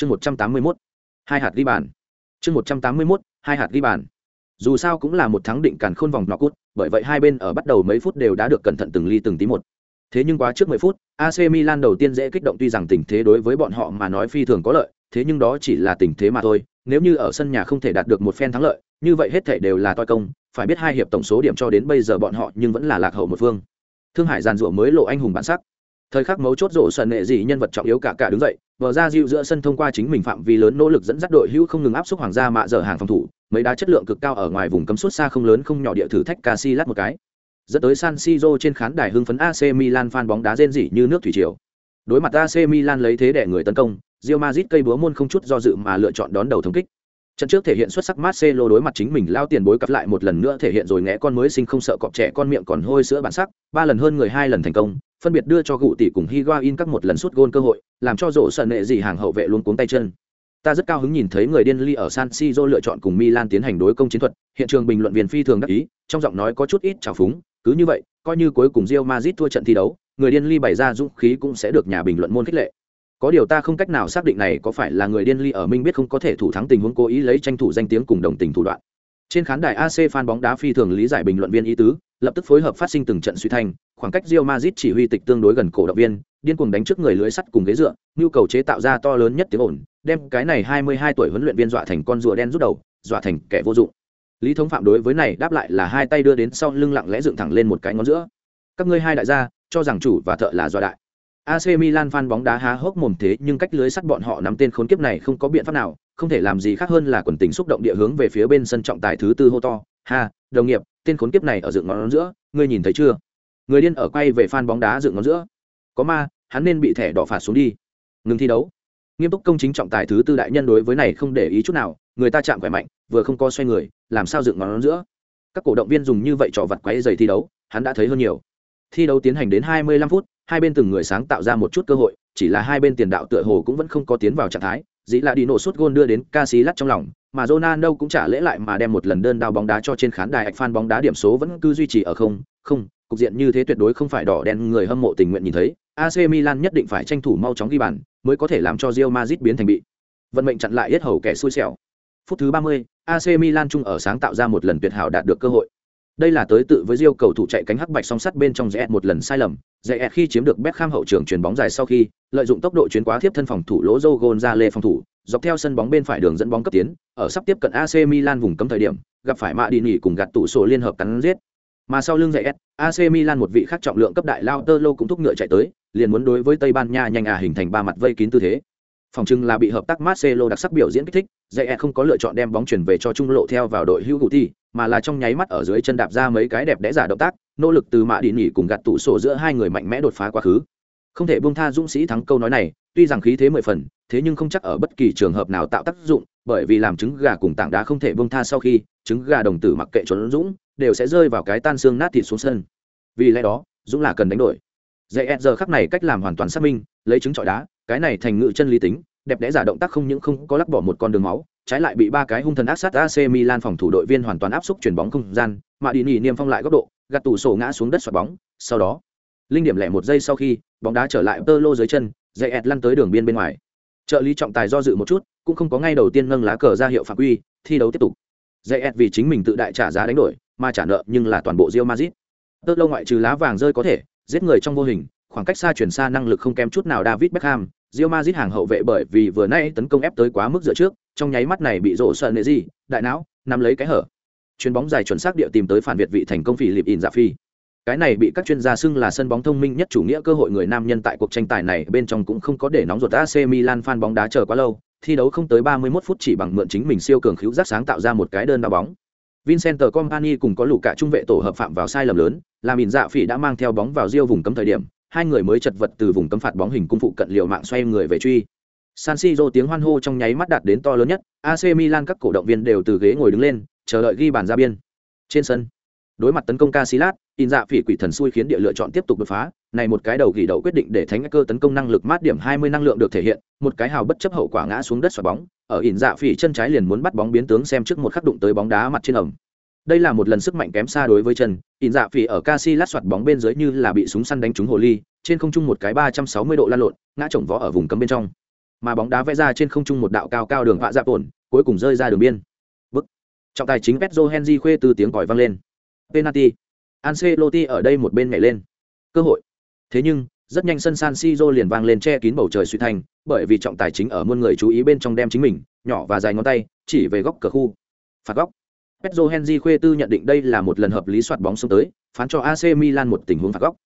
chương một trăm tám mươi mốt, hai hạt ghi bàn. Chương một trăm tám mươi mốt, hai hạt ghi bàn. Dù sao cũng là một thắng định càn khôn vòng nọ cút, bởi vậy hai bên ở bắt đầu mấy phút đều đã được cẩn thận từng ly từng tí một. Thế nhưng quá trước mười phút ac milan đầu tiên dễ kích động tuy rằng tình thế đối với bọn họ mà nói phi thường có lợi, thế nhưng đó chỉ là tình thế mà thôi. Nếu như ở sân nhà không thể đạt được một phen thắng lợi, như vậy hết thể đều là toi công, phải biết hai hiệp tổng số điểm cho đến bây giờ bọn họ nhưng vẫn là lạc hậu một phương. Thương hải giàn rủa mới lộ anh hùng bản sắc thời khắc mấu chốt rổ sần nệ dị nhân vật trọng yếu cả cả đứng dậy vờ ra dịu giữa sân thông qua chính mình phạm vi lớn nỗ lực dẫn dắt đội hữu không ngừng áp suất hoàng gia mạ dở hàng phòng thủ, mấy đá chất lượng cực cao ở ngoài vùng cấm suốt xa không lớn không nhỏ địa thử thách Casillas một cái. Dẫn tới San Siro trên khán đài hưng phấn AC Milan phan bóng đá rên rỉ như nước thủy triều. Đối mặt AC Milan lấy thế để người tấn công rio mazit cây búa môn không chút do dự mà lựa chọn đón đầu thống kích trận trước thể hiện xuất sắc Marcelo đối mặt chính mình lao tiền bối cặp lại một lần nữa thể hiện rồi ngẽ con mới sinh không sợ cọp trẻ con miệng còn hôi sữa bản sắc, ba lần hơn người hai lần thành công, phân biệt đưa cho gụ tỷ cùng Higuain các một lần sút gôn cơ hội, làm cho rổ sợ nệ gì hàng hậu vệ luôn cuống tay chân. Ta rất cao hứng nhìn thấy người điên ly ở San Siro lựa chọn cùng Milan tiến hành đối công chiến thuật, hiện trường bình luận viên phi thường đắc ý, trong giọng nói có chút ít trào phúng, cứ như vậy, coi như cuối cùng Real Madrid thua trận thi đấu, người điên ly bày ra dũng khí cũng sẽ được nhà bình luận môn khích lệ có điều ta không cách nào xác định này có phải là người điên ly ở minh biết không có thể thủ thắng tình huống cố ý lấy tranh thủ danh tiếng cùng đồng tình thủ đoạn. Trên khán đài AC fan bóng đá phi thường lý giải bình luận viên ý tứ, lập tức phối hợp phát sinh từng trận suy thanh, khoảng cách Real Madrid chỉ huy tịch tương đối gần cổ động viên, điên cuồng đánh trước người lưới sắt cùng ghế dựa, nhu cầu chế tạo ra to lớn nhất tiếng ồn, đem cái này 22 tuổi huấn luyện viên dọa thành con rùa đen rút đầu, dọa thành kẻ vô dụng. Lý thống phạm đối với này đáp lại là hai tay đưa đến sau lưng lặng lẽ dựng thẳng lên một cái ngón giữa. Các ngươi hai đại gia, cho rằng chủ và thợ là do đại. AC Milan fan bóng đá há hốc mồm thế nhưng cách lưới sắt bọn họ nắm tên khốn kiếp này không có biện pháp nào, không thể làm gì khác hơn là quần tình xúc động địa hướng về phía bên sân trọng tài thứ tư hô to, "Ha, đồng nghiệp, tên khốn kiếp này ở dựng ngón giữa, ngươi nhìn thấy chưa?" Người điên ở quay về fan bóng đá dựng ngón giữa. "Có ma, hắn nên bị thẻ đỏ phạt xuống đi." Ngừng thi đấu. Nghiêm túc công chính trọng tài thứ tư đại nhân đối với này không để ý chút nào, người ta chạm khỏe mạnh, vừa không có xoay người, làm sao dựng ngón giữa? Các cổ động viên dùng như vậy trò vặt quấy giày thi đấu, hắn đã thấy hơn nhiều. Thi đấu tiến hành đến 25 phút, hai bên từng người sáng tạo ra một chút cơ hội, chỉ là hai bên tiền đạo tựa hồ cũng vẫn không có tiến vào trạng thái, dĩ là đi nổ suốt gôn đưa đến Casillas trong lòng, mà Ronaldo cũng trả lễ lại mà đem một lần đơn đao bóng đá cho trên khán đài fan bóng đá điểm số vẫn cứ duy trì ở không, không, cục diện như thế tuyệt đối không phải đỏ đen người hâm mộ tình nguyện nhìn thấy, AC Milan nhất định phải tranh thủ mau chóng ghi bàn, mới có thể làm cho Real Madrid biến thành bị. Vận mệnh chặn lại hết hầu kẻ xui xẻo. Phút thứ 30, AC Milan chung ở sáng tạo ra một lần tuyệt hảo đạt được cơ hội. Đây là tới tự với Diêu cầu thủ chạy cánh hắc bạch song sắt bên trong rẽ một lần sai lầm, rẽ khi chiếm được Beckham hậu trường chuyền bóng dài sau khi, lợi dụng tốc độ chuyến quá tiếp thân phòng thủ lỗ Gonzale phòng thủ, dọc theo sân bóng bên phải đường dẫn bóng cấp tiến, ở sắp tiếp cận AC Milan vùng cấm thời điểm, gặp phải Mạ Đi Nỉ cùng gạt tủ sổ liên hợp cắn giết. Mà sau lưng rẽ AC Milan một vị khác trọng lượng cấp đại lao tơ lô cũng thúc ngựa chạy tới, liền muốn đối với Tây Ban Nha nhanh à hình thành ba mặt vây kín tư thế. Phòng trưng là bị hợp tác Marcelo đặc sắc biểu diễn kích thích, rẽ không có lựa chọn đem bóng chuyển về cho trung lộ theo vào đội hữu Guti, mà là trong nháy mắt ở dưới chân đạp ra mấy cái đẹp đẽ giả động tác, nỗ lực từ mạ đi nghỉ cùng gạt tủ sổ giữa hai người mạnh mẽ đột phá quá khứ. Không thể buông tha dũng sĩ thắng câu nói này, tuy rằng khí thế mười phần, thế nhưng không chắc ở bất kỳ trường hợp nào tạo tác dụng, bởi vì làm trứng gà cùng tảng đá không thể buông tha sau khi, trứng gà đồng tử mặc kệ trốn dũng, đều sẽ rơi vào cái tan xương nát thịt xuống sân. Vì lẽ đó, dũng là cần đánh đổi. Dạy ed giờ khắc này cách làm hoàn toàn xác minh, lấy trứng trọi đá, cái này thành ngự chân lý tính, đẹp đẽ giả động tác không những không có lắc bỏ một con đường máu trái lại bị ba cái hung thần ác sát AC Milan phòng thủ đội viên hoàn toàn áp xúc chuyển bóng không gian, mà đi nhỉ niêm phong lại góc độ, gạt tủ sổ ngã xuống đất xoạc bóng, sau đó, linh điểm lẻ một giây sau khi, bóng đá trở lại tơ lô dưới chân, dây ẹt lăn tới đường biên bên ngoài. Trợ lý trọng tài do dự một chút, cũng không có ngay đầu tiên nâng lá cờ ra hiệu phạm quy, thi đấu tiếp tục. Dây ẹt vì chính mình tự đại trả giá đánh đổi, mà trả nợ nhưng là toàn bộ Real Madrid. Tơ lô ngoại trừ lá vàng rơi có thể, giết người trong vô hình, khoảng cách xa chuyển xa năng lực không kém chút nào David Beckham, Real Madrid hàng hậu vệ bởi vì vừa nãy tấn công ép tới quá mức dựa trước, trong nháy mắt này bị rộ sợ nệ gì, đại não, nắm lấy cái hở. Chuyền bóng dài chuẩn xác địa tìm tới phản việt vị thành công phỉ lịp in dạ phi. Cái này bị các chuyên gia xưng là sân bóng thông minh nhất chủ nghĩa cơ hội người nam nhân tại cuộc tranh tài này bên trong cũng không có để nóng ruột AC Milan fan bóng đá chờ quá lâu, thi đấu không tới 31 phút chỉ bằng mượn chính mình siêu cường khiếu giác sáng tạo ra một cái đơn đá bóng. Vincent Company cùng có lũ cả trung vệ tổ hợp phạm vào sai lầm lớn, làm ỉn dạ phỉ đã mang theo bóng vào riêu vùng cấm thời điểm, hai người mới chật vật từ vùng cấm phạt bóng hình cung phụ cận liều mạng xoay người về truy. San Siro tiếng hoan hô trong nháy mắt đạt đến to lớn nhất, AC Milan các cổ động viên đều từ ghế ngồi đứng lên, chờ đợi ghi bàn ra biên. Trên sân, đối mặt tấn công Casillas, in dạ phỉ quỷ thần xui khiến địa lựa chọn tiếp tục đột phá, này một cái đầu gỉ đậu quyết định để thánh cơ tấn công năng lực mát điểm 20 năng lượng được thể hiện, một cái hào bất chấp hậu quả ngã xuống đất xoạc bóng, ở in dạ phỉ chân trái liền muốn bắt bóng biến tướng xem trước một khắc đụng tới bóng đá mặt trên ẩm. Đây là một lần sức mạnh kém xa đối với chân, in dạ phỉ ở Casillas xoạc bóng bên dưới như là bị súng săn đánh trúng hồ ly, trên không trung một cái 360 độ lan lộn, ngã chồng vó ở vùng cấm bên trong mà bóng đá vẽ ra trên không trung một đạo cao cao đường vạ dạp ổn cuối cùng rơi ra đường biên. Bức. Trọng tài chính petro henry khuê từ tiếng còi vang lên. Penalty. Ancelotti ở đây một bên nhảy lên. Cơ hội. Thế nhưng rất nhanh sân san siro liền vang lên che kín bầu trời suy thành, bởi vì trọng tài chính ở muôn người chú ý bên trong đem chính mình nhỏ và dài ngón tay chỉ về góc cờ khu. Phạt góc. Petro henry khuê tư nhận định đây là một lần hợp lý soạt bóng xuống tới phán cho ac milan một tình huống phạt góc.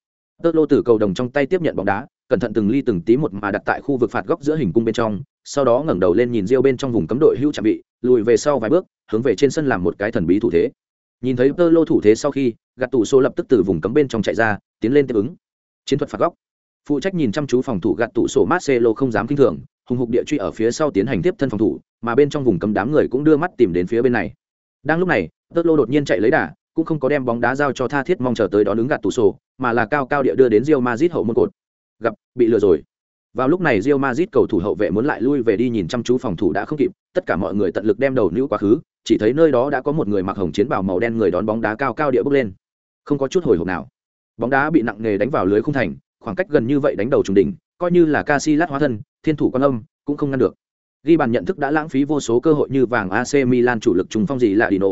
Tơ lô từ cầu đồng trong tay tiếp nhận bóng đá cẩn thận từng ly từng tí một mà đặt tại khu vực phạt góc giữa hình cung bên trong, sau đó ngẩng đầu lên nhìn riêu bên trong vùng cấm đội hữu chạm bị, lùi về sau vài bước, hướng về trên sân làm một cái thần bí thủ thế. Nhìn thấy tơ lô thủ thế sau khi, gạt tủ xô lập tức từ vùng cấm bên trong chạy ra, tiến lên tiếp ứng. Chiến thuật phạt góc. Phụ trách nhìn chăm chú phòng thủ gạt tủ sổ marcelo không dám kinh thường, hùng hục địa truy ở phía sau tiến hành tiếp thân phòng thủ, mà bên trong vùng cấm đám người cũng đưa mắt tìm đến phía bên này. Đang lúc này, tơ lô đột nhiên chạy lấy đà, cũng không có đem bóng đá giao cho tha thiết mong chờ tới đó đứng gạt tủ sổ mà là cao cao địa đưa đến rio mazit hậu môn cột gặp, bị lừa rồi. Vào lúc này rio mazit cầu thủ hậu vệ muốn lại lui về đi nhìn chăm chú phòng thủ đã không kịp, tất cả mọi người tận lực đem đầu nữ quá khứ, chỉ thấy nơi đó đã có một người mặc hồng chiến bào màu đen người đón bóng đá cao cao địa bước lên. Không có chút hồi hộp nào. Bóng đá bị nặng nề đánh vào lưới khung thành, khoảng cách gần như vậy đánh đầu trùng đỉnh, coi như là Casillas hóa thân, thiên thủ quan âm, cũng không ngăn được. Ghi bàn nhận thức đã lãng phí vô số cơ hội như vàng AC Milan chủ lực trùng phong gì là Dino.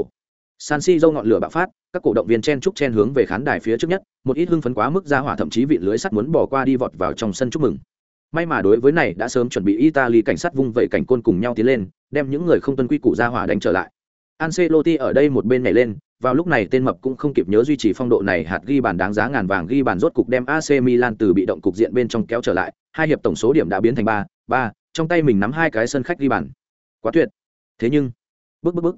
San Siro ngọn lửa bạo phát, các cổ động viên chen chúc chen hướng về khán đài phía trước nhất, một ít hưng phấn quá mức ra hỏa thậm chí vị lưới sắt muốn bỏ qua đi vọt vào trong sân chúc mừng. May mà đối với này đã sớm chuẩn bị italy cảnh sát vung vẩy cảnh côn cùng nhau tiến lên, đem những người không tuân quy củ ra hỏa đánh trở lại. Ancelotti ở đây một bên nhảy lên, vào lúc này tên mập cũng không kịp nhớ duy trì phong độ này, hạt ghi bàn đáng giá ngàn vàng ghi bàn rốt cục đem AC Milan từ bị động cục diện bên trong kéo trở lại, hai hiệp tổng số điểm đã biến thành ba ba, trong tay mình nắm hai cái sân khách ghi bàn. Quá tuyệt. Thế nhưng, bước bước bước.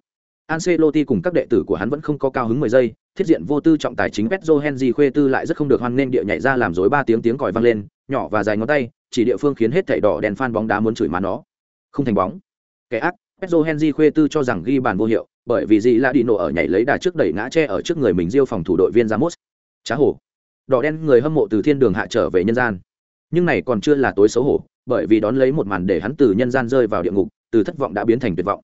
Ancelotti cùng các đệ tử của hắn vẫn không có cao hứng mười giây, thiết diện vô tư trọng tài chính Pedro Henry khuê tư lại rất không được hoan nên địa nhảy ra làm rối ba tiếng tiếng còi vang lên, nhỏ và dài ngón tay, chỉ địa phương khiến hết thảy đỏ đèn fan bóng đá muốn chửi má nó. Không thành bóng. Kẻ ác, Pedro Henry khuê tư cho rằng ghi bàn vô hiệu, bởi vì gì là đi nổ ở nhảy lấy đà trước đẩy ngã che ở trước người mình diêu phòng thủ đội viên Ramos. Chá hổ. Đỏ đen người hâm mộ từ thiên đường hạ trở về nhân gian. Nhưng này còn chưa là tối xấu hổ, bởi vì đón lấy một màn để hắn từ nhân gian rơi vào địa ngục, từ thất vọng đã biến thành tuyệt vọng.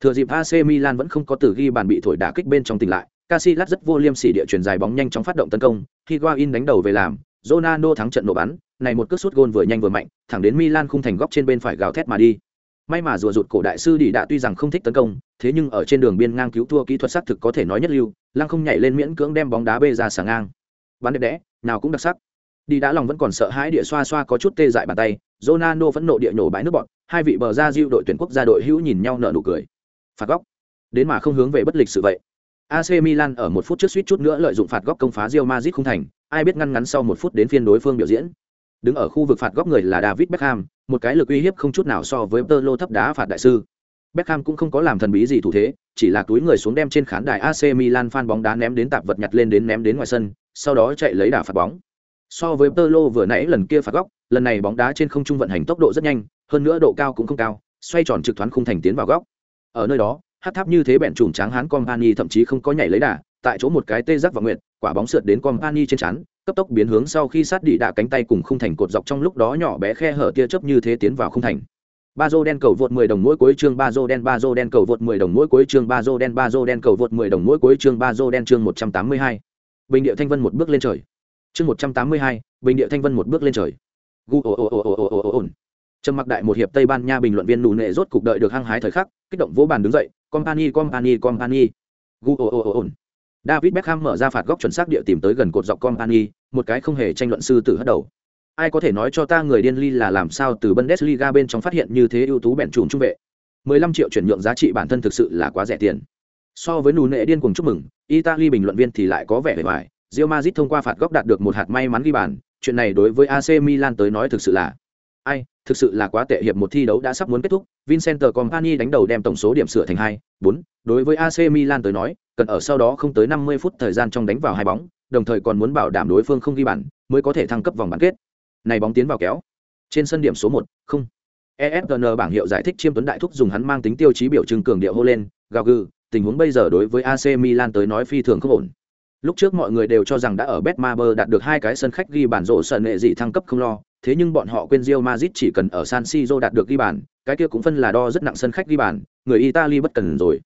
Thừa dịp AC Milan vẫn không có từ ghi bàn bị thổi đả kích bên trong tỉnh lại, Casillas rất vô liêm sỉ địa chuyển dài bóng nhanh chóng phát động tấn công, Higuain đánh đầu về làm, Ronaldo thắng trận nổ bắn, này một cước sút gôn vừa nhanh vừa mạnh, thẳng đến Milan khung thành góc trên bên phải gào thét mà đi. May mà rùa rụt cổ đại sư đi đã tuy rằng không thích tấn công, thế nhưng ở trên đường biên ngang cứu thua kỹ thuật sắc thực có thể nói nhất lưu, lăng không nhảy lên miễn cưỡng đem bóng đá bê ra sà ngang. Bắn đẹp đẽ, nào cũng đặc sắc. Đi đã lòng vẫn còn sợ hãi địa xoa xoa có chút tê dại bàn tay, Ronaldo vẫn nộ địa nổ bãi nước bọt, hai vị bờ ra diêu đội tuyển quốc gia đội hữu nhìn nhau nở nụ cười. Phạt góc đến mà không hướng về bất lịch sự vậy AC Milan ở một phút trước suýt chút nữa lợi dụng phạt góc công phá Real Madrid không thành, ai biết ngăn ngắn sau một phút đến phiên đối phương biểu diễn. Đứng ở khu vực phạt góc người là David Beckham, một cái lực uy hiếp không chút nào so với Pirlo thấp đá phạt đại sư. Beckham cũng không có làm thần bí gì thủ thế, chỉ là túi người xuống đem trên khán đài AC Milan fan bóng đá ném đến tạp vật nhặt lên đến ném đến ngoài sân, sau đó chạy lấy đà phạt bóng. So với Pirlo vừa nãy lần kia phạt góc, lần này bóng đá trên không trung vận hành tốc độ rất nhanh, hơn nữa độ cao cũng không cao, xoay tròn trực thoáng khung thành tiến vào góc. Ở nơi đó, hát tháp như thế bẹn trùm tráng hán company thậm chí không có nhảy lấy đà tại chỗ một cái tê giác và nguyện quả bóng sượt đến company trên chắn cấp tốc biến hướng sau khi sát đỉ đạ cánh tay cùng khung thành cột dọc trong lúc đó nhỏ bé khe hở tia chớp như thế tiến vào khung thành. Ba dô đen cầu vượt 10 đồng mỗi cuối chương ba dô đen ba dô đen cầu vượt 10 đồng mỗi cuối chương ba dô đen ba dô đen cầu vượt 10 đồng mỗi cuối chương ba dô đen chương 182. bình địa thanh vân một bước lên trời. Chương 182, bình địa thanh vân một bước lên trời. Gu ồ ồ ồ ồ ồ ồ ồ trầm mặc đại một hiệp tây ban nha bình luận viên nụ nệ rốt cục đợi được hăng hái thời khắc, kích động vỗ bàn đứng dậy, company company company. Gu ồ ồ ồ david beckham mở ra phạt góc chuẩn xác địa tìm tới gần cột dọc company, một cái không hề tranh luận sư tử hất đầu. Ai có thể nói cho ta người điên ly là làm sao từ bundesliga bên trong phát hiện như thế ưu tú bẹn trùm trung vệ? 15 triệu chuyển nhượng giá trị bản thân thực sự là quá rẻ tiền. So với nụ nệ điên cuồng chúc mừng, italy bình luận viên thì lại có vẻ bề ngoài. Real Madrid thông qua phạt góc đạt được một hạt may mắn ghi bàn, chuyện này đối với AC Milan tới nói thực sự là ai, thực sự là quá tệ hiệp một thi đấu đã sắp muốn kết thúc, vincent company đánh đầu đem tổng số điểm sửa thành hai, bốn. Đối với ac milan tới nói, cần ở sau đó không tới năm mươi phút thời gian trong đánh vào hai bóng, đồng thời còn muốn bảo đảm đối phương không ghi bàn, mới có thể thăng cấp vòng bán kết. Này bóng tiến vào kéo. Trên sân điểm số một, không. Efn bảng hiệu giải thích chiêm tuấn đại thúc dùng hắn mang tính tiêu chí biểu trưng cường điệu hô lên, gào gừ, tình huống bây giờ đối với ac milan tới nói phi thường không ổn lúc trước mọi người đều cho rằng đã ở betmaber đạt được hai cái sân khách ghi bàn rộ sân nghệ dị thăng cấp không lo thế nhưng bọn họ quên Real Madrid chỉ cần ở San Siro đạt được ghi bàn, cái kia cũng phân là đo rất nặng sân khách ghi bàn, người Italy bất cần rồi.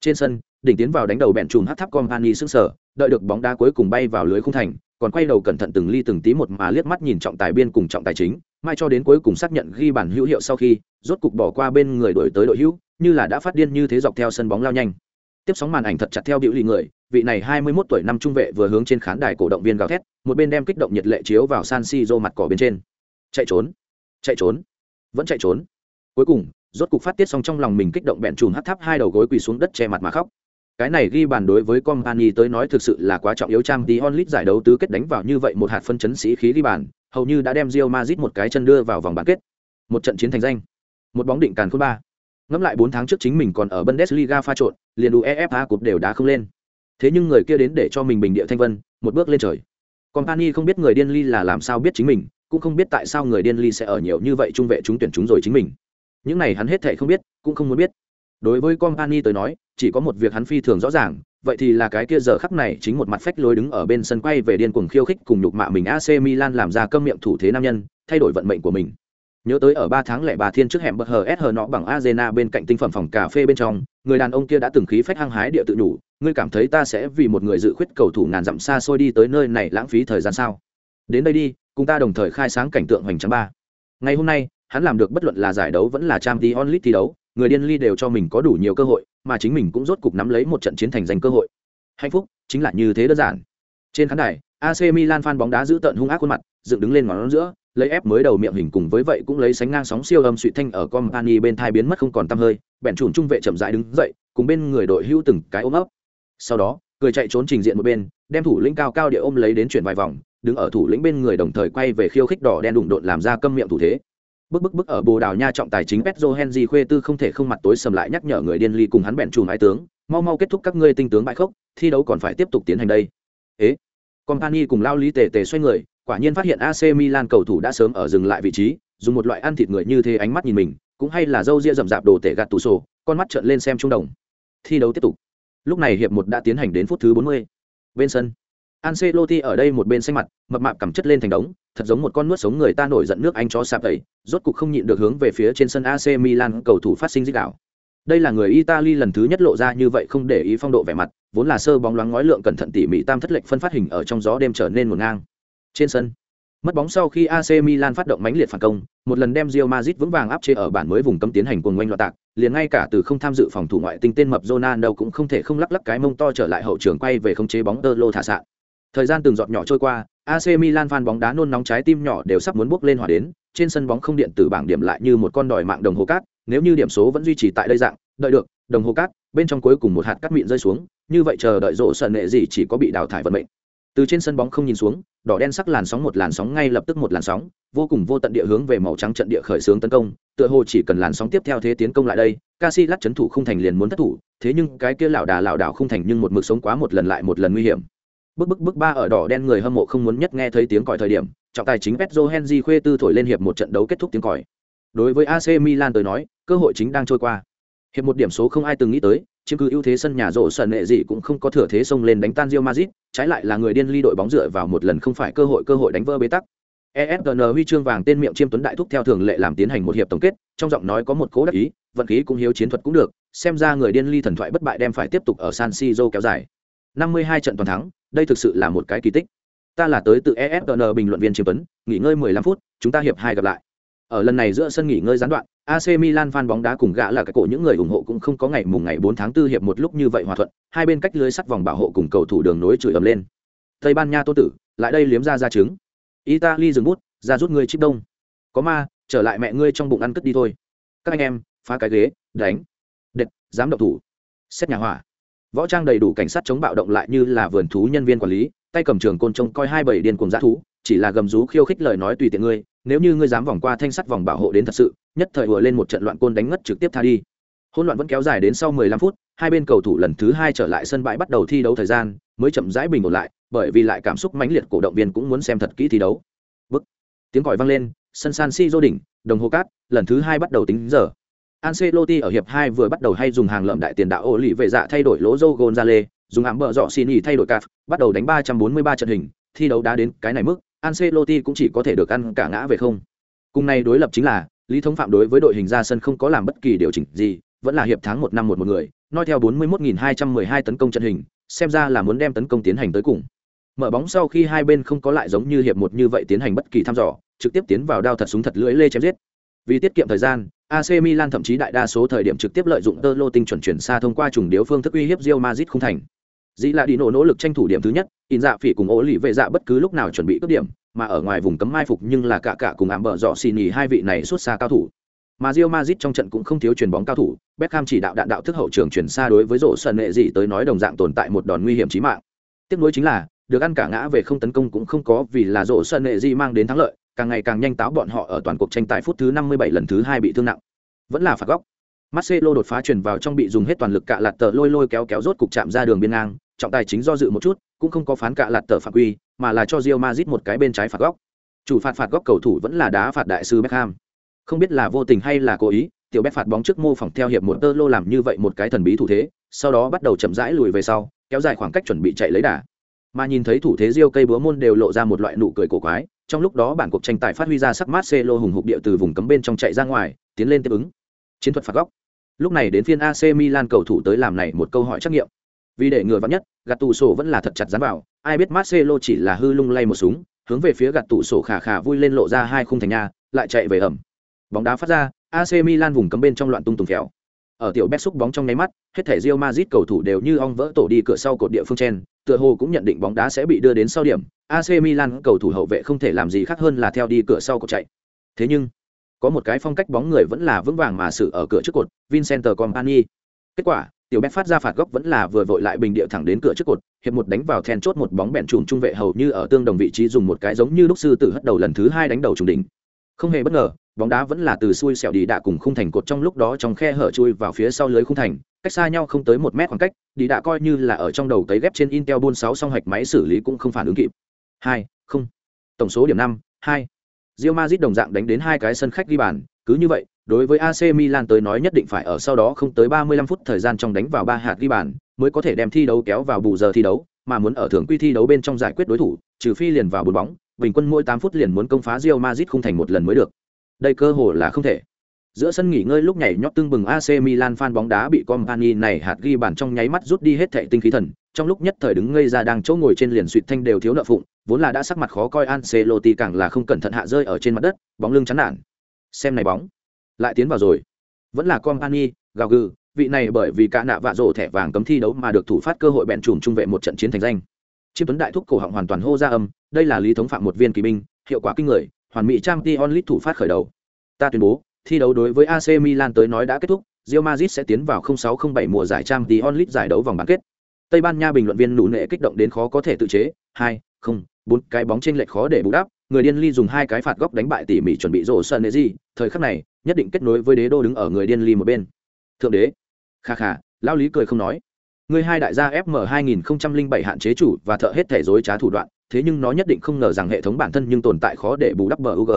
Trên sân, đỉnh tiến vào đánh đầu bẹn trùm hắc tháp Company sững sờ, đợi được bóng đá cuối cùng bay vào lưới khung thành, còn quay đầu cẩn thận từng ly từng tí một mà liếc mắt nhìn trọng tài biên cùng trọng tài chính, mai cho đến cuối cùng xác nhận ghi bàn hữu hiệu sau khi rốt cục bỏ qua bên người đổi tới đội hữu như là đã phát điên như thế dọc theo sân bóng lao nhanh tiếp sóng màn ảnh thật chặt theo biểu lì người vị này 21 tuổi năm trung vệ vừa hướng trên khán đài cổ động viên gào thét, một bên đem kích động nhiệt lệ chiếu vào san siro mặt cỏ bên trên. Chạy trốn chạy trốn, vẫn chạy trốn. Cuối cùng, rốt cục phát tiết xong trong lòng mình kích động bẹn chùm hắt tháp hai đầu gối quỳ xuống đất che mặt mà khóc. Cái này ghi bàn đối với company tới nói thực sự là quá trọng yếu trang tí onlit giải đấu tứ kết đánh vào như vậy một hạt phân chấn sĩ khí ghi bàn, hầu như đã đem Real Madrid một cái chân đưa vào vòng bán kết. Một trận chiến thành danh, một bóng định càn khôn ba. Ngẫm lại bốn tháng trước chính mình còn ở Bundesliga pha trộn, liền UEFA cúp đều đá không lên thế nhưng người kia đến để cho mình bình địa thanh vân một bước lên trời. Company không biết người điên ly là làm sao biết chính mình cũng không biết tại sao người điên ly sẽ ở nhiều như vậy trung vệ chúng tuyển chúng rồi chính mình. Những này hắn hết thệ không biết cũng không muốn biết. Đối với company tới nói chỉ có một việc hắn phi thường rõ ràng vậy thì là cái kia giờ khắc này chính một mặt phách lối đứng ở bên sân quay về điên cuồng khiêu khích cùng nhục mạ mình AC Milan làm ra câm miệng thủ thế nam nhân, thay đổi vận mệnh của mình. Nhớ tới ở ba tháng lẻ bà thiên trước hẻm bật hờ SH nọ bằng Arena bên cạnh tinh phẩm phòng cà phê bên trong, người đàn ông kia đã từng khí phách hăng hái địa tự nhủ, ngươi cảm thấy ta sẽ vì một người dự khuyết cầu thủ ngàn dặm xa xôi đi tới nơi này lãng phí thời gian sao? Đến đây đi, cùng ta đồng thời khai sáng cảnh tượng hoành tráng ba. Ngày hôm nay, hắn làm được bất luận là giải đấu vẫn là Champions League thi đấu, người điên ly đều cho mình có đủ nhiều cơ hội, mà chính mình cũng rốt cục nắm lấy một trận chiến thành danh cơ hội. Hạnh phúc chính là như thế đơn giản. Trên khán đài, AC Milan fan bóng đá giữ tận hung ác khuôn mặt, dựng đứng lên ngón giữa, lấy ép mới đầu miệng hình cùng với vậy cũng lấy sánh ngang sóng siêu âm suy thanh ở company bên thai biến mất không còn tăm hơi, bèn chuẩn trung vệ chậm rãi đứng dậy, cùng bên người đội hữu từng cái ôm ấp. Sau đó, cười chạy trốn trình diện một bên, đem thủ lĩnh cao cao địa ôm lấy đến chuyển vài vòng, đứng ở thủ lĩnh bên người đồng thời quay về khiêu khích đỏ đen đụng độn làm ra câm miệng thủ thế. Bức bức bức ở bồ đào nha trọng tài chính petro henry khuê tư không thể không mặt tối sầm lại nhắc nhở người điên ly cùng hắn bẹn trùm ái tướng mau mau kết thúc các ngươi tinh tướng bại khốc thi đấu còn phải tiếp tục tiến hành đây. Ế company cùng lao lý tề tề xoay người quả nhiên phát hiện ac milan cầu thủ đã sớm ở dừng lại vị trí dùng một loại ăn thịt người như thế ánh mắt nhìn mình cũng hay là dâu ria rậm rạp đồ tể gạt tủ sổ con mắt trợn lên xem trung đồng. Thi đấu tiếp tục lúc này hiệp một đã tiến hành đến phút thứ 40. bên sân Ancelotti ở đây một bên xanh mặt, mập mạp cầm chất lên thành đống, thật giống một con nuốt sống người ta nổi giận nước Anh chó sạp tẩy, rốt cục không nhịn được hướng về phía trên sân AC Milan cầu thủ phát sinh rít đảo. Đây là người Italy lần thứ nhất lộ ra như vậy không để ý phong độ vẻ mặt, vốn là sơ bóng loáng ngói lượng cẩn thận tỉ mỉ tam thất lệnh phân phát hình ở trong gió đêm trở nên một ngang. Trên sân, mất bóng sau khi AC Milan phát động mãnh liệt phản công, một lần đem Real Madrid vững vàng áp chế ở bản mới vùng cấm tiến hành cuồng ngoanh loạn tạc, liền ngay cả từ không tham dự phòng thủ ngoại tinh tên mập Ronaldo cũng không thể không lắc lắc cái mông to trở lại hậu trường quay về không chế bóng tơ lô thả sạn. Thời gian từng giọt nhỏ trôi qua, AC Milan fan bóng đá nôn nóng trái tim nhỏ đều sắp muốn bước lên hỏa đến, trên sân bóng không điện tử bảng điểm lại như một con đòi mạng đồng hồ cát, nếu như điểm số vẫn duy trì tại đây dạng, đợi được, đồng hồ cát, bên trong cuối cùng một hạt cát mịn rơi xuống, như vậy chờ đợi rộ sần nệ gì chỉ có bị đào thải vận mệnh. Từ trên sân bóng không nhìn xuống, đỏ đen sắc làn sóng một làn sóng ngay lập tức một làn sóng, vô cùng vô tận địa hướng về màu trắng trận địa khởi xướng tấn công, tựa hồ chỉ cần làn sóng tiếp theo thế tiến công lại đây, Casillas chấn thủ không thành liền muốn thất thủ, thế nhưng cái kia lão đà lão đảo không thành nhưng một mực sống quá một lần lại một lần nguy hiểm. Bức bức bức ba ở đỏ đen người hâm mộ không muốn nhất nghe thấy tiếng còi thời điểm trọng tài chính petro Henzi khuê tư thổi lên hiệp một trận đấu kết thúc tiếng còi. Đối với ac milan tới nói cơ hội chính đang trôi qua. Hiệp một điểm số không ai từng nghĩ tới chiếm cứ ưu thế sân nhà rổ sân nệ gì cũng không có thừa thế xông lên đánh tan Real Madrid, trái lại là người điên ly đội bóng dựa vào một lần không phải cơ hội cơ hội đánh vỡ bế tắc. ESGN huy chương vàng tên miệng chiêm tuấn đại thúc theo thường lệ làm tiến hành một hiệp tổng kết, trong giọng nói có một cố đắc ý, vận khí cũng hiếu chiến thuật cũng được, xem ra người điên ly thần thoại bất bại đem phải tiếp tục ở San Siro kéo dài. 52 trận toàn thắng, đây thực sự là một cái kỳ tích ta là tới từ esn bình luận viên chiêm tuấn nghỉ ngơi 15 phút chúng ta hiệp hai gặp lại ở lần này giữa sân nghỉ ngơi gián đoạn AC Milan fan bóng đá cùng gã là cái cổ những người ủng hộ cũng không có ngày mùng ngày 4 tháng 4 hiệp một lúc như vậy hòa thuận, hai bên cách lưới sắt vòng bảo hộ cùng cầu thủ đường nối chửi ầm lên. Tây Ban Nha Tô tử, lại đây liếm ra ra trứng. Italy dừng bút, ra rút người chip đông. Có ma, trở lại mẹ ngươi trong bụng ăn cất đi thôi. Các anh em, phá cái ghế, đánh. Đệt, dám động thủ. Xét nhà hỏa võ trang đầy đủ cảnh sát chống bạo động lại như là vườn thú nhân viên quản lý tay cầm trường côn trông coi hai bảy điên cuồng dã thú chỉ là gầm rú khiêu khích lời nói tùy tiện ngươi nếu như ngươi dám vòng qua thanh sắt vòng bảo hộ đến thật sự nhất thời vừa lên một trận loạn côn đánh ngất trực tiếp tha đi. Hỗn loạn vẫn kéo dài đến sau 15 phút hai bên cầu thủ lần thứ hai trở lại sân bãi bắt đầu thi đấu thời gian mới chậm rãi bình ổn lại bởi vì lại cảm xúc mãnh liệt cổ động viên cũng muốn xem thật kỹ thi đấu. Bức. Tiếng còi vang lên sân san si đô đỉnh đồng hồ cát lần thứ hai bắt đầu tính giờ. Ancelotti ở hiệp 2 vừa bắt đầu hay dùng hàng lợm đại tiền đạo ổ lì về dạ thay đổi lỗ Joe Gonzalez, dùng ám bờ dọ xin nghỉ thay đổi cạp, bắt đầu đánh 343 trận hình, thi đấu đã đến cái này mức, Ancelotti cũng chỉ có thể được ăn cả ngã về không. Cùng này đối lập chính là, Lý Thống Phạm đối với đội hình ra sân không có làm bất kỳ điều chỉnh gì, vẫn là hiệp tháng 1 năm một một người, nói theo 41212 tấn công trận hình, xem ra là muốn đem tấn công tiến hành tới cùng. mở bóng sau khi hai bên không có lại giống như hiệp một như vậy tiến hành bất kỳ thăm dò trực tiếp tiến vào đao thật súng thật lưỡi lê chém giết vì tiết kiệm thời gian AC Milan thậm chí đại đa số thời điểm trực tiếp lợi dụng tơ lô tinh chuẩn chuyển xa thông qua trùng điếu phương thức uy hiếp Real Madrid không thành. Dĩ là đi nổ nỗ lực tranh thủ điểm thứ nhất, in dạ phỉ cùng ố lì vệ dạ bất cứ lúc nào chuẩn bị cướp điểm, mà ở ngoài vùng cấm mai phục nhưng là cả cả cùng ảm bờ dọ xì nhì hai vị này xuất xa cao thủ. Mà Real Madrid trong trận cũng không thiếu chuyền bóng cao thủ, Beckham chỉ đạo đạn đạo thức hậu trường chuyển xa đối với rổ sân nệ gì tới nói đồng dạng tồn tại một đòn nguy hiểm chí mạng. Tiếp nối chính là, được ăn cả ngã về không tấn công cũng không có vì là rổ sân nệ gì mang đến thắng lợi, càng ngày càng nhanh táo bọn họ ở toàn cuộc tranh tài phút thứ 57 lần thứ hai bị thương nặng. Vẫn là phạt góc. Marcelo đột phá truyền vào trong bị dùng hết toàn lực cạ lạt tờ lôi lôi kéo kéo rốt cục chạm ra đường biên ngang, trọng tài chính do dự một chút, cũng không có phán cạ lạt tờ phạm quy, mà là cho Real Madrid một cái bên trái phạt góc. Chủ phạt phạt góc cầu thủ vẫn là đá phạt đại sư Beckham. Không biết là vô tình hay là cố ý, tiểu Beck phạt bóng trước mô phỏng theo hiệp một tơ lô làm như vậy một cái thần bí thủ thế, sau đó bắt đầu chậm rãi lùi về sau, kéo dài khoảng cách chuẩn bị chạy lấy đà. Mà nhìn thấy thủ thế Real cây búa môn đều lộ ra một loại nụ cười cổ quái, trong lúc đó bản cuộc tranh tài phát huy ra sắc Marcelo hùng hục điệu từ vùng cấm bên trong chạy ra ngoài, tiến lên tiếp ứng. Chiến thuật phạt góc. Lúc này đến phiên AC Milan cầu thủ tới làm này một câu hỏi trắc nghiệm. Vì để ngừa vắng nhất, gạt tủ sổ vẫn là thật chặt dán vào, ai biết Marcelo chỉ là hư lung lay một súng, hướng về phía gạt tủ sổ khả khả vui lên lộ ra hai khung thành nhà, lại chạy về ẩm. Bóng đá phát ra, AC Milan vùng cấm bên trong loạn tung tùng khéo. Ở tiểu bét xúc bóng trong nháy mắt, hết thể Rio Madrid cầu thủ đều như ong vỡ tổ đi cửa sau cột địa phương trên, tựa hồ cũng nhận định bóng đá sẽ bị đưa đến sau điểm, AC Milan cầu thủ hậu vệ không thể làm gì khác hơn là theo đi cửa sau cột chạy. Thế nhưng, có một cái phong cách bóng người vẫn là vững vàng mà sự ở cửa trước cột, Vincent Company. Kết quả, tiểu bét phát ra phạt góc vẫn là vừa vội lại bình địa thẳng đến cửa trước cột, hiệp một đánh vào then chốt một bóng bẹn trùm trung vệ hầu như ở tương đồng vị trí dùng một cái giống như lúc sư tử hất đầu lần thứ hai đánh đầu trùng đỉnh. Không hề bất ngờ, bóng đá vẫn là từ xui xẻo đi đạ cùng khung thành cột trong lúc đó trong khe hở chui vào phía sau lưới khung thành cách xa nhau không tới một mét khoảng cách đi đạ coi như là ở trong đầu tấy ghép trên intel buôn sáu song hạch máy xử lý cũng không phản ứng kịp. Hai không. Tổng số điểm năm hai. Real Madrid đồng dạng đánh đến hai cái sân khách ghi bàn cứ như vậy đối với AC Milan tới nói nhất định phải ở sau đó không tới 35 phút thời gian trong đánh vào ba hạt ghi bàn mới có thể đem thi đấu kéo vào bù giờ thi đấu mà muốn ở thưởng quy thi đấu bên trong giải quyết đối thủ trừ phi liền vào bốn bóng bình quân mỗi 8 phút liền muốn công phá Real Madrid không thành một lần mới được. Đây cơ hồ là không thể. Giữa sân nghỉ ngơi lúc nhảy nhót tương bừng AC Milan fan bóng đá bị Company này hạt ghi bàn trong nháy mắt rút đi hết thệ tinh khí thần, trong lúc nhất thời đứng ngây ra đang chỗ ngồi trên liền suýt thanh đều thiếu nợ phụng, vốn là đã sắc mặt khó coi Ancelotti càng là không cẩn thận hạ rơi ở trên mặt đất, bóng lưng chán nản. Xem này bóng, lại tiến vào rồi. Vẫn là Company, gào gừ, vị này bởi vì cả nạ vạ rổ thẻ vàng cấm thi đấu mà được thủ phát cơ hội bẹn trùm trung vệ một trận chiến thành danh. Chiêm Tuấn đại thúc cổ họng hoàn toàn hô ra âm, đây là lý thống phạm một viên kỳ binh, hiệu quả kinh người, hoàn mỹ trang Tion Lit thủ phát khởi đầu. Ta tuyên bố, thi đấu đối với AC Milan tới nói đã kết thúc, Real Madrid sẽ tiến vào 0607 mùa giải trang Tion Lit giải đấu vòng bán kết. Tây Ban Nha bình luận viên nụ nệ kích động đến khó có thể tự chế, hai, không, bốn cái bóng trên lệch khó để bù đắp, người điên ly dùng hai cái phạt góc đánh bại tỉ mỉ chuẩn bị rổ sân gì, thời khắc này, nhất định kết nối với đế đô đứng ở người điên ly một bên. Thượng đế. Kha kha, lão lý cười không nói. Người hai đại gia FM 2007 hạn chế chủ và thợ hết thể dối trá thủ đoạn, thế nhưng nó nhất định không ngờ rằng hệ thống bản thân nhưng tồn tại khó để bù đắp bờ UG.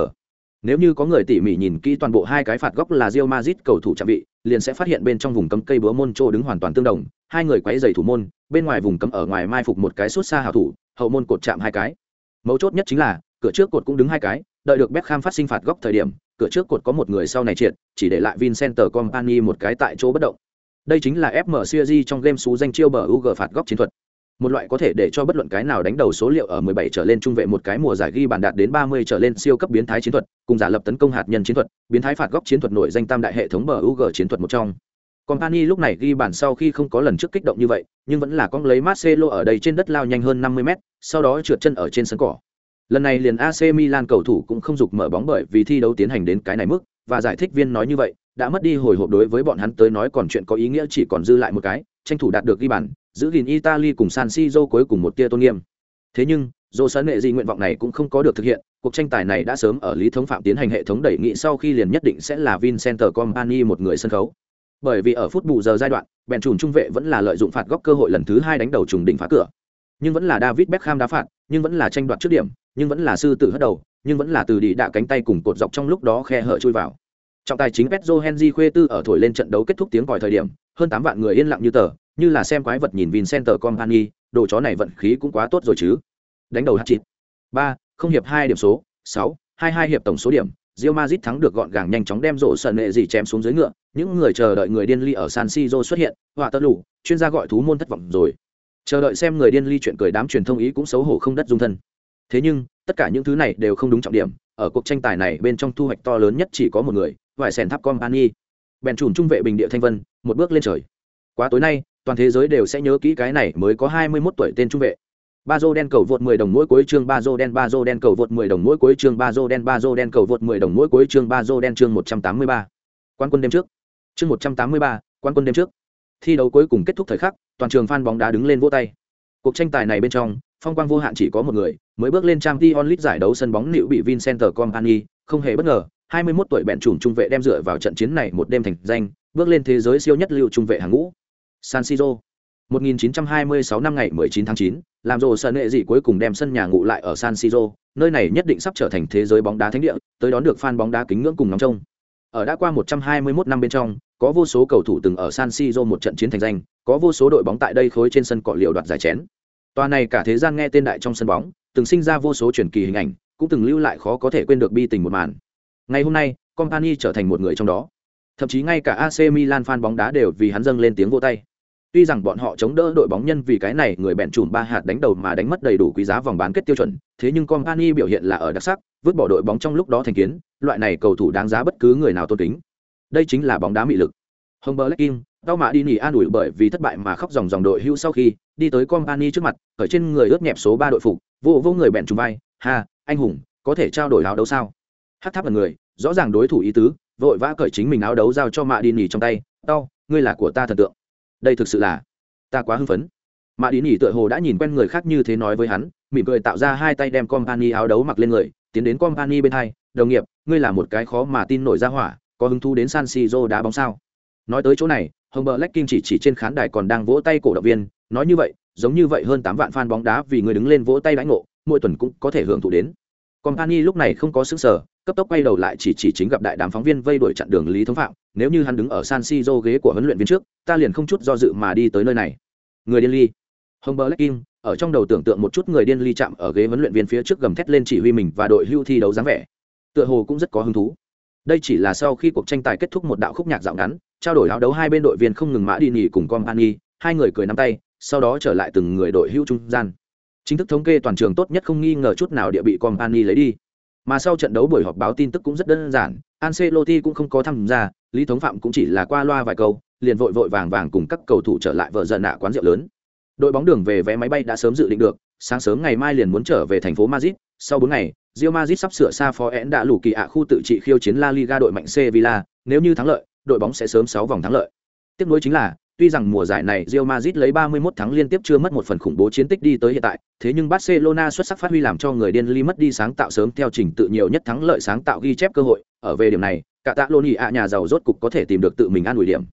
Nếu như có người tỉ mỉ nhìn kỹ toàn bộ hai cái phạt góc là Real Madrid cầu thủ chạm vị, liền sẽ phát hiện bên trong vùng cấm cây búa môn trô đứng hoàn toàn tương đồng, hai người quấy giày thủ môn, bên ngoài vùng cấm ở ngoài mai phục một cái suốt xa hảo thủ, hậu môn cột chạm hai cái. Mấu chốt nhất chính là, cửa trước cột cũng đứng hai cái, đợi được Beckham phát sinh phạt góc thời điểm, cửa trước cột có một người sau này triệt, chỉ để lại Vincent Company một cái tại chỗ bất động. Đây chính là FM Series trong game số danh chiêu bờ UG phạt góc chiến thuật một loại có thể để cho bất luận cái nào đánh đầu số liệu ở 17 trở lên trung vệ một cái mùa giải ghi bàn đạt đến 30 trở lên siêu cấp biến thái chiến thuật, cùng giả lập tấn công hạt nhân chiến thuật, biến thái phạt góc chiến thuật nổi danh tam đại hệ thống bờ UG chiến thuật một trong. Company lúc này ghi bàn sau khi không có lần trước kích động như vậy, nhưng vẫn là con lấy Marcelo ở đây trên đất lao nhanh hơn 50m, sau đó trượt chân ở trên sân cỏ. Lần này liền AC Milan cầu thủ cũng không dục mở bóng bởi vì thi đấu tiến hành đến cái này mức, và giải thích viên nói như vậy, đã mất đi hồi hộp đối với bọn hắn tới nói còn chuyện có ý nghĩa chỉ còn dư lại một cái, tranh thủ đạt được ghi bàn, giữ gìn Italy cùng San Siro cuối cùng một tia tôn nghiêm. Thế nhưng, dù sân nệ gì nguyện vọng này cũng không có được thực hiện, cuộc tranh tài này đã sớm ở lý thống phạm tiến hành hệ thống đẩy nghị sau khi liền nhất định sẽ là Vincent Company một người sân khấu. Bởi vì ở phút bù giờ giai đoạn, bèn trùm trung vệ vẫn là lợi dụng phạt góc cơ hội lần thứ hai đánh đầu trùng đỉnh phá cửa. Nhưng vẫn là David Beckham đá phạt, nhưng vẫn là tranh đoạt trước điểm, nhưng vẫn là sư tử hất đầu, nhưng vẫn là từ đi đạ cánh tay cùng cột dọc trong lúc đó khe hở chui vào. Trọng tài chính petro Henry khuê tư ở thổi lên trận đấu kết thúc tiếng còi thời điểm, hơn tám vạn người yên lặng như tờ, như là xem quái vật nhìn vincenter Company, đồ chó này vận khí cũng quá tốt rồi chứ. Đánh đầu hát chịt ba không hiệp hai điểm số, sáu hai hai hiệp tổng số điểm, Real Madrid thắng được gọn gàng nhanh chóng đem rổ sân nệ gì chém xuống dưới ngựa, những người chờ đợi người điên ly ở San Siro xuất hiện, họa tơ lũ, chuyên gia gọi thú môn thất vọng rồi. chờ đợi xem người điên ly chuyện cười đám truyền thông ý cũng xấu hổ không đất dung thân thế nhưng tất cả những thứ này đều không đúng trọng điểm ở cuộc tranh tài này bên trong thu hoạch to lớn nhất chỉ có một người vải sèn tháp company bèn trùn trung vệ bình địa thanh vân một bước lên trời quá tối nay toàn thế giới đều sẽ nhớ kỹ cái này mới có hai mươi 21 tuổi tên trung vệ ba dô đen cầu vượt 10 đồng mỗi cuối chương ba dô đen ba dô đen cầu vượt 10 đồng mỗi cuối chương ba dô đen ba dô đen cầu vượt 10 đồng mỗi cuối chương ba dô đen chương 183. Quan quân đêm trước. Chương 183, quan quân đêm trước. Thi đấu cuối cùng kết thúc thời khắc, toàn trường fan bóng đá đứng lên vỗ tay. Cuộc tranh tài này bên trong, phong quang vô hạn chỉ có một người, mới bước lên trang Champions League giải đấu sân bóng nịu bị Vincenter Company, không hề bất ngờ, 21 tuổi bẹn chủng trung vệ đem dựa vào trận chiến này một đêm thành danh, bước lên thế giới siêu nhất lưu trung vệ hàng ngũ. San Siro. 1926 năm ngày 19 tháng 9, làm rồ sở nghệ dị cuối cùng đem sân nhà ngủ lại ở San Siro, nơi này nhất định sắp trở thành thế giới bóng đá thánh địa, tới đón được fan bóng đá kính ngưỡng cùng ngóng trông. Ở đã qua 121 năm bên trong, có vô số cầu thủ từng ở San Siro một trận chiến thành danh, có vô số đội bóng tại đây khối trên sân cọ liều đoạt giải chén. Toàn này cả thế gian nghe tên đại trong sân bóng, từng sinh ra vô số truyền kỳ hình ảnh, cũng từng lưu lại khó có thể quên được bi tình một màn. Ngày hôm nay, Company trở thành một người trong đó. Thậm chí ngay cả AC Milan fan bóng đá đều vì hắn dâng lên tiếng vỗ tay. Tuy rằng bọn họ chống đỡ đội bóng nhân vì cái này người bẹn chùm ba hạt đánh đầu mà đánh mất đầy đủ quý giá vòng bán kết tiêu chuẩn, thế nhưng Company biểu hiện là ở đặc sắc, vứt bỏ đội bóng trong lúc đó thành kiến, loại này cầu thủ đáng giá bất cứ người nào tôn kính. Đây chính là bóng đá mị lực. Humber King, đau mạ đi nỉ an ủi bởi vì thất bại mà khóc dòng dòng đội hưu sau khi đi tới Company trước mặt, ở trên người ướt nhẹp số ba đội phục, vô vô người bèn trùng vai, "Ha, anh hùng, có thể trao đổi áo đấu sao?" Hát tháp là người, rõ ràng đối thủ ý tứ, vội vã cởi chính mình áo đấu giao cho mạ đi nỉ trong tay, "Đau, ngươi là của ta thần tượng." Đây thực sự là ta quá hưng phấn. Mạ đi nỉ tựa hồ đã nhìn quen người khác như thế nói với hắn mỉm cười tạo ra hai tay đem company áo đấu mặc lên người tiến đến company bên hai. Đồng nghiệp ngươi là một cái khó mà tin nổi ra hỏa có hứng thú đến san siro đá bóng sao? Nói tới chỗ này hồng bờ lách kinh chỉ chỉ trên khán đài còn đang vỗ tay cổ động viên, nói như vậy, giống như vậy hơn tám vạn fan bóng đá vì người đứng lên vỗ tay đánh ngộ, mỗi tuần cũng có thể hưởng thụ đến. Company lúc này không có sức sở, cấp tốc quay đầu lại chỉ chỉ chính gặp đại đám phóng viên vây đuổi chặn đường lý thống phạm, nếu như hắn đứng ở san siro ghế của huấn luyện viên trước, ta liền không chút do dự mà đi tới nơi này. Người điên ly. Hồng bờ Kim, ở trong đầu tưởng tượng một chút người điên ly chạm ở ghế huấn luyện viên phía trước gầm thét lên chỉ huy mình và đội hưu thi đấu dáng vẻ. Tựa hồ cũng rất có hứng thú. Đây chỉ là sau khi cuộc tranh tài kết thúc một đạo khúc nhạc dạo ngắn trao đổi áo đấu hai bên đội viên không ngừng mã đi nghỉ cùng company hai người cười nắm tay sau đó trở lại từng người đội hưu trung gian. Chính thức thống kê toàn trường tốt nhất không nghi ngờ chút nào địa bị company lấy đi. Mà sau trận đấu buổi họp báo tin tức cũng rất đơn giản Ancelotti cũng không có tham gia lý thống phạm cũng chỉ là qua loa vài câu liền vội vội vàng vàng cùng các cầu thủ trở lại vợ dần nạ quán rượu lớn. Đội bóng đường về vé máy bay đã sớm dự định được sáng sớm ngày mai liền muốn trở về thành phố madrid sau bốn ngày Real Madrid sắp sửa xa phó én đã lù kỳ ạ khu tự trị khiêu chiến La Liga đội mạnh Sevilla, nếu như thắng lợi, đội bóng sẽ sớm 6 vòng thắng lợi. Tiếp nối chính là, tuy rằng mùa giải này Real Madrid lấy 31 thắng liên tiếp chưa mất một phần khủng bố chiến tích đi tới hiện tại, thế nhưng Barcelona xuất sắc phát huy làm cho người điên ly mất đi sáng tạo sớm theo trình tự nhiều nhất thắng lợi sáng tạo ghi chép cơ hội, ở về điểm này, cả tạ Loni ạ nhà giàu rốt cục có thể tìm được tự mình an ủi điểm.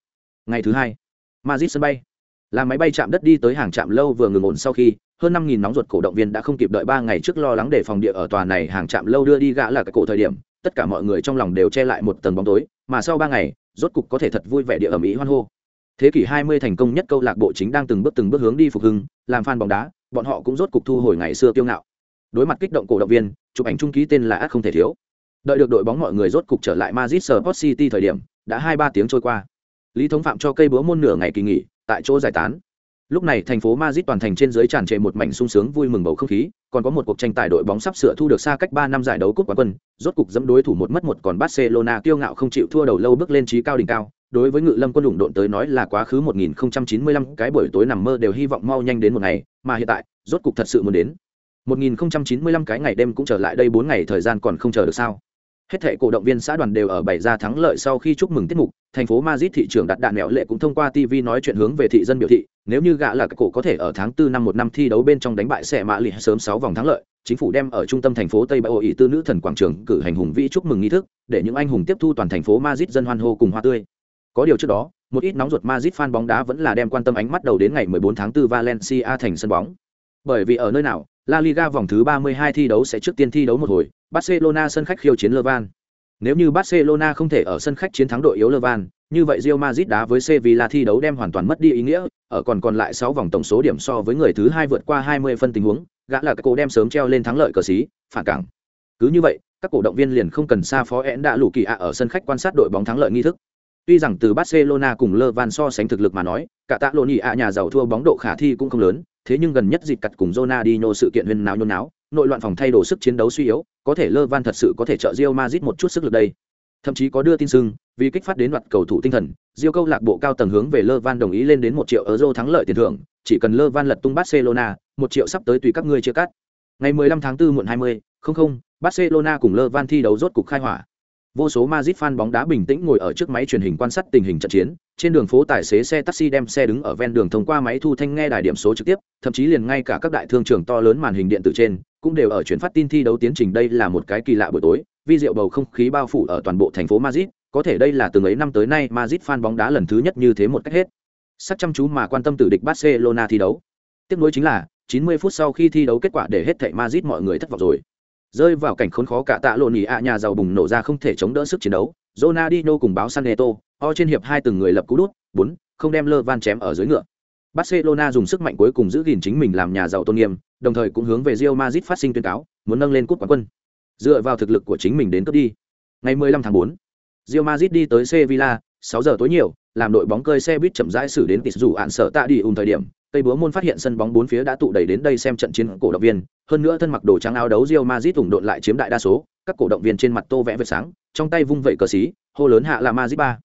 Ngày thứ hai, Madrid sân bay. Là máy bay chạm đất đi tới hàng chạm lâu vừa ngừng ổn sau khi, hơn 5000 nóng ruột cổ động viên đã không kịp đợi 3 ngày trước lo lắng để phòng địa ở tòa này hàng chạm lâu đưa đi gã là cái cổ thời điểm, tất cả mọi người trong lòng đều che lại một tầng bóng tối, mà sau 3 ngày, rốt cục có thể thật vui vẻ địa ở Mỹ hoan hô. Thế kỷ 20 thành công nhất câu lạc bộ chính đang từng bước từng bước hướng đi phục hưng, làm fan bóng đá, bọn họ cũng rốt cục thu hồi ngày xưa kiêu ngạo. Đối mặt kích động cổ động viên, chụp ảnh chung ký tên là ắt không thể thiếu. Đợi được đội bóng mọi người rốt cục trở lại Madrid Sport City thời điểm, đã 2 3 tiếng trôi qua. Lý Thống Phạm cho cây búa môn nửa ngày kỳ nghỉ, tại chỗ giải tán. Lúc này thành phố Madrid toàn thành trên dưới tràn trề một mảnh sung sướng vui mừng bầu không khí, còn có một cuộc tranh tài đội bóng sắp sửa thu được xa cách 3 năm giải đấu cúp quán quân, rốt cục dẫm đối thủ một mất một còn Barcelona kiêu ngạo không chịu thua đầu lâu bước lên trí cao đỉnh cao. Đối với Ngự Lâm quân đụng độn tới nói là quá khứ 1095 cái buổi tối nằm mơ đều hy vọng mau nhanh đến một ngày, mà hiện tại, rốt cục thật sự muốn đến. 1095 cái ngày đêm cũng trở lại đây 4 ngày thời gian còn không chờ được sao? Hết thảy cổ động viên xã đoàn đều ở bày ra thắng lợi sau khi chúc mừng tiết mục, thành phố Madrid thị trưởng đặt đạn mẹo lệ cũng thông qua TV nói chuyện hướng về thị dân biểu thị, nếu như gã là cái cổ có thể ở tháng 4 năm một năm thi đấu bên trong đánh bại xe mã lì sớm 6 vòng thắng lợi, chính phủ đem ở trung tâm thành phố Tây Bắc ý tư nữ thần quảng trường cử hành hùng vĩ chúc mừng nghi thức, để những anh hùng tiếp thu toàn thành phố Madrid dân hoan hô cùng hoa tươi. Có điều trước đó, một ít nóng ruột Madrid fan bóng đá vẫn là đem quan tâm ánh mắt đầu đến ngày 14 tháng 4 Valencia thành sân bóng. Bởi vì ở nơi nào, La Liga vòng thứ 32 thi đấu sẽ trước tiên thi đấu một hồi, Barcelona sân khách khiêu chiến Levan. Nếu như Barcelona không thể ở sân khách chiến thắng đội yếu Levan, như vậy Real Madrid đá với Sevilla thi đấu đem hoàn toàn mất đi ý nghĩa, ở còn còn lại 6 vòng tổng số điểm so với người thứ hai vượt qua 20 phân tình huống, gã là các cổ đem sớm treo lên thắng lợi cờ xí, phản cảng. Cứ như vậy, các cổ động viên liền không cần xa phó én đã lũ kỳ ạ ở sân khách quan sát đội bóng thắng lợi nghi thức. Tuy rằng từ Barcelona cùng Levan so sánh thực lực mà nói, cả tạ lộn ạ nhà giàu thua bóng độ khả thi cũng không lớn, thế nhưng gần nhất dịp cặt cùng Ronaldinho sự kiện huyên náo nhôn náo, nội loạn phòng thay đổi sức chiến đấu suy yếu, có thể Lơ Van thật sự có thể trợ Real Madrid một chút sức lực đây. Thậm chí có đưa tin sưng, vì kích phát đến loạt cầu thủ tinh thần, Real câu lạc bộ cao tầng hướng về Lơ Van đồng ý lên đến một triệu euro thắng lợi tiền thưởng, chỉ cần Lơ Van lật tung Barcelona, một triệu sắp tới tùy các ngươi chia cắt. Ngày 15 tháng 4 muộn 20, không không, Barcelona cùng Lơ Van thi đấu rốt cục khai hỏa. Vô số Madrid fan bóng đá bình tĩnh ngồi ở trước máy truyền hình quan sát tình hình trận chiến, trên đường phố tài xế xe taxi đem xe đứng ở ven đường thông qua máy thu thanh nghe đài điểm số trực tiếp, thậm chí liền ngay cả các đại thương trường to lớn màn hình điện tử trên, cũng đều ở truyền phát tin thi đấu tiến trình đây là một cái kỳ lạ buổi tối, vi diệu bầu không khí bao phủ ở toàn bộ thành phố Madrid, có thể đây là từng ấy năm tới nay Madrid fan bóng đá lần thứ nhất như thế một cách hết. Sắc chăm chú mà quan tâm từ địch Barcelona thi đấu. Tiếp nối chính là 90 phút sau khi thi đấu kết quả để hết thảy Madrid mọi người thất vọng rồi rơi vào cảnh khốn khó cả tạ lộn ý ạ nhà giàu bùng nổ ra không thể chống đỡ sức chiến đấu Ronaldinho cùng báo San Neto, o trên hiệp hai từng người lập cú đút, bốn, không đem Lơ Van chém ở dưới ngựa. Barcelona dùng sức mạnh cuối cùng giữ gìn chính mình làm nhà giàu tôn nghiêm, đồng thời cũng hướng về Real Madrid phát sinh tuyên cáo, muốn nâng lên cúp quán quân. Dựa vào thực lực của chính mình đến cấp đi. Ngày 15 tháng 4, Real Madrid đi tới Sevilla, 6 giờ tối nhiều, làm đội bóng cơi xe buýt chậm rãi xử đến tịt rủ án sợ tạ đi ùn thời điểm, Tây Búa môn phát hiện sân bóng bốn phía đã tụ đầy đến đây xem trận chiến cổ động viên, hơn nữa thân mặc đồ trắng áo đấu Real Madrid ủng độn lại chiếm đại đa số, các cổ động viên trên mặt tô vẽ vệt sáng, trong tay vung vẩy cờ xí, hô lớn hạ là Madrid 3.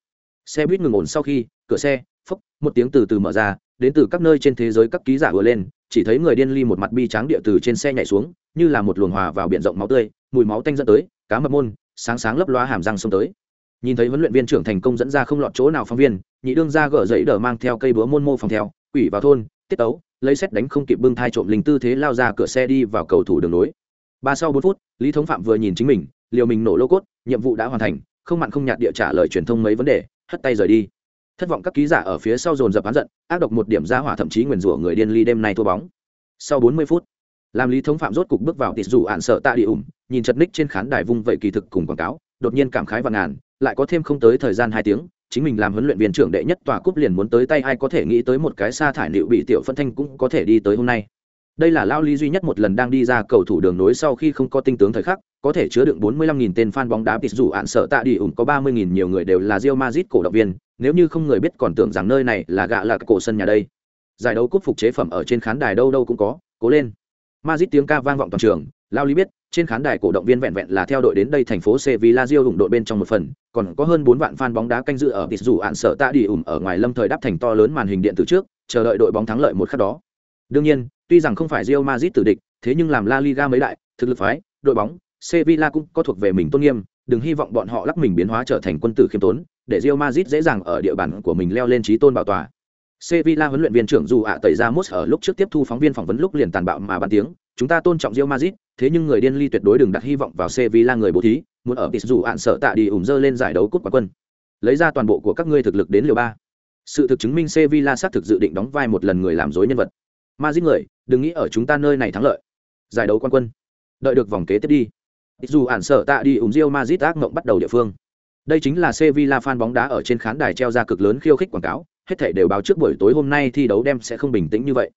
Xe buýt ngừng ổn sau khi, cửa xe, phốc, một tiếng từ từ mở ra, đến từ các nơi trên thế giới các ký giả vừa lên, chỉ thấy người điên ly một mặt bi tráng địa từ trên xe nhảy xuống, như là một luồng hòa vào biển rộng máu tươi, mùi máu tanh dẫn tới, cá mập môn, sáng sáng lấp loa hàm răng xông tới. Nhìn thấy huấn luyện viên trưởng thành công dẫn ra không lọt chỗ nào phóng viên, nhị đương ra gỡ giấy đờ mang theo cây búa môn mô phòng theo, quỷ vào thôn, tiết tấu, lấy xét đánh không kịp bưng thai trộm linh tư thế lao ra cửa xe đi vào cầu thủ đường nối ba sau bốn phút lý thống phạm vừa nhìn chính mình liều mình nổ lô cốt nhiệm vụ đã hoàn thành không mặn không nhạt địa trả lời truyền thông mấy vấn đề hất tay rời đi thất vọng các ký giả ở phía sau dồn dập hắn giận, ác độc một điểm ra hỏa thậm chí nguyền rủa người điên ly đêm nay thua bóng. Sau bốn mươi phút làm lý thống phạm rốt cục bước vào tịt rủ ạn sợ tạ đi ủng, nhìn chật ních trên khán đài vung vậy kỳ thực cùng quảng cáo, đột nhiên cảm khái và ngàn, lại có thêm không tới thời gian hai tiếng, chính mình làm huấn luyện viên trưởng đệ nhất tòa cúp liền muốn tới tay ai có thể nghĩ tới một cái sa thải liệu bị tiểu phân thanh cũng có thể đi tới hôm nay đây là lao lý duy nhất một lần đang đi ra cầu thủ đường nối sau khi không có tinh tướng thời khắc có thể chứa đựng 45.000 tên fan bóng đá tịt dù ạn sợ tạ đi ủng có 30.000 nhiều người đều là Real Madrid cổ động viên nếu như không người biết còn tưởng rằng nơi này là gạ là cổ sân nhà đây giải đấu cúp phục chế phẩm ở trên khán đài đâu đâu cũng có cố lên Madrid tiếng ca vang vọng toàn trường lao lý biết trên khán đài cổ động viên vẹn vẹn là theo đội đến đây thành phố Sevilla Rio ủng đội bên trong một phần, còn có hơn 4 vạn fan bóng đá canh dự ở tịt dù ạn sợ tạ đi ủng ở ngoài lâm thời đáp thành to lớn màn hình điện từ trước, chờ đợi đội bóng thắng lợi một khắc đó. Đương nhiên, tuy rằng không phải Real Madrid tử địch, thế nhưng làm La Liga mấy đại, thực lực phái, đội bóng, Sevilla cũng có thuộc về mình tôn nghiêm, đừng hy vọng bọn họ lắc mình biến hóa trở thành quân tử khiêm tốn, để Real Madrid dễ dàng ở địa bàn của mình leo lên trí tôn bảo tòa. Sevilla huấn luyện viên trưởng dù ạ tẩy ra Mos ở lúc trước tiếp thu phóng viên phỏng vấn lúc liền tàn bạo mà bàn tiếng, chúng ta tôn trọng Real Madrid, thế nhưng người điên ly tuyệt đối đừng đặt hy vọng vào Sevilla người bố thí, muốn ở dù ạn sợ tạ đi ủng dơ lên giải đấu cúp quán quân. Lấy ra toàn bộ của các ngươi thực lực đến liều ba. Sự thực chứng minh Sevilla xác thực dự định đóng vai một lần người làm dối nhân vật. Madrid người, đừng nghĩ ở chúng ta nơi này thắng lợi. Giải đấu quan quân. Đợi được vòng kế tiếp đi. Dù ản sở tạ đi ủng rio mazit ác mộng bắt đầu địa phương. Đây chính là Sevilla fan bóng đá ở trên khán đài treo ra cực lớn khiêu khích quảng cáo, hết thể đều báo trước buổi tối hôm nay thi đấu đem sẽ không bình tĩnh như vậy.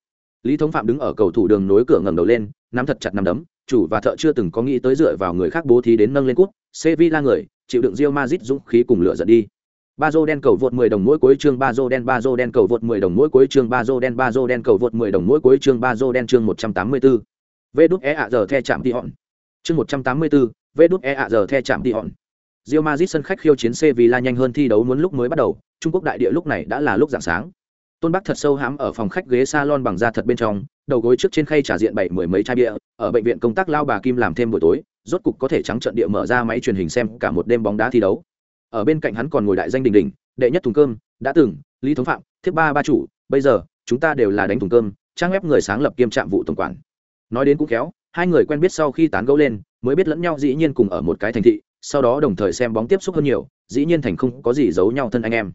Lý Thống Phạm đứng ở cầu thủ đường nối cửa ngẩng đầu lên, nắm thật chặt nắm đấm, chủ và thợ chưa từng có nghĩ tới dựa vào người khác bố thí đến nâng lên cút, Sevilla người, chịu đựng rio mazit dũng khí cùng lửa dẫn đi. Bazo đen cầu vượt 10 đồng mỗi cuối chương Bazo đen Bazo đen cầu vượt 10 đồng mỗi cuối chương Bazo đen Bazo đen cầu vượt 10 đồng mỗi cuối chương Bazo đen chương 184. Vê đút e ạ giờ the chạm đi hòn. Chương 184, Vê đút e ạ giờ the chạm đi hòn. Real Madrid sân khách khiêu chiến Sevilla nhanh hơn thi đấu muốn lúc mới bắt đầu, Trung Quốc đại địa lúc này đã là lúc rạng sáng. Tôn Bắc thật sâu hãm ở phòng khách ghế salon bằng da thật bên trong, đầu gối trước trên khay trả diện bảy mười mấy chai bia, ở bệnh viện công tác lao bà Kim làm thêm buổi tối, rốt cục có thể trắng trận địa mở ra máy truyền hình xem cả một đêm bóng đá thi đấu. Ở bên cạnh hắn còn ngồi đại danh đình đình, đệ nhất thùng cơm, đã từng, Lý Thống Phạm, thiếp ba ba chủ, bây giờ, chúng ta đều là đánh thùng cơm, trang web người sáng lập kiêm trạm vụ tổng quản. Nói đến cũng khéo, hai người quen biết sau khi tán gẫu lên, mới biết lẫn nhau dĩ nhiên cùng ở một cái thành thị, sau đó đồng thời xem bóng tiếp xúc hơn nhiều, dĩ nhiên thành không có gì giấu nhau thân anh em.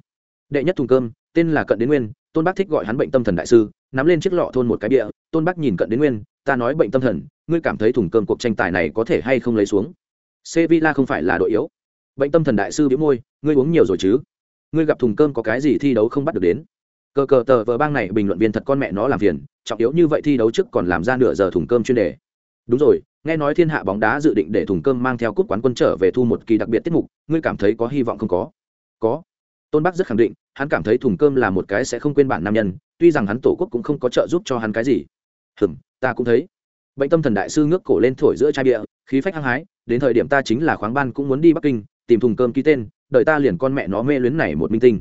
Đệ nhất thùng cơm, tên là Cận Đến Nguyên, Tôn Bác thích gọi hắn bệnh tâm thần đại sư, nắm lên chiếc lọ thôn một cái bia, Tôn Bác nhìn Cận Đến Nguyên, ta nói bệnh tâm thần, ngươi cảm thấy thùng cơm cuộc tranh tài này có thể hay không lấy xuống? Sevilla không phải là đội yếu. Bệnh tâm thần đại sư biếu môi, ngươi uống nhiều rồi chứ? Ngươi gặp thùng cơm có cái gì thi đấu không bắt được đến? Cờ cờ tờ vờ bang này bình luận viên thật con mẹ nó làm phiền, trọng yếu như vậy thi đấu trước còn làm ra nửa giờ thùng cơm chuyên đề. Đúng rồi, nghe nói thiên hạ bóng đá dự định để thùng cơm mang theo cúp quán quân trở về thu một kỳ đặc biệt tiết mục, ngươi cảm thấy có hy vọng không có? Có. Tôn Bắc rất khẳng định, hắn cảm thấy thùng cơm là một cái sẽ không quên bản nam nhân, tuy rằng hắn tổ quốc cũng không có trợ giúp cho hắn cái gì. hừm ta cũng thấy bệnh tâm thần đại sư ngước cổ lên thổi giữa chai bia khí phách hăng hái đến thời điểm ta chính là khoáng ban cũng muốn đi bắc kinh tìm thùng cơm ký tên, đợi ta liền con mẹ nó mê luyến này một minh tinh.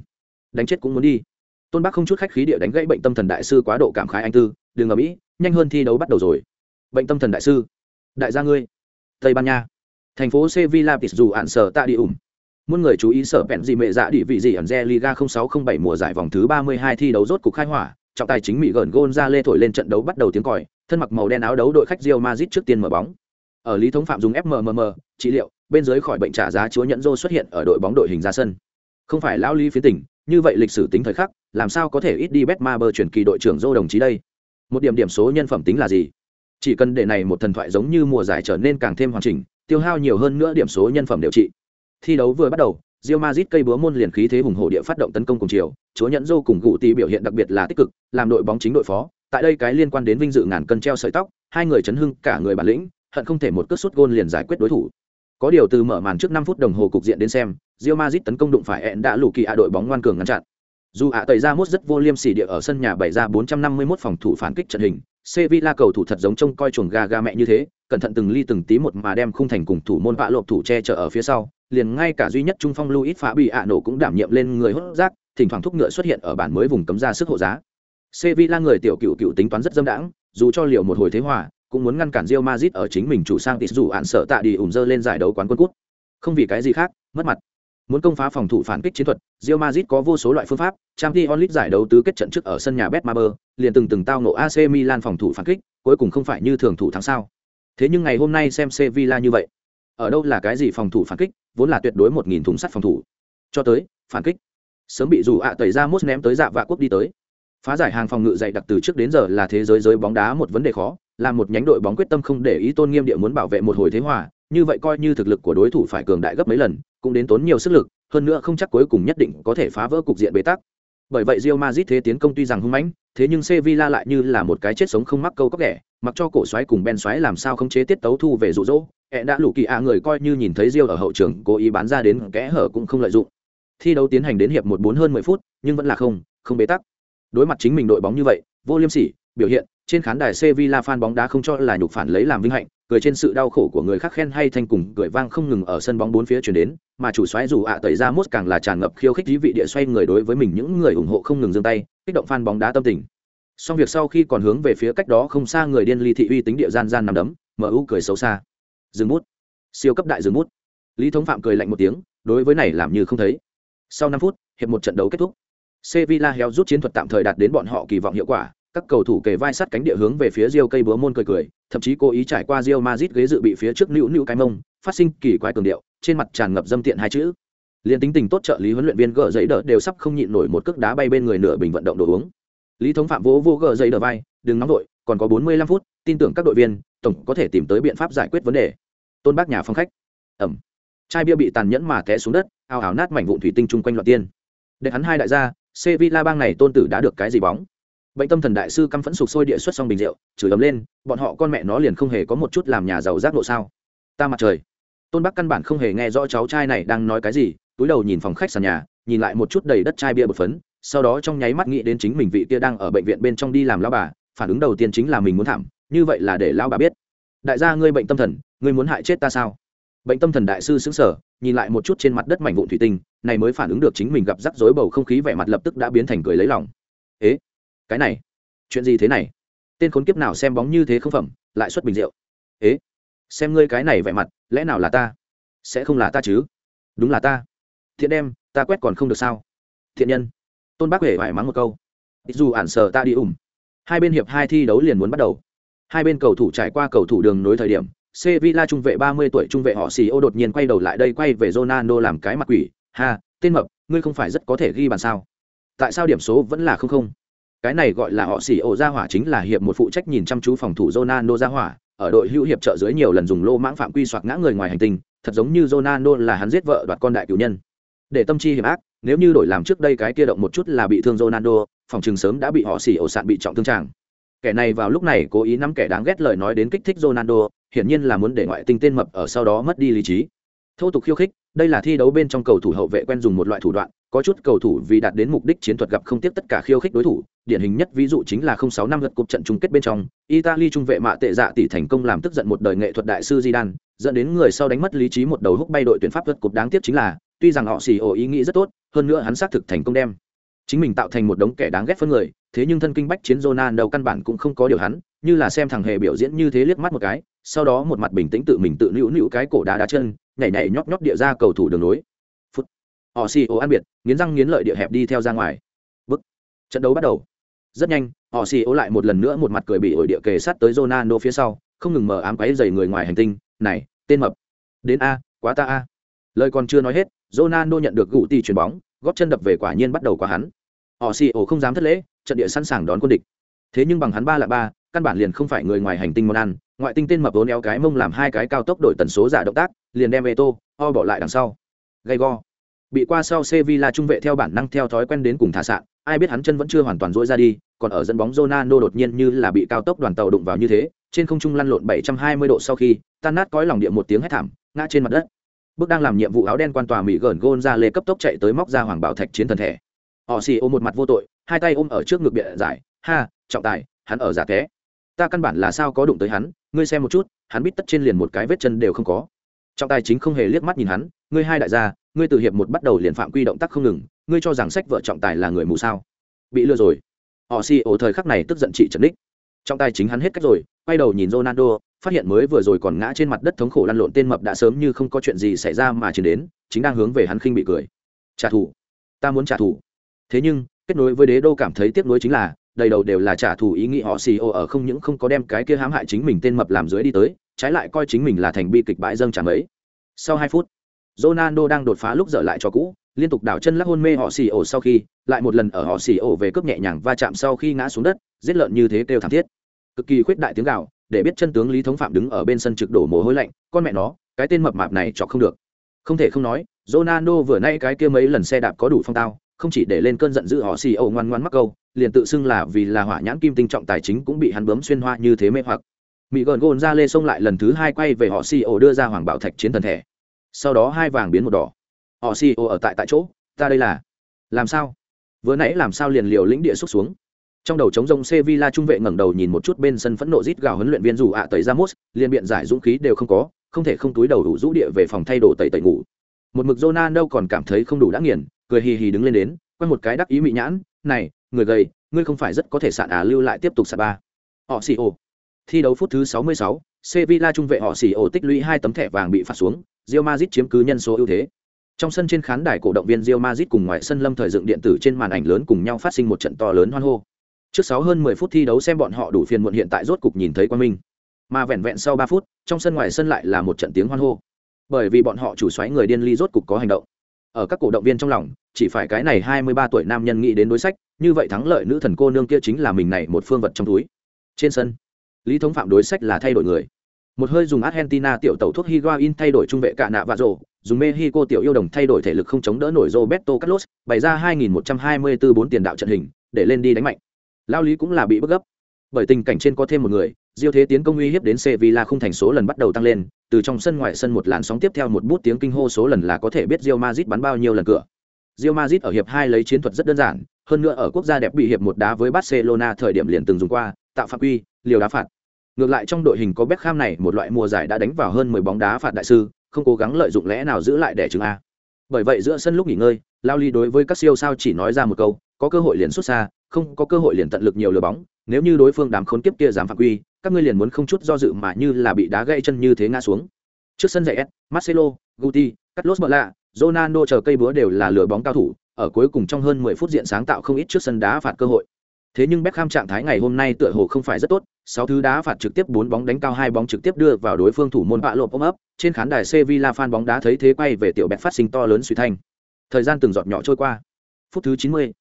Đánh chết cũng muốn đi. Tôn bác không chút khách khí địa đánh gãy bệnh tâm thần đại sư quá độ cảm khái anh tư, đừng ở mỹ nhanh hơn thi đấu bắt đầu rồi. Bệnh tâm thần đại sư, đại gia ngươi, tây ban nha, thành phố sevilla tis dù ạn sở tạ đi ủng muôn người chú ý sở bẹn gì mẹ dạ địa vị gì ẩn re liga 0607 mùa giải vòng thứ 32 thi đấu rốt cục khai hỏa, trọng tài chính mỹ gần gôn ra lê thổi lên trận đấu bắt đầu tiếng còi, thân mặc màu đen áo đấu đội khách Real Madrid trước tiên mở bóng. Ở lý thống phạm dùng fmmm trị liệu bên dưới khỏi bệnh trả giá chúa nhẫn rô xuất hiện ở đội bóng đội hình ra sân không phải lão lý phiến tỉnh như vậy lịch sử tính thời khắc làm sao có thể ít đi bet ma bơ chuyển kỳ đội trưởng rô đồng chí đây một điểm điểm số nhân phẩm tính là gì chỉ cần để này một thần thoại giống như mùa giải trở nên càng thêm hoàn chỉnh tiêu hao nhiều hơn nữa điểm số nhân phẩm điều trị thi đấu vừa bắt đầu Real Madrid cây búa môn liền khí thế hùng hổ địa phát động tấn công cùng chiều, chúa nhẫn dô cùng gụ tỷ biểu hiện đặc biệt là tích cực, làm đội bóng chính đội phó. Tại đây cái liên quan đến vinh dự ngàn cân treo sợi tóc, hai người chấn hưng cả người bản lĩnh, hận không thể một cước sút gôn liền giải quyết đối thủ. Có điều từ mở màn trước 5 phút đồng hồ cục diện đến xem, Real Madrid tấn công đụng phải ẹn đã lù kỳ ạ đội bóng ngoan cường ngăn chặn. Dù ạ tẩy ra mốt rất vô liêm sỉ địa ở sân nhà bày ra 451 phòng thủ phản kích trận hình, Sevilla cầu thủ thật giống trông coi chuồng gà gà mẹ như thế, cẩn thận từng ly từng tí một mà đem khung thành cùng thủ môn vạ lộp thủ che chở ở phía sau, liền ngay cả duy nhất trung phong Luis Phá bị ạ nổ cũng đảm nhiệm lên người hốt rác, thỉnh thoảng thúc ngựa xuất hiện ở bản mới vùng cấm ra sức hộ giá. Sevilla người tiểu cựu cựu tính toán rất dâm đãng, dù cho liệu một hồi thế hòa, cũng muốn ngăn cản Real Madrid ở chính mình chủ sang tịt dù án sợ tạ đi ủng dơ lên giải đấu quán quân cút. Không vì cái gì khác, mất mặt. Muốn công phá phòng thủ phản kích chiến thuật, Real Madrid có vô số loại phương pháp, Champions League giải đấu tứ kết trận trước ở sân nhà Betmaber, liền từng từng tao nộ AC Milan phòng thủ phản kích, cuối cùng không phải như thường thủ thắng sao? Thế nhưng ngày hôm nay xem Sevilla như vậy, ở đâu là cái gì phòng thủ phản kích, vốn là tuyệt đối một nghìn thùng sắt phòng thủ. Cho tới, phản kích, sớm bị dù ạ tẩy ra mốt ném tới dạ vạ quốc đi tới. Phá giải hàng phòng ngự dày đặc từ trước đến giờ là thế giới giới bóng đá một vấn đề khó, là một nhánh đội bóng quyết tâm không để ý tôn nghiêm địa muốn bảo vệ một hồi thế hòa, như vậy coi như thực lực của đối thủ phải cường đại gấp mấy lần, cũng đến tốn nhiều sức lực, hơn nữa không chắc cuối cùng nhất định có thể phá vỡ cục diện bế tắc. Bởi vậy Real Madrid thế tiến công tuy rằng hung mãnh, thế nhưng Sevilla lại như là một cái chết sống không mắc câu có kẻ, mặc cho cổ xoáy cùng Ben xoáy làm sao không chế tiết tấu thu về dụ dỗ, ẹ đã lũ kỳ a người coi như nhìn thấy Real ở hậu trường cố ý bán ra đến kẽ hở cũng không lợi dụng. Thi đấu tiến hành đến hiệp một bốn hơn mười phút, nhưng vẫn là không, không bế tắc. Đối mặt chính mình đội bóng như vậy, vô liêm sỉ, biểu hiện, trên khán đài Sevilla fan bóng đá không cho là nhục phản lấy làm vinh hạnh, cười trên sự đau khổ của người khác khen hay thanh cùng cười vang không ngừng ở sân bóng bốn phía truyền đến, mà chủ soái dù ạ tẩy ra mốt càng là tràn ngập khiêu khích dí vị địa xoay người đối với mình những người ủng hộ không ngừng giương tay, kích động fan bóng đá tâm tình. Xong việc sau khi còn hướng về phía cách đó không xa người điên Lý thị uy tính địa gian gian nằm đấm, mở ưu cười xấu xa. Dừng mút Siêu cấp đại dừng mút Lý Thống Phạm cười lạnh một tiếng, đối với này làm như không thấy. Sau năm phút, hiệp một trận đấu kết thúc. Sevilla héo rút chiến thuật tạm thời đạt đến bọn họ kỳ vọng hiệu quả, các cầu thủ kề vai sát cánh địa hướng về phía Rio cây búa môn cười cười, thậm chí cố ý trải qua Rio Madrid ghế dự bị phía trước nữu nữu cái mông, phát sinh kỳ quái cường điệu, trên mặt tràn ngập dâm tiện hai chữ. Liên tính tình tốt trợ lý huấn luyện viên gỡ giấy đỡ đều sắp không nhịn nổi một cước đá bay bên người nửa bình vận động đồ uống. Lý Thống Phạm vỗ vô gỡ giấy đỡ vai, đừng nóng vội, còn có 45 phút, tin tưởng các đội viên tổng có thể tìm tới biện pháp giải quyết vấn đề. Tôn Bác nhà phòng khách. Ẩm. Chai bia bị tàn nhẫn mà té xuống đất, ao ào nát mảnh vụn thủy tinh chung quanh loạn tiên. Để hắn hai đại gia, Sevilla bang này tôn tử đã được cái gì bóng? bệnh tâm thần đại sư căm phẫn sục sôi địa xuất xong bình rượu chửi ấm lên bọn họ con mẹ nó liền không hề có một chút làm nhà giàu giác nộ sao? Ta mặt trời. Tôn bắc căn bản không hề nghe rõ cháu trai này đang nói cái gì túi đầu nhìn phòng khách sàn nhà nhìn lại một chút đầy đất chai bia bột phấn sau đó trong nháy mắt nghĩ đến chính mình vị kia đang ở bệnh viện bên trong đi làm lão bà phản ứng đầu tiên chính là mình muốn thảm như vậy là để lão bà biết. Đại gia ngươi bệnh tâm thần ngươi muốn hại chết ta sao? Bệnh tâm thần đại sư sững sờ, nhìn lại một chút trên mặt đất mảnh vụn thủy tinh này mới phản ứng được chính mình gặp rắc rối bầu không khí vẻ mặt lập tức đã biến thành cười lấy lòng. Ế cái này chuyện gì thế này? Tên khốn kiếp nào xem bóng như thế không phẩm lại xuất bình rượu? Ế xem ngươi cái này vẻ mặt lẽ nào là ta? Sẽ không là ta chứ? Đúng là ta. Thiện đem ta quét còn không được sao? Thiện nhân. Tôn bác huệ phải mắng một câu. Dù ản sờ ta đi ủng hai bên hiệp hai thi đấu liền muốn bắt đầu. Hai bên cầu thủ trải qua cầu thủ đường nối thời điểm Sevilla trung vệ 30 tuổi trung vệ họ xì ô đột nhiên quay đầu lại đây quay về Ronaldo làm cái mặt quỷ, ha, tên mập, ngươi không phải rất có thể ghi bàn sao? Tại sao điểm số vẫn là không không? cái này gọi là họ xỉ ổ ra hỏa chính là hiệp một phụ trách nhìn chăm chú phòng thủ Ronaldo ra hỏa, ở đội hữu hiệp trợ dưới nhiều lần dùng lô mãng phạm quy soạt ngã người ngoài hành tinh, thật giống như Ronaldo là hắn giết vợ đoạt con đại cửu nhân. Để tâm chi hiểm ác, nếu như đổi làm trước đây cái kia động một chút là bị thương Ronaldo, phòng trường sớm đã bị họ xỉ ổ sạn bị trọng thương tràng Kẻ này vào lúc này cố ý nắm kẻ đáng ghét lời nói đến kích thích Ronaldo, hiển nhiên là muốn để ngoại tinh tên mập ở sau đó mất đi lý trí. Thô tục khiêu khích, đây là thi đấu bên trong cầu thủ hậu vệ quen dùng một loại thủ đoạn, có chút cầu thủ vì đạt đến mục đích chiến thuật gặp không tiếp tất cả khiêu khích đối thủ điển hình nhất ví dụ chính là 06 năm lượt cục trận chung kết bên trong italy trung vệ mạ tệ dạ tỷ thành công làm tức giận một đời nghệ thuật đại sư zidane dẫn đến người sau đánh mất lý trí một đầu húc bay đội tuyển pháp lượt cục đáng tiếc chính là tuy rằng họ xì ổ ý nghĩ rất tốt hơn nữa hắn xác thực thành công đem chính mình tạo thành một đống kẻ đáng ghét phân người thế nhưng thân kinh bách chiến Jonan đầu căn bản cũng không có điều hắn như là xem thằng hề biểu diễn như thế liếc mắt một cái sau đó một mặt bình tĩnh tự mình tự nữu nữu cái cổ đá đá chân nhảy nhảy nhót nhót địa ra cầu thủ đường nối phút. Họ xì ô ăn biệt, nghiến răng nghiến lợi địa hẹp đi theo ra ngoài. Bức trận đấu bắt đầu. Rất nhanh, họ xì ô lại một lần nữa một mặt cười bị ổi địa kề sát tới Ronaldo phía sau, không ngừng mở ám quấy dày người ngoài hành tinh. Này, tên mập. Đến a, quá ta a. Lời còn chưa nói hết, Ronaldo nhận được gụ tỷ chuyền bóng, góp chân đập về quả nhiên bắt đầu qua hắn. Họ xì ô không dám thất lễ, trận địa sẵn sàng đón quân địch. Thế nhưng bằng hắn ba là ba, căn bản liền không phải người ngoài hành tinh món ăn ngoại tinh tên mập vốn éo cái mông làm hai cái cao tốc đổi tần số giả động tác, liền đem Eto, o bỏ lại đằng sau. Gay go. Bị qua sau Sevilla trung vệ theo bản năng theo thói quen đến cùng thả sạn, ai biết hắn chân vẫn chưa hoàn toàn rỗi ra đi, còn ở dẫn bóng Ronaldo đột nhiên như là bị cao tốc đoàn tàu đụng vào như thế, trên không trung lăn lộn 720 độ sau khi, tan nát cõi lòng địa một tiếng hét thảm, ngã trên mặt đất. Bước đang làm nhiệm vụ áo đen quan tòa mỹ gởn gôn ra lê cấp tốc chạy tới móc ra hoàng bảo thạch chiến thần thể họ xì ôm một mặt vô tội, hai tay ôm ở trước ngực bịa giải, ha, trọng tài, hắn ở giả té ta căn bản là sao có đụng tới hắn, ngươi xem một chút, hắn bít tất trên liền một cái vết chân đều không có. Trọng tài chính không hề liếc mắt nhìn hắn, ngươi hai đại gia, ngươi từ hiệp một bắt đầu liền phạm quy động tác không ngừng, ngươi cho rằng sách vợ trọng tài là người mù sao? Bị lừa rồi. Họ xì ổ thời khắc này tức giận chị trần đích. Trọng tài chính hắn hết cách rồi, quay đầu nhìn ronaldo, phát hiện mới vừa rồi còn ngã trên mặt đất thống khổ lăn lộn tên mập đã sớm như không có chuyện gì xảy ra mà chỉ đến, chính đang hướng về hắn khinh bị cười. Trả thù. Ta muốn trả thù. Thế nhưng, kết nối với đế đô cảm thấy tiếc nuối chính là đầy đầu đều là trả thù ý nghĩ họ xì ô ở không những không có đem cái kia hãm hại chính mình tên mập làm dưới đi tới, trái lại coi chính mình là thành bi kịch bãi dâng trả mấy. Sau hai phút, Ronaldo đang đột phá lúc dở lại cho cũ, liên tục đảo chân lắc hôn mê họ xì ổ sau khi, lại một lần ở họ xì ổ về cướp nhẹ nhàng va chạm sau khi ngã xuống đất, giết lợn như thế kêu thảm thiết. Cực kỳ khuyết đại tiếng gạo để biết chân tướng lý thống phạm đứng ở bên sân trực đổ mồ hôi lạnh, con mẹ nó, cái tên mập mạp này chọc không được. Không thể không nói, Ronaldo vừa nay cái kia mấy lần xe đạp có đủ phong tao, không chỉ để lên cơn giận dữ họ xì ẩu ngoan ngoan mắc câu liền tự xưng là vì là hỏa nhãn kim tinh trọng tài chính cũng bị hắn bấm xuyên hoa như thế mê hoặc. Mỹ gòn gôn ra lê xông lại lần thứ hai quay về họ si ẩu đưa ra hoàng bảo thạch chiến thần thẻ. Sau đó hai vàng biến một đỏ. Họ si ẩu ở tại tại chỗ ta đây là. Làm sao? Vừa nãy làm sao liền liều lĩnh địa xúc xuống? Trong đầu chống rông Sevilla trung vệ ngẩng đầu nhìn một chút bên sân phẫn nộ rít gào huấn luyện viên dù ạ tẩy ra mốt, liền biện giải dũng khí đều không có, không thể không túi đầu đủ rũ địa về phòng thay đồ tẩy tẩy ngủ. Một mực Ronaldo còn cảm thấy không đủ đã nghiền, cười hì hì đứng lên đến, quay một cái đắc ý mị nhãn, "Này, người gầy, ngươi không phải rất có thể sạn à lưu lại tiếp tục sạn ba." Họ xì ô Thi đấu phút thứ 66, Sevilla trung vệ họ xì ô tích lũy hai tấm thẻ vàng bị phạt xuống, Real Madrid chiếm cứ nhân số ưu thế. Trong sân trên khán đài cổ động viên Real Madrid cùng ngoài sân Lâm thời dựng điện tử trên màn ảnh lớn cùng nhau phát sinh một trận to lớn hoan hô. Trước 6 hơn 10 phút thi đấu xem bọn họ đủ phiền muộn hiện tại rốt cục nhìn thấy quan minh. Mà vẹn vẹn sau 3 phút, trong sân ngoài sân lại là một trận tiếng hoan hô. Bởi vì bọn họ chủ xoáy người điên ly rốt cục có hành động. Ở các cổ động viên trong lòng, chỉ phải cái này 23 tuổi nam nhân nghĩ đến đối sách, như vậy thắng lợi nữ thần cô nương kia chính là mình này một phương vật trong túi. Trên sân, Lý Thống Phạm đối sách là thay đổi người. Một hơi dùng Argentina tiểu tẩu thuốc Higuain thay đổi trung vệ cả nạ và rồ, dùng Mexico tiểu yêu đồng thay đổi thể lực không chống đỡ nổi Roberto Carlos, bày ra 2124 bốn tiền đạo trận hình, để lên đi đánh mạnh lao lý cũng là bị bức gấp bởi tình cảnh trên có thêm một người diêu thế tiến công uy hiếp đến sevilla không thành số lần bắt đầu tăng lên, từ trong sân ngoài sân một làn sóng tiếp theo một bút tiếng kinh hô số lần là có thể biết Real Madrid bắn bao nhiêu lần cửa. Real Madrid ở hiệp hai lấy chiến thuật rất đơn giản, hơn nữa ở quốc gia đẹp bị hiệp một đá với Barcelona thời điểm liền từng dùng qua, tạo phạm quy, liều đá phạt. Ngược lại trong đội hình có Beckham này, một loại mùa giải đã đánh vào hơn 10 bóng đá phạt đại sư, không cố gắng lợi dụng lẽ nào giữ lại để chứng a. Bởi vậy giữa sân lúc nghỉ ngơi, lao ly đối với các siêu sao chỉ nói ra một câu, có cơ hội liền xuất xa, không có cơ hội liền tận lực nhiều lừa bóng, nếu như đối phương đám khốn kiếp kia dám phạm quy các ngươi liền muốn không chút do dự mà như là bị đá gãy chân như thế ngã xuống. Trước sân dạy s marcelo guti carlos Bala, lạ ronaldo chờ cây búa đều là lửa bóng cao thủ ở cuối cùng trong hơn 10 phút diện sáng tạo không ít trước sân đá phạt cơ hội. Thế nhưng Beckham trạng thái ngày hôm nay tựa hồ không phải rất tốt sáu thứ đá phạt trực tiếp bốn bóng đánh cao hai bóng trực tiếp đưa vào đối phương thủ môn bạ lộp ôm ấp trên khán đài Sevilla fan bóng đá thấy thế quay về tiểu Beck phát sinh to lớn suy thanh. Thời gian từng giọt nhỏ trôi qua. Phút thứ 90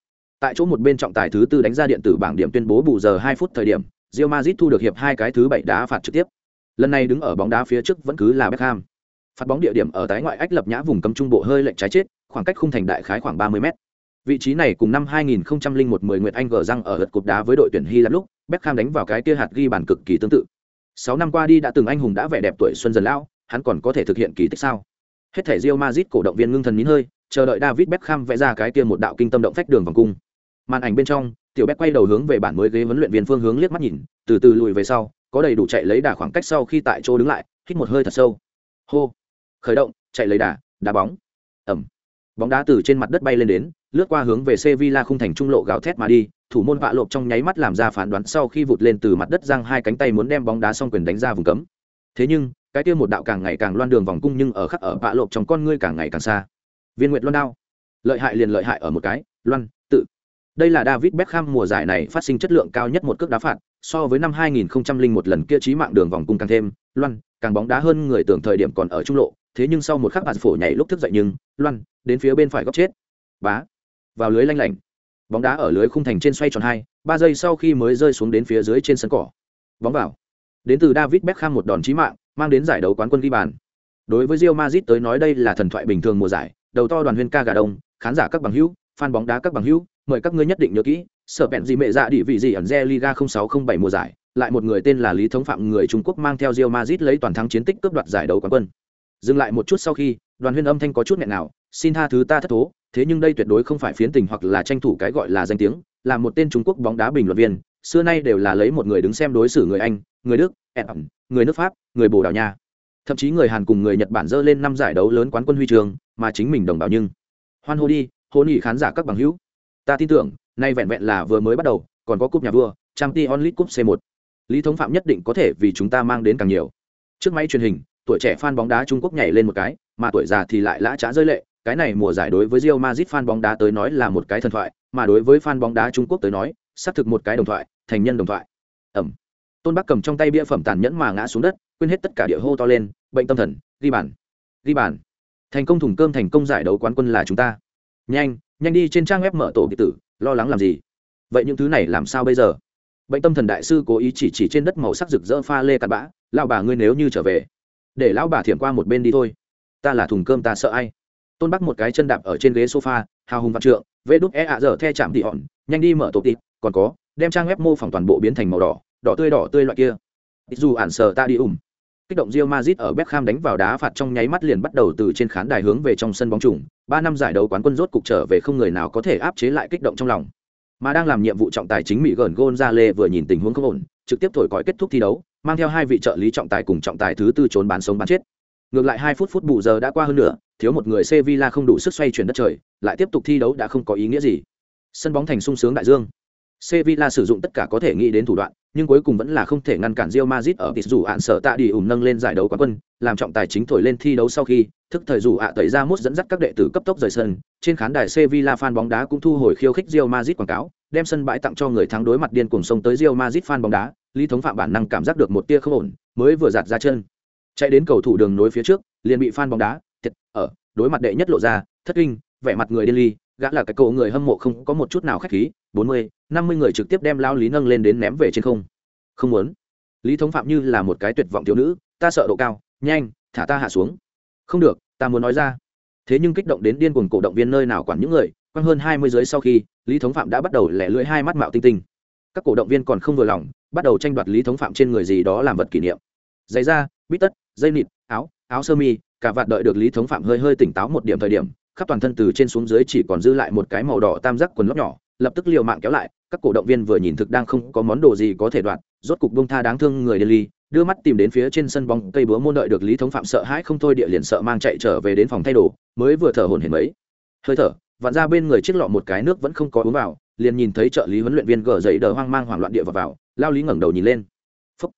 Tại chỗ một bên trọng tài thứ tư đánh ra điện tử bảng điểm tuyên bố bù giờ hai phút thời điểm, Real Madrid thu được hiệp hai cái thứ bảy đá phạt trực tiếp. Lần này đứng ở bóng đá phía trước vẫn cứ là Beckham. Phạt bóng địa điểm ở tái ngoại ách lập nhã vùng cấm trung bộ hơi lệch trái chết, khoảng cách khung thành đại khái khoảng 30 mét. Vị trí này cùng năm 2001 10 Nguyệt Anh gờ răng ở lượt cột đá với đội tuyển Hy Lạp lúc, Beckham đánh vào cái kia hạt ghi bàn cực kỳ tương tự. 6 năm qua đi đã từng anh hùng đã vẻ đẹp tuổi xuân dần lão, hắn còn có thể thực hiện kỳ tích sao? Hết thể Real Madrid cổ động viên ngưng thần nín hơi, chờ đợi David Beckham vẽ ra cái kia một đạo kinh tâm động phách đường vòng cung. Màn ảnh bên trong, tiểu bé quay đầu hướng về bản mới ghế huấn luyện viên phương hướng liếc mắt nhìn, từ từ lùi về sau, có đầy đủ chạy lấy đà khoảng cách sau khi tại chỗ đứng lại, hít một hơi thật sâu. Hô. Khởi động, chạy lấy đà, đá bóng. Ẩm, Bóng đá từ trên mặt đất bay lên đến, lướt qua hướng về Sevilla khung thành trung lộ gào thét mà đi, thủ môn vạ lộp trong nháy mắt làm ra phán đoán sau khi vụt lên từ mặt đất giang hai cánh tay muốn đem bóng đá xong quyền đánh ra vùng cấm. Thế nhưng, cái kia một đạo càng ngày càng loan đường vòng cung nhưng ở khắc ở vạ lộp trong con ngươi càng ngày càng xa. Viên Nguyệt Loan đao. Lợi hại liền lợi hại ở một cái, loan. Đây là David Beckham mùa giải này phát sinh chất lượng cao nhất một cước đá phạt, so với năm 2001 lần kia chí mạng đường vòng cung càng thêm, loan, càng bóng đá hơn người tưởng thời điểm còn ở trung lộ, thế nhưng sau một khắc bạn phổ nhảy lúc thức dậy nhưng, loan, đến phía bên phải góc chết. Bá. Vào lưới lanh lảnh. Bóng đá ở lưới khung thành trên xoay tròn hai ba giây sau khi mới rơi xuống đến phía dưới trên sân cỏ. Bóng vào. Đến từ david beckham một đòn chí mạng mang đến giải đấu quán quân ghi bàn. Đối với Real Madrid tới nói đây là thần thoại bình thường mùa giải đầu to đoàn huyên ca gà đông khán giả các bằng hữu fan bóng đá các bằng hữu mời các ngươi nhất định nhớ kỹ, sở bẹn gì mẹ dạ đi vị gì ẩn re liga 0607 mùa giải, lại một người tên là lý thống phạm, người trung quốc mang theo Real Madrid lấy toàn thắng chiến tích cướp đoạt giải đấu quán quân. Dừng lại một chút sau khi, đoàn huyên âm thanh có chút nghẹn nào, xin tha thứ ta thất thố, thế nhưng đây tuyệt đối không phải phiến tình hoặc là tranh thủ cái gọi là danh tiếng, là một tên trung quốc bóng đá bình luận viên, xưa nay đều là lấy một người đứng xem đối xử người anh, người đức ẩn người nước pháp, người bồ đào nha. Thậm chí người hàn cùng người nhật bản dơ lên năm giải đấu lớn quán quân huy trường mà chính mình đồng bào nhưng. Hoan hô đi hôn nghị khán giả các bằng hữu ta tin tưởng nay vẹn vẹn là vừa mới bắt đầu còn có cúp nhà vua trang t onlit cúp c 1 lý thống phạm nhất định có thể vì chúng ta mang đến càng nhiều trước máy truyền hình tuổi trẻ fan bóng đá trung quốc nhảy lên một cái mà tuổi già thì lại lã trá rơi lệ cái này mùa giải đối với Real Madrid fan bóng đá tới nói là một cái thần thoại, mà đối với fan bóng đá Trung Quốc tới nói, xác thực một cái đồng thoại, thành nhân đồng thoại. Ẩm. Tôn Bắc cầm trong tay bia phẩm tàn nhẫn mà ngã xuống đất, quên hết tất cả địa hô to lên, bệnh tâm thần, ghi bàn. Ghi bàn. Thành công thủng cơm thành công giải đấu quán quân là chúng ta. Nhanh, nhanh đi trên trang web mở tổ điện tử, lo lắng làm gì? Vậy những thứ này làm sao bây giờ? Bệnh tâm thần đại sư cố ý chỉ chỉ trên đất màu sắc rực rỡ pha lê cặn bã, lão bà ngươi nếu như trở về, để lão bà thiểm qua một bên đi thôi. Ta là thùng cơm ta sợ ai? tôn bắc một cái chân đạp ở trên ghế sofa hào hùng vạn trượng vê đúc e ạ dở the chạm tị hòn nhanh đi mở tổ tịt còn có đem trang web mô phỏng toàn bộ biến thành màu đỏ đỏ tươi đỏ tươi loại kia dù ản sờ ta đi ủng kích động Real Madrid ở Beckham đánh vào đá phạt trong nháy mắt liền bắt đầu từ trên khán đài hướng về trong sân bóng trùng. Ba năm giải đấu quán quân rốt cục trở về không người nào có thể áp chế lại kích động trong lòng. Mà đang làm nhiệm vụ trọng tài chính Mỹ gần Gonzalez vừa nhìn tình huống không ổn, trực tiếp thổi còi kết thúc thi đấu, mang theo hai vị trợ lý trọng tài cùng trọng tài thứ tư trốn bán sống bán chết. Ngược lại hai phút phút bù giờ đã qua hơn nữa, thiếu một người Sevilla không đủ sức xoay chuyển đất trời, lại tiếp tục thi đấu đã không có ý nghĩa gì. Sân bóng thành sung sướng đại dương. Sevilla sử dụng tất cả có thể nghĩ đến thủ đoạn, nhưng cuối cùng vẫn là không thể ngăn cản Real Madrid ở tịt dù ạn sở tạ đi ủng nâng lên giải đấu quán quân, làm trọng tài chính thổi lên thi đấu sau khi, thức thời dù ạ tẩy ra mút dẫn dắt các đệ tử cấp tốc rời sân, trên khán đài Sevilla fan bóng đá cũng thu hồi khiêu khích Real Madrid quảng cáo, đem sân bãi tặng cho người thắng đối mặt điên cuồng sông tới Real Madrid fan bóng đá, Lý thống phạm bản năng cảm giác được một tia không ổn, mới vừa giạt ra chân. Chạy đến cầu thủ đường nối phía trước, liền bị fan bóng đá, thiệt, ở, đối mặt đệ nhất lộ ra thất kinh vẻ mặt người điên ly gã là cái cậu người hâm mộ không có một chút nào khách khí, bốn mươi, năm mươi người trực tiếp đem lao lý nâng lên đến ném về trên không. Không muốn. Lý thống phạm như là một cái tuyệt vọng thiếu nữ, ta sợ độ cao, nhanh, thả ta hạ xuống. Không được, ta muốn nói ra. Thế nhưng kích động đến điên cuồng cổ động viên nơi nào quản những người, quăng hơn hai mươi dưới sau khi, lý thống phạm đã bắt đầu lẻ lưỡi hai mắt mạo tinh tinh. Các cổ động viên còn không vừa lòng, bắt đầu tranh đoạt lý thống phạm trên người gì đó làm vật kỷ niệm. Giày da, bít tất, dây nịt, áo áo sơ mi, cả vạt đợi được lý thống phạm hơi hơi tỉnh táo một điểm thời điểm khắp toàn thân từ trên xuống dưới chỉ còn dư lại một cái màu đỏ tam giác quần lót nhỏ lập tức liều mạng kéo lại các cổ động viên vừa nhìn thực đang không có món đồ gì có thể đoạt rốt cục bông tha đáng thương người điên ly đưa mắt tìm đến phía trên sân bóng cây búa môn đợi được lý thống phạm sợ hãi không thôi địa liền sợ mang chạy trở về đến phòng thay đồ mới vừa thở hổn hển mấy. Hơi thở vặn ra bên người chiếc lọ một cái nước vẫn không có uống vào liền nhìn thấy trợ lý huấn luyện viên gờ dậy đờ hoang mang hoảng loạn địa vào, vào lao lý ngẩng đầu nhìn lên. Phúc.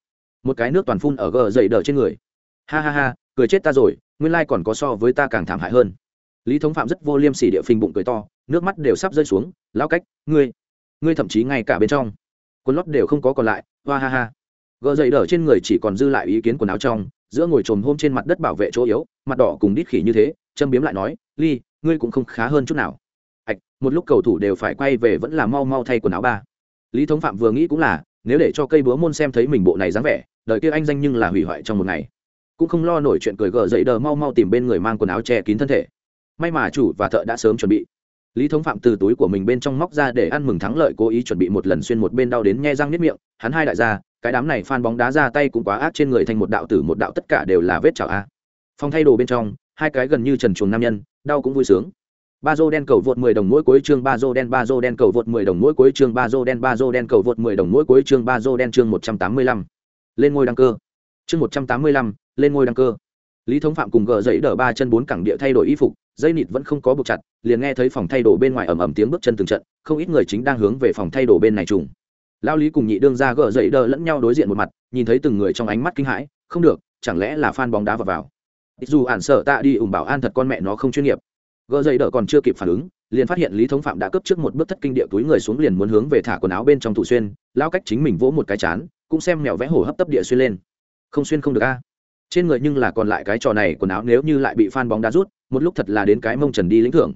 một cái nước toàn phun ở gờ dậy đờ trên người. Ha ha ha cười chết ta rồi nguyên lai còn có so với ta càng thảm hại hơn lý thống phạm rất vô liêm sỉ địa phình bụng cười to, nước mắt đều sắp rơi xuống lao cách, ngươi ngươi thậm chí ngay cả bên trong quần lót đều không có còn lại. Hoa ha ha. Gờ dậy đỡ trên người chỉ còn dư lại ý kiến quần áo trong, giữa ngồi trồm hôm trên mặt đất bảo vệ chỗ yếu, mặt đỏ cùng đít khỉ như thế, châm biếm lại nói, ly, ngươi cũng không khá hơn chút nào. Ạch một lúc cầu thủ đều phải quay về vẫn là mau mau thay quần áo ba. Lý thống phạm vừa nghĩ cũng là, nếu để cho cây búa môn xem thấy mình bộ này dáng vẻ đợi kia anh danh nhưng là hủy hoại trong một ngày. Cũng không lo nổi chuyện cười gờ dậy đờ mau mau tìm bên người mang quần áo che kín thân thể may mà chủ và thợ đã sớm chuẩn bị. Lý thống phạm từ túi của mình bên trong móc ra để ăn mừng thắng lợi cố ý chuẩn bị một lần xuyên một bên đau đến nhe răng nếp miệng. Hắn hai đại gia cái đám này phan bóng đá ra tay cũng quá ác trên người thành một đạo tử một đạo tất cả đều là vết chảo a. Phong thay đồ bên trong hai cái gần như trần chuồng nam nhân đau cũng vui sướng. Ba dô đen cầu vượt 10 đồng mỗi cuối chương ba dô đen ba dô đen cầu vượt 10 đồng mỗi cuối chương ba dô đen ba dô đen cầu vượt 10 đồng mỗi cuối chương ba dô đen chương 185. lên ngôi đăng cơ. Chương 185, lên ngôi đăng cơ. Lý thống phạm cùng gờ dậy đỡ ba chân bốn cẳng địa thay đổi y phục dây nịt vẫn không có buộc chặt, liền nghe thấy phòng thay đồ bên ngoài ầm ầm tiếng bước chân từng trận, không ít người chính đang hướng về phòng thay đồ bên này trùng. Lao lý cùng nhị đương ra gỡ dậy đỡ lẫn nhau đối diện một mặt, nhìn thấy từng người trong ánh mắt kinh hãi, không được, chẳng lẽ là fan bóng đá vào vào. Dù ản sợ tạ đi ủng bảo an thật con mẹ nó không chuyên nghiệp. Gỡ dậy đỡ còn chưa kịp phản ứng, liền phát hiện lý thống phạm đã cướp trước một bước thất kinh địa túi người xuống liền muốn hướng về thả quần áo bên trong thủ xuyên, lao cách chính mình vỗ một cái chán, cũng xem mèo vẽ hổ hấp tấp địa xuyên lên. Không xuyên không được a. Trên người nhưng là còn lại cái trò này, quần áo nếu như lại bị phan bóng đá rút một lúc thật là đến cái mông trần đi lĩnh thưởng.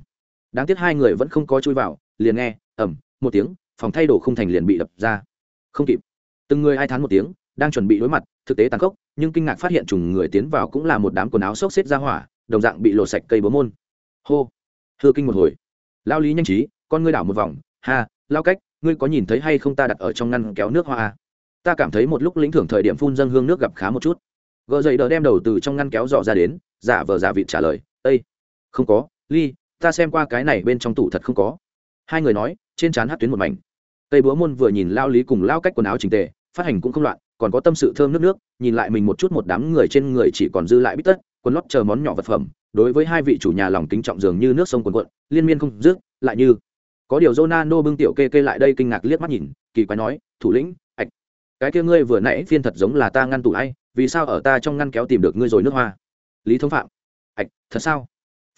Đáng tiếc hai người vẫn không có chui vào, liền nghe ẩm một tiếng, phòng thay đồ không thành liền bị đập ra. Không kịp. Từng người hai tháng một tiếng, đang chuẩn bị đối mặt, thực tế tàn khốc, nhưng kinh ngạc phát hiện trùng người tiến vào cũng là một đám quần áo xốc xếp ra hỏa, đồng dạng bị lột sạch cây bố môn. Hô. Hư kinh một hồi. Lao lý nhanh trí, con ngươi đảo một vòng. Ha, lao cách, ngươi có nhìn thấy hay không ta đặt ở trong ngăn kéo nước hoa à? ta cảm thấy một lúc lĩnh thưởng thời điểm phun dâng hương nước gặp khá một chút. Gợ dậy đờ đem đầu từ trong ngăn kéo dọ ra đến, giả vờ giả vịt trả lời ây không có, ly, ta xem qua cái này bên trong tủ thật không có. Hai người nói, trên trán hát tuyến một mảnh. Tây búa môn vừa nhìn lao lý cùng lao cách quần áo trình tề, phát hành cũng không loạn, còn có tâm sự thơm nước nước, nhìn lại mình một chút một đám người trên người chỉ còn dư lại bít tất, quần lót chờ món nhỏ vật phẩm. Đối với hai vị chủ nhà lòng kính trọng dường như nước sông quần quận liên miên không dứt, lại như có điều Ronaldo bưng tiểu kê kê lại đây kinh ngạc liếc mắt nhìn, kỳ quái nói, thủ lĩnh, ạch, cái kia ngươi vừa nãy phiên thật giống là ta ngăn tủ ai, vì sao ở ta trong ngăn kéo tìm được ngươi rồi nước hoa? Lý thông phạm hạch thật sao?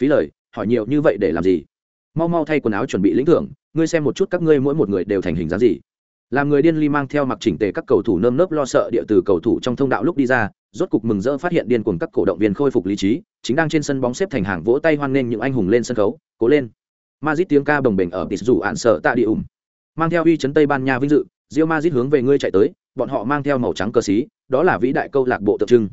Phí lời, hỏi nhiều như vậy để làm gì? Mau mau thay quần áo chuẩn bị lĩnh thưởng, ngươi xem một chút các ngươi mỗi một người đều thành hình dáng gì. Làm người điên ly mang theo mặc chỉnh tề các cầu thủ nơm nớp lo sợ địa từ cầu thủ trong thông đạo lúc đi ra, rốt cục mừng rỡ phát hiện điên cuồng các cổ động viên khôi phục lý trí, chính đang trên sân bóng xếp thành hàng vỗ tay hoan nghênh những anh hùng lên sân khấu, cố lên. Mazit tiếng ca bồng bềnh ở tịt dù ạn sợ tạ địa ủng mang theo uy chấn tây ban nha vinh dự rio mazit hướng về ngươi chạy tới, bọn họ mang theo màu trắng cờ xí, đó là vĩ đại câu lạc bộ tượng trưng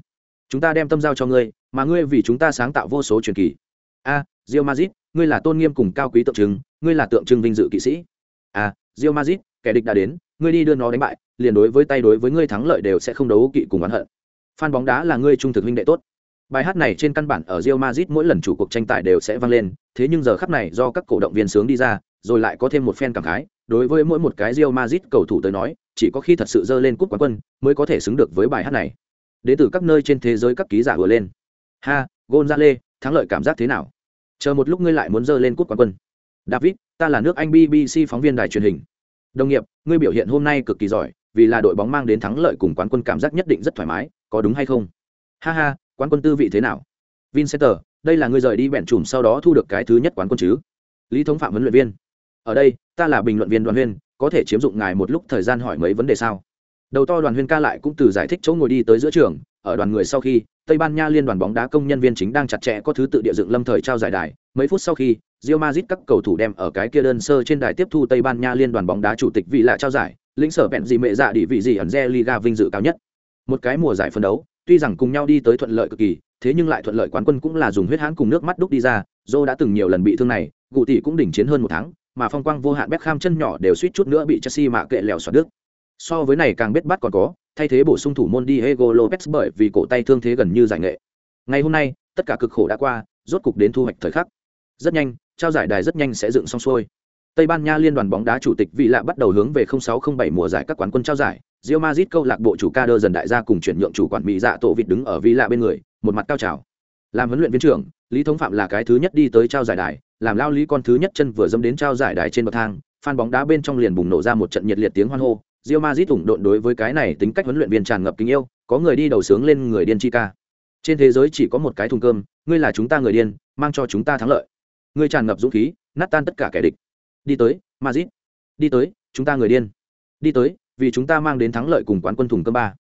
chúng ta đem tâm giao cho ngươi mà ngươi vì chúng ta sáng tạo vô số truyền kỳ. A à, rio mazit ngươi là tôn nghiêm cùng cao quý tượng trưng ngươi là tượng trưng vinh dự kỵ sĩ. A à, rio mazit kẻ địch đã đến ngươi đi đưa nó đánh bại liền đối với tay đối với ngươi thắng lợi đều sẽ không đấu kỵ cùng oán hận. Phan bóng đá là ngươi trung thực huynh đệ tốt. Bài hát này trên căn bản ở rio mazit mỗi lần chủ cuộc tranh tài đều sẽ vang lên thế nhưng giờ khắp này do các cổ động viên sướng đi ra rồi lại có thêm một phen cảm khái đối với mỗi một cái rio mazit cầu thủ tới nói chỉ có khi thật sự dơ lên cúp quán quân mới có thể xứng được với bài hát này đến từ các nơi trên thế giới các ký giả vừa lên. Ha gonzale thắng lợi cảm giác thế nào? Chờ một lúc ngươi lại muốn dơ lên cút quán quân. David, ta là nước anh bbc phóng viên đài truyền hình. Đồng nghiệp, ngươi biểu hiện hôm nay cực kỳ giỏi, vì là đội bóng mang đến thắng lợi cùng quán quân cảm giác nhất định rất thoải mái, có đúng hay không? Ha ha, quán quân tư vị thế nào? Vincenter đây là ngươi rời đi bẹn chùm sau đó thu được cái thứ nhất quán quân chứ? Lý thống phạm huấn luyện viên. Ở đây, ta là bình luận viên đoàn huyên có thể chiếm dụng ngài một lúc thời gian hỏi mấy vấn đề sao? Đầu to đoàn huyên ca lại cũng từ giải thích chỗ ngồi đi tới giữa trường ở đoàn người sau khi tây ban nha liên đoàn bóng đá công nhân viên chính đang chặt chẽ có thứ tự địa dựng lâm thời trao giải đài mấy phút sau khi Real Madrid các cầu thủ đem ở cái kia đơn sơ trên đài tiếp thu Tây Ban Nha liên đoàn bóng đá chủ tịch vị lạ trao giải, lĩnh sở bẹn gì mẹ dạ đi vị gì ẩn Liga vinh dự cao nhất. Một cái mùa giải phân đấu, tuy rằng cùng nhau đi tới thuận lợi cực kỳ, thế nhưng lại thuận lợi quán quân cũng là dùng huyết hãn cùng nước mắt đúc đi ra, Zô đã từng nhiều lần bị thương này, gù tỷ cũng đỉnh chiến hơn một tháng, mà phong quang vô hạn Beckham chân nhỏ đều suýt chút nữa bị Chelsea mạ kệ lèo xoạt đứt. So với này càng biết bắt còn có, thay thế bổ sung thủ môn Diego Lopez bởi vì cổ tay thương thế gần như giải nghệ. Ngày hôm nay, tất cả cực khổ đã qua, rốt cục đến thu hoạch thời khắc. Rất nhanh, trao giải đài rất nhanh sẽ dựng xong xuôi. Tây Ban Nha liên đoàn bóng đá chủ tịch vị lạ bắt đầu hướng về 0607 mùa giải các quán quân trao giải. Real Madrid câu lạc bộ chủ ca đơ dần đại gia cùng chuyển nhượng chủ quản mỹ dạ tổ vịt đứng ở vị lạ bên người, một mặt cao trào. Làm huấn luyện viên trưởng, Lý Thống Phạm là cái thứ nhất đi tới trao giải đài, làm lao lý con thứ nhất chân vừa dẫm đến trao giải đài trên bậc thang, fan bóng đá bên trong liền bùng nổ ra một trận nhiệt liệt tiếng hoan hô. Real Madrid ủng độn đối với cái này tính cách huấn luyện viên tràn ngập kính yêu, có người đi đầu sướng lên người điên chi ca. Trên thế giới chỉ có một cái thùng cơm, ngươi là chúng ta người điên, mang cho chúng ta thắng lợi. Ngươi tràn ngập dũng khí nát tan tất cả kẻ địch. Đi tới Madrid. đi tới chúng ta người điên. Đi tới vì chúng ta mang đến thắng lợi cùng quán quân thùng cơm ba.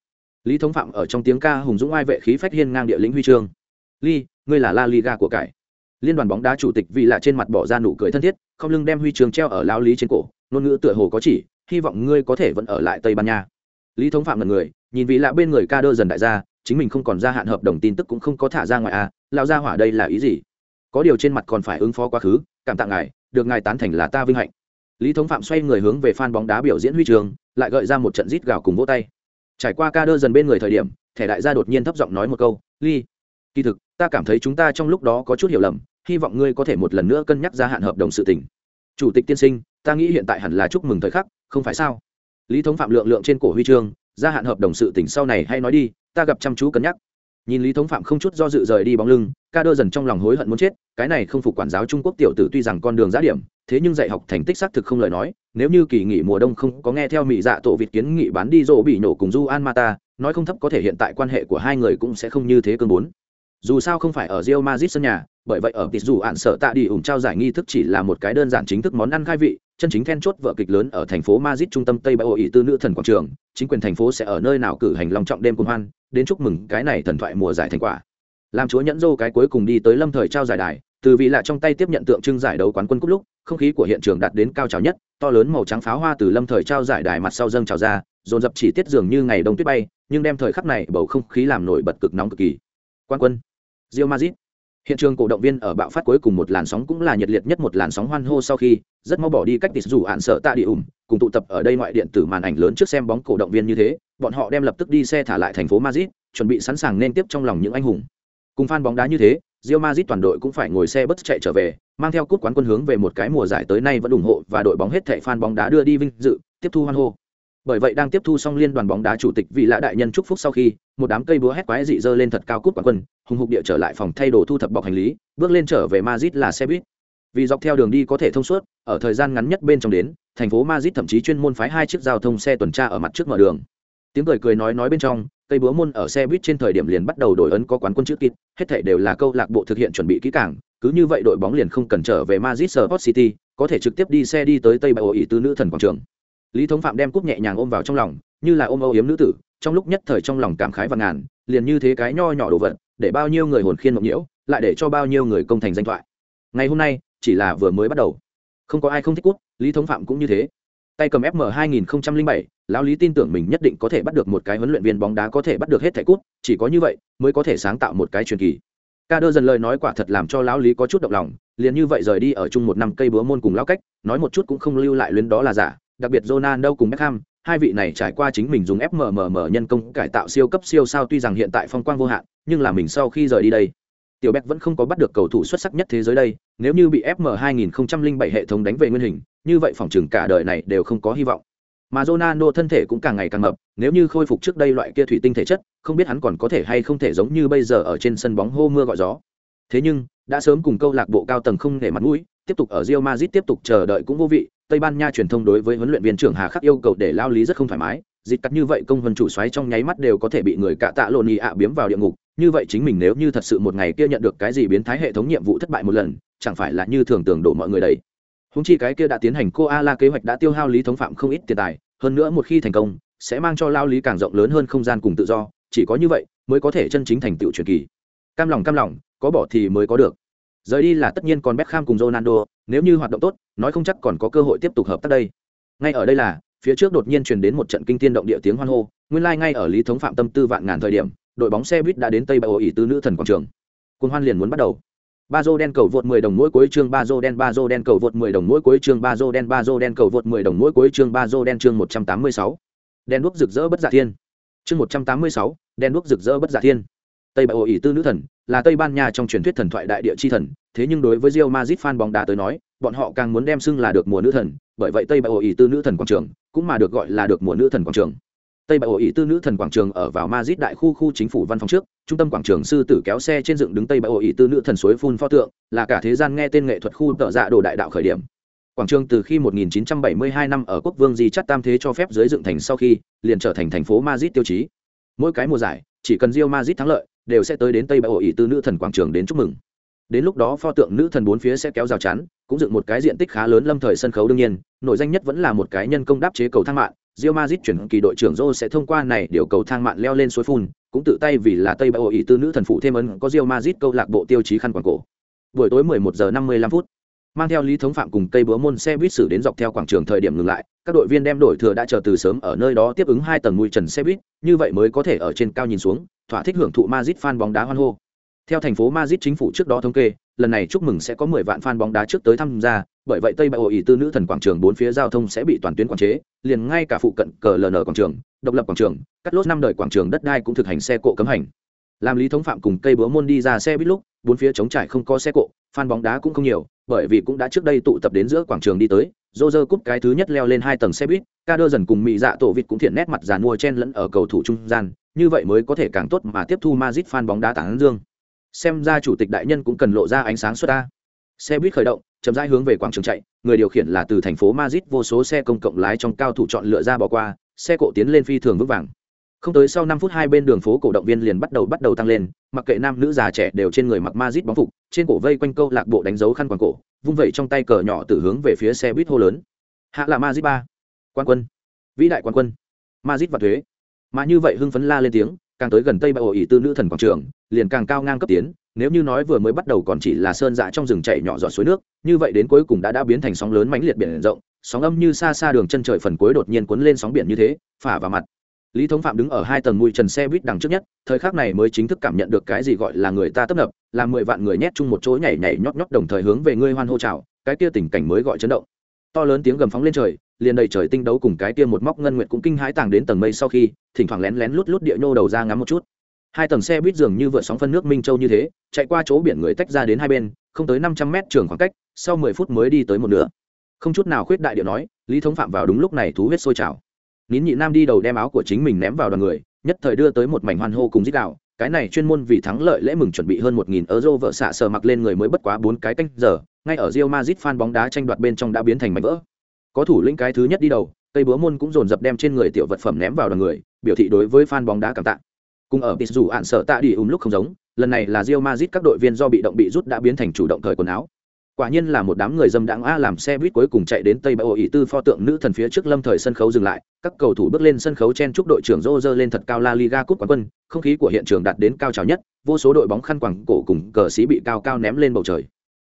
Lý thống phạm ở trong tiếng ca hùng dũng ai vệ khí phách hiên ngang địa lĩnh huy chương. Ly ngươi là la liga của cải. Liên đoàn bóng đá chủ tịch vì lạ trên mặt bỏ ra nụ cười thân thiết không lưng đem huy chương treo ở lão lý trên cổ ngôn ngữ tựa hồ có chỉ hy vọng ngươi có thể vẫn ở lại tây ban nha. Lý thống phạm là người, nhìn vị lạ bên người ca đơ dần đại gia, chính mình không còn gia hạn hợp đồng tin tức cũng không có thả ra ngoài à lao ra hỏa đây là ý gì? Có điều trên mặt còn phải ứng phó quá khứ, cảm tạ ngài, được ngài tán thành là ta vinh hạnh. Lý thống phạm xoay người hướng về f a n bóng đá biểu diễn huy trường, lại gợi ra một trận rít gào cùng vỗ tay. Trải qua ca đơ dần bên người thời điểm, thẻ đại gia đột nhiên thấp giọng nói một câu ly kỳ thực, ta cảm thấy chúng ta trong lúc đó có chút hiểu lầm, hy vọng ngươi có thể một lần nữa cân nhắc gia hạn hợp đồng sự tình. Chủ tịch tiên sinh, ta nghĩ hiện tại hẳn là chúc mừng thời khắc không phải sao? Lý thống phạm lượng lượng trên cổ huy chương, gia hạn hợp đồng sự tỉnh sau này hay nói đi, ta gặp chăm chú cân nhắc. Nhìn lý thống phạm không chút do dự rời đi bóng lưng, ca đơ dần trong lòng hối hận muốn chết, cái này không phục quản giáo trung quốc tiểu tử tuy rằng con đường giá điểm, thế nhưng dạy học thành tích xác thực không lời nói, nếu như kỳ nghỉ mùa đông không có nghe theo mỹ dạ tổ vịt kiến nghị bán đi rộ bị nổ cùng du an mata, nói không thấp có thể hiện tại quan hệ của hai người cũng sẽ không như thế cơn bốn dù sao không phải ở Real Madrid sân nhà bởi vậy ở tịt dù ạn sở tạ đi ủng trao giải nghi thức chỉ là một cái đơn giản chính thức món ăn khai vị chân chính then chốt vợ kịch lớn ở thành phố Madrid trung tâm Tây Bắc Ý tư nữ thần quảng trường, chính quyền thành phố sẽ ở nơi nào cử hành long trọng đêm cùng hoan, đến chúc mừng cái này thần thoại mùa giải thành quả. Làm chúa nhẫn dô cái cuối cùng đi tới lâm thời trao giải đài, từ vị lạ trong tay tiếp nhận tượng trưng giải đấu quán quân cúp lúc, không khí của hiện trường đạt đến cao trào nhất, to lớn màu trắng pháo hoa từ lâm thời trao giải đài mặt sau dâng trào ra, dồn dập chỉ tiết dường như ngày đông tuyết bay, nhưng đem thời khắc này bầu không khí làm nổi bật cực nóng cực kỳ. Quán quân, Real Madrid. Hiện trường cổ động viên ở bạo phát cuối cùng một làn sóng cũng là nhiệt liệt nhất một làn sóng hoan hô sau khi rất mau bỏ đi cách tịt rủ án sợ tạ đi ủng cùng tụ tập ở đây ngoại điện tử màn ảnh lớn trước xem bóng cổ động viên như thế bọn họ đem lập tức đi xe thả lại thành phố madrid chuẩn bị sẵn sàng nên tiếp trong lòng những anh hùng. Cùng fan bóng đá như thế Real Madrid toàn đội cũng phải ngồi xe bất chạy trở về, mang theo cúp quán quân hướng về một cái mùa giải tới nay vẫn ủng hộ và đội bóng hết thảy fan bóng đá đưa đi vinh dự, tiếp thu hoan hô bởi vậy đang tiếp thu xong liên đoàn bóng đá chủ tịch vị lạ đại nhân chúc phúc sau khi, một đám cây búa hét quái dị dơ lên thật cao cút quán quân, hùng hục địa trở lại phòng thay đồ thu thập bọc hành lý, bước lên trở về Madrid là xe buýt. Vì dọc theo đường đi có thể thông suốt, ở thời gian ngắn nhất bên trong đến, thành phố Madrid thậm chí chuyên môn phái hai chiếc giao thông xe tuần tra ở mặt trước mở đường. Tiếng cười cười nói nói bên trong, cây búa môn ở xe buýt trên thời điểm liền bắt đầu đổi ấn có quán quân chữ kít hết thảy đều là câu lạc bộ thực hiện chuẩn bị kỹ càng, cứ như vậy đội bóng liền không cần trở về Madrid Sport City, có thể trực tiếp đi xe đi tới tây bãi ổ ỉ tư nữ thần quảng trường lý thống phạm đem cúp nhẹ nhàng ôm vào trong lòng như là ôm âu yếm nữ tử trong lúc nhất thời trong lòng cảm khái và ngàn liền như thế cái nho nhỏ đồ vật để bao nhiêu người hồn khiên mộng nhiễu lại để cho bao nhiêu người công thành danh thoại. Ngày hôm nay chỉ là vừa mới bắt đầu. Không có ai không thích cút lý thống phạm cũng như thế. Tay cầm fm 2007, lão lý tin tưởng mình nhất định có thể bắt được một cái huấn luyện viên bóng đá có thể bắt được hết thẻ cút chỉ có như vậy mới có thể sáng tạo một cái truyền kỳ. Ca đơ dần lời nói quả thật làm cho lão lý có chút động lòng liền như vậy rời đi ở chung một năm cây búa môn cùng lão cách nói một chút cũng không lưu lại luyến đó là giả đặc biệt Ronaldo cùng Beckham, hai vị này trải qua chính mình dùng FMMM nhân công cải tạo siêu cấp siêu sao tuy rằng hiện tại phong quang vô hạn, nhưng là mình sau khi rời đi đây, Tiểu Beck vẫn không có bắt được cầu thủ xuất sắc nhất thế giới đây, nếu như bị FM 2007 hệ thống đánh về nguyên hình, như vậy phòng trường cả đời này đều không có hy vọng. Mà Ronaldo thân thể cũng càng ngày càng mập, nếu như khôi phục trước đây loại kia thủy tinh thể chất, không biết hắn còn có thể hay không thể giống như bây giờ ở trên sân bóng hô mưa gọi gió. Thế nhưng, đã sớm cùng câu lạc bộ cao tầng không để mặt mũi, tiếp tục ở Real Madrid tiếp tục chờ đợi cũng vô vị, Tây Ban Nha truyền thông đối với huấn luyện viên trưởng Hà Khắc yêu cầu để lao lý rất không thoải mái, dịch cắt như vậy công vân chủ xoáy trong nháy mắt đều có thể bị người cạ tạ lộn nhị ạ biếm vào địa ngục, như vậy chính mình nếu như thật sự một ngày kia nhận được cái gì biến thái hệ thống nhiệm vụ thất bại một lần, chẳng phải là như thường tưởng đổ mọi người đấy. Húng chi cái kia đã tiến hành cô A La kế hoạch đã tiêu hao lý thống phạm không ít tiền tài, hơn nữa một khi thành công, sẽ mang cho lao lý càng rộng lớn hơn không gian cùng tự do, chỉ có như vậy mới có thể chân chính thành tựu truyền kỳ. Cam lòng cam lòng, có bỏ thì mới có được. Rời đi là tất nhiên còn Beckham cùng Ronaldo, nếu như hoạt động tốt, nói không chắc còn có cơ hội tiếp tục hợp tác đây. Ngay ở đây là, phía trước đột nhiên truyền đến một trận kinh thiên động địa tiếng hoan hô, nguyên lai like ngay ở Lý Thống Phạm tâm tư vạn ngàn thời điểm, đội bóng xe buýt đã đến Tây Bảo ỷ tứ nữ thần quảng trường. Cuồng hoan liền muốn bắt đầu. Ba Bazo đen cầu vượt 10 đồng mỗi cuối chương Bazo đen Bazo đen cầu vượt 10 đồng mỗi cuối chương Bazo đen Bazo đen cầu vượt 10 đồng mỗi cuối chương Bazo đen chương 186. Đen đuốc rực rỡ bất giả thiên. Chương 186, đen đuốc rực rỡ bất giả thiên. Tây Bạo ý tư nữ thần là Tây Ban Nha trong truyền thuyết thần thoại đại địa chi thần, thế nhưng đối với Real Madrid fan bóng đá tới nói, bọn họ càng muốn đem xưng là được mùa nữ thần, bởi vậy Tây Bạo ý tư nữ thần quảng trường, cũng mà được gọi là được mùa nữ thần quảng trường. Tây Bạo ỷ tư nữ thần quảng trường ở vào Madrid đại khu khu chính phủ văn phòng trước, trung tâm quảng trường sư tử kéo xe trên dựng đứng Tây Bạo ỷ tư nữ thần suối phun pho tượng, là cả thế gian nghe tên nghệ thuật khu tợ dạ đồ đại đạo khởi điểm. Quảng trường từ khi 1972 năm ở quốc vương Di Chát Tam Thế cho phép dưới dựng thành sau khi, liền trở thành thành phố Madrid tiêu chí. Mỗi cái mùa giải, chỉ cần Real Madrid thắng lợi, đều sẽ tới đến Tây Bạo ỷ tư nữ thần quảng trường đến chúc mừng. Đến lúc đó pho tượng nữ thần bốn phía sẽ kéo rào chắn cũng dựng một cái diện tích khá lớn lâm thời sân khấu đương nhiên nội danh nhất vẫn là một cái nhân công đáp chế cầu thang mạng. Real Madrid chuyển kỳ đội trưởng Joe sẽ thông qua này điều cầu thang mạng leo lên suối phun, cũng tự tay vì là Tây Bao ý tư nữ thần phụ thêm ấn có Real Madrid câu lạc bộ tiêu chí khăn quảng cổ. Buổi tối 11 giờ 55 phút, mang theo lý thống phạm cùng cây búa môn xe buýt xử đến dọc theo quảng trường thời điểm ngừng lại, các đội viên đem đổi thừa đã chờ từ sớm ở nơi đó tiếp ứng hai tầng mũi trần xe buýt, như vậy mới có thể ở trên cao nhìn xuống, thỏa thích hưởng thụ Madrid fan bóng đá hoan hô. Theo thành phố Madrid chính phủ trước đó thống kê, lần này chúc mừng sẽ có 10 vạn fan bóng đá trước tới tham gia, bởi vậy Tây Bạo ỷ tư nữ thần quảng trường bốn phía giao thông sẽ bị toàn tuyến quản chế, liền ngay cả phụ cận cờ LN quảng trường, độc lập quảng trường, cắt lốt năm đời quảng trường đất đai cũng thực hành xe cộ cấm hành làm lý thống phạm cùng cây búa môn đi ra xe buýt lúc, bốn phía trống trải không có xe cộ phan bóng đá cũng không nhiều, bởi vì cũng đã trước đây tụ tập đến giữa quảng trường đi tới dô dơ cúp cái thứ nhất leo lên hai tầng xe buýt ca đơ dần cùng mỹ dạ tổ vịt cũng thiện nét mặt giàn mua chen lẫn ở cầu thủ trung gian, như vậy mới có thể càng tốt mà tiếp thu mazit phan bóng đá tảng dương. Xem ra chủ tịch đại nhân cũng cần lộ ra ánh sáng xuất ta. Xe buýt khởi động, chậm rãi hướng về quảng trường chạy, người điều khiển là từ thành phố mazit vô số xe công cộng lái trong cao thủ chọn lựa ra bỏ qua, xe cộ tiến lên phi thường vững vàng không tới sau năm phút hai bên đường phố cổ động viên liền bắt đầu bắt đầu tăng lên, mặc kệ nam nữ già trẻ đều trên người mặc mazit bóng phục, trên cổ vây quanh câu lạc bộ đánh dấu khăn quàng cổ, vung vẩy trong tay cờ nhỏ từ hướng về phía xe buýt hô lớn. Hạ là mazit ba. Quan quân. Vĩ đại quan quân. Mazit và thuế. Mà như vậy hưng phấn la lên tiếng, càng tới gần tây bãi ổ ỉ tư nữ thần quảng trường, liền càng cao ngang cấp tiến, nếu như nói vừa mới bắt đầu còn chỉ là sơn dạ trong rừng chảy nhỏ giọt suối nước, như vậy đến cuối cùng đã đã biến thành sóng lớn mãnh liệt biển rộng, sóng âm như xa xa đường chân trời phần cuối đột nhiên cuốn lên sóng biển như thế, phả vào mặt lý thống phạm đứng ở hai tầng mùi trần xe buýt đằng trước nhất, thời khắc này mới chính thức cảm nhận được cái gì gọi là người ta tấp nập, là mười vạn người nhét chung một chỗ nhảy nhảy nhót nhót đồng thời hướng về ngươi hoan hô trào cái kia tình cảnh mới gọi chấn động. To lớn tiếng gầm phóng lên trời, liền đầy trời tinh đấu cùng cái kia một móc ngân nguyệt cũng kinh hãi tàng đến tầng mây sau khi, thỉnh thoảng lén lén lút lút địa nhô đầu ra ngắm một chút. Hai tầng xe buýt dường như vượt sóng phân nước minh châu như thế, chạy qua chỗ biển người tách ra đến hai bên, không tới năm trăm mét trường khoảng cách, sau mười phút mới đi tới một nửa. Không chút nào khuyết đại điệu nói, lý thống phạm vào đúng lúc này thú huyết sôi trào nín nhị nam đi đầu đem áo của chính mình ném vào đoàn người, nhất thời đưa tới một mảnh hoan hô cùng dít đạo. Cái này chuyên môn vì thắng lợi lễ mừng chuẩn bị hơn một nghìn euro vợ xạ sờ mặc lên người mới bất quá bốn cái canh giờ, ngay ở Real Madrid fan bóng đá tranh đoạt bên trong đã biến thành mảnh vỡ. Có thủ lĩnh cái thứ nhất đi đầu, cây búa môn cũng dồn dập đem trên người tiểu vật phẩm ném vào đoàn người, biểu thị đối với fan bóng đá cảm tạ. Cùng ở pit dù ạn sợ tạ đi ùm lúc không giống, lần này là Real Madrid các đội viên do bị động bị rút đã biến thành chủ động thời quần áo quả nhiên là một đám người dâm đãng a làm xe buýt cuối cùng chạy đến tây bãi ô ý tư pho tượng nữ thần phía trước lâm thời sân khấu dừng lại các cầu thủ bước lên sân khấu chen chúc đội trưởng rô rơ lên thật cao la liga cúp quán quân không khí của hiện trường đạt đến cao trào nhất vô số đội bóng khăn quẳng cổ cùng cờ xí bị cao cao ném lên bầu trời.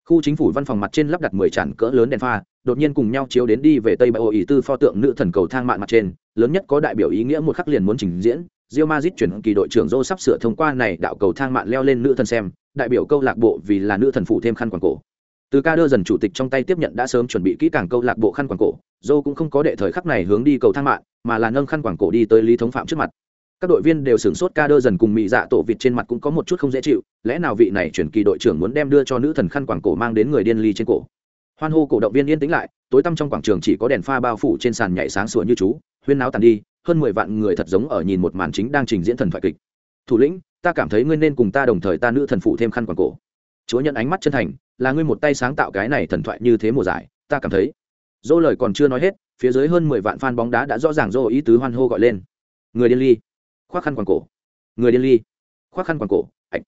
Khu chính phủ văn phòng mặt trên lắp đặt mười tràn cỡ lớn đèn pha đột nhiên cùng nhau chiếu đến đi về tây bãi ô ý tư pho tượng nữ thần cầu thang mạn mặt trên lớn nhất có đại biểu ý nghĩa một khắc liền muốn trình diễn Real Madrid chuyển kỳ đội trưởng Rô sắp sửa thông qua này đạo cầu thang mạn leo lên nữ thần xem, đại biểu câu lạc bộ vì là nữ thần phụ thêm khăn quàng cổ từ ca đưa dần chủ tịch trong tay tiếp nhận đã sớm chuẩn bị kỹ càng câu lạc bộ khăn quảng cổ dô cũng không có đệ thời khắc này hướng đi cầu thang mạng, mà là nâng khăn quảng cổ đi tới lý thống phạm trước mặt. Các đội viên đều sửng sốt ca đơ dần cùng mị dạ tổ vịt trên mặt cũng có một chút không dễ chịu, lẽ nào vị này chuyển kỳ đội trưởng muốn đem đưa cho nữ thần khăn quảng cổ mang đến người điên ly trên cổ? Hoan hô cổ động viên yên tĩnh lại, tối tăm trong quảng trường chỉ có đèn pha bao phủ trên sàn nhảy sáng sủa như chú, huyên náo tàn đi, hơn mười vạn người thật giống ở nhìn một màn chính đang trình diễn thần thoại kịch. Thủ lĩnh, ta cảm thấy ngươi nên cùng ta đồng thời ta nữ thần phụ thêm khăn quảng cổ chúa nhận ánh mắt chân thành, là ngươi một tay sáng tạo cái này thần thoại như thế mùa giải, ta cảm thấy. Dô lời còn chưa nói hết, phía dưới hơn mười vạn fan bóng đá đã rõ ràng dô ý tứ hoan hô gọi lên. Người điên ly. Khoác khăn quàng cổ. Người điên ly. Khoác khăn quàng cổ. Ánh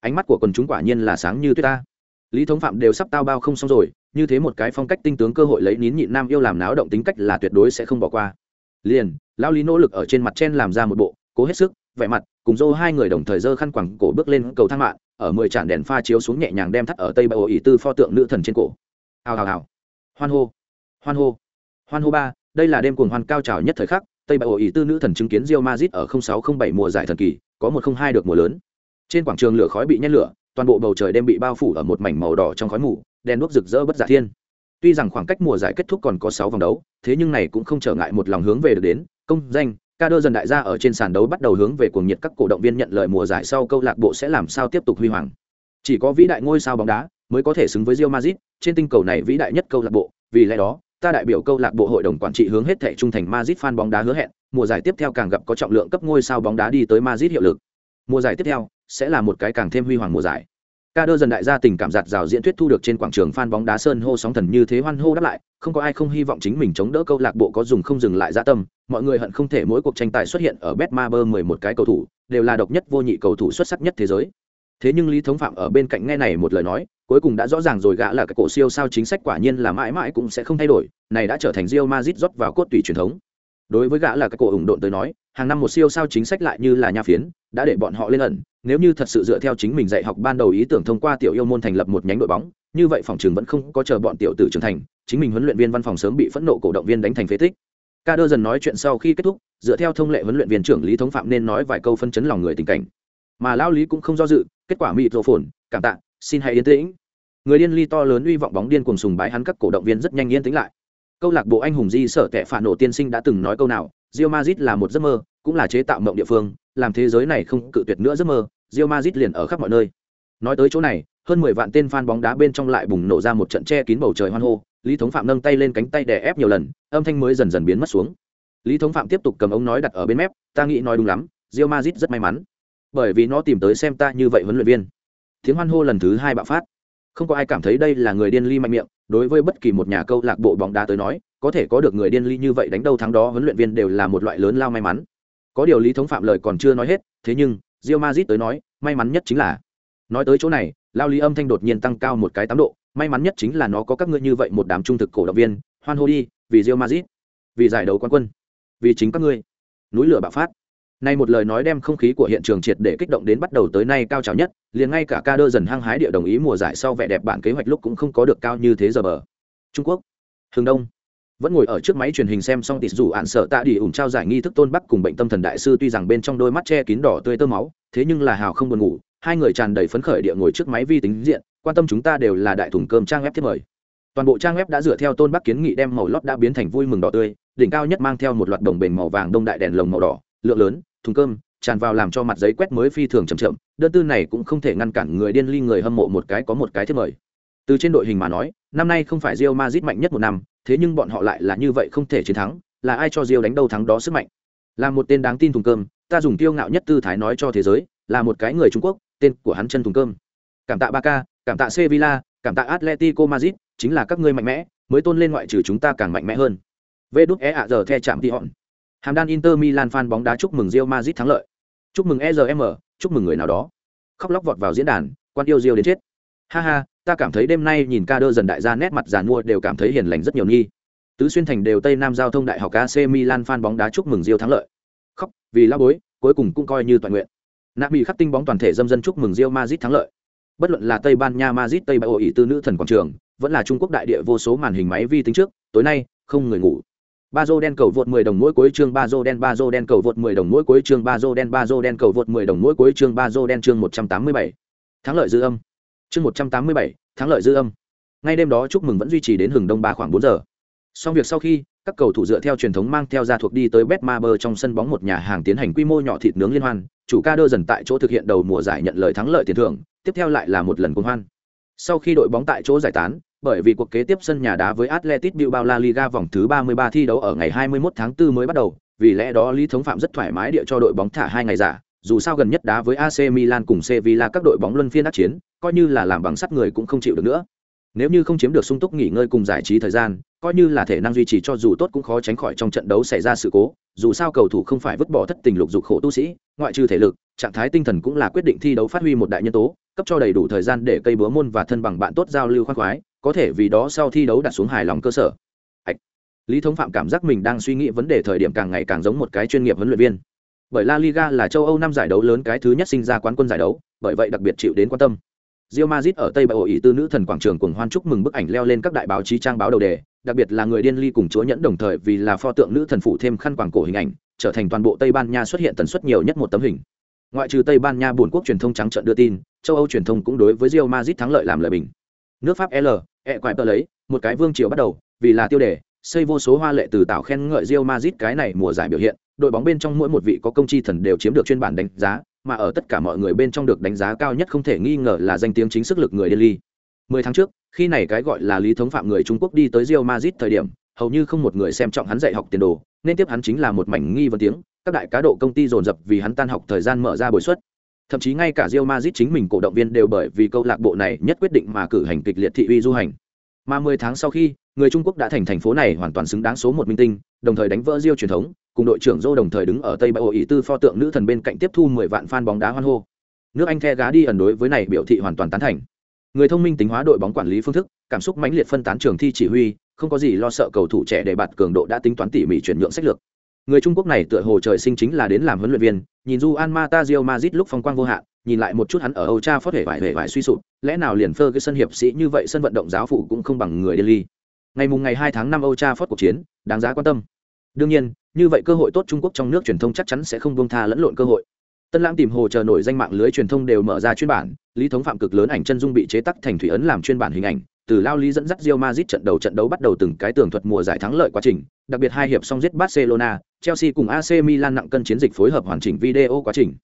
ánh mắt của quần chúng quả nhiên là sáng như tuyết ta. Lý thống phạm đều sắp tao bao không xong rồi, như thế một cái phong cách tinh tướng cơ hội lấy nín nhịn nam yêu làm náo động tính cách là tuyệt đối sẽ không bỏ qua. Liền lao lý nỗ lực ở trên mặt chen làm ra một bộ, cố hết sức, vẻ mặt, cùng dô hai người đồng thời dơ khăn quàng cổ bước lên cầu thang mạng ở mười tràn đèn pha chiếu xuống nhẹ nhàng đem thắt ở tây bờ ý tư pho tượng nữ thần trên cổ. Hào hào hào. Hoan hô hoan hô. Hoan hô ba, đây là đêm cuồng hoan cao trào nhất thời khắc, tây bờ ý tư nữ thần chứng kiến rio mazit ở sáu không bảy mùa giải thần kỳ, có một không hai được mùa lớn. Trên quảng trường lửa khói bị nhét lửa, toàn bộ bầu trời đêm bị bao phủ ở một mảnh màu đỏ trong khói mù, đèn đuốc rực rỡ bất giả thiên. Tuy rằng khoảng cách mùa giải kết thúc còn có sáu vòng đấu, thế nhưng này cũng không trở ngại một lòng hướng về được đến, công danh ca đơ dần đại gia ở trên sàn đấu bắt đầu hướng về cuồng nhiệt các cổ động viên nhận lời mùa giải sau câu lạc bộ sẽ làm sao tiếp tục huy hoàng. Chỉ có vĩ đại ngôi sao bóng đá mới có thể xứng với Real Madrid, trên tinh cầu này vĩ đại nhất câu lạc bộ, vì lẽ đó, ta đại biểu câu lạc bộ hội đồng quản trị hướng hết thẻ trung thành Madrid fan bóng đá hứa hẹn, mùa giải tiếp theo càng gặp có trọng lượng cấp ngôi sao bóng đá đi tới Madrid hiệu lực. Mùa giải tiếp theo sẽ là một cái càng thêm huy hoàng mùa giải ca đơ dần đại gia tình cảm giạt rào diễn thuyết thu được trên quảng trường phan bóng đá sơn hô sóng thần như thế hoan hô đáp lại, không có ai không hy vọng chính mình chống đỡ câu lạc bộ có dùng không dừng lại gia tâm, mọi người hận không thể mỗi cuộc tranh tài xuất hiện ở betmaber mười một cái cầu thủ, đều là độc nhất vô nhị cầu thủ xuất sắc nhất thế giới. Thế nhưng lý thống phạm ở bên cạnh nghe này một lời nói, cuối cùng đã rõ ràng rồi gã là cái cổ siêu sao chính sách quả nhiên là mãi mãi cũng sẽ không thay đổi, này đã trở thành rio mazit rót vào cốt tủy truyền thống. Đối với gã là cái cổ ủng độn tới nói, hàng năm một siêu sao chính sách lại như là nha phiến, đã để bọn họ lên ẩn nếu như thật sự dựa theo chính mình dạy học ban đầu ý tưởng thông qua tiểu yêu môn thành lập một nhánh đội bóng, như vậy phòng trường vẫn không có chờ bọn tiểu tử trưởng thành, chính mình huấn luyện viên văn phòng sớm bị phẫn nộ cổ động viên đánh thành phế tích. Ca đơ dần nói chuyện sau khi kết thúc, dựa theo thông lệ huấn luyện viên trưởng lý thống phạm nên nói vài câu phân chấn lòng người tình cảnh. Mà lao lý cũng không do dự, kết quả mịt rộ phồn cảm tạ, xin hãy yên tĩnh. Người điên ly to lớn uy vọng bóng điên cùng sùng bái hắn các cổ động viên rất nhanh yên tĩnh lại. Câu lạc bộ anh hùng di sở tệ phản nổ tiên sinh đã từng nói câu nào rio mazit là một giấc mơ, cũng là chế tạo mộng địa phương, làm thế giới này không cự tuyệt nữa giấc mơ. Real Madrid liền ở khắp mọi nơi. Nói tới chỗ này, hơn 10 vạn tên fan bóng đá bên trong lại bùng nổ ra một trận che kín bầu trời hoan hô, Lý Thống Phạm nâng tay lên cánh tay đè ép nhiều lần, âm thanh mới dần dần biến mất xuống. Lý Thống Phạm tiếp tục cầm ống nói đặt ở bên mép, ta nghĩ nói đúng lắm, Real Madrid rất may mắn, bởi vì nó tìm tới xem ta như vậy huấn luyện viên. Tiếng hoan hô lần thứ hai bạo phát. Không có ai cảm thấy đây là người điên ly mạnh miệng, đối với bất kỳ một nhà câu lạc bộ bóng đá tới nói, có thể có được người điên ly như vậy đánh đâu thắng đó huấn luyện viên đều là một loại lớn lao may mắn. Có điều Lý Thống Phạm lời còn chưa nói hết, thế nhưng, Real Madrid tới nói, may mắn nhất chính là nói tới chỗ này lao lý âm thanh đột nhiên tăng cao một cái tám độ may mắn nhất chính là nó có các ngươi như vậy một đám trung thực cổ động viên hoan hô đi vì Real Madrid, vì giải đấu quán quân vì chính các ngươi. Núi lửa bạo phát. Nay một lời nói đem không khí của hiện trường triệt để kích động đến bắt đầu tới nay cao trào nhất liền ngay cả ca đơ dần hăng hái địa đồng ý mùa giải sau vẻ đẹp bản kế hoạch lúc cũng không có được cao như thế giờ bờ. Trung quốc. Hướng đông vẫn ngồi ở trước máy truyền hình xem xong tịt rủ ạn sợ tạ đi ủng trao giải nghi thức tôn bắc cùng bệnh tâm thần đại sư tuy rằng bên trong đôi mắt che kín đỏ tươi tơ máu, thế nhưng là hào không buồn ngủ, hai người tràn đầy phấn khởi địa ngồi trước máy vi tính diện, quan tâm chúng ta đều là đại thùng cơm trang web thiết mời. Toàn bộ trang web đã dựa theo tôn bắc kiến nghị đem màu lót đã biến thành vui mừng đỏ tươi, đỉnh cao nhất mang theo một loạt đồng bền màu vàng đông đại đèn lồng màu đỏ, lượng lớn, thùng cơm, tràn vào làm cho mặt giấy quét mới phi thường chậm chậm, đơn tư này cũng không thể ngăn cản người điên ly người hâm mộ một cái có một cái thiết mời. Từ trên đội hình mà nói, năm nay không phải rio Madrid mạnh nhất một năm thế nhưng bọn họ lại là như vậy không thể chiến thắng là ai cho Real đánh đâu thắng đó sức mạnh là một tên đáng tin thùng cơm ta dùng tiêu ngạo nhất tư thái nói cho thế giới là một cái người trung quốc tên của hắn chân thùng cơm cảm tạ Barca, cảm tạ Sevilla, cảm tạ Atletico Madrid, chính là các ngươi mạnh mẽ, mới tôn lên ngoại trừ chúng ta càng mạnh mẽ hơn. Vê đúc e ạ giờ the chạm đi hòn. Hàm đan Inter Milan fan bóng đá chúc mừng Real Madrid thắng lợi. Chúc mừng ERM, chúc mừng người nào đó. Khóc lóc vọt vào diễn đàn, quan yêu Real đến chết. Ha ha, ta cảm thấy đêm nay nhìn ca đơ dần đại gia nét mặt giàn mua đều cảm thấy hiền lành rất nhiều nghi. Tứ xuyên thành đều Tây Nam giao thông đại học AC Milan fan bóng đá chúc mừng Real thắng lợi. Khóc, vì lao bối, cuối cùng cũng coi như toàn nguyện. Nạp bị khắc tinh bóng toàn thể dâm dân chúc mừng Real Madrid thắng lợi. Bất luận là Tây Ban Nha Madrid Tây bãi ô ỉ tư nữ thần quảng trường, vẫn là Trung Quốc đại địa vô số màn hình máy vi tính trước, tối nay không người ngủ. Ba dô đen cầu vượt 10 đồng mỗi cuối chương Bazo đen Bazo đen cầu vượt 10 đồng mỗi cuối chương Bazo đen Bazo đen cầu vượt 10 đồng mỗi cuối chương Bazo đen chương 187. Thắng lợi dư âm. Chương 187, thắng lợi dư âm. Ngay đêm đó chúc mừng vẫn duy trì đến hừng đông ba khoảng bốn giờ. Xong việc sau khi, các cầu thủ dựa theo truyền thống mang theo ra thuộc đi tới Betmaber trong sân bóng một nhà hàng tiến hành quy mô nhỏ thịt nướng liên hoan, chủ ca đơ dần tại chỗ thực hiện đầu mùa giải nhận lời thắng lợi tiền thưởng, tiếp theo lại là một lần cuồng hoan. Sau khi đội bóng tại chỗ giải tán, bởi vì cuộc kế tiếp sân nhà đá với Atletico Bilbao La Liga vòng thứ 33 thi đấu ở ngày 21 tháng 4 mới bắt đầu, vì lẽ đó Lý Thống Phạm rất thoải mái địa cho đội bóng thả hai ngày giả, dù sao gần nhất đá với AC Milan cùng Sevilla các đội bóng luân phiên đắc chiến, coi như là làm bằng sắt người cũng không chịu được nữa. Nếu như không chiếm được sung túc nghỉ ngơi cùng giải trí thời gian, coi như là thể năng duy trì cho dù tốt cũng khó tránh khỏi trong trận đấu xảy ra sự cố, dù sao cầu thủ không phải vứt bỏ thất tình lục dục khổ tu sĩ, ngoại trừ thể lực, trạng thái tinh thần cũng là quyết định thi đấu phát huy một đại nhân tố, cấp cho đầy đủ thời gian để cây búa môn và thân bằng bạn tốt giao lưu khoan khoái, có thể vì đó sau thi đấu đặt xuống hài lòng cơ sở. Lý Thống Phạm cảm giác mình đang suy nghĩ vấn đề thời điểm càng ngày càng giống một cái chuyên nghiệp huấn luyện viên. Bởi La Liga là châu Âu năm giải đấu lớn cái thứ nhất sinh ra quán quân giải đấu, bởi vậy đặc biệt chịu đến quan tâm. Real Madrid ở Tây Bại ỷ tư nữ thần quảng trường cuồng hoan chúc mừng bức ảnh leo lên các đại báo chí trang báo đầu đề, đặc biệt là người điên ly cùng chúa nhẫn đồng thời vì là pho tượng nữ thần phụ thêm khăn quàng cổ hình ảnh, trở thành toàn bộ Tây Ban Nha xuất hiện tần suất nhiều nhất một tấm hình. Ngoại trừ Tây Ban Nha buồn quốc truyền thông trắng trợn đưa tin, châu Âu truyền thông cũng đối với Real Madrid thắng lợi làm lời bình. Nước Pháp L, e quải tờ lấy, một cái vương triều bắt đầu, vì là tiêu đề, xây vô số hoa lệ từ tạo khen ngợi Real Madrid cái này mùa giải biểu hiện, đội bóng bên trong mỗi một vị có công chi thần đều chiếm được chuyên bản đánh giá, mà ở tất cả mọi người bên trong được đánh giá cao nhất không thể nghi ngờ là danh tiếng chính sức lực người Delhi. Mười tháng trước, khi này cái gọi là lý thống phạm người Trung Quốc đi tới Real Madrid thời điểm, hầu như không một người xem trọng hắn dạy học tiền đồ, nên tiếp hắn chính là một mảnh nghi vấn tiếng, các đại cá độ công ty dồn dập vì hắn tan học thời gian mở ra buổi suất. Thậm chí ngay cả Real Madrid chính mình cổ động viên đều bởi vì câu lạc bộ này nhất quyết định mà cử hành kịch liệt thị uy du hành. Mà mười tháng sau khi, người Trung Quốc đã thành thành phố này hoàn toàn xứng đáng số một minh tinh, đồng thời đánh vỡ diêu truyền thống, cùng đội trưởng Zhou đồng thời đứng ở Tây Bãi ý tư pho tượng nữ thần bên cạnh tiếp thu mười vạn fan bóng đá hoan hô. Nước Anh The đi ẩn đối với này biểu thị hoàn toàn tán thành. Người thông minh tính hóa đội bóng quản lý phương thức, cảm xúc mãnh liệt phân tán trường thi chỉ huy, không có gì lo sợ cầu thủ trẻ để bạt cường độ đã tính toán tỉ mỉ chuyển nhượng sách lược. Người Trung Quốc này tựa hồ trời sinh chính là đến làm huấn luyện viên, nhìn Juan Mata Real Madrid lúc phong quang vô hạn, nhìn lại một chút hắn ở Old Trafford thể vải vẻ vải suy sụp, lẽ nào liền phơ cái sân hiệp sĩ như vậy sân vận động giáo phụ cũng không bằng người Delhi. Ngày mùng ngày 2 tháng 5 Ocha phát cuộc chiến, đáng giá quan tâm. Đương nhiên, như vậy cơ hội tốt Trung Quốc trong nước truyền thông chắc chắn sẽ không buông tha lẫn lộn cơ hội. Tân Lãng tìm hồ chờ nổi danh mạng lưới truyền thông đều mở ra chuyên bản, Lý Thống Phạm cực lớn ảnh chân dung bị chế tác thành thủy ấn làm chuyên bản hình ảnh, từ Lao Lý dẫn dắt Real Madrid trận đầu trận đấu bắt đầu từng cái tường thuật mùa giải thắng lợi quá trình, đặc biệt hai hiệp xong giết Barcelona, Chelsea cùng AC Milan nặng cân chiến dịch phối hợp hoàn chỉnh video quá trình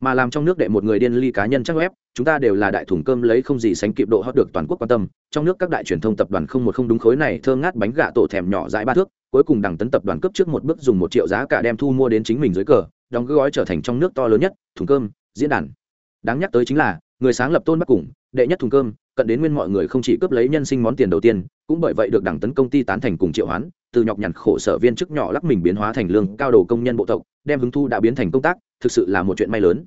mà làm trong nước đệ một người điên ly cá nhân trang web, chúng ta đều là đại thùng cơm lấy không gì sánh kịp độ hot được toàn quốc quan tâm. Trong nước các đại truyền thông tập đoàn không một không đúng khối này thơ ngát bánh gà tổ thèm nhỏ dãi ba thước, cuối cùng đằng tấn tập đoàn cấp trước một bước dùng một triệu giá cả đem thu mua đến chính mình dưới cờ, đóng gói trở thành trong nước to lớn nhất, thùng cơm, diễn đàn. Đáng nhắc tới chính là, người sáng lập tôn bắc cùng, đệ nhất thùng cơm cận đến nguyên mọi người không chỉ cướp lấy nhân sinh món tiền đầu tiên, cũng bởi vậy được đảng tấn công ty tán thành cùng triệu hoán, từ nhọc nhằn khổ sở viên chức nhỏ lắc mình biến hóa thành lương cao đồ công nhân bộ tộc, đem hứng thu đã biến thành công tác, thực sự là một chuyện may lớn.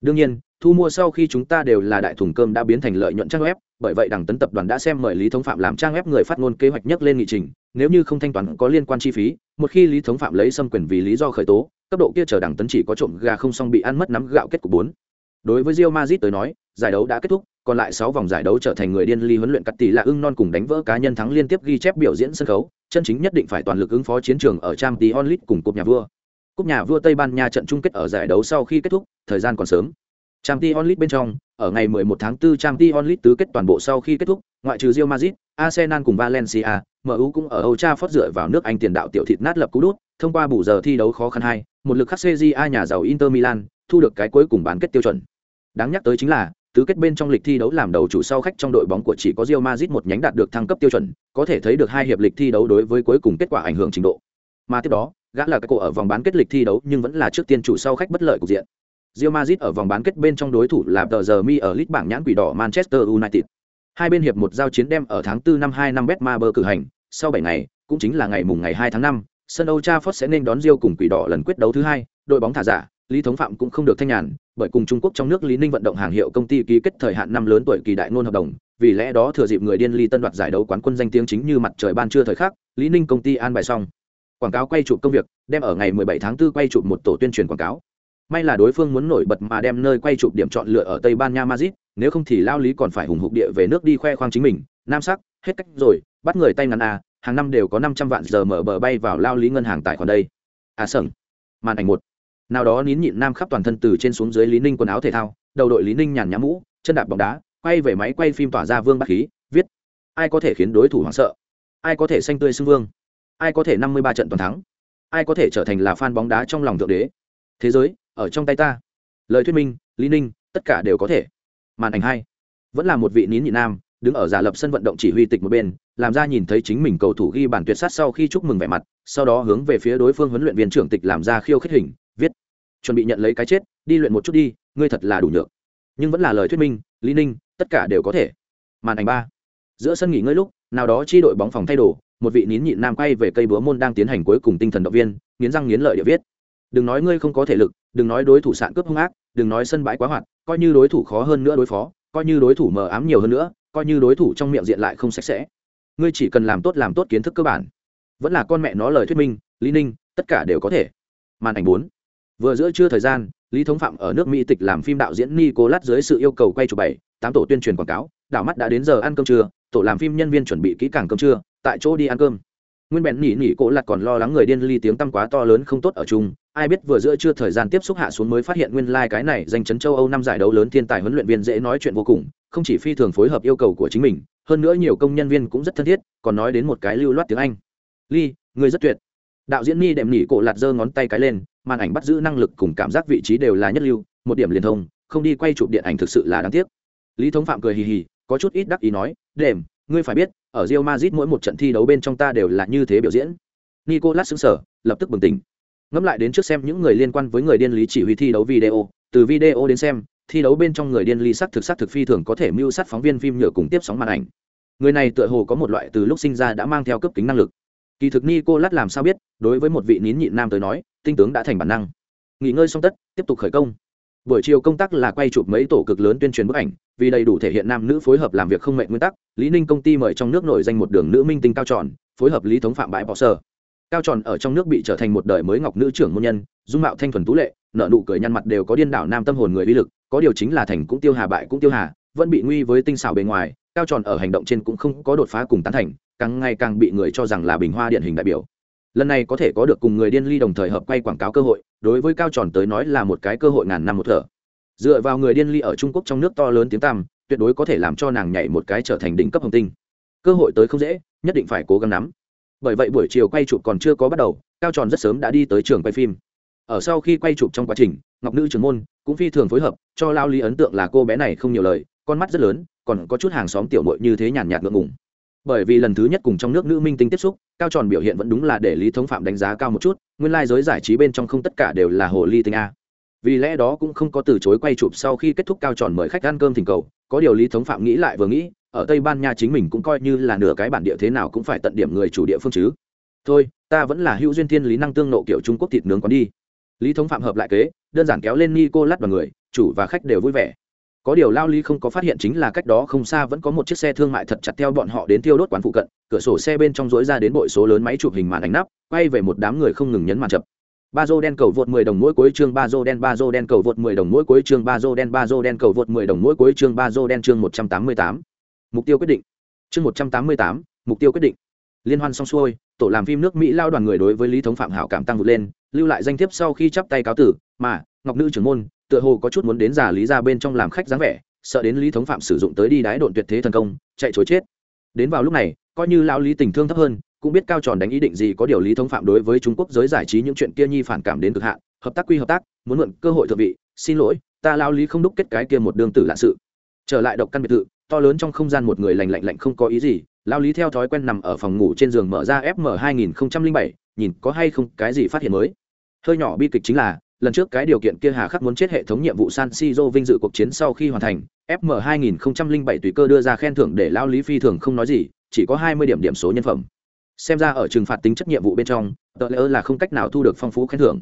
Đương nhiên, thu mua sau khi chúng ta đều là đại thùng cơm đã biến thành lợi nhuận trang web, bởi vậy đảng tấn tập đoàn đã xem mời lý thống phạm làm trang web người phát ngôn kế hoạch nhất lên nghị trình, nếu như không thanh toán có liên quan chi phí, một khi lý thống phạm lấy xâm quyền vì lý do khởi tố, cấp độ kia chờ đảng tấn chỉ có trộm gà không xong bị ăn mất nắm gạo kết cục bốn. Đối với Real Madrid tới nói, giải đấu đã kết thúc còn lại sáu vòng giải đấu trở thành người điên ly huấn luyện cắt tỷ là ưng non cùng đánh vỡ cá nhân thắng liên tiếp ghi chép biểu diễn sân khấu, chân chính nhất định phải toàn lực ứng phó chiến trường ở trang tí onlit cùng cúp nhà vua. Cúp nhà vua tây ban nha trận chung kết ở giải đấu sau khi kết thúc, thời gian còn sớm. Trang tí onlit bên trong, ở ngày 11 tháng 4 trang tí onlit tứ kết toàn bộ sau khi kết thúc, ngoại trừ Real Madrid, Arsenal cùng Valencia MU cũng ở Old Trafford dựa vào nước Anh tiền đạo tiểu thịt nát lập cú đút, thông qua bù giờ thi đấu khó khăn hai, một lực khắc CJA nhà giàu Inter Milan, thu được cái cuối cùng bán kết tiêu chuẩn. Đáng nhắc tới chính là tứ kết bên trong lịch thi đấu làm đầu chủ sau khách trong đội bóng của chỉ có Real Madrid một nhánh đạt được thăng cấp tiêu chuẩn, có thể thấy được hai hiệp lịch thi đấu đối với cuối cùng kết quả ảnh hưởng trình độ. Mà tiếp đó, gã là cái cổ ở vòng bán kết lịch thi đấu nhưng vẫn là trước tiên chủ sau khách bất lợi cục diện. Real Madrid ở vòng bán kết bên trong đối thủ là tờ giờ mi ở list bảng nhãn quỷ đỏ Manchester United. Hai bên hiệp một giao chiến đem ở tháng 4 năm 2 năm Betmaber cử hành, sau 7 ngày, cũng chính là ngày mùng ngày 2 tháng 5, sân Old Trafford sẽ nên đón Real cùng quỷ đỏ lần quyết đấu thứ hai, đội bóng thả giả, Lý Thống Phạm cũng không được thanh nhàn, bởi cùng Trung Quốc trong nước Lý Ninh vận động hàng hiệu công ty ký kết thời hạn năm lớn tuổi kỳ đại ngôn hợp đồng, vì lẽ đó thừa dịp người điên ly tân đoạt giải đấu quán quân danh tiếng chính như mặt trời ban trưa thời khắc, Lý Ninh công ty an bài xong. Quảng cáo quay chụp công việc, đem ở ngày 17 tháng 4 quay chụp một tổ tuyên truyền quảng cáo. May là đối phương muốn nổi bật mà đem nơi quay chụp điểm chọn lựa ở Tây Ban Nha Madrid, nếu không thì lao lý còn phải hùng hục địa về nước đi khoe khoang chính mình, nam sắc, hết cách rồi, bắt người tay ngắn à, hàng năm đều có 500 vạn giờ mở bờ bay vào lao lý ngân hàng tài khoản đây. À sẵn. Màn ảnh một nào đó nín nhịn nam khắp toàn thân từ trên xuống dưới lý ninh quần áo thể thao, đầu đội lý ninh nhàn nhã mũ, chân đạp bóng đá, quay về máy quay phim tỏa ra vương bác khí, viết, ai có thể khiến đối thủ hoảng sợ? Ai có thể xanh tươi xưng vương? Ai có thể năm mươi ba trận toàn thắng? Ai có thể trở thành là fan bóng đá trong lòng thượng đế? Thế giới, ở trong tay ta. Lời thuyết minh, lý ninh, tất cả đều có thể. Màn ảnh hai, vẫn là một vị nín nhịn nam, đứng ở giả lập sân vận động chỉ huy tịch một bên, làm ra nhìn thấy chính mình cầu thủ ghi bản tuyệt sát sau khi chúc mừng vẻ mặt, sau đó hướng về phía đối phương huấn luyện viên trưởng tịch làm ra khiêu khích hình, viết chuẩn bị nhận lấy cái chết, đi luyện một chút đi, ngươi thật là đủ nhược. Nhưng vẫn là lời thuyết minh, lý ninh, tất cả đều có thể. Màn ảnh ba. Giữa sân nghỉ ngơi lúc, nào đó chi đội bóng phòng thay đồ, một vị nín nhịn nam quay về cây búa môn đang tiến hành cuối cùng tinh thần động viên, nghiến răng nghiến lợi địa viết. Đừng nói ngươi không có thể lực, đừng nói đối thủ sạn cướp hung ác, đừng nói sân bãi quá hoạt, coi như đối thủ khó hơn nữa đối phó, coi như đối thủ mờ ám nhiều hơn nữa, coi như đối thủ trong miệng diện lại không sạch sẽ. Ngươi chỉ cần làm tốt làm tốt kiến thức cơ bản. Vẫn là con mẹ nó lời thuyết minh, lý ninh, tất cả đều có thể. Màn ảnh bốn vừa giữa trưa thời gian, lý thống phạm ở nước mỹ tịch làm phim đạo diễn nicolas dưới sự yêu cầu quay chụp bảy, tám tổ tuyên truyền quảng cáo, đảo mắt đã đến giờ ăn cơm trưa, tổ làm phim nhân viên chuẩn bị kỹ càng cơm trưa, tại chỗ đi ăn cơm. Nguyên bèn nỉ nỉ cổ lặt còn lo lắng người điên ly tiếng tăm quá to lớn không tốt ở chung, ai biết vừa giữa trưa thời gian tiếp xúc hạ xuống mới phát hiện nguyên lai、like、cái này danh chấn châu âu năm giải đấu lớn thiên tài huấn luyện viên dễ nói chuyện vô cùng, không chỉ phi thường phối hợp yêu cầu của chính mình, hơn nữa nhiều công nhân viên cũng rất thân thiết, còn nói đến một cái lưu loát tiếng anh. Ly, người rất tuyệt. Đạo diễn ni đệm nỉ cổ lạt giơ ngón tay cái lên màn ảnh bắt giữ năng lực cùng cảm giác vị trí đều là nhất lưu, một điểm liên thông, không đi quay chụp điện ảnh thực sự là đáng tiếc. Lý thống phạm cười hì hì, có chút ít đắc ý nói đệm ngươi phải biết, ở rio mazit mỗi một trận thi đấu bên trong ta đều là như thế biểu diễn. Nicolas xứng sở lập tức bừng tỉnh. Ngẫm lại đến trước xem những người liên quan với người điên lý chỉ huy thi đấu video, từ video đến xem, thi đấu bên trong người điên lý sắc thực sắc thực phi thường có thể mưu sát phóng viên phim nhựa cùng tiếp sóng màn ảnh. Người này tựa hồ có một loại từ lúc sinh ra đã mang theo cấp kính năng lực kỳ thực ni cô lát làm sao biết, đối với một vị nín nhịn nam tới nói, tinh tướng đã thành bản năng. Nghỉ ngơi xong tất, tiếp tục khởi công. Buổi chiều công tác là quay chụp mấy tổ cực lớn tuyên truyền bức ảnh, vì đầy đủ thể hiện nam nữ phối hợp làm việc không mệnh nguyên tắc, lý ninh công ty mời trong nước nổi danh một đường nữ minh tinh cao tròn, phối hợp lý thống phạm bãi bỏ sơ cao tròn ở trong nước bị trở thành một đời mới ngọc nữ trưởng môn nhân, dung mạo thanh thuần tú lệ nợ nụ cười nhăn mặt đều có điên đảo nam tâm hồn người uy lực, có điều chính là thành cũng tiêu hà bại cũng tiêu hà, vẫn bị nguy với tinh xảo bề ngoài, cao tròn ở hành động trên cũng không có đột phá cùng tán thành càng ngày càng bị người cho rằng là bình hoa điển hình đại biểu. Lần này có thể có được cùng người điên ly đồng thời hợp quay quảng cáo cơ hội, đối với cao tròn tới nói là một cái cơ hội ngàn năm một thở. Dựa vào người điên ly ở trung quốc trong nước to lớn tiếng tăm, tuyệt đối có thể làm cho nàng nhảy một cái trở thành đỉnh cấp hồng tinh. Cơ hội tới không dễ, nhất định phải cố gắng nắm. Bởi vậy buổi chiều quay chụp còn chưa có bắt đầu, cao tròn rất sớm đã đi tới trường quay phim. Ở sau khi quay chụp trong quá trình, ngọc nữ trưởng môn cũng phi thường phối hợp, cho lao lý ấn tượng là cô bé này không nhiều lời, con mắt rất lớn, còn có chút hàng xóm tiểu mội như thế nhàn nhạt ngượng ngùng bởi vì lần thứ nhất cùng trong nước nữ minh tinh tiếp xúc, cao tròn biểu hiện vẫn đúng là để lý thống phạm đánh giá cao một chút, nguyên lai、like、giới giải trí bên trong không tất cả đều là hồ ly tinh a. Vì lẽ đó cũng không có từ chối quay chụp sau khi kết thúc cao tròn mời khách ăn cơm thỉnh cầu, có điều lý thống phạm nghĩ lại vừa nghĩ, ở tây ban nha chính mình cũng coi như là nửa cái bản địa thế nào cũng phải tận điểm người chủ địa phương chứ. Thôi, ta vẫn là hữu duyên thiên lý năng tương nộ kiểu trung quốc thịt nướng còn đi. Lý thống phạm hợp lại kế, đơn giản kéo lên ni cô lát vào người, chủ và khách đều vui vẻ có điều lao lý không có phát hiện chính là cách đó không xa vẫn có một chiếc xe thương mại thật chặt theo bọn họ đến tiêu đốt quán phụ cận cửa sổ xe bên trong dối ra đến bội số lớn máy chụp hình màn đánh nắp quay về một đám người không ngừng nhấn màn chập. Ba dô đen cầu vượt 10 đồng mỗi cuối chương ba dô đen ba dô đen cầu vượt 10 đồng mỗi cuối chương ba dô đen ba dô đen cầu vượt 10 đồng mỗi cuối chương ba dô đen chương 188. mục tiêu quyết định. Chương 188, mục tiêu quyết định. Liên hoan xong xuôi tổ làm phim nước mỹ lao đoàn người đối với lý thống phạm hảo cảm tăng vượt lên lưu lại danh thiếp sau khi chắp tay cáo tử mà ngọc nữ trưởng môn tựa hồ có chút muốn đến giả lý ra bên trong làm khách dáng vẻ sợ đến lý thống phạm sử dụng tới đi đái độn tuyệt thế thần công chạy chối chết. Đến vào lúc này coi như lao lý tình thương thấp hơn cũng biết cao tròn đánh ý định gì có điều lý thống phạm đối với trung quốc giới giải trí những chuyện kia nhi phản cảm đến cực hạn hợp tác quy hợp tác muốn mượn cơ hội thượng vị xin lỗi ta lao lý không đúc kết cái kia một đương tử lạ sự. Trở lại độc căn biệt thự to lớn trong không gian một người lành lạnh lạnh không có ý gì lao lý theo thói quen nằm ở phòng ngủ trên giường mở ra fm 2007, nhìn có hay không cái gì phát hiện mới. Hơi nhỏ bi kịch chính là lần trước cái điều kiện kia hà khắc muốn chết hệ thống nhiệm vụ san siro vinh dự cuộc chiến sau khi hoàn thành fm 2007 tùy cơ đưa ra khen thưởng để lao lý phi thường không nói gì, chỉ có 20 điểm điểm số nhân phẩm. Xem ra ở trừng phạt tính chất nhiệm vụ bên trong, tờ lỡ là không cách nào thu được phong phú khen thưởng.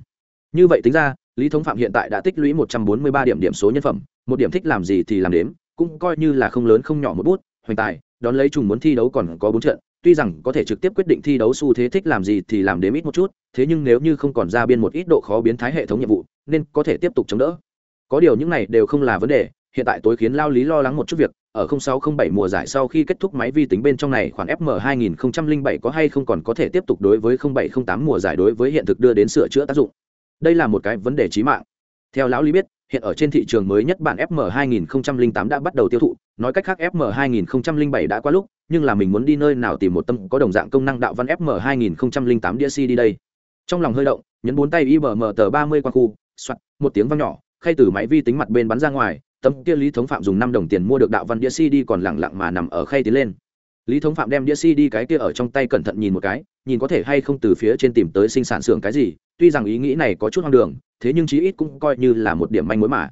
Như vậy tính ra, lý thống phạm hiện tại đã tích lũy 143 điểm điểm số nhân phẩm, một điểm thích làm gì thì làm đếm, cũng coi như là không lớn không nhỏ một bút, hoành tài, đón lấy trùng muốn thi đấu còn có bốn trận tuy rằng có thể trực tiếp quyết định thi đấu xu thế thích làm gì thì làm đếm ít một chút thế nhưng nếu như không còn ra biên một ít độ khó biến thái hệ thống nhiệm vụ nên có thể tiếp tục chống đỡ có điều những này đều không là vấn đề hiện tại tối khiến lao lý lo lắng một chút việc ở 0607 mùa giải sau khi kết thúc máy vi tính bên trong này khoản FM 2007 có hay không còn có thể tiếp tục đối với 0708 mùa giải đối với hiện thực đưa đến sửa chữa tác dụng. Đây là một cái vấn đề chí mạng. Theo lão Lý biết, hiện ở trên thị trường mới nhất bản FM 2008 đã bắt đầu tiêu thụ, nói cách khác FM 2007 đã qua lúc, nhưng là mình muốn đi nơi nào tìm một tâm có đồng dạng công năng đạo văn FM 2008 đĩa CD đây. Trong lòng hơi động, nhấn bốn tay IBM tờ 30 qua khu, soạt, một tiếng vang nhỏ, khay từ máy vi tính mặt bên bắn ra ngoài, tấm kia lý thống phạm dùng năm đồng tiền mua được đạo văn đĩa cd còn lẳng lặng mà nằm ở khay tiến lên lý thống phạm đem đĩa cd cái kia ở trong tay cẩn thận nhìn một cái nhìn có thể hay không từ phía trên tìm tới sinh sản xưởng cái gì tuy rằng ý nghĩ này có chút hoang đường thế nhưng chí ít cũng coi như là một điểm manh mối mà.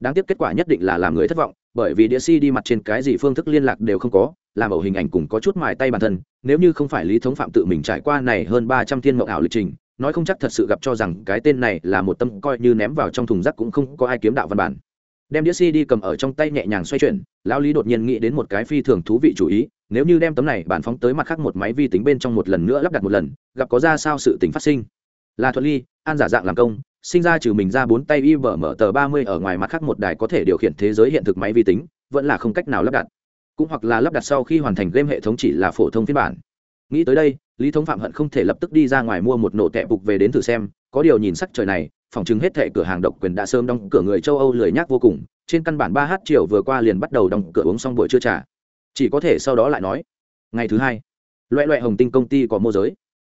Đáng tiếc kết quả nhất định là làm người thất vọng, bởi vì đĩa cd mặt trên cái gì phương thức liên lạc đều không có, làm ẩu hình ảnh cùng có chút mài tay bản thân, nếu như không phải lý thống phạm tự mình trải qua này hơn ba trăm thiên mộng ảo lịch trình, nói không chắc thật sự gặp cho rằng cái tên này là một tâm coi như ném vào trong thùng rác cũng không có ai kiếm đạo văn bản. Đem đĩa cd cầm ở trong tay nhẹ nhàng xoay chuyển, lão lý đột nhiên nghĩ đến một cái phi thường thú vị chủ ý, nếu như đem tấm này bản phóng tới mặt khác một máy vi tính bên trong một lần nữa lắp đặt một lần, gặp có ra sao sự tình phát sinh. Là thuận ly, an giả dạng làm công sinh ra trừ mình ra bốn tay y vở mở tờ ba mươi ở ngoài mặt khác một đài có thể điều khiển thế giới hiện thực máy vi tính, vẫn là không cách nào lắp đặt. Cũng hoặc là lắp đặt sau khi hoàn thành game hệ thống chỉ là phổ thông phiên bản. Nghĩ tới đây, lý thống phạm hận không thể lập tức đi ra ngoài mua một nổ tệ bục về đến thử xem, có điều nhìn sắc trời này, phòng chứng hết thệ cửa hàng độc quyền đã sớm đóng cửa người châu âu lười nhác vô cùng, trên căn bản ba h chiều vừa qua liền bắt đầu đóng cửa uống xong buổi trưa trà. Chỉ có thể sau đó lại nói, ngày thứ hai, loẹ loẹ hồng tinh công ty có mua giới.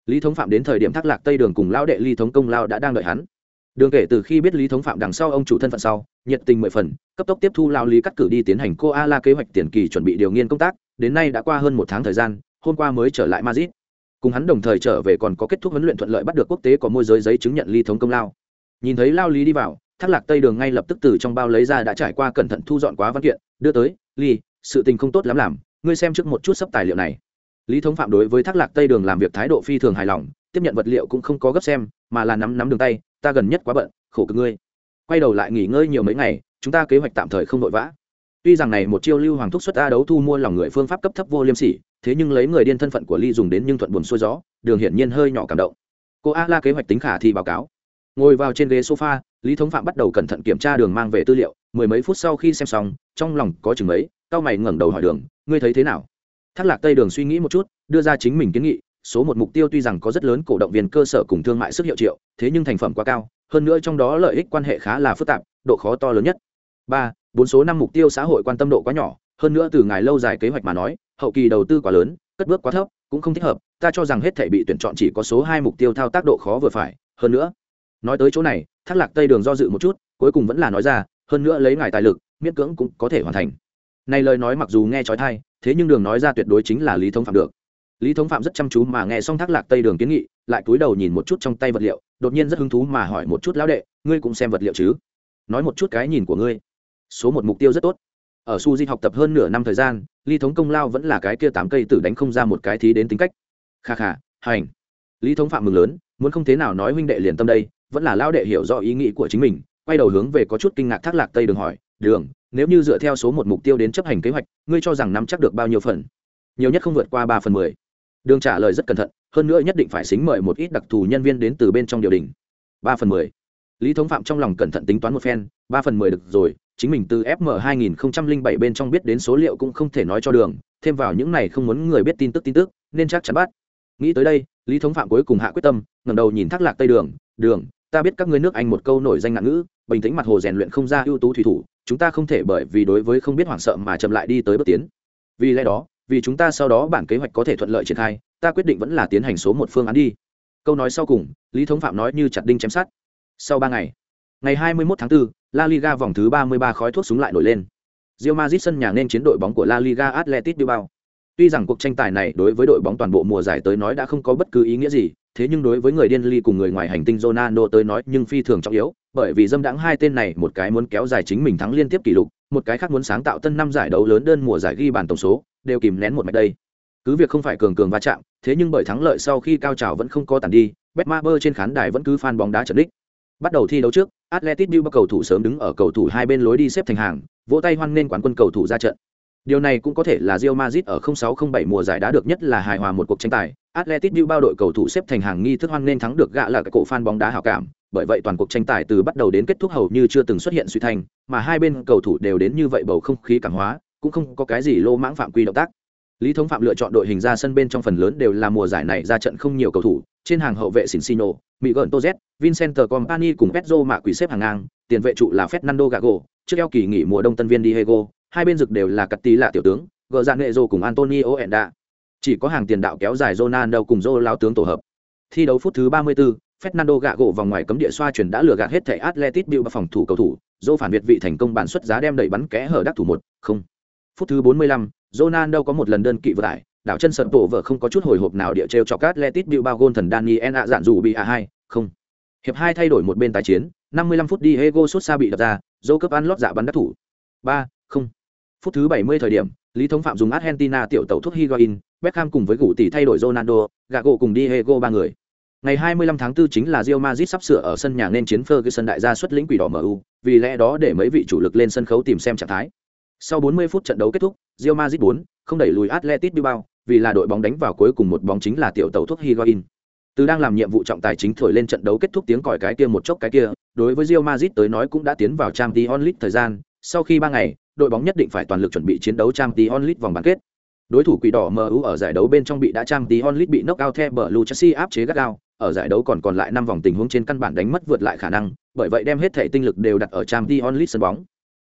Lý thống phạm đến thời điểm thác lạc tây đường cùng lao đệ ly thống công lao đã đang đợi hắn đường kể từ khi biết lý thống phạm đằng sau ông chủ thân phận sau, nhiệt tình mười phần, cấp tốc tiếp thu lao lý cắt cử đi tiến hành cô a la kế hoạch tiền kỳ chuẩn bị điều nghiên công tác, đến nay đã qua hơn một tháng thời gian, hôm qua mới trở lại mazit cùng hắn đồng thời trở về còn có kết thúc huấn luyện thuận lợi bắt được quốc tế có môi giới giấy chứng nhận ly thống công lao. Nhìn thấy lao lý đi vào, thác lạc tây đường ngay lập tức từ trong bao lấy ra đã trải qua cẩn thận thu dọn quá văn kiện, đưa tới ly sự tình không tốt lắm làm, ngươi xem trước một chút sắp tài liệu này. Lý thống phạm đối với thác lạc tây đường làm việc thái độ phi thường hài lòng, tiếp nhận vật liệu cũng không có gấp xem, mà là nắm nắm đường tay ta gần nhất quá bận, khổ cực ngươi. Quay đầu lại nghỉ ngơi nhiều mấy ngày, chúng ta kế hoạch tạm thời không vội vã. Tuy rằng này một chiêu lưu hoàng thúc xuất a đấu thu mua lòng người phương pháp cấp thấp vô liêm sỉ, thế nhưng lấy người điên thân phận của ly dùng đến nhưng thuận buồn xuôi gió, đường hiển nhiên hơi nhỏ cảm động. Cô a la kế hoạch tính khả thì báo cáo. Ngồi vào trên ghế sofa, lý thống phạm bắt đầu cẩn thận kiểm tra đường mang về tư liệu, mười mấy phút sau khi xem xong, trong lòng có chừng mấy cao mày ngẩng đầu hỏi đường, ngươi thấy thế nào? Thác lạc tây đường suy nghĩ một chút, đưa ra chính mình kiến nghị số một mục tiêu tuy rằng có rất lớn cổ động viên cơ sở cùng thương mại sức hiệu triệu, thế nhưng thành phẩm quá cao, hơn nữa trong đó lợi ích quan hệ khá là phức tạp, độ khó to lớn nhất. Ba, bốn số năm mục tiêu xã hội quan tâm độ quá nhỏ, hơn nữa từ ngày lâu dài kế hoạch mà nói, hậu kỳ đầu tư quá lớn, cất bước quá thấp, cũng không thích hợp, ta cho rằng hết thể bị tuyển chọn chỉ có số hai mục tiêu thao tác độ khó vừa phải, hơn nữa, nói tới chỗ này, thác lạc tây đường do dự một chút, cuối cùng vẫn là nói ra, hơn nữa lấy ngài tài lực, miễn cưỡng cũng có thể hoàn thành. Này lời nói mặc dù nghe trói thai thế nhưng đường nói ra tuyệt đối chính là lý thông phạm được lý thống phạm rất chăm chú mà nghe xong thác lạc tây đường kiến nghị, lại cúi đầu nhìn một chút trong tay vật liệu, đột nhiên rất hứng thú mà hỏi một chút, lão đệ, ngươi cũng xem vật liệu chứ? Nói một chút cái nhìn của ngươi. Số một mục tiêu rất tốt. Ở su di học tập hơn nửa năm thời gian, lý thống công lao vẫn là cái kia tám cây tử đánh không ra một cái thí đến tính cách. Kha kha, hành. Lý thống phạm mừng lớn, muốn không thế nào nói huynh đệ liền tâm đây, vẫn là lao đệ hiểu rõ ý nghĩ của chính mình, quay đầu hướng về có chút kinh ngạc thác lạc tây đường hỏi, đường, nếu như dựa theo số một mục tiêu đến chấp hành kế hoạch, ngươi cho rằng nắm chắc được bao nhiêu phần? Nhiều nhất không vượt qua ba phần mười đường trả lời rất cẩn thận, hơn nữa nhất định phải xính mời một ít đặc thù nhân viên đến từ bên trong điều đình. Ba phần mười. Lý thống phạm trong lòng cẩn thận tính toán một phen, ba phần mười được rồi, chính mình từ fm 2007 bên trong biết đến số liệu cũng không thể nói cho đường, thêm vào những này không muốn người biết tin tức tin tức, nên chắc chắn bắt. Nghĩ tới đây, lý thống phạm cuối cùng hạ quyết tâm, ngẩng đầu nhìn thác lạc tây đường đường, ta biết các ngươi nước anh một câu nổi danh ngạn ngữ, bình tĩnh mặt hồ rèn luyện không ra ưu tú thủy thủ, chúng ta không thể bởi vì đối với không biết hoảng sợ mà chậm lại đi tới bước tiến. Vì lẽ đó vì chúng ta sau đó bản kế hoạch có thể thuận lợi triển khai ta quyết định vẫn là tiến hành số một phương án đi câu nói sau cùng lý thống phạm nói như chặt đinh chém sát sau ba ngày ngày 21 tháng 4, La Liga vòng thứ 33 khói thuốc súng lại nổi lên. Real Madrid sân nhà nên chiến đội bóng của La Liga Atletico Bilbao. Tuy rằng cuộc tranh tài này đối với đội bóng toàn bộ mùa giải tới nói đã không có bất cứ ý nghĩa gì, thế nhưng đối với người điên ly cùng người ngoài hành tinh Ronaldo tới nói nhưng phi thường trọng yếu, bởi vì dâm đãng hai tên này một cái muốn kéo dài chính mình thắng liên tiếp kỷ lục, một cái khác muốn sáng tạo tân năm giải đấu lớn đơn mùa giải ghi bàn tổng số, đều kìm nén một mạch đây. Cứ việc không phải cường cường va chạm, thế nhưng bởi thắng lợi sau khi cao trào vẫn không có tàn đi, Betmaber trên khán đài vẫn cứ fan bóng đá trận đích. Bắt đầu thi đấu trước, Atletico Bilbao cầu thủ sớm đứng ở cầu thủ hai bên lối đi xếp thành hàng, vỗ tay hoan nghênh quán quân cầu thủ ra trận. Điều này cũng có thể là Real Madrid ở 0607 mùa giải đã được nhất là hài hòa một cuộc tranh tài. Atletico Bilbao đội cầu thủ xếp thành hàng nghi thức hoan nên thắng được gạ là cái cổ fan bóng đá hảo cảm, bởi vậy toàn cuộc tranh tài từ bắt đầu đến kết thúc hầu như chưa từng xuất hiện suy thành, mà hai bên cầu thủ đều đến như vậy bầu không khí cảm hóa, cũng không có cái gì lô mãng phạm quy động tác. Lý Thống Phạm lựa chọn đội hình ra sân bên trong phần lớn đều là mùa giải này ra trận không nhiều cầu thủ, trên hàng hậu vệ Sincino, Miguel Toz, Vincent Company cùng Pedro mạ quỷ xếp hàng ngang, tiền vệ trụ là Fernando Gago, trước eo kỳ nghỉ mùa đông tân viên Diego, hai bên rực đều là cắt tí lạ tiểu tướng, gờ dạn nghệ rô cùng Antonio Enda. Chỉ có hàng tiền đạo kéo dài Ronaldo cùng Zô lao tướng tổ hợp. Thi đấu phút thứ 34, Fernando Gago vòng ngoài cấm địa xoa chuyển đã lừa gạt hết thảy Atletico Bilbao phòng thủ cầu thủ, Zô phản việt vị thành công bản xuất giá đem đẩy bắn kẽ hở đắc thủ một, không. Phút thứ 45, Ronaldo có một lần đơn kỵ vừa tải, đảo chân sợt tổ vợ không có chút hồi hộp nào địa treo cho Atletico Bilbao gôn thần Daniel ạ dạn dù bị a hai, không. Hiệp hai thay đổi một bên tái chiến, 55 phút Diego Sousa bị đập ra, dấu cấp ăn lót dạ bắn đắc thủ. 3, không. Phút thứ 70 thời điểm, Lý Thống Phạm dùng Argentina tiểu tàu thuốc Higuain, Beckham cùng với gủ tỷ thay đổi Ronaldo, Gago cùng Diego ba người. Ngày 25 tháng 4 chính là Real Madrid sắp sửa ở sân nhà nên chiến Ferguson đại gia xuất lĩnh quỷ đỏ MU, vì lẽ đó để mấy vị chủ lực lên sân khấu tìm xem trạng thái. Sau 40 phút trận đấu kết thúc, Real Madrid 4, không đẩy lùi Atletico Bilbao, vì là đội bóng đánh vào cuối cùng một bóng chính là tiểu tàu thuốc Higuain. Từ đang làm nhiệm vụ trọng tài chính thổi lên trận đấu kết thúc tiếng còi cái kia một chốc cái kia, đối với Real Madrid tới nói cũng đã tiến vào Champions League thời gian, sau khi 3 ngày, đội bóng nhất định phải toàn lực chuẩn bị chiến đấu Champions League vòng bán kết. Đối thủ quỷ đỏ MU ở giải đấu bên trong bị đã Champions League bị knock out theo Blue Chelsea áp chế gắt gao, ở giải đấu còn còn lại 5 vòng tình huống trên căn bản đánh mất vượt lại khả năng, bởi vậy đem hết thể tinh lực đều đặt ở Champions League sân bóng.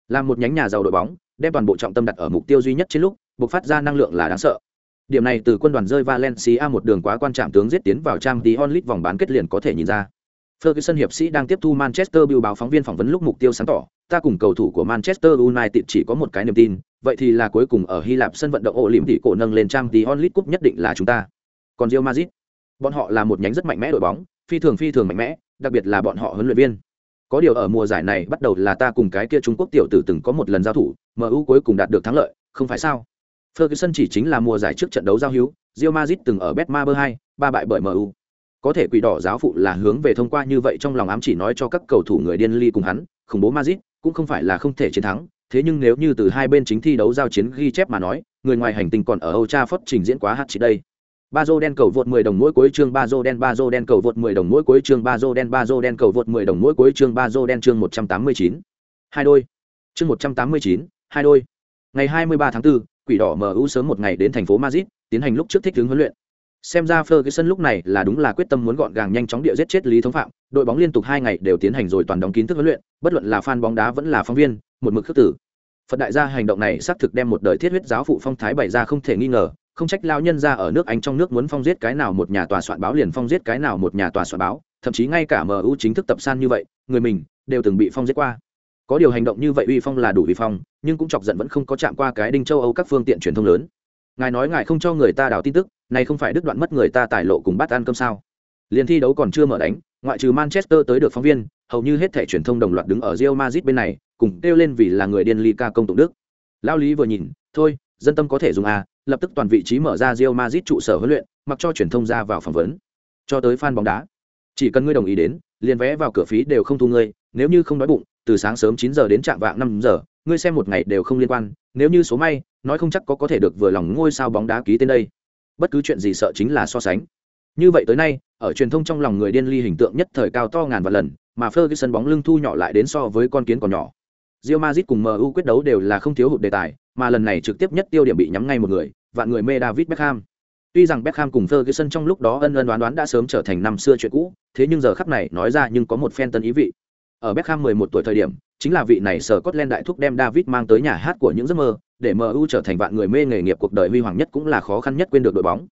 Làm một nhánh nhà giàu đội bóng, đem toàn bộ trọng tâm đặt ở mục tiêu duy nhất trên lúc, bộc phát ra năng lượng là đáng sợ. Điểm này từ quân đoàn rơi Valencia một đường quá quan trọng tướng giết tiến vào Champions onlit vòng bán kết liền có thể nhìn ra. Ferguson hiệp sĩ đang tiếp thu Manchester Bill báo phóng viên phỏng vấn lúc mục tiêu sáng tỏ, ta cùng cầu thủ của Manchester United chỉ có một cái niềm tin, vậy thì là cuối cùng ở Hy Lạp sân vận động ổ liễm tỷ cổ nâng lên trang tí onlit cúp nhất định là chúng ta. Còn Real Madrid, bọn họ là một nhánh rất mạnh mẽ đội bóng, phi thường phi thường mạnh mẽ, đặc biệt là bọn họ huấn luyện viên. Có điều ở mùa giải này bắt đầu là ta cùng cái kia Trung Quốc tiểu tử từng có một lần giao thủ, MU cuối cùng đạt được thắng lợi, không phải sao? Ferguson chỉ chính là mùa giải trước trận đấu giao hữu, Real Madrid từng ở Betmaber 2, ba bại bởi MU có thể quỷ đỏ giáo phụ là hướng về thông qua như vậy trong lòng ám chỉ nói cho các cầu thủ người điên ly cùng hắn khủng bố Madrid cũng không phải là không thể chiến thắng. Thế nhưng nếu như từ hai bên chính thi đấu giao chiến ghi chép mà nói người ngoài hành tinh còn ở Old Trafford trình diễn quá hạt chỉ đây. Ba đen cầu vượt 10 đồng mỗi cuối chương ba đen ba đen cầu vượt 10 đồng mỗi cuối chương ba đen ba đen cầu vượt 10 đồng mỗi cuối chương ba đen chương 189. hai đôi. Chương 189, hai đôi ngày 23 tháng 4, quỷ đỏ MU sớm một ngày đến thành phố Madrid tiến hành lúc trước thích ứng huấn luyện Xem ra Ferguson lúc này là đúng là quyết tâm muốn gọn gàng nhanh chóng địa giết chết Lý Thống Phạm, đội bóng liên tục hai ngày đều tiến hành rồi toàn đóng kín thức huấn luyện, bất luận là fan bóng đá vẫn là phóng viên, một mực khước tử. Phật đại gia hành động này xác thực đem một đời thiết huyết giáo phụ phong thái bày ra không thể nghi ngờ, không trách lao nhân ra ở nước Anh trong nước muốn phong giết cái nào một nhà tòa soạn báo liền phong giết cái nào một nhà tòa soạn báo, thậm chí ngay cả MU chính thức tập san như vậy, người mình đều từng bị phong giết qua. Có điều hành động như vậy uy phong là đủ uy phong, nhưng cũng chọc giận vẫn không có chạm qua cái đinh châu Âu các phương tiện truyền thông lớn. Ngài nói ngài không cho người ta đào tin tức, này không phải đứt đoạn mất người ta tài lộ cùng bắt ăn cơm sao? Liên thi đấu còn chưa mở đánh, ngoại trừ Manchester tới được phóng viên, hầu như hết thẻ truyền thông đồng loạt đứng ở Real Madrid bên này, cùng kêu lên vì là người điên ly ca công tụng đức. Lao lý vừa nhìn, thôi, dân tâm có thể dùng à, lập tức toàn vị trí mở ra Real Madrid trụ sở huấn luyện, mặc cho truyền thông ra vào phỏng vấn. Cho tới fan bóng đá, chỉ cần ngươi đồng ý đến, liền vé vào cửa phí đều không thu ngươi, nếu như không đói bụng, từ sáng sớm chín giờ đến trạm vạng năm giờ, ngươi xem một ngày đều không liên quan, nếu như số may, nói không chắc có có thể được vừa lòng ngôi sao bóng đá ký tên đây. Bất cứ chuyện gì sợ chính là so sánh. Như vậy tới nay, ở truyền thông trong lòng người điên ly hình tượng nhất thời cao to ngàn vạn lần, mà Ferguson bóng lưng thu nhỏ lại đến so với con kiến còn nhỏ. Real Madrid cùng MU quyết đấu đều là không thiếu hụt đề tài, mà lần này trực tiếp nhất tiêu điểm bị nhắm ngay một người, vạn người mê David Beckham. Tuy rằng Beckham cùng Ferguson trong lúc đó ân ân đoán đoán đã sớm trở thành năm xưa chuyện cũ, thế nhưng giờ khắc này nói ra nhưng có một phen tân ý vị. Ở Beckham 11 tuổi thời điểm, chính là vị này sở Scotland đại thúc đem David mang tới nhà hát của những giấc mơ, để MU trở thành vạn người mê nghề nghiệp cuộc đời huy hoàng nhất cũng là khó khăn nhất quên được đội bóng.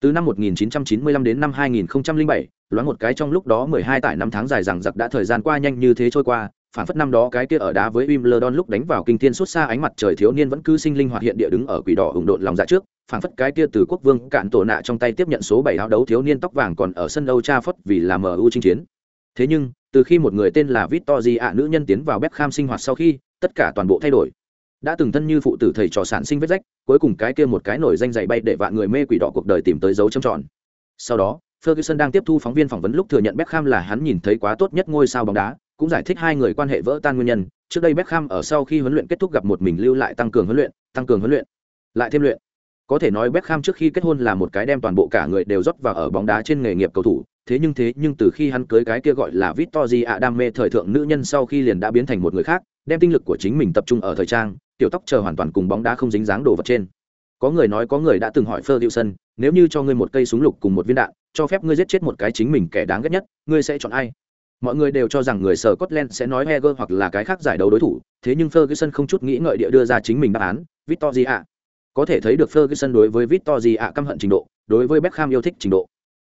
Từ năm 1995 đến năm 2007, loáng một cái trong lúc đó 12 tại năm tháng dài rằng giặc đã thời gian qua nhanh như thế trôi qua, phản phất năm đó cái kia ở đá với Wimbledon lúc đánh vào kinh thiên suốt xa ánh mặt trời thiếu niên vẫn cứ sinh linh hoạt hiện địa đứng ở quỷ đỏ ủng độn lòng dạ trước, phản phất cái kia từ quốc vương cạn tổ nạ trong tay tiếp nhận số 7 áo đấu thiếu niên tóc vàng còn ở sân Old Trafford vì là MU chinh chiến. Thế nhưng, từ khi một người tên là Victory ạ nữ nhân tiến vào Beckham sinh hoạt sau khi, tất cả toàn bộ thay đổi. Đã từng thân như phụ tử thầy trò sản sinh vết rách, cuối cùng cái kia một cái nổi danh dày bay để vạn người mê quỷ đỏ cuộc đời tìm tới dấu trầm tròn. Sau đó, Ferguson đang tiếp thu phóng viên phỏng vấn lúc thừa nhận Beckham là hắn nhìn thấy quá tốt nhất ngôi sao bóng đá, cũng giải thích hai người quan hệ vỡ tan nguyên nhân. Trước đây Beckham ở sau khi huấn luyện kết thúc gặp một mình lưu lại tăng cường huấn luyện, tăng cường huấn luyện, lại thêm luyện. Có thể nói Beckham trước khi kết hôn là một cái đem toàn bộ cả người đều rót vào ở bóng đá trên nghề nghiệp cầu thủ, thế nhưng thế nhưng từ khi hắn cưới cái kia gọi là Victory đam mê thời thượng nữ nhân sau khi liền đã biến thành một người khác, đem tinh lực của chính mình tập trung ở thời trang, tiểu tóc chờ hoàn toàn cùng bóng đá không dính dáng đồ vật trên. Có người nói có người đã từng hỏi Ferguson, nếu như cho ngươi một cây súng lục cùng một viên đạn, cho phép ngươi giết chết một cái chính mình kẻ đáng ghét nhất, ngươi sẽ chọn ai? Mọi người đều cho rằng người sở Scotland sẽ nói Heger hoặc là cái khác giải đấu đối thủ, thế nhưng Ferguson không chút nghĩ ngợi địa đưa ra chính mình đáp án, Victory Có thể thấy được Ferguson đối với Victory căm hận trình độ, đối với Beckham yêu thích trình độ.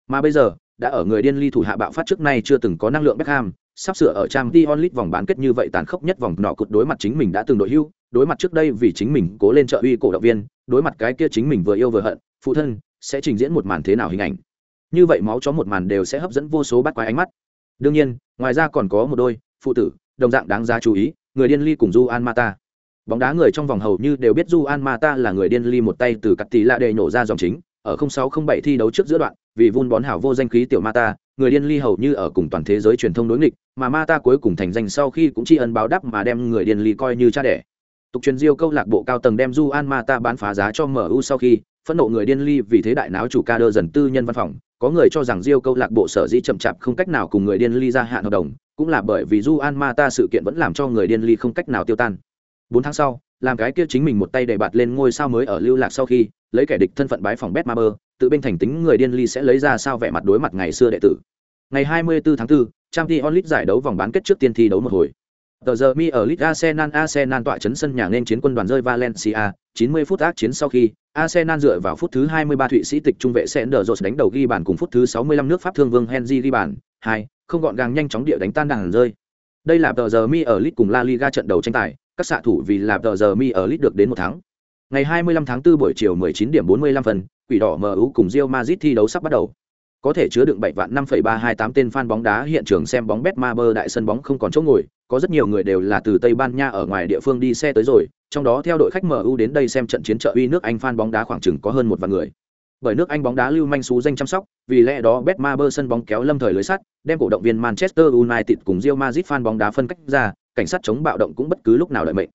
Mà bây giờ, đã ở người điên ly thủ hạ bạo phát trước nay chưa từng có năng lượng Beckham, sắp sửa ở trang Dion League vòng bán kết như vậy tàn khốc nhất vòng nọ cột đối mặt chính mình đã từng đội hưu, đối mặt trước đây vì chính mình cố lên trợ uy cổ động viên, đối mặt cái kia chính mình vừa yêu vừa hận, phụ thân sẽ trình diễn một màn thế nào hình ảnh. Như vậy máu chó một màn đều sẽ hấp dẫn vô số bắt quái ánh mắt. Đương nhiên, ngoài ra còn có một đôi phụ tử, đồng dạng đáng giá chú ý, người điên ly cùng Juan Mata. Bóng đá người trong vòng hầu như đều biết Juan Mata là người điên ly một tay từ cắt tỷ lạ đề nổ ra dòng chính, ở 0607 thi đấu trước giữa đoạn, vì vun bón hảo vô danh khí tiểu Mata, người điên ly hầu như ở cùng toàn thế giới truyền thông đối nghịch, mà Mata cuối cùng thành danh sau khi cũng tri ân báo đáp mà đem người điên ly coi như cha đẻ. Tục truyền diêu câu lạc bộ cao tầng đem Juan Mata bán phá giá cho MU sau khi, phẫn nộ người điên ly vì thế đại náo chủ ca đơ dần tư nhân văn phòng, có người cho rằng diêu câu lạc bộ sở dĩ chậm chạp không cách nào cùng người điên ly ra hạn hợp đồng, cũng là bởi vì Juan Mata sự kiện vẫn làm cho người điên ly không cách nào tiêu tan. 4 tháng sau, làm cái kia chính mình một tay để bạt lên ngôi sao mới ở lưu lạc sau khi, lấy kẻ địch thân phận bái phòng Betmaber, tự bên thành tính người điên ly sẽ lấy ra sao vẻ mặt đối mặt ngày xưa đệ tử. Ngày 24 tháng 4, Champions League giải đấu vòng bán kết trước tiên thi đấu một hồi. Tờ giờ mi ở liga Arsenal Arsenal tọa chấn sân nhà nên chiến quân đoàn rơi Valencia, 90 phút ác chiến sau khi, Arsenal dựa vào phút thứ 23 Thụy Sĩ tịch trung vệ Sanders đánh đầu ghi bàn cùng phút thứ 65 nước Pháp thương vương Henry ghi bàn, 2, không gọn gàng nhanh chóng địa đánh tan đàn rơi. Đây là tờ giờ mi ở League cùng La Liga trận đầu tranh tài, các xạ thủ vì là tờ giờ mi ở lit được đến một tháng. Ngày 25 tháng 4 buổi chiều 19 điểm 45 phần, Quỷ đỏ MU cùng Real Madrid thi đấu sắp bắt đầu. Có thể chứa đựng 7 vạn 5,328 tên fan bóng đá hiện trường xem bóng Betmaber đại sân bóng không còn chỗ ngồi, có rất nhiều người đều là từ Tây Ban Nha ở ngoài địa phương đi xe tới rồi, trong đó theo đội khách MU đến đây xem trận chiến trợ uy nước Anh fan bóng đá khoảng chừng có hơn một vạn người. Bởi nước Anh bóng đá lưu manh xú danh chăm sóc, vì lẽ đó Betmaber sân bóng kéo lâm thời lưới sắt, đem cổ động viên Manchester United cùng Real Madrid fan bóng đá phân cách ra, cảnh sát chống bạo động cũng bất cứ lúc nào đợi mệnh.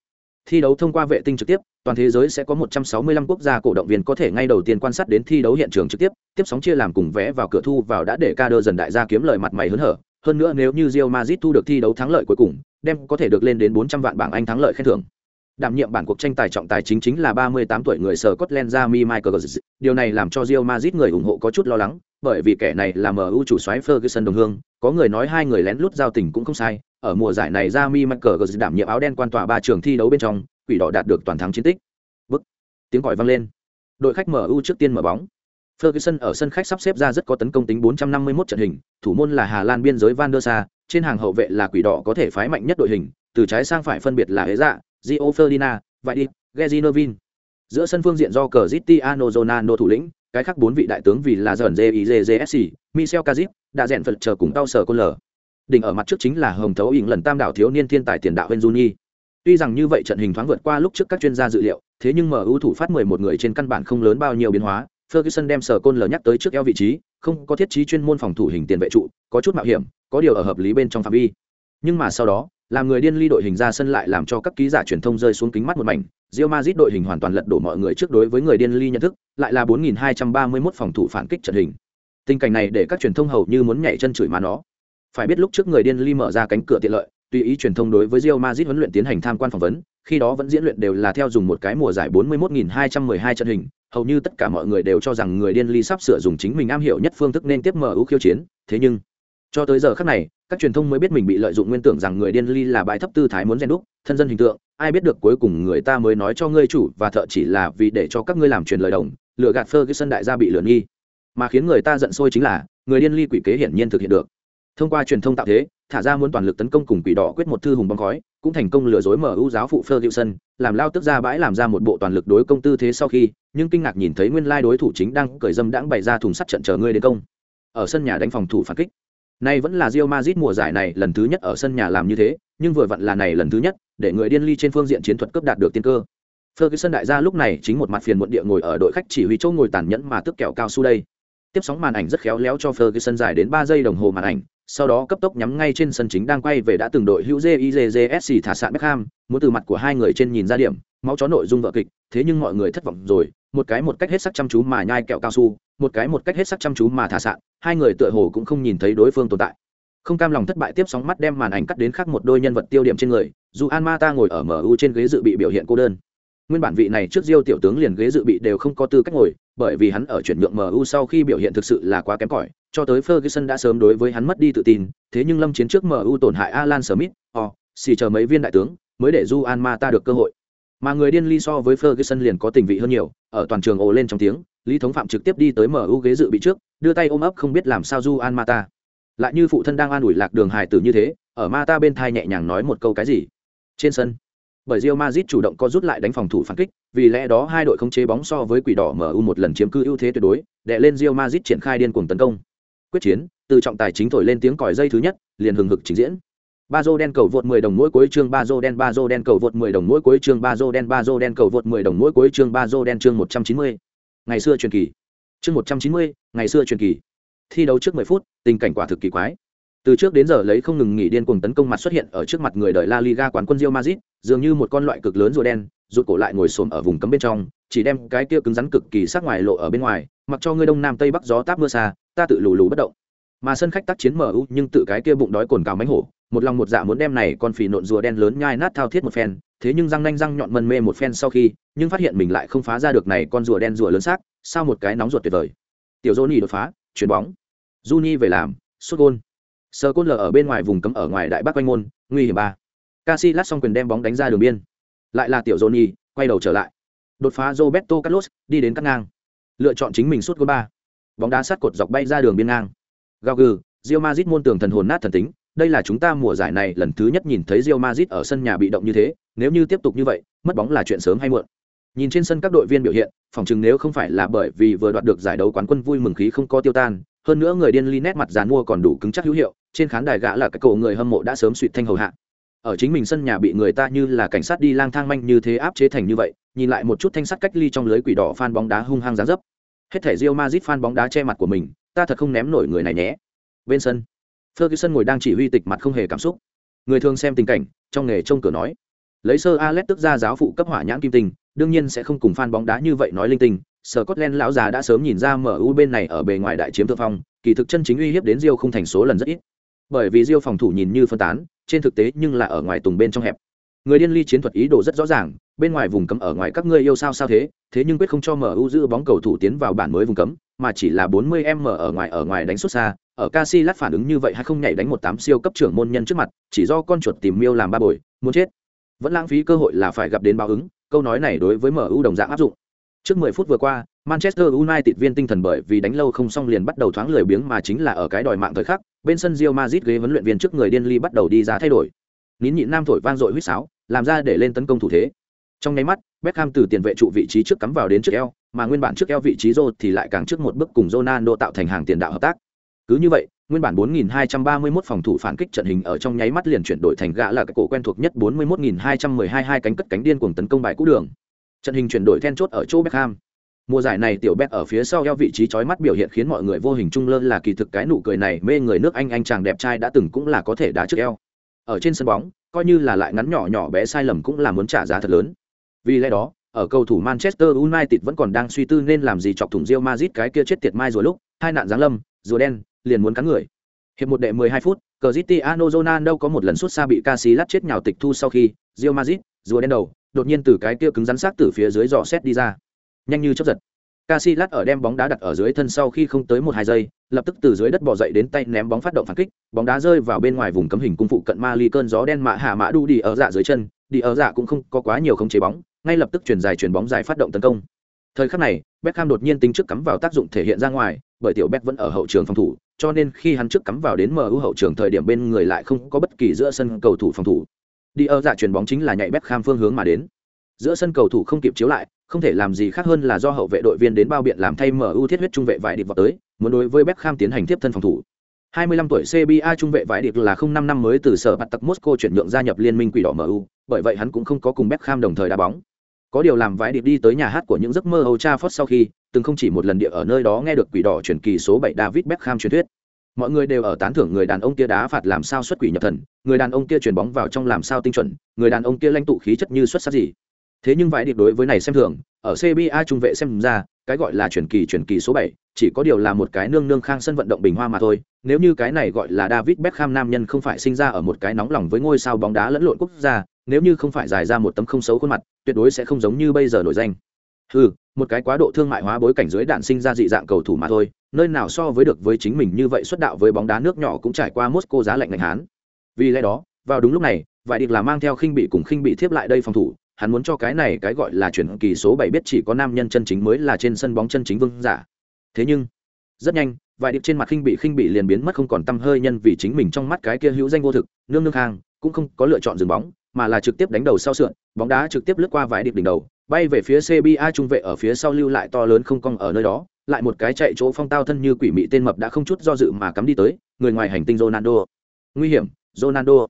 Thi đấu thông qua vệ tinh trực tiếp, toàn thế giới sẽ có 165 quốc gia cổ động viên có thể ngay đầu tiên quan sát đến thi đấu hiện trường trực tiếp, tiếp sóng chia làm cùng vé vào cửa thu vào đã để ca đơ dần đại gia kiếm lời mặt mày hớn hở. Hơn nữa nếu như Real Madrid thu được thi đấu thắng lợi cuối cùng, đem có thể được lên đến 400 vạn bảng Anh thắng lợi khen thưởng. Đảm nhiệm bản cuộc tranh tài trọng tài chính chính là 38 tuổi người sở Scotland Jamie Michael. Điều này làm cho Real Madrid người ủng hộ có chút lo lắng, bởi vì kẻ này là MU chủ soái Ferguson đồng hương, có người nói hai người lén lút giao tình cũng không sai. Ở mùa giải này Jamie Michael đảm nhiệm áo đen quan tòa ba trường thi đấu bên trong, quỷ đỏ đạt được toàn thắng chiến tích. Bức. Tiếng còi vang lên. Đội khách MU trước tiên mở bóng. Ferguson ở sân khách sắp xếp ra rất có tấn công tính 451 trận hình, thủ môn là Hà Lan biên giới Van der Sar, trên hàng hậu vệ là quỷ đỏ có thể phái mạnh nhất đội hình, từ trái sang phải phân biệt là Hế Dạ, Gio Ferdinand, Vaidi, Gezinovin. Giữa sân phương diện do Cristiano Ronaldo thủ lĩnh, cái khác bốn vị đại tướng vì là dần JIJJSC, Michel Kazip, đã rèn phật chờ cùng tao sở côn lở. Đỉnh ở mặt trước chính là Hồng Thấu ỉn lần tam đảo thiếu niên thiên tài tiền đạo Benzuni. Tuy rằng như vậy trận hình thoáng vượt qua lúc trước các chuyên gia dự liệu, thế nhưng MU thủ phát 11 người trên căn bản không lớn bao nhiêu biến hóa, Ferguson đem sở côn lở nhắc tới trước eo vị trí, không có thiết trí chuyên môn phòng thủ hình tiền vệ trụ, có chút mạo hiểm, có điều ở hợp lý bên trong phạm vi. Nhưng mà sau đó, làm người điên ly đội hình ra sân lại làm cho các ký giả truyền thông rơi xuống kính mắt một mảnh, Real Madrid đội hình hoàn toàn lật đổ mọi người trước đối với người điên ly nhận thức, lại là 4231 phòng thủ phản kích trận hình. Tình cảnh này để các truyền thông hầu như muốn nhảy chân chửi má nó. Phải biết lúc trước người điên ly mở ra cánh cửa tiện lợi, tùy ý truyền thông đối với Real Madrid huấn luyện tiến hành tham quan phỏng vấn, khi đó vẫn diễn luyện đều là theo dùng một cái mùa giải 41212 trận hình, hầu như tất cả mọi người đều cho rằng người điên ly sắp sửa dùng chính mình am hiểu nhất phương thức nên tiếp MU khiêu chiến, thế nhưng cho tới giờ khắc này, các truyền thông mới biết mình bị lợi dụng nguyên tưởng rằng người điên ly là bãi thấp tư thái muốn rèn đúc, thân dân hình tượng, ai biết được cuối cùng người ta mới nói cho ngươi chủ và thợ chỉ là vì để cho các ngươi làm truyền lời đồng, lừa gạt Ferguson đại gia bị lừa nghi. Mà khiến người ta giận sôi chính là, người điên ly quỷ kế hiển nhiên thực hiện được. Thông qua truyền thông tạo thế, thả ra muốn toàn lực tấn công cùng quỷ đỏ quyết một thư hùng bóng khói, cũng thành công lừa dối mở ưu giáo phụ Ferguson, làm lao tức ra bãi làm ra một bộ toàn lực đối công tư thế sau khi, nhưng kinh ngạc nhìn thấy nguyên lai đối thủ chính đang cởi dâm đãng bày ra thùng sắt trận chờ ngươi đến công. Ở sân nhà đánh phòng thủ phản kích. Nay vẫn là Real Madrid mùa giải này lần thứ nhất ở sân nhà làm như thế, nhưng vừa vặn là này lần thứ nhất, để người điên ly trên phương diện chiến thuật cấp đạt được tiên cơ. Ferguson đại gia lúc này chính một mặt phiền muộn địa ngồi ở đội khách chỉ huy chỗ ngồi tàn nhẫn mà tức kẹo cao su đây. Tiếp sóng màn ảnh rất khéo léo cho Ferguson dài đến 3 giây đồng hồ màn ảnh, sau đó cấp tốc nhắm ngay trên sân chính đang quay về đã từng đội hữu JIJJSC thả sạn Beckham, muốn từ mặt của hai người trên nhìn ra điểm, máu chó nội dung vợ kịch, thế nhưng mọi người thất vọng rồi, một cái một cách hết sắc chăm chú mà nhai kẹo cao su, một cái một cách hết sắc chăm chú mà thả sạn, hai người tựa hồ cũng không nhìn thấy đối phương tồn tại. Không cam lòng thất bại tiếp sóng mắt đem màn ảnh cắt đến khác một đôi nhân vật tiêu điểm trên người, dù An Ma Ta ngồi ở MU trên ghế dự bị biểu hiện cô đơn. Nguyên bản vị này trước Diêu tiểu tướng liền ghế dự bị đều không có tư cách ngồi, bởi vì hắn ở chuyển nhượng MU sau khi biểu hiện thực sự là quá kém cỏi, cho tới Ferguson đã sớm đối với hắn mất đi tự tin, thế nhưng lâm chiến trước MU tổn hại Alan Smith, o xì chờ mấy viên đại tướng, mới để Juan Mata được cơ hội. Mà người điên ly so với Ferguson liền có tình vị hơn nhiều, ở toàn trường ồ lên trong tiếng, Lý Thống Phạm trực tiếp đi tới mở ưu ghế dự bị trước, đưa tay ôm ấp không biết làm sao Juan Mata. Lại như phụ thân đang an ủi lạc đường hài tử như thế, ở Mata bên thai nhẹ nhàng nói một câu cái gì. Trên sân, bởi Real Madrid chủ động có rút lại đánh phòng thủ phản kích, vì lẽ đó hai đội không chế bóng so với Quỷ Đỏ MU một lần chiếm cư ưu thế tuyệt đối, đè lên Real Madrid triển khai điên cuồng tấn công. Quyết chiến, từ trọng tài chính thổi lên tiếng còi dây thứ nhất, liền hừng hực trình diễn. Bazo đen cầu vượt 10 đồng mỗi cuối chương Bazo đen Bazo đen cầu vượt 10 đồng mỗi cuối chương Bazo đen Bazo đen cầu vượt 10 đồng mỗi cuối chương Bazo đen chương 190. Ngày xưa truyền kỳ. Chương 190, ngày xưa truyền kỳ. Thi đấu trước 10 phút, tình cảnh quả thực kỳ quái. Từ trước đến giờ lấy không ngừng nghỉ điên cuồng tấn công mặt xuất hiện ở trước mặt người đời La Liga quán quân Real Madrid, dường như một con loại cực lớn rùa đen, rụt cổ lại ngồi xổm ở vùng cấm bên trong, chỉ đem cái kia cứng rắn cực kỳ sắc ngoài lộ ở bên ngoài, mặc cho người đông nam tây bắc gió táp mưa xa, ta tự lù lù bất động. Mà sân khách tác chiến MU nhưng tự cái kia bụng đói cồn cào mánh hổ, một lòng một dạ muốn đem này con phì nộn rùa đen lớn nhai nát thao thiết một phen, thế nhưng răng nanh răng nhọn mân mê một phen sau khi, nhưng phát hiện mình lại không phá ra được này con rùa đen rùa lớn xác, sao một cái nóng ruột tuyệt vời. Tiểu Johnny đột phá, chuyển bóng. Juni về làm, sút gôn. Sờ côn lờ ở bên ngoài vùng cấm ở ngoài đại bắc quanh môn nguy hiểm ba. Casillas xong quyền đem bóng đánh ra đường biên. Lại là tiểu Johnny quay đầu trở lại. Đột phá Roberto Carlos đi đến cắt ngang. Lựa chọn chính mình suốt gôn ba. Bóng đá sát cột dọc bay ra đường biên ngang gao gừ, Real Madrid môn tường thần hồn nát thần tính, đây là chúng ta mùa giải này lần thứ nhất nhìn thấy Real Madrid ở sân nhà bị động như thế, nếu như tiếp tục như vậy, mất bóng là chuyện sớm hay muộn. Nhìn trên sân các đội viên biểu hiện, phòng chừng nếu không phải là bởi vì vừa đoạt được giải đấu quán quân vui mừng khí không có tiêu tan, hơn nữa người điên li nét mặt dàn mua còn đủ cứng chắc hữu hiệu, trên khán đài gã là cái cổ người hâm mộ đã sớm suỵt thanh hầu hạ. Ở chính mình sân nhà bị người ta như là cảnh sát đi lang thang manh như thế áp chế thành như vậy, nhìn lại một chút thanh sắt cách ly trong lưới quỷ đỏ phan bóng đá hung hăng giá dấp. Hết thể rio mazit phan bóng đá che mặt của mình ta thật không ném nổi người này nhé bên sân ferguson ngồi đang chỉ huy tịch mặt không hề cảm xúc người thường xem tình cảnh trong nghề trông cửa nói lấy sơ alex tức ra giáo phụ cấp hỏa nhãn kim tình đương nhiên sẽ không cùng fan bóng đá như vậy nói linh tinh Scotland lão già đã sớm nhìn ra MU bên này ở bề ngoài đại chiếm thượng phong, kỳ thực chân chính uy hiếp đến Rio không thành số lần rất ít. Bởi vì Rio phòng thủ nhìn như phân tán, trên thực tế nhưng là ở ngoài tùng bên trong hẹp. Người điên ly chiến thuật ý đồ rất rõ ràng, bên ngoài vùng cấm ở ngoài các ngươi yêu sao sao thế, thế nhưng quyết không cho MU giữ bóng cầu thủ tiến vào bản mới vùng cấm, mà chỉ là 40m ở ngoài ở ngoài đánh xuất xa, ở Casillas phản ứng như vậy hay không nhảy đánh một tám siêu cấp trưởng môn nhân trước mặt, chỉ do con chuột tìm miêu làm ba bồi, muốn chết. Vẫn lãng phí cơ hội là phải gặp đến báo ứng, câu nói này đối với MU đồng dạng áp dụng. Trước 10 phút vừa qua, Manchester United viên tinh thần bởi vì đánh lâu không xong liền bắt đầu thoáng lười biếng mà chính là ở cái đòi mạng thời khắc, bên sân Real Madrid ghế huấn luyện viên trước người điên ly bắt đầu đi ra thay đổi. Nín nhịn nam thổi vang dội huýt sáo, làm ra để lên tấn công thủ thế. Trong nháy mắt, Beckham từ tiền vệ trụ vị trí trước cắm vào đến trước eo, mà nguyên bản trước eo vị trí rô thì lại càng trước một bước cùng Ronaldo tạo thành hàng tiền đạo hợp tác. Cứ như vậy, nguyên bản 4231 phòng thủ phản kích trận hình ở trong nháy mắt liền chuyển đổi thành gã là cái cổ quen thuộc nhất 41212 hai cánh cất cánh điên cuồng tấn công bài cũ đường. Trận hình chuyển đổi then chốt ở chỗ Beckham. Mùa giải này tiểu Beck ở phía sau eo vị trí chói mắt biểu hiện khiến mọi người vô hình trung lơ là kỳ thực cái nụ cười này mê người nước Anh anh chàng đẹp trai đã từng cũng là có thể đá trước eo. Ở trên sân bóng, coi như là lại ngắn nhỏ nhỏ bé sai lầm cũng là muốn trả giá thật lớn. Vì lẽ đó, ở cầu thủ Manchester United vẫn còn đang suy tư nên làm gì chọc thủng Real Madrid cái kia chết tiệt mai rồi lúc, hai nạn giáng lâm, rùa đen, liền muốn cắn người. Hiệp một đệ 12 phút, Cristiano Ronaldo có một lần sút xa bị Casillas chết nhào tịch thu sau khi, Real Madrid, rùa đen đầu, đột nhiên từ cái kia cứng rắn xác từ phía dưới dò xét đi ra. Nhanh như chớp giật. Casillas ở đem bóng đá đặt ở dưới thân sau khi không tới một hai giây, lập tức từ dưới đất bò dậy đến tay ném bóng phát động phản kích, bóng đá rơi vào bên ngoài vùng cấm hình cung phụ cận Mali cơn gió đen mạ hạ mã đu đi ở dạ dưới chân, đi ở dạ cũng không có quá nhiều không chế bóng, ngay lập tức chuyển dài chuyển bóng dài phát động tấn công. Thời khắc này, Beckham đột nhiên tính trước cắm vào tác dụng thể hiện ra ngoài, bởi tiểu Beck vẫn ở hậu trường phòng thủ, cho nên khi hắn trước cắm vào đến MU hậu trường thời điểm bên người lại không có bất kỳ giữa sân cầu thủ phòng thủ. Đi ở dạ chuyển bóng chính là nhạy Beckham phương hướng mà đến. Giữa sân cầu thủ không kịp chiếu lại, không thể làm gì khác hơn là do hậu vệ đội viên đến bao biện làm thay MU thiết huyết trung vệ vải điệp vào tới, muốn đối với Beckham tiến hành tiếp thân phòng thủ. 25 tuổi CBA trung vệ vải điệp là 05 năm mới từ sở bạt tặc Moscow chuyển nhượng gia nhập liên minh quỷ đỏ MU, bởi vậy hắn cũng không có cùng Beckham đồng thời đá bóng. Có điều làm vải điệp đi tới nhà hát của những giấc mơ âu cha phót sau khi, từng không chỉ một lần địa ở nơi đó nghe được quỷ đỏ chuyển kỳ số bảy David Beckham truyền thuyết. Mọi người đều ở tán thưởng người đàn ông kia đá phạt làm sao xuất quỷ nhập thần, người đàn ông kia chuyển bóng vào trong làm sao tinh chuẩn, người đàn ông kia lãnh tụ khí chất như xuất sắc gì thế nhưng vải điệp đối với này xem thường ở cba trung vệ xem ra cái gọi là chuyển kỳ chuyển kỳ số bảy chỉ có điều là một cái nương nương khang sân vận động bình hoa mà thôi nếu như cái này gọi là david beckham nam nhân không phải sinh ra ở một cái nóng lòng với ngôi sao bóng đá lẫn lộn quốc gia nếu như không phải dài ra một tấm không xấu khuôn mặt tuyệt đối sẽ không giống như bây giờ nổi danh ừ một cái quá độ thương mại hóa bối cảnh dưới đạn sinh ra dị dạng cầu thủ mà thôi nơi nào so với được với chính mình như vậy xuất đạo với bóng đá nước nhỏ cũng trải qua mosco giá lạnh ngành hán vì lẽ đó vào đúng lúc này vải điệp là mang theo khinh bị cùng khinh bị thiếp lại đây phòng thủ hắn muốn cho cái này cái gọi là chuyển kỳ số bảy biết chỉ có nam nhân chân chính mới là trên sân bóng chân chính vương giả. Thế nhưng, rất nhanh, vài điệp trên mặt khinh bị khinh bị liền biến mất không còn tâm hơi nhân vì chính mình trong mắt cái kia hữu danh vô thực, nương nương hàng, cũng không có lựa chọn dừng bóng, mà là trực tiếp đánh đầu sau sượn, bóng đá trực tiếp lướt qua vài điệp đỉnh đầu, bay về phía CBA trung vệ ở phía sau lưu lại to lớn không cong ở nơi đó, lại một cái chạy chỗ phong tao thân như quỷ mị tên mập đã không chút do dự mà cắm đi tới, người ngoài hành tinh Ronaldo. Nguy hiểm, Ronaldo.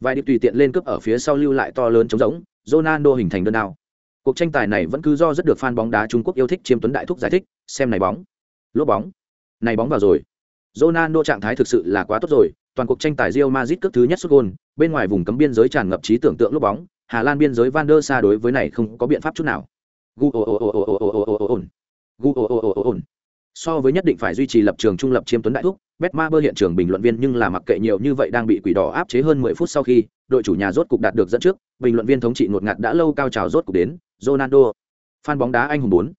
Vài điệp tùy tiện lên cướp ở phía sau lưu lại to lớn trống rỗng, Ronaldo hình thành đơn nào Cuộc tranh tài này vẫn cứ do rất được fan bóng đá Trung Quốc yêu thích chiêm tuấn đại thúc giải thích, xem này bóng. Lốp bóng. Này bóng vào rồi. Ronaldo trạng thái thực sự là quá tốt rồi, toàn cuộc tranh tài Real Madrid cước thứ nhất sút gol, bên ngoài vùng cấm biên giới tràn ngập trí tưởng tượng lúc bóng, Hà Lan biên giới Van der Sa đối với này không có biện pháp chút nào. So với nhất định phải duy trì lập trường trung lập chiếm tuấn đại thúc, Betmaber hiện trường bình luận viên nhưng là mặc kệ nhiều như vậy đang bị quỷ đỏ áp chế hơn 10 phút sau khi, đội chủ nhà rốt cục đạt được dẫn trước, bình luận viên thống trị ngột ngạt đã lâu cao trào rốt cục đến, Ronaldo. Fan bóng đá anh hùng 4.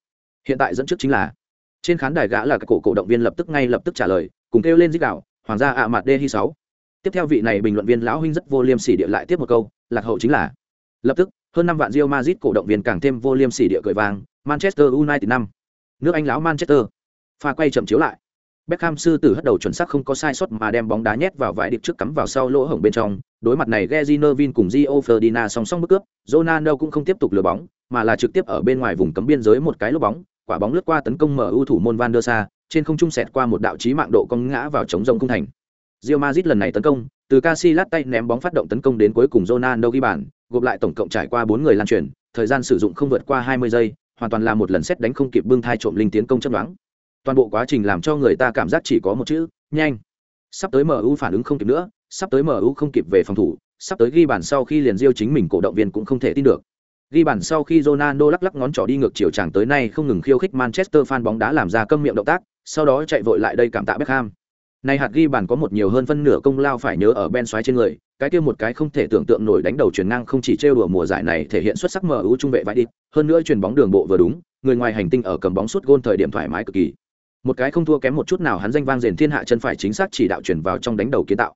Hiện tại dẫn trước chính là. Trên khán đài gã là các cổ cổ động viên lập tức ngay lập tức trả lời, cùng kêu lên rít gào, hoàng gia ạ mặt Dehi 6. Tiếp theo vị này bình luận viên lão huynh rất vô liêm sỉ địa lại tiếp một câu, lạc hậu chính là. Lập tức, hơn năm vạn Real Madrid cổ động viên càng thêm vô liêm sỉ địa cười vàng Manchester United năm Nước Anh lão Manchester. Pha quay chậm chiếu lại Beckham sư tử hất đầu chuẩn xác không có sai sót mà đem bóng đá nhét vào vải điệp trước cắm vào sau lỗ hổng bên trong. Đối mặt này Gezi Nervin cùng Gio Ferdinand song song bước cướp, Ronaldo cũng không tiếp tục lừa bóng, mà là trực tiếp ở bên ngoài vùng cấm biên giới một cái lỗ bóng, quả bóng lướt qua tấn công mở ưu thủ môn Van der Sa, trên không trung xẹt qua một đạo chí mạng độ cong ngã vào chống rông không thành. Real Madrid lần này tấn công, từ Casillas tay ném bóng phát động tấn công đến cuối cùng Ronaldo ghi bàn, gộp lại tổng cộng trải qua 4 người lan truyền, thời gian sử dụng không vượt qua 20 giây, hoàn toàn là một lần xét đánh không kịp bưng thai trộm linh tiến công chớp đoán. Toàn bộ quá trình làm cho người ta cảm giác chỉ có một chữ nhanh. Sắp tới mu phản ứng không kịp nữa sắp tới mu không kịp về phòng thủ sắp tới ghi bàn sau khi liền diêu chính mình cổ động viên cũng không thể tin được ghi bàn sau khi Ronaldo lắc lắc ngón trỏ đi ngược chiều chàng tới nay không ngừng khiêu khích Manchester fan bóng đá làm ra câm miệng động tác, sau đó chạy vội lại đây cảm tạ Beckham. Này hạt ghi bàn có một nhiều hơn phân nửa công lao phải nhớ ở Ben xoáy trên người, cái kia một cái không thể tưởng tượng nổi đánh đầu chuyển ngang không chỉ trêu đùa mùa giải này thể hiện xuất sắc MU trung vệ vãi đi, hơn nữa chuyền bóng đường bộ vừa đúng, người ngoài hành tinh ở cầm bóng sút gôn thời điểm thoải mái cực kỳ một cái không thua kém một chút nào hắn danh vang rền thiên hạ chân phải chính xác chỉ đạo chuyển vào trong đánh đầu kiến tạo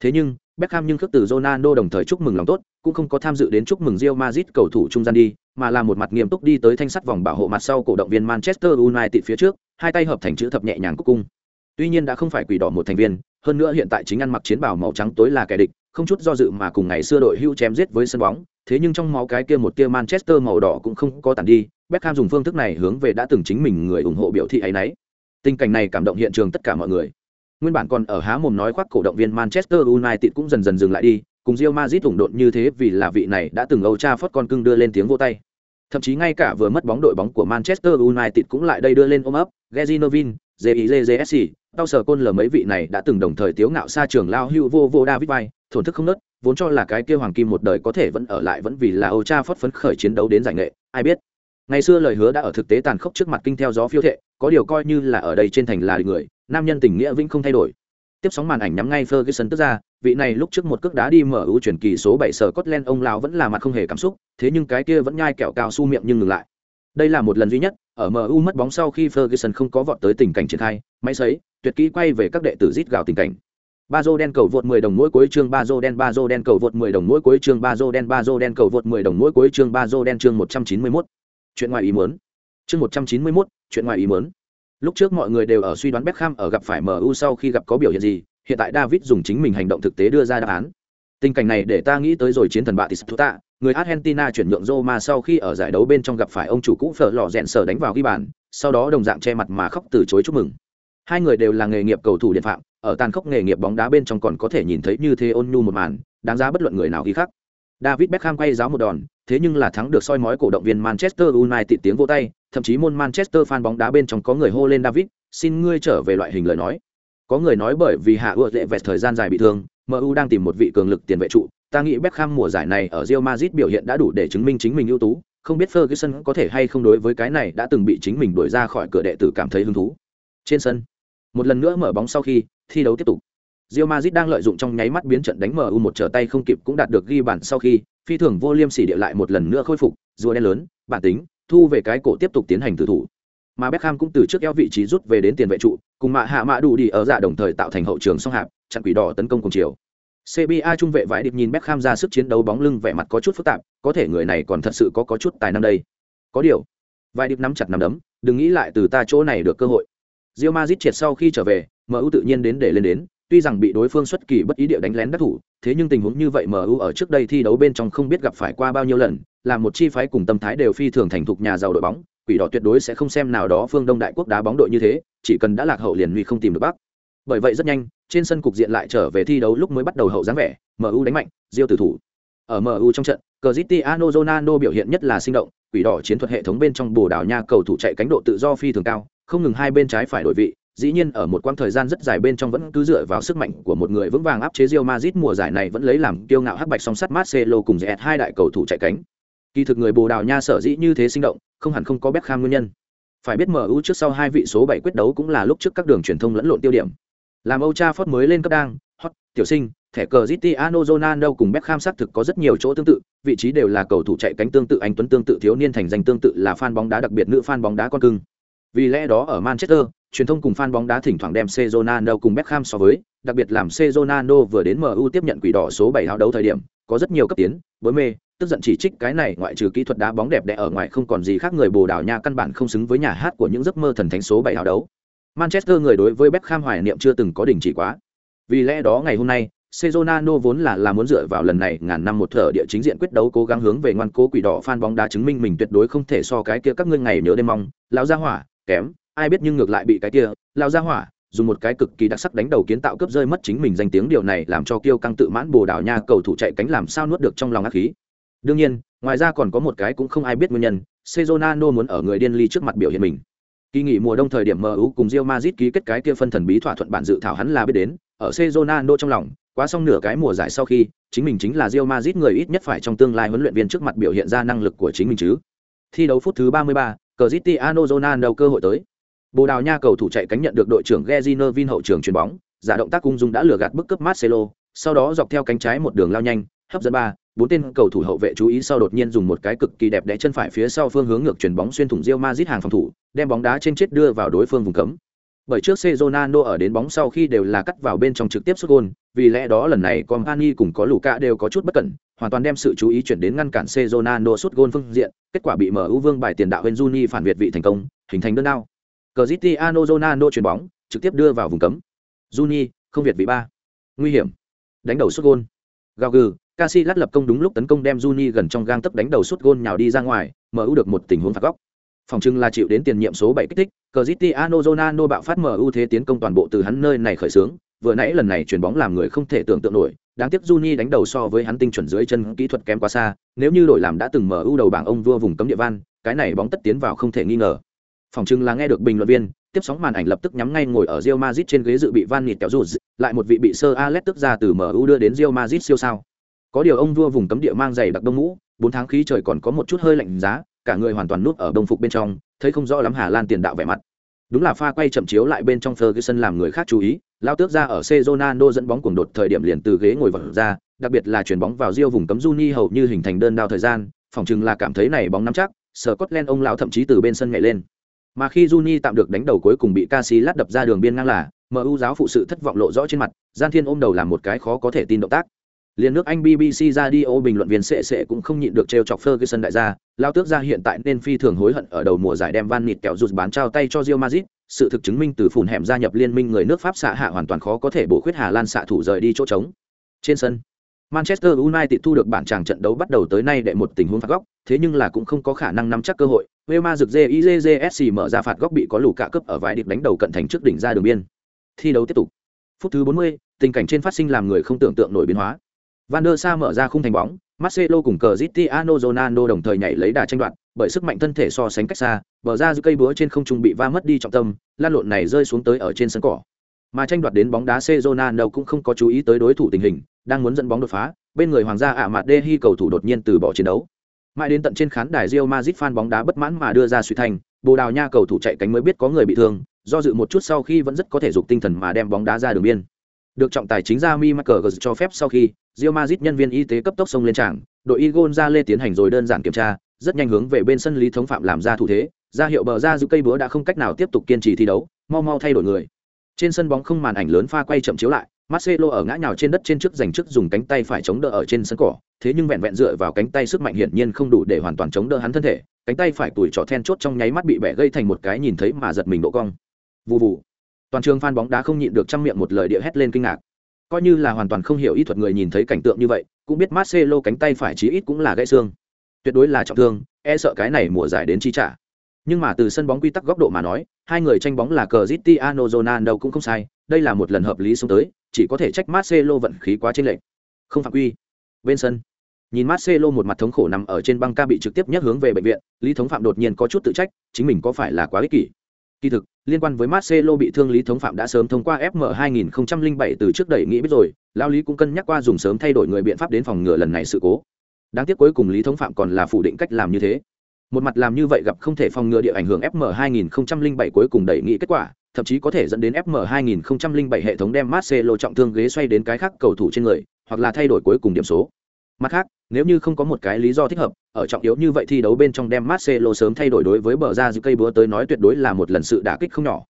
Thế nhưng, Beckham nhưng khước từ Ronaldo đồng thời chúc mừng lòng tốt, cũng không có tham dự đến chúc mừng Real Madrid cầu thủ trung gian đi, mà là một mặt nghiêm túc đi tới thanh sắt vòng bảo hộ mặt sau cổ động viên Manchester United phía trước, hai tay hợp thành chữ thập nhẹ nhàng cúc cung. Tuy nhiên đã không phải quỷ đỏ một thành viên, hơn nữa hiện tại chính ăn mặc chiến bào màu trắng tối là kẻ địch, không chút do dự mà cùng ngày xưa đội hưu chém giết với sân bóng, thế nhưng trong máu cái kia một tia Manchester màu đỏ cũng không có tàn đi, Beckham dùng phương thức này hướng về đã từng chính mình người ủng hộ biểu thị ấy nấy. Tình cảnh này cảm động hiện trường tất cả mọi người. Nguyên bản còn ở há mồm nói khoác cổ động viên Manchester United cũng dần dần dừng lại đi, cùng Real Madrid ủng độn như thế vì là vị này đã từng Âu Trafford con cưng đưa lên tiếng vô tay. Thậm chí ngay cả vừa mất bóng đội bóng của Manchester United cũng lại đây đưa lên ôm ấp, Gezinovin, Novin, tao sở côn lờ mấy vị này đã từng đồng thời tiếu ngạo xa trường lao hưu vô vô David vai, thổn thức không nớt, vốn cho là cái kia hoàng kim một đời có thể vẫn ở lại vẫn vì là Âu Trafford phấn khởi chiến đấu đến giải nghệ, ai biết. Ngày xưa lời hứa đã ở thực tế tàn khốc trước mặt kinh theo gió phiêu thệ, có điều coi như là ở đây trên thành là người, nam nhân tình nghĩa vĩnh không thay đổi. Tiếp sóng màn ảnh nhắm ngay Ferguson tức ra, vị này lúc trước một cước đá đi mở ưu chuyển kỳ số 7 sở Scotland ông lão vẫn là mặt không hề cảm xúc, thế nhưng cái kia vẫn nhai kẹo cao su miệng nhưng ngừng lại. Đây là một lần duy nhất, ở MU mất bóng sau khi Ferguson không có vọt tới tình cảnh triển khai, máy sấy, tuyệt kỹ quay về các đệ tử rít gào tình cảnh. Bazo đen cầu vượt 10 đồng mỗi cuối chương Bazo đen Bazo đen cầu vượt 10 đồng mỗi cuối chương Bazo đen Bazo đen cầu vượt 10 đồng mỗi cuối chương Bazo đen chương 191. Chuyện ngoài ý muốn. Chương 191, chuyện ngoài ý muốn. Lúc trước mọi người đều ở suy đoán Beckham ở gặp phải MU sau khi gặp có biểu hiện gì, hiện tại David dùng chính mình hành động thực tế đưa ra đáp án. Tình cảnh này để ta nghĩ tới rồi chiến thần Batistuta, người Argentina chuyển nhượng Roma sau khi ở giải đấu bên trong gặp phải ông chủ cũ phở lò rèn sở đánh vào ghi bàn, sau đó đồng dạng che mặt mà khóc từ chối chúc mừng. Hai người đều là nghề nghiệp cầu thủ điện phạm, ở tàn khốc nghề nghiệp bóng đá bên trong còn có thể nhìn thấy như thế ôn nhu một màn, đáng giá bất luận người nào ghi khác. David Beckham quay giáo một đòn, thế nhưng là thắng được soi mói cổ động viên Manchester United tiếng vỗ tay, thậm chí môn Manchester fan bóng đá bên trong có người hô lên David, xin ngươi trở về loại hình lời nói. Có người nói bởi vì hạ ưa lệ vẹt thời gian dài bị thương, MU đang tìm một vị cường lực tiền vệ trụ, ta nghĩ Beckham mùa giải này ở Real Madrid biểu hiện đã đủ để chứng minh chính mình ưu tú, không biết Ferguson có thể hay không đối với cái này đã từng bị chính mình đuổi ra khỏi cửa đệ tử cảm thấy hứng thú. Trên sân, một lần nữa mở bóng sau khi thi đấu tiếp tục. Real Madrid đang lợi dụng trong nháy mắt biến trận đánh MU một trở tay không kịp cũng đạt được ghi bàn sau khi, phi thường vô liêm sỉ địa lại một lần nữa khôi phục, rùa đen lớn, bản tính, thu về cái cổ tiếp tục tiến hành tử thủ. Mà Beckham cũng từ trước eo vị trí rút về đến tiền vệ trụ, cùng mạ hạ mạ đủ đi ở dạ đồng thời tạo thành hậu trường song hạp, chặn quỷ đỏ tấn công cùng chiều. CBA trung vệ vãi điệp nhìn Beckham ra sức chiến đấu bóng lưng vẻ mặt có chút phức tạp, có thể người này còn thật sự có có chút tài năng đây. Có điều, vãi điệp nắm chặt nắm đấm, đừng nghĩ lại từ ta chỗ này được cơ hội. Real Madrid triệt sau khi trở về, MU tự nhiên đến để lên đến, tuy rằng bị đối phương xuất kỳ bất ý địa đánh lén đắc thủ, thế nhưng tình huống như vậy MU ở trước đây thi đấu bên trong không biết gặp phải qua bao nhiêu lần, là một chi phái cùng tâm thái đều phi thường thành thục nhà giàu đội bóng, quỷ đỏ tuyệt đối sẽ không xem nào đó phương Đông đại quốc đá bóng đội như thế, chỉ cần đã lạc hậu liền nguy không tìm được bắc. Bởi vậy rất nhanh, trên sân cục diện lại trở về thi đấu lúc mới bắt đầu hậu dáng vẻ, MU đánh mạnh, Diêu tử thủ. Ở MU trong trận, Cristiano Ronaldo biểu hiện nhất là sinh động, quỷ đỏ chiến thuật hệ thống bên trong Bồ Đào Nha cầu thủ chạy cánh độ tự do phi thường cao, không ngừng hai bên trái phải đổi vị, dĩ nhiên ở một quãng thời gian rất dài bên trong vẫn cứ dựa vào sức mạnh của một người vững vàng áp chế Real Madrid mùa giải này vẫn lấy làm kiêu ngạo hắc bạch song sắt Marcelo cùng Zet hai đại cầu thủ chạy cánh. Kỳ thực người Bồ Đào Nha sở dĩ như thế sinh động, không hẳn không có Beckham nguyên nhân. Phải biết MU trước sau hai vị số 7 quyết đấu cũng là lúc trước các đường truyền thông lẫn lộn tiêu điểm. Làm Old Trafford mới lên cấp đang, hot, tiểu sinh, thẻ cờ Cristiano Ronaldo cùng Beckham xác thực có rất nhiều chỗ tương tự, vị trí đều là cầu thủ chạy cánh tương tự anh tuấn tương tự thiếu niên thành danh tương tự là fan bóng đá đặc biệt nữ fan bóng đá con cưng. Vì lẽ đó ở Manchester, truyền thông cùng fan bóng đá thỉnh thoảng đem C Ronaldo cùng Beckham so với, đặc biệt làm C Ronaldo vừa đến MU tiếp nhận quỷ đỏ số 7 áo đấu thời điểm, có rất nhiều cấp tiến, bối mê, tức giận chỉ trích cái này ngoại trừ kỹ thuật đá bóng đẹp đẽ ở ngoài không còn gì khác người Bồ Đào Nha căn bản không xứng với nhà hát của những giấc mơ thần thánh số 7 áo đấu. Manchester người đối với Beckham hoài niệm chưa từng có đỉnh chỉ quá. Vì lẽ đó ngày hôm nay, Cezonano vốn là là muốn dựa vào lần này ngàn năm một thở địa chính diện quyết đấu cố gắng hướng về ngoan cố quỷ đỏ fan bóng đá chứng minh mình tuyệt đối không thể so cái kia các ngươi ngày nhớ đêm mong, lão gia hỏa, kém, ai biết nhưng ngược lại bị cái kia, lão gia hỏa, dùng một cái cực kỳ đặc sắc đánh đầu kiến tạo cướp rơi mất chính mình danh tiếng điều này làm cho kiêu căng tự mãn bồ đào nha cầu thủ chạy cánh làm sao nuốt được trong lòng ác khí. Đương nhiên, ngoài ra còn có một cái cũng không ai biết nguyên nhân, Cezonano muốn ở người điên ly trước mặt biểu hiện mình. Kỳ nghỉ mùa đông thời điểm MU cùng Real Madrid ký kết cái kia phân thần bí thỏa thuận bản dự thảo hắn là biết đến, ở Cezonano trong lòng, quá xong nửa cái mùa giải sau khi, chính mình chính là Real Madrid người ít nhất phải trong tương lai huấn luyện viên trước mặt biểu hiện ra năng lực của chính mình chứ. Thi đấu phút thứ 33, Cristiano Ronaldo cơ hội tới. Bồ Đào Nha cầu thủ chạy cánh nhận được đội trưởng Gezi Vin hậu trường chuyền bóng, giả động tác cung dung đã lừa gạt bức cấp Marcelo, sau đó dọc theo cánh trái một đường lao nhanh, hấp dẫn ba, bốn tên cầu thủ hậu vệ chú ý sau đột nhiên dùng một cái cực kỳ đẹp đẽ chân phải phía sau phương hướng ngược chuyền bóng xuyên thủng Real Madrid hàng phòng thủ, đem bóng đá trên chết đưa vào đối phương vùng cấm. Bởi trước Ronaldo ở đến bóng sau khi đều là cắt vào bên trong trực tiếp sút gol, vì lẽ đó lần này comani cùng có Luka đều có chút bất cẩn, hoàn toàn đem sự chú ý chuyển đến ngăn cản Cezonano sút gôn phương diện, kết quả bị MU vương bài tiền đạo benjuni phản việt vị thành công, hình thành đơn đao. Cristiano Ronaldo chuyền bóng, trực tiếp đưa vào vùng cấm. Juni, không việt vị ba. Nguy hiểm. Đánh đầu sút gôn. Gao gừ, Casillas lập công đúng lúc tấn công đem Juni gần trong gang tấc đánh đầu sút gôn nhào đi ra ngoài, MU được một tình huống phạt góc. Phòng trưng là chịu đến tiền nhiệm số 7 kích thích, Cristiano Ronaldo bạo phát MU thế tiến công toàn bộ từ hắn nơi này khởi xướng, vừa nãy lần này chuyền bóng làm người không thể tưởng tượng nổi, đáng tiếc Juni đánh đầu so với hắn tinh chuẩn dưới chân kỹ thuật kém quá xa, nếu như đội làm đã từng mở ưu đầu bảng ông vua vùng cấm địa van, cái này bóng tất tiến vào không thể nghi ngờ. Phòng trưng là nghe được bình luận viên, tiếp sóng màn ảnh lập tức nhắm ngay ngồi ở Real Madrid trên ghế dự bị Van Nịt kéo rụt, lại một vị bị Sir Alex tức ra từ MU đưa đến Real Madrid siêu sao. Có điều ông vua vùng cấm địa mang giày đặc đông mũ, bốn tháng khí trời còn có một chút hơi lạnh giá, cả người hoàn toàn núp ở đông phục bên trong, thấy không rõ lắm Hà Lan tiền đạo vẻ mặt. Đúng là pha quay chậm chiếu lại bên trong Ferguson làm người khác chú ý, lao tước ra ở C Ronaldo dẫn bóng cuồng đột thời điểm liền từ ghế ngồi vật ra, đặc biệt là chuyển bóng vào riêu vùng cấm Juni hầu như hình thành đơn đao thời gian, phòng chừng là cảm thấy này bóng nắm chắc, Scotland ông lão thậm chí từ bên sân nhảy lên. Mà khi Juni tạm được đánh đầu cuối cùng bị Casillas đập ra đường biên ngang là, MU giáo phụ sự thất vọng lộ rõ trên mặt, Gian Thiên ôm đầu làm một cái khó có thể tin động tác. Liên nước Anh BBC Radio bình luận viên sẽ sẽ cũng không nhịn được trêu chọc Ferguson đại gia, lao tước ra hiện tại nên phi thường hối hận ở đầu mùa giải đem Van Nịt kẹo rụt bán trao tay cho Real Madrid, sự thực chứng minh từ phùn hẻm gia nhập liên minh người nước Pháp xạ hạ hoàn toàn khó có thể bổ khuyết Hà Lan xạ thủ rời đi chỗ trống. Trên sân, Manchester United thu được bản chàng trận đấu bắt đầu tới nay để một tình huống phạt góc, thế nhưng là cũng không có khả năng nắm chắc cơ hội. Weima rực JIJSC mở ra phạt góc bị có lù cả cấp ở vài điệp đánh đầu cận thành trước đỉnh ra đường biên. Thi đấu tiếp tục. Phút thứ 40, tình cảnh trên phát sinh làm người không tưởng tượng nổi biến hóa. Van der Sa mở ra khung thành bóng, Marcelo cùng Cristiano Ronaldo đồng thời nhảy lấy đà tranh đoạt, bởi sức mạnh thân thể so sánh cách xa, bờ ra giữ cây búa trên không trung bị va mất đi trọng tâm, lan lộn này rơi xuống tới ở trên sân cỏ. Mà tranh đoạt đến bóng đá Ronaldo cũng không có chú ý tới đối thủ tình hình, đang muốn dẫn bóng đột phá, bên người Hoàng gia ạ mặt Dehi cầu thủ đột nhiên từ bỏ chiến đấu. Mãi đến tận trên khán đài Real Madrid fan bóng đá bất mãn mà đưa ra suy thành, Bồ Đào Nha cầu thủ chạy cánh mới biết có người bị thương, do dự một chút sau khi vẫn rất có thể dục tinh thần mà đem bóng đá ra đường biên. Được trọng tài chính ra Mi Michael cho phép sau khi, Real Madrid nhân viên y tế cấp tốc xông lên tràng, đội Igon ra lê tiến hành rồi đơn giản kiểm tra, rất nhanh hướng về bên sân lý thống phạm làm ra thủ thế, ra hiệu bờ ra giữ cây búa đã không cách nào tiếp tục kiên trì thi đấu, mau mau thay đổi người. Trên sân bóng không màn ảnh lớn pha quay chậm chiếu lại, Marcelo ở ngã nhào trên đất trên trước giành trước dùng cánh tay phải chống đỡ ở trên sân cỏ, thế nhưng vẹn vẹn dựa vào cánh tay sức mạnh hiển nhiên không đủ để hoàn toàn chống đỡ hắn thân thể, cánh tay phải tuổi trỏ then chốt trong nháy mắt bị bẻ gây thành một cái nhìn thấy mà giật mình độ cong. Vù vù. Toàn trường fan bóng đá không nhịn được trăm miệng một lời địa hét lên kinh ngạc. Coi như là hoàn toàn không hiểu ý thuật người nhìn thấy cảnh tượng như vậy, cũng biết Marcelo cánh tay phải chí ít cũng là gãy xương. Tuyệt đối là trọng thương, e sợ cái này mùa giải đến chi trả. Nhưng mà từ sân bóng quy tắc góc độ mà nói, hai người tranh bóng là Cristiano Ronaldo cũng không sai, đây là một lần hợp lý xuống tới, chỉ có thể trách Marcelo vận khí quá trên lệch. Không phạm quy. Bên sân, nhìn Marcelo một mặt thống khổ nằm ở trên băng ca bị trực tiếp nhắc hướng về bệnh viện, Lý Thống Phạm đột nhiên có chút tự trách, chính mình có phải là quá ích kỷ. Kỳ thực, liên quan với Marcelo bị thương Lý Thống Phạm đã sớm thông qua FM 2007 từ trước đẩy nghĩ biết rồi, lao Lý cũng cân nhắc qua dùng sớm thay đổi người biện pháp đến phòng ngừa lần này sự cố. Đáng tiếc cuối cùng Lý Thống Phạm còn là phủ định cách làm như thế. Một mặt làm như vậy gặp không thể phòng ngừa địa ảnh hưởng FM 2007 cuối cùng đẩy nghĩ kết quả, thậm chí có thể dẫn đến FM 2007 hệ thống đem Marcelo trọng thương ghế xoay đến cái khác cầu thủ trên người, hoặc là thay đổi cuối cùng điểm số. Mặt khác, nếu như không có một cái lý do thích hợp, ở trọng yếu như vậy thi đấu bên trong đem Marcelo sớm thay đổi đối với bờ ra giữ cây búa tới nói tuyệt đối là một lần sự đả kích không nhỏ.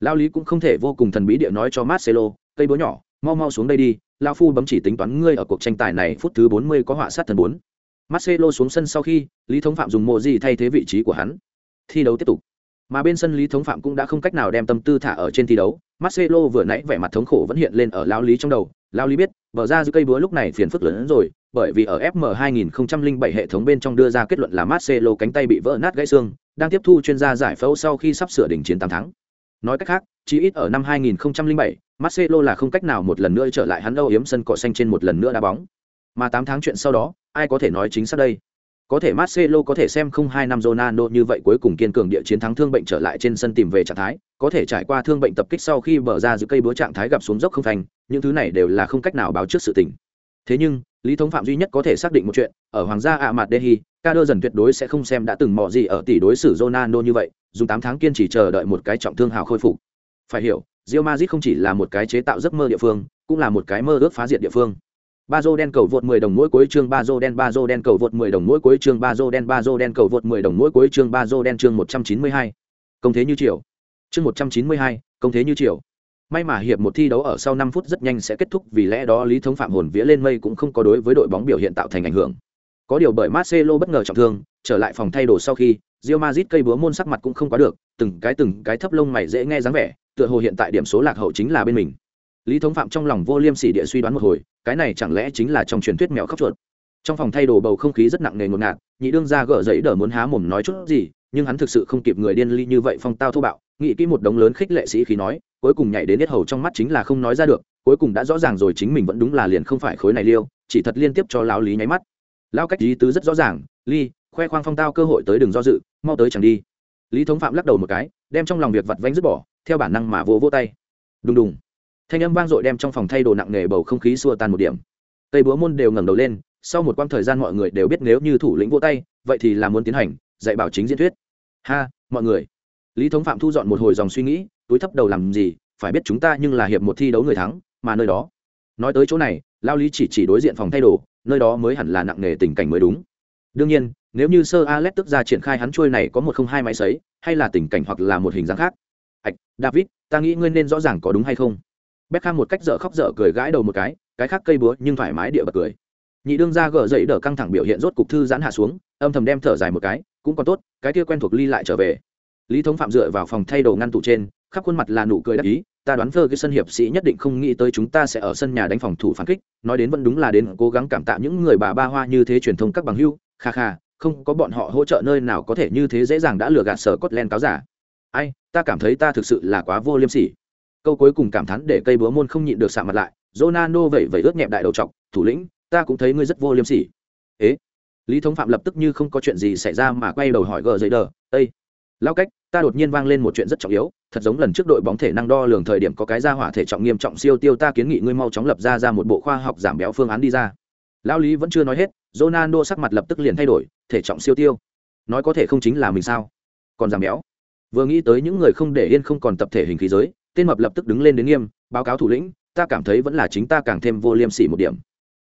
Lao lý cũng không thể vô cùng thần bí địa nói cho Marcelo, cây búa nhỏ, mau mau xuống đây đi, lão phu bấm chỉ tính toán ngươi ở cuộc tranh tài này phút thứ 40 có họa sát thần 4. Marcelo xuống sân sau khi, Lý Thống Phạm dùng mộ gì thay thế vị trí của hắn. Thi đấu tiếp tục. Mà bên sân Lý Thống Phạm cũng đã không cách nào đem tâm tư thả ở trên thi đấu, Marcelo vừa nãy vẻ mặt thống khổ vẫn hiện lên ở lão lý trong đầu, lão lý biết, bờ ra giữ cây búa lúc này phiền phức lớn hơn rồi, bởi vì ở FM 2007 hệ thống bên trong đưa ra kết luận là Marcelo cánh tay bị vỡ nát gãy xương, đang tiếp thu chuyên gia giải phẫu sau khi sắp sửa đỉnh chiến 8 tháng. Nói cách khác, chỉ ít ở năm 2007, Marcelo là không cách nào một lần nữa trở lại hắn đâu yếm sân cỏ xanh trên một lần nữa đá bóng. Mà 8 tháng chuyện sau đó, ai có thể nói chính xác đây? Có thể Marcelo có thể xem không hai năm Ronaldo như vậy cuối cùng kiên cường địa chiến thắng thương bệnh trở lại trên sân tìm về trạng thái, có thể trải qua thương bệnh tập kích sau khi bờ ra giữ cây búa trạng thái gặp xuống dốc không thành, những thứ này đều là không cách nào báo trước sự tình. Thế nhưng, Lý Thống Phạm duy nhất có thể xác định một chuyện, ở Hoàng gia ạ mặt Dehi, Kader dần tuyệt đối sẽ không xem đã từng mò gì ở tỷ đối xử Ronaldo như vậy, dùng 8 tháng kiên trì chờ đợi một cái trọng thương hào khôi phục. Phải hiểu, Real Madrid không chỉ là một cái chế tạo giấc mơ địa phương, cũng là một cái mơ ước phá diệt địa phương. Bazo đen cầu vượt 10 đồng mỗi cuối chương Bazo đen Bazo đen cầu vượt 10 đồng mỗi cuối chương Bazo đen Bazo đen cầu vượt 10 đồng mỗi cuối chương Bazo đen chương 192. Công thế như chiều. Chương 192, công thế như chiều. May mà hiệp một thi đấu ở sau 5 phút rất nhanh sẽ kết thúc vì lẽ đó Lý Thống Phạm hồn vía lên mây cũng không có đối với đội bóng biểu hiện tạo thành ảnh hưởng. Có điều bởi Marcelo bất ngờ trọng thương, trở lại phòng thay đồ sau khi, Real Madrid cây búa môn sắc mặt cũng không quá được, từng cái từng cái thấp lông mày dễ nghe dáng vẻ, tựa hồ hiện tại điểm số lạc hậu chính là bên mình. Lý Thống Phạm trong lòng vô liêm sỉ địa suy đoán một hồi, cái này chẳng lẽ chính là trong truyền thuyết mèo khóc chuột. Trong phòng thay đồ bầu không khí rất nặng nề ngột ngạt, nhị đương ra gỡ giấy đỡ muốn há mồm nói chút gì, nhưng hắn thực sự không kịp người điên ly như vậy phong tao thô bạo, nghĩ kỹ một đống lớn khích lệ sĩ khí nói, cuối cùng nhảy đến hết hầu trong mắt chính là không nói ra được, cuối cùng đã rõ ràng rồi chính mình vẫn đúng là liền không phải khối này liêu, chỉ thật liên tiếp cho lão lý nháy mắt. Lão cách ý tứ rất rõ ràng, ly, khoe khoang phong tao cơ hội tới đừng do dự, mau tới chẳng đi. Lý Thống Phạm lắc đầu một cái, đem trong lòng việc vặt vãnh dứt bỏ, theo bản năng mà vỗ vỗ tay. Đùng đùng. Thanh âm vang dội đem trong phòng thay đồ nặng nề bầu không khí xua tan một điểm. Tây búa môn đều ngẩng đầu lên, sau một quãng thời gian mọi người đều biết nếu như thủ lĩnh vỗ tay, vậy thì là muốn tiến hành dạy bảo chính diễn thuyết. Ha, mọi người. Lý Thống Phạm thu dọn một hồi dòng suy nghĩ, túi thấp đầu làm gì, phải biết chúng ta nhưng là hiệp một thi đấu người thắng, mà nơi đó. Nói tới chỗ này, Lao Lý chỉ chỉ đối diện phòng thay đồ, nơi đó mới hẳn là nặng nề tình cảnh mới đúng. Đương nhiên, nếu như sơ Alex tức ra triển khai hắn chuôi này có một không hai máy sấy, hay là tình cảnh hoặc là một hình dáng khác. Hạch, David, ta nghĩ ngươi nên rõ ràng có đúng hay không? Beckham một cách dở khóc dở cười gãi đầu một cái, cái khác cây búa nhưng thoải mái địa bật cười. Nhị đương ra gỡ dậy đỡ căng thẳng biểu hiện rốt cục thư giãn hạ xuống, âm thầm đem thở dài một cái, cũng còn tốt, cái kia quen thuộc ly lại trở về. Lý Thống Phạm dựa vào phòng thay đồ ngăn tủ trên, khắp khuôn mặt là nụ cười đắc ý, ta đoán cái sân hiệp sĩ nhất định không nghĩ tới chúng ta sẽ ở sân nhà đánh phòng thủ phản kích, nói đến vẫn đúng là đến cố gắng cảm tạ những người bà ba hoa như thế truyền thông các bằng hữu, kha kha, không có bọn họ hỗ trợ nơi nào có thể như thế dễ dàng đã lừa gạt sở Scotland cáo giả. Ai, ta cảm thấy ta thực sự là quá vô liêm sỉ. Câu cuối cùng cảm thán để cây búa môn không nhịn được sạm mặt lại, Ronaldo vẩy vẩy ướt nhẹp đại đầu trọc, thủ lĩnh, ta cũng thấy ngươi rất vô liêm sỉ. Ế. Lý Thống Phạm lập tức như không có chuyện gì xảy ra mà quay đầu hỏi gờ giấy đờ, ây lao cách ta đột nhiên vang lên một chuyện rất trọng yếu thật giống lần trước đội bóng thể năng đo lường thời điểm có cái ra hỏa thể trọng nghiêm trọng siêu tiêu ta kiến nghị ngươi mau chóng lập ra ra một bộ khoa học giảm béo phương án đi ra lao lý vẫn chưa nói hết ronaldo sắc mặt lập tức liền thay đổi thể trọng siêu tiêu nói có thể không chính là mình sao còn giảm béo vừa nghĩ tới những người không để yên không còn tập thể hình khí giới tên mập lập tức đứng lên đến nghiêm, báo cáo thủ lĩnh, ta cảm thấy vẫn là chính ta càng thêm vô liêm sỉ một điểm.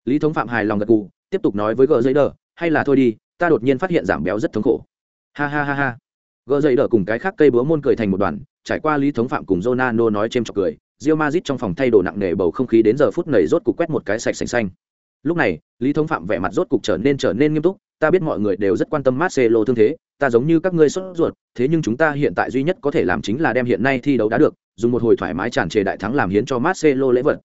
Lý thống phạm hài lòng gật cù tiếp tục nói với gờ giấy đờ, hay là thôi đi, ta đột nhiên phát hiện giảm béo rất thống khổ. Ha ha ha ha. Gờ giấy đỡ cùng cái khác cây búa môn cười thành một đoàn, trải qua lý thống phạm cùng jonano nói chêm chọc cười rio mazit trong phòng thay đồ nặng nề bầu không khí đến giờ phút này rốt cục quét một cái sạch sành xanh. Lúc này, lý thống phạm vẻ mặt rốt cục trở nên trở nên nghiêm túc, ta biết mọi người đều rất quan tâm Marcelo thương thế ta giống như các ngươi sốt ruột thế nhưng chúng ta hiện tại duy nhất có thể làm chính là đem hiện nay thi đấu đã được dùng một hồi thoải mái tràn trề đại thắng làm hiến cho Marcelo lễ vật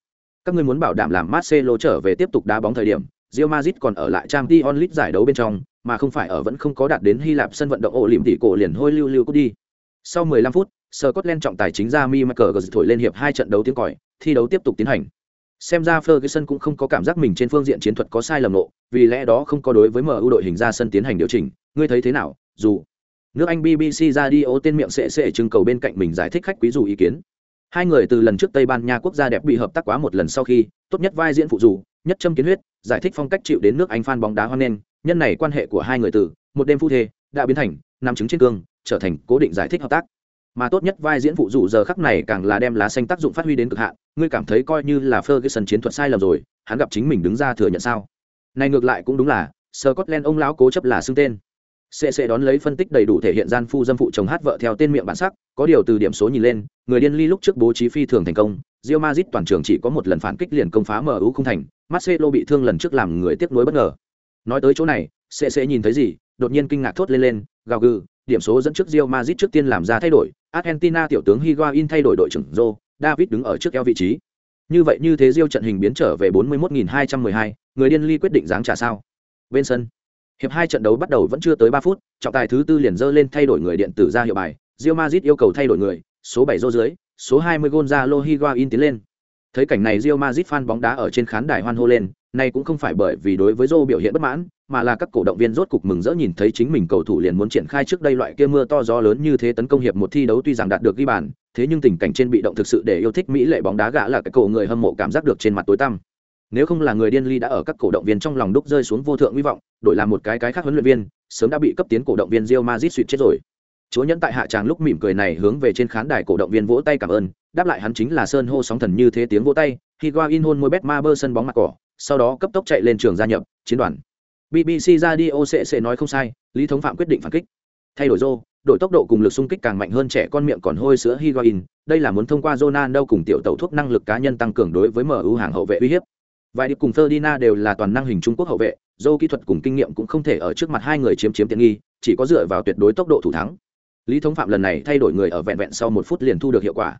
các ngươi muốn bảo đảm làm Marcelo trở về tiếp tục đá bóng thời điểm Real Madrid còn ở lại Champions League giải đấu bên trong, mà không phải ở vẫn không có đạt đến Hy Lạp sân vận động ổ liệm tỷ cổ liền hôi lưu lưu cút đi. Sau 15 phút, Scotland trọng tài chính ra Mi Michael thổi lên hiệp hai trận đấu tiếng còi, thi đấu tiếp tục tiến hành. Xem ra Ferguson cũng không có cảm giác mình trên phương diện chiến thuật có sai lầm nộ, vì lẽ đó không có đối với MU đội hình ra sân tiến hành điều chỉnh, ngươi thấy thế nào? Dù nước Anh BBC Radio tên miệng sệ sệ trưng cầu bên cạnh mình giải thích khách quý dù ý kiến. Hai người từ lần trước Tây Ban Nha quốc gia đẹp bị hợp tác quá một lần sau khi, tốt nhất vai diễn phụ dù, nhất châm kiến huyết, giải thích phong cách chịu đến nước Anh fan bóng đá hoan nghênh, nhân này quan hệ của hai người từ một đêm phu thê đã biến thành nằm chứng trên cương, trở thành cố định giải thích hợp tác. Mà tốt nhất vai diễn phụ dù giờ khắc này càng là đem lá xanh tác dụng phát huy đến cực hạn, ngươi cảm thấy coi như là Ferguson chiến thuật sai lầm rồi, hắn gặp chính mình đứng ra thừa nhận sao? Này ngược lại cũng đúng là, Scotland ông lão cố chấp là xưng tên. CC đón lấy phân tích đầy đủ thể hiện gian phu dâm phụ chồng hát vợ theo tên miệng bản sắc, có điều từ điểm số nhìn lên, người điên ly lúc trước bố trí phi thường thành công, Real Madrid toàn trường chỉ có một lần phản kích liền công phá MU không thành, Marcelo bị thương lần trước làm người tiếc nuối bất ngờ. Nói tới chỗ này, CC nhìn thấy gì, đột nhiên kinh ngạc thốt lên lên, gào gừ, điểm số dẫn trước Real Madrid trước tiên làm ra thay đổi, Argentina tiểu tướng Higuain thay đổi đội trưởng Zo, David đứng ở trước eo vị trí. Như vậy như thế Real trận hình biến trở về 41212, người điên ly quyết định dáng trả sao. Bên sân, hiệp hai trận đấu bắt đầu vẫn chưa tới ba phút, trọng tài thứ tư liền dơ lên thay đổi người điện tử ra hiệu bài, Real Madrid yêu cầu thay đổi người, số 7 rô dưới, số 20 Gonzalo Higuain tiến lên. Thấy cảnh này Real Madrid fan bóng đá ở trên khán đài hoan hô lên, này cũng không phải bởi vì đối với Zô biểu hiện bất mãn, mà là các cổ động viên rốt cục mừng rỡ nhìn thấy chính mình cầu thủ liền muốn triển khai trước đây loại kia mưa to gió lớn như thế tấn công hiệp một thi đấu tuy rằng đạt được ghi bàn, thế nhưng tình cảnh trên bị động thực sự để yêu thích mỹ lệ bóng đá gã là cái cổ người hâm mộ cảm giác được trên mặt tối tăm. Nếu không là người điên ly đã ở các cổ động viên trong lòng đúc rơi xuống vô thượng hy vọng, đổi làm một cái cái khác huấn luyện viên, sớm đã bị cấp tiến cổ động viên Real Madrid suýt chết rồi. Chúa nhẫn tại hạ tràng lúc mỉm cười này hướng về trên khán đài cổ động viên vỗ tay cảm ơn, đáp lại hắn chính là sơn hô sóng thần như thế tiếng vỗ tay, Higuain hôn môi Betma bơ sân bóng mặt cỏ, sau đó cấp tốc chạy lên trường gia nhập chiến đoàn. BBC Radio occ nói không sai, Lý Thống Phạm quyết định phản kích. thay đổi rô đổi tốc độ cùng lực xung kích càng mạnh hơn trẻ con miệng còn hôi sữa higuain đây là muốn thông qua Ronaldo cùng tiểu tàu thuốc năng lực cá nhân tăng cường đối với MU hàng hậu vệ uy hiếp vài điệp cùng Ferdinand đều là toàn năng hình Trung Quốc hậu vệ dâu kỹ thuật cùng kinh nghiệm cũng không thể ở trước mặt hai người chiếm chiếm tiện nghi chỉ có dựa vào tuyệt đối tốc độ thủ thắng lý thống phạm lần này thay đổi người ở vẹn vẹn sau một phút liền thu được hiệu quả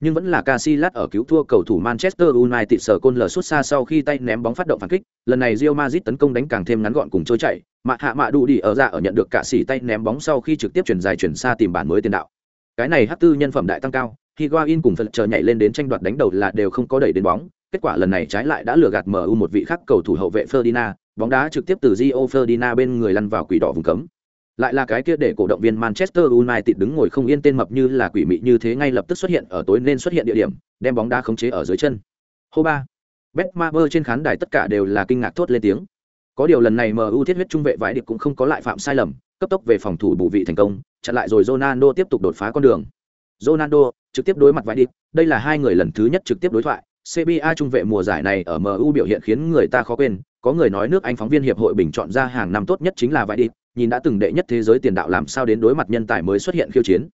nhưng vẫn là Casillas ở cứu thua cầu thủ Manchester United sở côn lờ suốt xa sau khi tay ném bóng phát động phản kích, lần này Real Madrid tấn công đánh càng thêm ngắn gọn cùng trôi chạy, mà hạ mạ đủ đi ở ra ở nhận được cả xỉ tay ném bóng sau khi trực tiếp chuyển dài chuyển xa tìm bản mới tiền đạo. Cái này hắc tư nhân phẩm đại tăng cao, Higuain cùng phần chờ nhảy lên đến tranh đoạt đánh đầu là đều không có đẩy đến bóng, kết quả lần này trái lại đã lừa gạt MU một vị khác cầu thủ hậu vệ Ferdinand, bóng đá trực tiếp từ Gio Ferdinand bên người lăn vào quỷ đỏ vùng cấm. Lại là cái kia để cổ động viên Manchester United đứng ngồi không yên tên mập như là quỷ mị như thế ngay lập tức xuất hiện ở tối nên xuất hiện địa điểm, đem bóng đá khống chế ở dưới chân. Hô ba. Betmaber trên khán đài tất cả đều là kinh ngạc thốt lên tiếng. Có điều lần này MU thiết huyết trung vệ vãi điệp cũng không có lại phạm sai lầm, cấp tốc về phòng thủ bù vị thành công, chặn lại rồi Ronaldo tiếp tục đột phá con đường. Ronaldo trực tiếp đối mặt vãi điệp, đây là hai người lần thứ nhất trực tiếp đối thoại, CBA trung vệ mùa giải này ở MU biểu hiện khiến người ta khó quên, có người nói nước Anh phóng viên hiệp hội bình chọn ra hàng năm tốt nhất chính là Vải Đi, nhìn đã từng đệ nhất thế giới tiền đạo làm sao đến đối mặt nhân tài mới xuất hiện khiêu chiến.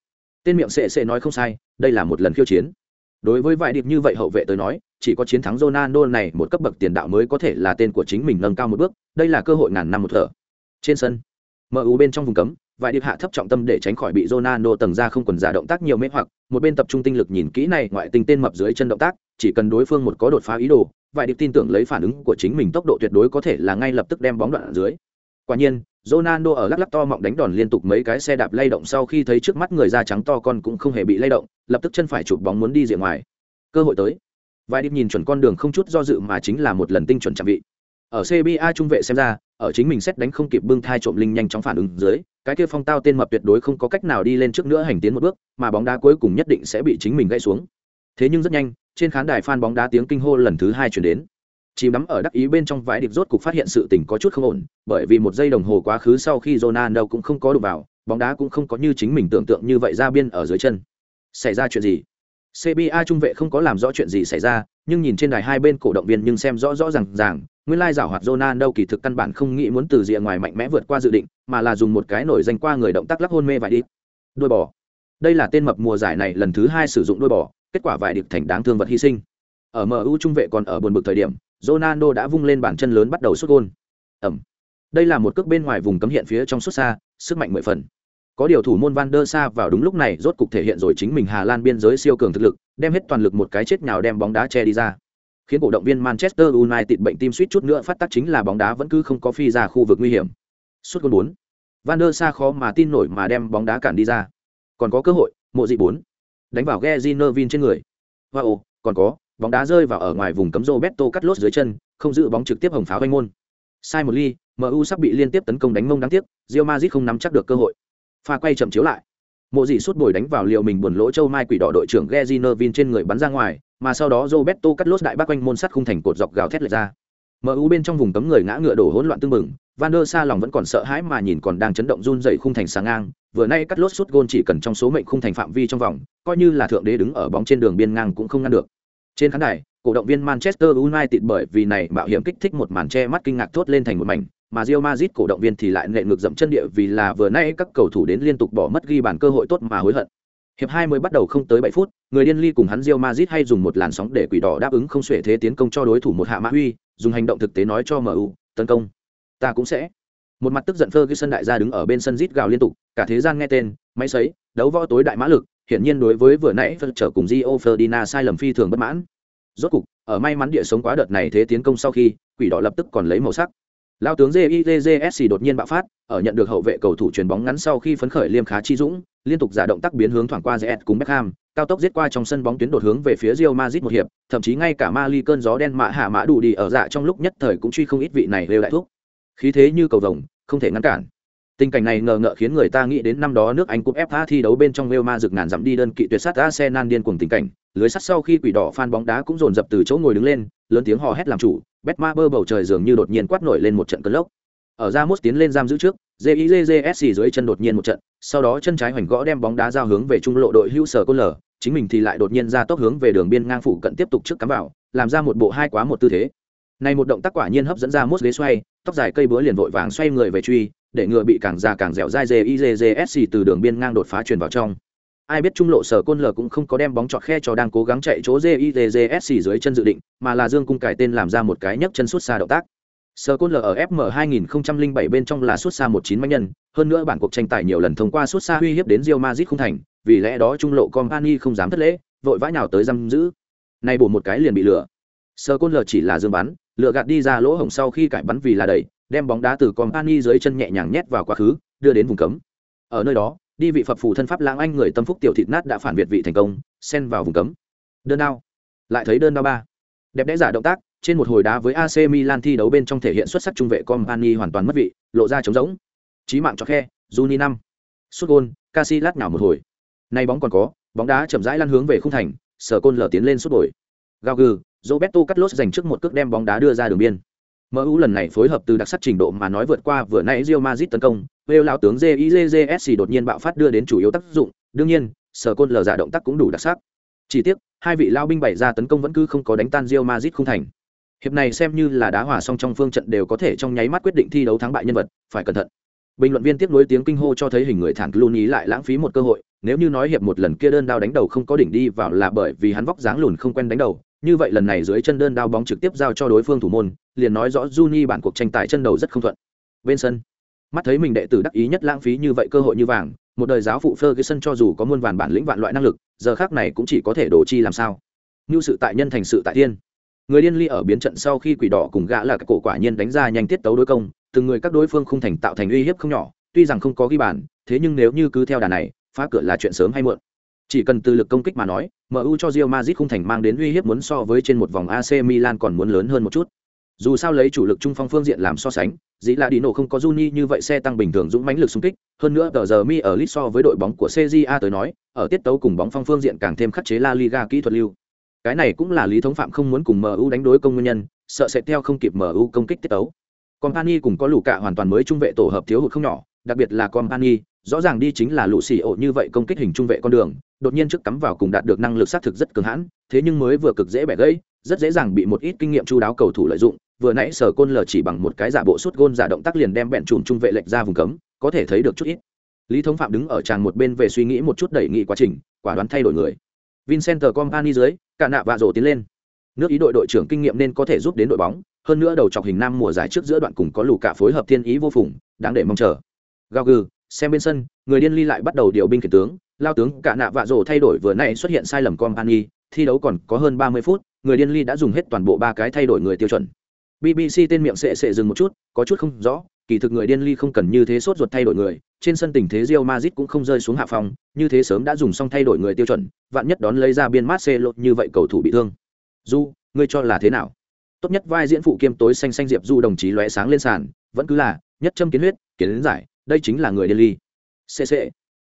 Tên miệng sẽ sẽ nói không sai, đây là một lần khiêu chiến. Đối với Vải Điệp như vậy hậu vệ tới nói, chỉ có chiến thắng Ronaldo này một cấp bậc tiền đạo mới có thể là tên của chính mình nâng cao một bước, đây là cơ hội ngàn năm một thở. Trên sân, MU bên trong vùng cấm, vài điệp hạ thấp trọng tâm để tránh khỏi bị Ronaldo tầng ra không quần giả động tác nhiều mê hoặc, một bên tập trung tinh lực nhìn kỹ này ngoại tình tên mập dưới chân động tác, chỉ cần đối phương một có đột phá ý đồ, vài điệp tin tưởng lấy phản ứng của chính mình tốc độ tuyệt đối có thể là ngay lập tức đem bóng đoạn ở dưới. Quả nhiên, Ronaldo ở lắc lắc to mọng đánh đòn liên tục mấy cái xe đạp lay động sau khi thấy trước mắt người da trắng to con cũng không hề bị lay động, lập tức chân phải chụp bóng muốn đi diện ngoài. Cơ hội tới. Vài điệp nhìn chuẩn con đường không chút do dự mà chính là một lần tinh chuẩn chạm vị. Ở CBA trung vệ xem ra, ở chính mình xét đánh không kịp bưng thai trộm linh nhanh chóng phản ứng dưới, cái kia phong tao tên mập tuyệt đối không có cách nào đi lên trước nữa hành tiến một bước, mà bóng đá cuối cùng nhất định sẽ bị chính mình gãy xuống. Thế nhưng rất nhanh, trên khán đài fan bóng đá tiếng kinh hô lần thứ hai truyền đến. Chìm đắm ở đắc ý bên trong vãi điệp rốt cục phát hiện sự tình có chút không ổn, bởi vì một giây đồng hồ quá khứ sau khi Ronaldo cũng không có đụng vào, bóng đá cũng không có như chính mình tưởng tượng như vậy ra biên ở dưới chân. Xảy ra chuyện gì? CBA trung vệ không có làm rõ chuyện gì xảy ra, nhưng nhìn trên đài hai bên cổ động viên nhưng xem rõ rõ ràng ràng, nguyên lai giảo hoạt Ronaldo kỳ thực căn bản không nghĩ muốn từ rìa ngoài mạnh mẽ vượt qua dự định, mà là dùng một cái nổi danh qua người động tác lắc hôn mê vài đi. Đuôi bò. Đây là tên mập mùa giải này lần thứ hai sử dụng đuôi bò, kết quả vài điệp thành đáng thương vật hy sinh. Ở MU trung vệ còn ở buồn bực thời điểm, Ronaldo đã vung lên bàn chân lớn bắt đầu sút gôn. Ẩm. Đây là một cước bên ngoài vùng cấm hiện phía trong xuất xa, sức mạnh mười phần. Có điều thủ môn Van der Sa vào đúng lúc này rốt cục thể hiện rồi chính mình Hà Lan biên giới siêu cường thực lực, đem hết toàn lực một cái chết nhào đem bóng đá che đi ra. Khiến cổ động viên Manchester United bệnh tim suýt chút nữa phát tác chính là bóng đá vẫn cứ không có phi ra khu vực nguy hiểm. Suốt gol 4. Van der Sa khó mà tin nổi mà đem bóng đá cản đi ra. Còn có cơ hội, mộ dị 4. Đánh vào Gezinervin trên người. Wow, còn có, bóng đá rơi vào ở ngoài vùng cấm Roberto Carlos dưới chân, không giữ bóng trực tiếp hồng pháo vanh môn. Sai một ly, MU sắp bị liên tiếp tấn công đánh mông đáng tiếc, Real Madrid không nắm chắc được cơ hội pha quay chậm chiếu lại mộ dị suốt bồi đánh vào liệu mình buồn lỗ châu mai quỷ đỏ đội trưởng Geziner Vin trên người bắn ra ngoài, mà sau đó Roberto cắt lốt đại bác quanh môn sắt khung thành cột dọc gào thét lệch ra. MU bên trong vùng cấm người ngã ngựa đổ hỗn loạn tương mừng Van der Sa lòng vẫn còn sợ hãi mà nhìn còn đang chấn động run dậy khung thành sáng ngang, vừa nay cắt lốt sút gôn chỉ cần trong số mệnh khung thành phạm vi trong vòng, coi như là thượng đế đứng ở bóng trên đường biên ngang cũng không ngăn được. Trên khán đài, cổ động viên Manchester United bởi vì này mạo hiểm kích thích một màn che mắt kinh ngạc thốt lên thành một mảnh mà Real Madrid cổ động viên thì lại nện ngược dậm chân địa vì là vừa nãy các cầu thủ đến liên tục bỏ mất ghi bàn cơ hội tốt mà hối hận. Hiệp 2 mới bắt đầu không tới 7 phút, người điên ly cùng hắn Real Madrid hay dùng một làn sóng để quỷ đỏ đáp ứng không xuể thế tiến công cho đối thủ một hạ mã huy, dùng hành động thực tế nói cho MU, tấn công. Ta cũng sẽ. Một mặt tức giận Ferguson đại gia đứng ở bên sân rít gào liên tục, cả thế gian nghe tên, máy sấy, đấu võ tối đại mã lực, hiển nhiên đối với vừa nãy phân trở cùng Gio Ferdinand sai lầm phi thường bất mãn. Rốt cục, ở may mắn địa sống quá đợt này thế tiến công sau khi, quỷ đỏ lập tức còn lấy màu sắc lao tướng jizsc đột nhiên bạo phát ở nhận được hậu vệ cầu thủ chuyền bóng ngắn sau khi phấn khởi liêm khá chi dũng liên tục giả động tác biến hướng thoảng qua zs cùng beckham cao tốc giết qua trong sân bóng tuyến đột hướng về phía Real Madrid một hiệp, thậm chí ngay cả Mali cơn gió đen mạ hạ mã đủ đi ở dạ trong lúc nhất thời cũng truy không ít vị này lêu đại thuốc. Khí thế như cầu vồng, không thể ngăn cản. Tình cảnh này ngờ ngợ khiến người ta nghĩ đến năm đó nước Anh cúp FA thi đấu bên trong Real Madrid ngàn dặm đi đơn kỵ tuyệt sát Arsenal điên cuồng tình cảnh, lưới sắt sau khi quỷ đỏ fan bóng đá cũng dồn dập từ chỗ ngồi đứng lên, lớn tiếng hò hét làm chủ, Betmaber bầu trời dường như đột nhiên quát nổi lên một trận cơn lốc. Ở ra tiến lên giam giữ trước, JIJJSC dưới chân đột nhiên một trận, sau đó chân trái hoành gõ đem bóng đá giao hướng về trung lộ đội hữu sở côn lở, chính mình thì lại đột nhiên ra tốc hướng về đường biên ngang phủ cận tiếp tục trước cắm vào, làm ra một bộ hai quá một tư thế. Này một động tác quả nhiên hấp dẫn ra Mốt ghế xoay, tóc dài cây búa liền vội vàng xoay người về truy, để ngừa bị càng già càng dẻo dai jizsc từ đường biên ngang đột phá truyền vào trong ai biết trung lộ sở côn lờ cũng không có đem bóng chọt khe cho đang cố gắng chạy chỗ jizsc dưới chân dự định, mà là dương cung cải tên làm ra một cái nhấc chân suốt xa động tác. Sở côn lờ ở fm 2007 bên trong là suốt xa một chín manh nhân, hơn nữa bản cuộc tranh tài nhiều lần thông qua suốt xa uy hiếp đến rio mazit không thành, vì lẽ đó trung lộ company không dám thất lễ, vội vã nào tới giam giữ. Nay bổ một cái liền bị lửa sở côn lờ chỉ là dương bắn lựa gạt đi ra lỗ hổng sau khi cải bắn vì là đẩy, đem bóng đá từ company dưới chân nhẹ nhàng nhét vào quá khứ, đưa đến vùng cấm. Ở nơi đó đi vị phật phù thân pháp lãng anh người tâm phúc tiểu thịt nát đã phản biệt vị thành công xen vào vùng cấm đơn đao lại thấy đơn đao ba đẹp đẽ giả động tác trên một hồi đá với AC Milan thi đấu bên trong thể hiện xuất sắc trung vệ Company hoàn toàn mất vị, lộ ra trống rỗng. Chí mạng cho khe, Juni năm. Sút gol, Casillas nhào một hồi. Nay bóng còn có, bóng đá chậm rãi lăn hướng về khung thành, sở côn lở tiến lên sút đổi. Gao gừ, Roberto Carlos giành trước một cước đem bóng đá đưa ra đường biên. MU lần này phối hợp từ đặc sắc trình độ mà nói vượt qua vừa nãy Real Madrid tấn công, Wales lão tướng JIJJS đột nhiên bạo phát đưa đến chủ yếu tác dụng, đương nhiên, sở côn lờ giả động tác cũng đủ đặc sắc. Chỉ tiếc, hai vị lao binh bày ra tấn công vẫn cứ không có đánh tan Real Madrid không thành. Hiệp này xem như là đá hòa song trong phương trận đều có thể trong nháy mắt quyết định thi đấu thắng bại nhân vật, phải cẩn thận. Bình luận viên tiếp nối tiếng kinh hô cho thấy hình người thản Clooney lại lãng phí một cơ hội, nếu như nói hiệp một lần kia đơn đao đánh đầu không có đỉnh đi vào là bởi vì hắn vóc dáng lùn không quen đánh đầu, như vậy lần này dưới chân đơn đao bóng trực tiếp giao cho đối phương thủ môn, liền nói rõ Juni bản cuộc tranh tài chân đầu rất không thuận. Bên sân, mắt thấy mình đệ tử đắc ý nhất lãng phí như vậy cơ hội như vàng, một đời giáo phụ Ferguson cho dù có muôn vàn bản lĩnh vạn loại năng lực, giờ khác này cũng chỉ có thể đổ chi làm sao. Như sự tại nhân thành sự tại thiên. Người điên ly ở biến trận sau khi quỷ đỏ cùng gã là các cổ quả nhiên đánh ra nhanh tiết tấu đối công, từng người các đối phương không thành tạo thành uy hiếp không nhỏ, tuy rằng không có ghi bàn, thế nhưng nếu như cứ theo đà này, phá cửa là chuyện sớm hay muộn. Chỉ cần từ lực công kích mà nói, MU cho Real Madrid không thành mang đến uy hiếp muốn so với trên một vòng AC Milan còn muốn lớn hơn một chút. Dù sao lấy chủ lực trung phong phương diện làm so sánh, dĩ là đi nổ không có Juni như vậy xe tăng bình thường dũng mãnh lực xung kích, hơn nữa tờ giờ mi ở lit so với đội bóng của CJA tới nói, ở tiết tấu cùng bóng phong phương diện càng thêm khắc chế La Liga kỹ thuật lưu. Cái này cũng là lý thống phạm không muốn cùng MU đánh đối công nguyên nhân, sợ sẽ theo không kịp MU công kích tiết tấu. Company cùng có lũ cả hoàn toàn mới trung vệ tổ hợp thiếu hụt không nhỏ, đặc biệt là Company, rõ ràng đi chính là lũ xì ổ như vậy công kích hình trung vệ con đường, đột nhiên trước cắm vào cùng đạt được năng lực xác thực rất cường hãn, thế nhưng mới vừa cực dễ bẻ gãy, rất dễ dàng bị một ít kinh nghiệm chu đáo cầu thủ lợi dụng, vừa nãy sở côn lờ chỉ bằng một cái giả bộ suốt gôn giả động tác liền đem bẹn chùm trung vệ lệch ra vùng cấm, có thể thấy được chút ít. Lý Thống Phạm đứng ở tràng một bên về suy nghĩ một chút đẩy nghị quá trình, quả đoán thay đổi người. Vincent Company dưới, cả nạ vạ rổ tiến lên. Nước ý đội đội trưởng kinh nghiệm nên có thể giúp đến đội bóng, hơn nữa đầu chọc hình nam mùa giải trước giữa đoạn cùng có lù cả phối hợp thiên ý vô phùng, đáng để mong chờ. Gaugu, xem bên sân, người điên ly lại bắt đầu điều binh khiển tướng, lao tướng cả nạ vạ rổ thay đổi vừa nãy xuất hiện sai lầm Company, thi đấu còn có hơn 30 phút, người điên ly đã dùng hết toàn bộ ba cái thay đổi người tiêu chuẩn. BBC tên miệng sệ sệ dừng một chút, có chút không rõ, kỳ thực người điên ly không cần như thế sốt ruột thay đổi người, trên sân tình thế Real Madrid cũng không rơi xuống hạ phòng, như thế sớm đã dùng xong thay đổi người tiêu chuẩn, vạn nhất đón lấy ra biên Marcelo như vậy cầu thủ bị thương. Du, ngươi cho là thế nào? Tốt nhất vai diễn phụ kiêm tối xanh xanh diệp Du đồng chí lóe sáng lên sàn, vẫn cứ là nhất châm kiến huyết, kiến giải, đây chính là người điên ly. CC.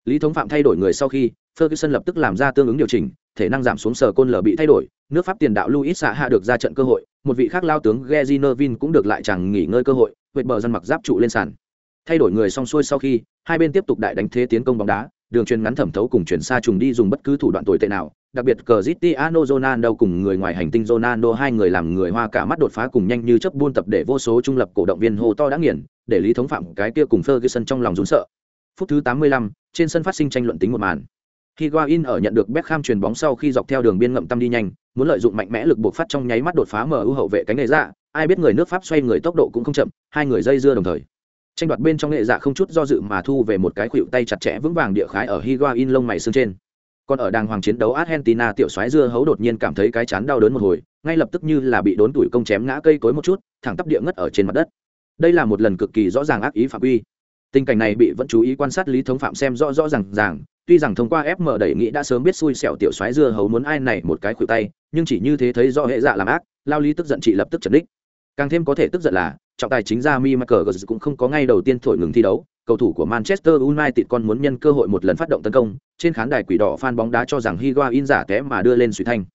Lý thống phạm thay đổi người sau khi, Ferguson lập tức làm ra tương ứng điều chỉnh, thể năng giảm xuống sờ côn lở bị thay đổi, nước Pháp tiền đạo Luis Sa hạ được ra trận cơ hội, một vị khác lao tướng gezinovin cũng được lại chẳng nghỉ ngơi cơ hội, vượt bờ dân mặc giáp trụ lên sàn. Thay đổi người xong xuôi sau khi, hai bên tiếp tục đại đánh thế tiến công bóng đá, đường truyền ngắn thẩm thấu cùng chuyển xa trùng đi dùng bất cứ thủ đoạn tồi tệ nào, đặc biệt Cristiano Ronaldo cùng người ngoài hành tinh Ronaldo hai người làm người hoa cả mắt đột phá cùng nhanh như chớp buôn tập để vô số trung lập cổ động viên hô to đã nghiền, để lý thống phạm cái kia cùng Ferguson trong lòng run sợ. Phút thứ 85, trên sân phát sinh tranh luận tính một màn. Higuain ở nhận được Beckham truyền bóng sau khi dọc theo đường biên ngậm tâm đi nhanh, muốn lợi dụng mạnh mẽ lực buộc phát trong nháy mắt đột phá mở ưu hậu vệ cánh này ra. ai biết người nước Pháp xoay người tốc độ cũng không chậm, hai người dây dưa đồng thời. Tranh đoạt bên trong nghệ dạ không chút do dự mà thu về một cái khuỵu tay chặt chẽ vững vàng địa khái ở Higuain lông mày xương trên. Còn ở đàng hoàng chiến đấu Argentina tiểu soái dưa hấu đột nhiên cảm thấy cái chán đau đớn một hồi, ngay lập tức như là bị đốn tuổi công chém ngã cây cối một chút, thẳng tắp địa ngất ở trên mặt đất. Đây là một lần cực kỳ rõ ràng ác ý phạm quy. Tình cảnh này bị vẫn chú ý quan sát lý thống phạm xem rõ rõ ràng ràng, tuy rằng thông qua fm đẩy nghĩ đã sớm biết xui xẻo tiểu soái dưa hấu muốn ai này một cái khuỷu tay nhưng chỉ như thế thấy do hệ dạ làm ác lao lý tức giận chị lập tức chật đích càng thêm có thể tức giận là trọng tài chính ra mi michael cũng không có ngay đầu tiên thổi ngừng thi đấu. Cầu thủ của manchester united còn muốn nhân cơ hội một lần phát động tấn công. Trên khán đài quỷ đỏ fan bóng đá cho rằng higuain giả té mà đưa lên suy thanh.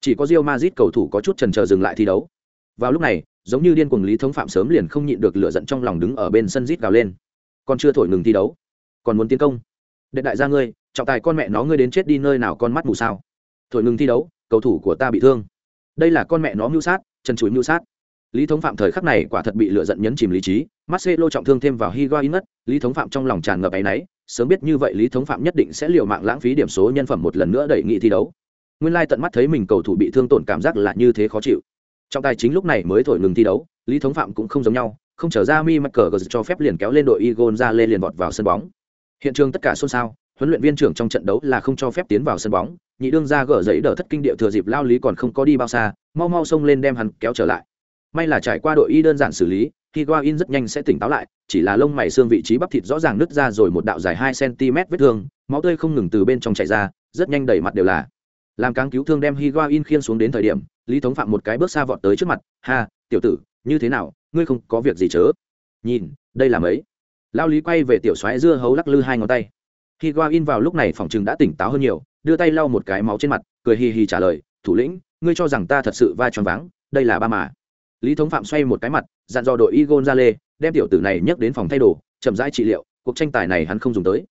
Chỉ có Real Madrid cầu thủ có chút chần chờ dừng lại thi đấu. Vào lúc này, giống như điên cuồng lý thống phạm sớm liền không nhịn được lửa giận trong lòng đứng ở bên sân rít gào lên. Còn chưa thổi ngừng thi đấu, còn muốn tiến công. Đệ đại gia ngươi, trọng tài con mẹ nó ngươi đến chết đi nơi nào con mắt mù sao? Thổi ngừng thi đấu, cầu thủ của ta bị thương. Đây là con mẹ nó mưu sát chân chuối mưu sát lý thống phạm thời khắc này quả thật bị lựa giận nhấn chìm lý trí marcelo trọng thương thêm vào higuain mất lý thống phạm trong lòng tràn ngập áy náy sớm biết như vậy lý thống phạm nhất định sẽ liều mạng lãng phí điểm số nhân phẩm một lần nữa đẩy nghị thi đấu nguyên lai tận mắt thấy mình cầu thủ bị thương tổn cảm giác là như thế khó chịu trọng tài chính lúc này mới thổi ngừng thi đấu lý thống phạm cũng không giống nhau không trở ra mi mắc cờ cho phép liền kéo lên đội Igon ra lên liền vọt vào sân bóng. Hiện trường tất cả xôn xao, huấn luyện viên trưởng trong trận đấu là không cho phép tiến vào sân bóng, nhị đương ra gỡ giấy đỡ thất kinh địa thừa dịp lao lý còn không có đi bao xa, mau mau xông lên đem hắn kéo trở lại. May là trải qua đội y đơn giản xử lý, Higuain rất nhanh sẽ tỉnh táo lại, chỉ là lông mày xương vị trí bắp thịt rõ ràng nứt ra rồi một đạo dài hai cm vết thương, máu tươi không ngừng từ bên trong chảy ra, rất nhanh đẩy mặt đều là. Làm cáng cứu thương đem Higuain khiêng xuống đến thời điểm, Lý Thống Phạm một cái bước xa vọt tới trước mặt, "Ha, tiểu tử, như thế nào, ngươi không có việc gì chớ?" nhìn đây là mấy lao lý quay về tiểu xoáy dưa hấu lắc lư hai ngón tay khi in vào lúc này phòng chừng đã tỉnh táo hơn nhiều đưa tay lau một cái máu trên mặt cười hì hì trả lời thủ lĩnh ngươi cho rằng ta thật sự vai tròn váng đây là ba mà lý thống phạm xoay một cái mặt, dặn dò đội igon ra lê, đem tiểu tử này nhấc đến phòng thay đồ, chậm rãi trị liệu, cuộc tranh tài này hắn không dùng tới.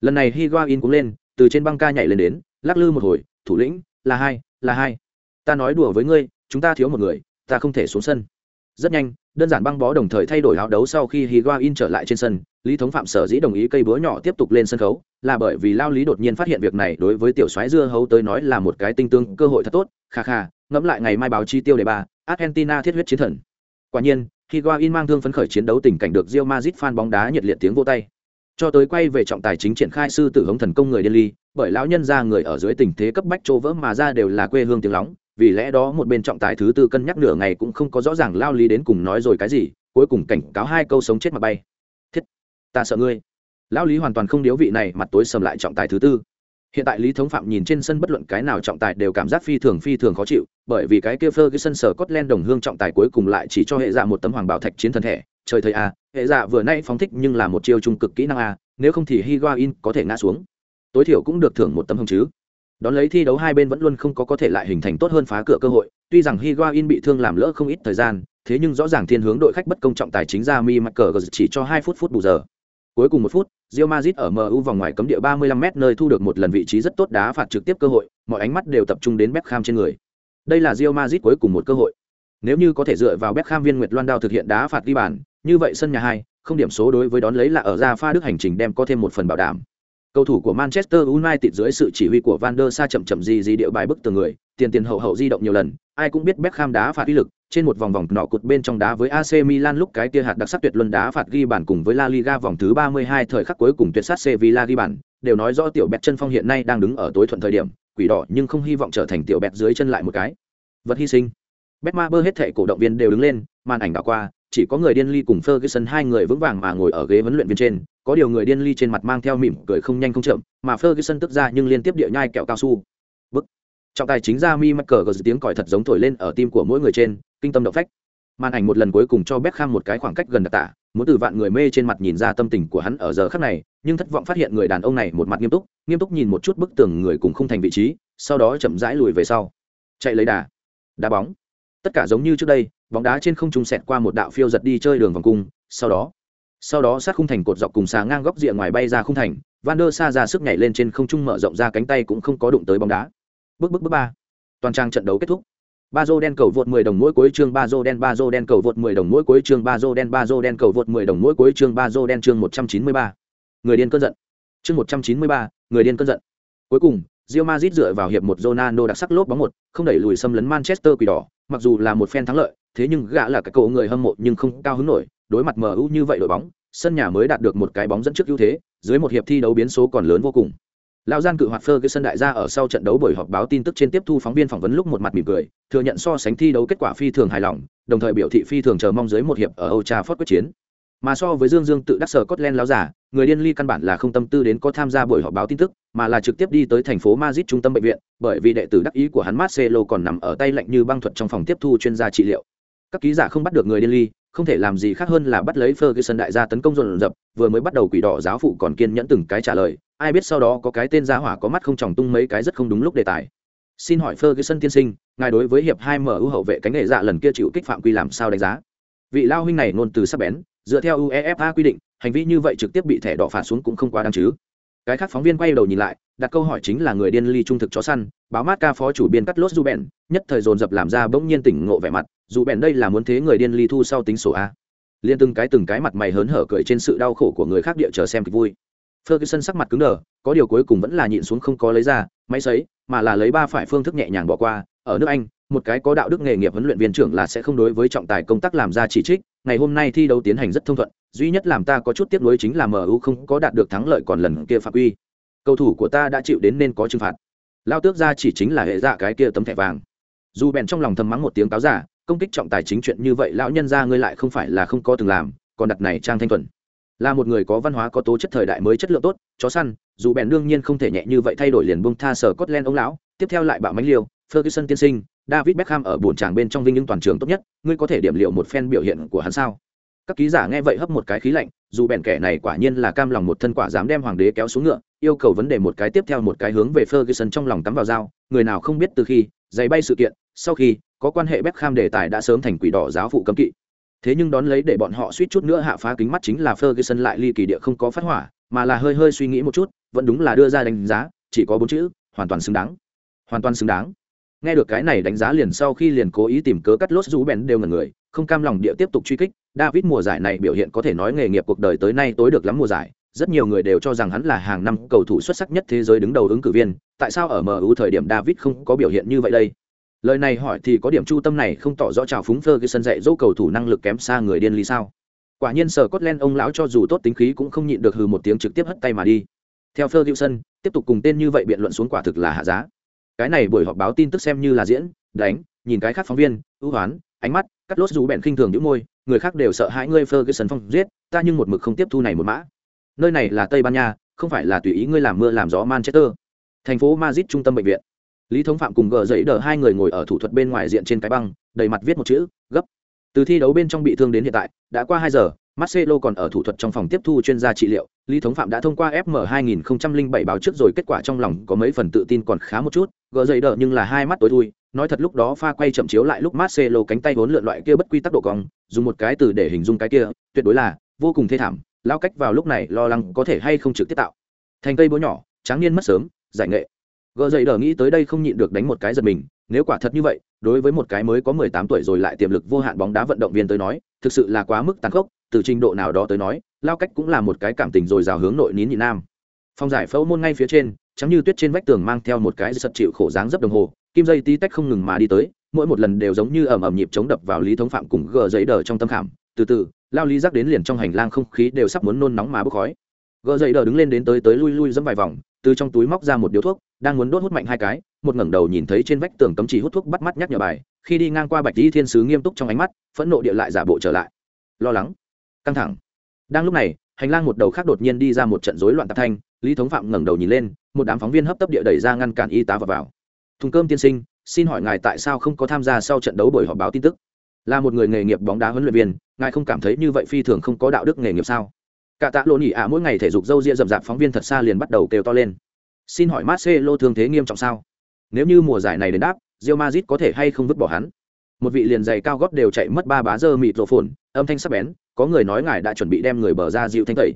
Lần này higuain cũng lên, từ trên băng ca nhảy lên đến, lắc lư một hồi, thủ lĩnh, là hai là hai. Ta nói đùa với ngươi, chúng ta thiếu một người, ta không thể xuống sân. Rất nhanh, đơn giản băng bó đồng thời thay đổi áo đấu sau khi higuain trở lại trên sân, lý thống phạm sở dĩ đồng ý cây búa nhỏ tiếp tục lên sân khấu, là bởi vì lao lý đột nhiên phát hiện việc này đối với tiểu soái dưa hấu tới nói là một cái tinh tương, cơ hội thật tốt, kha kha, ngẫm lại ngày mai báo chi tiêu đề ba argentina thiết huyết chiến thần. Quả nhiên higuain mang thương phấn khởi chiến đấu tình cảnh được Real Madrid fan bóng đá nhiệt liệt tiếng vô tay. Cho tới quay về trọng tài chính triển khai sư tử hống thần công người Delhi, bởi lão nhân ra người ở dưới tình thế cấp bách trô vỡ mà ra đều là quê hương tiếng lóng vì lẽ đó một bên trọng tài thứ tư cân nhắc nửa ngày cũng không có rõ ràng lao lý đến cùng nói rồi cái gì cuối cùng cảnh cáo hai câu sống chết mà bay. Thiết ta sợ ngươi. Lão lý hoàn toàn không điếu vị này mặt tối sầm lại trọng tài thứ tư hiện tại lý thống phạm nhìn trên sân bất luận cái nào trọng tài đều cảm giác phi thường phi thường khó chịu, bởi vì cái kia phơ cái sân sở len đồng hương trọng tài cuối cùng lại chỉ cho hệ dạ một tấm hoàng bảo thạch chiến thần thể trời thầy a, hệ dạ vừa nay phóng thích nhưng là một chiêu trung cực kỹ năng a, nếu không thì higuain có thể ngã xuống. Tối thiểu cũng được thưởng một tấm hồng chứ. Đón lấy thi đấu hai bên vẫn luôn không có có thể lại hình thành tốt hơn phá cửa cơ hội, tuy rằng higuain bị thương làm lỡ không ít thời gian, thế nhưng rõ ràng thiên hướng đội khách bất công trọng tài chính ra mi mắc cờ chỉ cho hai phút phút bù giờ cuối cùng một phút Real Madrid ở MU vòng ngoài cấm địa 35m nơi thu được một lần vị trí rất tốt đá phạt trực tiếp cơ hội, mọi ánh mắt đều tập trung đến Beckham trên người. Đây là Real Madrid cuối cùng một cơ hội. Nếu như có thể dựa vào Beckham viên Nguyệt Loan đao thực hiện đá phạt ghi bàn, như vậy sân nhà hai, không điểm số đối với đón lấy là ở ra pha đức hành trình đem có thêm một phần bảo đảm. Cầu thủ của Manchester United dưới sự chỉ huy của Van der Sa chậm chậm gì gì điệu bài bức từ người, tiền tiền hậu hậu di động nhiều lần, ai cũng biết Beckham đá phạt uy lực, trên một vòng vòng nọ cột bên trong đá với AC Milan lúc cái kia hạt đặc sắc tuyệt luân đá phạt ghi bàn cùng với La Liga vòng thứ 32 thời khắc cuối cùng tuyệt sát Sevilla ghi bàn, đều nói rõ tiểu Bẹt chân phong hiện nay đang đứng ở tối thuận thời điểm, quỷ đỏ nhưng không hy vọng trở thành tiểu Bẹt dưới chân lại một cái. Vật hy sinh. Betmaber hết thảy cổ động viên đều đứng lên, màn ảnh đảo qua, chỉ có người điên ly cùng Ferguson hai người vững vàng mà ngồi ở ghế huấn luyện viên trên, có điều người điên ly trên mặt mang theo mỉm cười không nhanh không chậm, mà Ferguson tức ra nhưng liên tiếp địa nhai kẹo cao su. Bức. Trọng tài chính ra mi mắc cờ tiếng còi thật giống thổi lên ở tim của mỗi người trên, kinh tâm động phách. Màn ảnh một lần cuối cùng cho Beckham một cái khoảng cách gần đặc tả, muốn từ vạn người mê trên mặt nhìn ra tâm tình của hắn ở giờ khắc này, nhưng thất vọng phát hiện người đàn ông này một mặt nghiêm túc, nghiêm túc nhìn một chút bức tường người cùng không thành vị trí, sau đó chậm rãi lùi về sau. Chạy lấy đà. Đá bóng. Tất cả giống như trước đây, bóng đá trên không trung xẹt qua một đạo phiêu giật đi chơi đường vòng cung, sau đó, sau đó sát khung thành cột dọc cùng xà ngang góc rìa ngoài bay ra khung thành, Van der Sa ra sức nhảy lên trên không trung mở rộng ra cánh tay cũng không có đụng tới bóng đá. Bước bước bước ba. Toàn trang trận đấu kết thúc. Ba dô đen cầu vượt 10 đồng mỗi cuối chương Bazo đen Bazo đen cầu vượt 10 đồng mỗi cuối chương Bazo đen Bazo đen cầu vượt 10 đồng mỗi cuối chương Bazo đen chương 193. Người điên cơn giận. Chương 193, người điên cơn giận. Cuối cùng, Real Madrid dựa vào hiệp một Ronaldo đặc sắc lốp bóng một, không đẩy lùi xâm lấn Manchester quỷ đỏ, mặc dù là một phen thắng lợi, thế nhưng gã là cái cậu người hâm mộ nhưng không cao hứng nổi, đối mặt MU như vậy đội bóng, sân nhà mới đạt được một cái bóng dẫn trước ưu thế, dưới một hiệp thi đấu biến số còn lớn vô cùng. Lão gian cự hoạt phơ cái sân đại gia ở sau trận đấu buổi họp báo tin tức trên tiếp thu phóng viên phỏng vấn lúc một mặt mỉm cười, thừa nhận so sánh thi đấu kết quả phi thường hài lòng, đồng thời biểu thị phi thường chờ mong dưới một hiệp ở Old Trafford quyết chiến. Mà so với Dương Dương tự đắc sở Scotland lão giả, người điên ly căn bản là không tâm tư đến có tham gia buổi họp báo tin tức, mà là trực tiếp đi tới thành phố Madrid trung tâm bệnh viện, bởi vì đệ tử đắc ý của hắn Marcelo còn nằm ở tay lạnh như băng thuật trong phòng tiếp thu chuyên gia trị liệu. Các ký giả không bắt được người điên ly, không thể làm gì khác hơn là bắt lấy Ferguson đại gia tấn công dồn dập, vừa mới bắt đầu quỷ đỏ giáo phụ còn kiên nhẫn từng cái trả lời, ai biết sau đó có cái tên gia hỏa có mắt không tròng tung mấy cái rất không đúng lúc đề tài. Xin hỏi Ferguson tiên sinh, ngài đối với hiệp 2 MU hậu vệ cánh nghệ dạ lần kia chịu kích phạm quy làm sao đánh giá? Vị lao huynh này ngôn từ sắc bén, dựa theo UEFA quy định, hành vi như vậy trực tiếp bị thẻ đỏ phạt xuống cũng không quá đáng chứ cái khác phóng viên quay đầu nhìn lại, đặt câu hỏi chính là người điên ly trung thực chó săn, báo mát ca phó chủ biên cắt lốt du bèn nhất thời dồn dập làm ra bỗng nhiên tỉnh ngộ vẻ mặt dù bèn đây là muốn thế người điên ly thu sau tính sổ a. Liên từng cái từng cái mặt mày hớn hở cười trên sự đau khổ của người khác địa chờ xem kịch vui. Ferguson sắc mặt cứng đờ, có điều cuối cùng vẫn là nhịn xuống không có lấy ra, máy sấy, mà là lấy ba phải phương thức nhẹ nhàng bỏ qua. Ở nước anh, một cái có đạo đức nghề nghiệp huấn luyện viên trưởng là sẽ không đối với trọng tài công tác làm ra chỉ trích, ngày hôm nay thi đấu tiến hành rất thông thuận duy nhất làm ta có chút tiếc nuối chính là mu không có đạt được thắng lợi còn lần kia phạm uy. Cầu thủ của ta đã chịu đến nên có trừng phạt. Lao tước ra chỉ chính là hệ dạ cái kia tấm thẻ vàng. Dù bèn trong lòng thầm mắng một tiếng cáo giả công kích trọng tài chính chuyện như vậy lão nhân ra ngươi lại không phải là không có từng làm còn đặt này trang thanh thuần. Là một người có văn hóa có tố chất thời đại mới chất lượng tốt chó săn dù bèn đương nhiên không thể nhẹ như vậy thay đổi liền buông tha sở cốt ông lão. Tiếp theo lại bạo mánh liều, ferguson tiên sinh david beckham ở buồn tràng bên trong vinh những toàn trường tốt nhất ngươi có thể điểm liệu một phen biểu hiện của hắn sao? Các ký giả nghe vậy hấp một cái khí lạnh, dù bèn kẻ này quả nhiên là cam lòng một thân quả dám đem hoàng đế kéo xuống ngựa, yêu cầu vấn đề một cái tiếp theo một cái hướng về ferguson trong lòng tắm vào dao, người nào không biết từ khi, giày bay sự kiện, sau khi, có quan hệ beckham đề tài đã sớm thành quỷ đỏ giáo phụ cấm kỵ. Thế nhưng đón lấy để bọn họ suýt chút nữa hạ phá kính mắt chính là ferguson lại ly kỳ địa không có phát hỏa, mà là hơi hơi suy nghĩ một chút, vẫn đúng là đưa ra đánh giá, chỉ có bốn chữ, hoàn toàn xứng đáng. Hoàn toàn xứng đáng nghe được cái này đánh giá liền sau khi liền cố ý tìm cớ cắt lốt rú bèn đều ngần người, không cam lòng địa tiếp tục truy kích. David mùa giải này biểu hiện có thể nói nghề nghiệp cuộc đời tới nay tối được lắm mùa giải. Rất nhiều người đều cho rằng hắn là hàng năm cầu thủ xuất sắc nhất thế giới đứng đầu ứng cử viên. Tại sao ở mu thời điểm david không có biểu hiện như vậy đây? Lời này hỏi thì có điểm chu tâm này không tỏ rõ trào phúng ferguson dạy dỗ cầu thủ năng lực kém xa người điên lý sao? Quả nhiên sở Scotland ông lão cho dù tốt tính khí cũng không nhịn được hừ một tiếng trực tiếp hất tay mà đi. Theo ferguson, tiếp tục cùng tên như vậy biện luận xuống quả thực là hạ giá cái này buổi họp báo tin tức xem như là diễn, đánh, nhìn cái khác phóng viên, ưu hoán, ánh mắt, cắt lốt dù bẹn khinh thường những môi, người khác đều sợ hãi ngươi ferguson phong giết, ta nhưng một mực không tiếp thu này một mã. Nơi này là tây ban nha, không phải là tùy ý ngươi làm mưa làm gió manchester. Thành phố madrid trung tâm bệnh viện. Lý thống phạm cùng gờ giấy đờ hai người ngồi ở thủ thuật bên ngoài diện trên cái băng, đầy mặt viết một chữ từ thi đấu bên trong bị thương đến hiện tại đã qua hai giờ Marcelo còn ở thủ thuật trong phòng tiếp thu chuyên gia trị liệu, Lý Thống Phạm đã thông qua FM 2007 báo trước rồi kết quả trong lòng có mấy phần tự tin còn khá một chút, gỡ dậy đỡ nhưng là hai mắt tối thui, nói thật lúc đó pha quay chậm chiếu lại lúc Marcelo cánh tay vốn lượn loại kia bất quy tắc độ cong, dùng một cái từ để hình dung cái kia, tuyệt đối là vô cùng thê thảm, lao cách vào lúc này lo lắng có thể hay không trực tiếp tạo. Thành cây bố nhỏ, tráng niên mất sớm, giải nghệ. Gỡ dậy đỡ nghĩ tới đây không nhịn được đánh một cái giật mình, nếu quả thật như vậy, đối với một cái mới có 18 tuổi rồi lại tiềm lực vô hạn bóng đá vận động viên tới nói, thực sự là quá mức tàn khốc, từ trình độ nào đó tới nói lao cách cũng là một cái cảm tình rồi rào hướng nội nín nhị nam. Phòng giải phẫu môn ngay phía trên chắm như tuyết trên vách tường mang theo một cái sật chịu khổ dáng dấp đồng hồ kim dây tí tách không ngừng mà đi tới mỗi một lần đều giống như ầm ầm nhịp chống đập vào lý thống phạm cùng gờ giấy đờ trong tâm khảm. Từ từ lao lý giác đến liền trong hành lang không khí đều sắp muốn nôn nóng mà bốc khói. Gờ giấy đờ đứng lên đến tới tới lui lui dẫm vài vòng từ trong túi móc ra một điếu thuốc đang muốn đốt hút mạnh hai cái một ngẩng đầu nhìn thấy trên vách tường cấm chỉ hút thuốc bắt mắt nhắc nhở bài, khi đi ngang qua bạch lý thiên sứ nghiêm túc trong ánh mắt, phẫn nộ địa lại giả bộ trở lại. Lo lắng, căng thẳng. Đang lúc này, hành lang một đầu khác đột nhiên đi ra một trận rối loạn tạp thanh, lý thống phạm ngẩng đầu nhìn lên, một đám phóng viên hấp tấp địa đẩy ra ngăn cản y tá vào vào. Thùng cơm tiên sinh, xin hỏi ngài tại sao không có tham gia sau trận đấu buổi họp báo tin tức? Là một người nghề nghiệp bóng đá huấn luyện viên, ngài không cảm thấy như vậy phi thường không có đạo đức nghề nghiệp sao? Cả tạ lộ nhị ạ, mỗi ngày thể dục dâu ria rậm rạp phóng viên thật xa liền bắt đầu kêu to lên. Xin hỏi marcelo thương thế nghiêm trọng sao? Nếu như mùa giải này đến đáp, Real Madrid có thể hay không vứt bỏ hắn? Một vị liền giày cao gót đều chạy mất ba bá giờ mịt rộ phồn, âm thanh sắc bén, có người nói ngài đã chuẩn bị đem người bờ ra dịu thanh tẩy.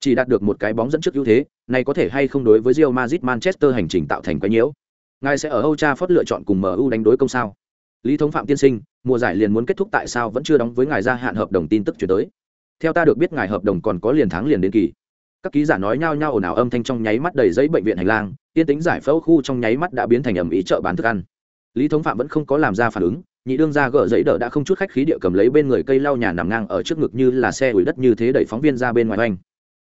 Chỉ đạt được một cái bóng dẫn trước ưu thế, này có thể hay không đối với Real Madrid Manchester hành trình tạo thành quái nhiễu? Ngài sẽ ở Old Trafford lựa chọn cùng MU đánh đối công sao? Lý thống phạm tiên sinh, mùa giải liền muốn kết thúc tại sao vẫn chưa đóng với ngài gia hạn hợp đồng tin tức chuyển tới? Theo ta được biết ngài hợp đồng còn có liền tháng liền đến kỳ các ký giả nói nhao nhao ồn ào âm thanh trong nháy mắt đầy giấy bệnh viện hành lang tiên tính giải phẫu khu trong nháy mắt đã biến thành ầm ý chợ bán thức ăn. Lý thống phạm vẫn không có làm ra phản ứng, nhị đương ra gỡ giấy đỡ đã không chút khách khí địa cầm lấy bên người cây lau nhà nằm ngang ở trước ngực như là xe ủi đất như thế đẩy phóng viên ra bên ngoài oanh.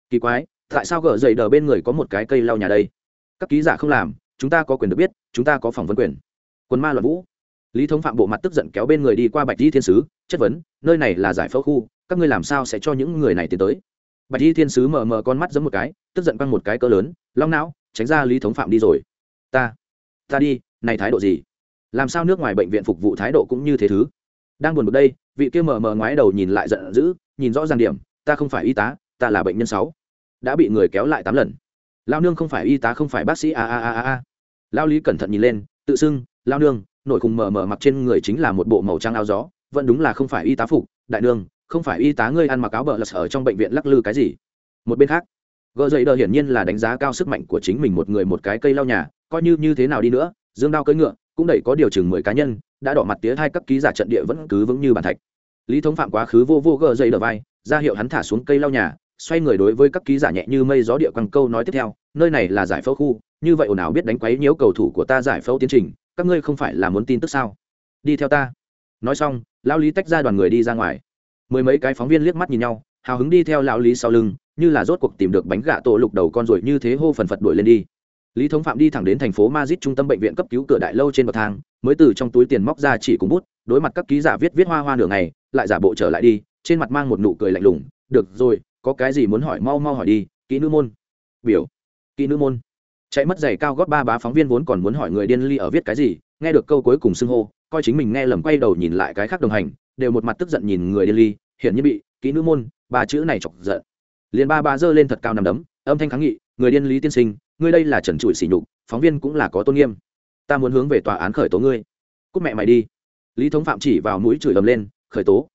Kỳ quái, tại sao gỡ giấy đỡ bên người có một cái cây lau nhà đây? Các ký giả không làm, chúng ta có quyền được biết, chúng ta có phỏng vấn quyền. Quân ma luận vũ. Lý thống phạm bộ mặt tức giận kéo bên người đi qua bạch di thiên sứ, chất vấn, nơi này là giải phẫu khu, các ngươi làm sao sẽ cho những người này tiến tới? Bạch y thiên sứ mờ mờ con mắt giấm một cái, tức giận quăng một cái cỡ lớn, long não, tránh ra lý thống phạm đi rồi. Ta ta đi, này thái độ gì? Làm sao nước ngoài bệnh viện phục vụ thái độ cũng như thế thứ? Đang buồn bực đây, vị kia mờ mờ ngoái đầu nhìn lại giận dữ, nhìn rõ ràng điểm, ta không phải y tá, ta là bệnh nhân sáu. Đã bị người kéo lại tám lần. Lao nương không phải y tá, không phải bác sĩ, a a a a lao lý cẩn thận nhìn lên, tự xưng, lao nương nổi khùng mờ mờ mặc trên người chính là một bộ màu trắng áo gió, vẫn đúng là không phải y tá phục, đại nương không phải y tá ngươi ăn mặc áo bờ lật ở trong bệnh viện lắc lư cái gì? Một bên khác, gờ dậy đờ hiển nhiên là đánh giá cao sức mạnh của chính mình một người một cái cây lau nhà, coi như như thế nào đi nữa, dương đao cưỡi ngựa, cũng đẩy có điều chừng mười cá nhân, đã đỏ mặt tía hai các ký giả trận địa vẫn cứ vững như bàn thạch. Lý thống phạm quá khứ vô vô gờ dậy đờ vai, ra hiệu hắn thả xuống cây lau nhà, xoay người đối với các ký giả nhẹ như mây gió địa quăng câu nói tiếp theo, nơi này là giải phẫu khu, như vậy ồn ào biết đánh quấy nhiễu cầu thủ của ta giải phẫu tiến trình, các ngươi không phải là muốn tin tức sao? Đi theo ta. Nói xong, lão lý tách ra đoàn người đi ra ngoài mười mấy cái phóng viên liếc mắt nhìn nhau, hào hứng đi theo lão lý sau lưng, như là rốt cuộc tìm được bánh gạ tổ lục đầu con rồi như thế hô phần phật đuổi lên đi. Lý thống phạm đi thẳng đến thành phố mazit trung tâm bệnh viện cấp cứu cửa đại lâu trên bậc thang, mới từ trong túi tiền móc ra chỉ cùng bút, đối mặt các ký giả viết viết hoa hoa nửa ngày, lại giả bộ trở lại đi, trên mặt mang một nụ cười lạnh lùng, được rồi, có cái gì muốn hỏi mau mau hỏi đi, kỹ nữ môn. Biểu, kỹ nữ môn. Chạy mất giày cao gót ba bá phóng viên vốn còn muốn hỏi người điên ly ở viết cái gì, nghe được câu cuối cùng xưng hô, coi chính mình nghe lầm quay đầu nhìn lại cái khác đồng hành đều một mặt tức giận nhìn người điên ly, hiển nhiên bị kỹ nữ môn, ba chữ này chọc giận. Liền ba ba giơ lên thật cao nằm đấm, âm thanh kháng nghị, người điên lý tiên sinh, ngươi đây là trần trụi sỉ nhục, phóng viên cũng là có tôn nghiêm. Ta muốn hướng về tòa án khởi tố ngươi. Cúc mẹ mày đi. Lý thống phạm chỉ vào mũi chửi ầm lên, khởi tố.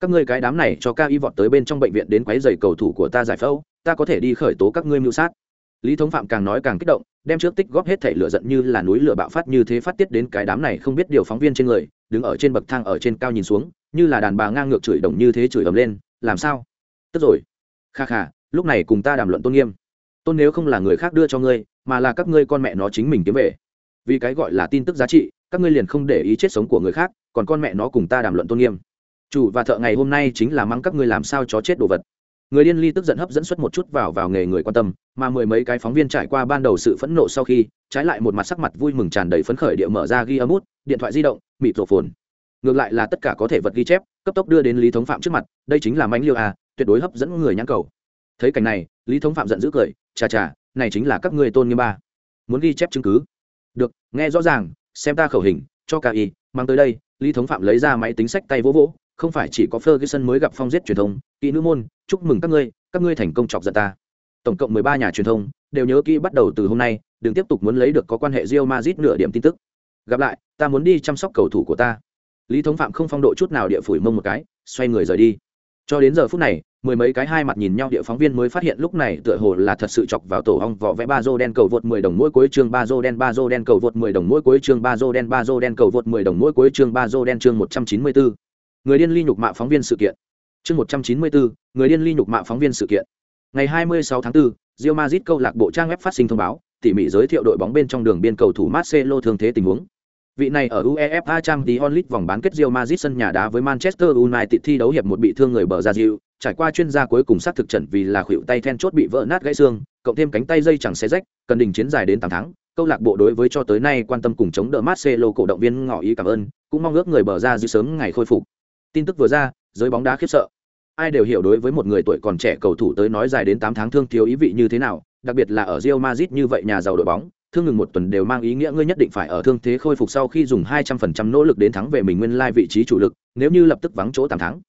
Các ngươi cái đám này cho ca y vọt tới bên trong bệnh viện đến quấy giày cầu thủ của ta giải phẫu, ta có thể đi khởi tố các ngươi mưu sát lý thống phạm càng nói càng kích động, đem trước tích góp hết thể lửa giận như là núi lửa bạo phát như thế phát tiết đến cái đám này không biết điều phóng viên trên người, đứng ở trên bậc thang ở trên cao nhìn xuống, như là đàn bà ngang ngược chửi đồng như thế chửi ầm lên, làm sao? Tức rồi. Kha kha, lúc này cùng ta đàm luận tôn nghiêm. Tôn nếu không là người khác đưa cho ngươi, mà là các ngươi con mẹ nó chính mình kiếm về. Vì cái gọi là tin tức giá trị, các ngươi liền không để ý chết sống của người khác, còn con mẹ nó cùng ta đàm luận tôn nghiêm. Chủ và thợ ngày hôm nay chính là mắng các ngươi làm sao chó chết đồ vật. Người điên ly tức giận hấp dẫn xuất một chút vào vào nghề người quan tâm mà mười mấy cái phóng viên trải qua ban đầu sự phẫn nộ sau khi trái lại một mặt sắc mặt vui mừng tràn đầy phấn khởi địa mở ra ghi âm út điện thoại di động mịt rổ phồn. Ngược lại là tất cả có thể vật ghi chép cấp tốc đưa đến lý thống phạm trước mặt đây chính là mánh liêu à tuyệt đối hấp dẫn người nhãn cầu. Thấy cảnh này lý thống phạm giận dữ cười chà chà này chính là các ngươi tôn nghiêm ba. Muốn ghi chép chứng cứ? Được nghe rõ ràng xem ta khẩu hình cho cả y mang tới đây lý thống phạm lấy ra máy tính sách tay vỗ vỗ không phải chỉ có Ferguson mới gặp phong giết truyền thông, kỹ nữ môn, chúc mừng các ngươi, các ngươi thành công chọc giận ta. Tổng cộng 13 nhà truyền thông đều nhớ kỹ bắt đầu từ hôm nay, đừng tiếp tục muốn lấy được có quan hệ Real Madrid nửa điểm tin tức. Gặp lại, ta muốn đi chăm sóc cầu thủ của ta. Lý Thống Phạm không phong độ chút nào địa phủi mông một cái, xoay người rời đi. Cho đến giờ phút này, mười mấy cái hai mặt nhìn nhau địa phóng viên mới phát hiện lúc này tựa hồ là thật sự chọc vào tổ ong vỏ vẽ ba rô đen cầu vượt 10 đồng mỗi cuối chương ba rô đen ba rô đen cầu vượt 10 đồng mỗi cuối chương ba rô đen ba rô đen cầu vượt 10 đồng mỗi cuối chương ba rô đen chương 194 người điên ly nhục mạ phóng viên sự kiện chương một trăm chín mươi bốn người điên ly nhục mạ phóng viên sự kiện ngày hai mươi sáu tháng 4, Real Madrid câu lạc bộ trang web phát sinh thông báo tỉ mỉ giới thiệu đội bóng bên trong đường biên cầu thủ Marcelo thường thế tình huống. Vị này ở UEFA Champions League vòng bán kết Real Madrid sân nhà đá với Manchester United thi đấu hiệp một bị thương người bờ ra dịu trải qua chuyên gia cuối cùng xác thực trận vì là khuỷu tay then chốt bị vỡ nát gãy xương cộng thêm cánh tay dây chẳng xé rách cần đình chiến dài đến tám tháng câu lạc bộ đối với cho tới nay quan tâm cùng chống đỡ Marcelo cổ động viên ngỏ ý cảm ơn cũng mong ước người bờ ra dịu sớm ngày khôi phục. Tin tức vừa ra giới bóng đá khiếp sợ ai đều hiểu đối với một người tuổi còn trẻ cầu thủ tới nói dài đến tám tháng thương thiếu ý vị như thế nào đặc biệt là ở Real Madrid như vậy nhà giàu đội bóng thương ngừng một tuần đều mang ý nghĩa ngươi nhất định phải ở thương thế khôi phục sau khi dùng 200% nỗ lực đến thắng về mình nguyên lai vị trí chủ lực nếu như lập tức vắng chỗ tám tháng.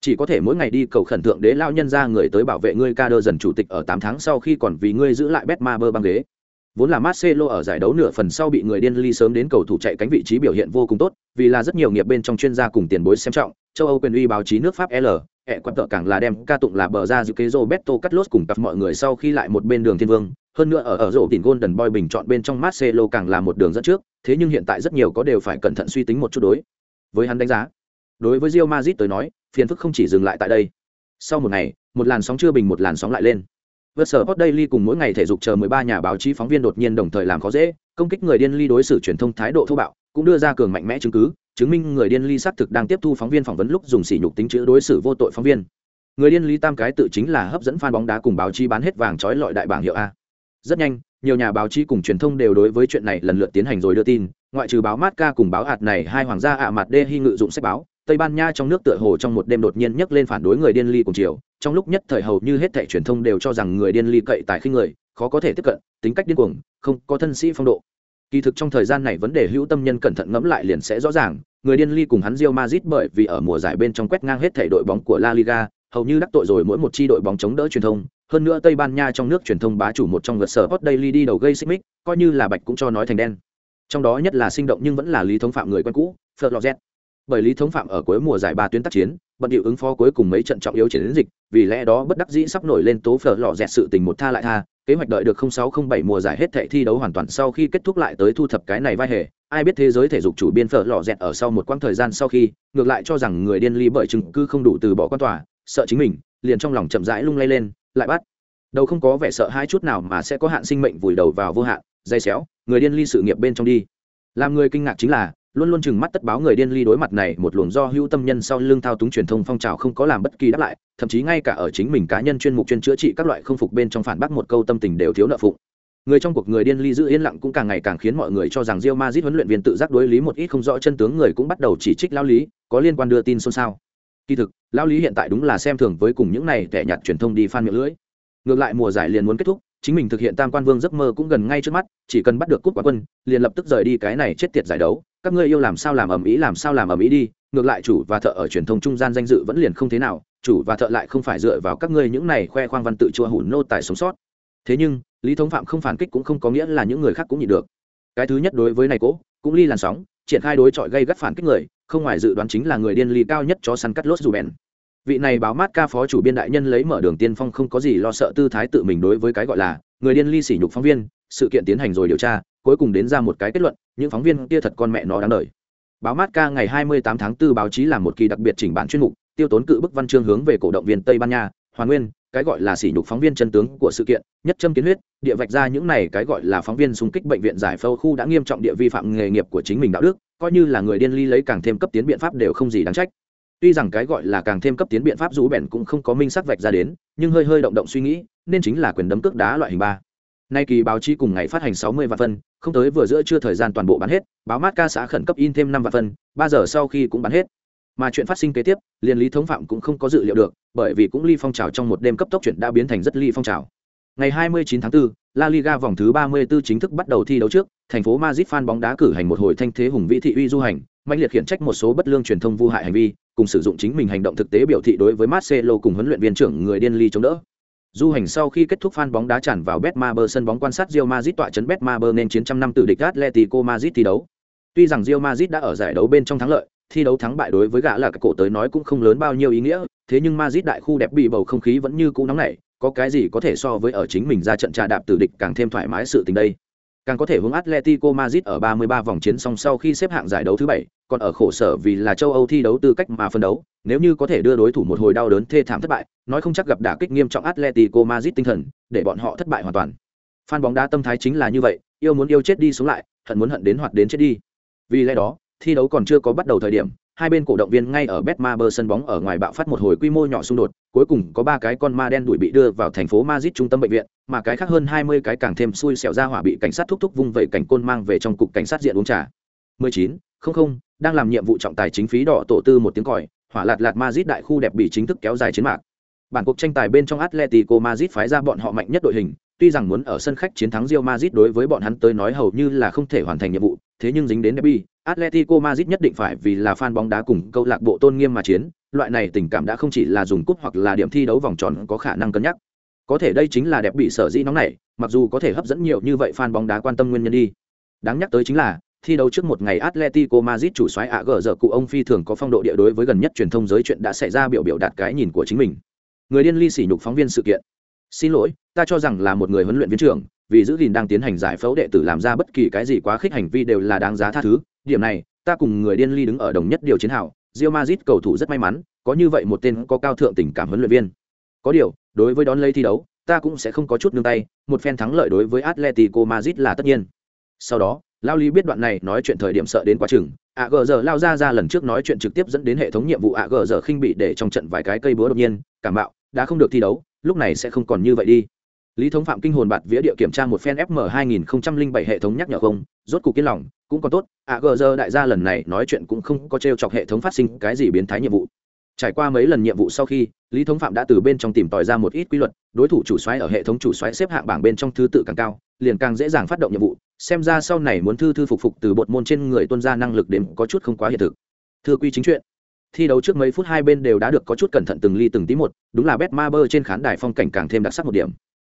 Chỉ có thể mỗi ngày đi cầu khẩn thượng đế lao nhân ra người tới bảo vệ ngươi ca đơ dần chủ tịch ở tám tháng sau khi còn vì ngươi giữ lại Betmaber băng ghế. Vốn là Marcelo ở giải đấu nửa phần sau bị người điên ly sớm đến cầu thủ chạy cánh vị trí biểu hiện vô cùng tốt, vì là rất nhiều nghiệp bên trong chuyên gia cùng tiền bối xem trọng, châu Âu quyền uy báo chí nước Pháp L, ẹ Quan tợ càng là đem ca tụng là bờ ra dự kế Roberto Carlos cùng cặp mọi người sau khi lại một bên đường thiên vương, hơn nữa ở ở rổ tiền Golden Boy bình chọn bên trong Marcelo càng là một đường dẫn trước, thế nhưng hiện tại rất nhiều có đều phải cẩn thận suy tính một chút đối. Với hắn đánh giá, đối với Real Madrid tới nói, phiền phức không chỉ dừng lại tại đây. Sau một ngày, một làn sóng chưa bình một làn sóng lại lên. Vượt sở Sport Daily cùng mỗi ngày thể dục chờ 13 nhà báo chí phóng viên đột nhiên đồng thời làm khó dễ, công kích người điên ly đối xử truyền thông thái độ thô bạo, cũng đưa ra cường mạnh mẽ chứng cứ, chứng minh người điên ly xác thực đang tiếp thu phóng viên phỏng vấn lúc dùng sỉ nhục tính chữ đối xử vô tội phóng viên. Người điên ly tam cái tự chính là hấp dẫn fan bóng đá cùng báo chí bán hết vàng chói lọi đại bảng hiệu a. Rất nhanh, nhiều nhà báo chí cùng truyền thông đều đối với chuyện này lần lượt tiến hành rồi đưa tin, ngoại trừ báo Marca cùng báo hạt này hai hoàng gia ạ mặt đê hy ngự dụng sách báo, Tây Ban Nha trong nước tựa hồ trong một đêm đột nhiên nhấc lên phản đối người điên ly cùng chiều, trong lúc nhất thời hầu như hết thảy truyền thông đều cho rằng người điên ly cậy tài khinh người, khó có thể tiếp cận, tính cách điên cuồng, không có thân sĩ phong độ. Kỳ thực trong thời gian này vấn đề hữu tâm nhân cẩn thận ngẫm lại liền sẽ rõ ràng, người điên ly cùng hắn Real Madrid bởi vì ở mùa giải bên trong quét ngang hết thảy đội bóng của La Liga, hầu như đắc tội rồi mỗi một chi đội bóng chống đỡ truyền thông, hơn nữa Tây Ban Nha trong nước truyền thông bá chủ một trong gật sở Hot Daily đi đầu gây xích mích, coi như là bạch cũng cho nói thành đen. Trong đó nhất là sinh động nhưng vẫn là lý thống phạm người quen cũ, Florent bởi lý thống phạm ở cuối mùa giải ba tuyến tác chiến, bận điệu ứng phó cuối cùng mấy trận trọng yếu chiến dịch, vì lẽ đó bất đắc dĩ sắp nổi lên tố phở lò dẹt sự tình một tha lại tha, kế hoạch đợi được 0607 mùa giải hết thệ thi đấu hoàn toàn sau khi kết thúc lại tới thu thập cái này vai hề, ai biết thế giới thể dục chủ biên phở lò dẹt ở sau một quãng thời gian sau khi, ngược lại cho rằng người điên ly bởi chứng cứ không đủ từ bỏ quan tòa, sợ chính mình, liền trong lòng chậm rãi lung lay lên, lại bắt. Đầu không có vẻ sợ hai chút nào mà sẽ có hạn sinh mệnh vùi đầu vào vô hạn, dây xéo, người điên ly sự nghiệp bên trong đi. Làm người kinh ngạc chính là luôn luôn chừng mắt tất báo người điên ly đối mặt này, một luồng do hữu tâm nhân sau lưng thao túng truyền thông phong trào không có làm bất kỳ đáp lại, thậm chí ngay cả ở chính mình cá nhân chuyên mục chuyên chữa trị các loại không phục bên trong phản bác một câu tâm tình đều thiếu nợ phụng. Người trong cuộc người điên ly giữ yên lặng cũng càng ngày càng khiến mọi người cho rằng Real Madrid huấn luyện viên tự giác đối lý một ít không rõ chân tướng người cũng bắt đầu chỉ trích lao lý, có liên quan đưa tin xôn xao. Kỳ thực lao lý hiện tại đúng là xem thường với cùng những này tệ nhặt truyền thông đi phan miệng lưỡi. Ngược lại mùa giải liền muốn kết thúc chính mình thực hiện tam quan vương giấc mơ cũng gần ngay trước mắt, chỉ cần bắt được cúp quả quân, liền lập tức rời đi cái này chết tiệt giải đấu. Các ngươi yêu làm sao làm ầm ĩ, làm sao làm ầm ĩ đi, ngược lại chủ và thợ ở truyền thông trung gian danh dự vẫn liền không thế nào, chủ và thợ lại không phải dựa vào các ngươi những này khoe khoang văn tự chua hủn nô tài sống sót. Thế nhưng, lý thống phạm không phản kích cũng không có nghĩa là những người khác cũng nhịn được. Cái thứ nhất đối với này cố, cũng ly làn sóng, triển khai đối chọi gây gắt phản kích người, không ngoài dự đoán chính là người điên ly cao nhất cho săn cắt lốt dù bèn vị này báo mát ca phó chủ biên đại nhân lấy mở đường tiên phong không có gì lo sợ tư thái tự mình đối với cái gọi là người điên ly sỉ nhục phóng viên, sự kiện tiến hành rồi điều tra, cuối cùng đến ra một cái kết luận, những phóng viên kia thật con mẹ nó đáng đời. Báo mát ca ngày 28 tháng 4 báo chí làm một kỳ đặc biệt chỉnh bản chuyên mục, tiêu tốn cự bức văn chương hướng về cổ động viên tây ban nha, hoàn nguyên, cái gọi là sỉ nhục phóng viên chân tướng của sự kiện, nhất châm kiến huyết, địa vạch ra những này cái gọi là phóng viên xung kích bệnh viện giải phẫu khu đã nghiêm trọng địa vi phạm nghề nghiệp của chính mình đạo đức, coi như là người điên ly lấy càng thêm cấp tiến biện pháp đều không gì đáng trách tuy rằng cái gọi là càng thêm cấp tiến biện pháp rú bèn cũng không có minh sắc vạch ra đến nhưng hơi hơi động động suy nghĩ nên chính là quyền đấm cước đá loại hình ba. Nay kỳ báo chí cùng ngày phát hành sáu mươi vạn phân không tới vừa giữa chưa thời gian toàn bộ bán hết báo mát ca xã khẩn cấp in thêm năm vạn phân ba giờ sau khi cũng bán hết. Mà chuyện phát sinh kế tiếp liền lý thống phạm cũng không có dự liệu được bởi vì cũng ly phong trào trong một đêm cấp tốc chuyện đã biến thành rất ly phong trào. Ngày 29 tháng 4, La Liga vòng thứ 34 chính thức bắt đầu thi đấu trước, thành phố Madrid fan bóng đá cử hành một hồi thanh thế hùng vĩ thị uy du hành, mạnh liệt khiển trách một số bất lương truyền thông vu hại hành vi, cùng sử dụng chính mình hành động thực tế biểu thị đối với Marcelo cùng huấn luyện viên trưởng người điên ly chống đỡ. Du hành sau khi kết thúc fan bóng đá tràn vào Betmaber sân bóng quan sát Real Madrid tọa trấn Betmaber nên chiến trăm năm tử địch Atletico Madrid thi đấu. Tuy rằng Real Madrid đã ở giải đấu bên trong thắng lợi, thi đấu thắng bại đối với gã là các cổ tới nói cũng không lớn bao nhiêu ý nghĩa, thế nhưng Madrid đại khu đẹp bị bầu không khí vẫn như cũ nóng nảy, có cái gì có thể so với ở chính mình ra trận trà đạp tử địch càng thêm thoải mái sự tình đây. Càng có thể hướng Atletico Madrid ở 33 vòng chiến xong sau khi xếp hạng giải đấu thứ 7, còn ở khổ sở vì là châu Âu thi đấu tư cách mà phân đấu, nếu như có thể đưa đối thủ một hồi đau đớn thê thảm thất bại, nói không chắc gặp đả kích nghiêm trọng Atletico Madrid tinh thần, để bọn họ thất bại hoàn toàn. Fan bóng đá tâm thái chính là như vậy, yêu muốn yêu chết đi xuống lại, hận muốn hận đến hoạt đến chết đi. Vì lẽ đó, thi đấu còn chưa có bắt đầu thời điểm, hai bên cổ động viên ngay ở Betmaber sân bóng ở ngoài bạo phát một hồi quy mô nhỏ xung đột, cuối cùng có ba cái con ma đen đuổi bị đưa vào thành phố Madrid trung tâm bệnh viện, mà cái khác hơn 20 cái càng thêm xui xẻo ra hỏa bị cảnh sát thúc thúc vung vẩy cảnh côn mang về trong cục cảnh sát diện uống trà. 19, không không, đang làm nhiệm vụ trọng tài chính phí đỏ tổ tư một tiếng còi, hỏa lạt lạt Madrid đại khu đẹp bị chính thức kéo dài chiến mạc. Bản cuộc tranh tài bên trong Atletico Madrid phái ra bọn họ mạnh nhất đội hình, tuy rằng muốn ở sân khách chiến thắng Real Madrid đối với bọn hắn tới nói hầu như là không thể hoàn thành nhiệm vụ, thế nhưng dính đến derby, Atletico Madrid nhất định phải vì là fan bóng đá cùng câu lạc bộ tôn nghiêm mà chiến, loại này tình cảm đã không chỉ là dùng cúp hoặc là điểm thi đấu vòng tròn có khả năng cân nhắc. Có thể đây chính là đẹp bị sở dĩ nóng này, mặc dù có thể hấp dẫn nhiều như vậy fan bóng đá quan tâm nguyên nhân đi. Đáng nhắc tới chính là, thi đấu trước một ngày Atletico Madrid chủ soái AG giờ cụ ông phi thường có phong độ địa đối với gần nhất truyền thông giới chuyện đã xảy ra biểu biểu đạt cái nhìn của chính mình. Người điên ly sỉ nhục phóng viên sự kiện. Xin lỗi, ta cho rằng là một người huấn luyện viên trưởng, vì giữ gìn đang tiến hành giải phẫu đệ tử làm ra bất kỳ cái gì quá khích hành vi đều là đáng giá tha thứ, điểm này, ta cùng người điên ly đứng ở đồng nhất điều chiến hào, Real Madrid cầu thủ rất may mắn, có như vậy một tên có cao thượng tình cảm huấn luyện viên. Có điều, đối với đón lấy thi đấu, ta cũng sẽ không có chút nương tay, một phen thắng lợi đối với Atletico Madrid là tất nhiên. Sau đó, Lao Lý biết đoạn này nói chuyện thời điểm sợ đến quá chừng, ạ gờ giờ lao ra ra lần trước nói chuyện trực tiếp dẫn đến hệ thống nhiệm vụ ạ gờ giờ khinh bị để trong trận vài cái cây búa đột nhiên, cảm bạo, đã không được thi đấu, lúc này sẽ không còn như vậy đi. Lý thống phạm kinh hồn bạt vía địa kiểm tra một phen FM 2007 hệ thống nhắc nhở không, rốt cục kiên lòng, cũng còn tốt ạ gờ giờ đại gia lần này nói chuyện cũng không có t r e o chọc hệ thống phát sinh cái gì biến thái nhiệm vụ. Trải qua mấy lần nhiệm vụ sau khi lý thống phạm đã từ bên trong tìm tòi ra một ít quy luật đối thủ chủ xoáy ở hệ thống chủ xoáy xếp hạng bảng bên trong thứ tự càng cao liền càng dễ dàng phát động nhiệm vụ xem ra sau này muốn thư thư phục phục từ bột môn trên người tuân ra năng lực đến có chút không quá hiện thực. Thưa quy chính chuyện thi đấu trước mấy phút hai bên đều đã được có chút cẩn thận từng ly từng tí một đúng là bet trên khán đài phong cảnh càng thêm đặc sắc một điểm.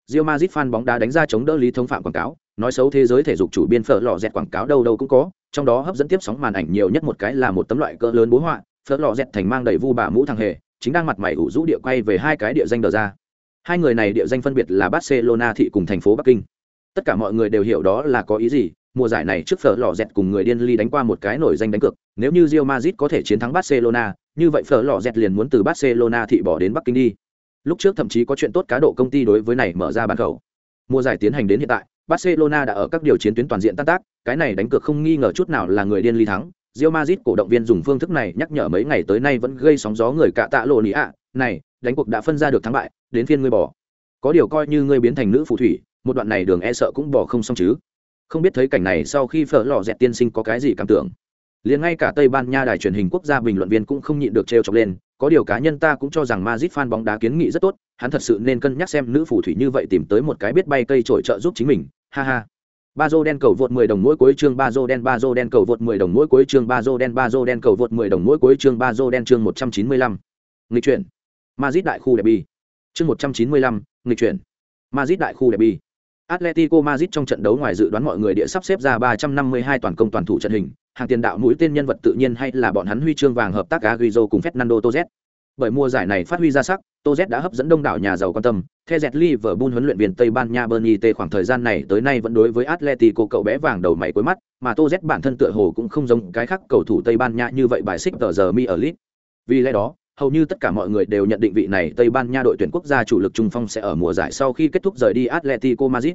Real Madrid fan bóng đá đánh ra chống đỡ Lý Thống Phạm quảng cáo, nói xấu thế giới thể dục chủ biên phở lọ dẹt quảng cáo đâu đâu cũng có, trong đó hấp dẫn tiếp sóng màn ảnh nhiều nhất một cái là một tấm loại cỡ lớn bố họa phớt lọ dẹt thành mang đầy vu bà mũ thằng hề chính đang mặt mày ủ rũ địa quay về hai cái địa danh đờ ra. Hai người này địa danh phân biệt là barcelona thị cùng thành phố bắc kinh. Tất cả mọi người đều hiểu đó là có ý gì mùa giải này trước phở lò dẹt cùng người điên ly đánh qua một cái nổi danh đánh cược, nếu như Real Madrid có thể chiến thắng Barcelona, như vậy phở lò dẹt liền muốn từ Barcelona thị bỏ đến Bắc Kinh đi. Lúc trước thậm chí có chuyện tốt cá độ công ty đối với này mở ra bàn khẩu mùa giải tiến hành đến hiện tại, Barcelona đã ở các điều chiến tuyến toàn diện tan tác, cái này đánh cược không nghi ngờ chút nào là người điên ly thắng. Real Madrid cổ động viên dùng phương thức này nhắc nhở mấy ngày tới nay vẫn gây sóng gió người cả tạ lộ nỉ ạ. Này, đánh cuộc đã phân ra được thắng bại, đến phiên ngươi bỏ. Có điều coi như ngươi biến thành nữ phù thủy, một đoạn này đường e sợ cũng bỏ không xong chứ không biết thấy cảnh này sau khi phở lò dẹt tiên sinh có cái gì cảm tưởng. Liền ngay cả tây ban nha đài truyền hình quốc gia bình luận viên cũng không nhịn được trêu chọc lên có điều cá nhân ta cũng cho rằng mazit fan bóng đá kiến nghị rất tốt hắn thật sự nên cân nhắc xem nữ phù thủy như vậy tìm tới một cái biết bay cây trổi trợ giúp chính mình ha ha. Ba dô đen cầu vượt 10 đồng mỗi cuối chương ba dô đen ba dô đen cầu vượt 10 đồng mỗi cuối chương ba dô đen ba dô đen cầu vượt 10 đồng mỗi cuối chương ba dô đen chương 195. nghịch chuyển. Mazit đại khu derby. Chương 195, nghịch chuyển. Mazit đại khu derby. Atletico Madrid trong trận đấu ngoài dự đoán mọi người địa sắp xếp ra 352 toàn công toàn thủ trận hình, hàng tiền đạo mũi tên nhân vật tự nhiên hay là bọn hắn huy chương vàng hợp tác Agüero cùng Fernando Torres. Bởi mùa giải này phát huy ra sắc, Torres đã hấp dẫn đông đảo nhà giàu quan tâm. Theo Jet Liverpool huấn luyện viên Tây Ban Nha Bernie T khoảng thời gian này tới nay vẫn đối với Atletico cậu bé vàng đầu mày cuối mắt, mà Torres bản thân tựa hồ cũng không giống cái khác cầu thủ Tây Ban Nha như vậy bài xích tờ giờ mi ở lit. Vì lẽ đó, hầu như tất cả mọi người đều nhận định vị này Tây Ban Nha đội tuyển quốc gia chủ lực trung phong sẽ ở mùa giải sau khi kết thúc rời đi Atletico Madrid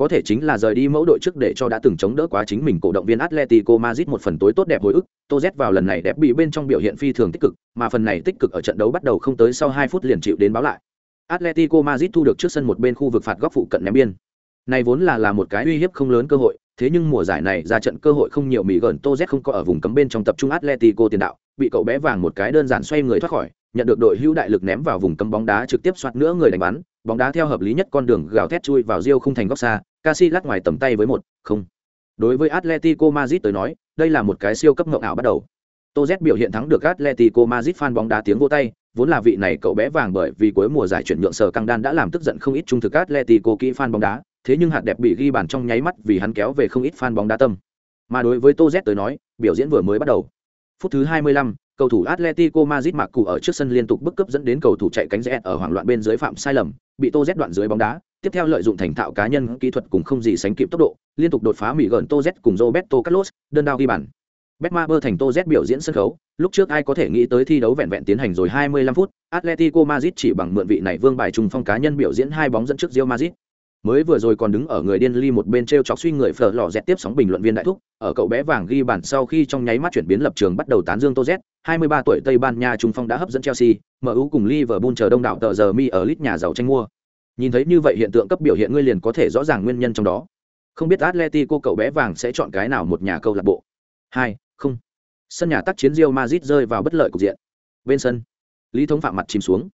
có thể chính là rời đi mẫu đội trước để cho đã từng chống đỡ quá chính mình cổ động viên Atletico Madrid một phần tối tốt đẹp hồi ức. Tô Z vào lần này đẹp bị bên trong biểu hiện phi thường tích cực, mà phần này tích cực ở trận đấu bắt đầu không tới sau 2 phút liền chịu đến báo lại. Atletico Madrid thu được trước sân một bên khu vực phạt góc phụ cận ném biên. Này vốn là là một cái uy hiếp không lớn cơ hội, thế nhưng mùa giải này ra trận cơ hội không nhiều mỹ gần Tô Z không có ở vùng cấm bên trong tập trung Atletico tiền đạo, bị cậu bé vàng một cái đơn giản xoay người thoát khỏi, nhận được đội hữu đại lực ném vào vùng cấm bóng đá trực tiếp soạt nữa người đánh bắn, bóng đá theo hợp lý nhất con đường gào thét chui vào Rio không thành góc xa, Casillas ngoài tầm tay với một, không. Đối với Atletico Madrid tới nói, đây là một cái siêu cấp ngộng ảo bắt đầu. Tô Z biểu hiện thắng được Atletico Madrid fan bóng đá tiếng vô tay, vốn là vị này cậu bé vàng bởi vì cuối mùa giải chuyển nhượng sở căng đan đã làm tức giận không ít trung thực Atletico kỹ fan bóng đá, thế nhưng hạt đẹp bị ghi bàn trong nháy mắt vì hắn kéo về không ít fan bóng đá tâm. Mà đối với Tô Z tới nói, biểu diễn vừa mới bắt đầu. Phút thứ 25, cầu thủ Atletico Madrid mặc cụ ở trước sân liên tục bức cấp dẫn đến cầu thủ chạy cánh rẽ ở hoảng loạn bên dưới phạm sai lầm, bị Tô Z đoạn dưới bóng đá, tiếp theo lợi dụng thành thạo cá nhân kỹ thuật cùng không gì sánh kịp tốc độ, liên tục đột phá mỹ gần Tô Z cùng Roberto Carlos, đơn đao ghi bàn. Betmaber thành Tô Z biểu diễn sân khấu, lúc trước ai có thể nghĩ tới thi đấu vẹn vẹn tiến hành rồi 25 phút, Atletico Madrid chỉ bằng mượn vị này vương bài trùng phong cá nhân biểu diễn hai bóng dẫn trước Real Madrid mới vừa rồi còn đứng ở người điên ly một bên t r e o chọc suy người phở lò dẹt tiếp sóng bình luận viên đại thúc, ở cậu bé vàng ghi bản sau khi trong nháy mắt chuyển biến lập trường bắt đầu tán dương tô z 23 tuổi tây ban nha trung phong đã hấp dẫn chelsea mu cùng liverpool chờ đông đảo tờ giờ mi ở lít nhà giàu tranh mua. Nhìn thấy như vậy hiện tượng cấp biểu hiện ngươi liền có thể rõ ràng nguyên nhân trong đó. Không biết atletico cậu bé vàng sẽ chọn cái nào một nhà câu lạc bộ? Hai, không. Sân nhà tác chiến rio mazit rơi vào bất lợi cục diện. Bên sân, lý thống phạm mặt chìm xuống.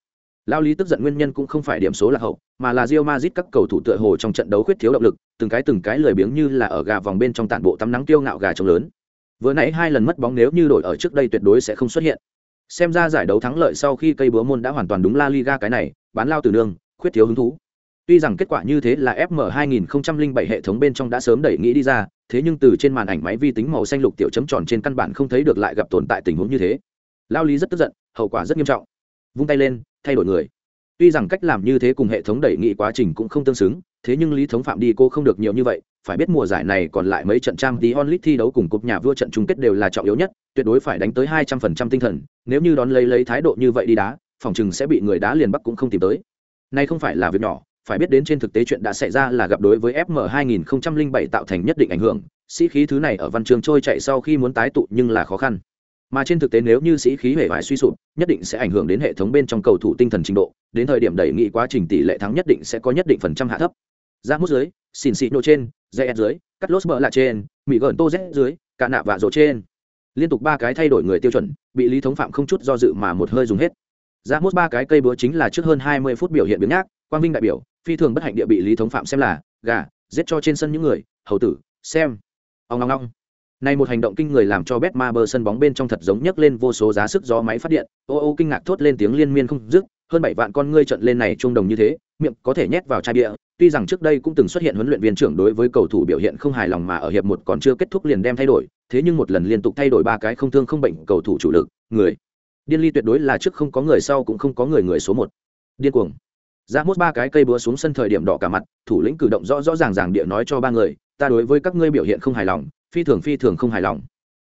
Lao lý tức giận nguyên nhân cũng không phải điểm số là hậu, mà là Real Madrid các cầu thủ tựa hồ trong trận đấu khuyết thiếu động lực, từng cái từng cái lười biếng như là ở gà vòng bên trong tản bộ tắm nắng tiêu ngạo gà trống lớn. Vừa nãy hai lần mất bóng nếu như đổi ở trước đây tuyệt đối sẽ không xuất hiện. Xem ra giải đấu thắng lợi sau khi cây búa môn đã hoàn toàn đúng La Liga cái này, bán lao từ nương, khuyết thiếu hứng thú. Tuy rằng kết quả như thế là FM 2007 hệ thống bên trong đã sớm đẩy nghĩ đi ra, thế nhưng từ trên màn ảnh máy vi tính màu xanh lục tiểu chấm tròn trên căn bản không thấy được lại gặp tồn tại tình huống như thế. Lao lý rất tức giận, hậu quả rất nghiêm trọng. Vung tay lên, thay đổi người. Tuy rằng cách làm như thế cùng hệ thống đẩy nghị quá trình cũng không tương xứng, thế nhưng lý thống phạm đi cô không được nhiều như vậy, phải biết mùa giải này còn lại mấy trận trang tí onlit thi đấu cùng cúp nhà vua trận chung kết đều là trọng yếu nhất, tuyệt đối phải đánh tới hai trăm phần trăm tinh thần, nếu như đón lấy lấy thái độ như vậy đi đá, phòng chừng sẽ bị người đá liền bắc cũng không tìm tới. Nay không phải là việc nhỏ, phải biết đến trên thực tế chuyện đã xảy ra là gặp đối với fm 2007 tạo thành nhất định ảnh hưởng, sĩ khí thứ này ở văn trường trôi chạy sau khi muốn tái tụ nhưng là khó khăn mà trên thực tế nếu như sĩ khí hệ vải suy sụp, nhất định sẽ ảnh hưởng đến hệ thống bên trong cầu thủ tinh thần trình độ, đến thời điểm đẩy nghị quá trình tỷ lệ thắng nhất định sẽ có nhất định phần trăm hạ thấp. Ra mút dưới xin xị nô trên dây dưới, cắt lốt bờ lạ trên mỹ gợn tô z dưới, cả nạ và rổ trên. Liên tục ba cái thay đổi người tiêu chuẩn, bị lý thống phạm không chút do dự mà một hơi dùng hết. Ra mút ba cái cây búa chính là trước hơn hai mươi phút biểu hiện biến nhác, quang vinh đại biểu, phi thường bất hạnh địa bị lý thống phạm xem là, gà, giết cho trên sân những người, hầu tử, xem. Ông ngong ngong này một hành động kinh người làm cho Betmaber sân bóng bên trong thật giống nhấc lên vô số giá sức gió máy phát điện, ô ô kinh ngạc thốt lên tiếng liên miên không dứt, hơn bảy vạn con ngươi trận lên này trung đồng như thế, miệng có thể nhét vào chai bia, tuy rằng trước đây cũng từng xuất hiện huấn luyện viên trưởng đối với cầu thủ biểu hiện không hài lòng mà ở hiệp một còn chưa kết thúc liền đem thay đổi thế nhưng một lần liên tục thay đổi ba cái không thương không bệnh cầu thủ chủ lực người. Điên ly tuyệt đối là trước không có người sau cũng không có người người số một. Điên cuồng. Ra mốt ba cái cây búa xuống sân thời điểm đỏ cả mặt thủ lĩnh cử động rõ rõ ràng ràng địa nói cho ba người ta đối với các ngươi biểu hiện không hài lòng phi thường phi thường không hài lòng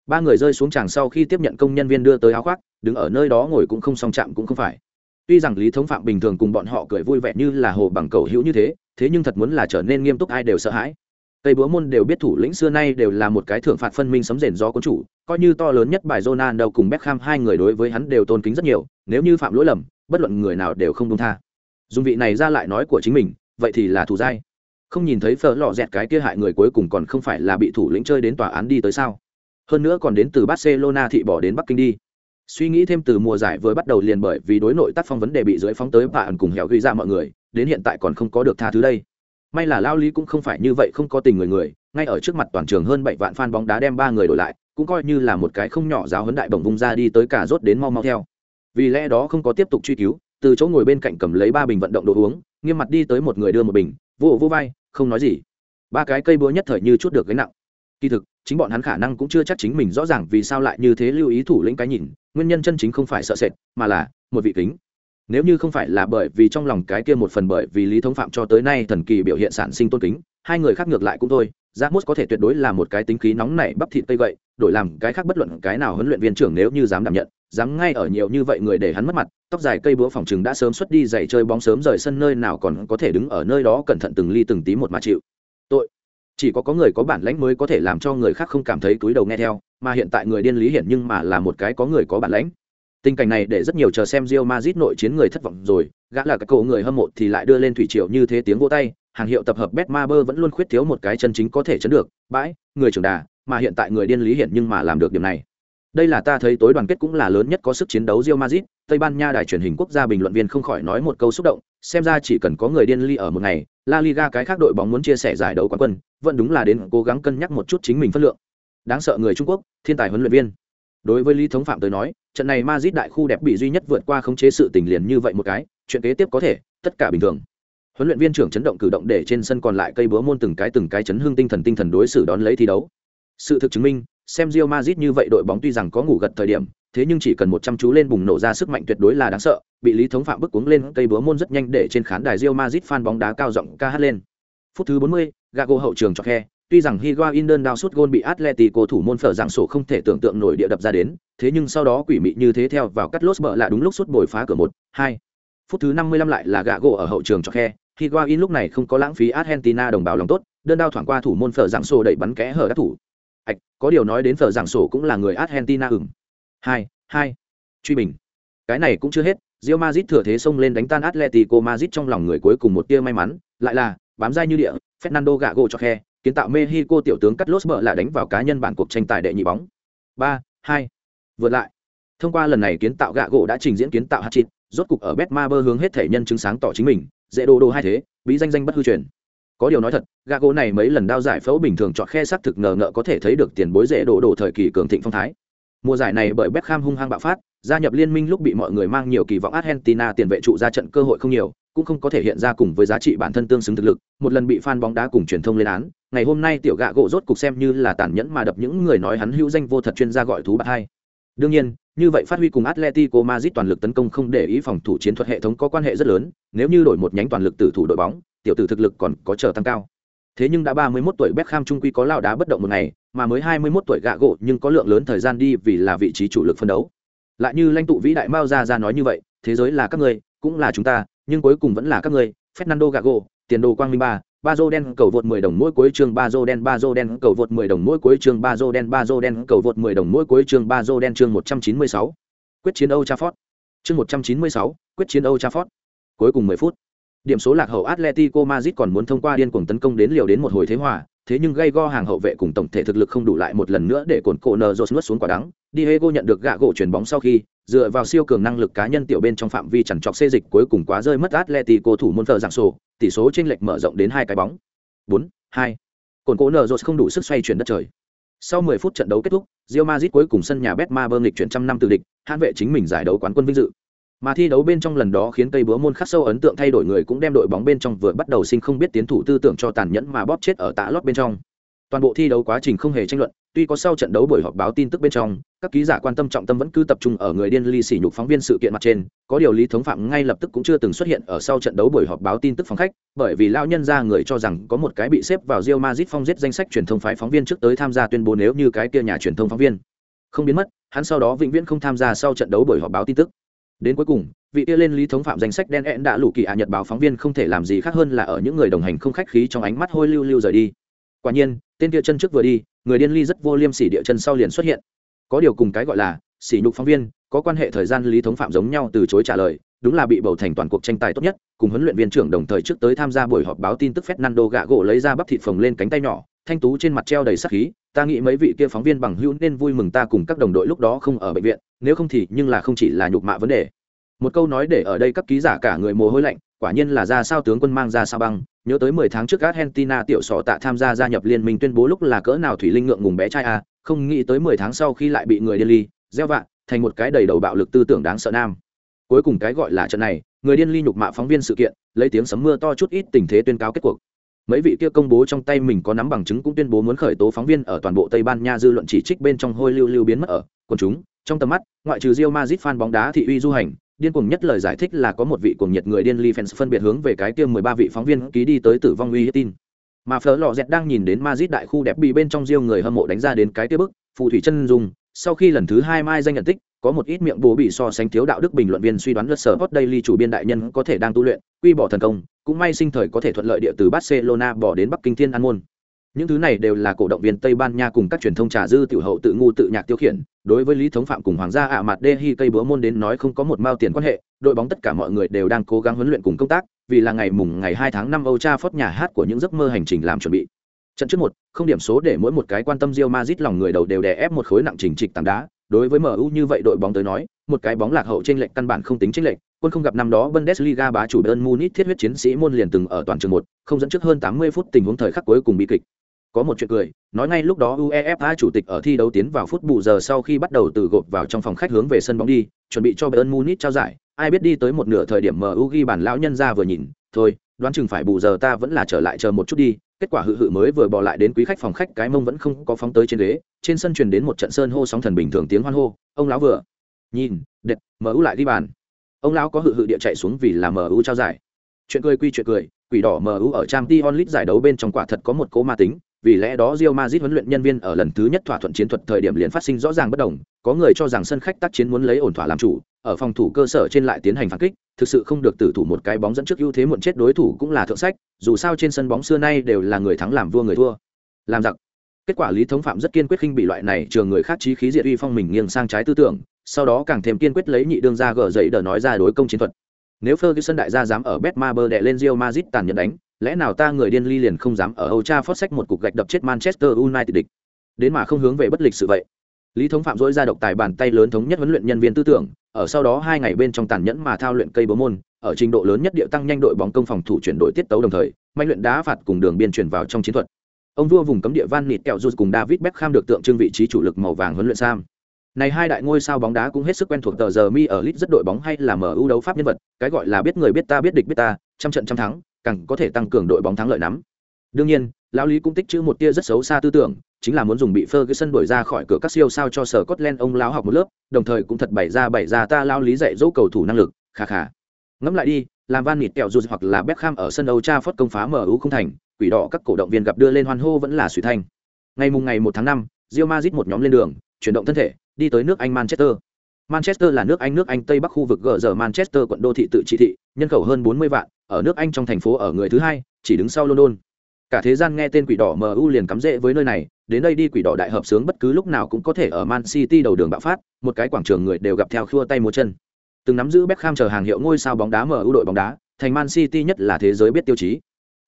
ba người rơi xuống tràng sau khi tiếp nhận công nhân viên đưa tới áo khoác đứng ở nơi đó ngồi cũng không song chạm cũng không phải tuy rằng lý thống phạm bình thường cùng bọn họ cười vui vẻ như là hồ bằng cầu hữu như thế thế nhưng thật muốn là trở nên nghiêm túc ai đều sợ hãi Tây Búa môn đều biết thủ lĩnh xưa nay đều là một cái thưởng phạt phân minh sấm rền do của chủ, coi như to lớn nhất bài Ronaldo cùng Beckham hai người đối với hắn đều tôn kính rất nhiều, nếu như phạm lỗi lầm, bất luận người nào đều không dung tha. Dùng vị này ra lại nói của chính mình, vậy thì là thủ dai. Không nhìn thấy phở lò dẹt cái kia hại người cuối cùng còn không phải là bị thủ lĩnh chơi đến tòa án đi tới sao? Hơn nữa còn đến từ Barcelona thị bỏ đến Bắc Kinh đi. Suy nghĩ thêm từ mùa giải vừa bắt đầu liền bởi vì đối nội tác phong vấn đề bị dưới phóng tới bạn cùng hẻo ghi ra mọi người, đến hiện tại còn không có được tha thứ đây may là lao lý cũng không phải như vậy không có tình người người ngay ở trước mặt toàn trường hơn bảy vạn fan bóng đá đem ba người đổi lại cũng coi như là một cái không nhỏ giáo huấn đại bổng vung ra đi tới cả rốt đến mau mau theo vì lẽ đó không có tiếp tục truy cứu từ chỗ ngồi bên cạnh cầm lấy ba bình vận động đồ uống nghiêm mặt đi tới một người đưa một bình vô vô vai không nói gì. Ba cái cây búa nhất thời như chút được gánh nặng. Kỳ thực chính bọn hắn khả năng cũng chưa chắc chính mình rõ ràng vì sao lại như thế lưu ý thủ lĩnh cái nhìn nguyên nhân chân chính không phải sợ sệt mà là một vị kính. Nếu như không phải là bởi vì trong lòng cái kia một phần bởi vì lý thống phạm cho tới nay thần kỳ biểu hiện sản sinh tôn kính hai người khác ngược lại cũng thôi. Giác Mốt có thể tuyệt đối là một cái tính khí nóng nảy bắp thịt tây vậy, đổi làm cái khác bất luận cái nào huấn luyện viên trưởng nếu như dám đảm nhận, dám ngay ở nhiều như vậy người để hắn mất mặt, tóc dài cây búa phòng chừng đã sớm xuất đi giày chơi bóng sớm rời sân nơi nào còn có thể đứng ở nơi đó cẩn thận từng ly từng tí một mà chịu. Tội. Chỉ có có người có bản lãnh mới có thể làm cho người khác không cảm thấy túi đầu nghe theo, mà hiện tại người điên lý hiển nhưng mà là một cái có người có bản lãnh. Tình cảnh này để rất nhiều chờ xem Real Madrid nội chiến người thất vọng rồi, gã là các cậu người hâm mộ thì lại đưa lên thủy triều như thế tiếng vô tay, hàng hiệu tập hợp Betmaber vẫn luôn khuyết thiếu một cái chân chính có thể chấn được, bãi, người trưởng đà, mà hiện tại người điên lý hiện nhưng mà làm được điểm này. Đây là ta thấy tối đoàn kết cũng là lớn nhất có sức chiến đấu Real Madrid, Tây Ban Nha đài truyền hình quốc gia bình luận viên không khỏi nói một câu xúc động, xem ra chỉ cần có người điên ly ở một ngày, La Liga cái khác đội bóng muốn chia sẻ giải đấu quán quân, vẫn đúng là đến cố gắng cân nhắc một chút chính mình phân lượng. Đáng sợ người Trung Quốc, thiên tài huấn luyện viên. Đối với Lý Thống Phạm tới nói, trận này Madrid đại khu đẹp bị duy nhất vượt qua khống chế sự tình liền như vậy một cái, chuyện kế tiếp có thể, tất cả bình thường huấn luyện viên trưởng chấn động cử động để trên sân còn lại cây búa môn từng cái từng cái chấn hương tinh thần tinh thần đối xử đón lấy thi đấu sự thực chứng minh xem Real Madrid như vậy đội bóng tuy rằng có ngủ gật thời điểm thế nhưng chỉ cần một trăm chú lên bùng nổ ra sức mạnh tuyệt đối là đáng sợ bị lý thống phạm bức cuống lên cây búa môn rất nhanh để trên khán đài Real Madrid fan bóng đá cao giọng ca hát lên phút thứ 40, Gago hậu trường cho khe tuy rằng Higuain đơn đao sút gôn bị Atletico thủ môn phở dạng sổ không thể tưởng tượng nổi địa đập ra đến, thế nhưng sau đó quỷ mị như thế theo vào cắt lốt bợ là đúng lúc sút bồi phá cửa một, hai. Phút thứ 55 lại là Gago ở hậu trường cho khe, Higuain lúc này không có lãng phí Argentina đồng bào lòng tốt, đơn đao thoảng qua thủ môn phở dạng sổ đẩy bắn kẽ hở các thủ. Ảch, có điều nói đến phở giảng sổ cũng là người Argentina ửng. Hai, hai. Truy bình. Cái này cũng chưa hết, Real Madrid thừa thế xông lên đánh tan Atletico Madrid trong lòng người cuối cùng một tia may mắn, lại là bám dai như địa, Fernando Gago cho khe, kiến tạo Mexico tiểu tướng cắt lốt bờ là đánh vào cá nhân bản cuộc tranh tài đệ nhị bóng. Ba, hai. Vượt lại. Thông qua lần này kiến tạo gạ gỗ đã trình diễn kiến tạo hat-trick, rốt cục ở Betmaber hướng hết thể nhân chứng sáng tỏ chính mình, dễ đồ đồ hai thế bí danh danh bất hư truyền có điều nói thật gà gỗ này mấy lần đao giải phẫu bình thường chọn khe xác thực ngờ ngợ có thể thấy được tiền bối dễ đổ đổ thời kỳ cường thịnh phong thái. Mùa giải này bởi Beckham hung hăng bạo phát gia nhập liên minh lúc bị mọi người mang nhiều kỳ vọng Argentina tiền vệ trụ ra trận cơ hội không nhiều cũng không có thể hiện ra cùng với giá trị bản thân tương xứng thực lực một lần bị fan bóng đá cùng truyền thông lên án ngày hôm nay tiểu gạ gỗ rốt cục xem như là tàn nhẫn mà đập những người nói hắn hữu danh vô thật chuyên gia gọi thú bạc hai đương nhiên như vậy phát huy cùng Atletico Madrid toàn lực tấn công không để ý phòng thủ chiến thuật hệ thống có quan hệ rất lớn, nếu như đổi một nhánh toàn lực tử thủ đội bóng, tiểu tử thực lực còn có chờ tăng cao. Thế nhưng đã 31 tuổi Beckham trung quy có lao đá bất động một ngày, mà mới 21 tuổi gạ gỗ nhưng có lượng lớn thời gian đi vì là vị trí chủ lực phân đấu. Lại như lãnh tụ vĩ đại Mao Gia Gia nói như vậy, thế giới là các người, cũng là chúng ta, nhưng cuối cùng vẫn là các người. Fernando Gago, tiền đồ quang minh ba, ba đen cầu vượt 10 đồng mỗi cuối chương ba đen ba đen cầu vượt 10 đồng mỗi cuối chương ba đen ba đen cầu vượt 10 đồng mỗi cuối chương ba đen chương 196. Quyết chiến Âu Trafford. Chương 196, quyết chiến Âu Trafford. Cuối cùng 10 phút. Điểm số lạc hậu Atletico Madrid còn muốn thông qua điên cuồng tấn công đến liều đến một hồi thế hòa, thế nhưng gây go hàng hậu vệ cùng tổng thể thực lực không đủ lại một lần nữa để cồn cổ nờ rột nuốt xuống quả đắng. Diego nhận được gạ gỗ chuyển bóng sau khi, dựa vào siêu cường năng lực cá nhân tiểu bên trong phạm vi chẳng chọc xê dịch cuối cùng quá rơi mất Atletico thủ môn thờ dạng sổ, tỷ số chênh lệch mở rộng đến hai cái bóng. 4, 2. Cồn cổ nờ rột không đủ sức xoay chuyển đất trời. Sau 10 phút trận đấu kết thúc, Real Madrid cuối cùng sân nhà Betma bơm lịch chuyển trăm năm từ địch, hãn vệ chính mình giải đấu quán quân vinh dự. Mà thi đấu bên trong lần đó khiến cây búa môn khắc sâu ấn tượng thay đổi người cũng đem đội bóng bên trong vừa bắt đầu sinh không biết tiến thủ tư tưởng cho tàn nhẫn mà bóp chết ở tạ lót bên trong. Toàn bộ thi đấu quá trình không hề tranh luận, tuy có sau trận đấu buổi họp báo tin tức bên trong, các ký giả quan tâm trọng tâm vẫn cứ tập trung ở người điên ly sỉ nhục phóng viên sự kiện mặt trên, có điều lý thống phạm ngay lập tức cũng chưa từng xuất hiện ở sau trận đấu buổi họp báo tin tức phòng khách, bởi vì lao nhân ra người cho rằng có một cái bị xếp vào Rio Madrid phong giết danh sách truyền thông phái phóng viên trước tới tham gia tuyên bố nếu như cái kia nhà truyền thông phóng viên không biến mất, hắn sau đó vĩnh viễn không tham gia sau trận đấu buổi họp báo tin tức. Đến cuối cùng, vị kia lên lý thống phạm danh sách đen én đã lũ kỳ ạ nhật báo phóng viên không thể làm gì khác hơn là ở những người đồng hành không khách khí trong ánh mắt hôi lưu lưu rời đi. Quả nhiên tên kia chân trước vừa đi người điên ly rất vô liêm sỉ địa chân sau liền xuất hiện. Có điều cùng cái gọi là sỉ nhục phóng viên có quan hệ thời gian lý thống phạm giống nhau từ chối trả lời đúng là bị bầu thành toàn cuộc tranh tài tốt nhất cùng huấn luyện viên trưởng đồng thời trước tới tham gia buổi họp báo tin tức Fernando gạ gỗ lấy ra bắp thịt phồng lên cánh tay nhỏ thanh tú trên mặt treo đầy sắc khí ta nghĩ mấy vị kia phóng viên bằng hữu nên vui mừng ta cùng các đồng đội lúc đó không ở bệnh viện nếu không thì nhưng là không chỉ là nhục mạ vấn đề. Một câu nói để ở đây các ký giả cả người mồ hôi lạnh, quả nhiên là ra sao tướng quân mang ra sao băng. Nhớ tới mười tháng trước argentina tiểu sọ tạ tham gia gia nhập liên minh tuyên bố lúc là cỡ nào thủy linh ngượng ngùng bé trai a không nghĩ tới mười tháng sau khi lại bị người điên ly, gieo vạ, thành một cái đầy đầu bạo lực tư tưởng đáng sợ nam. Cuối cùng cái gọi là trận này, người điên ly nhục mạ phóng viên sự kiện, lấy tiếng sấm mưa to chút ít tình thế tuyên cáo kết cuộc. Mấy vị kia công bố trong tay mình có nắm bằng chứng cũng tuyên bố muốn khởi tố phóng viên ở toàn bộ tây ban nha dư luận chỉ trích bên trong hôi lưu lưu biến mất ở quần chúng trong tầm mắt, ngoại trừ rio mazit fan bóng đá thị uy du hành, điên cuồng nhất lời giải thích là có một vị cuồng nhiệt người điên ly fans phân biệt hướng về cái kia mười ba vị phóng viên ký đi tới tử vong uy hiếp tin. Mà phở lò dẹt đang nhìn đến Madrid đại khu đẹp bị bên trong riêng người hâm mộ đánh ra đến cái kia bức, phù thủy chân dung, sau khi lần thứ hai mai danh nhận tích, có một ít miệng bố bị so sánh thiếu đạo đức bình luận viên suy đoán luật sở hot daily chủ biên đại nhân có thể đang tu luyện, quy bỏ thần công, cũng may sinh thời có thể thuận lợi địa từ barcelona bỏ đến bắc kinh thiên an môn. Những thứ này đều là cổ động viên tây ban nha cùng các truyền thông trà dư tiểu hậu tự ngu tự nhạc tiêu khiển đối với lý thống phạm cùng hoàng gia ạ mặt đê hi cây búa môn đến nói không có một mao tiền quan hệ, đội bóng tất cả mọi người đều đang cố gắng huấn luyện cùng công tác, vì là ngày mùng ngày hai tháng năm âu cha phót nhà hát của những giấc mơ hành trình làm chuẩn bị. Trận trước một, không điểm số để mỗi một cái quan tâm Real Madrid lòng người đầu đều đè ép một khối nặng trình trịch tảng đá. Đối với MU như vậy đội bóng tới nói, một cái bóng lạc hậu trên lệnh căn bản không tính trên lệnh quân không gặp năm đó Bundesliga bá chủ Bayern Munich thiết huyết chiến sĩ môn liền từng ở toàn trường một, không dẫn trước hơn 80 phút tình huống thời khắc cuối cùng bị kịch có một chuyện cười, nói ngay lúc đó uefa chủ tịch ở thi đấu tiến vào phút bù giờ sau khi bắt đầu từ gộp vào trong phòng khách hướng về sân bóng đi, chuẩn bị cho bayern munich trao giải. Ai biết đi tới một nửa thời điểm mu ghi bản lão nhân ra vừa nhìn, thôi, đoán chừng phải bù giờ ta vẫn là trở lại chờ một chút đi. Kết quả hự hự mới vừa bỏ lại đến quý khách phòng khách, cái mông vẫn không có phóng tới trên ghế. Trên sân truyền đến một trận sơn hô sóng thần bình thường tiếng hoan hô. Ông lão vừa nhìn đẹp mu lại ghi bàn. Ông lão có hự hự địa chạy xuống vì là mu trao giải. Chuyện cười quy chuyện cười, quỷ đỏ mu ở trang t onlit giải đấu bên trong quả thật có một cố ma tính vì lẽ đó Real Madrid huấn luyện nhân viên ở lần thứ nhất thỏa thuận chiến thuật thời điểm liền phát sinh rõ ràng bất đồng, có người cho rằng sân khách tác chiến muốn lấy ổn thỏa làm chủ, ở phòng thủ cơ sở trên lại tiến hành phản kích, thực sự không được tử thủ một cái bóng dẫn trước ưu thế muộn chết đối thủ cũng là thượng sách, dù sao trên sân bóng xưa nay đều là người thắng làm vua người thua. Làm giặc. Kết quả Lý Thống Phạm rất kiên quyết khinh bị loại này trường người khác chí khí diệt uy phong mình nghiêng sang trái tư tưởng, sau đó càng thêm kiên quyết lấy nhị đương ra gở dậy đỡ nói ra đối công chiến thuật. Nếu Ferguson đại gia dám ở Betmaber đè lên Real Madrid tàn nhẫn đánh, lẽ nào ta người điên ly liền không dám ở Old Trafford sách một cục gạch đập chết Manchester United địch. Đến mà không hướng về bất lịch sự vậy. Lý Thống Phạm dỗi ra độc tài bàn tay lớn thống nhất huấn luyện nhân viên tư tưởng, ở sau đó hai ngày bên trong tàn nhẫn mà thao luyện cây bố môn, ở trình độ lớn nhất điệu tăng nhanh đội bóng công phòng thủ chuyển đổi tiết tấu đồng thời, manh luyện đá phạt cùng đường biên chuyển vào trong chiến thuật. Ông vua vùng cấm địa Van Nịt kẹo rút cùng David Beckham được tượng trưng vị trí chủ lực màu vàng huấn luyện sam. Này hai đại ngôi sao bóng đá cũng hết sức quen thuộc tờ giờ mi ở lit rất đội bóng hay là mở ưu đấu pháp nhân vật, cái gọi là biết người biết ta biết địch biết ta, trăm trận trăm thắng, càng có thể tăng cường đội bóng thắng lợi nắm. Đương nhiên, lão lý cũng tích trữ một tia rất xấu xa tư tưởng, chính là muốn dùng bị Ferguson đuổi ra khỏi cửa các siêu sao cho sở Scotland ông lão học một lớp, đồng thời cũng thật bày ra bày ra ta lão lý dạy dỗ cầu thủ năng lực, kha kha. Ngẫm lại đi, làm Van Nịt kẹo dù hoặc là Beckham ở sân Old Trafford công phá MU không thành, quỷ đỏ các cổ động viên gặp đưa lên hoan hô vẫn là suy thành. Ngày mùng ngày 1 tháng 5, Real Madrid một nhóm lên đường, chuyển động thân thể, đi tới nước Anh Manchester. Manchester là nước Anh nước Anh Tây Bắc khu vực gờ giờ Manchester quận đô thị tự trị thị, nhân khẩu hơn 40 vạn, ở nước Anh trong thành phố ở người thứ hai, chỉ đứng sau London. Cả thế gian nghe tên quỷ đỏ MU liền cắm rễ với nơi này, đến đây đi quỷ đỏ đại hợp sướng bất cứ lúc nào cũng có thể ở Man City đầu đường bạo phát, một cái quảng trường người đều gặp theo khua tay múa chân. Từng nắm giữ Beckham chờ hàng hiệu ngôi sao bóng đá MU đội bóng đá, thành Man City nhất là thế giới biết tiêu chí.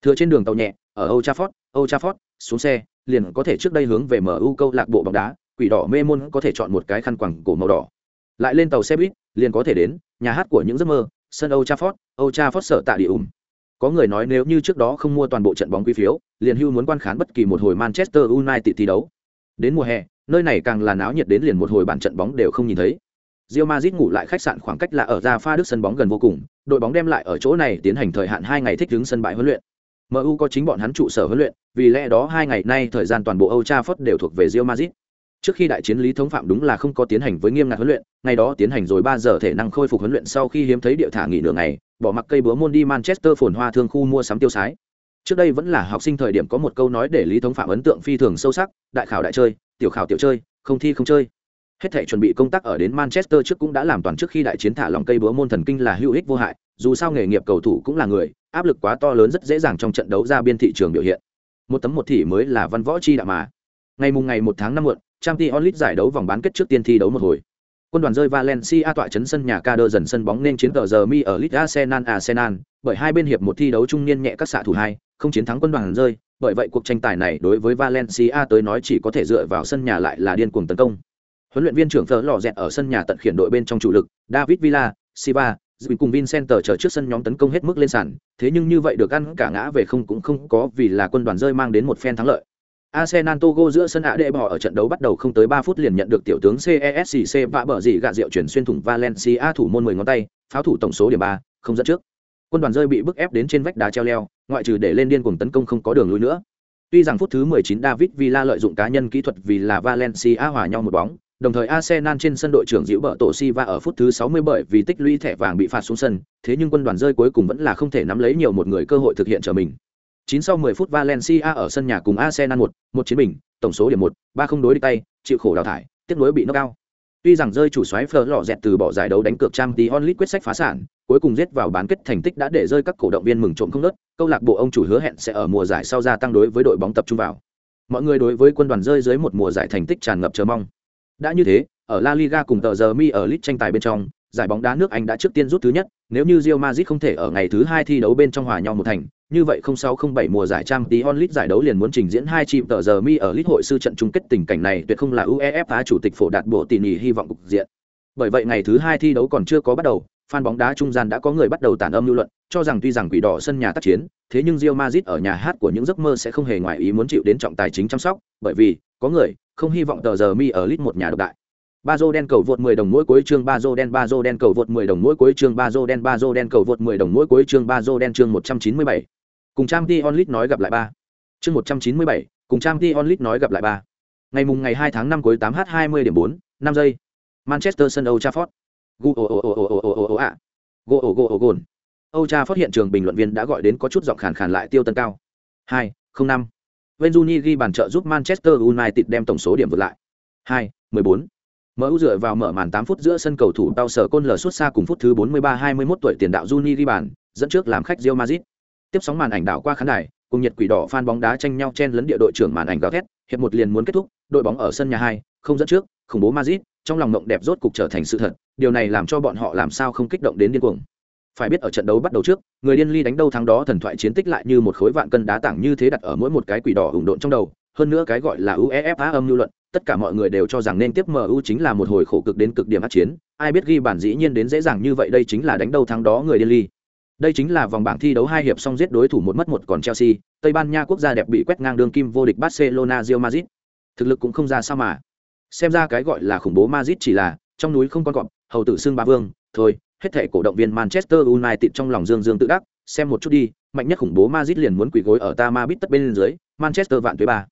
Thừa trên đường tàu nhẹ, ở Old Trafford, Old Trafford, xuống xe, liền có thể trước đây hướng về MU câu lạc bộ bóng đá, quỷ đỏ mê môn có thể chọn một cái khăn quàng cổ màu đỏ. Lại lên tàu xe buýt, liền có thể đến nhà hát của những giấc mơ, sân âu Trafford, âu Trafford sở tại địa ủng. Có người nói nếu như trước đó không mua toàn bộ trận bóng quý phiếu, liền hưu muốn quan khán bất kỳ một hồi Manchester United thi đấu. Đến mùa hè, nơi này càng là náo nhiệt đến liền một hồi bản trận bóng đều không nhìn thấy. Real Madrid ngủ lại khách sạn khoảng cách là ở ra pha Đức sân bóng gần vô cùng, đội bóng đem lại ở chỗ này tiến hành thời hạn 2 ngày thích ứng sân bãi huấn luyện. MU có chính bọn hắn trụ sở huấn luyện, vì lẽ đó hai ngày nay thời gian toàn bộ Old Trafford đều thuộc về Real Madrid. Trước khi đại chiến lý thống phạm đúng là không có tiến hành với nghiêm ngặt huấn luyện, ngày đó tiến hành rồi ba giờ thể năng khôi phục huấn luyện sau khi hiếm thấy địa thả nghỉ nửa ngày, bỏ mặc cây búa môn đi Manchester phồn hoa thương khu mua sắm tiêu sái Trước đây vẫn là học sinh thời điểm có một câu nói để lý thống phạm ấn tượng phi thường sâu sắc, đại khảo đại chơi, tiểu khảo tiểu chơi, không thi không chơi. Hết thể chuẩn bị công tác ở đến Manchester trước cũng đã làm toàn trước khi đại chiến thả lòng cây búa môn thần kinh là hữu ích vô hại, dù sao nghề nghiệp cầu thủ cũng là người, áp lực quá to lớn rất dễ dàng trong trận đấu ra biên thị trường biểu hiện. Một tấm một thị mới là văn võ chi đạo mà. Ngày mùng ngày một tháng năm muộn, Champions League giải đấu vòng bán kết trước tiên thi đấu một hồi. Quân đoàn rơi Valencia tọa chấn sân nhà Kader dần sân bóng nên chiến tờ giờ mi ở League Arsenal Arsenal, bởi hai bên hiệp một thi đấu trung niên nhẹ các xạ thủ hai, không chiến thắng quân đoàn rơi, bởi vậy cuộc tranh tài này đối với Valencia tới nói chỉ có thể dựa vào sân nhà lại là điên cuồng tấn công. Huấn luyện viên trưởng Fleur lò dẹt ở sân nhà tận khiển đội bên trong chủ lực, David Villa, Silva, Dùi cùng Vincenter chờ trước sân nhóm tấn công hết mức lên sàn, thế nhưng như vậy được ăn cả ngã về không cũng không có vì là quân đoàn rơi mang đến một phen thắng lợi. Arsenal Togo giữa sân ạ đệ bỏ ở trận đấu bắt đầu không tới 3 phút liền nhận được tiểu tướng CESC vạ bở gì gạ rượu chuyển xuyên thủng Valencia thủ môn 10 ngón tay, pháo thủ tổng số điểm 3, không dẫn trước. Quân đoàn rơi bị bức ép đến trên vách đá treo leo, ngoại trừ để lên điên cuồng tấn công không có đường lui nữa. Tuy rằng phút thứ 19 David Villa lợi dụng cá nhân kỹ thuật vì là Valencia hòa nhau một bóng, đồng thời Arsenal trên sân đội trưởng Diệu Bợ Tổ si và ở phút thứ 60 bởi vì tích lũy thẻ vàng bị phạt xuống sân, thế nhưng quân đoàn rơi cuối cùng vẫn là không thể nắm lấy nhiều một người cơ hội thực hiện trở mình. 9 sau 10 phút Valencia ở sân nhà cùng Arsenal 1-1 chiến bình, tổng số điểm 1, 3 không đối địch tay, chịu khổ đào thải, tiếp nuối bị knock out. Tuy rằng rơi chủ soái Fleur lọ dẹt từ bỏ giải đấu đánh cược Champions League quyết sách phá sản, cuối cùng giết vào bán kết thành tích đã để rơi các cổ động viên mừng trộm không nớt, câu lạc bộ ông chủ hứa hẹn sẽ ở mùa giải sau gia tăng đối với đội bóng tập trung vào. Mọi người đối với quân đoàn rơi dưới một mùa giải thành tích tràn ngập chờ mong. Đã như thế, ở La Liga cùng tờ giờ mi ở League tranh tài bên trong, giải bóng đá nước Anh đã trước tiên rút thứ nhất, nếu như Real Madrid không thể ở ngày thứ hai thi đấu bên trong hòa nhau một thành, như vậy 0607 mùa giải trang tí onlit giải đấu liền muốn trình diễn hai chim tờ giờ mi ở lit hội sư trận chung kết tình cảnh này tuyệt không là UEFA chủ tịch phổ đạt bộ tỉ nỉ hy vọng cục diện. Bởi vậy ngày thứ hai thi đấu còn chưa có bắt đầu, fan bóng đá trung gian đã có người bắt đầu tản âm lưu luận, cho rằng tuy rằng quỷ đỏ sân nhà tác chiến, thế nhưng Real Madrid ở nhà hát của những giấc mơ sẽ không hề ngoài ý muốn chịu đến trọng tài chính chăm sóc, bởi vì có người không hy vọng tờ giờ mi ở lit một nhà độc đại. Ba dô đen cầu vượt 10 đồng mỗi cuối chương Bazo đen Bazo đen cầu vượt 10 đồng mỗi cuối chương Bazo đen Bazo đen cầu vượt 10 đồng mỗi cuối chương Bazo đen chương 197 cùng trang t onlit nói gặp lại ba. Chương một trăm chín mươi bảy cùng trang t onlit nói gặp lại ba. Ngày mùng ngày hai tháng năm cuối tám h hai mươi điểm bốn năm giây. Manchester sân old trafford. Gu ồ ồ ồ ồ ồ ồ ồ ạ gu ồ ồ ồ gồn âu tra phát hiện trường bình luận viên đã gọi đến có chút giọng khàn khàn lại tiêu tân cao. Hai không năm. Venzuni ghi bàn trợ giúp Manchester United đem tổng số điểm vượt lại. 2, 14. MU dựa vào mở màn 8 phút giữa sân cầu thủ Tao Sở Côn lờ xuất xa cùng phút thứ 43 21 tuổi tiền đạo Juni ghi bàn, dẫn trước làm khách Real Madrid. Tiếp sóng màn ảnh đảo qua khán đài, cùng nhiệt quỷ đỏ phan bóng đá tranh nhau chen lấn địa đội trưởng màn ảnh gào thét, hiệp một liền muốn kết thúc, đội bóng ở sân nhà hai không dẫn trước, khủng bố mazit trong lòng mộng đẹp rốt cục trở thành sự thật, điều này làm cho bọn họ làm sao không kích động đến điên cuồng. Phải biết ở trận đấu bắt đầu trước, người điên ly đánh đâu thắng đó thần thoại chiến tích lại như một khối vạn cân đá tảng như thế đặt ở mỗi một cái quỷ đỏ ủng độn trong đầu, hơn nữa cái gọi là UEFA âm lưu luận, tất cả mọi người đều cho rằng nên tiếp MU chính là một hồi khổ cực đến cực điểm át chiến, ai biết ghi bản dĩ nhiên đến dễ dàng như vậy đây chính là đánh đầu thắng đó người điên ly. Đây chính là vòng bảng thi đấu hai hiệp xong giết đối thủ một mất một còn Chelsea, Tây Ban Nha quốc gia đẹp bị quét ngang đường kim vô địch Barcelona Real Madrid. Thực lực cũng không ra sao mà. Xem ra cái gọi là khủng bố Madrid chỉ là trong núi không con cọp, hầu tử xương ba vương, thôi, hết thảy cổ động viên Manchester United trong lòng dương dương tự đắc, xem một chút đi, mạnh nhất khủng bố Madrid liền muốn quỳ gối ở Tamabit tất bên dưới, Manchester vạn tuế ba.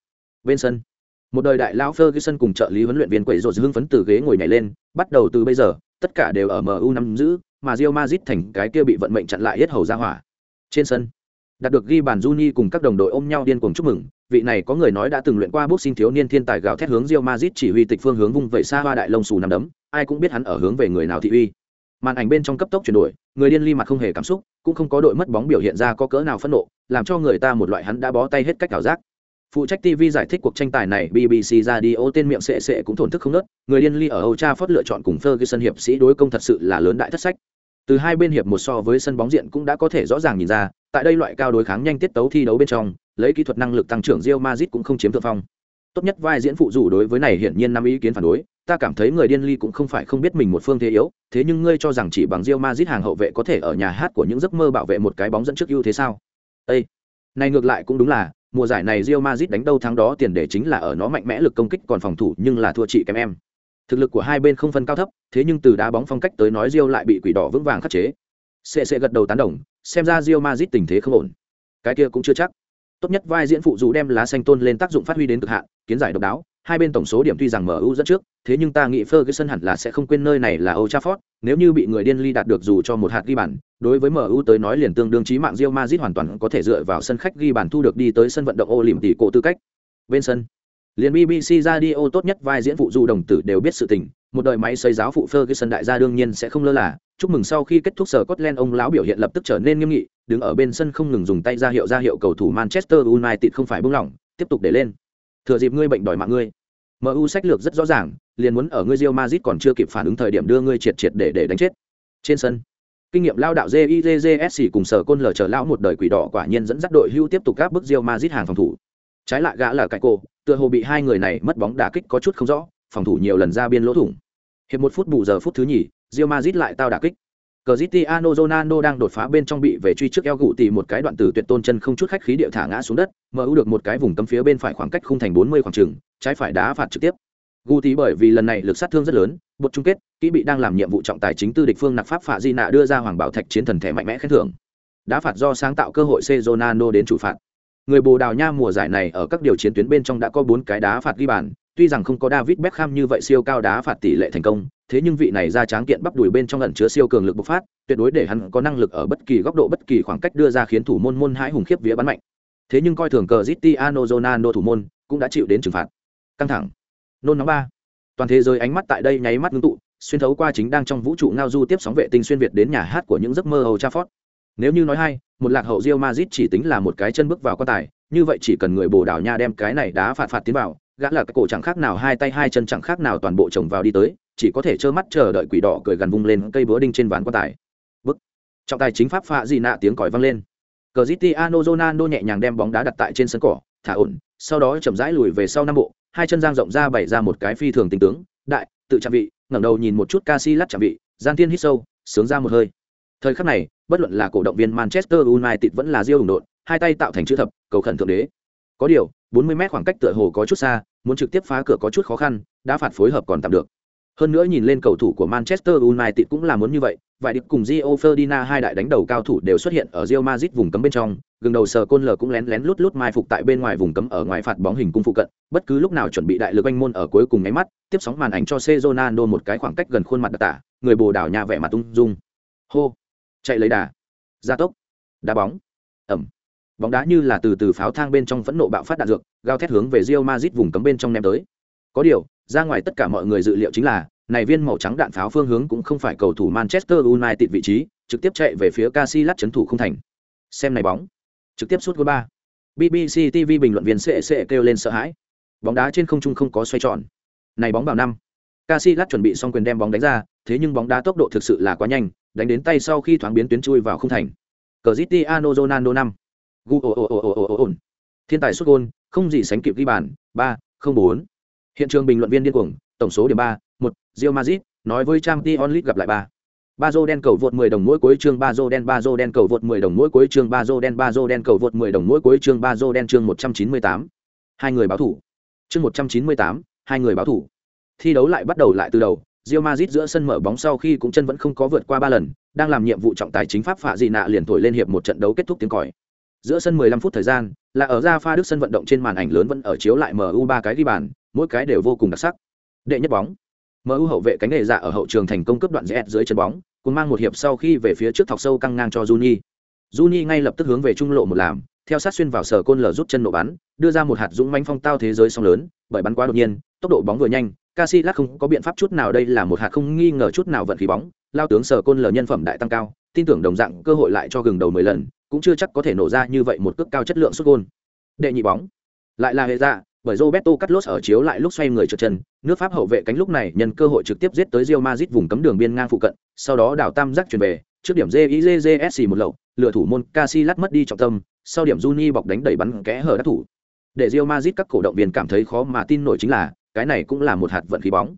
Bên sân, một đời đại lão Ferguson cùng trợ lý huấn luyện viên quậy rột hưng phấn từ ghế ngồi nhảy lên, bắt đầu từ bây giờ, tất cả đều ở MU nắm giữ, mà Real Madrid thành cái kia bị vận mệnh chặn lại hết hầu ra hỏa. Trên sân, đạt được ghi bàn Juni cùng các đồng đội ôm nhau điên cuồng chúc mừng, vị này có người nói đã từng luyện qua boxing thiếu niên thiên tài gào thét hướng Real Madrid chỉ huy tịch phương hướng vung vẩy xa hoa đại lông xù nằm đấm, ai cũng biết hắn ở hướng về người nào thị uy. Màn ảnh bên trong cấp tốc chuyển đổi, người điên ly mặt không hề cảm xúc, cũng không có đội mất bóng biểu hiện ra có cỡ nào phẫn nộ, làm cho người ta một loại hắn đã bó tay hết cách cảm giác. Phụ trách tv giải thích cuộc tranh tài này bbc Radio tên miệng sệ sệ cũng thổn thức không nớt. Người điên ly ở Old Trafford lựa chọn cùng ferguson hiệp sĩ đối công thật sự là lớn đại thất sách từ hai bên hiệp một so với sân bóng diện cũng đã có thể rõ ràng nhìn ra, tại đây loại cao đối kháng nhanh tiết tấu thi đấu bên trong, lấy kỹ thuật năng lực tăng trưởng Real Madrid cũng không chiếm thượng phong tốt nhất vai diễn phụ dù đối với này hiển nhiên năm ý kiến phản đối, ta cảm thấy người điên ly cũng không phải không biết mình một phương thế yếu, thế nhưng ngươi cho rằng chỉ bằng Real Madrid hàng hậu vệ có thể ở nhà hát của những giấc mơ bảo vệ một cái bóng dẫn trước ưu thế sao Ê! này ngược lại cũng đúng là, mùa giải này Real Madrid đánh đâu thắng đó tiền đề chính là ở nó mạnh mẽ lực công kích còn phòng thủ nhưng là thua chị kém em. Thực lực của hai bên không phân cao thấp, thế nhưng từ đá bóng phong cách tới nói rio lại bị quỷ đỏ vững vàng khắc chế. Sẽ sẽ gật đầu tán đồng, xem ra rio mazit tình thế không ổn. Cái kia cũng chưa chắc. Tốt nhất vai diễn phụ dù đem lá xanh tôn lên tác dụng phát huy đến cực hạn, kiến giải độc đáo, hai bên tổng số điểm tuy rằng MU dẫn trước, thế nhưng ta nghĩ Ferguson hẳn là sẽ không quên nơi này là Old Trafford, nếu như bị người điên ly đạt được dù cho một hạt ghi bàn, đối với MU tới nói liền tương đương chí mạng Real Madrid hoàn toàn có thể dựa vào sân khách ghi bàn thu được đi tới sân vận động Olympico tư cách. Bên sân, liền BBC Radio tốt nhất vai diễn phụ du đồng tử đều biết sự tình, một đời máy xây giáo phụ Ferguson đại gia đương nhiên sẽ không lơ là, chúc mừng sau khi kết thúc sở Scotland ông lão biểu hiện lập tức trở nên nghiêm nghị, đứng ở bên sân không ngừng dùng tay ra hiệu ra hiệu cầu thủ Manchester United không phải buông lỏng, tiếp tục để lên. Thừa dịp ngươi bệnh đòi mạng ngươi. MU sách lược rất rõ ràng, liền muốn ở ngươi Real Madrid còn chưa kịp phản ứng thời điểm đưa ngươi triệt triệt để để đánh chết. Trên sân, kinh nghiệm lao đạo JIJJSC cùng sở côn lờ chờ lão một đời quỷ đỏ quả nhiên dẫn dắt đội hưu tiếp tục gáp bức Real Madrid hàng phòng thủ. Trái lại gã là cái cô, tựa hồ bị hai người này mất bóng đá kích có chút không rõ, phòng thủ nhiều lần ra biên lỗ thủng. Hiệp một phút bù giờ phút thứ nhì, Real Madrid lại tao đả kích. Cristiano Ronaldo đang đột phá bên trong bị về truy trước eo gụ tỉ một cái đoạn tử tuyệt tôn chân không chút khách khí địa thả ngã xuống đất, MU được một cái vùng cấm phía bên phải khoảng cách khung thành 40 khoảng trừng, trái phải đá phạt trực tiếp. Gụ tỉ bởi vì lần này lực sát thương rất lớn, một chung kết, kỹ bị đang làm nhiệm vụ trọng tài chính tư địch phương nặc pháp phạ di nạ đưa ra hoàng bảo thạch chiến thần thẻ mạnh mẽ khen thưởng. Đá phạt do sáng tạo cơ hội C đến chủ phạt. Người Bồ Đào Nha mùa giải này ở các điều chiến tuyến bên trong đã có 4 cái đá phạt ghi bàn, tuy rằng không có David Beckham như vậy siêu cao đá phạt tỷ lệ thành công, thế nhưng vị này ra tráng kiện bắp đùi bên trong ẩn chứa siêu cường lực bộc phát, tuyệt đối để hắn có năng lực ở bất kỳ góc độ bất kỳ khoảng cách đưa ra khiến thủ môn môn hãi hùng khiếp vía bắn mạnh. Thế nhưng coi thường cờ Cristiano Ronaldo thủ môn cũng đã chịu đến trừng phạt. Căng thẳng. Nôn nóng ba. Toàn thế giới ánh mắt tại đây nháy mắt ngưng tụ, xuyên thấu qua chính đang trong vũ trụ ngao du tiếp sóng vệ tinh xuyên việt đến nhà hát của những giấc mơ Old Trafford. Nếu như nói hay, một lạc hậu Real Madrid chỉ tính là một cái chân bước vào quan tài, như vậy chỉ cần người Bồ Đào Nha đem cái này đá phạt phạt tiến vào, gã là cái cổ chẳng khác nào hai tay hai chân chẳng khác nào toàn bộ chồng vào đi tới, chỉ có thể trơ mắt chờ đợi quỷ đỏ cười gần vung lên cây búa đinh trên ván quan tài. Bức trọng tài chính pháp phạ gì nạ tiếng còi vang lên. Cristiano Ronaldo nhẹ nhàng đem bóng đá đặt tại trên sân cỏ thả ổn sau đó chậm rãi lùi về sau năm bộ hai chân giang rộng ra bày ra một cái phi thường tinh tướng đại tự chạm vị ngẩng đầu nhìn một chút Casillas chạm vị gian tiên hít sâu sướng ra một hơi thời khắc này bất luận là cổ động viên Manchester United vẫn là Real đội, hai tay tạo thành chữ thập cầu khẩn thượng đế. Có điều 40 mét khoảng cách tựa hồ có chút xa muốn trực tiếp phá cửa có chút khó khăn đã phạt phối hợp còn tạm được. Hơn nữa nhìn lên cầu thủ của Manchester United cũng là muốn như vậy, vài điệp cùng Gio Ferdinand hai đại đánh đầu cao thủ đều xuất hiện ở Real Madrid vùng cấm bên trong, Gương đầu sờ côn lờ cũng lén lén lút lút mai phục tại bên ngoài vùng cấm ở ngoài phạt bóng hình cung phụ cận, bất cứ lúc nào chuẩn bị đại lực anh môn ở cuối cùng nháy mắt, tiếp sóng màn ảnh cho C Ronaldo một cái khoảng cách gần khuôn mặt đặc tả, người Bồ đảo nhà vẻ mặt tung dung. Hô, chạy lấy đà, gia tốc, đá bóng, ẩm. Bóng đá như là từ từ pháo thang bên trong phẫn nộ bạo phát đạn dược, gao thét hướng về Real Madrid vùng cấm bên trong ném tới. Có điều, ra ngoài tất cả mọi người dự liệu chính là này viên màu trắng đạn pháo phương hướng cũng không phải cầu thủ Manchester United vị trí, trực tiếp chạy về phía Casillas chấn thủ không thành. Xem này bóng, trực tiếp sút gol ba. BBC TV bình luận viên sẽ sẽ kêu lên sợ hãi. Bóng đá trên không trung không có xoay tròn. Này bóng vào năm. Casillas chuẩn bị xong quyền đem bóng đánh ra, thế nhưng bóng đá tốc độ thực sự là quá nhanh, đánh đến tay sau khi thoáng biến tuyến chui vào không thành. Cristiano Ronaldo năm. Thiên tài sút gol, không gì sánh kịp ghi bàn, 3, 04. Hiện trường bình luận viên điên cuồng, tổng số điểm 3, 1, Real Madrid, nói với Champions League gặp lại 3. Bazo đen cầu vượt 10 đồng mỗi cuối chương Bazo đen Bazo đen cầu vượt 10 đồng mỗi cuối chương Bazo đen Bazo đen cầu vượt 10 đồng mỗi cuối chương Bazo đen chương 198. Hai người báo thủ. Chương 198, hai người báo thủ. Thi đấu lại bắt đầu lại từ đầu, Real Madrid giữa sân mở bóng sau khi cũng chân vẫn không có vượt qua 3 lần, đang làm nhiệm vụ trọng tài chính pháp phạ gì nạ liền thổi lên hiệp một trận đấu kết thúc tiếng còi. Giữa sân 15 phút thời gian, là ở ra pha đức sân vận động trên màn ảnh lớn vẫn ở chiếu lại MU ba cái ghi bàn, mỗi cái đều vô cùng đặc sắc. Đệ nhất bóng. MU hậu vệ cánh nghề dạ ở hậu trường thành công cấp đoạn rẽ dưới chân bóng, cùng mang một hiệp sau khi về phía trước thọc sâu căng ngang cho Juni. Juni ngay lập tức hướng về trung lộ một làm, theo sát xuyên vào sở côn lở rút chân nổ bắn, đưa ra một hạt dũng mãnh phong tao thế giới song lớn, bởi bắn quá đột nhiên, tốc độ bóng vừa nhanh, Casillas không có biện pháp chút nào đây là một hạt không nghi ngờ chút nào vận khí bóng, lao tướng sở côn lờ nhân phẩm đại tăng cao, tin tưởng đồng dạng cơ hội lại cho gừng đầu 10 lần, cũng chưa chắc có thể nổ ra như vậy một cước cao chất lượng sút gôn. Đệ nhị bóng, lại là hệ dạ, bởi Roberto Carlos ở chiếu lại lúc xoay người trượt chân, nước Pháp hậu vệ cánh lúc này nhân cơ hội trực tiếp giết tới Real Madrid vùng cấm đường biên ngang phụ cận, sau đó đảo tam giác chuyển về, trước điểm JIJJSC một lậu, lừa thủ môn Casillas mất đi trọng tâm, sau điểm Juni bọc đánh đẩy bắn kẽ hở đắc thủ. Để Real Madrid các cổ động viên cảm thấy khó mà tin nổi chính là, cái này cũng là một hạt vận khí bóng.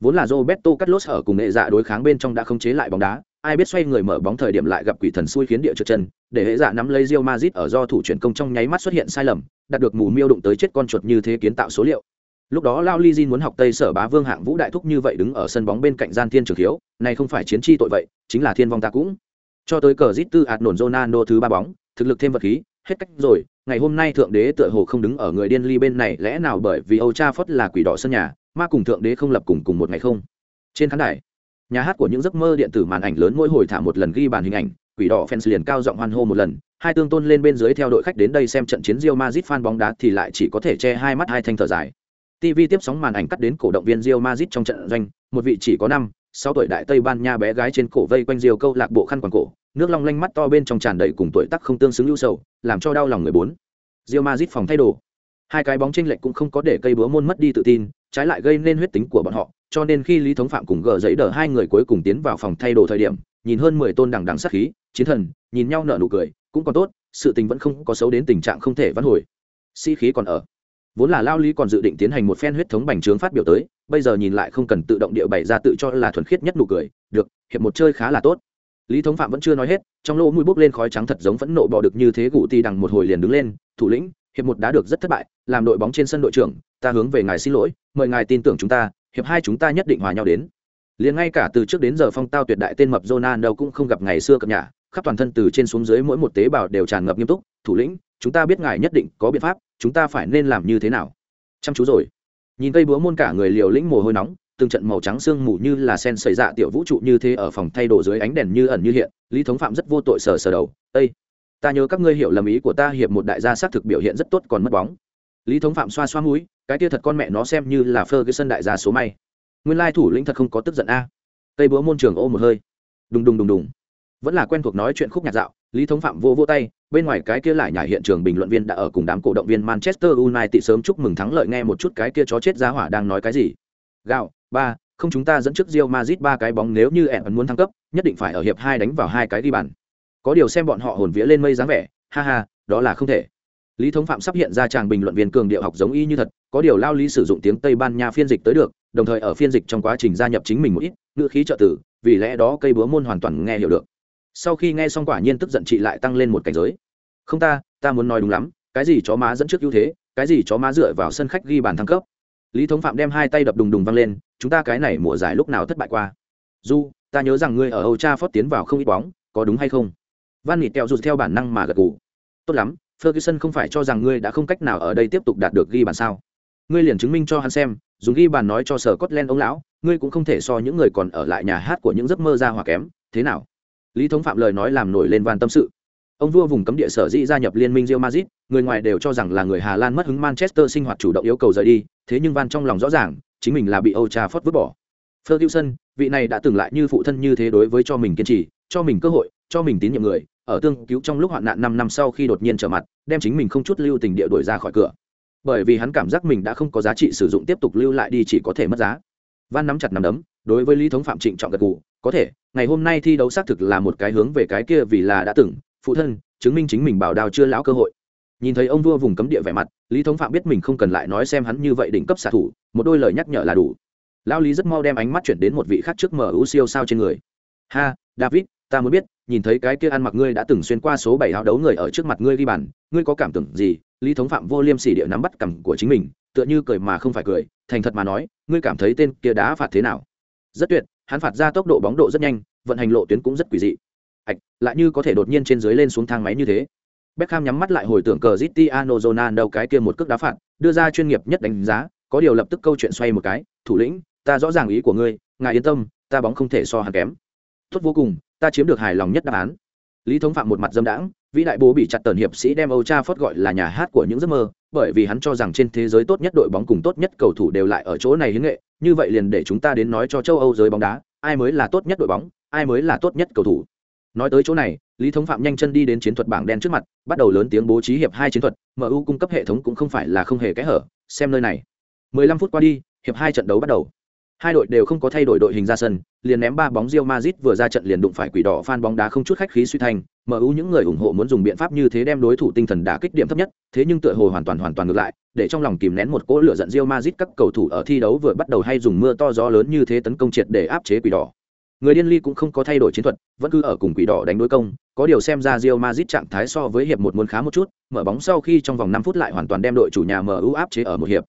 Vốn là Roberto Carlos ở cùng nghệ dạ đối kháng bên trong đã không chế lại bóng đá, ai biết xoay người mở bóng thời điểm lại gặp quỷ thần xui khiến địa trượt chân, để hệ dạ nắm lấy Real Madrid ở do thủ chuyển công trong nháy mắt xuất hiện sai lầm, đạt được mù miêu đụng tới chết con chuột như thế kiến tạo số liệu. lúc đó lao Lijin muốn học tây sở bá vương hạng vũ đại thúc như vậy đứng ở sân bóng bên cạnh gian thiên trường thiếu này không phải chiến chi tội vậy chính là thiên vong ta cũng cho tới cờ zit tư ạt nổn Ronaldo thứ ba bóng thực lực thêm vật khí hết cách rồi ngày hôm nay thượng đế tựa hồ không đứng ở người điên ly bên này, lẽ nào bởi vì âu cha phất là quỷ đỏ sân nhà ma cùng thượng đế không lập cùng cùng một ngày không? Trên khán đài, nhà hát của những giấc mơ điện tử màn ảnh lớn mỗi hồi thả một lần ghi bàn hình ảnh, quỷ đỏ fans liền cao giọng hoan hô một lần, hai tương tôn lên bên dưới theo đội khách đến đây xem trận chiến Real Madrid fan bóng đá thì lại chỉ có thể che hai mắt hai thanh thở dài. TV tiếp sóng màn ảnh cắt đến cổ động viên Real Madrid trong trận doanh, một vị chỉ có năm, sáu tuổi đại tây ban nha bé gái trên cổ vây quanh Real câu lạc bộ khăn quàng cổ nước long lanh mắt to bên trong tràn đầy cùng tuổi tác không tương xứng lưu sầu, làm cho đau lòng người bốn. Real Madrid phòng thay đồ. Hai cái bóng chênh lệch cũng không có để cây búa môn mất đi tự tin, trái lại gây nên huyết tính của bọn họ, cho nên khi lý thống phạm cùng gờ giấy đờ hai người cuối cùng tiến vào phòng thay đồ thời điểm, nhìn hơn mười tôn đằng đằng sát khí, chiến thần, nhìn nhau nở nụ cười, cũng còn tốt, sự tình vẫn không có xấu đến tình trạng không thể vãn hồi. Sĩ、si、khí còn ở. Vốn là lao lý còn dự định tiến hành một phen huyết thống bành trướng phát biểu tới, bây giờ nhìn lại không cần tự động địa bày ra tự cho là thuần khiết nhất nụ cười, được, hiệp một chơi khá là tốt lý thống phạm vẫn chưa nói hết trong lỗ mũi bốc lên khói trắng thật giống phẫn nộ bỏ được như thế gù ti đằng một hồi liền đứng lên thủ lĩnh hiệp một đã được rất thất bại làm đội bóng trên sân đội trưởng ta hướng về ngài xin lỗi mời ngài tin tưởng chúng ta hiệp hai chúng ta nhất định hòa nhau đến liền ngay cả từ trước đến giờ phong tao tuyệt đại tên mập Ronaldo cũng không gặp ngày xưa cập nhà khắp toàn thân từ trên xuống dưới mỗi một tế bào đều tràn ngập nghiêm túc thủ lĩnh chúng ta biết ngài nhất định có biện pháp chúng ta phải nên làm như thế nào chăm chú rồi nhìn cây búa môn cả người liều lĩnh mồ hôi nóng từng trận màu trắng sương mù như là sen xảy dạ tiểu vũ trụ như thế ở phòng thay đồ dưới ánh đèn như ẩn như hiện, lý thống phạm rất vô tội sờ sờ đầu ây ta nhớ các ngươi hiểu lầm ý của ta, hiệp một đại gia xác thực biểu hiện rất tốt còn mất bóng. Lý thống phạm xoa xoa mũi, cái kia thật con mẹ nó xem như là phơ cái sân đại gia số may. Nguyên lai thủ lĩnh thật không có tức giận a. Cây búa môn trường ô một hơi. Đùng đùng đùng đùng. Vẫn là quen thuộc nói chuyện khúc nhạc dạo, lý thống phạm vô vô tay, bên ngoài cái kia lại nhảy hiện trường bình luận viên đã ở cùng đám cổ động viên manchester united sớm chúc mừng thắng lợi, nghe một chút cái kia chó chết giá hỏa đang nói cái gì. Gạo ba, không chúng ta dẫn trước Real Madrid ba cái bóng nếu như ẻn muốn thăng cấp, nhất định phải ở hiệp hai đánh vào hai cái đi bàn. Có điều xem bọn họ hồn vía lên mây dáng vẻ, ha ha, đó là không thể. Lý thống phạm sắp hiện ra chàng bình luận viên cường điệu học giống y như thật, có điều lao lý sử dụng tiếng tây ban nha phiên dịch tới được, đồng thời ở phiên dịch trong quá trình gia nhập chính mình một ít, ngữ khí trợ tử, vì lẽ đó cây búa môn hoàn toàn nghe hiểu được. Sau khi nghe xong quả nhiên tức giận chị lại tăng lên một cảnh giới. Không ta ta muốn nói đúng lắm, cái gì chó má dẫn trước ưu thế, cái gì chó má dựa vào sân khách ghi bàn thăng cấp. Lý thống phạm đem hai tay đập đùng đùng văng lên chúng ta cái này mùa giải lúc nào thất bại qua du ta nhớ rằng ngươi ở âu cha phót tiến vào không ít bóng có đúng hay không van nịt teo rụt theo bản năng mà gật gù tốt lắm ferguson không phải cho rằng ngươi đã không cách nào ở đây tiếp tục đạt được ghi bàn sao ngươi liền chứng minh cho hắn xem dùng ghi bàn nói cho sở Scotland ông lão, ngươi cũng không thể so những người còn ở lại nhà hát của những giấc mơ ra hòa kém, thế nào? Lý Thống Phạm lời nói làm nổi lên van tâm sự. Ông vua vùng cấm địa sở dĩ gia nhập liên minh Real Madrid, người ngoài đều cho rằng là người Hà Lan mất hứng Manchester sinh hoạt chủ động yêu cầu rời đi, thế nhưng van trong lòng rõ ràng, chính mình là bị Old Trafford vứt bỏ. Ferguson, vị này đã từng lại như phụ thân như thế đối với cho mình kiên trì, cho mình cơ hội, cho mình tín nhiệm người, ở tương cứu trong lúc hoạn nạn năm năm sau khi đột nhiên trở mặt, đem chính mình không chút lưu tình địa đuổi ra khỏi cửa. Bởi vì hắn cảm giác mình đã không có giá trị sử dụng tiếp tục lưu lại đi chỉ có thể mất giá. Van nắm chặt nắm đấm đối với lý thống phạm trịnh trọng gật gù có thể ngày hôm nay thi đấu xác thực là một cái hướng về cái kia vì là đã từng phụ thân chứng minh chính mình bảo đào chưa lão cơ hội. Nhìn thấy ông vua vùng cấm địa vẻ mặt lý thống phạm biết mình không cần lại nói xem hắn như vậy đỉnh cấp xạ thủ một đôi lời nhắc nhở là đủ. Lão lý rất mau đem ánh mắt chuyển đến một vị khác trước mở ưu siêu sao trên người. Ha david ta muốn biết nhìn thấy cái kia ăn mặc ngươi đã từng xuyên qua số bảy áo đấu người ở trước mặt ngươi ghi bàn ngươi có cảm tưởng gì? Lý thống phạm vô liêm sỉ địa nắm bắt cằm của chính mình tựa như cười mà không phải cười thành thật mà nói ngươi cảm thấy tên kia đá phạt thế nào? Rất tuyệt hắn phạt ra tốc độ bóng độ rất nhanh vận hành lộ tuyến cũng rất quỷ dị. Ạch lại như có thể đột nhiên trên dưới lên xuống thang máy như thế. Beckham nhắm mắt lại hồi tưởng cờ Cristiano Ronaldo cái kia một cước đá phạt, đưa ra chuyên nghiệp nhất đánh giá, có điều lập tức câu chuyện xoay một cái, thủ lĩnh, ta rõ ràng ý của ngươi, ngài yên tâm, ta bóng không thể so hàng kém. Tốt vô cùng, ta chiếm được hài lòng nhất đáp án. Lý Thống Phạm một mặt dâm đãng, vĩ đại bố bị chặt tần hiệp sĩ đem Âu Trafford gọi là nhà hát của những giấc mơ, bởi vì hắn cho rằng trên thế giới tốt nhất đội bóng cùng tốt nhất cầu thủ đều lại ở chỗ này hiến nghệ, như vậy liền để chúng ta đến nói cho châu Âu giới bóng đá, ai mới là tốt nhất đội bóng, ai mới là tốt nhất cầu thủ. Nói tới chỗ này, Lý Thống Phạm nhanh chân đi đến chiến thuật bảng đen trước mặt, bắt đầu lớn tiếng bố trí hiệp hai chiến thuật, MU cung cấp hệ thống cũng không phải là không hề kẽ hở, xem nơi này. 15 phút qua đi, hiệp hai trận đấu bắt đầu. Hai đội đều không có thay đổi đội hình ra sân, liền ném ba bóng Real Madrid vừa ra trận liền đụng phải quỷ đỏ fan bóng đá không chút khách khí suy thành, MU những người ủng hộ muốn dùng biện pháp như thế đem đối thủ tinh thần đả kích điểm thấp nhất, thế nhưng tựa hồ hoàn toàn hoàn toàn ngược lại, để trong lòng kìm nén một cỗ lửa giận Real Madrid các cầu thủ ở thi đấu vừa bắt đầu hay dùng mưa to gió lớn như thế tấn công triệt để áp chế quỷ đỏ. Người điên ly cũng không có thay đổi chiến thuật, vẫn cứ ở cùng quỷ đỏ đánh đối công, có điều xem ra Real Madrid trạng thái so với hiệp một muốn khá một chút, mở bóng sau khi trong vòng 5 phút lại hoàn toàn đem đội chủ nhà MU áp chế ở một hiệp.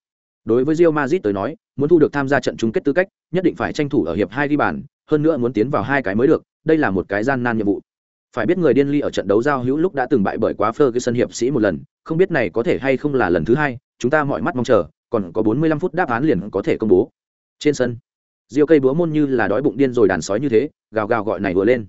Đối với Real Madrid tới nói, muốn thu được tham gia trận chung kết tư cách, nhất định phải tranh thủ ở hiệp hai ghi bàn, hơn nữa muốn tiến vào hai cái mới được, đây là một cái gian nan nhiệm vụ. Phải biết người điên ly ở trận đấu giao hữu lúc đã từng bại bởi quá Ferguson hiệp sĩ một lần, không biết này có thể hay không là lần thứ hai, chúng ta mọi mắt mong chờ, còn có 45 phút đáp án liền có thể công bố. Trên sân, Diêu cây búa môn như là đói bụng điên rồi đàn sói như thế, gào gào gọi này vừa lên.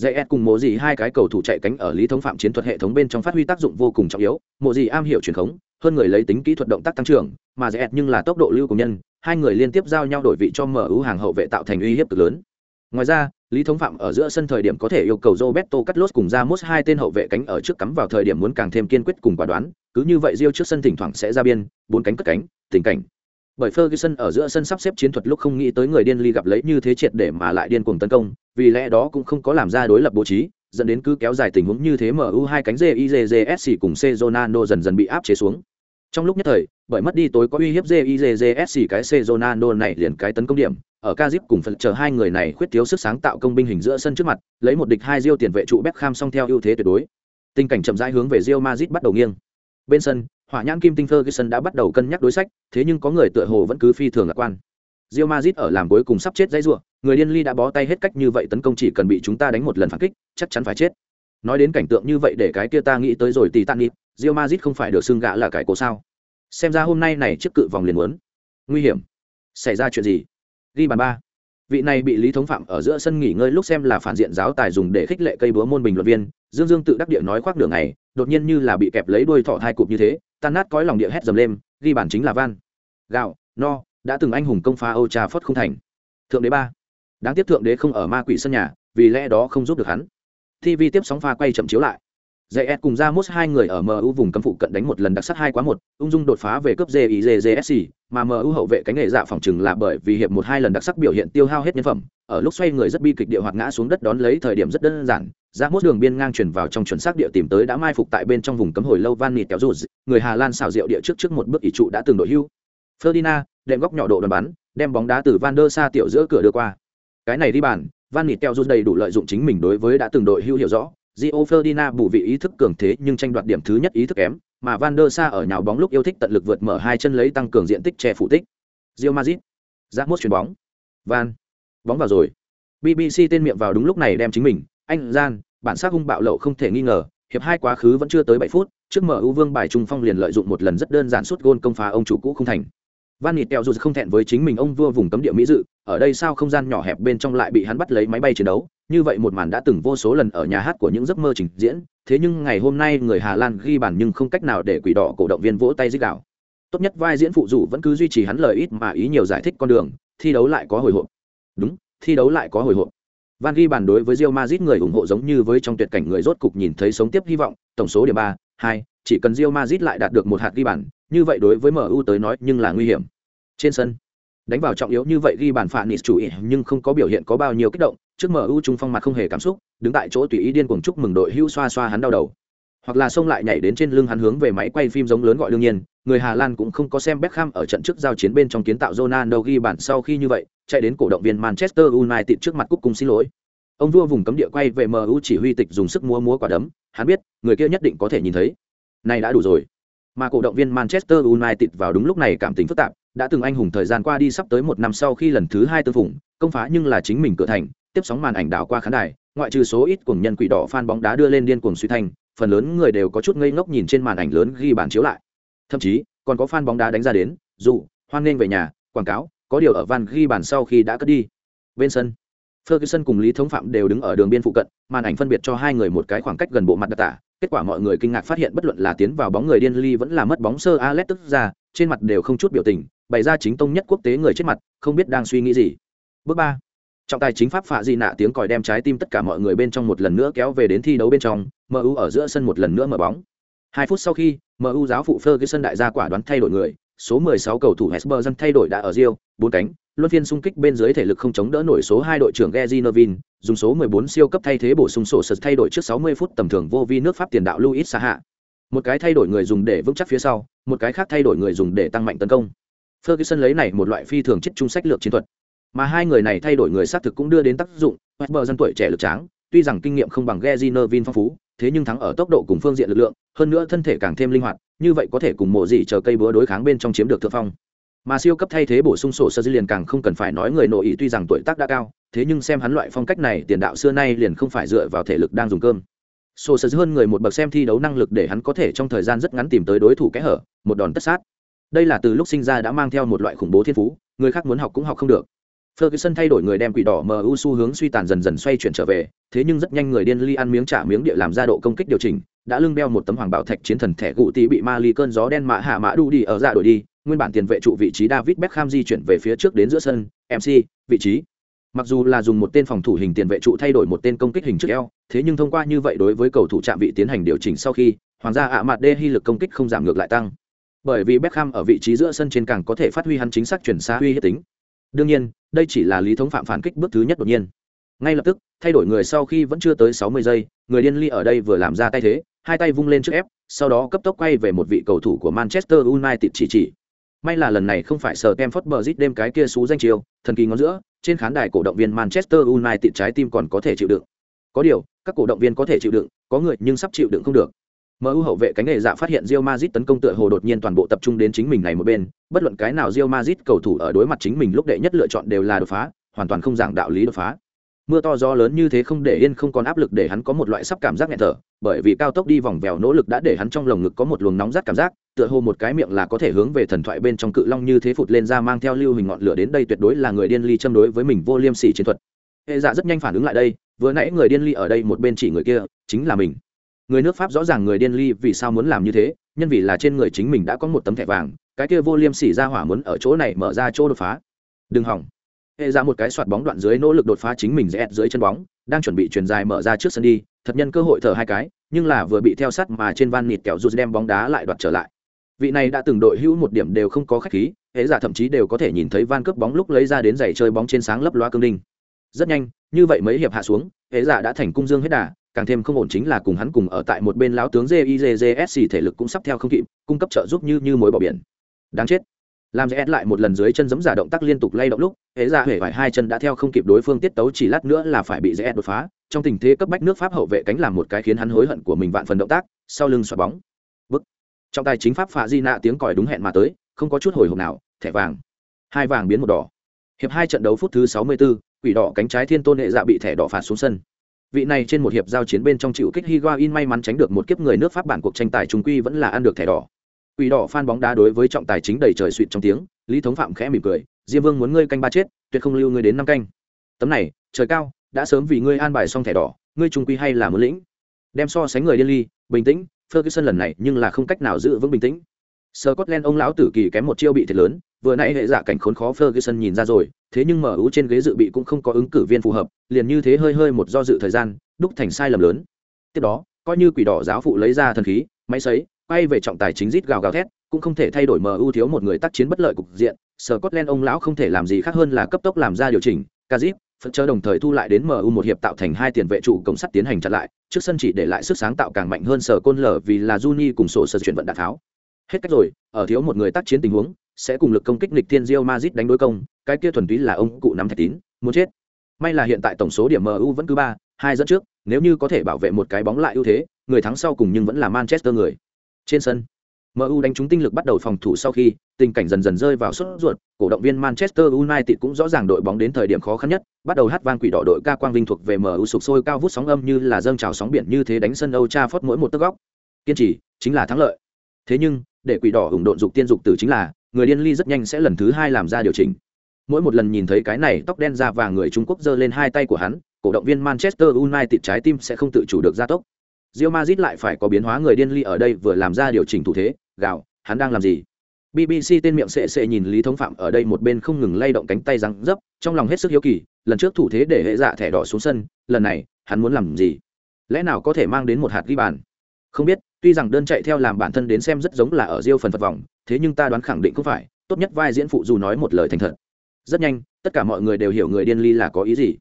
Dạy Ed cùng Mộ Dị hai cái cầu thủ chạy cánh ở lý thống phạm chiến thuật hệ thống bên trong phát huy tác dụng vô cùng trọng yếu, Mộ Dị am hiểu truyền khống, hơn người lấy tính kỹ thuật động tác tăng trưởng, mà Dạy Ed nhưng là tốc độ lưu của nhân, hai người liên tiếp giao nhau đổi vị cho MU hàng hậu vệ tạo thành uy hiếp cực lớn. Ngoài ra, Lý Thống Phạm ở giữa sân thời điểm có thể yêu cầu Roberto Carlos cùng Ramos hai tên hậu vệ cánh ở trước cắm vào thời điểm muốn càng thêm kiên quyết cùng quả đoán, cứ như vậy Rio trước sân thỉnh thoảng sẽ ra biên, bốn cánh cất cánh, tình cảnh. Bởi Ferguson ở giữa sân sắp xếp chiến thuật lúc không nghĩ tới người điên ly gặp lấy như thế triệt để mà lại điên cuồng tấn công, vì lẽ đó cũng không có làm ra đối lập bố trí, dẫn đến cứ kéo dài tình huống như thế MU hai cánh JIJJS cùng C Ronaldo dần dần bị áp chế xuống. Trong lúc nhất thời, bởi mất đi tối có uy hiếp JIJJS cái C Ronaldo này liền cái tấn công điểm, ở Kazip cùng phần chờ hai người này khuyết thiếu sức sáng tạo công binh hình giữa sân trước mặt, lấy một địch hai Rio tiền vệ trụ Beckham song theo ưu thế tuyệt đối. Tình cảnh chậm rãi hướng về Real Madrid bắt đầu nghiêng. Bên sân, Hỏa nhãn Kim Tinh Ferguson đã bắt đầu cân nhắc đối sách, thế nhưng có người tựa hồ vẫn cứ phi thường lạc quan. Real Madrid ở làm cuối cùng sắp chết dãy rủa, người điên ly đã bó tay hết cách như vậy tấn công chỉ cần bị chúng ta đánh một lần phản kích, chắc chắn phải chết. Nói đến cảnh tượng như vậy để cái kia ta nghĩ tới rồi tì nhịp, Real Madrid không phải được xưng gã là cái cổ sao? Xem ra hôm nay này trước cự vòng liền muốn. Nguy hiểm. Xảy ra chuyện gì? Ghi bàn ba vị này bị lý thống phạm ở giữa sân nghỉ ngơi lúc xem là phản diện giáo tài dùng để khích lệ cây búa môn bình luận viên, dương dương tự đắc địa nói khoác đường này, đột nhiên như là bị kẹp lấy đuôi thỏ thai cụp như thế, tan nát cõi lòng địa hét dầm lên, ghi bản chính là van. Gạo, no, đã từng anh hùng công phá âu trà phất không thành. Thượng đế ba. Đáng tiếc thượng đế không ở ma quỷ sân nhà, vì lẽ đó không giúp được hắn. Tv tiếp sóng pha quay chậm chiếu lại. JS cùng Ramos hai người ở MU vùng cấm phụ cận đánh một lần đặc sắc hai quá một, ung dung đột phá về cấp JIJJSC, mà MU hậu vệ cánh nghệ dạ phòng trừng là bởi vì hiệp một hai lần đặc sắc biểu hiện tiêu hao hết nhân phẩm, ở lúc xoay người rất bi kịch địa hoạt ngã xuống đất đón lấy thời điểm rất đơn giản, Ramos đường biên ngang chuyển vào trong chuẩn xác địa tìm tới đã mai phục tại bên trong vùng cấm hồi lâu Van Nịt kéo rụt, người Hà Lan xảo diệu địa trước trước một bước ỷ trụ đã từng đội hưu. Ferdinand, đệm góc nhỏ độ đòn bắn, đem bóng đá từ Van der Sa tiểu giữa cửa đưa qua. Cái này đi bàn, Van Nịt kéo rụt đầy đủ lợi dụng chính mình đối với đã từng đội hưu hiểu rõ, Gio Ferdinand bù vị ý thức cường thế nhưng tranh đoạt điểm thứ nhất ý thức kém, mà Van der Sa ở nhào bóng lúc yêu thích tận lực vượt mở hai chân lấy tăng cường diện tích che phủ tích. Real Madrid. Ramos chuyền bóng. Van. Bóng vào rồi. BBC tên miệng vào đúng lúc này đem chính mình, anh gian, bản sắc hung bạo lậu không thể nghi ngờ, hiệp hai quá khứ vẫn chưa tới 7 phút, trước mở ưu vương bài trung phong liền lợi dụng một lần rất đơn giản suốt gôn công phá ông chủ cũ không thành. Van Nịt Tèo dù không thẹn với chính mình ông vua vùng cấm địa mỹ dự, ở đây sao không gian nhỏ hẹp bên trong lại bị hắn bắt lấy máy bay chiến đấu, như vậy một màn đã từng vô số lần ở nhà hát của những giấc mơ trình diễn, thế nhưng ngày hôm nay người Hà Lan ghi bàn nhưng không cách nào để quỷ đỏ cổ động viên vỗ tay dích đạo Tốt nhất vai diễn phụ dù vẫn cứ duy trì hắn lời ít mà ý nhiều giải thích con đường, thi đấu lại có hồi hộp. Đúng, thi đấu lại có hồi hộp. Van ghi bàn đối với Real Madrid người ủng hộ giống như với trong tuyệt cảnh người rốt cục nhìn thấy sống tiếp hy vọng, tổng số điểm ba, hai, chỉ cần Real Madrid lại đạt được một hạt ghi bàn, như vậy đối với MU tới nói nhưng là nguy hiểm. Trên sân, đánh vào trọng yếu như vậy ghi bàn phản nịt chủ ý, nhưng không có biểu hiện có bao nhiêu kích động, trước mu trung phong mặt không hề cảm xúc, đứng tại chỗ tùy ý điên cuồng chúc mừng đội hưu xoa xoa hắn đau đầu. Hoặc là xông lại nhảy đến trên lưng hắn hướng về máy quay phim giống lớn gọi đương nhiên, người hà lan cũng không có xem beckham ở trận trước giao chiến bên trong kiến tạo ronaldo ghi bàn sau khi như vậy, chạy đến cổ động viên manchester united trước mặt cúc cùng xin lỗi. Ông vua vùng cấm địa quay về mu chỉ huy tịch dùng sức múa múa quả đấm, hắn biết, người kia nhất định có thể nhìn thấy. Này đã đủ rồi. Mà cổ động viên manchester united vào đúng lúc này cảm tình phức tạp đã từng anh hùng thời gian qua đi sắp tới một năm sau khi lần thứ hai tư phủng công phá nhưng là chính mình cửa thành tiếp sóng màn ảnh đảo qua khán đài ngoại trừ số ít cùng nhân quỷ đỏ phan bóng đá đưa lên điên cuồng suy thanh phần lớn người đều có chút ngây ngốc nhìn trên màn ảnh lớn ghi bàn chiếu lại thậm chí còn có fan bóng đá đánh ra đến dù hoan nghênh về nhà quảng cáo có điều ở van ghi bàn sau khi đã cất đi bên sân Ferguson cùng Lý Thống Phạm đều đứng ở đường biên phụ cận, màn ảnh phân biệt cho hai người một cái khoảng cách gần bộ mặt đặc tả. Kết quả mọi người kinh ngạc phát hiện bất luận là tiến vào bóng người điên ly vẫn là mất bóng sơ Alex tức ra, trên mặt đều không chút biểu tình, bày ra chính tông nhất quốc tế người chết mặt không biết đang suy nghĩ gì bước ba trọng tài chính pháp phạ di nạ tiếng còi đem trái tim tất cả mọi người bên trong một lần nữa kéo về đến thi đấu bên trong mu ở giữa sân một lần nữa mở bóng hai phút sau khi mu giáo phụ sơ cái sân đại gia quả đoán thay đổi người số 16 cầu thủ hesper dân thay đổi đã ở rio bốn cánh luân phiên xung kích bên dưới thể lực không chống đỡ nổi số hai đội trưởng Gezi Novin, dùng số 14 siêu cấp thay thế bổ sung sổ sật thay đổi trước 60 phút tầm thường vô vi nước Pháp tiền đạo Luis Saha. Một cái thay đổi người dùng để vững chắc phía sau, một cái khác thay đổi người dùng để tăng mạnh tấn công. Ferguson lấy này một loại phi thường chết trung sách lược chiến thuật. Mà hai người này thay đổi người xác thực cũng đưa đến tác dụng, Bờ dân tuổi trẻ lực tráng, tuy rằng kinh nghiệm không bằng Gezinervin phong phú, thế nhưng thắng ở tốc độ cùng phương diện lực lượng, hơn nữa thân thể càng thêm linh hoạt, như vậy có thể cùng mộ gì chờ cây búa đối kháng bên trong chiếm được thượng phong. mà siêu cấp thay thế bổ sung sổ sơ dư liền càng không cần phải nói người nội ý tuy rằng tuổi tác đã cao thế nhưng xem hắn loại phong cách này tiền đạo xưa nay liền không phải dựa vào thể lực đang dùng cơm sổ sơ hơn người một bậc xem thi đấu năng lực để hắn có thể trong thời gian rất ngắn tìm tới đối thủ kẽ hở một đòn tất sát đây là từ lúc sinh ra đã mang theo một loại khủng bố thiên phú người khác muốn học cũng học không được Ferguson thay đổi người đem quỷ đỏ MU xu hướng suy tàn dần dần xoay chuyển trở về, thế nhưng rất nhanh người điên ly ăn miếng trả miếng địa làm ra độ công kích điều chỉnh, đã lưng đeo một tấm hoàng bảo thạch chiến thần thẻ gụ tí bị Mali cơn gió đen mã hạ mã đu đi ở ra đổi đi, nguyên bản tiền vệ trụ vị trí David Beckham di chuyển về phía trước đến giữa sân, MC, vị trí. Mặc dù là dùng một tên phòng thủ hình tiền vệ trụ thay đổi một tên công kích hình trước eo, thế nhưng thông qua như vậy đối với cầu thủ chạm vị tiến hành điều chỉnh sau khi, hoàng gia ạ mặt đê hy lực công kích không giảm ngược lại tăng. Bởi vì Beckham ở vị trí giữa sân trên càng có thể phát huy hắn chính xác chuyển xa uy hiếp tính. Đương nhiên, đây chỉ là lý thống phạm phản kích bước thứ nhất đột nhiên. Ngay lập tức, thay đổi người sau khi vẫn chưa tới 60 giây, người điên ly ở đây vừa làm ra tay thế, hai tay vung lên trước ép, sau đó cấp tốc quay về một vị cầu thủ của Manchester United chỉ chỉ. May là lần này không phải sờ Stamford Bridge đêm cái kia xú danh chiều, thần kỳ ngón giữa, trên khán đài cổ động viên Manchester United trái tim còn có thể chịu đựng. Có điều, các cổ động viên có thể chịu đựng, có người nhưng sắp chịu đựng không được. MU hậu vệ cánh nghề dạ phát hiện Real Madrid tấn công tựa hồ đột nhiên toàn bộ tập trung đến chính mình này một bên, bất luận cái nào Real Madrid cầu thủ ở đối mặt chính mình lúc đệ nhất lựa chọn đều là đột phá, hoàn toàn không giảng đạo lý đột phá. Mưa to gió lớn như thế không để yên không còn áp lực để hắn có một loại sắp cảm giác nghẹt thở, bởi vì cao tốc đi vòng vèo nỗ lực đã để hắn trong lồng ngực có một luồng nóng rát cảm giác, tựa hồ một cái miệng là có thể hướng về thần thoại bên trong cự long như thế phụt lên ra mang theo lưu hình ngọn lửa đến đây tuyệt đối là người điên ly châm đối với mình vô liêm sỉ chiến thuật. Hệ dạ rất nhanh phản ứng lại đây, vừa nãy người điên ly ở đây một bên chỉ người kia, chính là mình người nước pháp rõ ràng người điên ly vì sao muốn làm như thế, nhân vì là trên người chính mình đã có một tấm thẻ vàng, cái kia vô liêm sỉ ra hỏa muốn ở chỗ này mở ra chỗ đột phá. Đừng hỏng. Hệ ra một cái soạt bóng đoạn dưới nỗ lực đột phá chính mình rẽ dưới chân bóng, đang chuẩn bị truyền dài mở ra trước sân đi, thật nhân cơ hội thở hai cái, nhưng là vừa bị theo sắt mà trên van nịt kẹo rút đem bóng đá lại đoạt trở lại. Vị này đã từng đội hữu một điểm đều không có khách khí, hệ giả thậm chí đều có thể nhìn thấy van cướp bóng lúc lấy ra đến giày chơi bóng trên sáng lấp loa cương đinh. Rất nhanh, như vậy mấy hiệp hạ xuống, hệ giả đã thành cung dương hết đà càng thêm không ổn chính là cùng hắn cùng ở tại một bên lão tướng JIJJSC thể lực cũng sắp theo không kịp, cung cấp trợ giúp như như mối bỏ biển. Đáng chết. Làm JS lại một lần dưới chân giẫm giả động tác liên tục lay động lúc, hễ ra hể vài hai chân đã theo không kịp đối phương tiết tấu chỉ lát nữa là phải bị JS đột phá, trong tình thế cấp bách nước Pháp hậu vệ cánh làm một cái khiến hắn hối hận của mình vạn phần động tác, sau lưng xoạc bóng. Bức. Trong tay chính pháp phạ Di nạ tiếng còi đúng hẹn mà tới, không có chút hồi hộp nào, thẻ vàng. Hai vàng biến một đỏ. Hiệp hai trận đấu phút thứ 64, quỷ đỏ cánh trái thiên tôn hệ dạ bị thẻ đỏ phạt xuống sân vị này trên một hiệp giao chiến bên trong chịu kích Higuain may mắn tránh được một kiếp người nước Pháp bản cuộc tranh tài trung quy vẫn là ăn được thẻ đỏ. Quỷ đỏ fan bóng đá đối với trọng tài chính đầy trời suýt trong tiếng, Lý Thống Phạm khẽ mỉm cười, Diêm Vương muốn ngươi canh ba chết, tuyệt không lưu ngươi đến năm canh. Tấm này, trời cao, đã sớm vì ngươi an bài xong thẻ đỏ, ngươi trung quy hay là muốn lĩnh. Đem so sánh người điên ly, bình tĩnh, Ferguson lần này nhưng là không cách nào giữ vững bình tĩnh. Scotland ông lão tử kỳ kém một chiêu bị thiệt lớn, vừa nãy hệ dạ cảnh khốn khó Ferguson nhìn ra rồi, thế nhưng mở ưu trên ghế dự bị cũng không có ứng cử viên phù hợp, liền như thế hơi hơi một do dự thời gian, đúc thành sai lầm lớn. Tiếp đó, coi như quỷ đỏ giáo phụ lấy ra thần khí, máy sấy, quay về trọng tài chính rít gào gào thét, cũng không thể thay đổi MU thiếu một người tác chiến bất lợi cục diện, Scotland ông lão không thể làm gì khác hơn là cấp tốc làm ra điều chỉnh, Kazip, phật chờ đồng thời thu lại đến MU một hiệp tạo thành hai tiền vệ trụ cổng sắt tiến hành chặn lại, trước sân chỉ để lại sức sáng tạo càng mạnh hơn sở côn lở vì là Juni cùng sổ sở chuyển vận đạn tháo. Hết cách rồi, ở thiếu một người tác chiến tình huống, sẽ cùng lực công kích lịch thiên Real Madrid đánh đối công, cái kia thuần túy là ông cụ nắm thạch tín, muốn chết. May là hiện tại tổng số điểm MU vẫn cứ ba, hai dẫn trước, nếu như có thể bảo vệ một cái bóng lại ưu thế, người thắng sau cùng nhưng vẫn là Manchester người. Trên sân, MU đánh trúng tinh lực bắt đầu phòng thủ sau khi, tình cảnh dần dần rơi vào sốt ruột, cổ động viên Manchester United cũng rõ ràng đội bóng đến thời điểm khó khăn nhất, bắt đầu hát vang quỷ đỏ đội ca quang vinh thuộc về MU sục sôi cao vút sóng âm như là dâng trào sóng biển như thế đánh sân âu cha phót mỗi một tấc góc. Kiên trì chính là thắng lợi. Thế nhưng, để quỷ đỏ ủng độn dục tiên dục tử chính là, người điên ly rất nhanh sẽ lần thứ hai làm ra điều chỉnh mỗi một lần nhìn thấy cái này tóc đen da và người trung quốc giơ lên hai tay của hắn cổ động viên manchester united trái tim sẽ không tự chủ được gia tốc Real Madrid lại phải có biến hóa người điên ly ở đây vừa làm ra điều chỉnh thủ thế gạo hắn đang làm gì BBC tên miệng sệ sệ nhìn Lý Thống Phạm ở đây một bên không ngừng lay động cánh tay răng dấp, trong lòng hết sức hiếu kỳ, lần trước thủ thế để hệ dạ thẻ đỏ xuống sân, lần này, hắn muốn làm gì? Lẽ nào có thể mang đến một hạt ghi bàn? Không biết, tuy rằng đơn chạy theo làm bản thân đến xem rất giống là ở Real phần phật vòng, thế nhưng ta đoán khẳng định không phải tốt nhất vai diễn phụ dù nói một lời thành thật rất nhanh tất cả mọi người đều hiểu người điên ly là có ý gì.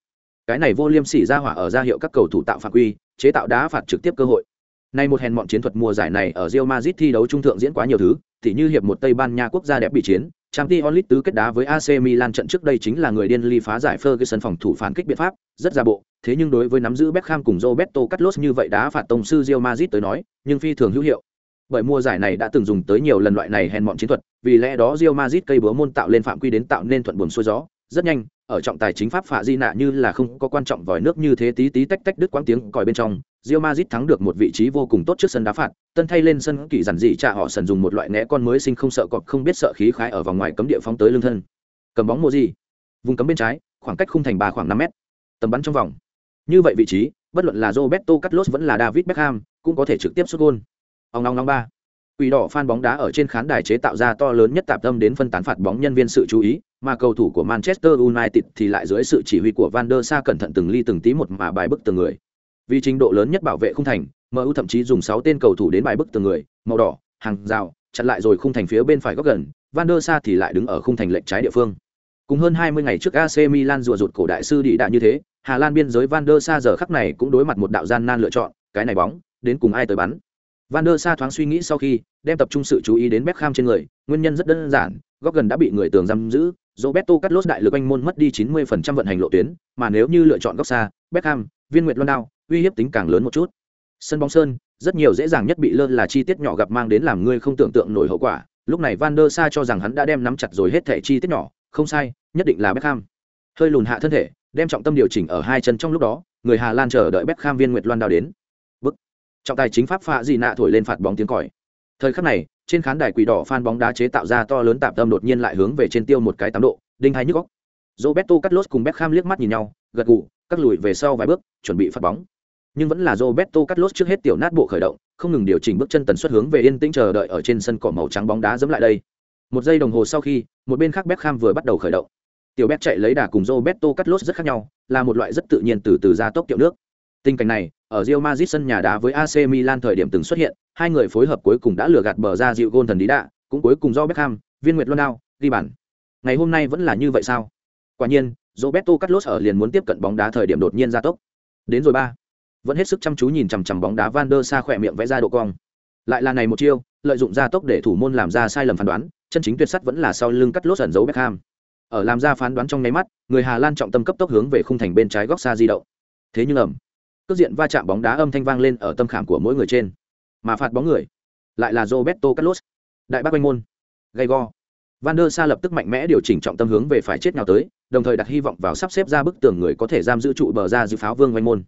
Cái này vô liêm sỉ ra hỏa ở ra hiệu các cầu thủ tạo phạm quy chế tạo đá phạt trực tiếp cơ hội. Nay một hèn mọn chiến thuật mùa giải này ở Real Madrid thi đấu trung thượng diễn quá nhiều thứ thì như hiệp một Tây Ban Nha quốc gia đẹp bị chiến Champions League tứ kết đá với AC Milan trận trước đây chính là người điên ly phá giải Ferguson phòng thủ phản kích biện pháp, rất ra bộ, thế nhưng đối với nắm giữ Beckham cùng Roberto Carlos như vậy đá phạt tông sư Real Madrid tới nói, nhưng phi thường hữu hiệu. Bởi mùa giải này đã từng dùng tới nhiều lần loại này hèn mọn chiến thuật, vì lẽ đó Real Madrid cây búa môn tạo lên phạm quy đến tạo nên thuận buồm xuôi gió, rất nhanh, ở trọng tài chính pháp phạ di nạ như là không có quan trọng vòi nước như thế tí tí tách tách đứt quãng tiếng còi bên trong, Real Madrid thắng được một vị trí vô cùng tốt trước sân đá phạt, tân thay lên sân kỳ giản dị trả họ sần dùng một loại né con mới sinh không sợ cọp không biết sợ khí khái ở vòng ngoài cấm địa phóng tới lưng thân. Cầm bóng mùa gì? Vùng cấm bên trái, khoảng cách khung thành ba khoảng năm mét. Tầm bắn trong vòng. Như vậy vị trí, bất luận là Roberto Carlos vẫn là David Beckham, cũng có thể trực tiếp sút gol. Ông long long ba. Quỷ đỏ fan bóng đá ở trên khán đài chế tạo ra to lớn nhất tạp tâm đến phân tán phạt bóng nhân viên sự chú ý, mà cầu thủ của Manchester United thì lại dưới sự chỉ huy của Van der Sa cẩn thận từng ly từng tí một mà bài bức từng người. Vì trình độ lớn nhất bảo vệ khung thành, MU thậm chí dùng 6 tên cầu thủ đến bài bức từng người, màu đỏ, hàng rào, chặn lại rồi khung thành phía bên phải góc gần, Van der Sa thì lại đứng ở khung thành lệch trái địa phương. Cùng hơn 20 ngày trước AC Milan rùa rụt cổ đại sư đi đã như thế, Hà Lan biên giới Van der Sa giờ khắc này cũng đối mặt một đạo gian nan lựa chọn, cái này bóng, đến cùng ai tới bắn. Van der Sa thoáng suy nghĩ sau khi, đem tập trung sự chú ý đến Beckham trên người, nguyên nhân rất đơn giản, góc gần đã bị người tường giam giữ, Roberto Carlos đại lực anh môn mất đi 90% vận hành lộ tuyến, mà nếu như lựa chọn góc xa, Beckham, Viên Nguyệt Luân Đao, uy hiếp tính càng lớn một chút. Sân bóng sơn, rất nhiều dễ dàng nhất bị lơ là chi tiết nhỏ gặp mang đến làm người không tưởng tượng nổi hậu quả. Lúc này Van der Sa cho rằng hắn đã đem nắm chặt rồi hết thể chi tiết nhỏ, không sai, nhất định là Beckham. Hơi lùn hạ thân thể, đem trọng tâm điều chỉnh ở hai chân trong lúc đó, người Hà Lan chờ đợi Beckham Viên Nguyệt Loan đao đến. Trọng tài chính pháp phạ gì nạ thổi lên phạt bóng tiếng còi. Thời khắc này, trên khán đài quỷ đỏ phan bóng đá chế tạo ra to lớn tạm tâm đột nhiên lại hướng về trên tiêu một cái tám độ, đinh hai nhức óc. Roberto Carlos cùng Beckham liếc mắt nhìn nhau, gật gù, cắt lùi về sau vài bước, chuẩn bị phạt bóng. Nhưng vẫn là Roberto Carlos trước hết tiểu nát bộ khởi động, không ngừng điều chỉnh bước chân tần suất hướng về yên tĩnh chờ đợi ở trên sân cỏ màu trắng bóng đá dẫm lại đây. Một giây đồng hồ sau khi, một bên khác Beckham vừa bắt đầu khởi động. Tiểu Beck chạy lấy đà cùng Roberto Carlos rất khác nhau, là một loại rất tự nhiên từ từ ra tốc tiểu nước. Tình cảnh này, ở Real Madrid sân nhà đá với AC Milan thời điểm từng xuất hiện, hai người phối hợp cuối cùng đã lừa gạt bờ ra dịu gôn thần đi đạ, cũng cuối cùng do Beckham, Viên Nguyệt Ronaldo ghi bàn. Ngày hôm nay vẫn là như vậy sao? Quả nhiên, Roberto Carlos ở liền muốn tiếp cận bóng đá thời điểm đột nhiên ra tốc. Đến rồi ba. Vẫn hết sức chăm chú nhìn chằm chằm bóng đá Van der Sa khỏe miệng vẽ ra độ cong. Lại là này một chiêu, lợi dụng ra tốc để thủ môn làm ra sai lầm phán đoán, chân chính tuyệt sắt vẫn là sau lưng cắt lốt ẩn giấu Beckham. Ở làm ra phán đoán trong nháy mắt, người Hà Lan trọng tâm cấp tốc hướng về khung thành bên trái góc xa di động. Thế nhưng ẩm, cước diện va chạm bóng đá âm thanh vang lên ở tâm khảm của mỗi người trên. Mà phạt bóng người, lại là Roberto Carlos. Đại bác quanh môn. Gay go. Van der Sa lập tức mạnh mẽ điều chỉnh trọng tâm hướng về phải chết nào tới, đồng thời đặt hy vọng vào sắp xếp ra bức tường người có thể giam giữ trụ bờ ra giữ pháo vương quanh môn.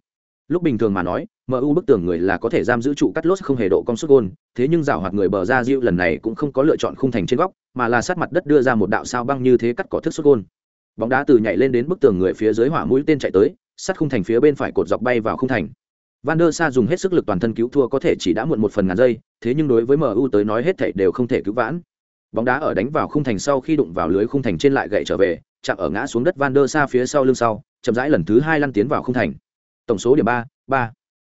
Lúc bình thường mà nói, MU bức tường người là có thể giam giữ trụ cắt lốt không hề độ công suất gôn, thế nhưng rào hoạt người bờ ra Diu lần này cũng không có lựa chọn khung thành trên góc, mà là sát mặt đất đưa ra một đạo sao băng như thế cắt cỏ thức xuất gôn. Bóng đá từ nhảy lên đến bức tường người phía dưới hỏa mũi tên chạy tới, Sắt khung thành phía bên phải cột dọc bay vào khung thành. Van der Sa dùng hết sức lực toàn thân cứu thua có thể chỉ đã muộn một phần ngàn giây, thế nhưng đối với MU tới nói hết thảy đều không thể cứu vãn. Bóng đá ở đánh vào khung thành sau khi đụng vào lưới khung thành trên lại gậy trở về, chạm ở ngã xuống đất Van der Sa phía sau lưng sau, chậm rãi lần thứ hai lăn tiến vào khung thành. Tổng số điểm ba, ba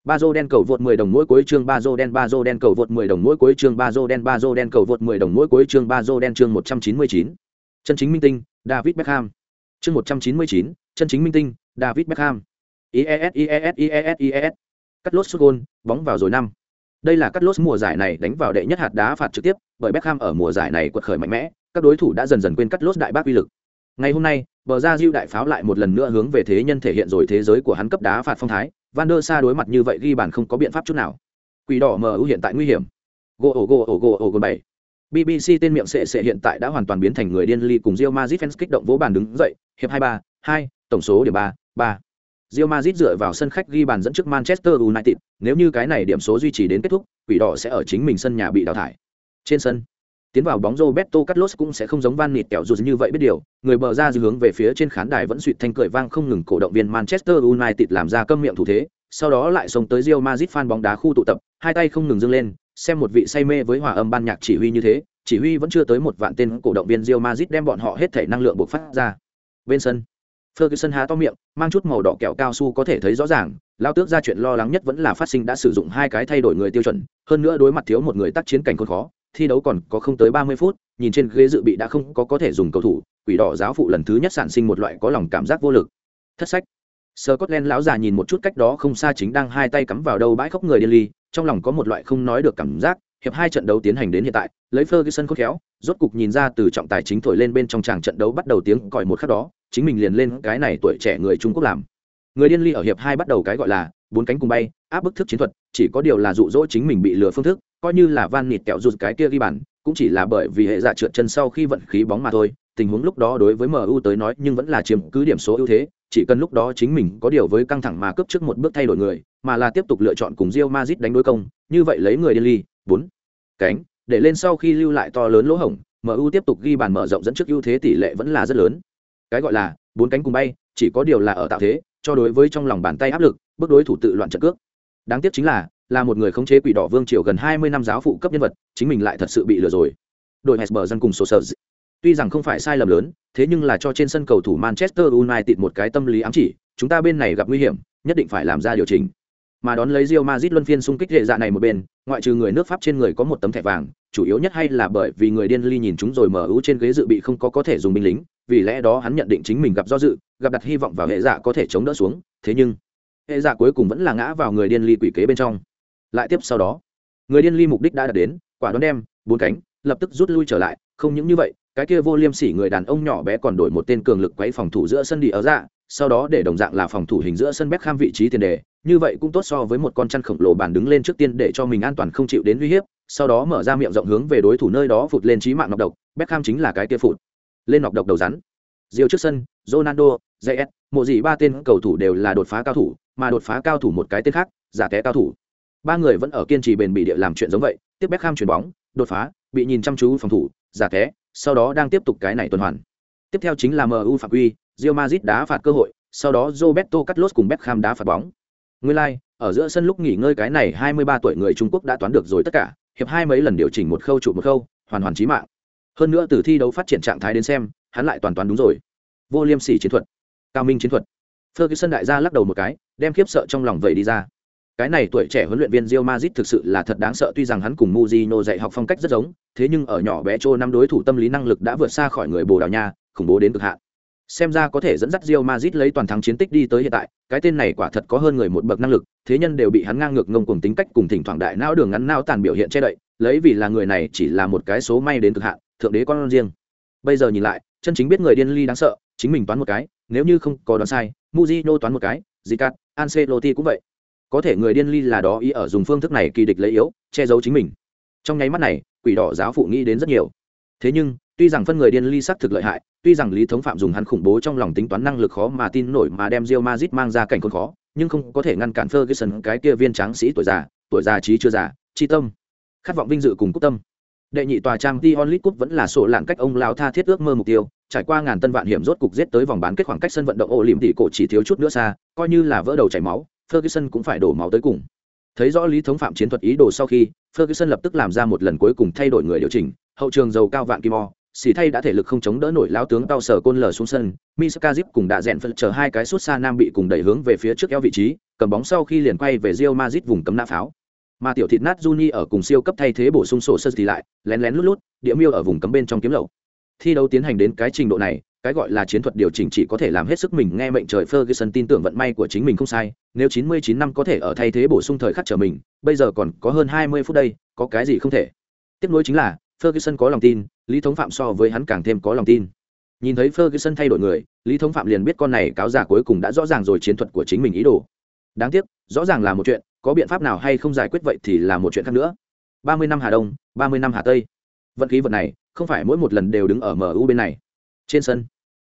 ba dô đen cầu vượt 10 đồng mỗi cuối chương ba dô đen ba dô đen cầu vượt 10 đồng mỗi cuối chương ba dô đen ba dô đen cầu vượt 10 đồng mỗi cuối chương ba dô đen chương 199. chân chính minh tinh david beckham chương 199, chân chính minh tinh david beckham. Ies ies ies ies cắt lốt sút gôn bóng vào rồi năm. Đây là cắt lốt mùa giải này đánh vào đệ nhất hạt đá phạt trực tiếp, bởi beckham ở mùa giải này quật khởi mạnh mẽ, các đối thủ đã dần dần quên cắt lốt đại bác uy lực. Ngày hôm nay, bờ ra diu đại pháo lại một lần nữa hướng về thế nhân thể hiện rồi thế giới của hắn cấp đá phạt phong thái. Van der sa đối mặt như vậy ghi bàn không có biện pháp chút nào. Quỷ đỏ mu hiện tại nguy hiểm. Go go go go go bảy. Bbc tên miệng sệ sệ hiện tại đã hoàn toàn biến thành người điên ly cùng Real Madrid fans kích động vỗ bàn đứng dậy. Hiệp hai ba, hai, tổng số điểm ba ba Real Madrid dựa vào sân khách ghi bàn dẫn trước Manchester United, nếu như cái này điểm số duy trì đến kết thúc, quỷ đỏ sẽ ở chính mình sân nhà bị đào thải. Trên sân, tiến vào bóng Roberto Carlos cũng sẽ không giống Van Nịt kẹo dù như vậy biết điều, người bờ ra dư hướng về phía trên khán đài vẫn suýt thanh cười vang không ngừng cổ động viên Manchester United làm ra câm miệng thủ thế, sau đó lại xông tới Real Madrid fan bóng đá khu tụ tập, hai tay không ngừng dâng lên, xem một vị say mê với hòa âm ban nhạc chỉ huy như thế, chỉ huy vẫn chưa tới một vạn tên cổ động viên Real Madrid đem bọn họ hết thể năng lượng bộc phát ra. Bên sân, Ferguson há to miệng, mang chút màu đỏ kẹo cao su có thể thấy rõ ràng, lao tước ra chuyện lo lắng nhất vẫn là phát sinh đã sử dụng hai cái thay đổi người tiêu chuẩn, hơn nữa đối mặt thiếu một người tác chiến cảnh khốn khó, thi đấu còn có không tới ba mươi phút, nhìn trên ghế dự bị đã không có có thể dùng cầu thủ, quỷ đỏ giáo phụ lần thứ nhất sản sinh một loại có lòng cảm giác vô lực. Thất sách. Scotland lão già nhìn một chút cách đó không xa chính đang hai tay cắm vào đầu bãi khóc người điên ly, trong lòng có một loại không nói được cảm giác, hiệp hai trận đấu tiến hành đến hiện tại, lấy Ferguson khôn khéo, rốt cục nhìn ra từ trọng tài chính thổi lên bên trong tràng trận đấu bắt đầu tiếng còi một khắc đó, chính mình liền lên cái này tuổi trẻ người Trung Quốc làm. Người điên ly ở hiệp hai bắt đầu cái gọi là bốn cánh cùng bay, áp bức thức chiến thuật, chỉ có điều là dụ dỗ chính mình bị lừa phương thức, coi như là van nịt kẹo rụt cái kia ghi bàn cũng chỉ là bởi vì hệ dạ trượt chân sau khi vận khí bóng mà thôi tình huống lúc đó đối với mu tới nói nhưng vẫn là chiếm cứ điểm số ưu thế chỉ cần lúc đó chính mình có điều với căng thẳng mà cướp trước một bước thay đổi người mà là tiếp tục lựa chọn cùng rio Madrid đánh đối công như vậy lấy người điên ly bốn cánh để lên sau khi lưu lại to lớn lỗ hổng mu tiếp tục ghi bàn mở rộng dẫn trước ưu thế tỷ lệ vẫn là rất lớn cái gọi là bốn cánh cùng bay chỉ có điều là ở tạo thế cho đối với trong lòng bàn tay áp lực bước đối thủ tự loạn trận cước. Đáng tiếc chính là là một người khống chế quỷ đỏ vương triều gần hai mươi năm giáo phụ cấp nhân vật chính mình lại thật sự bị lừa rồi. Đội Hesper dân cùng số sở tuy rằng không phải sai lầm lớn thế nhưng là cho trên sân cầu thủ manchester united một cái tâm lý ám chỉ chúng ta bên này gặp nguy hiểm nhất định phải làm ra điều chỉnh. Mà đón lấy Real Madrid luân phiên xung kích hệ dạ này một bên, ngoại trừ người nước Pháp trên người có một tấm thẻ vàng, chủ yếu nhất hay là bởi vì người điên ly nhìn chúng rồi mở ưu trên ghế dự bị không có có thể dùng binh lính, vì lẽ đó hắn nhận định chính mình gặp do dự, gặp đặt hy vọng vào hệ dạ có thể chống đỡ xuống, thế nhưng hệ dạ cuối cùng vẫn là ngã vào người điên ly quỷ kế bên trong. Lại tiếp sau đó, người điên ly mục đích đã đạt đến, quả đón đem bốn cánh, lập tức rút lui trở lại, không những như vậy, cái kia vô liêm sỉ người đàn ông nhỏ bé còn đổi một tên cường lực quấy phòng thủ giữa sân đi ở dạ, sau đó để đồng dạng là phòng thủ hình giữa sân Beckham vị trí tiền đề, như vậy cũng tốt so với một con chăn khổng lồ bàn đứng lên trước tiên để cho mình an toàn không chịu đến uy hiếp, sau đó mở ra miệng rộng hướng về đối thủ nơi đó phụt lên trí mạng nọc độc, Beckham chính là cái kia phụt. Lên nọc độc đầu rắn. Diêu trước sân, Ronaldo, JS, mộ gì ba tên cầu thủ đều là đột phá cao thủ, mà đột phá cao thủ một cái tên khác, giả té cao thủ. Ba người vẫn ở kiên trì bền bỉ địa làm chuyện giống vậy, tiếp Beckham chuyển bóng, đột phá, bị nhìn chăm chú phòng thủ, giả té, sau đó đang tiếp tục cái này tuần hoàn. Tiếp theo chính là MU phạm quy, Real Madrid đá phạt cơ hội, sau đó Roberto Carlos cùng Beckham đá phạt bóng. Nguyên lai, like, ở giữa sân lúc nghỉ ngơi cái này 23 tuổi người Trung Quốc đã toán được rồi tất cả, hiệp hai mấy lần điều chỉnh một khâu trụ một khâu, hoàn hoàn chí mạng. Hơn nữa từ thi đấu phát triển trạng thái đến xem, hắn lại toàn toàn đúng rồi. Vô liêm sỉ chiến thuật, cao minh chiến thuật. Ferguson đại gia lắc đầu một cái, đem khiếp sợ trong lòng vậy đi ra. Cái này tuổi trẻ huấn luyện viên Real Madrid thực sự là thật đáng sợ tuy rằng hắn cùng Mourinho dạy học phong cách rất giống, thế nhưng ở nhỏ bé trô năm đối thủ tâm lý năng lực đã vượt xa khỏi người Bồ Đào Nha, khủng bố đến cực hạn. Xem ra có thể dẫn dắt Real Madrid lấy toàn thắng chiến tích đi tới hiện tại, cái tên này quả thật có hơn người một bậc năng lực, thế nhân đều bị hắn ngang ngược ngông cuồng tính cách cùng thỉnh thoảng đại não đường ngắn não tàn biểu hiện che đậy, lấy vì là người này chỉ là một cái số may đến cực hạn, thượng đế con riêng. Bây giờ nhìn lại, chân chính biết người điên ly đáng sợ, chính mình toán một cái, nếu như không có đoán sai, muzino toán một cái, Zicat, Ancelotti cũng vậy. Có thể người điên ly là đó ý ở dùng phương thức này kỳ địch lấy yếu, che giấu chính mình. Trong nháy mắt này, quỷ đỏ giáo phụ nghĩ đến rất nhiều. Thế nhưng, tuy rằng phân người điên ly sắc thực lợi hại, tuy rằng lý thống phạm dùng hắn khủng bố trong lòng tính toán năng lực khó mà tin nổi mà đem rio mazit mang ra cảnh khốn khó, nhưng không có thể ngăn cản Ferguson cái kia viên tráng sĩ tuổi già, tuổi già trí chưa già, chi tâm, khát vọng vinh dự cùng cúc tâm. Đệ nhị tòa trang Dion League Cup vẫn là sổ lạng cách ông lão tha thiết ước mơ mục tiêu, trải qua ngàn tân vạn hiểm rốt cục giết tới vòng bán kết khoảng cách sân vận động ô liễm tỷ cổ chỉ thiếu chút nữa xa, coi như là vỡ đầu chảy máu, Ferguson cũng phải đổ máu tới cùng. Thấy rõ lý thống phạm chiến thuật ý đồ sau khi, Ferguson lập tức làm ra một lần cuối cùng thay đổi người điều chỉnh, hậu trường dầu cao vạn kim o, xì thay đã thể lực không chống đỡ nổi lão tướng tao sở côn lở xuống sân Misaka Zip cùng đã dẹn phân chờ hai cái suốt xa nam bị cùng đẩy hướng về phía trước eo vị trí cầm bóng sau khi liền quay về Real Madrid vùng cấm nã pháo mà tiểu thịt nát Juni ở cùng siêu cấp thay thế bổ sung sổ sơ thì lại lén lén lút lút địa miêu ở vùng cấm bên trong kiếm lậu thi đấu tiến hành đến cái trình độ này cái gọi là chiến thuật điều chỉnh chỉ có thể làm hết sức mình nghe mệnh trời Ferguson tin tưởng vận may của chính mình không sai nếu 99 năm có thể ở thay thế bổ sung thời khắc trở mình bây giờ còn có hơn 20 phút đây có cái gì không thể tiếp nối chính là Ferguson có lòng tin, Lý Thống Phạm so với hắn càng thêm có lòng tin. Nhìn thấy Ferguson thay đổi người, Lý Thống Phạm liền biết con này cáo giả cuối cùng đã rõ ràng rồi chiến thuật của chính mình ý đồ. Đáng tiếc, rõ ràng là một chuyện, có biện pháp nào hay không giải quyết vậy thì là một chuyện khác nữa. 30 năm Hà Đông, 30 năm Hà Tây. Vận khí vật này, không phải mỗi một lần đều đứng ở MU bên này. Trên sân,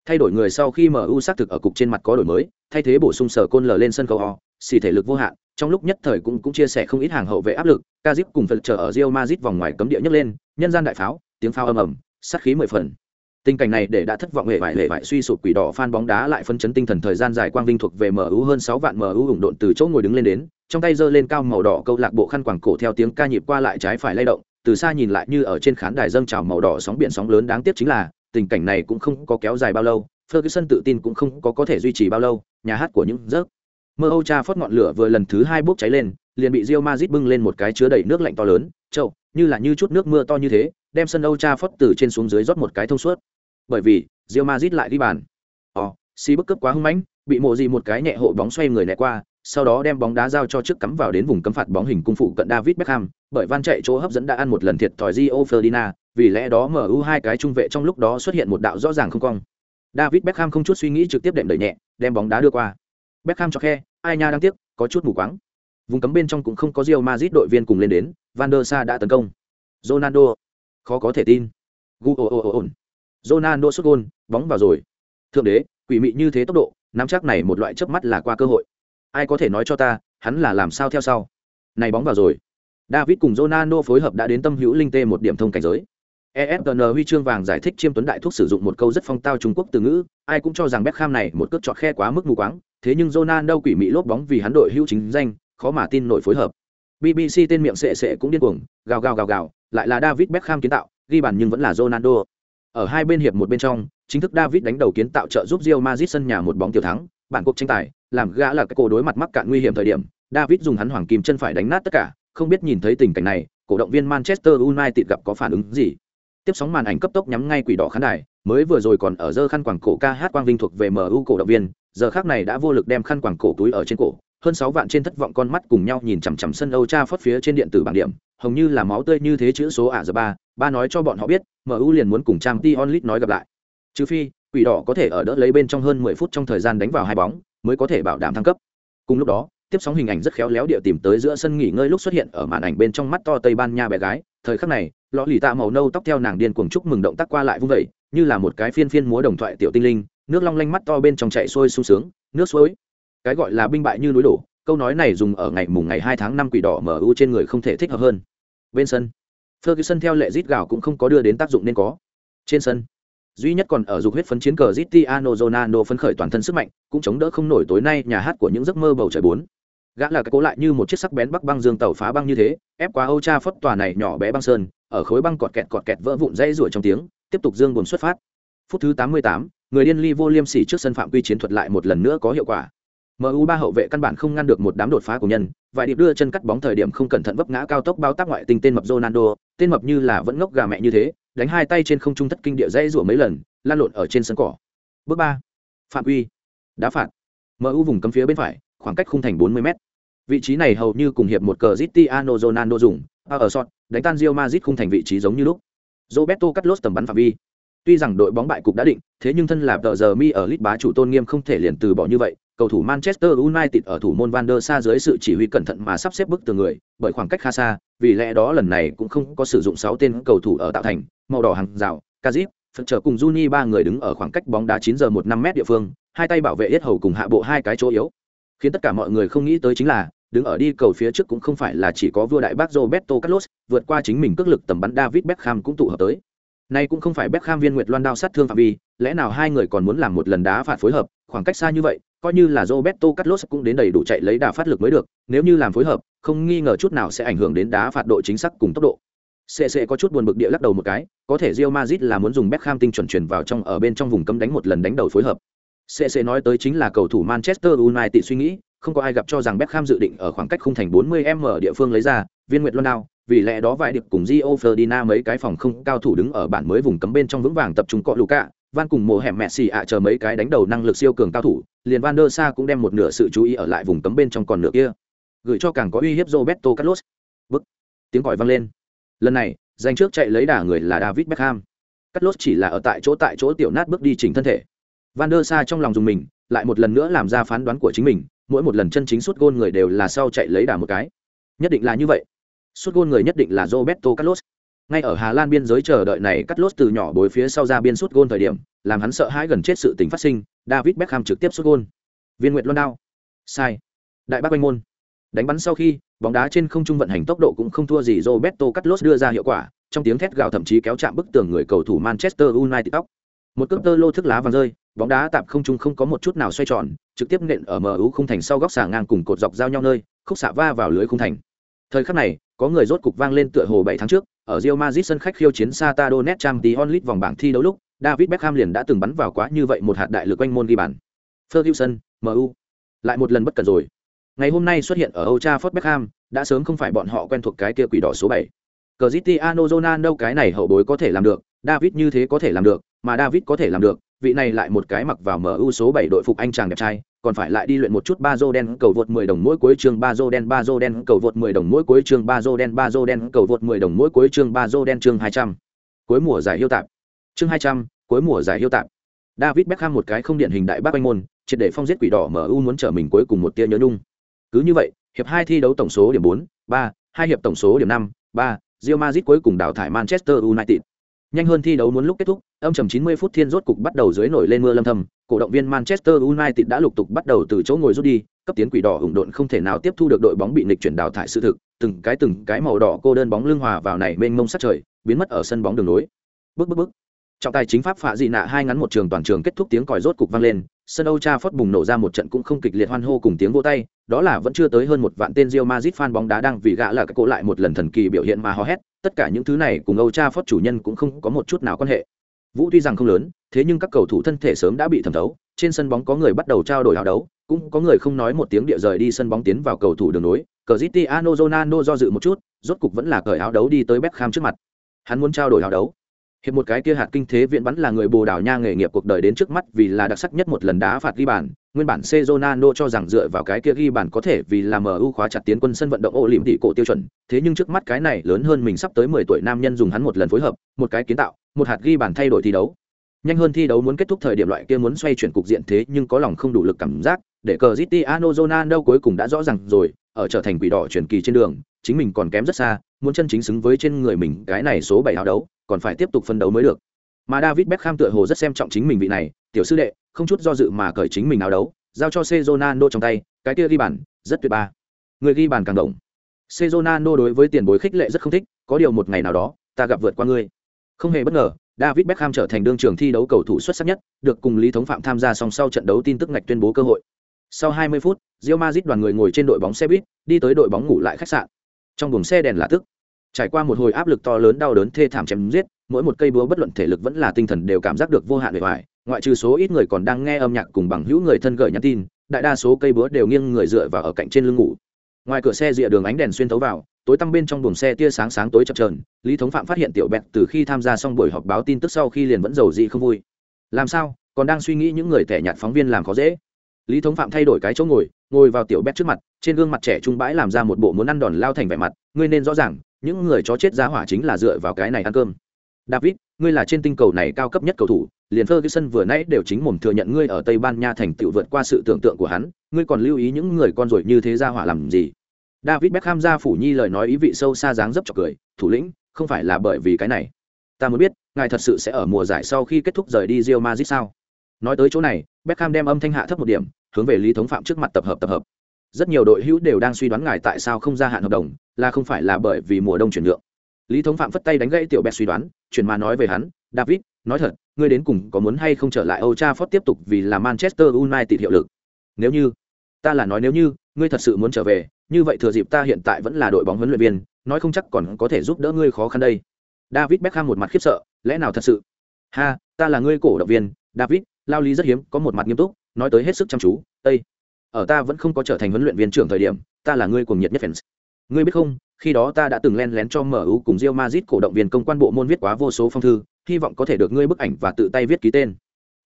thay đổi người sau khi MU xác thực ở cục trên mặt có đổi mới, thay thế bổ sung sở côn lờ lên sân cầu ho, xì thể lực vô hạn, trong lúc nhất thời cũng cũng chia sẻ không ít hàng hậu vệ áp lực, Kazip cùng phật trở ở Real Madrid vòng ngoài cấm địa nhấc lên, nhân gian đại pháo, tiếng pháo ầm ầm, sát khí mười phần. Tình cảnh này để đã thất vọng hệ vải hệ vải suy sụp quỷ đỏ fan bóng đá lại phân chấn tinh thần thời gian dài quang vinh thuộc về MU hơn sáu vạn MU ủng độn từ chỗ ngồi đứng lên đến, trong tay giơ lên cao màu đỏ câu lạc bộ khăn quàng cổ theo tiếng ca nhịp qua lại trái phải lay động, từ xa nhìn lại như ở trên khán đài dâng trào màu đỏ sóng biển sóng lớn đáng tiếc chính là, tình cảnh này cũng không có kéo dài bao lâu, Ferguson tự tin cũng không có có thể duy trì bao lâu, nhà hát của những giấc mơ âu cha phót ngọn lửa vừa lần thứ hai bốc cháy lên liền bị rio mazit bưng lên một cái chứa đầy nước lạnh to lớn trâu như là như chút nước mưa to như thế đem sân âu cha phót từ trên xuống dưới rót một cái thông suốt bởi vì Real Madrid lại đi bàn ồ si bức cấp quá hung mãnh bị mộ gì một cái nhẹ hộ bóng xoay người né qua sau đó đem bóng đá giao cho trước cắm vào đến vùng cấm phạt bóng hình cung phụ cận David Beckham, bởi van chạy chỗ hấp dẫn đã ăn một lần thiệt thòi Gio Ferdinand, vì lẽ đó MU hai cái trung vệ trong lúc đó xuất hiện một đạo rõ ràng không cong. David Beckham không chút suy nghĩ trực tiếp đệm đẩy nhẹ, đem bóng đá đưa qua. Beckham cho khe, ai nha đang tiếc, có chút mù quáng. Vùng cấm bên trong cũng không có Real Madrid đội viên cùng lên đến, Van der Sar đã tấn công. Ronaldo, khó có thể tin. Guoon. Ronaldo sút gol, bóng vào rồi. Thượng đế, quỷ mị như thế tốc độ, nắm chắc này một loại chớp mắt là qua cơ hội. Ai có thể nói cho ta, hắn là làm sao theo sau? Này bóng vào rồi. David cùng Ronaldo phối hợp đã đến tâm hữu linh tê một điểm thông cảnh giới. ESPN huy chương vàng giải thích chiêm tuấn đại thuốc sử dụng một câu rất phong tao Trung Quốc từ ngữ, ai cũng cho rằng Beckham này một cước chọt khe quá mức mù quáng, thế nhưng Ronaldo quỷ mị lốp bóng vì hắn đội hữu chính danh, khó mà tin nổi phối hợp. BBC tên miệng sệ sệ cũng điên cuồng, gào gào gào gào, lại là David Beckham kiến tạo, ghi bàn nhưng vẫn là Ronaldo. Ở hai bên hiệp một bên trong, chính thức David đánh đầu kiến tạo trợ giúp Real Madrid sân nhà một bóng tiểu thắng, bản cuộc tranh tài, làm gã là cái cổ đối mặt mắc cạn nguy hiểm thời điểm, David dùng hắn hoàng kim chân phải đánh nát tất cả, không biết nhìn thấy tình cảnh này, cổ động viên Manchester United gặp có phản ứng gì. Tiếp sóng màn ảnh cấp tốc nhắm ngay quỷ đỏ khán đài, mới vừa rồi còn ở dơ khăn quàng cổ ca hát quang vinh thuộc về MU cổ động viên, giờ khác này đã vô lực đem khăn quàng cổ túi ở trên cổ, hơn sáu vạn trên thất vọng con mắt cùng nhau nhìn chằm chằm sân Âu Cha phất phía trên điện tử bảng điểm, hồng như là máu tươi như thế chữ số ả giờ ba, ba nói cho bọn họ biết, MU liền muốn cùng Trang Tion League nói gặp lại. Trừ phi, quỷ đỏ có thể ở đỡ lấy bên trong hơn mười phút trong thời gian đánh vào hai bóng, mới có thể bảo đảm thăng cấp. Cùng lúc đó, tiếp sóng hình ảnh rất khéo léo địa tìm tới giữa sân nghỉ ngơi lúc xuất hiện ở màn ảnh bên trong mắt to Tây Ban Nha bé gái, thời khắc này, lọ lì tạ màu nâu tóc theo nàng điên cuồng chúc mừng động tác qua lại vung vẩy, như là một cái phiên phiên múa đồng thoại tiểu tinh linh, nước long lanh mắt to bên trong chạy xuôi sung sướng, nước suối. Cái gọi là binh bại như núi đổ, câu nói này dùng ở ngày mùng ngày hai tháng năm quỷ đỏ mở ưu trên người không thể thích hợp hơn. Bên sân, Ferguson theo lệ rít gạo cũng không có đưa đến tác dụng nên có. Trên sân, duy nhất còn ở dục huyết phấn chiến cờ Cristiano Ronaldo phấn khởi toàn thân sức mạnh, cũng chống đỡ không nổi tối nay nhà hát của những giấc mơ bầu trời bốn. Gã là cái cố lại như một chiếc sắc bén bắc băng dương tàu phá băng như thế, ép qua Âu Cha phất tòa này nhỏ bé băng sơn, ở khối băng cọt kẹt cọt kẹt vỡ vụn dây rủa trong tiếng, tiếp tục dương buồn xuất phát. Phút thứ 88, người điên ly vô liêm sỉ trước sân phạm quy chiến thuật lại một lần nữa có hiệu quả. MU ba hậu vệ căn bản không ngăn được một đám đột phá của nhân, vài điệp đưa chân cắt bóng thời điểm không cẩn thận vấp ngã cao tốc bao tác ngoại tình tên mập Ronaldo, tên mập như là vẫn ngốc gà mẹ như thế, đánh hai tay trên không trung thất kinh địa dây rủa mấy lần, lan lộn ở trên sân cỏ. Bước ba, Phạm quy. Đá phạt. MU vùng cấm phía bên phải, khoảng cách khung thành 40m. Vị trí này hầu như cùng hiệp một cờ Cristiano Ronaldo dùng, à, ở sọt, đánh tan rio Madrid khung thành vị trí giống như lúc. Roberto Carlos tầm bắn phạm vi. Tuy rằng đội bóng bại cục đã định, thế nhưng thân là tờ giờ mi ở lit bá chủ tôn nghiêm không thể liền từ bỏ như vậy. Cầu thủ Manchester United ở thủ môn Van der Sa dưới sự chỉ huy cẩn thận mà sắp xếp bức tường người, bởi khoảng cách khá xa, vì lẽ đó lần này cũng không có sử dụng 6 tên cầu thủ ở tạo thành, màu đỏ hàng rào, Kazip, phần trở cùng Juni ba người đứng ở khoảng cách bóng đá 9 giờ 15 mét địa phương, hai tay bảo vệ yết hầu cùng hạ bộ hai cái chỗ yếu. Khiến tất cả mọi người không nghĩ tới chính là, đứng ở đi cầu phía trước cũng không phải là chỉ có vua đại bác Roberto Carlos, vượt qua chính mình cước lực tầm bắn David Beckham cũng tụ hợp tới. Nay cũng không phải Beckham viên Nguyệt Loan đao sát thương phạm vi, lẽ nào hai người còn muốn làm một lần đá phạt phối hợp, khoảng cách xa như vậy, coi như là Roberto Carlos cũng đến đầy đủ chạy lấy đà phát lực mới được, nếu như làm phối hợp, không nghi ngờ chút nào sẽ ảnh hưởng đến đá phạt độ chính xác cùng tốc độ. CC có chút buồn bực địa lắc đầu một cái, có thể Real Madrid là muốn dùng Beckham tinh chuẩn truyền vào trong ở bên trong vùng cấm đánh một lần đánh đầu phối hợp. CC nói tới chính là cầu thủ Manchester United suy nghĩ, không có ai gặp cho rằng Beckham dự định ở khoảng cách khung thành 40m địa phương lấy ra, viên nguyệt luôn nào, vì lẽ đó vài điệp cùng Gio Ferdinand mấy cái phòng không cao thủ đứng ở bản mới vùng cấm bên trong vững vàng tập trung cọ Luka, Van cùng mồ hẻm mẹ xì ạ chờ mấy cái đánh đầu năng lực siêu cường cao thủ, liền Van der Sa cũng đem một nửa sự chú ý ở lại vùng cấm bên trong còn nửa kia. Gửi cho càng có uy hiếp Roberto Carlos. Bức. Tiếng còi vang lên. Lần này, danh trước chạy lấy đà người là David Beckham. Carlos chỉ là ở tại chỗ tại chỗ tiểu nát bước đi chỉnh thân thể. Van der Sa trong lòng dùng mình, lại một lần nữa làm ra phán đoán của chính mình, mỗi một lần chân chính suốt gôn người đều là sau chạy lấy đà một cái. Nhất định là như vậy. Suốt gôn người nhất định là Roberto Carlos. Ngay ở Hà Lan biên giới chờ đợi này Carlos từ nhỏ bối phía sau ra biên suốt gôn thời điểm, làm hắn sợ hãi gần chết sự tình phát sinh, David Beckham trực tiếp sút gôn. Viên Nguyệt Luân đao. Sai. Đại bác quanh môn. Đánh bắn sau khi, bóng đá trên không trung vận hành tốc độ cũng không thua gì Roberto Carlos đưa ra hiệu quả, trong tiếng thét gào thậm chí kéo chạm bức tường người cầu thủ Manchester United tóc. Một cước tơ lô thức lá vàng rơi, bóng đá tạm không trung không có một chút nào xoay tròn, trực tiếp nện ở MU khung thành sau góc xà ngang cùng cột dọc giao nhau nơi, khúc xạ va vào lưới khung thành. Thời khắc này, có người rốt cục vang lên tựa hồ bảy tháng trước, ở Real Madrid sân khách khiêu chiến Sata Donet Champions League vòng bảng thi đấu lúc, David Beckham liền đã từng bắn vào quá như vậy một hạt đại lực quanh môn ghi bàn. Ferguson, MU, lại một lần bất cẩn rồi. Ngày hôm nay xuất hiện ở Old Trafford Beckham, đã sớm không phải bọn họ quen thuộc cái kia quỷ đỏ số 7. Cristiano Ronaldo cái này hậu bối có thể làm được, David như thế có thể làm được, mà David có thể làm được, vị này lại một cái mặc vào MU số 7 đội phục anh chàng đẹp trai, còn phải lại đi luyện một chút ba dô đen cầu vượt 10 đồng mỗi cuối chương ba dô đen ba dô đen cầu vượt 10 đồng mỗi cuối chương ba dô đen ba dô đen cầu vượt 10 đồng mỗi cuối chương ba dô đen chương 200. Cuối mùa giải hiêu tạp. Chương 200, cuối mùa giải hiêu tạp. David Beckham một cái không điển hình đại bác anh môn, triệt để phong giết quỷ đỏ MU muốn trở mình cuối cùng một tia nhớ nhung. Cứ như vậy, Hiệp hai thi đấu tổng số điểm bốn, ba, hai hiệp tổng số điểm năm, ba, Real Madrid cuối cùng đào thải Manchester United. Nhanh hơn thi đấu muốn lúc kết thúc, âm trầm 90 phút thiên rốt cục bắt đầu dưới nổi lên mưa lâm thầm, cổ động viên Manchester United đã lục tục bắt đầu từ chỗ ngồi rút đi, cấp tiến quỷ đỏ hùng độn không thể nào tiếp thu được đội bóng bị nghịch chuyển đào thải sự thực, từng cái từng cái màu đỏ cô đơn bóng lưng hòa vào này mênh mông sát trời, biến mất ở sân bóng đường nối. Bước bước bước. Trọng tài chính pháp phạ dị nạ hai ngắn một trường toàn trường kết thúc tiếng còi rốt cục vang lên, sân Âu Trafford bùng nổ ra một trận cũng không kịch liệt hoan hô cùng tiếng vỗ tay, đó là vẫn chưa tới hơn một vạn tên Real Madrid fan bóng đá đang vì gã là cái cổ lại một lần thần kỳ biểu hiện mà hò hét, tất cả những thứ này cùng Âu Trafford chủ nhân cũng không có một chút nào quan hệ. Vũ tuy rằng không lớn, thế nhưng các cầu thủ thân thể sớm đã bị thẩm thấu, trên sân bóng có người bắt đầu trao đổi áo đấu, cũng có người không nói một tiếng địa rời đi sân bóng tiến vào cầu thủ đường nối. Cristiano Ronaldo do dự một chút, rốt cục vẫn là cởi áo đấu đi tới Beckham trước mặt. Hắn muốn trao đổi áo đấu. Hiệp một cái kia hạt kinh thế viện bắn là người Bồ Đào Nha nghề nghiệp cuộc đời đến trước mắt vì là đặc sắc nhất một lần đá phạt ghi bàn, nguyên bản Cezonano cho rằng dựa vào cái kia ghi bàn có thể vì là MU khóa chặt tiến quân sân vận động Olympic tỷ cổ tiêu chuẩn, thế nhưng trước mắt cái này lớn hơn mình sắp tới 10 tuổi nam nhân dùng hắn một lần phối hợp, một cái kiến tạo, một hạt ghi bàn thay đổi thi đấu. Nhanh hơn thi đấu muốn kết thúc thời điểm loại kia muốn xoay chuyển cục diện thế nhưng có lòng không đủ lực cảm giác, để Cristiano Ronaldo cuối cùng đã rõ ràng rồi, ở trở thành quỷ đỏ chuyển kỳ trên đường, chính mình còn kém rất xa, muốn chân chính xứng với trên người mình cái này số 7 áo đấu, còn phải tiếp tục phân đấu mới được. Mà David Beckham tựa hồ rất xem trọng chính mình vị này, tiểu sư đệ, không chút do dự mà cởi chính mình áo đấu, giao cho Ronaldo trong tay, cái kia ghi bàn, rất tuyệt ba. Người ghi bàn càng động. Ronaldo đối với tiền bối khích lệ rất không thích, có điều một ngày nào đó, ta gặp vượt qua ngươi. Không hề bất ngờ, David Beckham trở thành đương trường thi đấu cầu thủ xuất sắc nhất, được cùng Lý Thống Phạm tham gia song sau trận đấu tin tức ngạch tuyên bố cơ hội. Sau 20 phút, Real Madrid đoàn người ngồi trên đội bóng xe buýt, đi tới đội bóng ngủ lại khách sạn. Trong buồng xe đèn là tức. Trải qua một hồi áp lực to lớn đau đớn thê thảm chém giết, mỗi một cây búa bất luận thể lực vẫn là tinh thần đều cảm giác được vô hạn bề ngoài, ngoại trừ số ít người còn đang nghe âm nhạc cùng bằng hữu người thân gửi nhắn tin, đại đa số cây búa đều nghiêng người dựa vào ở cạnh trên lưng ngủ. Ngoài cửa xe rìa đường ánh đèn xuyên thấu vào, tối tăm bên trong buồng xe tia sáng sáng tối chập chờn, Lý Thống Phạm phát hiện tiểu Bẹt từ khi tham gia xong buổi họp báo tin tức sau khi liền vẫn giàu dị không vui. Làm sao? Còn đang suy nghĩ những người tẻ nhạt phóng viên làm khó dễ. Lý Thống Phạm thay đổi cái chỗ ngồi, ngồi vào tiểu Bẹt trước mặt, trên gương mặt trẻ trung bãi làm ra một bộ muốn ăn đòn lao thành vẻ mặt, ngươi nên rõ ràng, những người chó chết giá hỏa chính là dựa vào cái này ăn cơm. David, ngươi là trên tinh cầu này cao cấp nhất cầu thủ, liền Ferguson vừa nãy đều chính mồm thừa nhận ngươi ở Tây Ban Nha thành tựu vượt qua sự tưởng tượng của hắn, ngươi còn lưu ý những người con rồi như thế ra hỏa làm gì? David Beckham ra phủ nhi lời nói ý vị sâu xa dáng dấp chọc cười, thủ lĩnh, không phải là bởi vì cái này. Ta muốn biết, ngài thật sự sẽ ở mùa giải sau khi kết thúc rời đi Real Madrid sao? Nói tới chỗ này, Beckham đem âm thanh hạ thấp một điểm, hướng về Lý Thống Phạm trước mặt tập hợp tập hợp. Rất nhiều đội hữu đều đang suy đoán ngài tại sao không gia hạn hợp đồng, là không phải là bởi vì mùa đông chuyển nhượng. Lý Thống Phạm phất tay đánh gãy tiểu Bẹt suy đoán, chuyển mà nói về hắn, David, nói thật, ngươi đến cùng có muốn hay không trở lại Old Trafford tiếp tục vì là Manchester United hiệu lực? Nếu như, ta là nói nếu như, ngươi thật sự muốn trở về, như vậy thừa dịp ta hiện tại vẫn là đội bóng huấn luyện viên, nói không chắc còn có thể giúp đỡ ngươi khó khăn đây. David Beckham một mặt khiếp sợ, lẽ nào thật sự? Ha, ta là ngươi cổ động viên, David, lao lý rất hiếm, có một mặt nghiêm túc, nói tới hết sức chăm chú, Ê! Ở ta vẫn không có trở thành huấn luyện viên trưởng thời điểm, ta là ngươi cuồng nhiệt nhất fans. Ngươi biết không, khi đó ta đã từng len lén cho MU cùng Real Madrid cổ động viên công quan bộ môn viết quá vô số phong thư, hy vọng có thể được ngươi bức ảnh và tự tay viết ký tên.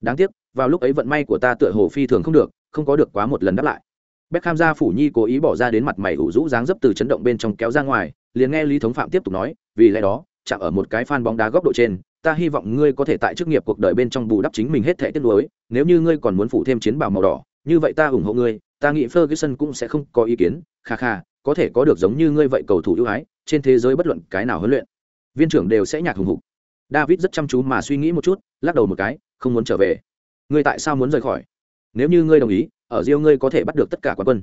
Đáng tiếc, vào lúc ấy vận may của ta tựa hồ phi thường không được, không có được quá một lần đáp lại. Beckham gia phủ nhi cố ý bỏ ra đến mặt mày ủ rũ dáng dấp từ chấn động bên trong kéo ra ngoài, liền nghe Lý Thống Phạm tiếp tục nói, vì lẽ đó, chạm ở một cái fan bóng đá góc độ trên, ta hy vọng ngươi có thể tại chức nghiệp cuộc đời bên trong bù đắp chính mình hết thảy tiếc nuối, nếu như ngươi còn muốn phụ thêm chiến bào màu đỏ, như vậy ta ủng hộ ngươi, ta nghĩ Ferguson cũng sẽ không có ý kiến, kha kha, có thể có được giống như ngươi vậy cầu thủ ưu ái, trên thế giới bất luận cái nào huấn luyện, viên trưởng đều sẽ nhạc hùng hục. David rất chăm chú mà suy nghĩ một chút, lắc đầu một cái, không muốn trở về. Ngươi tại sao muốn rời khỏi? Nếu như ngươi đồng ý, ở riêng ngươi có thể bắt được tất cả quán quân.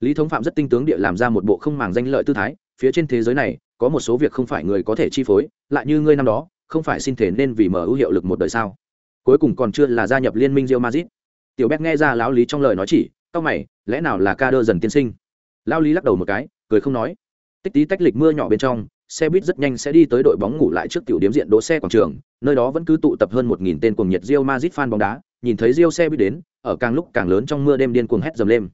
Lý Thống Phạm rất tinh tướng địa làm ra một bộ không màng danh lợi tư thái, phía trên thế giới này, có một số việc không phải người có thể chi phối, lại như ngươi năm đó, không phải xin thể nên vì mở ưu hiệu lực một đời sao? Cuối cùng còn chưa là gia nhập liên minh rio mazit Tiểu bét nghe ra lão lý trong lời nói chỉ, "Cao mày, lẽ nào là ca đơ dần tiên sinh?" Lao lý lắc đầu một cái, cười không nói. Tích tí tách lịch mưa nhỏ bên trong, xe buýt rất nhanh sẽ đi tới đội bóng ngủ lại trước tiểu điểm diện đỗ xe quảng trường, nơi đó vẫn cứ tụ tập hơn 1000 tên cuồng nhiệt Real Madrid fan bóng đá, nhìn thấy Real xe buýt đến, ở càng lúc càng lớn trong mưa đêm điên cuồng hét dầm lên.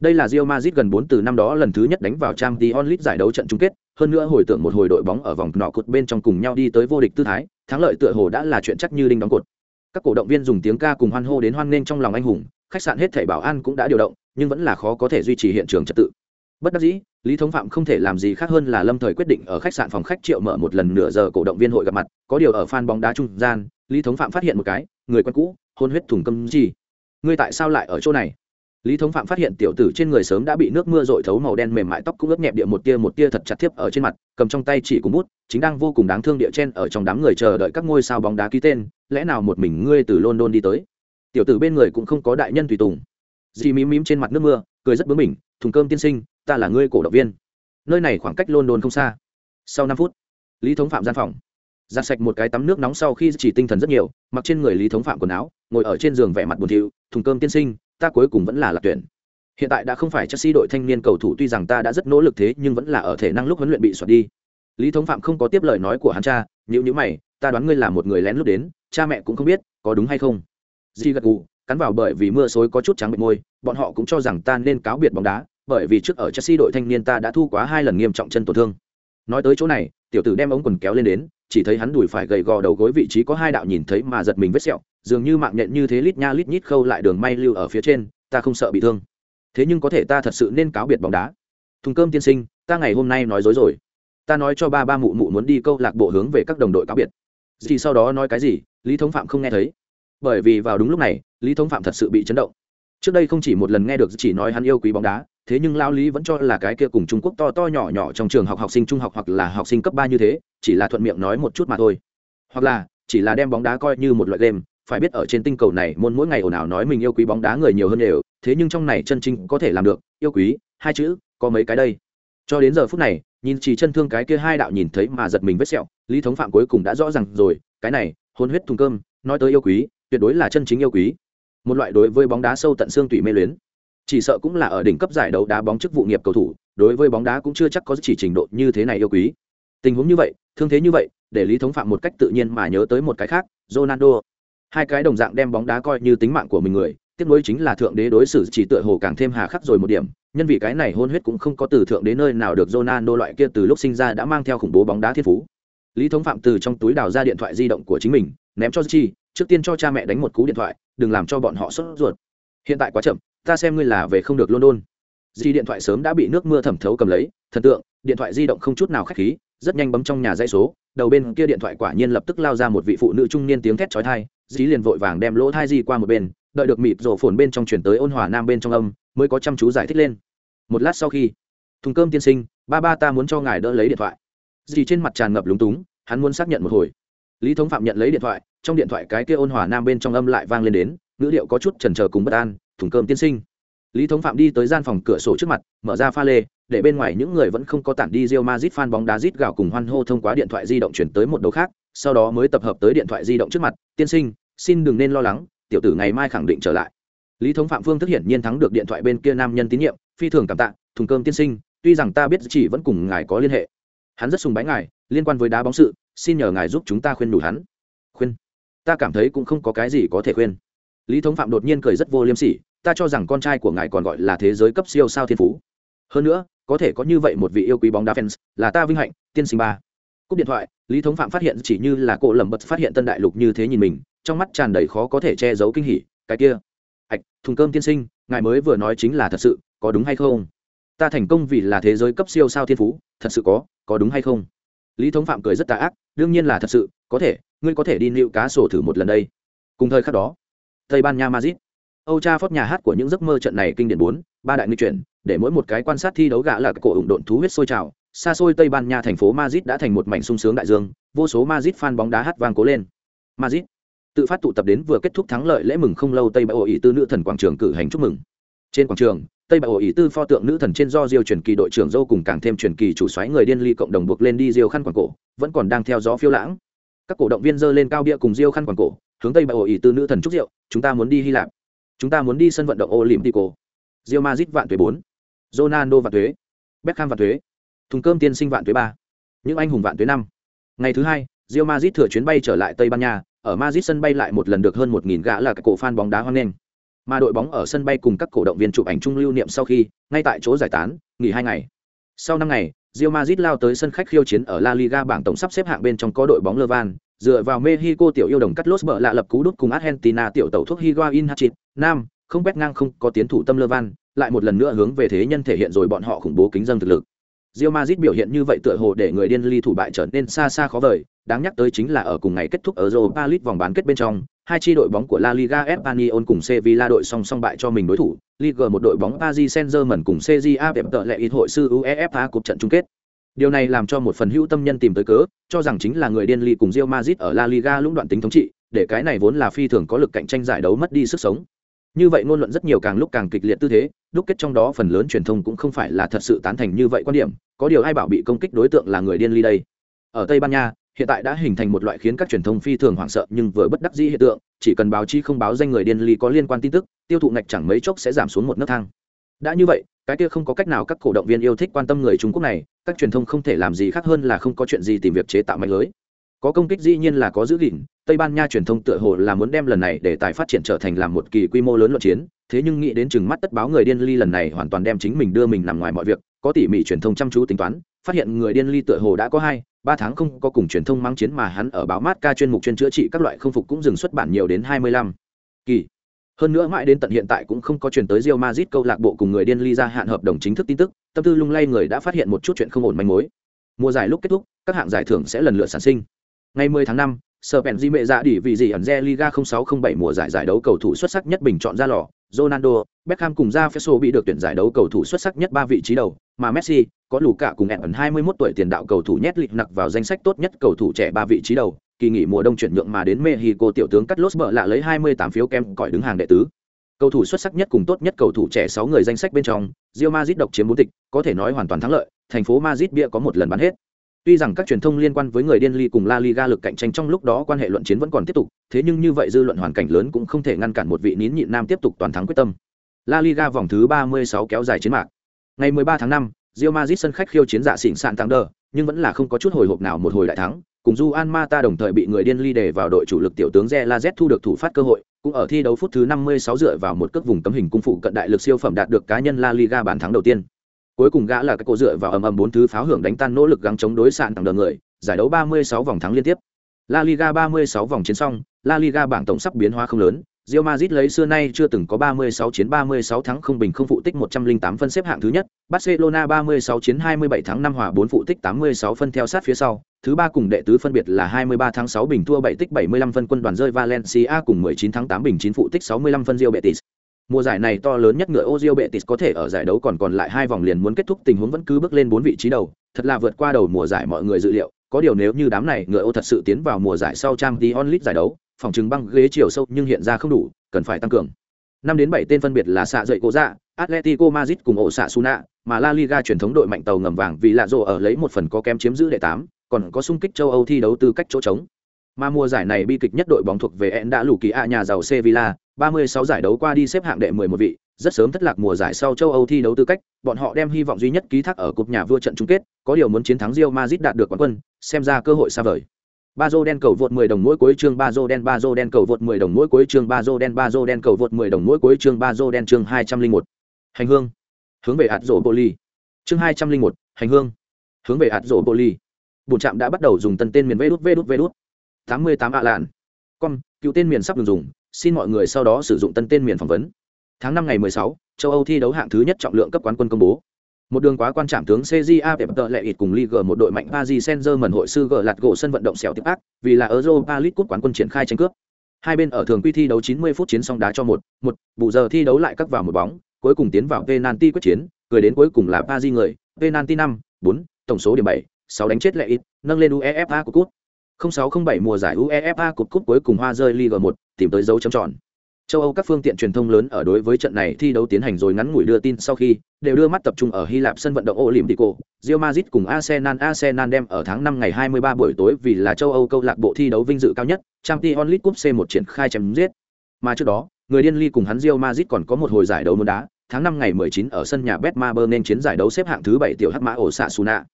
Đây là Real Madrid gần 4 từ năm đó lần thứ nhất đánh vào Champions League giải đấu trận chung kết, hơn nữa hồi tưởng một hồi đội bóng ở vòng nọ cột bên trong cùng nhau đi tới vô địch tư thái, thắng lợi tựa hồ đã là chuyện chắc như đinh đóng cột. Các cổ động viên dùng tiếng ca cùng hoan hô đến hoan nghênh trong lòng anh hùng, khách sạn hết thảy bảo an cũng đã điều động, nhưng vẫn là khó có thể duy trì hiện trường trật tự. Bất đắc dĩ, Lý Thống Phạm không thể làm gì khác hơn là lâm thời quyết định ở khách sạn phòng khách triệu mở một lần nửa giờ cổ động viên hội gặp mặt, có điều ở fan bóng đá trung gian, Lý Thống Phạm phát hiện một cái, người quen cũ, hôn huyết thùng cơm gì? Ngươi tại sao lại ở chỗ này? lý thống phạm phát hiện tiểu tử trên người sớm đã bị nước mưa rội thấu màu đen mềm mại tóc cũng ướt nhẹp địa một tia một tia thật chặt thiếp ở trên mặt cầm trong tay chỉ cùng bút chính đang vô cùng đáng thương địa trên ở trong đám người chờ đợi các ngôi sao bóng đá ký tên lẽ nào một mình ngươi từ london đi tới tiểu tử bên người cũng không có đại nhân tùy tùng dì mím mím trên mặt nước mưa cười rất bướng mình thùng cơm tiên sinh ta là ngươi cổ động viên. Nơi này khoảng cách london không xa. Sau năm phút, lý thống phạm gian phòng. Giặt sạch một cái tắm nước nóng sau khi chỉ tinh thần rất nhiều, mặc trên người lý thống phạm quần áo, ngồi ở trên giường vẻ mặt buồn thiu, thùng cơm tiên sinh, ta cuối cùng vẫn là lạc tuyển. Hiện tại đã không phải chelsea đội thanh niên cầu thủ, tuy rằng ta đã rất nỗ lực thế, nhưng vẫn là ở thể năng lúc huấn luyện bị xoạt đi. Lý thống phạm không có tiếp lời nói của hắn cha, nhữ nhữ mày, ta đoán ngươi là một người lén lút đến, cha mẹ cũng không biết, có đúng hay không? Di gật gù cắn vào bởi vì mưa xối có chút trắng bệnh môi, bọn họ cũng cho rằng ta nên cáo biệt bóng đá bởi vì trước ở chelsea đội thanh niên ta đã thu quá hai lần nghiêm trọng chân tổn thương. Nói tới chỗ này, tiểu tử đem ống quần kéo lên đến, chỉ thấy hắn đùi phải gầy gò đầu gối vị trí có hai đạo nhìn thấy mà giật mình vết sẹo, dường như mạng nhện như thế lít nha lít nhít khâu lại đường may lưu ở phía trên, ta không sợ bị thương. Thế nhưng có thể ta thật sự nên cáo biệt bóng đá. Thùng cơm tiên sinh, ta ngày hôm nay nói dối rồi. Ta nói cho ba ba mụ mụ muốn đi câu lạc bộ hướng về các đồng đội cáo biệt. Chỉ sau đó nói cái gì, lý thống phạm không nghe thấy. Bởi vì vào đúng lúc này, lý thống phạm thật sự bị chấn động. Trước đây không chỉ một lần nghe được chỉ nói hắn yêu quý bóng đá thế nhưng lao lý vẫn cho là cái kia cùng trung quốc to to nhỏ nhỏ trong trường học học sinh trung học hoặc là học sinh cấp ba như thế, chỉ là thuận miệng nói một chút mà thôi. Hoặc là, chỉ là đem bóng đá coi như một loại game, phải biết ở trên tinh cầu này môn mỗi ngày ồn ào nói mình yêu quý bóng đá người nhiều hơn đều, thế nhưng trong này chân chính có thể làm được, yêu quý, hai chữ, có mấy cái đây. Cho đến giờ phút này, nhìn chỉ chân thương cái kia hai đạo nhìn thấy mà giật mình vết sẹo, lý thống phạm cuối cùng đã rõ ràng rồi, cái này, hôn huyết thùng cơm, nói tới yêu quý, tuyệt đối là chân chính yêu quý. Một loại đối với bóng đá sâu tận xương tủy mê luyến chỉ sợ cũng là ở đỉnh cấp giải đấu đá bóng chức vụ nghiệp cầu thủ, đối với bóng đá cũng chưa chắc có chỉ trình độ như thế này yêu quý. Tình huống như vậy, thương thế như vậy, để lý thống phạm một cách tự nhiên mà nhớ tới một cái khác, ronaldo. Hai cái đồng dạng đem bóng đá coi như tính mạng của mình người tiếp nối chính là thượng đế đối xử chỉ tựa hồ càng thêm hà khắc rồi một điểm, nhân vì cái này hôn huyết cũng không có từ thượng đế nơi nào được ronaldo loại kia từ lúc sinh ra đã mang theo khủng bố bóng đá thiên phú. Lý thống phạm từ trong túi đào ra điện thoại di động của chính mình, ném cho chi, trước tiên cho cha mẹ đánh một cú điện thoại, đừng làm cho bọn họ sốt ruột. Hiện tại quá chậm ta xem ngươi là về không được london. Di điện thoại sớm đã bị nước mưa thẩm thấu cầm lấy, thần tượng, điện thoại di động không chút nào k h á c h khí, rất nhanh bấm trong nhà dây số, đầu bên kia điện thoại quả nhiên lập tức lao ra một vị phụ nữ trung niên tiếng thét trói thai dí liền vội vàng đem lỗ thai di qua một bên, đợi được mịt rổ phồn bên trong chuyển tới ôn hòa nam bên trong âm, mới có chăm chú giải thích lên. Một lát sau khi, thùng cơm tiên sinh, ba ba ta muốn cho ngài đỡ lấy điện thoại. Dì trên mặt tràn ngập lúng túng, hắn muốn xác nhận một hồi. Lý thống phạm nhận lấy điện thoại, trong điện thoại cái kia ôn hòa nam bên trong âm lại vang lên đến, ngữ điệu có chút trần trờ cùng bất an thùng cơm tiên sinh. Lý thống phạm đi tới gian phòng cửa sổ trước mặt, mở ra pha lê, để bên ngoài những người vẫn không có tản đi rio mazit fan bóng đá rít gạo cùng hoan hô thông qua điện thoại di động chuyển tới một đầu khác, sau đó mới tập hợp tới điện thoại di động trước mặt, tiên sinh, xin đừng nên lo lắng, tiểu tử ngày mai khẳng định trở lại. Lý thống phạm phương thức hiển nhiên thắng được điện thoại bên kia nam nhân tín nhiệm, phi thường cảm tạ, thùng cơm tiên sinh, tuy rằng ta biết chỉ vẫn cùng ngài có liên hệ. Hắn rất sùng bái ngài, liên quan với đá bóng sự, xin nhờ ngài giúp chúng ta khuyên đủ hắn. Khuyên? Ta cảm thấy cũng không có cái gì có thể khuyên lý thống phạm đột nhiên cười rất vô liêm sỉ, ta cho rằng con trai của ngài còn gọi là thế giới cấp siêu sao thiên phú. Hơn nữa, có thể có như vậy một vị yêu quý bóng đá fans, là ta vinh hạnh, tiên sinh ba. Cúp điện thoại, lý thống phạm phát hiện chỉ như là cô lầm bật phát hiện tân đại lục như thế nhìn mình, trong mắt tràn đầy khó có thể che giấu kinh hỉ, cái kia ạch thùng cơm tiên sinh, ngài mới vừa nói chính là thật sự, có đúng hay không? Ta thành công vì là thế giới cấp siêu sao thiên phú, thật sự có có đúng hay không? Lý thống phạm cười rất tà ác, đương nhiên là thật sự, có thể, ngươi có thể đi nịu cá sổ thử một lần đây. Cùng thời khắc đó tây ban nha madrid. Âu cha phót nhà hát của những giấc mơ trận này kinh điển bốn, ba đại nghịch chuyển, để mỗi một cái quan sát thi đấu gã là cổ ủng độn thú huyết sôi trào. Xa xôi tây ban nha thành phố madrid đã thành một mảnh sung sướng đại dương, vô số madrid fan bóng đá hát vang cố lên. Madrid tự phát tụ tập đến vừa kết thúc thắng lợi lễ mừng không lâu tây bãi ổ ý tư nữ thần quảng trường cử hành chúc mừng. Trên quảng trường, tây bãi ổ ý tư pho tượng nữ thần trên do diêu truyền kỳ đội trưởng dâu cùng càng thêm truyền kỳ chủ xoáy người điên ly cộng đồng buộc lên đi diêu khăn quảng cổ, vẫn còn đang theo gió phiêu lãng. Các cổ động viên dơ lên cao bia cùng diêu khăn quảng cổ hướng tây bãi ổ ý tư nữ thần chúc rượu chúng ta muốn đi hy lạp. Chúng ta muốn đi sân vận động olympico rio mazit vạn thuế bốn. Ronaldo vạn thuế beckham vạn thuế thùng cơm tiên sinh vạn thuế ba. Những anh hùng vạn thuế năm. Ngày thứ hai rio mazit thừa chuyến bay trở lại Tây Ban Nha, ở Madrid sân bay lại một lần được hơn 1000 gã là các cổ fan bóng đá hoan nghênh. Mà đội bóng ở sân bay cùng các cổ động viên chụp ảnh chung lưu niệm sau khi, ngay tại chỗ giải tán, nghỉ hai ngày. Sau năm ngày, Real Madrid lao tới sân khách khiêu chiến ở La Liga bảng tổng sắp xếp hạng bên trong có đội bóng Levan, dựa vào Mexico tiểu yêu đồng cắt lốt bờ lạ lập cú đút cùng Argentina tiểu tàu thuốc Higuain Hatchit, nam, không quét ngang không có tiến thủ tâm Levan, lại một lần nữa hướng về thế nhân thể hiện rồi bọn họ khủng bố kính dân thực lực. Real Madrid biểu hiện như vậy tựa hồ để người điên ly thủ bại trở nên xa xa khó vời, đáng nhắc tới chính là ở cùng ngày kết thúc ở Europa League vòng bán kết bên trong, hai chi đội bóng của La Liga Espanyol cùng Sevilla đội song song bại cho mình đối thủ, Ligue một đội bóng Paris Saint-Germain cùng CJA đẹp tợ lệ ít hội sư UEFA cuộc trận chung kết. Điều này làm cho một phần hữu tâm nhân tìm tới cớ, cho rằng chính là người điên ly cùng Real Madrid ở La Liga lũng đoạn tính thống trị, để cái này vốn là phi thường có lực cạnh tranh giải đấu mất đi sức sống. Như vậy ngôn luận rất nhiều càng lúc càng kịch liệt tư thế, đúc kết trong đó phần lớn truyền thông cũng không phải là thật sự tán thành như vậy quan điểm, có điều ai bảo bị công kích đối tượng là người điên ly đây. Ở Tây Ban Nha, hiện tại đã hình thành một loại khiến các truyền thông phi thường hoảng sợ nhưng vừa bất đắc dĩ hiện tượng, chỉ cần báo chí không báo danh người điên ly có liên quan tin tức, tiêu thụ ngạch chẳng mấy chốc sẽ giảm xuống một nấc thang. Đã như vậy, cái kia không có cách nào các cổ động viên yêu thích quan tâm người Trung Quốc này, các truyền thông không thể làm gì khác hơn là không có chuyện gì tìm việc chế tạo mạnh lưới. Có công kích dĩ nhiên là có giữ gìn, Tây Ban Nha truyền thông tựa hồ là muốn đem lần này để tài phát triển trở thành làm một kỳ quy mô lớn luận chiến, thế nhưng nghĩ đến chừng mắt tất báo người điên ly lần này hoàn toàn đem chính mình đưa mình nằm ngoài mọi việc, có tỉ mỉ truyền thông chăm chú tính toán, phát hiện người điên ly tựa hồ đã có hai ba tháng không có cùng truyền thông mang chiến mà hắn ở báo mát ca chuyên mục chuyên chữa trị các loại không phục cũng dừng xuất bản nhiều đến hai mươi lăm kỳ hơn nữa mãi đến tận hiện tại cũng không có truyền tới Real Madrid câu lạc bộ cùng người điên ly ra hạn hợp đồng chính thức tin tức, tâm tư lung lay người đã phát hiện một chút chuyện không ổn manh mối. Mùa giải lúc kết thúc, các hạng giải thưởng sẽ lần lượt sản sinh. Ngày 10 tháng 5, Serpent mẹ dạ đỉ vì gì ẩn Liga 0607 mùa giải giải đấu cầu thủ xuất sắc nhất bình chọn ra lò, Ronaldo, Beckham cùng ra Fesso bị được tuyển giải đấu cầu thủ xuất sắc nhất ba vị trí đầu, mà Messi có lù cả cùng ẩn 21 tuổi tiền đạo cầu thủ nhét lịch nặc vào danh sách tốt nhất cầu thủ trẻ ba vị trí đầu. Kỳ nghỉ mùa đông chuyển nhượng mà đến Mexico tiểu tướng Carlos bợ lạ lấy 28 phiếu kem cỏi đứng hàng đệ tứ. Cầu thủ xuất sắc nhất cùng tốt nhất cầu thủ trẻ 6 người danh sách bên trong, Real Madrid độc chiếm bốn tịch, có thể nói hoàn toàn thắng lợi, thành phố Madrid bia có một lần bán hết. Tuy rằng các truyền thông liên quan với người điên ly cùng La Liga lực cạnh tranh trong lúc đó quan hệ luận chiến vẫn còn tiếp tục, thế nhưng như vậy dư luận hoàn cảnh lớn cũng không thể ngăn cản một vị nín nhịn nam tiếp tục toàn thắng quyết tâm. La Liga vòng thứ 36 kéo dài chiến mạc. Ngày 13 tháng 5, Real Madrid sân khách khiêu chiến dạ xỉn sạn tăng đờ, nhưng vẫn là không có chút hồi hộp nào một hồi đại thắng, cùng Juan Mata đồng thời bị người điên ly đề vào đội chủ lực tiểu tướng Zelazet thu được thủ phát cơ hội, cũng ở thi đấu phút thứ 56 dựa vào một cước vùng cấm hình cung phụ cận đại lực siêu phẩm đạt được cá nhân La Liga bàn thắng đầu tiên. Cuối cùng gã là cái cổ dựa vào ầm ầm bốn thứ pháo hưởng đánh tan nỗ lực gắng chống đối sạn tăng đờ người, giải đấu 36 vòng thắng liên tiếp. La Liga 36 vòng chiến xong, La Liga bảng tổng sắp biến hóa không lớn, Real Madrid lấy xưa nay chưa từng có 36 chiến 36 thắng không bình không phụ tích 108 phân xếp hạng thứ nhất, Barcelona 36 chiến 27 thắng 5 hòa 4 phụ tích 86 phân theo sát phía sau, thứ ba cùng đệ tứ phân biệt là 23 thắng 6 bình thua 7 tích 75 phân quân đoàn rơi Valencia cùng 19 thắng 8 bình 9 phụ tích 65 phân Real Betis. Mùa giải này to lớn nhất ngựa Real Betis có thể ở giải đấu còn còn lại hai vòng liền muốn kết thúc tình huống vẫn cứ bước lên bốn vị trí đầu, thật là vượt qua đầu mùa giải mọi người dự liệu, có điều nếu như đám này ngựa ô thật sự tiến vào mùa giải sau trang tí onlit giải đấu, phòng chứng băng ghế chiều sâu nhưng hiện ra không đủ, cần phải tăng cường. Năm đến bảy tên phân biệt là xạ dậy cố dạ atletico madrid cùng ổ xạ suna mà la liga truyền thống đội mạnh tàu ngầm vàng vì lạ rộ ở lấy một phần có kém chiếm giữ đệ tám, còn có xung kích châu âu thi đấu tư cách chỗ trống. Mà mùa giải này bi kịch nhất đội bóng thuộc về en đã lù kỳ a nhà giàu sevilla 36 giải đấu qua đi xếp hạng đệ 11 vị rất sớm thất lạc mùa giải sau châu Âu thi đấu tư cách, bọn họ đem hy vọng duy nhất ký thác ở cúp nhà vua trận chung kết, có điều muốn chiến thắng Real Madrid đạt được quán quân, xem ra cơ hội xa vời. Bazo đen cầu vượt 10 đồng mỗi cuối chương Bazo đen Bazo đen cầu vượt 10 đồng mỗi cuối chương Bazo đen Bazo đen cầu vượt 10 đồng mỗi cuối chương Bazo đen chương 201. Hành hương. Hướng về hạt rổ Boli. Chương 201, hành hương. Hướng về hạt rổ Boli. Bùn trạm đã bắt đầu dùng tân tên miền Vđút Vđút Vđút. 88 ạ lạn. Con, cựu tên miền sắp được dùng, xin mọi người sau đó sử dụng tân tên miền phỏng vấn tháng năm ngày 16, châu Âu thi đấu hạng thứ nhất trọng lượng cấp quán quân công bố. Một đường quá quan trọng tướng CJA Pep tợ lệ ịt cùng Ligue một đội mạnh Paris Saint-Germain hội sư gỡ lạt gỗ sân vận động xẻo tiếp ác, vì là Europa League cúp quán quân triển khai tranh cướp. Hai bên ở thường quy thi đấu 90 phút chiến xong đá cho một, một, bù giờ thi đấu lại cắt vào một bóng, cuối cùng tiến vào penalty quyết chiến, cười đến cuối cùng là Paris người, penalty 5, 4, tổng số điểm 7, 6 đánh chết lệ ịt, nâng lên UEFA của cúp. 0607 mùa giải UEFA cúp cúp cuối cùng hoa rơi Ligue 1, tìm tới dấu chấm tròn châu âu các phương tiện truyền thông lớn ở đối với trận này thi đấu tiến hành rồi ngắn ngủi đưa tin sau khi đều đưa mắt tập trung ở hy lạp sân vận động olympico rio Madrid cùng arsenal arsenal đem ở tháng 5 ngày 23 buổi tối vì là châu âu câu lạc bộ thi đấu vinh dự cao nhất champions league cup c 1 triển khai chém giết mà trước đó người điên ly cùng hắn Real Madrid còn có một hồi giải đấu môn đá tháng 5 ngày 19 ở sân nhà Betmaber nên chiến giải đấu xếp hạng thứ 7 tiểu hắc mã ổ xạ Suna.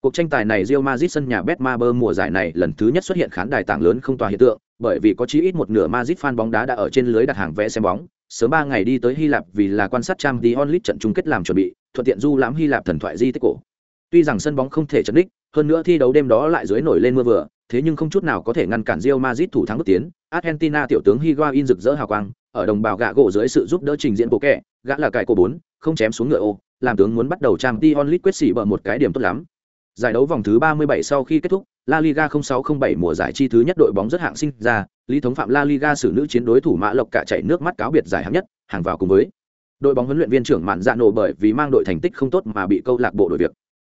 Cuộc tranh tài này Real Madrid sân nhà Betmaber mùa giải này lần thứ nhất xuất hiện khán đài tảng lớn không tòa hiện tượng, bởi vì có chí ít một nửa Madrid fan bóng đá đã ở trên lưới đặt hàng vé xem bóng, sớm ba ngày đi tới Hy Lạp vì là quan sát Champions League trận chung kết làm chuẩn bị, thuận tiện du lãm Hy Lạp thần thoại di tích cổ. Tuy rằng sân bóng không thể trận đích, hơn nữa thi đấu đêm đó lại dưới nổi lên mưa vừa, thế nhưng không chút nào có thể ngăn cản Real Madrid thủ thắng bước tiến. Argentina tiểu tướng Higuain rực rỡ hào quang, ở đồng bào gạ gỗ dưới sự giúp đỡ trình diễn bộ kẻ, gã là cải cổ bốn, không chém xuống ngựa ô, làm tướng muốn bắt đầu Champions League quyết sĩ bở một cái điểm tốt lắm. Giải đấu vòng thứ 37 sau khi kết thúc, La Liga 0607 mùa giải chi thứ nhất đội bóng rất hạng sinh ra, Lý thống phạm La Liga xử nữ chiến đối thủ Mã Lộc cả chảy nước mắt cáo biệt giải hạng nhất, hàng vào cùng với đội bóng huấn luyện viên trưởng mạn dạ nổ bởi vì mang đội thành tích không tốt mà bị câu lạc bộ đổi việc.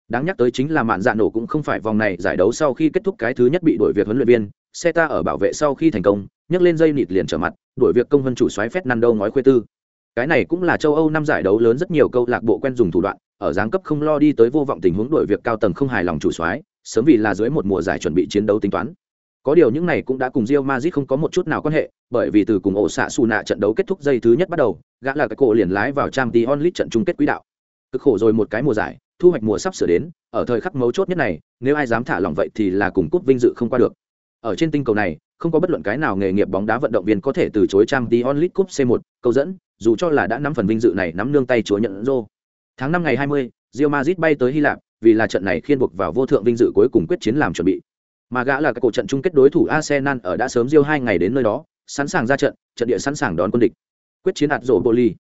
Đáng nhắc tới chính là mạn dạ nổ cũng không phải vòng này giải đấu sau khi kết thúc cái thứ nhất bị đổi việc huấn luyện viên xe ta ở bảo vệ sau khi thành công nhấc lên dây nịt liền trở mặt đổi việc công hơn chủ xoáy Fernando năn đâu ngói khuê tư. Cái này cũng là châu âu năm giải đấu lớn rất nhiều câu lạc bộ quen dùng thủ đoạn ở giáng cấp không lo đi tới vô vọng tình huống đổi việc cao tầng không hài lòng chủ soái sớm vì là dưới một mùa giải chuẩn bị chiến đấu tính toán có điều những này cũng đã cùng Real Madrid không có một chút nào quan hệ, bởi vì từ cùng ổ xạ xù nạ trận đấu kết thúc giây thứ nhất bắt đầu, gã là cái cổ liền lái vào Champions League trận chung kết quý đạo. Cực khổ rồi một cái mùa giải, thu hoạch mùa sắp sửa đến, ở thời khắc mấu chốt nhất này, nếu ai dám thả lỏng vậy thì là cùng cúp vinh dự không qua được. Ở trên tinh cầu này, không có bất luận cái nào nghề nghiệp bóng đá vận động viên có thể từ chối Champions League Cúp C1, câu dẫn, dù cho là đã nắm phần vinh dự này nắm nương tay chúa nhận rô. Tháng năm ngày 20, Real Madrid bay tới Hy Lạp, vì là trận này khiên buộc vào vô thượng vinh dự cuối cùng quyết chiến làm chuẩn bị. Mà gã là cái cổ trận chung kết đối thủ Arsenal ở đã sớm Real hai ngày đến nơi đó, sẵn sàng ra trận, trận địa sẵn sàng đón quân địch. Quyết chiến ạt rổ Boli.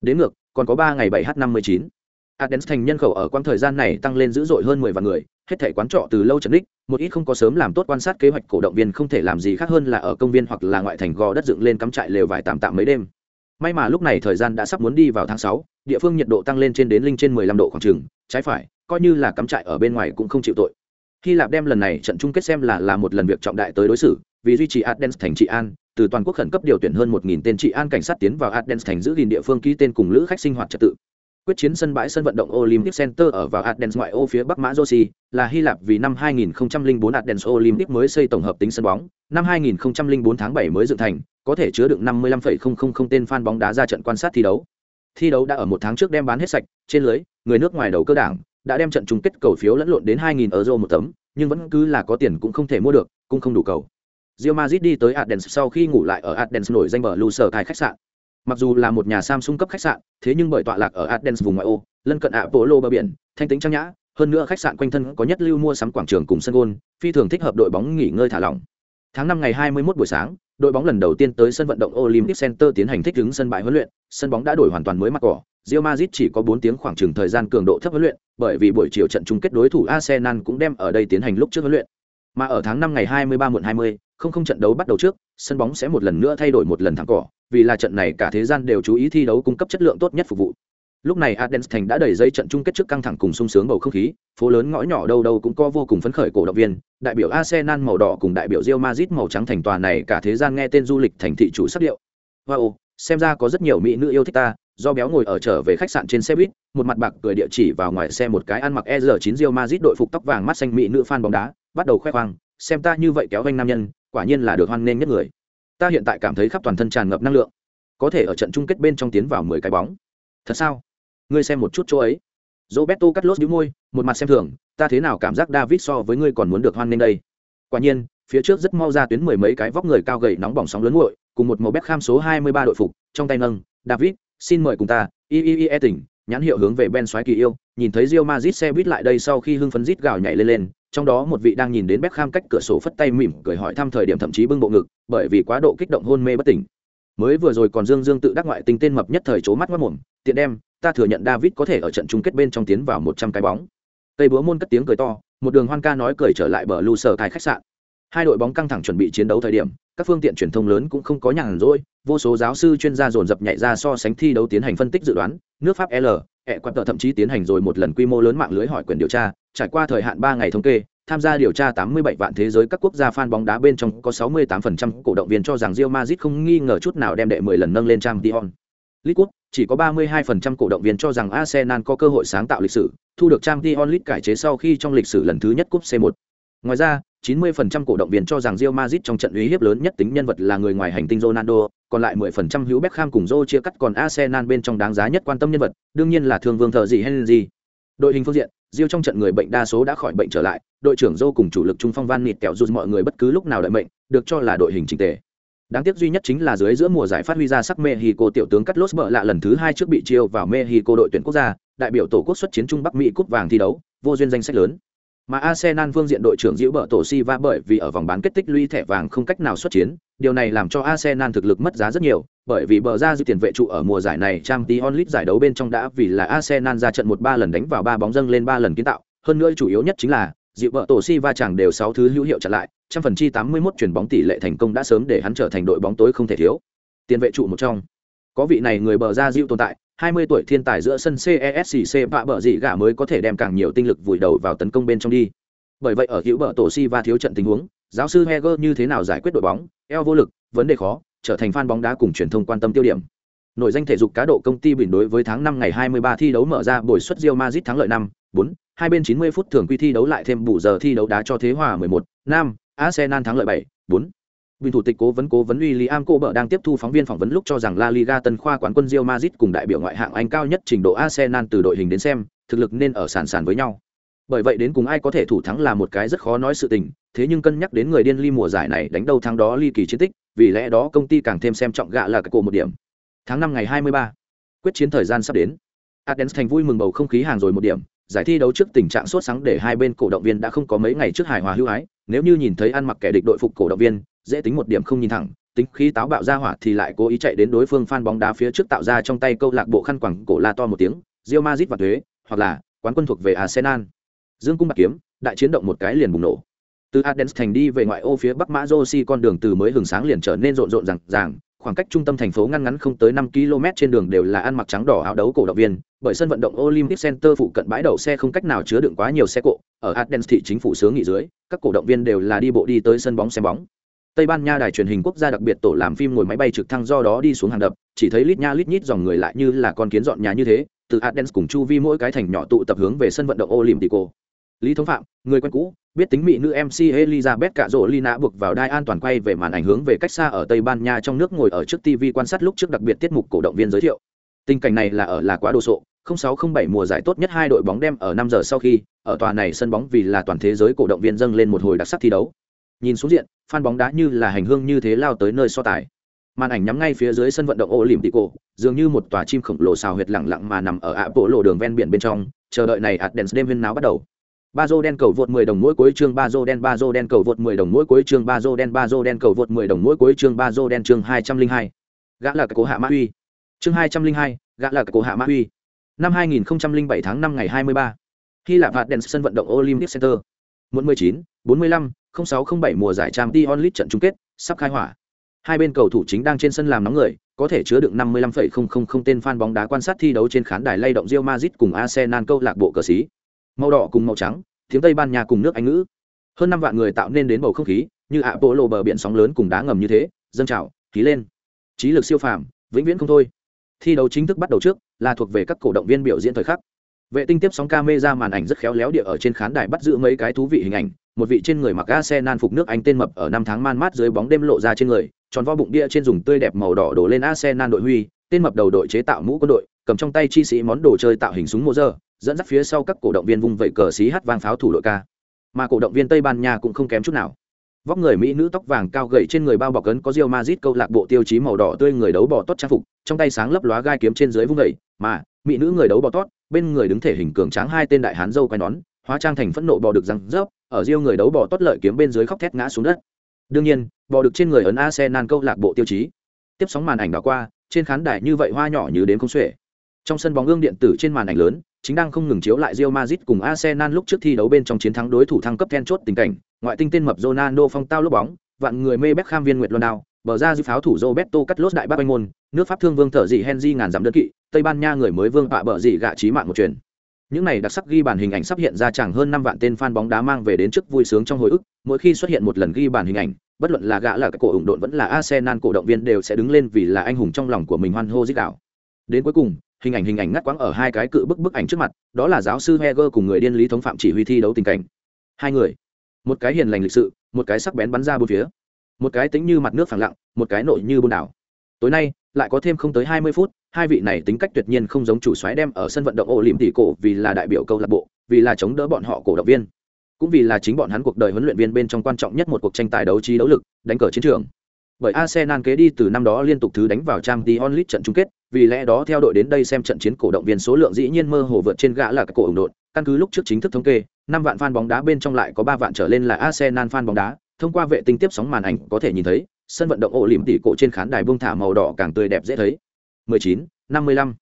Đến ngược, còn có 3 ngày 7h59. Athens thành nhân khẩu ở quãng thời gian này tăng lên dữ dội hơn 10 vạn người, hết thảy quán trọ từ lâu trấn đích, một ít không có sớm làm tốt quan sát kế hoạch cổ động viên không thể làm gì khác hơn là ở công viên hoặc là ngoại thành gò đất dựng lên cắm trại lều vài tạm tạm mấy đêm. May mà lúc này thời gian đã sắp muốn đi vào tháng 6, địa phương nhiệt độ tăng lên trên đến linh trên 15 độ khoảng chừng, trái phải, coi như là cắm trại ở bên ngoài cũng không chịu tội. Hy Lạp đem lần này trận chung kết xem là là một lần việc trọng đại tới đối xử, vì duy trì Athens thành trị an, từ toàn quốc khẩn cấp điều tuyển hơn 1000 tên trị an cảnh sát tiến vào Athens thành giữ gìn địa phương ký tên cùng lữ khách sinh hoạt trật tự. Quyết chiến sân bãi sân vận động Olympic Center ở vào Athens ngoại ô phía bắc Mã Josi, là Hy Lạp vì năm 2004 Athens Olympic mới xây tổng hợp tính sân bóng, năm 2004 tháng 7 mới dựng thành, có thể chứa đựng 55,000 tên fan bóng đá ra trận quan sát thi đấu. Thi đấu đã ở một tháng trước đem bán hết sạch, trên lưới, người nước ngoài đầu cơ đảng đã đem trận chung kết cầu phiếu lẫn lộn đến 2000 euro một tấm, nhưng vẫn cứ là có tiền cũng không thể mua được, cũng không đủ cầu. Real Madrid đi tới Athens sau khi ngủ lại ở Athens nổi danh bờ Lucer Kai khách sạn. Mặc dù là một nhà Samsung cấp khách sạn, thế nhưng bởi tọa lạc ở Athens vùng ngoại ô, lân cận Apollo bờ biển, thanh tĩnh trang nhã, hơn nữa khách sạn quanh thân có nhất lưu mua sắm quảng trường cùng sân golf, phi thường thích hợp đội bóng nghỉ ngơi thả lỏng. Tháng năm ngày 21 buổi sáng, đội bóng lần đầu tiên tới sân vận động Olympic Center tiến hành thích ứng sân bãi huấn luyện, sân bóng đã đổi hoàn toàn mới mặt cỏ. Real Madrid chỉ có 4 tiếng khoảng chừng thời gian cường độ thấp huấn luyện, bởi vì buổi chiều trận chung kết đối thủ Arsenal cũng đem ở đây tiến hành lúc trước huấn luyện. Mà ở tháng 5 ngày 23 muộn 20, không không trận đấu bắt đầu trước, sân bóng sẽ một lần nữa thay đổi một lần thẳng cỏ, vì là trận này cả thế gian đều chú ý thi đấu cung cấp chất lượng tốt nhất phục vụ. Lúc này Athens thành đã đẩy dây trận chung kết trước căng thẳng cùng sung sướng bầu không khí, phố lớn ngõ nhỏ đâu đâu cũng có vô cùng phấn khởi cổ động viên, đại biểu Arsenal màu đỏ cùng đại biểu Real Madrid màu trắng thành tòa này cả thế gian nghe tên du lịch thành thị chủ sắc điệu. Wow, xem ra có rất nhiều mỹ nữ yêu thích ta, do béo ngồi ở trở về khách sạn trên xe buýt, một mặt bạc cười địa chỉ vào ngoài xe một cái ăn mặc ER9 rio mazit đội phục tóc vàng mắt xanh mỹ nữ fan bóng đá, bắt đầu khoe khoang, xem ta như vậy kéo vanh nam nhân, quả nhiên là được hoan nghênh nhất người. Ta hiện tại cảm thấy khắp toàn thân tràn ngập năng lượng, có thể ở trận chung kết bên trong tiến vào 10 cái bóng. Thật sao? ngươi xem một chút chỗ ấy roberto cắt lốt đĩu môi một mặt xem thường ta thế nào cảm giác david so với ngươi còn muốn được hoan nghênh đây quả nhiên phía trước rất mau ra tuyến mười mấy cái vóc người cao gầy nóng bỏng sóng lớn nguội cùng một màu bếp kham số hai mươi ba đội phục trong tay nâng david xin mời cùng ta, y y y e tỉnh, nhãn hiệu hướng về ben xoáy kỳ yêu, nhìn thấy rio mazit xe buýt lại đây sau khi hưng phấn rít gào nhảy lên lên, trong đó một vị đang nhìn đến Beckham cách cửa sổ phất tay mỉm cười hỏi thăm thời điểm thậm chí bưng bộ ngực, bởi vì quá độ kích động hôn mê bất tỉnh. Mới vừa rồi còn dương dương tự đắc ngoại tinh tên mập nhất thời c mắt mất mồm, tiện đem, ta thừa nhận david có thể ở trận chung kết bên trong tiến vào một trăm cái bóng. Tây búa môn cất tiếng cười to, một đường hoan ca nói cười trở lại bờ lưu sở cài khách sạn. Hai đội bóng căng thẳng chuẩn bị chiến đấu thời điểm, các phương tiện truyền thông lớn cũng không có nhàn rỗi vô số giáo sư chuyên gia dồn dập nhảy ra so sánh thi đấu tiến hành phân tích dự đoán nước pháp l ẹ quạt tờ thậm chí tiến hành rồi một lần quy mô lớn mạng lưới hỏi quyền điều tra trải qua thời hạn ba ngày thống kê tham gia điều tra 87 vạn thế giới các quốc gia fan bóng đá bên trong có 68% cổ động viên cho rằng Real Madrid không nghi ngờ chút nào đem đệ 10 lần nâng lên Champions League chỉ có 32% cổ động viên cho rằng Arsenal có cơ hội sáng tạo lịch sử, thu được Champions League cải chế sau khi trong lịch sử lần thứ nhất cúp C1. Ngoài ra, 90% cổ động viên cho rằng Real Madrid trong trận uy hiếp lớn nhất tính nhân vật là người ngoài hành tinh Ronaldo, còn lại 10% hữu Beckham cùng Joe chia cắt còn Arsenal bên trong đáng giá nhất quan tâm nhân vật, đương nhiên là thương vương thợ gì Henry. Đội hình phương diện, Diêu trong trận người bệnh đa số đã khỏi bệnh trở lại, đội trưởng Joe cùng chủ lực trung phong Van Nịt kẹo rút mọi người bất cứ lúc nào đợi mệnh, được cho là đội hình chỉnh tề. Đáng tiếc duy nhất chính là dưới giữa mùa giải phát huy ra sắc Mexico tiểu tướng cắt lốt bợ lạ lần thứ hai trước bị chiêu vào Mexico đội tuyển quốc gia, đại biểu tổ quốc xuất chiến Trung Bắc Mỹ cúp vàng thi đấu, vô duyên danh sách lớn. Mà Arsenal phương diện đội trưởng Diễu Bợ Tổ si và bởi vì ở vòng bán kết tích lũy thẻ vàng không cách nào xuất chiến, điều này làm cho Arsenal thực lực mất giá rất nhiều, bởi vì bờ ra dư tiền vệ trụ ở mùa giải này Champions League giải đấu bên trong đã vì là Arsenal ra trận một ba lần đánh vào ba bóng dâng lên ba lần kiến tạo, hơn nữa chủ yếu nhất chính là dịu vợ Tổ Silva chẳng đều sáu thứ hữu hiệu chặn lại, trăm phần chi tám mươi 81 chuyển bóng tỷ lệ thành công đã sớm để hắn trở thành đội bóng tối không thể thiếu. Tiền vệ trụ một trong Có vị này người bờ ra dịu tồn tại, 20 tuổi thiên tài giữa sân CESC vạ bờ dị gã mới có thể đem càng nhiều tinh lực vùi đầu vào tấn công bên trong đi. Bởi vậy ở hữu bờ tổ si va thiếu trận tình huống, giáo sư Heger như thế nào giải quyết đội bóng, eo vô lực, vấn đề khó, trở thành fan bóng đá cùng truyền thông quan tâm tiêu điểm. Nội danh thể dục cá độ công ty bình đối với tháng 5 ngày 23 thi đấu mở ra buổi xuất Real Madrid thắng lợi 5, 4, hai bên 90 phút thường quy thi đấu lại thêm bù giờ thi đấu đá cho thế hòa 11-5, Arsenal thắng lợi 7, 4. Bình thủ tịch cố vấn cố vấn William Cô Bợ đang tiếp thu phóng viên phỏng vấn lúc cho rằng La Liga tân khoa quán quân Real Madrid cùng đại biểu ngoại hạng Anh cao nhất trình độ Arsenal từ đội hình đến xem, thực lực nên ở sàn sàn với nhau. Bởi vậy đến cùng ai có thể thủ thắng là một cái rất khó nói sự tình, thế nhưng cân nhắc đến người điên ly mùa giải này đánh đâu thắng đó ly kỳ chiến tích, vì lẽ đó công ty càng thêm xem trọng gạ là cái cổ một điểm. Tháng năm ngày 23, quyết chiến thời gian sắp đến. Athens thành vui mừng bầu không khí hàng rồi một điểm, giải thi đấu trước tình trạng sốt sáng để hai bên cổ động viên đã không có mấy ngày trước hài hòa hữu hái, nếu như nhìn thấy ăn mặc kẻ địch đội phục cổ động viên, dễ tính một điểm không nhìn thẳng, tính khí táo bạo ra hỏa thì lại cố ý chạy đến đối phương phan bóng đá phía trước tạo ra trong tay câu lạc bộ khăn quẳng cổ la to một tiếng, Real Madrid và thuế, hoặc là quán quân thuộc về Arsenal. Dương cung bạc kiếm, đại chiến động một cái liền bùng nổ. Từ adens thành đi về ngoại ô phía Bắc Mã Josi con đường từ mới hừng sáng liền trở nên rộn rộn ràng ràng, khoảng cách trung tâm thành phố ngăn ngắn không tới năm km trên đường đều là ăn mặc trắng đỏ áo đấu cổ động viên, bởi sân vận động Olympic Center phụ cận bãi đậu xe không cách nào chứa đựng quá nhiều xe cộ, ở adens thị chính phủ sướng nghỉ dưới, các cổ động viên đều là đi bộ đi tới sân bóng xem bóng. Tây Ban Nha đài truyền hình quốc gia đặc biệt tổ làm phim ngồi máy bay trực thăng do đó đi xuống hàng đập, chỉ thấy lít nha lít nhít dòng người lại như là con kiến dọn nhà như thế, từ Athens cùng chu vi mỗi cái thành nhỏ tụ tập hướng về sân vận động Olympico. Lý Thống Phạm, người quen cũ, biết tính mỹ nữ MC Elizabeth cả rỗ Lina buộc vào đai an toàn quay về màn ảnh hướng về cách xa ở Tây Ban Nha trong nước ngồi ở trước TV quan sát lúc trước đặc biệt tiết mục cổ động viên giới thiệu. Tình cảnh này là ở là quá đồ sộ, 0607 mùa giải tốt nhất hai đội bóng đem ở 5 giờ sau khi, ở tòa này sân bóng vì là toàn thế giới cổ động viên dâng lên một hồi đặc sắc thi đấu. Nhìn xuống diện, fan bóng đá như là hành hương như thế lao tới nơi so tài. Màn ảnh nhắm ngay phía dưới sân vận động Olympico, dường như một tòa chim khổng lồ xào huyệt lặng lặng mà nằm ở ạ bộ lộ đường ven biển bên trong, chờ đợi này Athens đêm viên náo bắt đầu. Ba dô đen cầu vượt 10 đồng mỗi cuối chương Bazo đen Bazo đen cầu vượt 10 đồng mỗi cuối chương Bazo đen Bazo đen cầu vượt 10 đồng mỗi cuối chương Bazo đen chương 202. Gã là cái cố hạ mã uy. Chương 202, gã là cái cố hạ mã uy. Năm 2007 tháng 5 ngày 23. Khi Lạp phạt đèn sân vận động Olympic Center. Muộn 19, 45, 0607 mùa giải Champions League trận chung kết sắp khai hỏa. Hai bên cầu thủ chính đang trên sân làm nóng người, có thể chứa đựng 55,000 tên fan bóng đá quan sát thi đấu trên khán đài lay động Real Madrid cùng Arsenal câu lạc bộ cờ sĩ màu đỏ cùng màu trắng, tiếng tây ban nha cùng nước anh ngữ. Hơn năm vạn người tạo nên đến bầu không khí, như ạ bộ lộ bờ biển sóng lớn cùng đá ngầm như thế, dâng trào, khí lên. Trí lực siêu phàm, vĩnh viễn không thôi. Thi đấu chính thức bắt đầu trước, là thuộc về các cổ động viên biểu diễn thời khắc. Vệ tinh tiếp sóng ca mê ra màn ảnh rất khéo léo địa ở trên khán đài bắt giữ mấy cái thú vị hình ảnh, một vị trên người mặc ga xe nan phục nước anh tên mập ở năm tháng man mát dưới bóng đêm lộ ra trên người, tròn vo bụng bia trên dùng tươi đẹp màu đỏ đổ lên arsenal đội huy, tên mập đầu đội chế tạo mũ quân đội, cầm trong tay chi sĩ món đồ chơi tạo hình súng mô dơ dẫn dắt phía sau các cổ động viên vung vẩy cờ xí hát vang pháo thủ đội ca. Mà cổ động viên tây ban nha cũng không kém chút nào. Vóc người mỹ nữ tóc vàng cao gậy trên người bao bọc cấn có rio mazit câu lạc bộ tiêu chí màu đỏ tươi người đấu bò tốt trang phục, trong tay sáng lấp lóa gai kiếm trên dưới vung vẩy, mà mỹ nữ người đấu bò tốt, bên người đứng thể hình cường tráng hai tên đại hán dâu quai nón, hóa trang thành phẫn nộ bò được răng rớp, ở rio người đấu bò tốt lợi kiếm bên dưới khóc thét ngã xuống đất. Đương nhiên, bò được trên người ấn arsenal câu lạc bộ tiêu chí. Tiếp sóng màn ảnh đảo qua, trên khán đài như vậy hoa nhỏ như đến không xuể. Trong sân bóng gương điện tử trên màn ảnh lớn chính đang không ngừng chiếu lại Real Madrid cùng Arsenal lúc trước thi đấu bên trong chiến thắng đối thủ thăng cấp then chốt tình cảnh, ngoại tinh tên mập Ronaldo phong tao lúc bóng, vạn người mê Beckham viên nguyệt Ronaldo, bờ ra dư pháo thủ Roberto Carlos đại bác anh môn, nước Pháp thương vương thở dị Henry ngàn dặm đơn kỵ, Tây Ban Nha người mới vương bạ bờ dị gạ trí mạng một truyền. Những này đặc sắc ghi bàn hình ảnh sắp hiện ra chẳng hơn năm vạn tên fan bóng đá mang về đến trước vui sướng trong hồi ức, mỗi khi xuất hiện một lần ghi bàn hình ảnh, bất luận là gã là cái cổ ủng độn vẫn là Arsenal cổ động viên đều sẽ đứng lên vì là anh hùng trong lòng của mình hoan hô rít gào. Đến cuối cùng, hình ảnh hình ảnh ngắt quãng ở hai cái cự bức bức ảnh trước mặt đó là giáo sư heger cùng người điên lý thống phạm chỉ huy thi đấu tình cảnh. Hai người một cái hiền lành lịch sự một cái sắc bén bắn ra bốn phía. Một cái tính như mặt nước phẳng lặng một cái nội như bôn đảo. Tối nay lại có thêm không tới hai mươi phút hai vị này tính cách tuyệt nhiên không giống chủ xoáy đem ở sân vận động ổ liệm tỷ cổ vì là đại biểu câu lạc bộ vì là chống đỡ bọn họ cổ động viên cũng vì là chính bọn hắn cuộc đời huấn luyện viên bên trong quan trọng nhất một cuộc tranh tài đấu trí đấu lực đánh cờ chiến trường. Bởi Arsenal kế đi từ năm đó liên tục thứ đánh vào Champions League trận chung kết, vì lẽ đó theo đội đến đây xem trận chiến cổ động viên số lượng dĩ nhiên mơ hồ vượt trên gã là các cổ ủng đội. Căn cứ lúc trước chính thức thống kê, năm vạn fan bóng đá bên trong lại có ba vạn trở lên là Arsenal fan bóng đá, thông qua vệ tinh tiếp sóng màn ảnh có thể nhìn thấy, sân vận động ổ lỉm tỷ cổ trên khán đài buông thả màu đỏ càng tươi đẹp dễ thấy. 19, 55.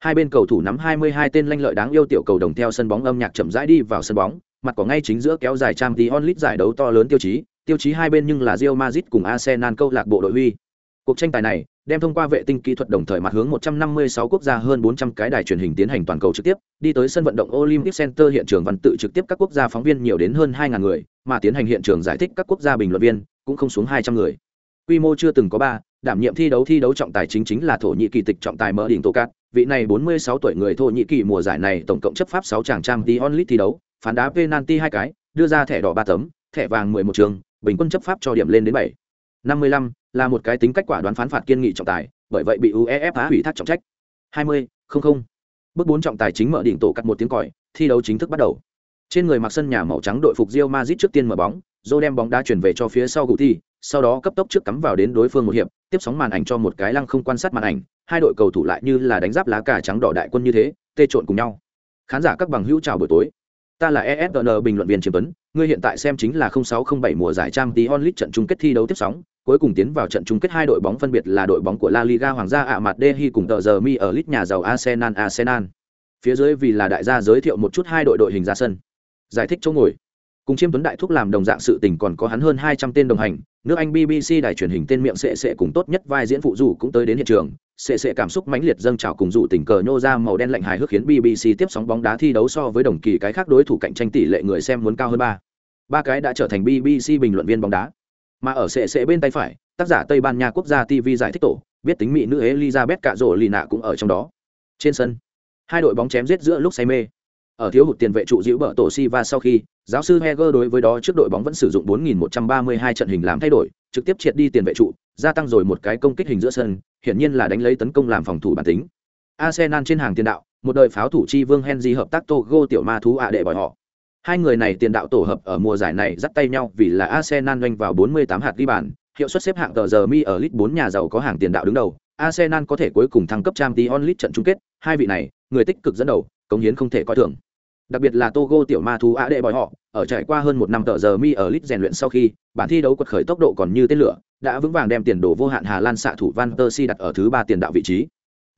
Hai bên cầu thủ nắm 22 tên lanh lợi đáng yêu tiểu cầu đồng theo sân bóng âm nhạc chậm rãi đi vào sân bóng, mặt có ngay chính giữa kéo dài trang tí onlit giải đấu to lớn tiêu chí, tiêu chí hai bên nhưng là Real Madrid cùng Arsenal câu lạc bộ đội huy. Cuộc tranh tài này, đem thông qua vệ tinh kỹ thuật đồng thời mặt hướng 156 quốc gia hơn 400 cái đài truyền hình tiến hành toàn cầu trực tiếp, đi tới sân vận động Olympic Center hiện trường văn tự trực tiếp các quốc gia phóng viên nhiều đến hơn 2000 người, mà tiến hành hiện trường giải thích các quốc gia bình luận viên cũng không xuống 200 người. Quy mô chưa từng có ba, đảm nhiệm thi đấu thi đấu trọng tài chính chính là thổ nhĩ kỳ tịch trọng tài mở đỉnh tô cát, vị này 46 tuổi người thổ nhĩ kỳ mùa giải này tổng cộng chấp pháp 6 chàng trang tí onlit thi đấu, phán đá penalty hai cái, đưa ra thẻ đỏ ba tấm, thẻ vàng 11 trường, bình quân chấp pháp cho điểm lên đến 7. 55 là một cái tính cách quả đoán phán phạt kiên nghị trọng tài, bởi vậy bị UEFA hủy thác trọng trách. 20, không không. Bước 4 trọng tài chính mở đỉnh tổ cắt một tiếng còi, thi đấu chính thức bắt đầu. Trên người mặc sân nhà màu trắng đội phục Real Madrid trước tiên mở bóng, Zô đem bóng đá chuyển về cho phía sau Guti, sau đó cấp tốc trước cắm vào đến đối phương một hiệp, tiếp sóng màn ảnh cho một cái lăng không quan sát màn ảnh, hai đội cầu thủ lại như là đánh giáp lá cà trắng đỏ đại quân như thế, tê trộn cùng nhau. Khán giả các bằng hữu chào buổi tối. Ta là ESPN bình luận viên Chiêm Tuấn, ngươi hiện tại xem chính là 0607 mùa giải Champions League trận chung kết thi đấu tiếp sóng, cuối cùng tiến vào trận chung kết hai đội bóng phân biệt là đội bóng của La Liga Hoàng gia ạ mặt Dehi cùng tờ giờ Mi ở lit nhà giàu Arsenal Arsenal. Phía dưới vì là đại gia giới thiệu một chút hai đội đội hình ra sân. Giải thích chỗ ngồi. Cùng Chiêm Tuấn đại thúc làm đồng dạng sự tình còn có hắn hơn 200 tên đồng hành, nước Anh BBC đài truyền hình tên miệng sẽ sẽ cùng tốt nhất vai diễn phụ dù cũng tới đến hiện trường, sẽ sẽ cảm xúc mãnh liệt dâng trào cùng dụ tình cờ nhô ra màu đen lạnh hài hước khiến BBC tiếp sóng bóng đá thi đấu so với đồng kỳ cái khác đối thủ cạnh tranh tỷ lệ người xem muốn cao hơn ba. Ba cái đã trở thành BBC bình luận viên bóng đá mà ở sệ sệ bên tay phải, tác giả tây ban nha quốc gia tv giải thích tổ, biết tính mỹ nữ elizabeth cạ rỗ lì nạ cũng ở trong đó. Trên sân, hai đội bóng chém giết giữa lúc say mê. Ở thiếu hụt tiền vệ trụ giữ bờ tổ si va sau khi, giáo sư heger đối với đó trước đội bóng vẫn sử dụng 4.132 trận hình làm thay đổi, trực tiếp triệt đi tiền vệ trụ, gia tăng rồi một cái công kích hình giữa sân, hiển nhiên là đánh lấy tấn công làm phòng thủ bản tính. Arsenal trên hàng tiền đạo, một đời pháo thủ chi vương henry hợp tác togo tiểu ma thú ạ đệ bỏi họ. Hai người này tiền đạo tổ hợp ở mùa giải này dắt tay nhau vì là Arsenal doanh vào 48 hạt ghi bàn, hiệu suất xếp hạng tờ giờ mi ở League 4 nhà giàu có hàng tiền đạo đứng đầu. Arsenal có thể cuối cùng thăng cấp Champions League trận chung kết, hai vị này, người tích cực dẫn đầu, cống hiến không thể coi thường. Đặc biệt là Togo tiểu ma thú đệ bòi họ, ở trải qua hơn một năm tờ giờ mi ở League rèn luyện sau khi, bản thi đấu quật khởi tốc độ còn như tên lửa, đã vững vàng đem tiền đồ vô hạn Hà Lan xạ thủ Van der Si đặt ở thứ ba tiền đạo vị trí.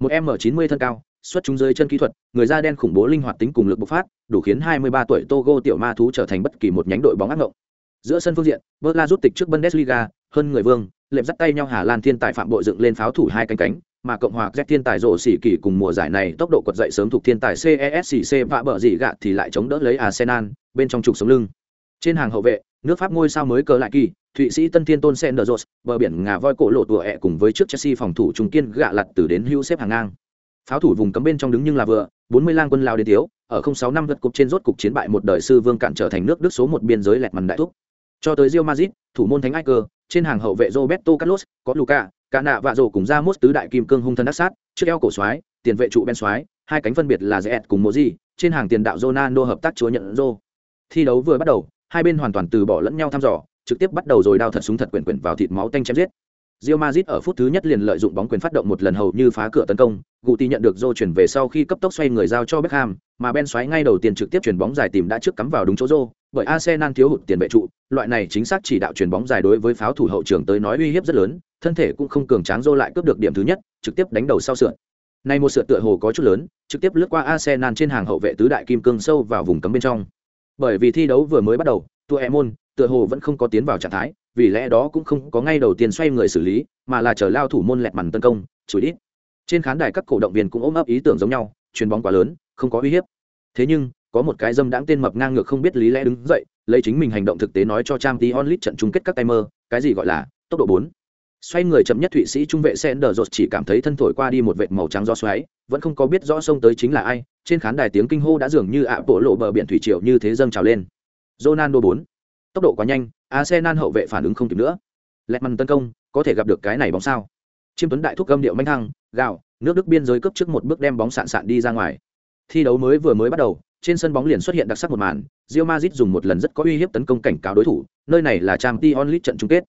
Một M90 thân cao, xuất chúng dưới chân kỹ thuật, người da đen khủng bố linh hoạt tính cùng lực bộc phát, đủ khiến 23 tuổi Togo tiểu ma thú trở thành bất kỳ một nhánh đội bóng ác ngộng. Giữa sân phương diện, Berla rút tịch trước Bundesliga, hơn người vương, lệm dắt tay nhau Hà Lan thiên tài phạm bội dựng lên pháo thủ hai cánh cánh, mà cộng hòa Z thiên tài rổ xỉ kỳ cùng mùa giải này tốc độ quật dậy sớm thuộc thiên tài cesc vạ bờ dị gạ thì lại chống đỡ lấy Arsenal, bên trong trục sống lưng. Trên hàng hậu vệ, nước Pháp ngôi sao mới cờ lại kỳ, Thụy Sĩ Tân Thiên Tôn Senderos, bờ biển ngà voi cổ lộ tùa ẹ cùng với trước Chelsea phòng thủ trung kiên gạ lật từ đến hưu xếp hàng ngang pháo thủ vùng cấm bên trong đứng nhưng là vừa, bốn mươi lang quân lao đến thiếu ở không sáu năm vượt cục trên rốt cục chiến bại một đời sư vương cản trở thành nước đức số một biên giới lẹt mằn đại thúc. Cho tới Real Madrid, thủ môn thánh ai cơ trên hàng hậu vệ Roberto Carlos, có Luca cả nạ vạ rổ cùng ra mốt tứ đại kim cương hung thân đắc sát, trước eo cổ xoái tiền vệ trụ ben xoái hai cánh phân biệt là Zet cùng Moji trên hàng tiền đạo Ronaldo hợp tác chúa nhận rô. Thi đấu vừa bắt đầu, hai bên hoàn toàn từ bỏ lẫn nhau thăm dò, trực tiếp bắt đầu rồi đao thật súng thật quyển quyển vào thịt máu tanh chém giết. Real Madrid ở phút thứ nhất liền lợi dụng bóng quyền phát động một lần hầu như phá cửa tấn công, Guti nhận được Zô chuyển về sau khi cấp tốc xoay người giao cho Beckham, mà Ben xoáy ngay đầu tiên trực tiếp chuyển bóng dài tìm đã trước cắm vào đúng chỗ Zô, bởi Arsenal thiếu hụt tiền vệ trụ, loại này chính xác chỉ đạo chuyển bóng dài đối với pháo thủ hậu trường tới nói uy hiếp rất lớn, thân thể cũng không cường tráng Zô lại cướp được điểm thứ nhất, trực tiếp đánh đầu sau sượt. Này một sượt tựa hồ có chút lớn, trực tiếp lướt qua Arsenal trên hàng hậu vệ tứ đại kim cương sâu vào vùng cấm bên trong. Bởi vì thi đấu vừa mới bắt đầu, Tuemon tựa hồ vẫn không có tiến vào trạng thái, vì lẽ đó cũng không có ngay đầu tiên xoay người xử lý, mà là chờ lao thủ môn lẹt mằn tấn công chùi đít. Trên khán đài các cổ động viên cũng ôm ấp ý tưởng giống nhau, chuyền bóng quá lớn, không có uy hiếp. Thế nhưng, có một cái dâm đãng tên mập ngang ngược không biết lý lẽ đứng dậy, lấy chính mình hành động thực tế nói cho trang tí onlit trận chung kết các tay mơ cái gì gọi là tốc độ bốn. Xoay người chậm nhất thụy sĩ trung vệ Sender rột chỉ cảm thấy thân thổi qua đi một vệt màu trắng do xoáy, vẫn không có biết rõ sông tới chính là ai, trên khán đài tiếng kinh hô đã dường như ạ bộ lộ bờ biển thủy triều như thế dâng trào lên. Ronaldo bốn. Tốc độ quá nhanh Arsenal hậu vệ phản ứng không kịp nữa. Lẹt măng tấn công, có thể gặp được cái này bóng sao? Chiêm Tuấn đại thúc gầm điệu manh thăng, gào, nước Đức biên giới cấp trước một bước đem bóng sạn sạn đi ra ngoài. Thi đấu mới vừa mới bắt đầu, trên sân bóng liền xuất hiện đặc sắc một màn, Real Madrid dùng một lần rất có uy hiếp tấn công cảnh cáo đối thủ, nơi này là Champions League trận chung kết.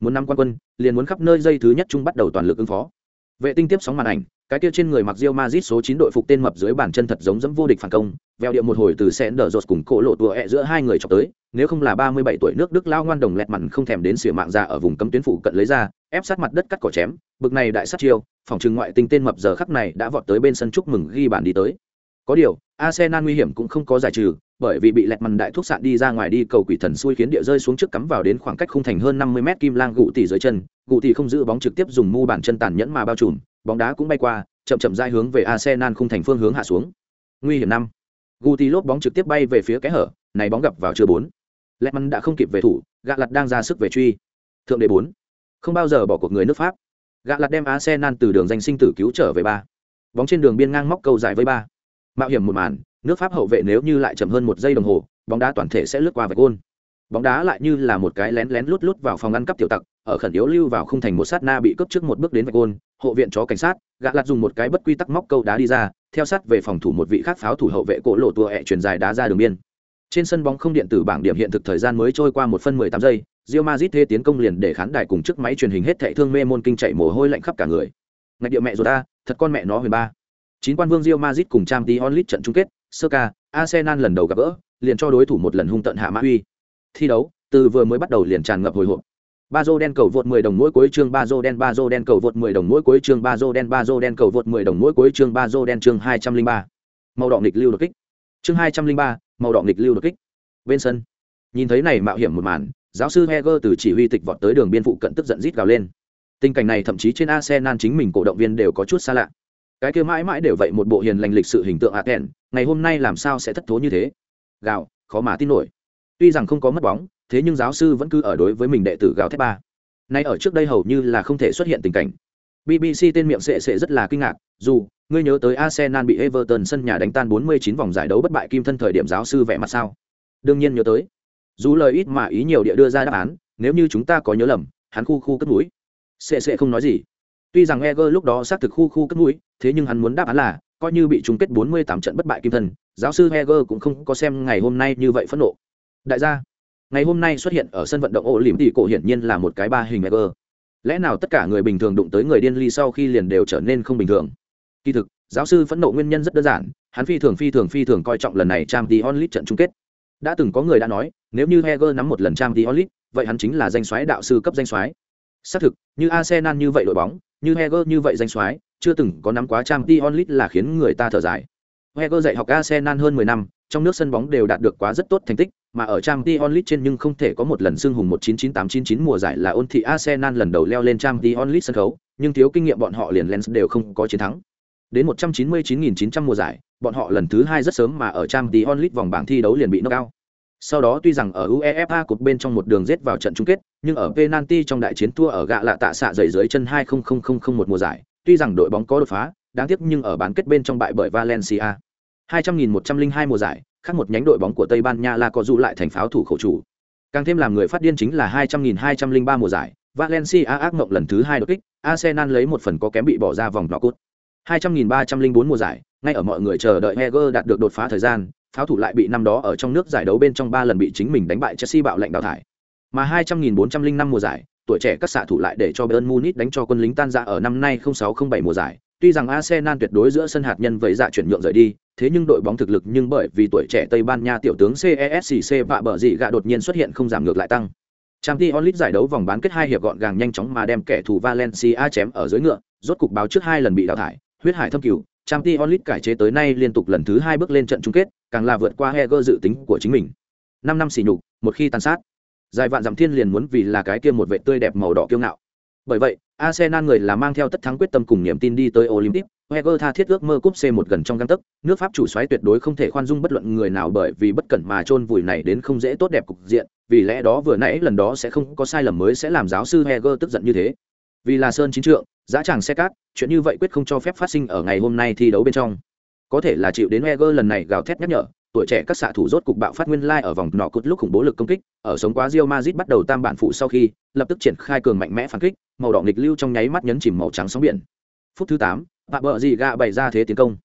Muốn năm quan quân, liền muốn khắp nơi dây thứ nhất chung bắt đầu toàn lực ứng phó. Vệ tinh tiếp sóng màn ảnh, cái kia trên người mặc Real Madrid số 9 đội phục tên mập dưới bàn chân thật giống dẫm vô địch phản công, veo điệu một hồi từ sen đờ rột cùng cổ lộ tua ẹ giữa hai người chọc tới, nếu không là 37 tuổi nước Đức lao ngoan đồng lẹt mặn không thèm đến sửa mạng ra ở vùng cấm tuyến phủ cận lấy ra, ép sát mặt đất cắt cỏ chém, bực này đại sát chiêu, phòng trừng ngoại tinh tên mập giờ khắc này đã vọt tới bên sân chúc mừng ghi bàn đi tới. Có điều, Arsenal nguy hiểm cũng không có giải trừ, bởi vì bị lẹt màn đại thuốc sạn đi ra ngoài đi cầu quỷ thần xui khiến địa rơi xuống trước cắm vào đến khoảng cách khung thành hơn 50 mét kim lang gụ tỉ dưới chân, gụ tỉ không giữ bóng trực tiếp dùng mu bàn chân tàn nhẫn mà bao trùm, bóng đá cũng bay qua, chậm chậm dai hướng về Arsenal khung thành phương hướng hạ xuống. Nguy hiểm năm. Guti lốp bóng trực tiếp bay về phía cái hở, này bóng gặp vào chưa bốn. Lehmann đã không kịp về thủ, gạ lật đang ra sức về truy. Thượng đế bốn. Không bao giờ bỏ cuộc người nước Pháp. Gạ lật đem Arsenal từ đường danh sinh tử cứu trở về ba. Bóng trên đường biên ngang móc cầu dài với ba mạo hiểm một màn nước pháp hậu vệ nếu như lại chậm hơn một giây đồng hồ bóng đá toàn thể sẽ lướt qua vạch gôn bóng đá lại như là một cái lén lén lút lút vào phòng ngăn cắp tiểu tặc ở khẩn yếu lưu vào khung thành một sát na bị cướp trước một bước đến vạch gôn hộ viện chó cảnh sát gạ lạt dùng một cái bất quy tắc móc câu đá đi ra theo sát về phòng thủ một vị khác pháo thủ hậu vệ cổ lộ tua ẹ truyền dài đá ra đường biên trên sân bóng không điện tử bảng điểm hiện thực thời gian mới trôi qua một phân mười tám giây Real Madrid thê tiến công liền để khán đài cùng chiếc máy truyền hình hết thảy thương mê môn kinh chạy mồ hôi lạnh khắp cả người. Ngạch địa mẹ rồi ta, thật con mẹ nó huyền ba. Chín quan vương Real Madrid cùng trang tí onlit trận chung kết, sơ ca arsenal lần đầu gặp gỡ liền cho đối thủ một lần hung tận hạ mã uy thi đấu từ vừa mới bắt đầu liền tràn ngập hồi hộp ba dô đen cầu vượt 10 đồng mỗi cuối chương ba dô đen ba dô đen cầu vượt 10 đồng mỗi cuối chương ba dô đen ba dô đen cầu vượt 10 đồng mỗi cuối chương ba dô đen chương 203. màu đỏ nghịch lưu đột kích. Chương 203, màu đỏ nghịch lưu đột kích. Bên sân. Nhìn thấy này mạo hiểm một màn giáo sư Heger từ chỉ huy tịch vọt tới đường biên phụ cận tức giận rít gào lên. Tình cảnh này thậm chí trên arsenal chính mình cổ động viên đều có chút xa lạ. Cái kia mãi mãi đều vậy một bộ hiền lành lịch sự hình tượng hạ ngày hôm nay làm sao sẽ thất thố như thế? Gào. khó mà tin nổi. Tuy rằng không có mất bóng thế nhưng giáo sư vẫn cứ ở đối với mình đệ tử gào thép ba. Nay ở trước đây hầu như là không thể xuất hiện tình cảnh. Bbc tên miệng sệ sệ rất là kinh ngạc dù ngươi nhớ tới arsenal bị everton sân nhà đánh tan 49 vòng giải đấu bất bại kim thân thời điểm giáo sư vẽ mặt sao? Đương nhiên nhớ tới. Dù lời ít mà ý nhiều địa đưa ra đáp án nếu như chúng ta có nhớ lầm hắn khu khu cất mũi. Sệ sệ không nói gì. Tuy rằng Eger lúc đó xác thực khu khu cất mũi, thế nhưng hắn muốn đáp án là, coi như bị chung kết 48 trận bất bại kim thân, giáo sư Eger cũng không có xem ngày hôm nay như vậy phẫn nộ. Đại gia, ngày hôm nay xuất hiện ở sân vận động ổ liễm thì cổ hiển nhiên là một cái ba hình Eger. Lẽ nào tất cả người bình thường đụng tới người điên ly sau khi liền đều trở nên không bình thường? Kỳ thực, giáo sư phẫn nộ nguyên nhân rất đơn giản, hắn phi thường phi thường phi thường coi trọng lần này trang t onlit trận chung kết. Đã từng có người đã nói, nếu như heger nắm một lần trang t onlit vậy hắn chính là danh soái đạo sư cấp danh soái. Xác thực, như Arsenal như vậy đội bóng, như Heger như vậy danh soái, chưa từng có nắm quá trang t onlit là khiến người ta thở dài. Heger dạy học Arsenal hơn 10 năm, trong nước sân bóng đều đạt được quá rất tốt thành tích, mà ở Champions League trên nhưng không thể có một lần xưng hùng 1998-99 mùa giải là ôn thị Arsenal lần đầu leo lên Champions League sân khấu, nhưng thiếu kinh nghiệm bọn họ liền Lens đều không có chiến thắng. Đến 199.900 mùa giải, bọn họ lần thứ hai rất sớm mà ở Champions League vòng bảng thi đấu liền bị knock out. Sau đó tuy rằng ở UEFA Cup bên trong một đường giết vào trận chung kết, nhưng ở penalty trong đại chiến thua ở gạ lạ tạ xạ dày dưới chân 200001 mùa giải, tuy rằng đội bóng có đột phá, đáng tiếc nhưng ở bán kết bên trong bại bởi Valencia. 200.102 mùa giải, khác một nhánh đội bóng của Tây Ban Nha là có du lại thành pháo thủ khẩu chủ. Càng thêm làm người phát điên chính là 200.203 mùa giải, Valencia ác mộng lần thứ hai đột kích, Arsenal lấy một phần có kém bị bỏ ra vòng knock-out. 200.304 mùa giải, ngay ở mọi người chờ đợi Heger đạt được đột phá thời gian, pháo thủ lại bị năm đó ở trong nước giải đấu bên trong ba lần bị chính mình đánh bại Chelsea bạo lệnh đào thải. Mà 200.405 mùa giải, tuổi trẻ các xạ thủ lại để cho Bayern Munich đánh cho quân lính tan ra ở năm nay 0607 mùa giải. Tuy rằng Arsenal tuyệt đối giữa sân hạt nhân vậy dạ chuyển nhượng rời đi, thế nhưng đội bóng thực lực nhưng bởi vì tuổi trẻ Tây Ban Nha tiểu tướng CESC và bở dị gạ đột nhiên xuất hiện không giảm ngược lại tăng. Champions League giải đấu vòng bán kết hai hiệp gọn gàng nhanh chóng mà đem kẻ thù Valencia chém ở dưới ngựa, rốt cục báo trước hai lần bị đào thải, huyết hải thâm cửu, Champions League cải chế tới nay liên tục lần thứ hai bước lên trận chung kết, càng là vượt qua Heger dự tính của chính mình. Năm năm xỉ nhục, một khi tàn sát, dài vạn dặm thiên liền muốn vì là cái kia một vệ tươi đẹp màu đỏ kiêu ngạo. Bởi vậy, Arsenal người là mang theo tất thắng quyết tâm cùng niềm tin đi tới Olympic, Heger tha thiết ước mơ cúp C1 gần trong gang tấc, nước Pháp chủ soái tuyệt đối không thể khoan dung bất luận người nào bởi vì bất cẩn mà chôn vùi này đến không dễ tốt đẹp cục diện, vì lẽ đó vừa nãy lần đó sẽ không có sai lầm mới sẽ làm giáo sư Heger tức giận như thế. Vì là sơn chính trượng, giá tràng xe cát, chuyện như vậy quyết không cho phép phát sinh ở ngày hôm nay thi đấu bên trong có thể là chịu đến Wenger lần này gào thét nhắc nhở, tuổi trẻ các xạ thủ rốt cục bạo phát nguyên lai ở vòng nọ cút lúc khủng bố lực công kích, ở sống quá Real Madrid bắt đầu tam bản phụ sau khi, lập tức triển khai cường mạnh mẽ phản kích, màu đỏ nghịch lưu trong nháy mắt nhấn chìm màu trắng sóng biển. Phút thứ 8, Bạ bợ gì gạ bày ra thế tiến công.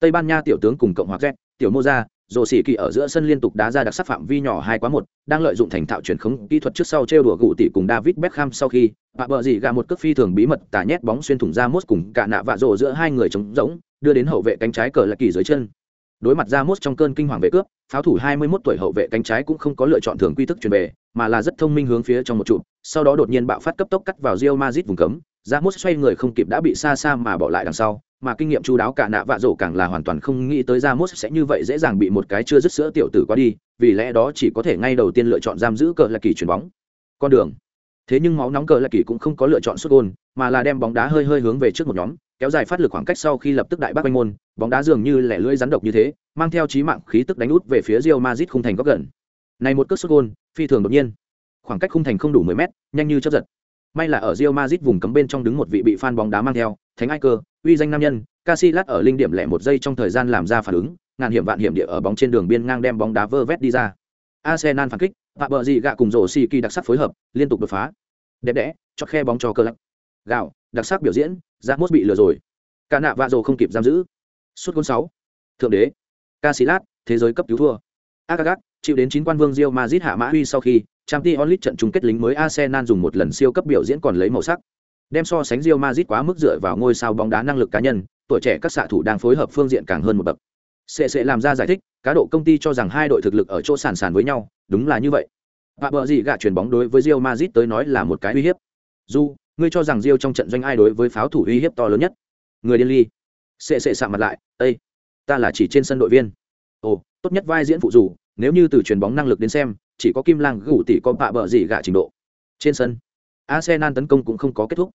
Tây Ban Nha tiểu tướng cùng cộng hòa Z, tiểu Moza, rồ xỉ kỳ ở giữa sân liên tục đá ra đặc sắc phạm vi nhỏ hai quá một đang lợi dụng thành thạo chuyển khống kỹ thuật trước sau trêu đùa gụ tỷ cùng david beckham sau khi bạ bờ gì gà một cước phi thường bí mật tà nhét bóng xuyên thủng ra mốt cùng cả nạ vạ rồ giữa hai người trống rỗng đưa đến hậu vệ cánh trái cờ lạc kỳ dưới chân đối mặt ra mốt trong cơn kinh hoàng về cướp pháo thủ 21 tuổi hậu vệ cánh trái cũng không có lựa chọn thường quy thức chuyển về mà là rất thông minh hướng phía trong một trụ sau đó đột nhiên bạo phát cấp tốc cắt vào Real Madrid vùng cấm ra mốt xoay người không kịp đã bị xa xa mà bỏ lại đằng sau, mà kinh nghiệm chu đáo cả nạ vạ rổ càng là hoàn toàn không nghĩ tới ra mốt sẽ như vậy dễ dàng bị một cái chưa dứt sữa tiểu tử qua đi, vì lẽ đó chỉ có thể ngay đầu tiên lựa chọn giam giữ cờ là kỳ chuyền bóng. Con đường. Thế nhưng máu nóng cờ là kỳ cũng không có lựa chọn xuất gôn, mà là đem bóng đá hơi hơi hướng về trước một nhóm, kéo dài phát lực khoảng cách sau khi lập tức đại bác quanh môn, bóng đá dường như lẻ lưỡi rắn độc như thế, mang theo trí mạng khí tức đánh út về phía rio mazit khung thành góc gần. Này một cước xuất gôn, phi thường đột nhiên. Khoảng cách khung thành không đủ 10 mét, nhanh như chớp giật may là ở Real Madrid vùng cấm bên trong đứng một vị bị fan bóng đá mang theo, thánh ai cơ, uy danh nam nhân, Casillas ở linh điểm lẻ một giây trong thời gian làm ra phản ứng, ngàn hiểm vạn hiểm địa ở bóng trên đường biên ngang đem bóng đá vơ vét đi ra. Arsenal phản kích, và bờ gì gạ cùng rổ xì kỳ đặc sắc phối hợp, liên tục đột phá. Đẹp đẽ, cho khe bóng cho cơ lắc. Gạo, đặc sắc biểu diễn, Ramos bị lừa rồi. Cả nạ vạ rồ không kịp giam giữ. Suốt gôn sáu. Thượng đế. Casillas, thế giới cấp cứu thua. Agagat, chịu đến chín quan vương Real Madrid hạ mã huy sau khi Champions League trận chung kết lính mới Arsenal dùng một lần siêu cấp biểu diễn còn lấy màu sắc. Đem so sánh Real Madrid quá mức dựa vào ngôi sao bóng đá năng lực cá nhân tuổi trẻ các xạ thủ đang phối hợp phương diện càng hơn một bậc. Sẽ sẽ làm ra giải thích cá độ công ty cho rằng hai đội thực lực ở chỗ sàn sàn với nhau đúng là như vậy. Và bờ gì gạ chuyển bóng đối với Real Madrid tới nói là một cái uy hiếp. Dù ngươi cho rằng Real trong trận doanh ai đối với pháo thủ uy hiếp to lớn nhất? Người điên ly. Sẽ sẽ sạm mặt lại "Ê, ta là chỉ trên sân đội viên. Ồ tốt nhất vai diễn phụ dù nếu như từ chuyền bóng năng lực đến xem chỉ có kim lang gủ tỷ có bạ bờ gì gạ trình độ. Trên sân arsenal tấn công cũng không có kết thúc.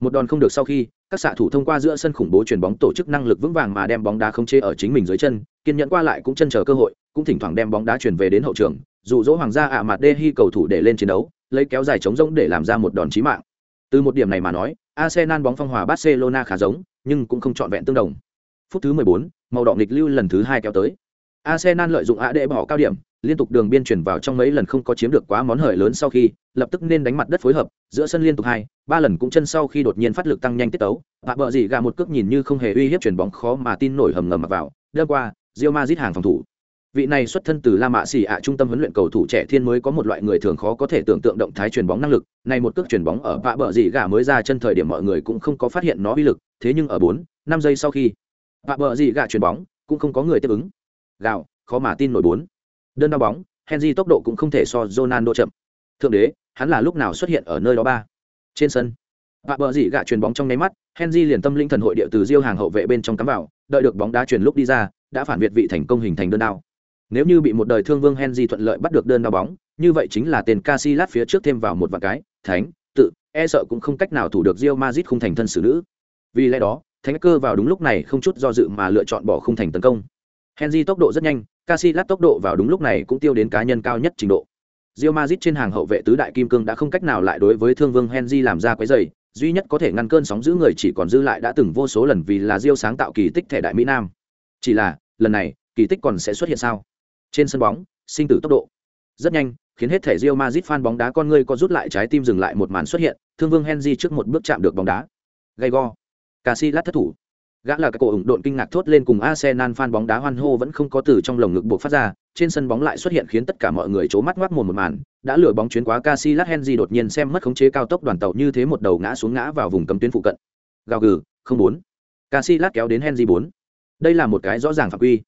Một đòn không được sau khi các xạ thủ thông qua giữa sân khủng bố chuyền bóng tổ chức năng lực vững vàng mà đem bóng đá không chế ở chính mình dưới chân kiên nhẫn qua lại cũng chân chờ cơ hội cũng thỉnh thoảng đem bóng đá chuyển về đến hậu trường dụ dỗ hoàng gia ạ mặt đê hy cầu thủ để lên chiến đấu lấy kéo dài chống rỗng để làm ra một đòn chí mạng. Từ một điểm này mà nói arsenal bóng phong hòa barcelona khá giống nhưng cũng không trọn vẹn tương đồng. Phút thứ 14, màu đỏ nghịch lưu lần thứ hai kéo tới. Arsenal lợi dụng ạ đệ bỏ cao điểm liên tục đường biên chuyển vào trong mấy lần không có chiếm được quá món hời lớn sau khi, lập tức nên đánh mặt đất phối hợp, giữa sân liên tục hai, ba lần cũng chân sau khi đột nhiên phát lực tăng nhanh tiết tấu. Và bờ dị gà một cước nhìn như không hề uy hiếp chuyển bóng khó mà tin nổi hầm ngầm mặc vào đơn qua rio mazit hàng phòng thủ. Vị này xuất thân từ La Mã xì ạ, trung tâm huấn luyện cầu thủ trẻ thiên mới có một loại người thường khó có thể tưởng tượng động thái truyền bóng năng lực. Này một cước truyền bóng ở vạ bờ dị gà mới ra chân thời điểm mọi người cũng không có phát hiện nó uy lực, thế nhưng ở bốn, năm giây sau khi vạ bờ dị gà truyền bóng, cũng không có người tiếp ứng. Gạo khó mà tin nổi bốn đơn đá bóng, henry tốc độ cũng không thể so ronaldo chậm. Thượng đế, hắn là lúc nào xuất hiện ở nơi đó ba? Trên sân. Bạ bờ dị gạ chuyền bóng trong nháy mắt, henry liền tâm linh thần hội địa từ diêu hàng hậu vệ bên trong cắm vào, đợi được bóng đá chuyền lúc đi ra, đã phản biệt vị thành công hình thành đơn đao. Nếu như bị một đời thương vương henry thuận lợi bắt được đơn đao bóng, như vậy chính là tên Casillas phía trước thêm vào một vạn cái, thánh, tự e sợ cũng không cách nào thủ được Real Madrid không thành thân xử nữ. Vì lẽ đó, thánh cơ vào đúng lúc này không chút do dự mà lựa chọn bỏ không thành tấn công henry tốc độ rất nhanh Casillas tốc độ vào đúng lúc này cũng tiêu đến cá nhân cao nhất trình độ. Real Madrid trên hàng hậu vệ tứ đại kim cương đã không cách nào lại đối với Thương Vương Henry làm ra quấy rầy, duy nhất có thể ngăn cơn sóng giữ người chỉ còn dư lại đã từng vô số lần vì là Real sáng tạo kỳ tích thể đại Mỹ Nam. Chỉ là, lần này, kỳ tích còn sẽ xuất hiện sao? Trên sân bóng, sinh tử tốc độ. Rất nhanh, khiến hết thể Real Madrid fan bóng đá con người có rút lại trái tim dừng lại một màn xuất hiện, Thương Vương Henry trước một bước chạm được bóng đá. Gay go. Casillas thất thủ. Gã là cái cổ ủng độn kinh ngạc thốt lên cùng Arsenal fan bóng đá hoan hô vẫn không có từ trong lồng ngực buộc phát ra, trên sân bóng lại xuất hiện khiến tất cả mọi người chố mắt ngoác mồm một màn, đã lừa bóng chuyến quá Casillas Henry đột nhiên xem mất khống chế cao tốc đoàn tàu như thế một đầu ngã xuống ngã vào vùng cấm tuyến phụ cận. Gào gừ, không bốn. Casillas kéo đến Henry bốn. Đây là một cái rõ ràng phạm quy.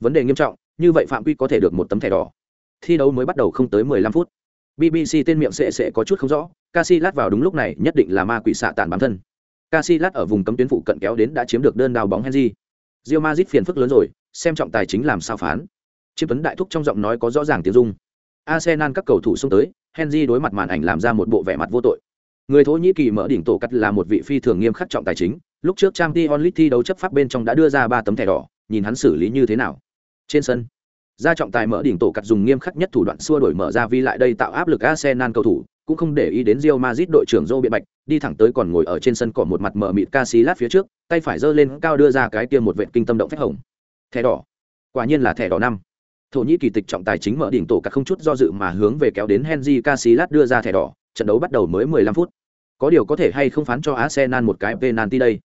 Vấn đề nghiêm trọng, như vậy phạm quy có thể được một tấm thẻ đỏ. Thi đấu mới bắt đầu không tới 15 phút. BBC tên miệng sẽ sẽ có chút không rõ, Casillas vào đúng lúc này nhất định là ma quỷ xạ tàn bám thân. Casillas ở vùng cấm tuyến phụ cận kéo đến đã chiếm được đơn đào bóng Henry. Real Madrid phiền phức lớn rồi, xem trọng tài chính làm sao phán. Chiếm tuấn đại thúc trong giọng nói có rõ ràng tiếng dung. Arsenal các cầu thủ xung tới, Henry đối mặt màn ảnh làm ra một bộ vẻ mặt vô tội. Người Thổ Nhĩ Kỳ mở đỉnh tổ cắt là một vị phi thường nghiêm khắc trọng tài chính, lúc trước Champions League thi đấu chấp pháp bên trong đã đưa ra ba tấm thẻ đỏ, nhìn hắn xử lý như thế nào. Trên sân, gia trọng tài mở đỉnh tổ cắt dùng nghiêm khắc nhất thủ đoạn xua đổi mở ra vi lại đây tạo áp lực Arsenal cầu thủ, cũng không để ý đến Real Madrid đội trưởng Joe Biện Bạch, đi thẳng tới còn ngồi ở trên sân cỏ một mặt mờ mịt Casillas phía trước, tay phải giơ lên cao đưa ra cái kia một vệt kinh tâm động phách hồng. Thẻ đỏ. Quả nhiên là thẻ đỏ năm. Thổ Nhĩ kỳ tịch trọng tài chính mở đỉnh tổ cả không chút do dự mà hướng về kéo đến Henry Casillas đưa ra thẻ đỏ, trận đấu bắt đầu mới 15 phút. Có điều có thể hay không phán cho Arsenal một cái penalty đây.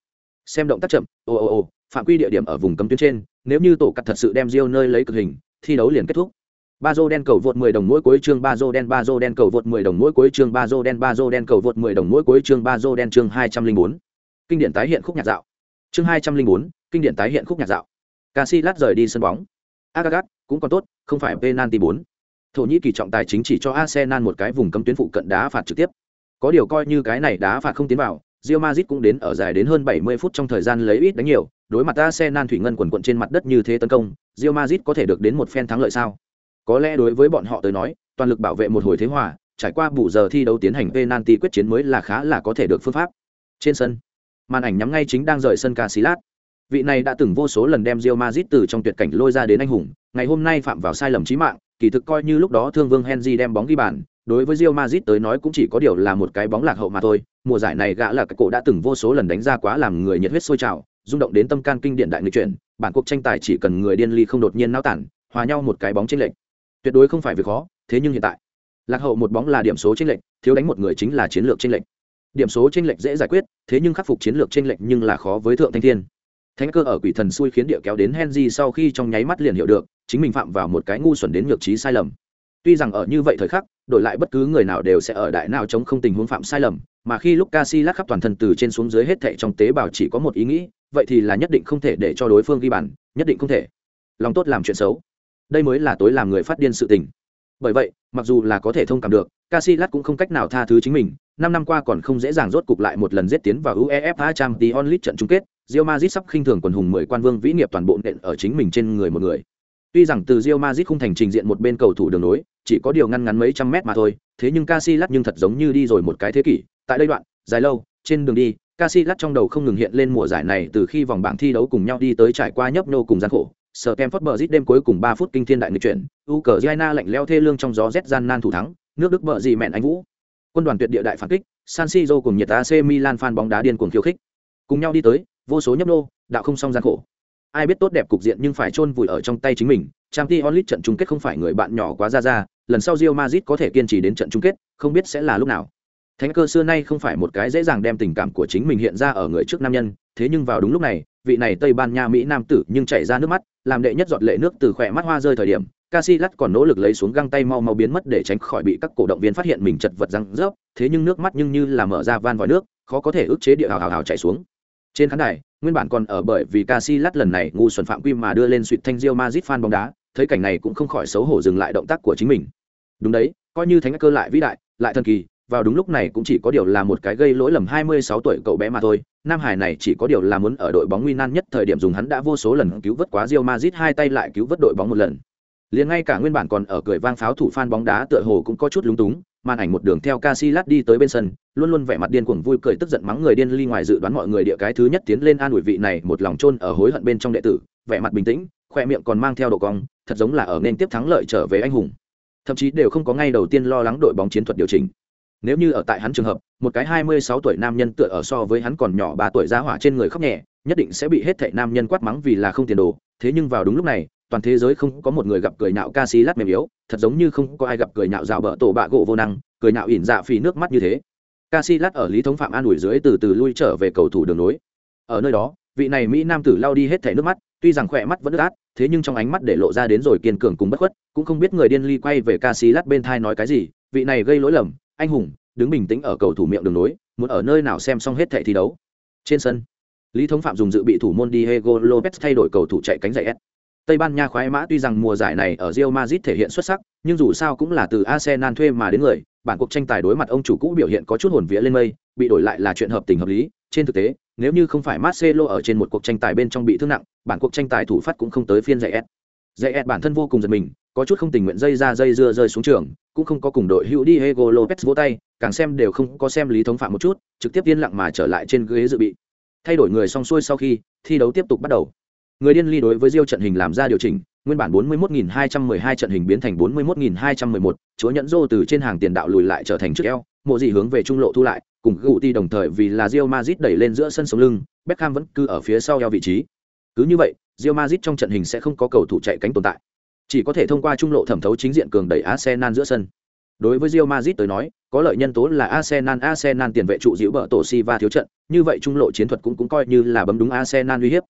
Xem động tác chậm, ồ ồ ồ, phạm quy địa điểm ở vùng cấm tuyến trên, nếu như tổ cắt thật sự đem Real nơi lấy cực hình, thi đấu liền kết thúc ba dô đen cầu vượt 10 đồng mỗi cuối chương ba dô đen ba dô đen cầu vượt 10 đồng mỗi cuối chương ba dô đen ba dô đen cầu vượt 10 đồng mỗi cuối chương ba dô đen chương 204. kinh điển tái hiện khúc nhạc dạo. Chương 204, kinh điển tái hiện khúc nhạc dạo. Casillas rời đi sân bóng. Agagat cũng còn tốt không phải penalty 4 Thổ Nhĩ Kỳ trọng tài chính chỉ cho Arsenal một cái vùng cấm tuyến phụ cận đá phạt trực tiếp. Có điều coi như cái này đá phạt không tiến vào Real Madrid cũng đến ở dài đến hơn 70 phút trong thời gian lấy ít đánh nhiều, đối mặt Arsenal thủy ngân quần quận trên mặt đất như thế tấn công, Real Madrid có thể được đến một phen thắng lợi sao? Có lẽ đối với bọn họ tới nói, toàn lực bảo vệ một hồi thế hòa, trải qua bù giờ thi đấu tiến hành penalty quyết chiến mới là khá là có thể được phương pháp. Trên sân, màn ảnh nhắm ngay chính đang rời sân Casillas. Vị này đã từng vô số lần đem Real Madrid từ trong tuyệt cảnh lôi ra đến anh hùng, ngày hôm nay phạm vào sai lầm chí mạng, kỳ thực coi như lúc đó Thương Vương Henry đem bóng ghi bàn, đối với Real Madrid tới nói cũng chỉ có điều là một cái bóng lạc hậu mà thôi, mùa giải này gã là cái cổ đã từng vô số lần đánh ra quá làm người nhiệt huyết sôi trào, rung động đến tâm can kinh điển đại nghịch chuyển, bản cuộc tranh tài chỉ cần người điên ly không đột nhiên náo tản, hòa nhau một cái bóng chênh lệch. Tuyệt đối không phải việc khó, thế nhưng hiện tại, lạc hậu một bóng là điểm số chênh lệch, thiếu đánh một người chính là chiến lược chênh lệch. Điểm số chênh lệch dễ giải quyết, thế nhưng khắc phục chiến lược chênh lệch nhưng là khó với thượng thanh thiên. Thánh cơ ở quỷ thần xui khiến địa kéo đến Henry sau khi trong nháy mắt liền hiểu được, chính mình phạm vào một cái ngu xuẩn đến nhược trí sai lầm. Tuy rằng ở như vậy thời khắc, đổi lại bất cứ người nào đều sẽ ở đại nào chống không tình huống phạm sai lầm, mà khi lúc Casillas khắp toàn thân từ trên xuống dưới hết thảy trong tế bào chỉ có một ý nghĩ, vậy thì là nhất định không thể để cho đối phương ghi bàn, nhất định không thể. Lòng tốt làm chuyện xấu. Đây mới là tối làm người phát điên sự tình. Bởi vậy, mặc dù là có thể thông cảm được, Casillas cũng không cách nào tha thứ chính mình, năm năm qua còn không dễ dàng rốt cục lại một lần giết tiến vào UEFA Champions League trận chung kết, Real Madrid sắp khinh thường quần hùng mười quan vương vĩ nghiệp toàn bộ nện ở chính mình trên người một người. Tuy rằng từ Real Madrid không thành trình diện một bên cầu thủ đường nối, chỉ có điều ngăn ngắn mấy trăm mét mà thôi, thế nhưng Casillas nhưng thật giống như đi rồi một cái thế kỷ, tại đây đoạn, dài lâu, trên đường đi, Casillas trong đầu không ngừng hiện lên mùa giải này từ khi vòng bảng thi đấu cùng nhau đi tới trải qua nhấp nhô cùng gian khổ. Sở Kemphot Brij đêm cuối cùng ba phút kinh thiên đại người chuyển, Ukraine lạnh leo thê lương trong gió rét gian nan thủ thắng, nước Đức bờ gì mẹn anh vũ. Quân đoàn tuyệt địa đại phản kích, San Siro cùng nhiệt AC Milan fan bóng đá điên cuồng khiêu khích. Cùng nhau đi tới, vô số nhấp nô, đạo không song gian khổ. Ai biết tốt đẹp cục diện nhưng phải chôn vùi ở trong tay chính mình, trang t onlit trận chung kết không phải người bạn nhỏ quá ra ra, lần sau Real Madrid có thể kiên trì đến trận chung kết, không biết sẽ là lúc nào. Thánh cơ xưa nay không phải một cái dễ dàng đem tình cảm của chính mình hiện ra ở người trước nam nhân, thế nhưng vào đúng lúc này, vị này Tây Ban Nha Mỹ nam tử nhưng chảy ra nước mắt, làm đệ nhất giọt lệ nước từ khỏe mắt hoa rơi thời điểm, Casillas còn nỗ lực lấy xuống găng tay mau mau biến mất để tránh khỏi bị các cổ động viên phát hiện mình chật vật răng rớp, thế nhưng nước mắt nhưng như là mở ra van vòi nước, khó có thể ức chế địa hào hào hào chảy xuống. Trên khán đài, nguyên bản còn ở bởi vì Casillas lần này ngu xuẩn phạm quy mà đưa lên suýt thanh Real Madrid fan bóng đá, thấy cảnh này cũng không khỏi xấu hổ dừng lại động tác của chính mình. Đúng đấy, coi như thánh cơ lại vĩ đại, lại thần kỳ, vào đúng lúc này cũng chỉ có điều là một cái gây lỗi lầm 26 tuổi cậu bé mà thôi. Nam Hải này chỉ có điều là muốn ở đội bóng nguy nan nhất thời điểm dùng hắn đã vô số lần cứu vớt quá Real Madrid, hai tay lại cứu vớt đội bóng một lần. Liền ngay cả nguyên bản còn ở cười vang pháo thủ fan bóng đá tựa hồ cũng có chút lúng túng, màn ảnh một đường theo Casillas đi tới bên sân, luôn luôn vẻ mặt điên cuồng vui cười tức giận mắng người điên ly ngoài dự đoán mọi người địa cái thứ nhất tiến lên an ủi vị này một lòng chôn ở hối hận bên trong đệ tử, vẻ mặt bình tĩnh, khoe miệng còn mang theo độ cong, thật giống là ở nên tiếp thắng lợi trở về anh hùng. Thậm chí đều không có ngay đầu tiên lo lắng đội bóng chiến thuật điều chỉnh nếu như ở tại hắn trường hợp, một cái 26 tuổi nam nhân tựa ở so với hắn còn nhỏ ba tuổi ra hỏa trên người khóc nhẹ, nhất định sẽ bị hết thệ nam nhân quát mắng vì là không tiền đồ. Thế nhưng vào đúng lúc này, toàn thế giới không có một người gặp cười nhạo ca sĩ lát mềm yếu, thật giống như không có ai gặp cười nhạo rào bờ tổ bạ gỗ vô năng, cười nhạo ỉn dạ phì nước mắt như thế. Ca sĩ lát ở lý thống phạm an ủi dưới từ từ lui trở về cầu thủ đường nối ở nơi đó, vị này mỹ nam tử lao đi hết thẻ nước mắt, tuy rằng khỏe mắt vẫn ướt át, thế nhưng trong ánh mắt để lộ ra đến rồi kiên cường cùng bất khuất, cũng không biết người điên ly quay về ca sĩ lát bên thai nói cái gì, vị này gây lỗi lầm anh hùng đứng bình tĩnh ở cầu thủ miệng đường nối muốn ở nơi nào xem xong hết thẻ thi đấu trên sân lý thống phạm dùng dự bị thủ môn diego lopez thay đổi cầu thủ chạy cánh giải s Tây Ban Nha khoái mã tuy rằng mùa giải này ở Real Madrid thể hiện xuất sắc, nhưng dù sao cũng là từ Arsenal thuê mà đến người, bản cuộc tranh tài đối mặt ông chủ cũ biểu hiện có chút hồn vía lên mây, bị đổi lại là chuyện hợp tình hợp lý. Trên thực tế, nếu như không phải Marcelo ở trên một cuộc tranh tài bên trong bị thương nặng, bản cuộc tranh tài thủ phát cũng không tới phiên dạy S. Dạy S bản thân vô cùng giật mình, có chút không tình nguyện dây ra dây dưa rơi xuống trường, cũng không có cùng đội hữu Diego Lopez vỗ tay, càng xem đều không có xem lý thống phạm một chút, trực tiếp yên lặng mà trở lại trên ghế dự bị. Thay đổi người xong xuôi sau khi, thi đấu tiếp tục bắt đầu. Người điên ly đối với Diêu trận hình làm ra điều chỉnh, nguyên bản 41212 trận hình biến thành 41211, chúa nhẫn rô từ trên hàng tiền đạo lùi lại trở thành trước eo, mộ gì hướng về trung lộ thu lại, cùng Guti đồng thời vì là Real Madrid đẩy lên giữa sân sống lưng, Beckham vẫn cứ ở phía sau eo vị trí. Cứ như vậy, Real Madrid trong trận hình sẽ không có cầu thủ chạy cánh tồn tại, chỉ có thể thông qua trung lộ thẩm thấu chính diện cường đẩy Arsenal giữa sân. Đối với Real Madrid tới nói, có lợi nhân tố là Arsenal Arsenal tiền vệ trụ giữ bờ tổ Silva thiếu trận, như vậy trung lộ chiến thuật cũng cũng coi như là bấm đúng Arsenal uy hiếp.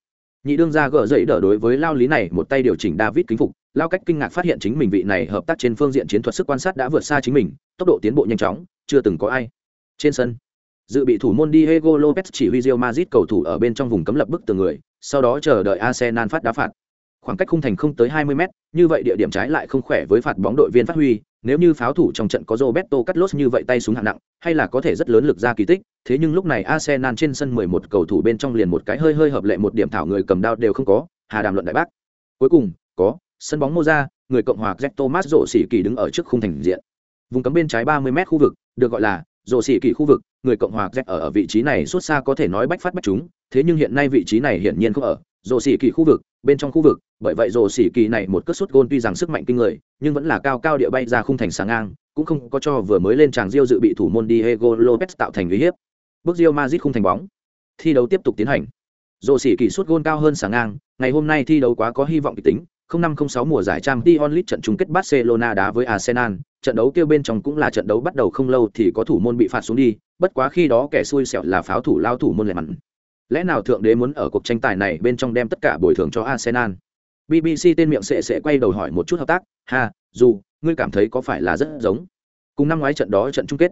Nhị đương ra gỡ dậy đỡ đối với lao lý này một tay điều chỉnh david kính phục lao cách kinh ngạc phát hiện chính mình vị này hợp tác trên phương diện chiến thuật sức quan sát đã vượt xa chính mình tốc độ tiến bộ nhanh chóng chưa từng có ai. Trên sân dự bị thủ môn diego lopez chỉ huy Real Madrid cầu thủ ở bên trong vùng cấm lập bức từ người sau đó chờ đợi arsenal phát đá phạt khoảng cách khung thành không tới 20 m như vậy địa điểm trái lại không khỏe với phạt bóng đội viên phát huy nếu như pháo thủ trong trận có Roberto Carlos như vậy tay súng hạng nặng, hay là có thể rất lớn lực ra kỳ tích, thế nhưng lúc này Arsenal trên sân 11 cầu thủ bên trong liền một cái hơi hơi hợp lệ một điểm thảo người cầm đao đều không có, hà đàm luận đại bác. Cuối cùng, có sân bóng Moza, người cộng hòa Jack Thomas rộ sĩ kỳ đứng ở trước khung thành diện. Vùng cấm bên trái 30m khu vực, được gọi là rộ sĩ kỳ khu vực, người cộng hòa Jack ở ở vị trí này suốt xa có thể nói bách phát bách chúng, thế nhưng hiện nay vị trí này hiển nhiên không ở, Rổ xỉ kỳ khu vực, bên trong khu vực, bởi vậy rổ xỉ kỳ này một cất sút gôn tuy rằng sức mạnh kinh người, nhưng vẫn là cao cao địa bay ra khung thành sáng ngang, cũng không có cho vừa mới lên tràng diêu dự bị thủ môn Diego Lopez tạo thành uy hiếp. Bước diêu Madrid không thành bóng. Thi đấu tiếp tục tiến hành. Rổ xỉ kỳ suất gôn cao hơn sáng ngang, ngày hôm nay thi đấu quá có hy vọng kịch tính, 0506 mùa giải trang Champions League trận chung kết Barcelona đá với Arsenal, trận đấu kia bên trong cũng là trận đấu bắt đầu không lâu thì có thủ môn bị phạt xuống đi, bất quá khi đó kẻ xui xẻo là pháo thủ lao thủ môn lẻ mặn. Lẽ nào thượng đế muốn ở cuộc tranh tài này bên trong đem tất cả bồi thường cho Arsenal? BBC tên miệng sẽ sẽ quay đầu hỏi một chút hợp tác, ha, dù, ngươi cảm thấy có phải là rất giống. Cùng năm ngoái trận đó trận chung kết.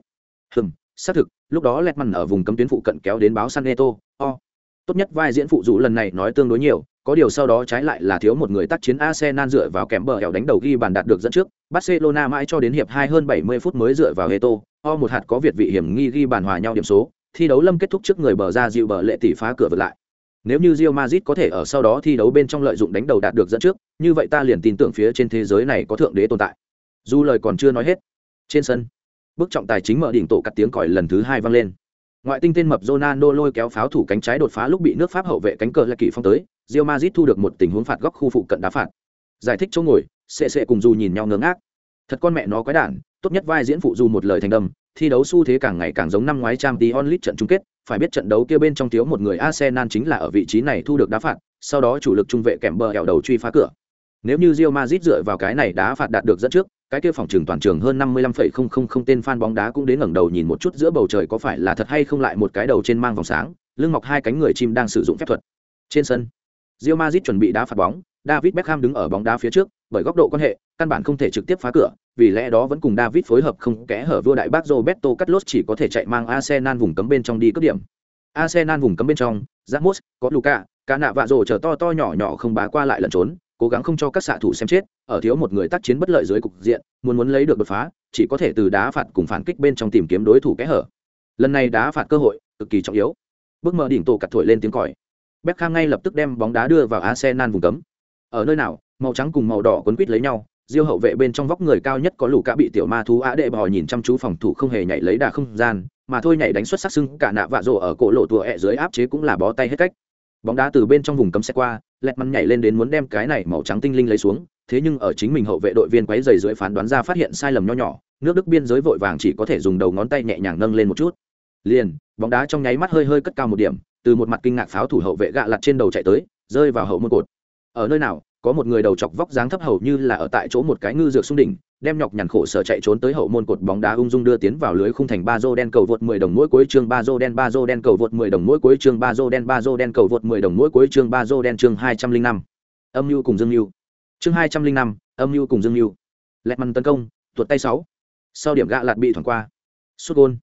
Hừm, xác thực, lúc đó lẹt mặn ở vùng cấm tuyến phụ cận kéo đến báo San Neto, o. Tốt nhất vai diễn phụ dù lần này nói tương đối nhiều, có điều sau đó trái lại là thiếu một người tác chiến Arsenal dựa vào kèm bờ hẻo đánh đầu ghi bàn đạt được dẫn trước, Barcelona mãi cho đến hiệp 2 hơn 70 phút mới dựa vào Heto, o một hạt có việt vị hiểm nghi ghi bàn hòa nhau điểm số, thi đấu lâm kết thúc trước người bờ ra dịu bờ lệ tỷ phá cửa vượt lại. Nếu như Real Madrid có thể ở sau đó thi đấu bên trong lợi dụng đánh đầu đạt được dẫn trước, như vậy ta liền tin tưởng phía trên thế giới này có thượng đế tồn tại. Dù lời còn chưa nói hết. Trên sân, bước trọng tài chính mở đỉnh tổ cắt tiếng còi lần thứ hai vang lên. Ngoại tinh tên mập Ronaldo lôi kéo pháo thủ cánh trái đột phá lúc bị nước Pháp hậu vệ cánh cờ là kỳ phong tới, Real Madrid thu được một tình huống phạt góc khu phụ cận đá phạt. Giải thích chỗ ngồi, sẽ sẽ cùng dù nhìn nhau ngớ ngác. Thật con mẹ nó quái đản, tốt nhất vai diễn phụ dù một lời thành đầm, thi đấu xu thế càng ngày càng giống năm ngoái Champions League trận chung kết, phải biết trận đấu kia bên trong thiếu một người Arsenal chính là ở vị trí này thu được đá phạt, sau đó chủ lực trung vệ kèm bờ hẻo đầu truy phá cửa. Nếu như Real Madrid dựa vào cái này đá phạt đạt được dẫn trước, cái kia phòng trường toàn trường hơn 55,000 tên fan bóng đá cũng đến ngẩng đầu nhìn một chút giữa bầu trời có phải là thật hay không lại một cái đầu trên mang vòng sáng, lưng mọc hai cánh người chim đang sử dụng phép thuật. Trên sân, Real Madrid chuẩn bị đá phạt bóng, David Beckham đứng ở bóng đá phía trước, bởi góc độ quan hệ, căn bản không thể trực tiếp phá cửa, vì lẽ đó vẫn cùng David phối hợp không kẽ hở vua đại bác Roberto Carlos chỉ có thể chạy mang Arsenal vùng cấm bên trong đi cướp điểm. Arsenal vùng cấm bên trong, Ramos, có Luka, cả nạ vạ rồ chờ to to nhỏ nhỏ không bá qua lại lẩn trốn, cố gắng không cho các xạ thủ xem chết, ở thiếu một người tác chiến bất lợi dưới cục diện, muốn muốn lấy được đột phá, chỉ có thể từ đá phạt cùng phản kích bên trong tìm kiếm đối thủ kẽ hở. Lần này đá phạt cơ hội cực kỳ trọng yếu. Bước mở đỉnh tổ cật thổi lên tiếng còi. Beckham ngay lập tức đem bóng đá đưa vào Arsenal vùng cấm. Ở nơi nào, màu trắng cùng màu đỏ quấn quýt lấy nhau, Diêu hậu vệ bên trong vóc người cao nhất có lũ cả bị tiểu ma thú á đệ bò nhìn chăm chú phòng thủ không hề nhảy lấy đà không gian, mà thôi nhảy đánh xuất sắc sưng cả nạ vạ rồ ở cổ lộ tùa ẹ dưới áp chế cũng là bó tay hết cách. Bóng đá từ bên trong vùng cấm xe qua, lẹt mắn nhảy lên đến muốn đem cái này màu trắng tinh linh lấy xuống, thế nhưng ở chính mình hậu vệ đội viên quấy dày dưới phán đoán ra phát hiện sai lầm nho nhỏ, nước Đức biên giới vội vàng chỉ có thể dùng đầu ngón tay nhẹ nhàng nâng lên một chút. Liền, bóng đá trong nháy mắt hơi hơi cất cao một điểm, từ một mặt kinh ngạc pháo thủ hậu vệ gạ lặt trên đầu chạy tới, rơi vào hậu môn cột. Ở nơi nào, có một người đầu chọc vóc dáng thấp hầu như là ở tại chỗ một cái ngư dược xung đỉnh đem nhọc nhằn khổ sở chạy trốn tới hậu môn cột bóng đá ung dung đưa tiến vào lưới khung thành ba dô đen cầu vượt 10 đồng mỗi cuối chương ba dô đen ba dô đen cầu vượt 10 đồng mỗi cuối chương ba dô đen ba dô đen cầu vượt 10 đồng mỗi cuối chương ba dô đen chương 205. Âm nhu cùng Dương nhu. Chương 205, âm nhu cùng Dương nhu. Lẹt măn tấn công, tuột tay 6. Sau điểm gạ lạt bị thoảng qua. Sút gôn.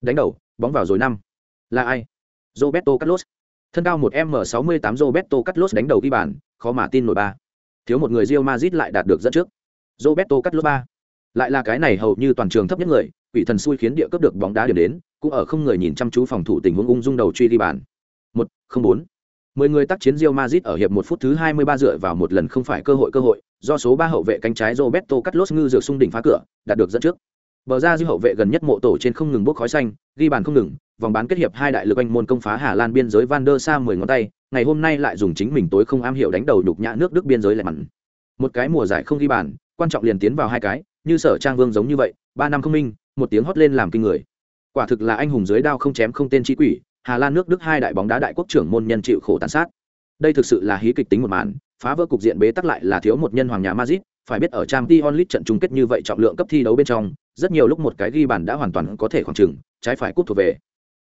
Đánh đầu, bóng vào rồi năm. Là ai? Roberto Carlos. Thân cao 1m68 Roberto Carlos đánh đầu ghi bàn, khó mà tin nổi ba thiếu một người Real Madrid lại đạt được dẫn trước. Roberto Carlos ba, lại là cái này hầu như toàn trường thấp nhất người, quỷ thần xui khiến địa cấp được bóng đá điểm đến, cũng ở không người nhìn chăm chú phòng thủ tình huống ung dung đầu truy đi bàn. Một, không bốn. Mười người tác chiến Real Madrid ở hiệp một phút thứ 23 dựa vào một lần không phải cơ hội cơ hội, do số ba hậu vệ cánh trái Roberto Carlos ngư dược xung đỉnh phá cửa, đạt được dẫn trước. Bờ ra dư hậu vệ gần nhất mộ tổ trên không ngừng bốc khói xanh, ghi bàn không ngừng, vòng bán kết hiệp hai đại lực anh môn công phá Hà Lan biên giới Van der Sa 10 ngón tay, ngày hôm nay lại dùng chính mình tối không am hiểu đánh đầu nhục nhã nước Đức biên giới lại mặn. Một cái mùa giải không ghi bàn, quan trọng liền tiến vào hai cái, như Sở Trang Vương giống như vậy, ba năm không minh, một tiếng hót lên làm kinh người. Quả thực là anh hùng dưới đao không chém không tên chi quỷ, Hà Lan nước Đức hai đại bóng đá đại quốc trưởng môn nhân chịu khổ tàn sát. Đây thực sự là hí kịch tính một màn, phá vỡ cục diện bế tắc lại là thiếu một nhân hoàng nhà Madrid, phải biết ở trang t onlit trận chung kết như vậy trọng lượng cấp thi đấu bên trong, rất nhiều lúc một cái ghi bàn đã hoàn toàn có thể khoảng trừng trái phải cút thuộc về.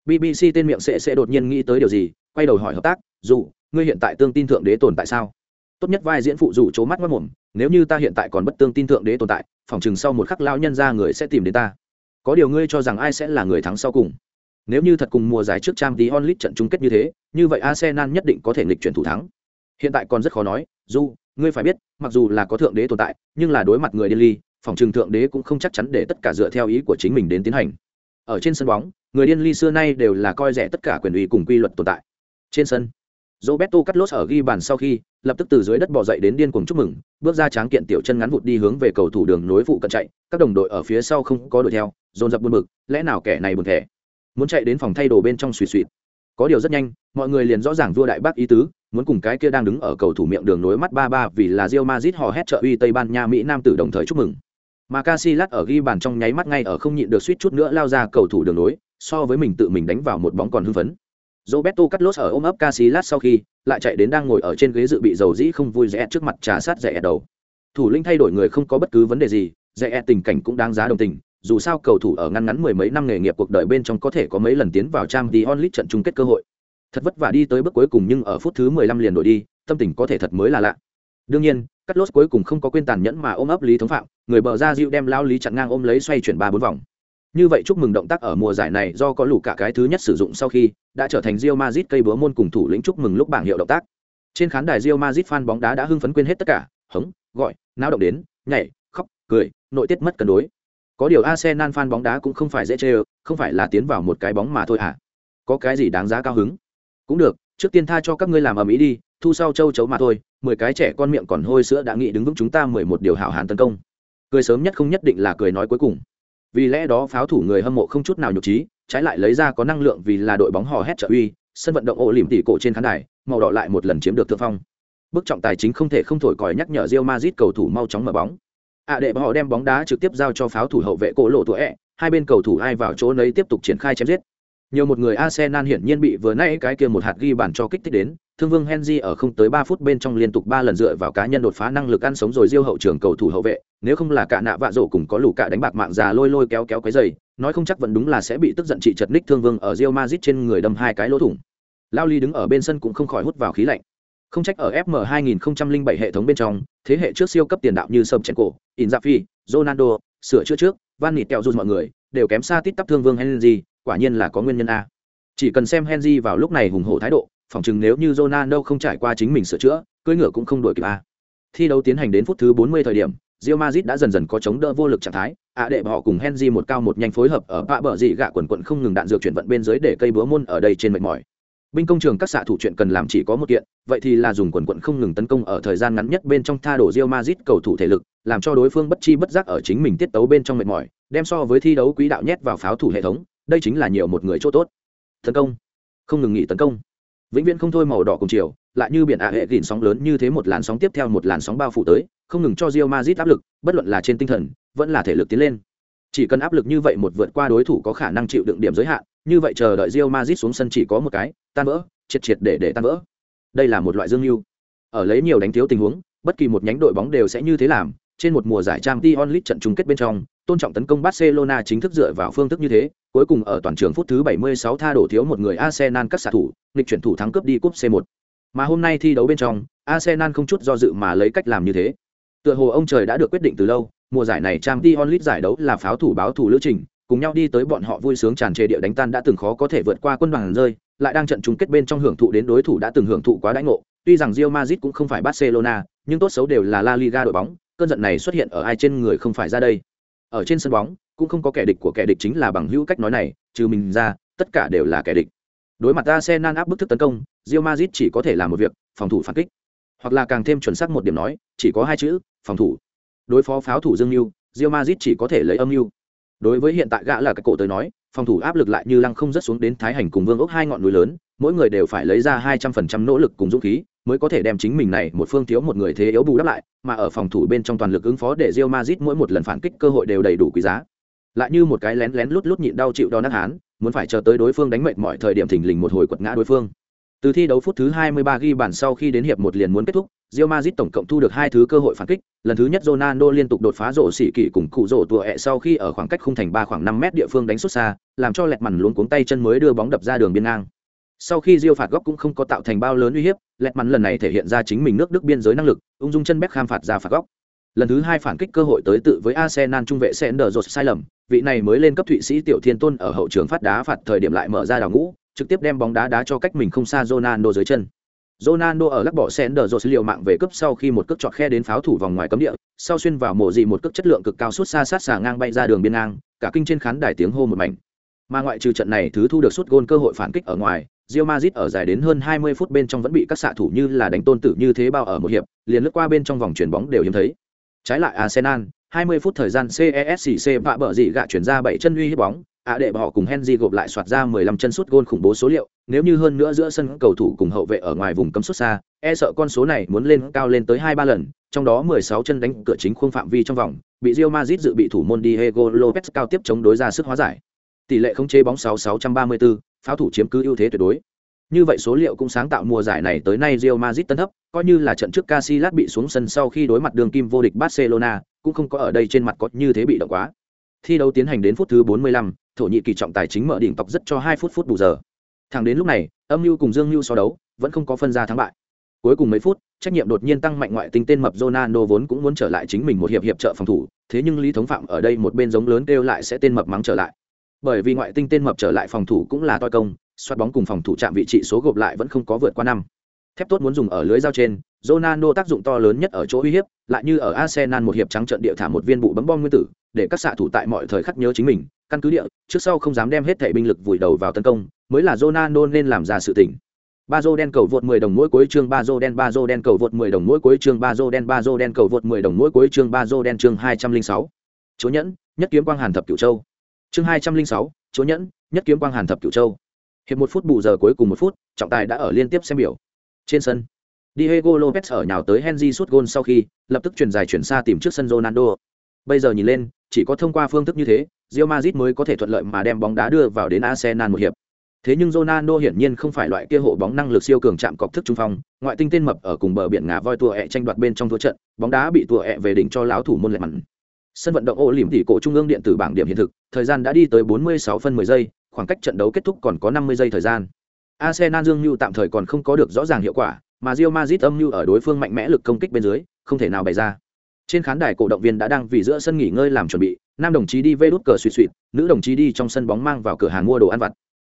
BBC tên miệng sẽ sẽ đột nhiên nghĩ tới điều gì, quay đầu hỏi hợp tác, dù ngươi hiện tại tương tin thượng đế tồn tại sao? Tốt nhất vai diễn phụ dù chố mắt mất mồm, nếu như ta hiện tại còn bất tương tin thượng đế tồn tại, phỏng chừng sau một khắc lao nhân ra người sẽ tìm đến ta. Có điều ngươi cho rằng ai sẽ là người thắng sau cùng? Nếu như thật cùng mùa giải trước trang tí onlit trận chung kết như thế, như vậy Arsenal nhất định có thể nghịch chuyển thủ thắng. Hiện tại còn rất khó nói, dù ngươi phải biết, mặc dù là có thượng đế tồn tại, nhưng là đối mặt người điên ly, phòng chừng thượng đế cũng không chắc chắn để tất cả dựa theo ý của chính mình đến tiến hành ở trên sân bóng người điên ly xưa nay đều là coi rẻ tất cả quyền uy cùng quy luật tồn tại trên sân Roberto Carlos ở ghi bàn sau khi, lập tức từ dưới đất bò dậy đến điên cuồng chúc mừng, bước ra tráng kiện tiểu chân ngắn vụt đi hướng về cầu thủ đường nối phụ cận chạy, các đồng đội ở phía sau không có đuổi theo, dồn dập buồn bực, lẽ nào kẻ này buồn thẻ. Muốn chạy đến phòng thay đồ bên trong suy suy. Có điều rất nhanh, mọi người liền rõ ràng vua đại bác ý tứ, muốn cùng cái kia đang đứng ở cầu thủ miệng đường nối mắt ba ba vì là Real Madrid hò hét trợ uy Tây Ban Nha Mỹ Nam tử đồng thời chúc mừng. Mà Casillas ở ghi bàn trong nháy mắt ngay ở không nhịn được suýt chút nữa lao ra cầu thủ đường nối, so với mình tự mình đánh vào một bóng còn hưng phấn. Roberto Carlos ở ôm ấp Casillas sau khi, lại chạy đến đang ngồi ở trên ghế dự bị dầu dĩ không vui rẽ trước mặt trà sát rẽ đầu. Thủ lĩnh thay đổi người không có bất cứ vấn đề gì, rẽ tình cảnh cũng đáng giá đồng tình, dù sao cầu thủ ở ngăn ngắn mười mấy năm nghề nghiệp cuộc đời bên trong có thể có mấy lần tiến vào trang Champions League trận chung kết cơ hội. Thật vất vả đi tới bước cuối cùng nhưng ở phút thứ 15 liền đổi đi, tâm tình có thể thật mới là lạ. Đương nhiên, Carlos cuối cùng không có quên tàn nhẫn mà ôm ấp Lý Thống Phạm, người bờ ra dịu đem lao Lý chặn ngang ôm lấy xoay chuyển ba bốn vòng. Như vậy chúc mừng động tác ở mùa giải này do có lũ cả cái thứ nhất sử dụng sau khi đã trở thành Real Madrid cây búa môn cùng thủ lĩnh chúc mừng lúc bảng hiệu động tác. Trên khán đài Real Madrid fan bóng đá đã hưng phấn quên hết tất cả, hống, gọi, náo động đến, nhảy, khóc, cười, nội tiết mất cân đối. Có điều Arsenal fan bóng đá cũng không phải dễ chơi, không phải là tiến vào một cái bóng mà thôi à? Có cái gì đáng giá cao hứng? Cũng được, trước tiên tha cho các ngươi làm ở mỹ đi, thu sau châu chấu mà thôi, mười cái trẻ con miệng còn hôi sữa đã nghĩ đứng vững chúng ta mười một điều hảo hán tấn công. Cười sớm nhất không nhất định là cười nói cuối cùng vì lẽ đó pháo thủ người hâm mộ không chút nào nhục trí trái lại lấy ra có năng lượng vì là đội bóng hò hét trợ uy sân vận động ổ lỉm tỉ cổ trên khán đài màu đỏ lại một lần chiếm được thượng phong. Bức trọng tài chính không thể không thổi còi nhắc nhở Real Madrid cầu thủ mau chóng mở bóng. Ạ à, đệ họ đem bóng đá trực tiếp giao cho pháo thủ hậu vệ cổ lộ tuổi ẹ hai bên cầu thủ ai vào chỗ nấy tiếp tục triển khai chém giết. Nhiều một người Arsenal hiển nhiên bị vừa nãy cái kia một hạt ghi bàn cho kích thích đến thương vương Henry ở không tới ba phút bên trong liên tục ba lần dựa vào cá nhân đột phá năng lực ăn sống rồi diêu hậu trường cầu thủ hậu vệ, nếu không là cả nạ vạ rổ cùng có lũ cả đánh bạc mạng già lôi lôi kéo kéo quấy giày, nói không chắc vẫn đúng là sẽ bị tức giận trị chật ních thương vương ở Real Madrid trên người đâm hai cái lỗ thủng. Lao Ly đứng ở bên sân cũng không khỏi hút vào khí lạnh. Không trách ở FM 2007 hệ thống bên trong, thế hệ trước siêu cấp tiền đạo như Sâm Chèn Cổ, Inzaghi, Ronaldo, sửa chữa trước, Van Nịt kẹo mọi người, đều kém xa tít tắp thương vương Henry, quả nhiên là có nguyên nhân a. Chỉ cần xem Henry vào lúc này hùng hổ thái độ, phỏng chừng nếu như Ronaldo không trải qua chính mình sửa chữa, cưỡi ngựa cũng không đuổi kịp a. Thi đấu tiến hành đến phút thứ 40 thời điểm, Real Madrid đã dần dần có chống đỡ vô lực trạng thái, ạ đệ họ cùng Henry một cao một nhanh phối hợp ở bạ bờ dị gạ quần quần không ngừng đạn dược chuyển vận bên dưới để cây búa môn ở đây trên mệt mỏi. Binh công trường các xạ thủ chuyện cần làm chỉ có một kiện, vậy thì là dùng quần quần không ngừng tấn công ở thời gian ngắn nhất bên trong tha đổ Real Madrid cầu thủ thể lực, làm cho đối phương bất chi bất giác ở chính mình tiết tấu bên trong mệt mỏi, đem so với thi đấu quý đạo nhét vào pháo thủ hệ thống, đây chính là nhiều một người chỗ tốt. Tấn công, không ngừng nghỉ tấn công vĩnh viễn không thôi màu đỏ cùng chiều lại như biển ả hệ gìn sóng lớn như thế một làn sóng tiếp theo một làn sóng bao phủ tới không ngừng cho rio mazit áp lực bất luận là trên tinh thần vẫn là thể lực tiến lên. Chỉ cần áp lực như vậy một vượt qua đối thủ có khả năng chịu đựng điểm giới hạn như vậy chờ đợi rio mazit xuống sân chỉ có một cái tan vỡ triệt triệt để để tan vỡ. Đây là một loại dương mưu. Ở lấy nhiều đánh thiếu tình huống bất kỳ một nhánh đội bóng đều sẽ như thế làm trên một mùa giải trang Dion League trận chung kết bên trong, tôn trọng tấn công Barcelona chính thức dựa vào phương thức như thế, cuối cùng ở toàn trường phút thứ 76 tha đổ thiếu một người Arsenal các xạ thủ, nghịch chuyển thủ thắng cướp đi cúp C1. Mà hôm nay thi đấu bên trong, Arsenal không chút do dự mà lấy cách làm như thế. Tựa hồ ông trời đã được quyết định từ lâu, mùa giải này Champions League giải đấu là pháo thủ báo thủ lữ trình, cùng nhau đi tới bọn họ vui sướng tràn trề địa đánh tan đã từng khó có thể vượt qua quân đoàn rơi, lại đang trận chung kết bên trong hưởng thụ đến đối thủ đã từng hưởng thụ quá đãi ngộ. Tuy rằng Real Madrid cũng không phải Barcelona, nhưng tốt xấu đều là La Liga đội bóng, cơn giận này xuất hiện ở ai trên người không phải ra đây ở trên sân bóng cũng không có kẻ địch của kẻ địch chính là bằng hữu cách nói này trừ mình ra tất cả đều là kẻ địch đối mặt Arsenal áp bức thức tấn công Real Madrid chỉ có thể làm một việc phòng thủ phản kích hoặc là càng thêm chuẩn xác một điểm nói chỉ có hai chữ phòng thủ đối phó pháo thủ dương Nưu, Real Madrid chỉ có thể lấy âm nưu. đối với hiện tại gã là cái cổ tới nói phòng thủ áp lực lại như lăng không rất xuống đến thái hành cùng vương ốc hai ngọn núi lớn mỗi người đều phải lấy ra hai trăm phần trăm nỗ lực cùng dũng khí mới có thể đem chính mình này một phương thiếu một người thế yếu bù đắp lại, mà ở phòng thủ bên trong toàn lực ứng phó để Real Madrid mỗi một lần phản kích cơ hội đều đầy đủ quý giá. Lại như một cái lén lén lút lút nhịn đau chịu đau nát hán, muốn phải chờ tới đối phương đánh mệt mọi thời điểm thình lình một hồi quật ngã đối phương. Từ thi đấu phút thứ 23 ghi bàn sau khi đến hiệp một liền muốn kết thúc, Real Madrid tổng cộng thu được hai thứ cơ hội phản kích, lần thứ nhất Ronaldo liên tục đột phá rổ xỉ kỳ cùng cụ rổ tua ẹ sau khi ở khoảng cách khung thành 3 khoảng 5 mét địa phương đánh xuất xa, làm cho lẹt mằn luống cuống tay chân mới đưa bóng đập ra đường biên ngang. Sau khi Real phạt góc cũng không có tạo thành bao lớn uy hiếp, lẹt mằn lần này thể hiện ra chính mình nước Đức biên giới năng lực, ung dung chân Beckham phạt ra phạt góc. Lần thứ hai phản kích cơ hội tới tự với Arsenal trung vệ Sender rột sai lầm, vị này mới lên cấp Thụy Sĩ tiểu thiên tôn ở hậu trường phát đá phạt thời điểm lại mở ra đào ngũ, trực tiếp đem bóng đá đá cho cách mình không xa Ronaldo dưới chân. Ronaldo ở lắc bỏ Sender rồi liều mạng về cấp sau khi một cước chọt khe đến pháo thủ vòng ngoài cấm địa, sau xuyên vào mổ gì một cước chất lượng cực cao suốt xa sát xà ngang bay ra đường biên ngang, cả kinh trên khán đài tiếng hô một mảnh. Mà ngoại trừ trận này thứ thu được suốt gôn cơ hội phản kích ở ngoài, Real Madrid ở dài đến hơn 20 phút bên trong vẫn bị các xạ thủ như là đánh tôn tử như thế bao ở một hiệp, liền lướt qua bên trong vòng chuyển bóng đều hiếm thấy. Trái lại Arsenal, 20 phút thời gian CESC vạ bở gì gạ chuyển ra bảy chân uy hiếp bóng, ạ đệ họ cùng Henry gộp lại soạt ra 15 chân sút gôn khủng bố số liệu, nếu như hơn nữa giữa sân cầu thủ cùng hậu vệ ở ngoài vùng cấm sút xa, e sợ con số này muốn lên cao lên tới 2-3 lần, trong đó 16 chân đánh cửa chính khuôn phạm vi trong vòng, bị Real Madrid dự bị thủ môn Diego Lopez cao tiếp chống đối ra sức hóa giải. Tỷ lệ khống chế bóng 6-634, pháo thủ chiếm cứ ưu thế tuyệt đối. Như vậy số liệu cũng sáng tạo mùa giải này tới nay Real Madrid tân thấp, coi như là trận trước Casillas bị xuống sân sau khi đối mặt đường kim vô địch Barcelona, cũng không có ở đây trên mặt có như thế bị động quá. Thi đấu tiến hành đến phút thứ 45, thổ nhĩ kỳ trọng tài chính mở đỉnh tộc rất cho 2 phút phút bù giờ. Thẳng đến lúc này, âm mưu cùng dương mưu so đấu, vẫn không có phân ra thắng bại. Cuối cùng mấy phút, trách nhiệm đột nhiên tăng mạnh ngoại tinh tên mập Ronaldo vốn cũng muốn trở lại chính mình một hiệp hiệp trợ phòng thủ, thế nhưng Lý Thống Phạm ở đây một bên giống lớn kêu lại sẽ tên mập mắng trở lại. Bởi vì ngoại tinh tên mập trở lại phòng thủ cũng là toi công, xoát bóng cùng phòng thủ chạm vị trị số gộp lại vẫn không có vượt qua năm. Thép tốt muốn dùng ở lưới giao trên, Ronaldo tác dụng to lớn nhất ở chỗ uy hiếp, lại như ở Arsenal một hiệp trắng trận địa thả một viên bụ bấm bom nguyên tử, để các xạ thủ tại mọi thời khắc nhớ chính mình, căn cứ địa, trước sau không dám đem hết thể binh lực vùi đầu vào tấn công, mới là Ronaldo nên làm ra sự tình. Bazo đen cầu vượt 10 đồng mỗi cuối chương Bazo đen Bazo đen cầu vượt 10 đồng mỗi cuối chương Bazo đen Bazo đen cầu vượt 10 đồng mỗi cuối chương Bazo đen chương 206. Chúa nhẫn, nhất kiếm quang hàn thập cửu châu. Chương 206, Chúa nhẫn, nhất kiếm quang hàn thập cửu châu. Hiệp một phút bù giờ cuối cùng một phút, trọng tài đã ở liên tiếp xem biểu. Trên sân, Diego Lopez ở nhào tới Henry sút gôn sau khi, lập tức chuyển dài chuyển xa tìm trước sân Ronaldo. Bây giờ nhìn lên, chỉ có thông qua phương thức như thế, Real Madrid mới có thể thuận lợi mà đem bóng đá đưa vào đến Arsenal một hiệp. Thế nhưng Ronaldo hiển nhiên không phải loại kia hộ bóng năng lực siêu cường chạm cọc thức trung phong, ngoại tinh tên mập ở cùng bờ biển ngà voi tua ẹ tranh đoạt bên trong thua trận, bóng đá bị tua ẹ về đỉnh cho láo thủ môn lệ mặn. Sân vận động ô liễm tỷ cổ trung ương điện tử bảng điểm hiện thực, thời gian đã đi tới 46 phân 10 giây, khoảng cách trận đấu kết thúc còn có 50 giây thời gian. Arsenal Dương Nhu tạm thời còn không có được rõ ràng hiệu quả, mà Real Madrid âm như ở đối phương mạnh mẽ lực công kích bên dưới, không thể nào bày ra. Trên khán đài cổ động viên đã đang vì giữa sân nghỉ ngơi làm chuẩn bị, nam đồng chí đi vê đút cờ suýt suýt, nữ đồng chí đi trong sân bóng mang vào cửa hàng mua đồ ăn vặt.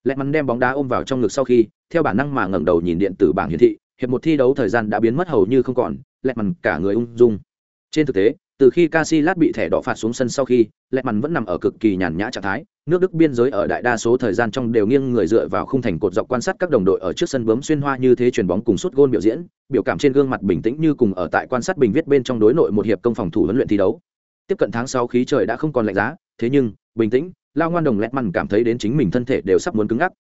Lẹ mắn đem bóng đá ôm vào trong ngực sau khi, theo bản năng mà ngẩng đầu nhìn điện tử bảng hiển thị, hiệp một thi đấu thời gian đã biến mất hầu như không còn, lẹ mắn cả người ung dung. Trên thực tế, từ khi Casillas bị thẻ đỏ phạt xuống sân sau khi, Lehmann vẫn nằm ở cực kỳ nhàn nhã trạng thái, nước Đức biên giới ở đại đa số thời gian trong đều nghiêng người dựa vào khung thành cột dọc quan sát các đồng đội ở trước sân bướm xuyên hoa như thế chuyền bóng cùng sút gôn biểu diễn, biểu cảm trên gương mặt bình tĩnh như cùng ở tại quan sát bình viết bên trong đối nội một hiệp công phòng thủ huấn luyện thi đấu. Tiếp cận tháng 6 khí trời đã không còn lạnh giá, thế nhưng, bình tĩnh, Lao Ngoan Đồng Lehmann cảm thấy đến chính mình thân thể đều sắp muốn cứng ngắc.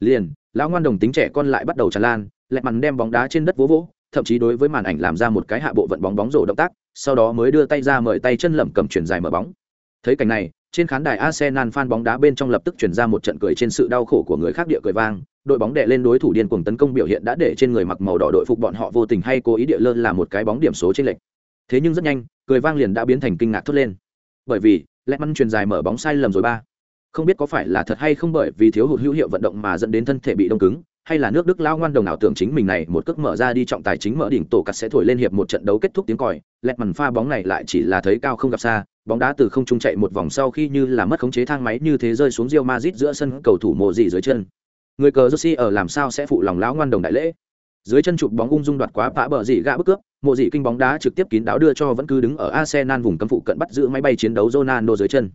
Liền, Lão Ngoan Đồng tính trẻ con lại bắt đầu tràn lan, Lehmann đem bóng đá trên đất vỗ vỗ, thậm chí đối với màn ảnh làm ra một cái hạ bộ vận bóng bóng rổ động tác, sau đó mới đưa tay ra mời tay chân lẩm cầm chuyển dài mở bóng. Thấy cảnh này, trên khán đài Arsenal fan bóng đá bên trong lập tức chuyển ra một trận cười trên sự đau khổ của người khác địa cười vang, đội bóng đè lên đối thủ điên cuồng tấn công biểu hiện đã để trên người mặc màu đỏ đội phục bọn họ vô tình hay cố ý địa lơ là một cái bóng điểm số trên lệch. Thế nhưng rất nhanh, cười vang liền đã biến thành kinh ngạc thốt lên. Bởi vì, Lehmann truyền dài mở bóng sai lầm rồi ba. Không biết có phải là thật hay không bởi vì thiếu hụt hữu hiệu vận động mà dẫn đến thân thể bị đông cứng, hay là nước Đức lao ngoan đồng nào tưởng chính mình này một cước mở ra đi trọng tài chính mở đỉnh tổ cắt sẽ thổi lên hiệp một trận đấu kết thúc tiếng còi, lẹt màn pha bóng này lại chỉ là thấy cao không gặp xa, bóng đá từ không trung chạy một vòng sau khi như là mất khống chế thang máy như thế rơi xuống rio Madrid giữa sân cầu thủ mộ dị dưới chân. Người cờ Rossi ở làm sao sẽ phụ lòng lão ngoan đồng đại lễ. Dưới chân chụp bóng ung dung đoạt quá phá bờ dị gã bức cướp, mộ dị kinh bóng đá trực tiếp kín đáo đưa cho vẫn cứ đứng ở Arsenal vùng cấm phụ cận bắt giữ máy bay chiến đấu Ronaldo dưới chân.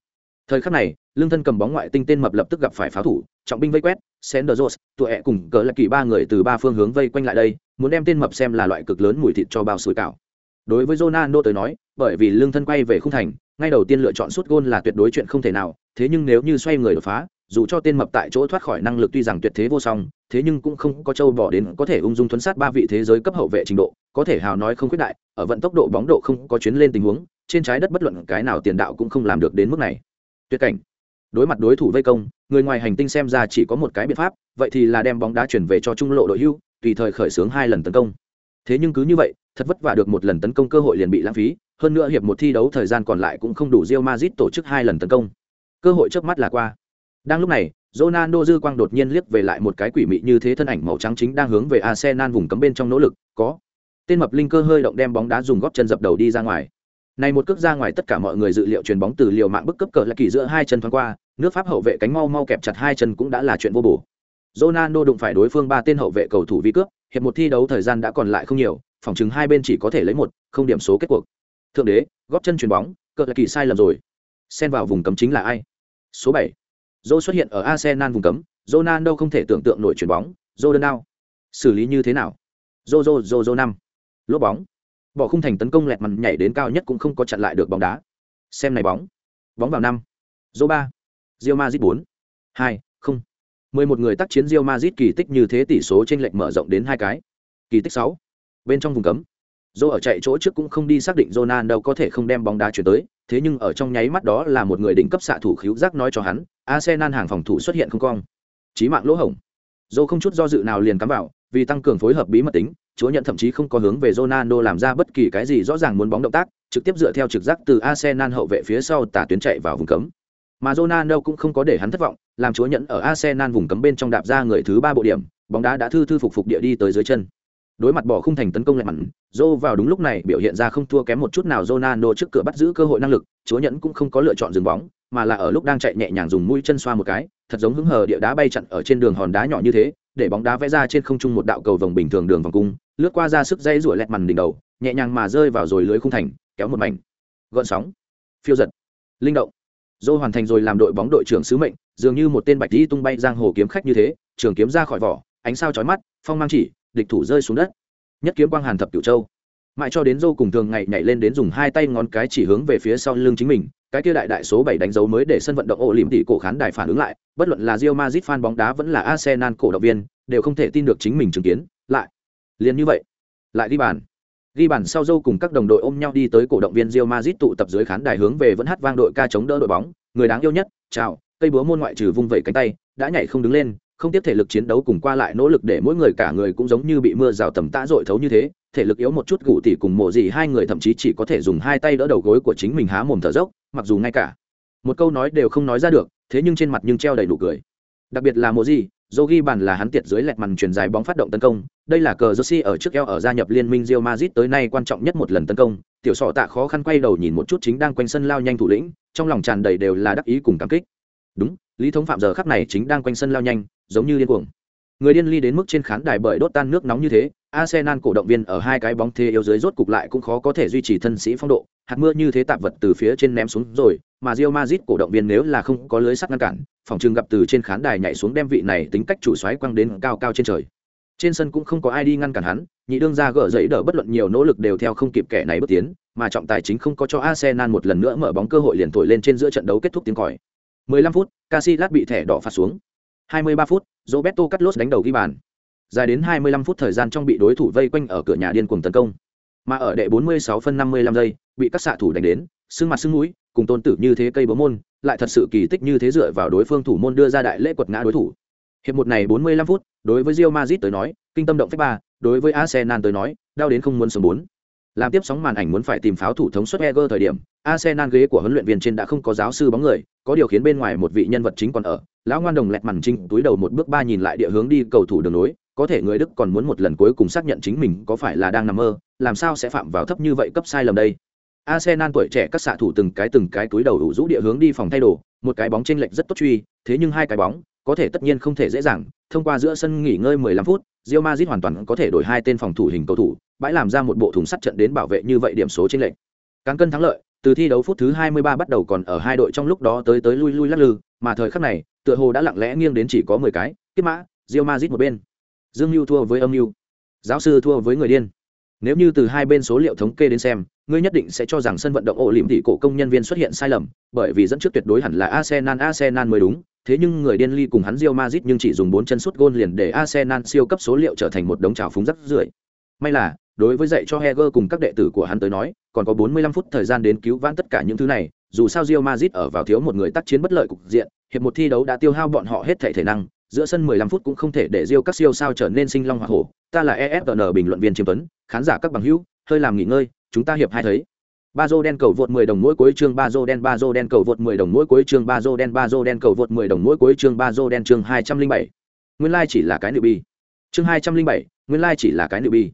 Thời khắc này, lương thân cầm bóng ngoại tinh tên mập lập tức gặp phải pháo thủ, trọng binh vây quét, Sanders, tụi ẹ cùng cỡ là kỳ ba người từ ba phương hướng vây quanh lại đây, muốn đem tên mập xem là loại cực lớn mùi thịt cho bao sủi cảo. Đối với Ronaldo tới nói, bởi vì lương thân quay về khung thành, ngay đầu tiên lựa chọn suốt gôn là tuyệt đối chuyện không thể nào, thế nhưng nếu như xoay người đột phá, dù cho tên mập tại chỗ thoát khỏi năng lực tuy rằng tuyệt thế vô song, thế nhưng cũng không có châu bỏ đến có thể ung dung thuấn sát ba vị thế giới cấp hậu vệ trình độ, có thể hào nói không khuyết đại, ở vận tốc độ bóng độ không có chuyến lên tình huống, trên trái đất bất luận cái nào tiền đạo cũng không làm được đến mức này. Tuyệt cảnh. Đối mặt đối thủ vây công, người ngoài hành tinh xem ra chỉ có một cái biện pháp, vậy thì là đem bóng đá chuyển về cho trung lộ đội hưu, tùy thời khởi xướng hai lần tấn công. Thế nhưng cứ như vậy, thật vất vả được một lần tấn công cơ hội liền bị lãng phí, hơn nữa hiệp một thi đấu thời gian còn lại cũng không đủ Real Madrid tổ chức hai lần tấn công. Cơ hội trước mắt là qua. Đang lúc này, Ronaldo dư quang đột nhiên liếc về lại một cái quỷ mị như thế thân ảnh màu trắng chính đang hướng về Arsenal vùng cấm bên trong nỗ lực, có. Tên mập linh cơ hơi động đem bóng đá dùng góp chân dập đầu đi ra ngoài này một cước ra ngoài tất cả mọi người dự liệu chuyền bóng từ liều mạng bức cấp cờ là kỳ giữa hai chân thoáng qua, nước Pháp hậu vệ cánh mau mau kẹp chặt hai chân cũng đã là chuyện vô bổ. Ronaldo đụng phải đối phương ba tên hậu vệ cầu thủ vi cướp, hiệp một thi đấu thời gian đã còn lại không nhiều phòng chứng hai bên chỉ có thể lấy một không điểm số kết cuộc. Thượng đế góp chân chuyền bóng cờ là kỳ sai lầm rồi. Xen vào vùng cấm chính là ai? Số bảy. Dô xuất hiện ở arsenal vùng cấm ronaldo không thể tưởng tượng nổi chuyền bóng dô đơn xử lý như thế nào? Dô dô dô dô năm. Lốp bóng bỏ khung thành tấn công lẹt mằn nhảy đến cao nhất cũng không có chặn lại được bóng đá. Xem này bóng. Bóng vào năm. Dô ba. Rio mazit bốn. Hai, không. mười một người tác chiến rio mazit kỳ tích như thế tỷ số trên lệch mở rộng đến hai cái. Kỳ tích sáu. Bên trong vùng cấm. Dô ở chạy chỗ trước cũng không đi xác định Ronaldo có thể không đem bóng đá chuyển tới, thế nhưng ở trong nháy mắt đó là một người đỉnh cấp xạ thủ khiếu giác nói cho hắn, Arsenal hàng phòng thủ xuất hiện không cong. Trí mạng lỗ hổng. Dô không chút do dự nào liền cắm vào, vì tăng cường phối hợp bí mật tính chúa nhận thậm chí không có hướng về Ronaldo làm ra bất kỳ cái gì rõ ràng muốn bóng động tác, trực tiếp dựa theo trực giác từ Arsenal hậu vệ phía sau tả tuyến chạy vào vùng cấm. Mà Ronaldo cũng không có để hắn thất vọng, làm chúa nhận ở Arsenal vùng cấm bên trong đạp ra người thứ ba bộ điểm, bóng đá đã thư thư phục phục địa đi tới dưới chân. Đối mặt bỏ khung thành tấn công lại mặn Zô vào đúng lúc này biểu hiện ra không thua kém một chút nào Ronaldo trước cửa bắt giữ cơ hội năng lực, chúa nhẫn cũng không có lựa chọn dừng bóng, mà là ở lúc đang chạy nhẹ nhàng dùng mũi chân xoa một cái, thật giống hứng hờ địa đá bay chặn ở trên đường hòn đá nhỏ như thế để bóng đá vẽ ra trên không trung một đạo cầu vồng bình thường đường vòng cung, lướt qua ra sức dây rủa lẹt màn đỉnh đầu, nhẹ nhàng mà rơi vào rồi lưới khung thành, kéo một mảnh. Gợn sóng. Phiêu giật. Linh động. Dô hoàn thành rồi làm đội bóng đội trưởng sứ mệnh, dường như một tên bạch đi tung bay giang hồ kiếm khách như thế, trường kiếm ra khỏi vỏ, ánh sao chói mắt, phong mang chỉ, địch thủ rơi xuống đất. Nhất kiếm quang hàn thập cửu châu. Mãi cho đến dô cùng thường ngày nhảy lên đến dùng hai tay ngón cái chỉ hướng về phía sau lưng chính mình cái kia đại đại số bảy đánh dấu mới để sân vận động ổ lỉm tỷ cổ khán đài phản ứng lại, bất luận là Real Madrid fan bóng đá vẫn là Arsenal cổ động viên, đều không thể tin được chính mình chứng kiến. Lại, liền như vậy, lại đi bàn. Ghi bàn sau dâu cùng các đồng đội ôm nhau đi tới cổ động viên Real Madrid tụ tập dưới khán đài hướng về vẫn hát vang đội ca chống đỡ đội bóng. Người đáng yêu nhất, chào, cây búa môn ngoại trừ vung vẩy cánh tay, đã nhảy không đứng lên không tiếp thể lực chiến đấu cùng qua lại nỗ lực để mỗi người cả người cũng giống như bị mưa rào tầm tã dội thấu như thế, thể lực yếu một chút gù tỉ cùng mộ gì hai người thậm chí chỉ có thể dùng hai tay đỡ đầu gối của chính mình há mồm thở dốc, mặc dù ngay cả. Một câu nói đều không nói ra được, thế nhưng trên mặt nhưng treo đầy đủ cười. Đặc biệt là mộ gì dô ghi bàn là hắn tiệt dưới lẹt màn truyền dài bóng phát động tấn công, đây là cờ jersey ở trước eo ở gia nhập liên minh rio mazit tới nay quan trọng nhất một lần tấn công. Tiểu sọ tạ khó khăn quay đầu nhìn một chút chính đang quanh sân lao nhanh thủ lĩnh, trong lòng tràn đầy đều là đắc ý cùng cảm kích đúng, lý thống phạm giờ khắc này chính đang quanh sân lao nhanh, giống như điên cuồng. Người điên ly đến mức trên khán đài bởi đốt tan nước nóng như thế, arsenal cổ động viên ở hai cái bóng thế yếu dưới rốt cục lại cũng khó có thể duy trì thân sĩ phong độ. Hạt mưa như thế tạp vật từ phía trên ném xuống rồi, mà rio mazit cổ động viên nếu là không có lưới sắt ngăn cản, phòng trường gặp từ trên khán đài nhảy xuống đem vị này tính cách chủ xoáy quăng đến cao cao trên trời. Trên sân cũng không có ai đi ngăn cản hắn, nhị đương ra gỡ giấy đỡ bất luận nhiều nỗ lực đều theo không kịp kẻ này bước tiến, mà trọng tài chính không có cho arsenal một lần nữa mở bóng cơ hội liền thổi lên trên giữa trận đấu kết thúc tiếng còi. 15 phút, Casillas bị thẻ đỏ phạt xuống. 23 phút, Roberto Carlos đánh đầu ghi bàn. Dài đến 25 phút thời gian trong bị đối thủ vây quanh ở cửa nhà điên cuồng tấn công. Mà ở đệ 46 phân 55 giây, bị các xạ thủ đánh đến xương mặt xương mũi, cùng tôn tử như thế cây bố môn, lại thật sự kỳ tích như thế dựa vào đối phương thủ môn đưa ra đại lễ quật ngã đối thủ. Hiệp một này 45 phút, đối với Real Madrid tới nói, kinh tâm động phách ba, đối với Arsenal tới nói, đau đến không muốn sống bốn. Làm tiếp sóng màn ảnh muốn phải tìm pháo thủ thống suất Eger thời điểm, Arsenal ghế của huấn luyện viên trên đã không có giáo sư bóng người có điều khiến bên ngoài một vị nhân vật chính còn ở, lão ngoan đồng lẹt màn trinh túi đầu một bước ba nhìn lại địa hướng đi cầu thủ đường nối có thể người đức còn muốn một lần cuối cùng xác nhận chính mình có phải là đang nằm mơ, làm sao sẽ phạm vào thấp như vậy cấp sai lầm đây? Arsenal tuổi trẻ các xạ thủ từng cái từng cái túi đầu đủ rũ địa hướng đi phòng thay đồ, một cái bóng trên lệch rất tốt truy, thế nhưng hai cái bóng, có thể tất nhiên không thể dễ dàng, thông qua giữa sân nghỉ ngơi 15 phút, Real Madrid hoàn toàn có thể đổi hai tên phòng thủ hình cầu thủ, bãi làm ra một bộ thùng sắt trận đến bảo vệ như vậy điểm số trên lệch. Cán cân thắng lợi từ thi đấu phút thứ 23 bắt đầu còn ở hai đội trong lúc đó tới tới lui lui lắc lư mà thời khắc này tựa hồ đã lặng lẽ nghiêng đến chỉ có 10 cái tiếp mã Real Madrid một bên. Dương mưu thua với âm mưu giáo sư thua với người điên. Nếu như từ hai bên số liệu thống kê đến xem ngươi nhất định sẽ cho rằng sân vận động ổ lỉm thị cổ công nhân viên xuất hiện sai lầm bởi vì dẫn trước tuyệt đối hẳn là arsenal arsenal mới đúng. Thế nhưng người điên ly cùng hắn Real Madrid nhưng chỉ dùng bốn chân sút gôn liền để Arsenal siêu cấp số liệu trở thành một đống trào phúng rất rưởi. May là, đối với dạy cho Heger cùng các đệ tử của hắn tới nói, còn có 45 phút thời gian đến cứu vãn tất cả những thứ này, dù sao Real Madrid ở vào thiếu một người tác chiến bất lợi cục diện, hiệp một thi đấu đã tiêu hao bọn họ hết thể thể năng, giữa sân 15 phút cũng không thể để Real các siêu sao trở nên sinh long hỏa hổ. Ta là ESPN bình luận viên Chiêm Tuấn, khán giả các bằng hữu, hơi làm nghỉ ngơi, chúng ta hiệp hai thấy. Bazo đen cầu vượt 10 đồng mỗi cuối chương Bazo đen Bazo đen cầu vượt 10 đồng mỗi cuối chương Bazo đen Bazo đen cầu vượt 10 đồng mỗi cuối chương Bazo đen chương 207. Nguyên lai like chỉ là cái nữ bi. Chương 207, nguyên lai like chỉ là cái nữ bi.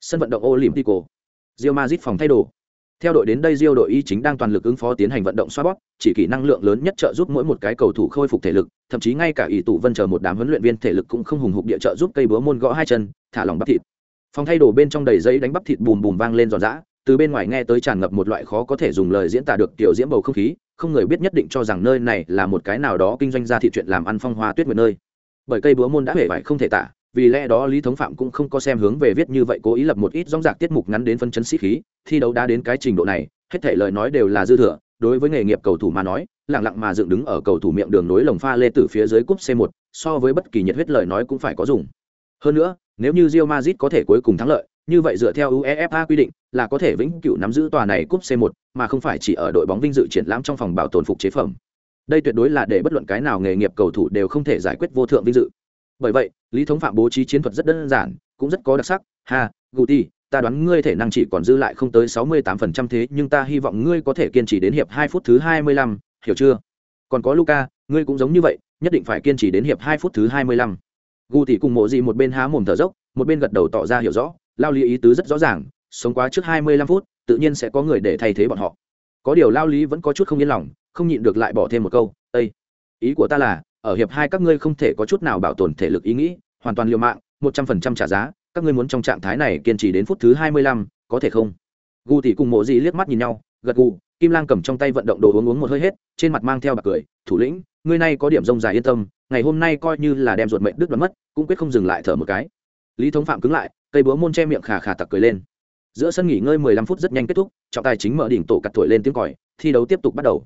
Sân vận động Olympico. Real Madrid phòng thay đồ. Theo đội đến đây Rio đội y chính đang toàn lực ứng phó tiến hành vận động xoa bóp, chỉ kỹ năng lượng lớn nhất trợ giúp mỗi một cái cầu thủ khôi phục thể lực, thậm chí ngay cả ý tụ vân chờ một đám huấn luyện viên thể lực cũng không hùng hục địa trợ giúp cây búa môn gõ hai chân, thả lỏng bắp thịt phòng thay đồ bên trong đầy giấy đánh bắp thịt bùm bùm vang lên giòn giã từ bên ngoài nghe tới tràn ngập một loại khó có thể dùng lời diễn tả được kiểu diễm bầu không khí không người biết nhất định cho rằng nơi này là một cái nào đó kinh doanh ra thị chuyện làm ăn phong hoa tuyết nguyệt nơi bởi cây búa môn đã hể vải không thể tả vì lẽ đó lý thống phạm cũng không có xem hướng về viết như vậy cố ý lập một ít dóng dạc tiết mục ngắn đến phân chấn sĩ khí, thi đấu đã đến cái trình độ này, hết thể lời nói đều là dư thừa, đối với nghề nghiệp cầu thủ mà nói lẳng lặng mà dựng đứng ở cầu thủ miệng đường nối lồng pha lê từ phía dưới cúp c 1 so với bất kỳ nhiệt huyết lời nói cũng phải có dùng hơn nữa, nếu như Real Madrid có thể cuối cùng thắng lợi, như vậy dựa theo UEFA quy định, là có thể vĩnh cửu nắm giữ tòa này cúp C1 mà không phải chỉ ở đội bóng vinh dự triển lãm trong phòng bảo tồn phục chế phẩm. Đây tuyệt đối là để bất luận cái nào nghề nghiệp cầu thủ đều không thể giải quyết vô thượng vinh dự. Bởi vậy, Lý Thống Phạm bố trí chiến thuật rất đơn giản, cũng rất có đặc sắc. Ha, Guti, ta đoán ngươi thể năng chỉ còn dư lại không tới 68% thế, nhưng ta hy vọng ngươi có thể kiên trì đến hiệp hai phút thứ 25, hiểu chưa? Còn có Luca, ngươi cũng giống như vậy, nhất định phải kiên trì đến hiệp hai phút thứ 25. Guti cùng Mộ Dị một bên há mồm thở dốc, một bên gật đầu tỏ ra hiểu rõ, lao lý ý tứ rất rõ ràng sống quá trước hai mươi lăm phút tự nhiên sẽ có người để thay thế bọn họ có điều lao lý vẫn có chút không yên lòng không nhịn được lại bỏ thêm một câu ây ý của ta là ở hiệp hai các ngươi không thể có chút nào bảo tồn thể lực ý nghĩ, hoàn toàn liều mạng, một trăm phần trăm trả giá, các ngươi muốn trong trạng thái này kiên trì đến phút thứ hai mươi lăm, có thể không? Gu tỷ cùng mộ dị liếc mắt nhìn nhau, gật gù, kim lang cầm trong tay vận động đồ uống uống một hơi hết, trên mặt mang theo bạc cười, thủ lĩnh, ngươi nay có điểm rông dài yên tâm, ngày hôm nay coi như là đem ruột mệnh đứt đoán mất, cũng quyết không dừng lại thở một cái. Lý thống phạm cứng lại, cây búa môn che miệng khà khà tặc cười lên. Giữa sân nghỉ ngơi 15 phút rất nhanh kết thúc, trọng tài chính mở đỉnh tổ cặt thổi lên tiếng còi, thi đấu tiếp tục bắt đầu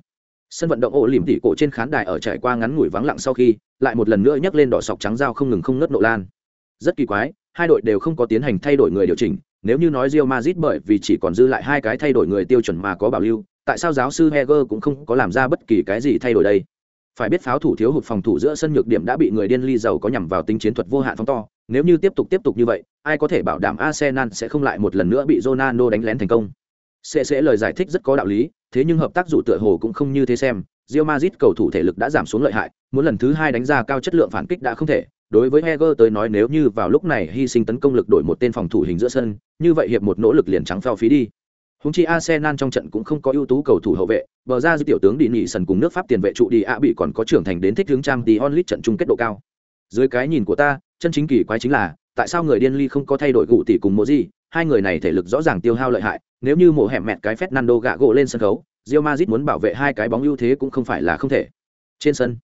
sân vận động ổ lỉm tỉ cổ trên khán đài ở trải qua ngắn ngủi vắng lặng sau khi, lại một lần nữa nhắc lên đỏ sọc trắng dao không ngừng không ngất nộ lan. Rất kỳ quái, hai đội đều không có tiến hành thay đổi người điều chỉnh, nếu như nói Real Madrid bởi vì chỉ còn dư lại hai cái thay đổi người tiêu chuẩn mà có bảo lưu, tại sao giáo sư Heger cũng không có làm ra bất kỳ cái gì thay đổi đây? Phải biết pháo thủ thiếu hụt phòng thủ giữa sân nhược điểm đã bị người điên ly giàu có nhằm vào tính chiến thuật vô hạn phóng to, nếu như tiếp tục tiếp tục như vậy, ai có thể bảo đảm arsenal sẽ không lại một lần nữa bị ronaldo đánh lén thành công? Sẽ sẽ lời giải thích rất có đạo lý thế nhưng hợp tác dụ tựa hồ cũng không như thế xem. Real Madrid cầu thủ thể lực đã giảm xuống lợi hại muốn lần thứ hai đánh ra cao chất lượng phản kích đã không thể. Đối với Heger tới nói nếu như vào lúc này hy sinh tấn công lực đổi một tên phòng thủ hình giữa sân như vậy hiệp một nỗ lực liền trắng phao phí đi. Húng chi Arsenal trong trận cũng không có ưu tú cầu thủ hậu vệ, bờ ra dư tiểu tướng đi nghỉ sần cùng nước Pháp tiền vệ trụ đi ạ bị còn có trưởng thành đến thích hướng trang tí onlit trận chung kết độ cao. Dưới cái nhìn của ta, chân chính kỳ quái chính là, tại sao người điên ly không có thay đổi cụ tỷ cùng Moji, hai người này thể lực rõ ràng tiêu hao lợi hại, nếu như mổ hẻm mẹt cái Fernando gạ gỗ lên sân khấu, Real Madrid muốn bảo vệ hai cái bóng ưu thế cũng không phải là không thể. Trên sân,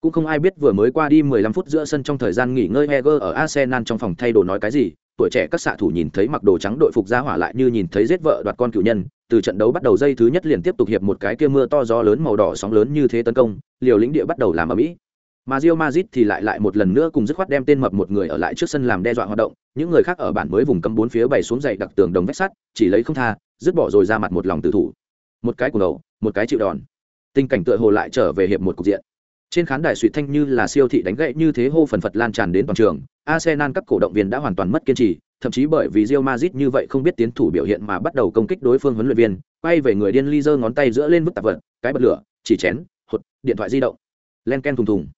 cũng không ai biết vừa mới qua đi 15 phút giữa sân trong thời gian nghỉ ngơi Heger ở Arsenal trong phòng thay đồ nói cái gì, tuổi trẻ các xạ thủ nhìn thấy mặc đồ trắng đội phục ra hỏa lại như nhìn thấy giết vợ đoạt con cựu nhân từ trận đấu bắt đầu dây thứ nhất liền tiếp tục hiệp một cái kia mưa to gió lớn màu đỏ sóng lớn như thế tấn công liều lĩnh địa bắt đầu làm ở mỹ mà Real Madrid thì lại lại một lần nữa cùng dứt khoát đem tên mập một người ở lại trước sân làm đe dọa hoạt động, những người khác ở bản mới vùng cấm bốn phía bày xuống dày đặc tường đồng vách sắt, chỉ lấy không tha, dứt bỏ rồi ra mặt một lòng tử thủ. Một cái của đầu, một cái chịu đòn. Tình cảnh tựa hồ lại trở về hiệp một cục diện. Trên khán đài suy thanh như là siêu thị đánh gậy như thế hô phần phật lan tràn đến toàn trường, Arsenal các cổ động viên đã hoàn toàn mất kiên trì, thậm chí bởi vì Real Madrid như vậy không biết tiến thủ biểu hiện mà bắt đầu công kích đối phương huấn luyện viên, quay về người điên ly giơ ngón tay giữa lên bức tạp vật, cái bật lửa, chỉ chén, hột, điện thoại di động. Len ken thùng thùng.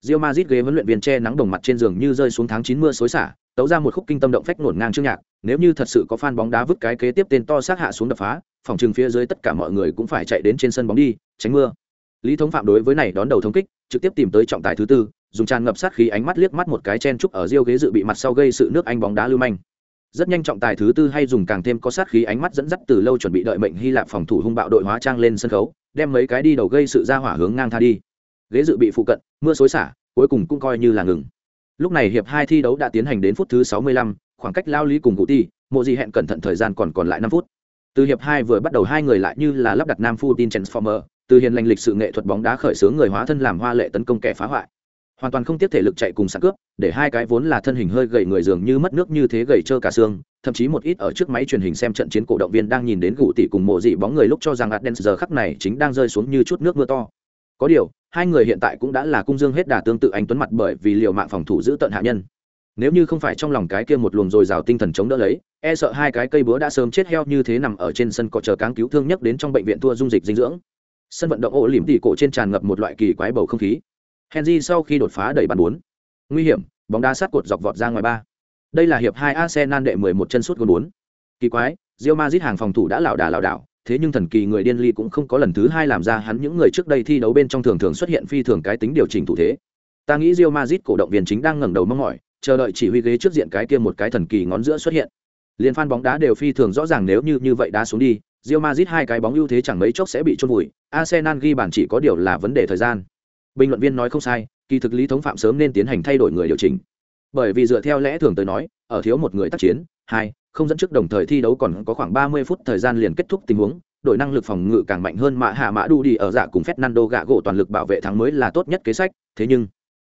Real Madrid ghế huấn luyện viên che nắng đồng mặt trên giường như rơi xuống tháng chín mưa xối xả, tấu ra một khúc kinh tâm động phách nổn ngang chương nhạc, nếu như thật sự có fan bóng đá vứt cái kế tiếp tên to sát hạ xuống đập phá, phòng trường phía dưới tất cả mọi người cũng phải chạy đến trên sân bóng đi, tránh mưa. Lý Thống Phạm đối với này đón đầu thống kích, trực tiếp tìm tới trọng tài thứ tư, dùng tràn ngập sát khí ánh mắt liếc mắt một cái chen trúc ở riêu ghế dự bị mặt sau gây sự nước Anh bóng đá lưu manh. Rất nhanh trọng tài thứ tư hay dùng càng thêm có sát khí ánh mắt dẫn dắt từ lâu chuẩn bị đợi mệnh hy lạp phòng thủ hung bạo đội hóa trang lên sân khấu đem mấy cái đi đầu gây sự ra hỏa hướng ngang tha đi. Ghế dự bị phụ cận mưa xối xả cuối cùng cũng coi như là ngừng lúc này hiệp hai thi đấu đã tiến hành đến phút thứ sáu mươi lăm, khoảng cách lao lý cùng cụ ti mộ gì hẹn cẩn thận thời gian còn còn lại năm phút. Từ hiệp hai vừa bắt đầu hai người lại như là lắp đặt nam phu tin transformer từ hiền lành lịch sự nghệ thuật bóng đá khởi xướng người hóa thân làm hoa lệ tấn công kẻ phá hoại. Hoàn toàn không tiếp thể lực chạy cùng sạc cướp để hai cái vốn là thân hình hơi gầy người dường như mất nước như thế gầy trơ cả xương thậm chí một ít ở trước máy truyền hình xem trận chiến cổ động viên đang nhìn đến gụ tỷ cùng mộ dị bóng người lúc cho rằng ạt giờ khắc này chính đang rơi xuống như chút nước mưa to có điều hai người hiện tại cũng đã là cung dương hết đà tương tự anh tuấn mặt bởi vì liều mạng phòng thủ giữ tận hạ nhân nếu như không phải trong lòng cái kia một luồng dồi dào tinh thần chống đỡ lấy e sợ hai cái cây búa đã sớm chết heo như thế nằm ở trên sân cọ chờ cáng cứu thương nhất đến trong bệnh viện thua dung dịch dinh dưỡng sân vận động ổ lỉm tỉ cổ trên tràn ngập một loại kỳ quái bầu không khí Henry sau khi đột phá đẩy bàn bốn. Nguy hiểm, bóng đá sát cột dọc vọt ra ngoài ba. Đây là hiệp hai Arsenal đệ 11 chân sút gol 4. Kỳ quái, Real Madrid hàng phòng thủ đã lảo đà lảo đảo, thế nhưng thần kỳ người điên ly cũng không có lần thứ hai làm ra hắn những người trước đây thi đấu bên trong thường thường xuất hiện phi thường cái tính điều chỉnh thủ thế. Ta nghĩ Real Madrid cổ động viên chính đang ngẩng đầu mong mỏi, chờ đợi chỉ huy ghế trước diện cái kia một cái thần kỳ ngón giữa xuất hiện. Liên phan bóng đá đều phi thường rõ ràng nếu như như vậy đá xuống đi Real Madrid hai cái bóng ưu thế chẳng mấy chốc sẽ bị chôn vùi Arsenal ghi bàn chỉ có điều là vấn đề thời gian. Bình luận viên nói không sai kỳ thực lý thống phạm sớm nên tiến hành thay đổi người điều chỉnh. Bởi vì dựa theo lẽ thường tới nói ở thiếu một người tác chiến hai không dẫn trước đồng thời thi đấu còn có khoảng ba mươi phút thời gian liền kết thúc tình huống, đội năng lực phòng ngự càng mạnh hơn mạ hạ mã đu đi ở dạ cùng Fernando gạ gỗ toàn lực bảo vệ thắng mới là tốt nhất kế sách, thế nhưng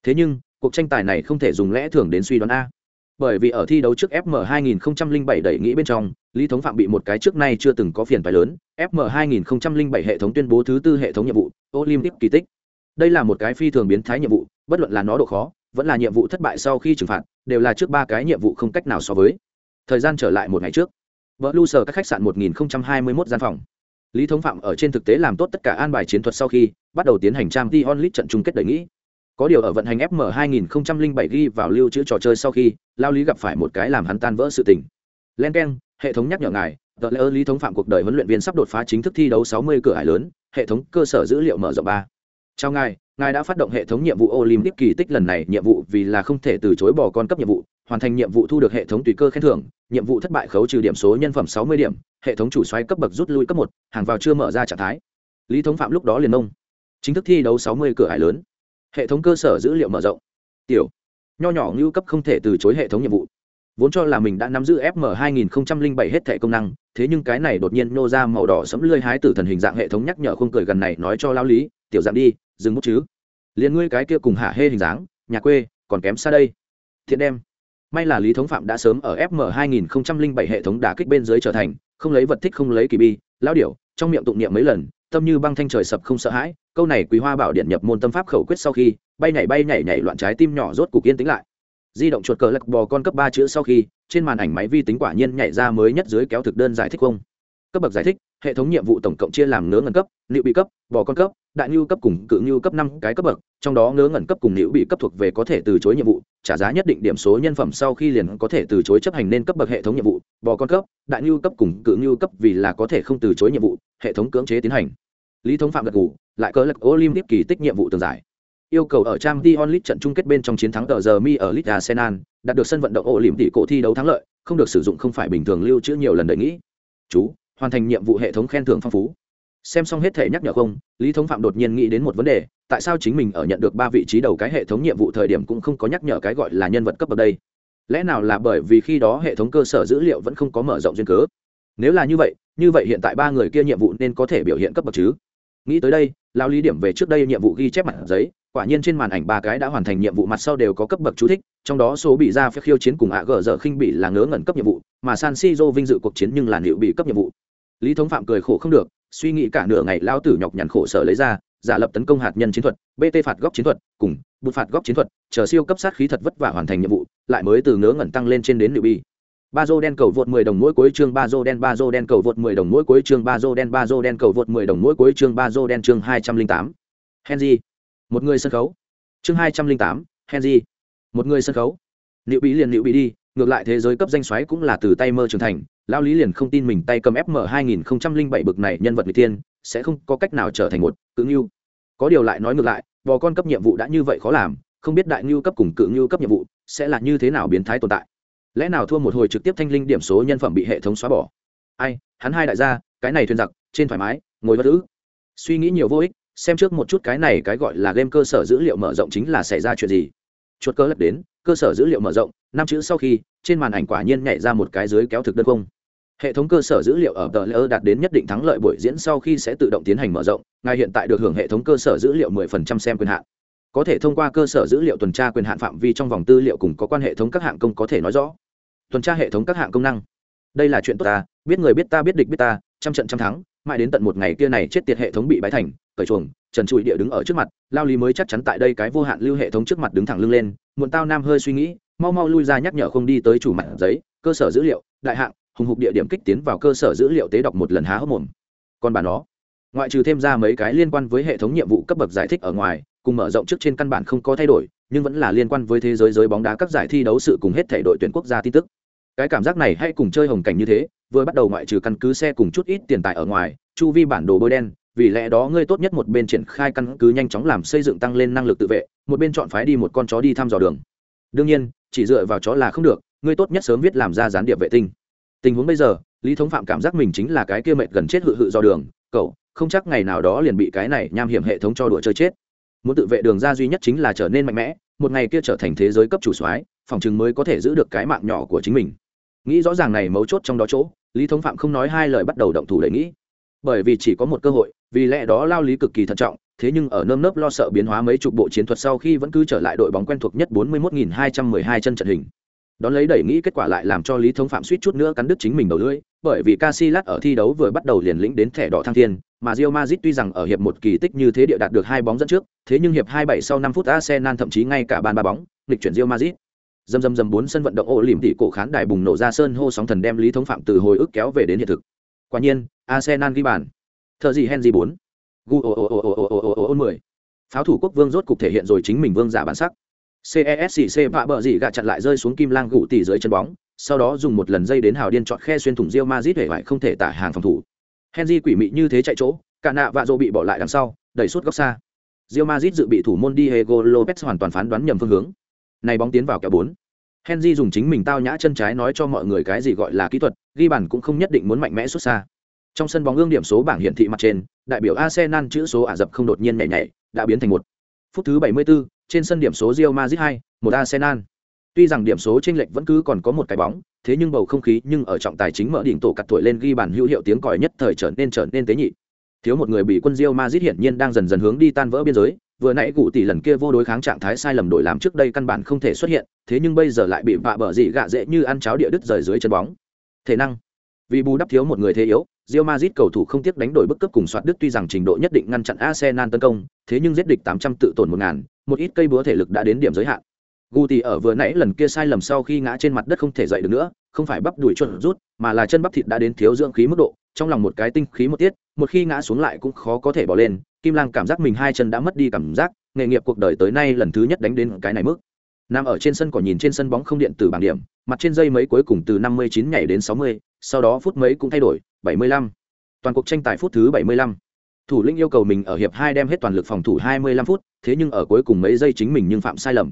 thế nhưng, cuộc tranh tài này không thể dùng lẽ thường đến suy đoán a. Bởi vì ở thi đấu trước fm 2007 đẩy nghĩ bên trong, lý thống phạm bị một cái trước nay chưa từng có phiền phải lớn fm 2007 hệ thống tuyên bố thứ tư hệ thống nhiệm vụ, olympic kỳ tích. Đây là một cái phi thường biến thái nhiệm vụ, bất luận là nó độ khó, vẫn là nhiệm vụ thất bại sau khi trừng phạt, đều là trước ba cái nhiệm vụ không cách nào so với thời gian trở lại một ngày trước. Vợ lu sờ các khách sạn 1021 gian phòng. Lý thống phạm ở trên thực tế làm tốt tất cả an bài chiến thuật sau khi bắt đầu tiến hành trang t onlit trận chung kết đầy nghĩ có điều ở vận hành fm 2007 ghi vào lưu trữ trò chơi sau khi, lao lý gặp phải một cái làm hắn tan vỡ sự tình. Len k hệ thống nhắc nhở ngài, tờ lễ lý thống phạm cuộc đời huấn luyện viên sắp đột phá chính thức thi đấu 60 cửa hải lớn, hệ thống cơ sở dữ liệu mở rộng ba. Chào ngài ngài đã phát động hệ thống nhiệm vụ olympic kỳ tích lần này, nhiệm vụ vì là không thể từ chối bỏ con cấp nhiệm vụ, hoàn thành nhiệm vụ thu được hệ thống tùy cơ khen thưởng, nhiệm vụ thất bại khấu trừ điểm số nhân phẩm 60 điểm, hệ thống chủ xoáy cấp bậc rút lui cấp một, hàng vào chưa mở ra trạng thái. Lý thống phạm lúc đó liền nông chính thức thi đấu 60 cửa hải lớn. Hệ thống cơ sở dữ liệu mở rộng. Tiểu, nho nhỏ ngưu cấp không thể từ chối hệ thống nhiệm vụ. Vốn cho là mình đã nắm giữ fm 2007 hết thẻ công năng, thế nhưng cái này đột nhiên nô ra màu đỏ sẫm lươi hái tử thần hình dạng hệ thống nhắc nhở không cười gần này nói cho lao lý, tiểu dạng đi dừng mút chứ. Liền ngươi cái kia cùng hạ hê hình dáng, nhà quê, còn kém xa đây. Thiện đem. May là lý thống phạm đã sớm ở fm 2007 hệ thống đà kích bên dưới trở thành, không lấy vật thích không lấy kỳ bi. Lao điểu, trong miệng tụng niệm mấy lần, tâm như băng thanh trời sập không sợ hãi, câu này quý hoa bảo điện nhập môn tâm pháp khẩu quyết sau khi, bay nhảy bay nhảy nhảy loạn trái tim nhỏ rốt cục yên tĩnh lại. Di động chuột cờ lật bò con cấp ba chữ sau khi, trên màn ảnh máy vi tính quả nhiên nhảy ra mới nhất dưới kéo thực đơn giải thích không. Cấp bậc giải thích, hệ thống nhiệm vụ tổng cộng chia làm ngớ ngân cấp, liệu bị cấp, bò con cấp đại nhu cấp cùng cự nhu cấp năm cái cấp bậc trong đó ngớ ngẩn cấp cùng nữ bị cấp thuộc về có thể từ chối nhiệm vụ trả giá nhất định điểm số nhân phẩm sau khi liền có thể từ chối chấp hành nên cấp bậc hệ thống nhiệm vụ bò con cấp đại nhu cấp cùng cự nhu cấp vì là có thể không từ chối nhiệm vụ hệ thống cưỡng chế tiến hành. Lý thống phạm gật gù, lại cờ lật olympic kỳ tích nhiệm vụ tường giải. Yêu cầu ở trang t onlit trận chung kết bên trong chiến thắng tờ giờ mi ở lit arsenal đạt được sân vận động ổ liềm tỷ cổ thi đấu thắng lợi không được sử dụng không phải bình thường lưu trữ nhiều lần đợi nghĩ. Chú hoàn thành nhiệm vụ hệ thống khen thưởng phong phú xem xong hết thể nhắc nhở không, lý thống phạm đột nhiên nghĩ đến một vấn đề, tại sao chính mình ở nhận được ba vị trí đầu cái hệ thống nhiệm vụ thời điểm cũng không có nhắc nhở cái gọi là nhân vật cấp bậc đây? Lẽ nào là bởi vì khi đó hệ thống cơ sở dữ liệu vẫn không có mở rộng duyên cớ? Nếu là như vậy như vậy hiện tại ba người kia nhiệm vụ nên có thể biểu hiện cấp bậc chứ? Nghĩ tới đây lao lý điểm về trước đây nhiệm vụ ghi chép mặt giấy, quả nhiên trên màn ảnh ba cái đã hoàn thành nhiệm vụ mặt sau đều có cấp bậc chú thích, trong đó số bị ra phép khiêu chiến cùng ạ gờ giờ khinh bị là ngớ ngẩn cấp nhiệm vụ, mà san siro vinh dự cuộc chiến nhưng là liệu bị cấp nhiệm vụ. Lý thống phạm cười khổ không được suy nghĩ cả nửa ngày Lão tử nhọc nhằn khổ sở lấy ra giả lập tấn công hạt nhân chiến thuật bt phạt góc chiến thuật cùng bụt phạt góc chiến thuật chờ siêu cấp sát khí thật vất vả hoàn thành nhiệm vụ lại mới từ ngớ ngẩn tăng lên trên đến liệu bị ba dô đen cầu vượt 10 đồng mỗi cuối chương ba dô đen ba dô đen cầu vượt 10 đồng mỗi cuối chương ba dô đen ba dô đen cầu vượt 10 đồng mỗi cuối chương ba dô đen chương 208. Henry. Một người sân khấu. Chương 208, Henry. Một người sân khấu. Liệu bị liền liệu bị đi, ngược lại thế giới cấp danh xoáy cũng là từ tay mơ trưởng thành, lao lý liền không tin mình tay cầm FM 2007 bực này nhân vật người tiên, sẽ không có cách nào trở thành một cự nhu. Có điều lại nói ngược lại, bò con cấp nhiệm vụ đã như vậy khó làm, không biết đại nhu cấp cùng cự nhu cấp nhiệm vụ sẽ là như thế nào biến thái tồn tại. Lẽ nào thua một hồi trực tiếp thanh linh điểm số nhân phẩm bị hệ thống xóa bỏ? Ai hắn hai đại gia cái này thuyền giặc trên thoải mái ngồi bất ứ. Suy nghĩ nhiều vô ích xem trước một chút cái này cái gọi là game cơ sở dữ liệu mở rộng chính là xảy ra chuyện gì. Chuột cơ lật đến cơ sở dữ liệu mở rộng, năm chữ sau khi, trên màn ảnh quả nhiên nhảy ra một cái dưới kéo thực đơn không. Hệ thống cơ sở dữ liệu ở tờ lỡ đạt đến nhất định thắng lợi buổi diễn sau khi sẽ tự động tiến hành mở rộng, ngài hiện tại được hưởng hệ thống cơ sở dữ liệu 10% xem quyền hạn. Có thể thông qua cơ sở dữ liệu tuần tra quyền hạn phạm vi trong vòng tư liệu cùng có quan hệ thống các hạng công có thể nói rõ. Tuần tra hệ thống các hạng công năng. Đây là chuyện tốt ta, biết người biết ta, biết địch biết ta, trăm trận trăm thắng, mãi đến tận một ngày kia này chết tiệt hệ thống bị bãi thành cởi chuồng, trần trụi địa đứng ở trước mặt, lao lý mới chắc chắn tại đây cái vô hạn lưu hệ thống trước mặt đứng thẳng lưng lên, muộn tao nam hơi suy nghĩ, mau mau lui ra nhắc nhở không đi tới chủ mặt giấy, cơ sở dữ liệu, đại hạng, hùng hục địa điểm kích tiến vào cơ sở dữ liệu tế đọc một lần há hốc mồm. Còn bà nó, ngoại trừ thêm ra mấy cái liên quan với hệ thống nhiệm vụ cấp bậc giải thích ở ngoài, cùng mở rộng trước trên căn bản không có thay đổi, nhưng vẫn là liên quan với thế giới giới bóng đá các giải thi đấu sự cùng hết thể đội tuyển quốc gia tin tức. Cái cảm giác này hay cùng chơi hồng cảnh như thế, vừa bắt đầu ngoại trừ căn cứ xe cùng chút ít tiền tài ở ngoài, chu vi bản đồ bôi đen vì lẽ đó ngươi tốt nhất một bên triển khai căn cứ nhanh chóng làm xây dựng tăng lên năng lực tự vệ, một bên chọn phái đi một con chó đi thăm dò đường. Đương nhiên, chỉ dựa vào chó là không được, ngươi tốt nhất sớm viết làm ra gián điệp vệ tinh. Tình huống bây giờ, lý thống phạm cảm giác mình chính là cái kia mệt gần chết hự hự do đường, cậu, không chắc ngày nào đó liền bị cái này nham hiểm hệ thống cho đùa chơi chết. Muốn tự vệ đường ra duy nhất chính là trở nên mạnh mẽ, một ngày kia trở thành thế giới cấp chủ soái, phòng chừng mới có thể giữ được cái mạng nhỏ của chính mình. Nghĩ rõ ràng này mấu chốt trong đó chỗ, lý thống phạm không nói hai lời bắt đầu động thủ để nghĩ. Bởi vì chỉ có một cơ hội vì lẽ đó lao lý cực kỳ thận trọng, thế nhưng ở nơm nớp lo sợ biến hóa mấy chục bộ chiến thuật sau khi vẫn cứ trở lại đội bóng quen thuộc nhất 41.212 chân trận hình. Đón lấy đẩy nghĩ kết quả lại làm cho lý thống phạm suýt chút nữa cắn đứt chính mình đầu lưỡi, bởi vì Casillas ở thi đấu vừa bắt đầu liền lĩnh đến thẻ đỏ thăng thiên, mà Real Madrid tuy rằng ở hiệp một kỳ tích như thế địa đạt được hai bóng dẫn trước, thế nhưng hiệp 27 sau 5 phút Arsenal thậm chí ngay cả bàn ba bóng lịch chuyển Real Madrid. Dầm dầm dầm bốn sân vận động ổ lỉm tỉ cổ khán đài bùng nổ ra sơn hô sóng thần đem lý thống phạm từ hồi ức kéo về đến hiện thực. Quả nhiên, arsenal ghi bàn thợ gì hen gì bốn gu o o o o o o o o mười pháo thủ quốc vương rốt cục thể hiện rồi chính mình vương giả bản sắc cesc vạ bờ dị gạ chặn lại rơi xuống kim lang gụ tỉ dưới chân bóng sau đó dùng một lần dây đến hào điên chọn khe xuyên thủng rêu ma dít để vải không thể tả hàng phòng thủ henry quỷ mị như thế chạy chỗ cả nạ vạ dô bị bỏ lại đằng sau đẩy suốt góc xa rêu ma dít dự bị thủ môn diego lopez hoàn toàn phán đoán nhầm phương hướng này bóng tiến vào kẹo bốn henry dùng chính mình tao nhã chân trái nói cho mọi người cái gì gọi là kỹ thuật ghi bàn cũng không nhất định muốn mạnh mẽ xuất xa trong sân bóng ương điểm số bảng hiển thị mặt trên đại biểu arsenal chữ số ả rập không đột nhiên nhảy nhảy đã biến thành một phút thứ 74, trên sân điểm số Real Madrid 2, một Arsenal. Tuy rằng điểm số chênh lệch vẫn cứ còn có một cái bóng, thế nhưng bầu không khí nhưng ở trọng tài chính mở đỉnh tổ cắt tuổi lên ghi bàn hữu hiệu tiếng còi nhất thời trở nên trở nên tế nhị. Thiếu một người bị quân Real Madrid hiển nhiên đang dần dần hướng đi tan vỡ biên giới, vừa nãy cụ tỷ lần kia vô đối kháng trạng thái sai lầm đổi làm trước đây căn bản không thể xuất hiện thế nhưng bây giờ lại bị vạ bờ dị gạ dễ như ăn cháo địa đứt rời dưới chân bóng thể năng vì bù đắp thiếu một người thế yếu Real Madrid cầu thủ không tiếc đánh đổi bức cấp cùng soạt đức tuy rằng trình độ nhất định ngăn chặn Arsenal tấn công, thế nhưng giết địch 800 tự tổn 1000, một ít cây búa thể lực đã đến điểm giới hạn. Guti ở vừa nãy lần kia sai lầm sau khi ngã trên mặt đất không thể dậy được nữa, không phải bắp đùi chuẩn rút, mà là chân bắp thịt đã đến thiếu dưỡng khí mức độ, trong lòng một cái tinh khí một tiết, một khi ngã xuống lại cũng khó có thể bỏ lên, Kim Lang cảm giác mình hai chân đã mất đi cảm giác, nghề nghiệp cuộc đời tới nay lần thứ nhất đánh đến cái này mức Nam ở trên sân cỏ nhìn trên sân bóng không điện tử bảng điểm mặt trên dây mấy cuối cùng từ 59 nhảy đến 60, sau đó phút mấy cũng thay đổi 75. toàn cuộc tranh tài phút thứ 75. thủ lĩnh yêu cầu mình ở hiệp 2 đem hết toàn lực phòng thủ 25 phút thế nhưng ở cuối cùng mấy giây chính mình nhưng phạm sai lầm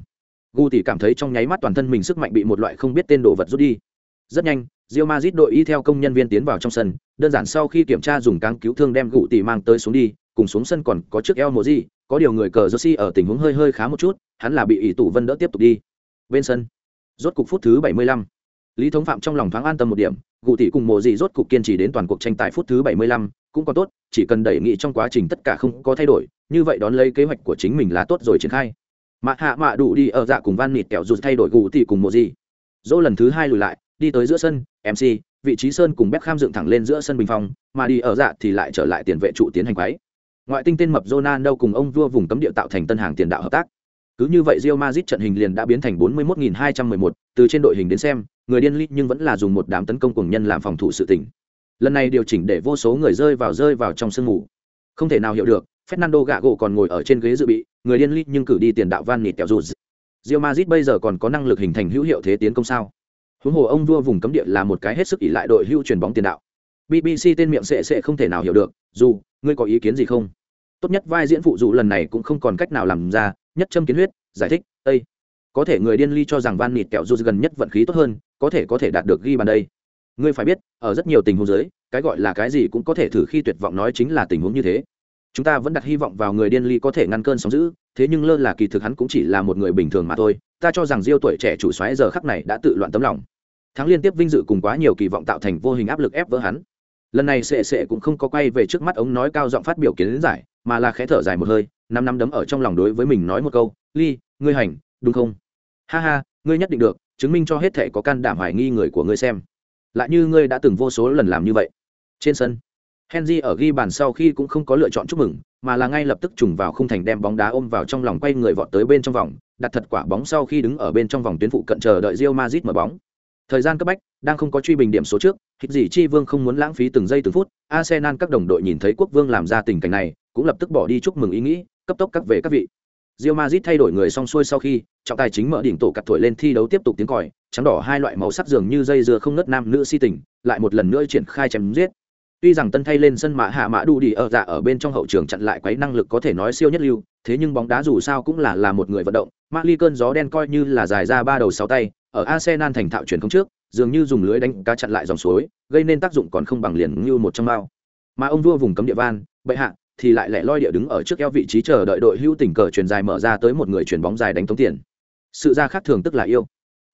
gu tỷ cảm thấy trong nháy mắt toàn thân mình sức mạnh bị một loại không biết tên đồ vật rút đi rất nhanh Real Madrid đội y theo công nhân viên tiến vào trong sân, đơn giản sau khi kiểm tra dùng cáng cứu thương đem gụ tỷ mang tới xuống đi, cùng xuống sân còn có chiếc eo mồ gì, có điều người cờ Jersey ở tình huống hơi hơi khá một chút, hắn là bị ỷ tủ Vân đỡ tiếp tục đi. Bên sân, rốt cục phút thứ 75. Lý Thống Phạm trong lòng thoáng an tâm một điểm, gù tỷ cùng mộ gì rốt cục kiên trì đến toàn cuộc tranh tài phút thứ 75, cũng còn tốt, chỉ cần đẩy nghị trong quá trình tất cả không có thay đổi, như vậy đón lấy kế hoạch của chính mình là tốt rồi triển khai. Mạ hạ mạ đủ đi ở dạ cùng Van Nịt kẹo rụt thay đổi gù tỷ cùng mộ gì. Dỗ lần thứ hai lùi lại, đi tới giữa sân, MC, vị trí sơn cùng Beckham dựng thẳng lên giữa sân bình phong, mà đi ở dạ thì lại trở lại tiền vệ trụ tiến hành quái. Ngoại tinh tên mập Ronaldo cùng ông vua vùng cấm địa tạo thành tân hàng tiền đạo hợp tác. Cứ như vậy Real Madrid trận hình liền đã biến thành 41211, từ trên đội hình đến xem, người điên lý nhưng vẫn là dùng một đám tấn công cùng nhân làm phòng thủ sự tỉnh. Lần này điều chỉnh để vô số người rơi vào rơi vào trong sương mù. Không thể nào hiểu được, Fernando Gago còn ngồi ở trên ghế dự bị, người điên lý nhưng cử đi tiền đạo Van Nịt kẹo rụt. Real Madrid bây giờ còn có năng lực hình thành hữu hiệu thế tiến công sao? huống hồ ông vua vùng cấm địa là một cái hết sức ỷ lại đội hưu truyền bóng tiền đạo bbc tên miệng sệ sệ không thể nào hiểu được dù ngươi có ý kiến gì không tốt nhất vai diễn phụ dù lần này cũng không còn cách nào làm ra nhất châm kiến huyết, giải thích ây có thể người điên ly cho rằng van nịt kẹo dù gần nhất vận khí tốt hơn, có thể có thể đạt được ghi bàn đây. Ngươi phải biết, ở rất nhiều tình huống giới cái gọi là cái gì cũng có thể thử khi tuyệt vọng nói chính là tình huống như thế. Chúng ta vẫn đặt hy vọng vào người điên ly có thể ngăn cơn sóng giữ thế nhưng lơ là kỳ thực hắn cũng chỉ là một người bình thường mà thôi. Ta cho rằng diêu tuổi trẻ chủ xoáy giờ khắc này đã tự loạn tấm lòng. Thắng liên tiếp vinh dự cùng quá nhiều kỳ vọng tạo thành vô hình áp lực ép vỡ hắn lần này sệ sệ cũng không có quay về trước mắt ống nói cao giọng phát biểu kiến giải, mà là khẽ thở dài một hơi, năm năm đấm ở trong lòng đối với mình nói một câu, ly, ngươi hành, đúng không? Ha ha, ngươi nhất định được, chứng minh cho hết thể có can đảm hoài nghi người của ngươi xem. Lại như ngươi đã từng vô số lần làm như vậy. Trên sân, henry ở ghi bàn sau khi cũng không có lựa chọn chúc mừng, mà là ngay lập tức trùng vào khung thành đem bóng đá ôm vào trong lòng quay người vọt tới bên trong vòng, đặt thật quả bóng sau khi đứng ở bên trong vòng tuyến phụ cận chờ đợi rio mazit mở bóng thời gian cấp bách, đang không có truy bình điểm số trước, hít gì chi vương không muốn lãng phí từng giây từng phút, arsenal các đồng đội nhìn thấy quốc vương làm ra tình cảnh này, cũng lập tức bỏ đi chúc mừng ý nghĩ, cấp tốc các về các vị. Real Madrid thay đổi người xong xuôi sau khi, trọng tài chính mở đỉnh tổ cặp thổi lên thi đấu tiếp tục tiếng còi, trắng đỏ hai loại màu sắc dường như dây dưa không nớt nam nữ si tình, lại một lần nữa triển khai chém giết. Tuy rằng tân thay lên sân mã hạ mã đủ đi ở dạ ở bên trong hậu trường chặn lại quấy năng lực có thể nói siêu nhất lưu thế nhưng bóng đá dù sao cũng là là một người vận động. Mali cơn gió đen coi như là dài ra ba đầu sáu tay, ở Arsenal thành thạo chuyển không trước, dường như dùng lưới đánh cá chặn lại dòng suối, gây nên tác dụng còn không bằng liền như một trong bao. Mà ông vua vùng cấm địa van, bệ hạ, thì lại lẻ loi địa đứng ở trước eo vị trí chờ đợi đội hữu tình cờ truyền dài mở ra tới một người chuyển bóng dài đánh tống tiền. Sự ra khác thường tức là yêu.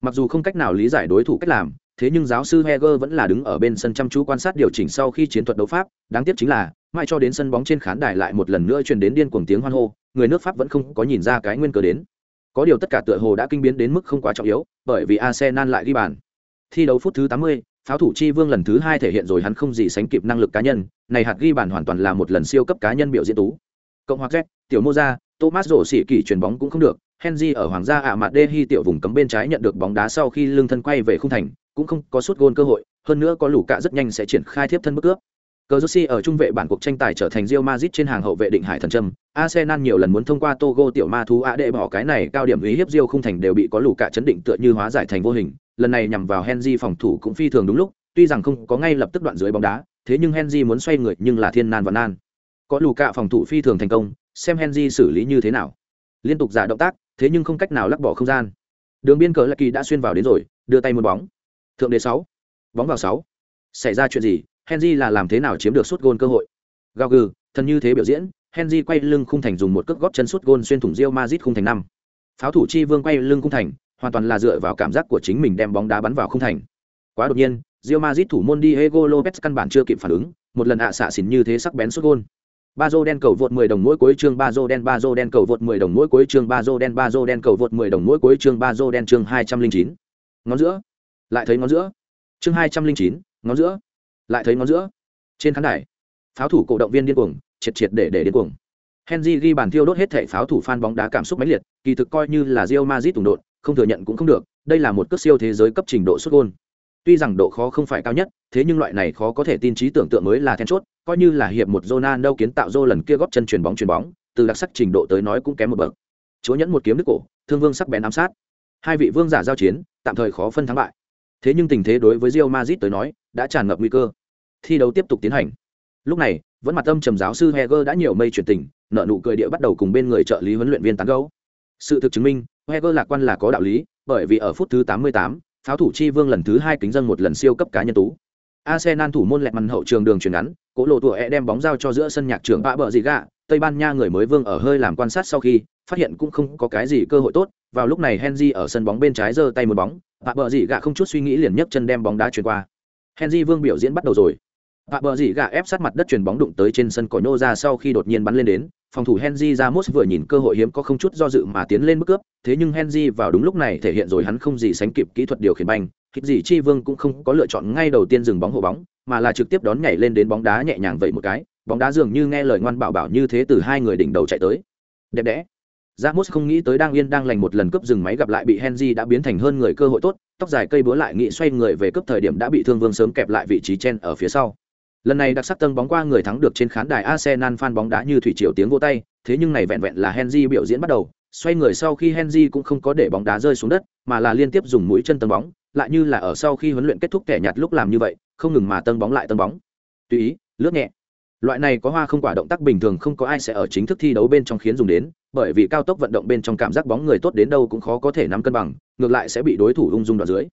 Mặc dù không cách nào lý giải đối thủ cách làm, thế nhưng giáo sư heger vẫn là đứng ở bên sân chăm chú quan sát điều chỉnh sau khi chiến thuật đấu pháp. Đáng tiếc chính là, mãi cho đến sân bóng trên khán đài lại một lần nữa truyền đến điên cuồng tiếng hoan hô người nước pháp vẫn không có nhìn ra cái nguyên cớ đến. Có điều tất cả tựa hồ đã kinh biến đến mức không quá trọng yếu bởi vì arsenal lại ghi bàn. Thi đấu phút thứ 80, pháo thủ chi vương lần thứ hai thể hiện rồi hắn không gì sánh kịp năng lực cá nhân này hạt ghi bàn hoàn toàn là một lần siêu cấp cá nhân biểu diễn tú. Cộng hòa z tiểu mô ra thomas rổ xỉ kỳ chuyền bóng cũng không được henry ở hoàng gia ạ mặt đê hi tiểu vùng cấm bên trái nhận được bóng đá sau khi lưng thân quay về khung thành cũng không có suốt gôn cơ hội hơn nữa có lũ cạ rất nhanh sẽ triển khai thiếp thân bước cướp. Cờ Jersey ở trung vệ bản cuộc tranh tài trở thành Real Madrid trên hàng hậu vệ định hải thần trâm. Arsenal nhiều lần muốn thông qua Togo tiểu ma thú để bỏ cái này cao điểm uy hiếp Real không thành đều bị có lũ cả chấn định tựa như hóa giải thành vô hình. Lần này nhằm vào Henry phòng thủ cũng phi thường đúng lúc, tuy rằng không có ngay lập tức đoạn dưới bóng đá, thế nhưng Henry muốn xoay người nhưng là thiên nan và nan. Có lũ cả phòng thủ phi thường thành công, xem Henry xử lý như thế nào. Liên tục giả động tác, thế nhưng không cách nào lắc bỏ không gian. Đường biên cờ Lucky đã xuyên vào đến rồi, đưa tay một bóng. Thượng đế 6. Bóng vào 6. Xảy ra chuyện gì? Henry là làm thế nào chiếm được suốt gôn cơ hội. Gao gừ, thần như thế biểu diễn, Henry quay lưng khung thành dùng một cước gót chân suốt gôn xuyên thủng Real Madrid khung thành năm. Pháo thủ chi vương quay lưng khung thành, hoàn toàn là dựa vào cảm giác của chính mình đem bóng đá bắn vào khung thành. Quá đột nhiên, Real Madrid thủ môn Diego Lopez căn bản chưa kịp phản ứng, một lần ạ xạ xỉn như thế sắc bén suốt gôn. Bazo đen cầu vượt 10 đồng mỗi cuối chương Bazo đen Bazo đen cầu vượt 10 đồng mỗi cuối chương Bazo đen Bazo đen cầu vượt 10 đồng mỗi cuối chương Bazo đen chương 209. Ngón giữa. Lại thấy ngón giữa. Chương 209, ngón giữa. Lại thấy ngón giữa. Trên khán đài, pháo thủ cổ động viên điên cuồng, triệt triệt để để điên cuồng. Henry ghi bàn thiêu đốt hết thẻ pháo thủ fan bóng đá cảm xúc mãnh liệt, kỳ thực coi như là Real Madrid tùng đột không thừa nhận cũng không được, đây là một cước siêu thế giới cấp trình độ xuất gôn. Tuy rằng độ khó không phải cao nhất, thế nhưng loại này khó có thể tin trí tưởng tượng mới là then chốt, coi như là hiệp một Ronaldo kiến tạo Zô lần kia góp chân chuyền bóng chuyền bóng, từ đặc sắc trình độ tới nói cũng kém một bậc. Chúa nhẫn một kiếm đứt cổ, thương vương sắc bén ám sát. Hai vị vương giả giao chiến, tạm thời khó phân thắng bại. Thế nhưng tình thế đối với Real Madrid tới nói, đã tràn ngập nguy cơ thi đấu tiếp tục tiến hành. Lúc này vẫn mặt âm trầm giáo sư heger đã nhiều mây chuyển tình nợ nụ cười địa bắt đầu cùng bên người trợ lý huấn luyện viên tán gấu sự thực chứng minh heger lạc quan là có đạo lý bởi vì ở phút thứ 88, pháo thủ chi vương lần thứ hai kính dân một lần siêu cấp cá nhân tú. Arsenal thủ môn lẹt màn hậu trường đường chuyển ngắn cỗ lộ tụa e đem bóng giao cho giữa sân nhạc trưởng bạ bờ dị gạ tây ban nha người mới vương ở hơi làm quan sát sau khi phát hiện cũng không có cái gì cơ hội tốt vào lúc này henry ở sân bóng bên trái giơ tay một bóng bạ bờ dị gạ không chút suy nghĩ liền nhấc chân đem bóng đá chuyển qua. Henry vương biểu diễn bắt đầu rồi. Vạ bờ dị gà ép sát mặt đất chuyền bóng đụng tới trên sân cỏ nô ra sau khi đột nhiên bắn lên đến, phòng thủ Henry Ramos vừa nhìn cơ hội hiếm có không chút do dự mà tiến lên bước cướp, thế nhưng Henry vào đúng lúc này thể hiện rồi hắn không gì sánh kịp kỹ thuật điều khiển banh, kịp gì chi vương cũng không có lựa chọn ngay đầu tiên dừng bóng hộ bóng, mà là trực tiếp đón nhảy lên đến bóng đá nhẹ nhàng vậy một cái, bóng đá dường như nghe lời ngoan bảo bảo như thế từ hai người đỉnh đầu chạy tới. Đẹp đẽ. Ramos không nghĩ tới đang yên đang lành một lần cướp dừng máy gặp lại bị Henry đã biến thành hơn người cơ hội tốt, tóc dài cây búa lại nghĩ xoay người về cướp thời điểm đã bị thương vương sớm kẹp lại vị trí chen ở phía sau Lần này đặc sắc tân bóng qua người thắng được trên khán đài Arsenal fan bóng đá như thủy triều tiếng vỗ tay, thế nhưng này vẹn vẹn là Henry biểu diễn bắt đầu, xoay người sau khi Henry cũng không có để bóng đá rơi xuống đất, mà là liên tiếp dùng mũi chân tân bóng, lại như là ở sau khi huấn luyện kết thúc kẻ nhạt lúc làm như vậy, không ngừng mà tân bóng lại tân bóng. Tùy ý, lướt nhẹ. Loại này có hoa không quả động tác bình thường không có ai sẽ ở chính thức thi đấu bên trong khiến dùng đến, bởi vì cao tốc vận động bên trong cảm giác bóng người tốt đến đâu cũng khó có thể nắm cân bằng, ngược lại sẽ bị đối thủ ung dung đoạt dưới.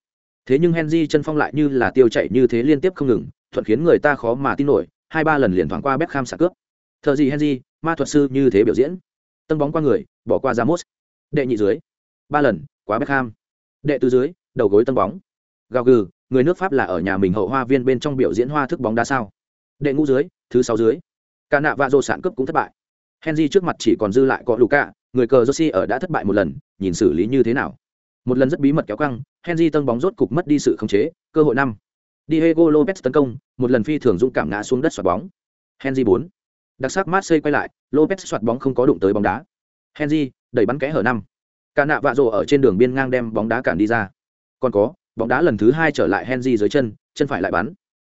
Thế nhưng Henry chân phong lại như là tiêu chạy như thế liên tiếp không ngừng, thuận khiến người ta khó mà tin nổi, hai ba lần liền thoảng qua Beckham xả cướp. Thợ gì henry, ma thuật sư như thế biểu diễn. Tân bóng qua người, bỏ qua ramos. Đệ nhị dưới. Ba lần, quá Beckham. Đệ tứ dưới, đầu gối tân bóng. Gào gừ, người nước pháp là ở nhà mình hậu hoa viên bên trong biểu diễn hoa thức bóng đá sao? Đệ ngũ dưới, thứ sáu dưới. Cả nạ và rô sản cướp cũng thất bại. Henry trước mặt chỉ còn dư lại có luka người cờ josi ở đã thất bại một lần, nhìn xử lý như thế nào? Một lần rất bí mật kéo căng, henry tân bóng rốt cục mất đi sự khống chế, cơ hội năm. Diego Lopez tấn công, một lần phi thường dũng cảm ngã xuống đất xoạt bóng. Henry 4. Đặc sắc Marseille quay lại, Lopez xoạt bóng không có đụng tới bóng đá. Henry đẩy bắn kẽ hở 5. Cả nạ vạ rồ ở trên đường biên ngang đem bóng đá cản đi ra. Còn có, bóng đá lần thứ hai trở lại Henry dưới chân, chân phải lại bắn.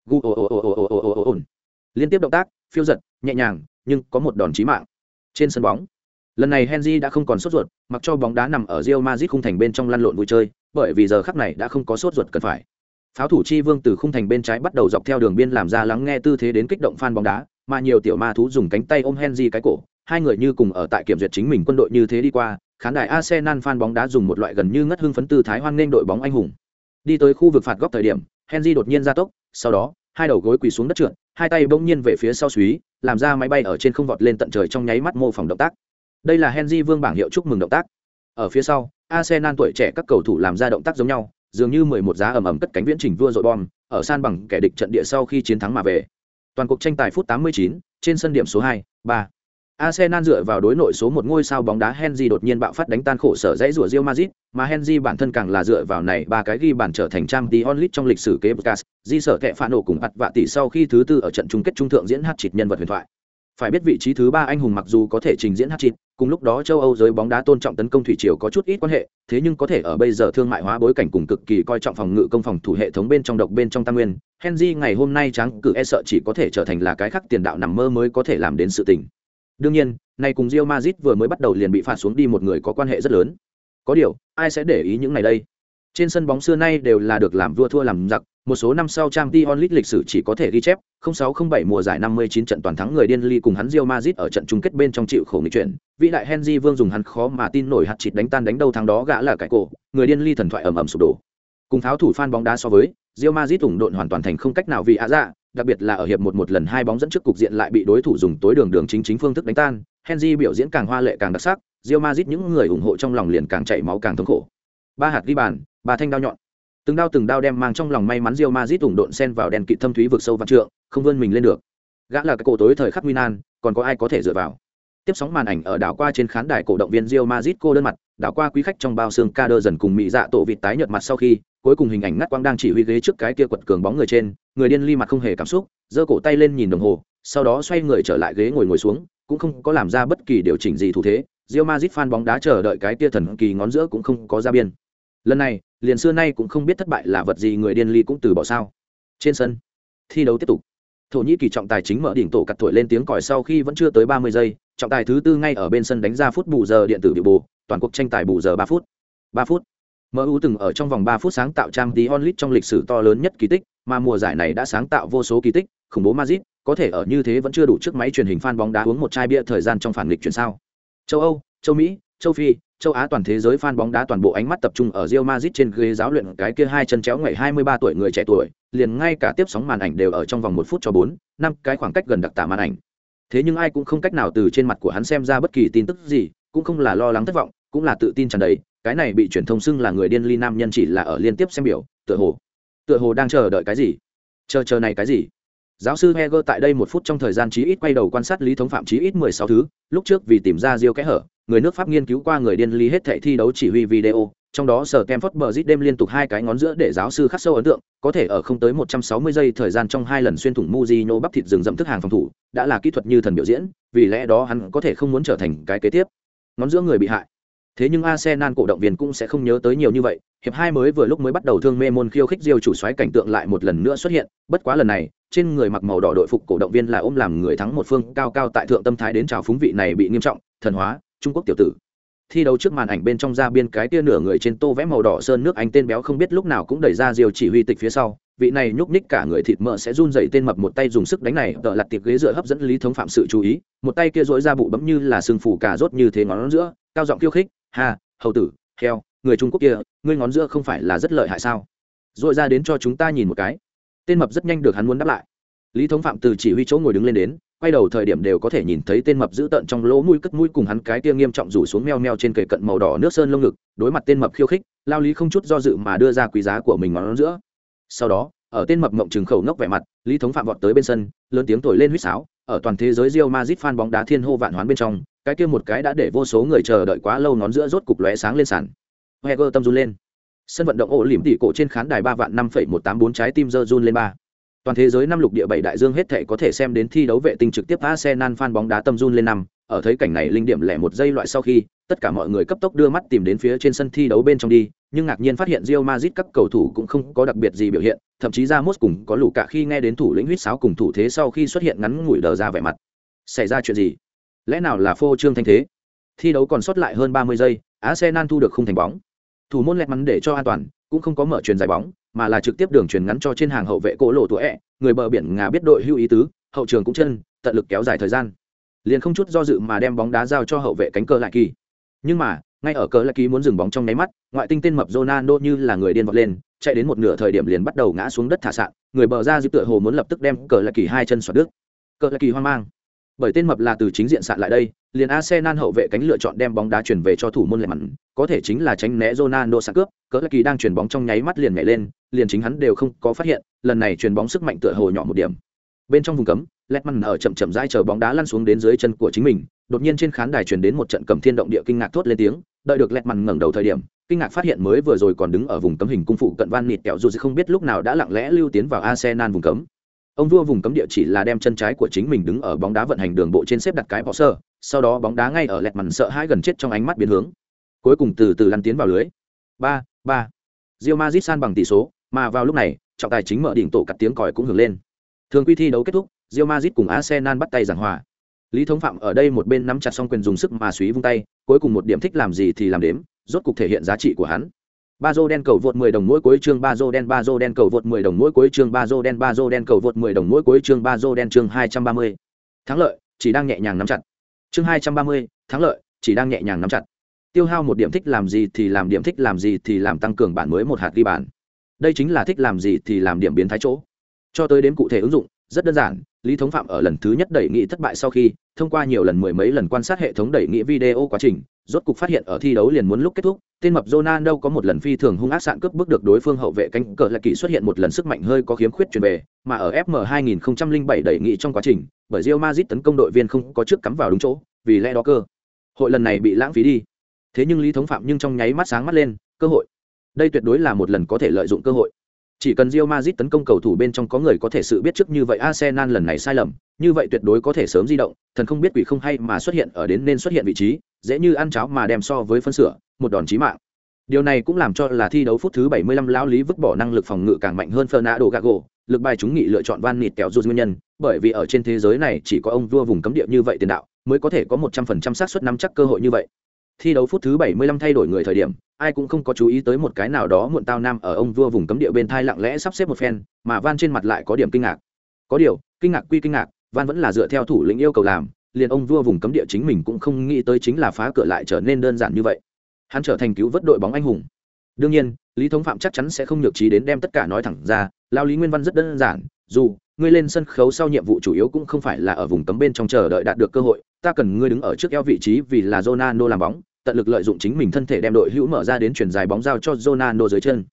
Gu ồ ồ ồ ồ ồ ồ ồ Liên tiếp động tác, phiêu giật, nhẹ nhàng, nhưng có một đòn chí mạng. Trên sân bóng, lần này Henry đã không còn sốt ruột, mặc cho bóng đá nằm ở Real Madrid khung thành bên trong lăn lộn vui chơi, bởi vì giờ khắc này đã không có sốt ruột cần phải pháo thủ chi vương từ khung thành bên trái bắt đầu dọc theo đường biên làm ra lắng nghe tư thế đến kích động phan bóng đá, mà nhiều tiểu ma thú dùng cánh tay ôm henry cái cổ, hai người như cùng ở tại kiểm duyệt chính mình quân đội như thế đi qua, khán đài arsenal fan bóng đá dùng một loại gần như ngất hưng phấn tư thái hoan nghênh đội bóng anh hùng. Đi tới khu vực phạt góc thời điểm, henry đột nhiên ra tốc, sau đó, hai đầu gối quỳ xuống đất trượt, hai tay bỗng nhiên về phía sau suý làm ra máy bay ở trên không vọt lên tận trời trong nháy mắt mô phỏng động tác. Đây là henry vương bảng hiệu chúc mừng động tác. Ở phía sau, arsenal tuổi trẻ các cầu thủ làm ra động tác giống nhau dường như mười một giá ầm ầm cất cánh viễn trình vua dội bom ở san bằng kẻ địch trận địa sau khi chiến thắng mà về toàn cuộc tranh tài phút 89, trên sân điểm số 2, 3. Arsenal dựa vào đối nội số một ngôi sao bóng đá Henry đột nhiên bạo phát đánh tan khổ sở dãy rủa Real Madrid, mà Henry bản thân càng là dựa vào này ba cái ghi bàn trở thành trang Dion Lit trong lịch sử kế Bucas, di sở kệ phản nổ cùng ạt vạ tỷ sau khi thứ tư ở trận chung kết trung thượng diễn hát chịt nhân vật huyền thoại. Phải biết vị trí thứ ba anh hùng mặc dù có thể trình diễn hát chịt, cùng lúc đó châu Âu giới bóng đá tôn trọng tấn công thủy triều có chút ít quan hệ, thế nhưng có thể ở bây giờ thương mại hóa bối cảnh cùng cực kỳ coi trọng phòng ngự công phòng thủ hệ thống bên trong độc bên trong tam nguyên, Henry ngày hôm nay trắng cử e sợ chỉ có thể trở thành là cái khắc tiền đạo nằm mơ mới có thể làm đến sự tình. Đương nhiên, này cùng rio mazit vừa mới bắt đầu liền bị phạt xuống đi một người có quan hệ rất lớn. Có điều, ai sẽ để ý những này đây? Trên sân bóng xưa nay đều là được làm vua thua làm giặc, một số năm sau trang Dion Lit lịch sử chỉ có thể ghi chép 0607 mùa giải 59 trận toàn thắng người điên ly cùng hắn Real Madrid ở trận chung kết bên trong chịu khổ nghịch chuyển. Vị đại Henry Vương dùng hắn khó mà tin nổi hạt chịt đánh tan đánh đầu thằng đó gã là cái cổ, người điên ly thần thoại ầm ầm sụp đổ. Cùng tháo thủ fan bóng đá so với, Real Madrid ủng độn hoàn toàn thành không cách nào vì ạ dạ, đặc biệt là ở hiệp một một lần hai bóng dẫn trước cục diện lại bị đối thủ dùng tối đường đường chính chính phương thức đánh tan, Henry biểu diễn càng hoa lệ càng đặc sắc, Real Madrid những người ủng hộ trong lòng liền càng chảy máu càng thống khổ. Ba hạt ghi bàn, ba thanh đao nhọn. Từng đao từng đao đem mang trong lòng may mắn Real Madrid ủng độn sen vào đèn kịt thâm thúy vực sâu vạn trượng, không vươn mình lên được. Gã là cái cổ tối thời khắc nguy nan, còn có ai có thể dựa vào. Tiếp sóng màn ảnh ở đảo qua trên khán đài cổ động viên Real Madrid cô đơn mặt, đảo qua quý khách trong bao xương ca đơ dần cùng mỹ dạ tổ vịt tái nhợt mặt sau khi, cuối cùng hình ảnh ngắt quang đang chỉ huy ghế trước cái kia quật cường bóng người trên, người điên ly mặt không hề cảm xúc, giơ cổ tay lên nhìn đồng hồ, sau đó xoay người trở lại ghế ngồi ngồi xuống, cũng không có làm ra bất kỳ điều chỉnh gì thủ thế Real Madrid fan bóng đá chờ đợi cái kia thần kỳ ngón giữa cũng không có ra biên lần này liền xưa nay cũng không biết thất bại là vật gì người điên ly cũng từ bỏ sao. Trên sân thi đấu tiếp tục. Thổ nhĩ kỳ trọng tài chính mở đỉnh tổ cặt tuổi lên tiếng còi sau khi vẫn chưa tới ba mươi giây trọng tài thứ tư ngay ở bên sân đánh ra phút bù giờ điện tử bị bù toàn cuộc tranh tài bù giờ ba phút. Ba phút. MU từng ở trong vòng 3 phút sáng tạo trang tí onlit trong lịch sử to lớn nhất kỳ tích, mà mùa giải này đã sáng tạo vô số kỳ tích, khủng bố Madrid, có thể ở như thế vẫn chưa đủ trước máy truyền hình fan bóng đá uống một chai bia thời gian trong phản nghịch chuyển sao. Châu Âu, châu Mỹ, châu Phi, châu Á toàn thế giới fan bóng đá toàn bộ ánh mắt tập trung ở Real Madrid trên ghế giáo luyện cái kia hai chân chéo ngày 23 tuổi người trẻ tuổi, liền ngay cả tiếp sóng màn ảnh đều ở trong vòng 1 phút cho 4, năm cái khoảng cách gần đặc tả màn ảnh. Thế nhưng ai cũng không cách nào từ trên mặt của hắn xem ra bất kỳ tin tức gì, cũng không là lo lắng thất vọng, cũng là tự tin tràn đầy, cái này bị truyền thông xưng là người điên ly nam nhân chỉ là ở liên tiếp xem biểu, tựa hồ, tựa hồ đang chờ đợi cái gì? Chờ chờ này cái gì? giáo sư heger tại đây một phút trong thời gian chí ít quay đầu quan sát lý thống phạm chí ít mười sáu thứ lúc trước vì tìm ra diêu kẽ hở người nước pháp nghiên cứu qua người điên ly hết thảy thi đấu chỉ huy video, trong đó sở Kemford Bridge đêm liên tục hai cái ngón giữa để giáo sư khắc sâu ấn tượng, có thể ở không tới một trăm sáu mươi giây thời gian trong hai lần xuyên thủng Mujino bắp thịt rừng rậm thức hàng phòng thủ, đã là kỹ thuật như thần biểu diễn, vì lẽ đó hắn có thể không muốn trở thành cái kế tiếp. Ngón giữa người bị hại. Thế nhưng arsenal cổ động viên cũng sẽ không nhớ tới nhiều như vậy, hiệp hai mới vừa lúc mới bắt đầu thương mê môn khiêu khích diêu chủ xoáy cảnh tượng lại một lần nữa xuất hiện, bất quá lần này, trên người mặc màu đỏ đội phục cổ động viên là ôm làm người thắng một phương, cao cao tại thượng tâm thái đến chào phúng vị này bị nghiêm trọng, thần hóa trung quốc tiểu tử. Thi đấu trước màn ảnh bên trong ra biên cái tia nửa người trên tô vẽ màu đỏ sơn nước anh tên béo không biết lúc nào cũng đẩy ra diều chỉ huy tịch phía sau. Vị này nhúc ních cả người thịt mỡ sẽ run dậy tên mập một tay dùng sức đánh này, tợ lặt tiệc ghế dựa hấp dẫn lý thống phạm sự chú ý. Một tay kia dối ra bụ bấm như là sừng phủ cà rốt như thế ngón giữa, cao giọng khiêu khích hà hầu tử, heo, người trung quốc kia, ngươi ngón giữa không phải là rất lợi hại sao? Dội ra đến cho chúng ta nhìn một cái. Tên mập rất nhanh được hắn muốn đáp lại. Lý thống phạm từ chỉ huy chỗ ngồi đứng lên đến quay đầu thời điểm đều có thể nhìn thấy tên mập giữ tợn trong lỗ mũi cất mũi cùng hắn cái kia nghiêm trọng rủ xuống meo meo trên cây cận màu đỏ nước sơn lông ngực, đối mặt tên mập khiêu khích, lao lý không chút do dự mà đưa ra quý giá của mình ngón giữa. Sau đó, ở tên mập mộng trừng khẩu ngốc vẻ mặt, lý thống phạm vọt tới bên sân, lớn tiếng thổi lên huýt sáo, ở toàn thế giới rio mazit fan bóng đá thiên hô vạn hoán bên trong, cái kia một cái đã để vô số người chờ đợi quá lâu ngón giữa rốt cục lóe sáng lên sàn. Heger tâm run lên. Sân vận động ổ lỉm tỉ cổ trên khán đài ba vạn năm phẩy một tám bốn trái tim dơ run lên ba toàn thế giới năm lục địa bảy đại dương hết thể có thể xem đến thi đấu vệ tinh trực tiếp arsenal fan bóng đá tâm run lên năm. Ở thấy cảnh này linh điểm lẻ một giây loại sau khi, tất cả mọi người cấp tốc đưa mắt tìm đến phía trên sân thi đấu bên trong đi, nhưng ngạc nhiên phát hiện Real Madrid các cầu thủ cũng không có đặc biệt gì biểu hiện, thậm chí Ramos cùng có lũ cả khi nghe đến thủ lĩnh huýt sáo cùng thủ thế sau khi xuất hiện ngắn ngủi đờ ra vẻ mặt. Xảy ra chuyện gì? Lẽ nào là phô trương thanh thế? Thi đấu còn sót lại hơn ba mươi giây, arsenal thu được khung thành bóng. Thủ môn lẹt mắn để cho an toàn cũng không có mở truyền dài bóng, mà là trực tiếp đường truyền ngắn cho trên hàng hậu vệ cỗ lộ tuổi ẹ người bờ biển ngà biết đội hưu ý tứ, hậu trường cũng chân, tận lực kéo dài thời gian. Liền không chút do dự mà đem bóng đá giao cho hậu vệ cánh cờ lại kỳ. Nhưng mà, ngay ở cờ lại kỳ muốn dừng bóng trong nháy mắt, ngoại tinh tên mập Ronaldo như là người điên vọt lên, chạy đến một nửa thời điểm liền bắt đầu ngã xuống đất thả sạn. Người bờ ra dịp tựa hồ muốn lập tức đem cờ lại kỳ hai chân xoạt đứt. Cờ lại kỳ hoang mang bởi tên mập là từ chính diện sạn lại đây, liền Arsenal hậu vệ cánh lựa chọn đem bóng đá chuyển về cho thủ môn lệ mặn có thể chính là tránh né Ronaldo sạc cướp, cỡ kỳ đang chuyển bóng trong nháy mắt liền nhảy lên, liền chính hắn đều không có phát hiện, lần này chuyển bóng sức mạnh tựa hồ nhỏ một điểm. Bên trong vùng cấm Letman ở chậm chậm rãi chờ bóng đá lăn xuống đến dưới chân của chính mình, đột nhiên trên khán đài truyền đến một trận cầm thiên động địa kinh ngạc thốt lên tiếng, đợi được Letman ngẩng đầu thời điểm, kinh ngạc phát hiện mới vừa rồi còn đứng ở vùng cấm hình cung phụ cận van nịt kẹo dù không biết lúc nào đã lặng lẽ lưu tiến vào Arsenal vùng cấm ông vua vùng cấm địa chỉ là đem chân trái của chính mình đứng ở bóng đá vận hành đường bộ trên xếp đặt cái bỏ sơ, sau đó bóng đá ngay ở lẹt mằn sợ hãi gần chết trong ánh mắt biến hướng. Cuối cùng từ từ lăn tiến vào lưới. Ba ba. Rio mazit san bằng tỷ số, mà vào lúc này, trọng tài chính mở đỉnh tổ cắt tiếng còi cũng hưởng lên. Thường quy thi đấu kết thúc rio mazit cùng arsenal bắt tay giảng hòa. Lý thống phạm ở đây một bên nắm chặt xong quyền dùng sức mà suý vung tay, cuối cùng một điểm thích làm gì thì làm đếm, rốt cục thể hiện giá trị của hắn ba dô đen cầu vượt 10 đồng mỗi cuối chương ba dô đen ba dô đen cầu vượt 10 đồng mỗi cuối chương ba dô đen ba dô đen cầu vượt 10 đồng mỗi cuối chương ba dô đen chương 230. thắng lợi chỉ đang nhẹ nhàng nắm chặt. Chương 230, thắng lợi chỉ đang nhẹ nhàng nắm chặt. Tiêu hao một điểm thích làm gì thì làm điểm thích làm gì thì làm tăng cường bản mới một hạt ghi bản đây chính là thích làm gì thì làm điểm biến thái chỗ. Cho tới đến cụ thể ứng dụng rất đơn giản lý thống phạm ở lần thứ nhất đẩy nghị thất bại sau khi, thông qua nhiều lần mười mấy lần quan sát hệ thống đẩy nghị video quá trình, rốt cục phát hiện ở thi đấu liền muốn lúc kết thúc, tên mập Ronaldo có một lần phi thường hung ác sạn cướp bước được đối phương hậu vệ cánh cờ lại kỳ xuất hiện một lần sức mạnh hơi có khiếm khuyết truyền về, mà ở FM 2007 đẩy nghị trong quá trình, bởi Real Madrid tấn công đội viên không có trước cắm vào đúng chỗ, vì lẽ đó cơ hội lần này bị lãng phí đi. Thế nhưng lý thống phạm nhưng trong nháy mắt sáng mắt lên, cơ hội. Đây tuyệt đối là một lần có thể lợi dụng cơ hội chỉ cần Real Madrid tấn công cầu thủ bên trong có người có thể sự biết trước như vậy Arsenal lần này sai lầm, như vậy tuyệt đối có thể sớm di động, thần không biết quỷ không hay mà xuất hiện ở đến nên xuất hiện vị trí, dễ như ăn cháo mà đem so với phân sửa, một đòn chí mạng. Điều này cũng làm cho là thi đấu phút thứ 75 lão lý vứt bỏ năng lực phòng ngự càng mạnh hơn Fernando Gago, lực bài chúng nghị lựa chọn Van Nịt kẹo rút nguyên nhân, bởi vì ở trên thế giới này chỉ có ông vua vùng cấm địa như vậy tiền đạo, mới có thể có 100% xác suất nắm chắc cơ hội như vậy. Thi đấu phút thứ 75 thay đổi người thời điểm, ai cũng không có chú ý tới một cái nào đó muộn tao nam ở ông vua vùng cấm địa bên thai lặng lẽ sắp xếp một phen mà van trên mặt lại có điểm kinh ngạc. Có điều kinh ngạc quy kinh ngạc van vẫn là dựa theo thủ lĩnh yêu cầu làm liền ông vua vùng cấm địa chính mình cũng không nghĩ tới chính là phá cửa lại trở nên đơn giản như vậy. Hắn trở thành cứu vớt đội bóng anh hùng. Đương nhiên lý thống phạm chắc chắn sẽ không nhược trí đến đem tất cả nói thẳng ra lao lý nguyên văn rất đơn giản dù ngươi lên sân khấu sau nhiệm vụ chủ yếu cũng không phải là ở vùng cấm bên trong chờ đợi đạt được cơ hội ta cần ngươi đứng ở trước eo vị trí vì là Ronaldo làm bóng tận lực lợi dụng chính mình thân thể đem đội hữu mở ra đến chuyển dài bóng giao cho Ronaldo dưới chân.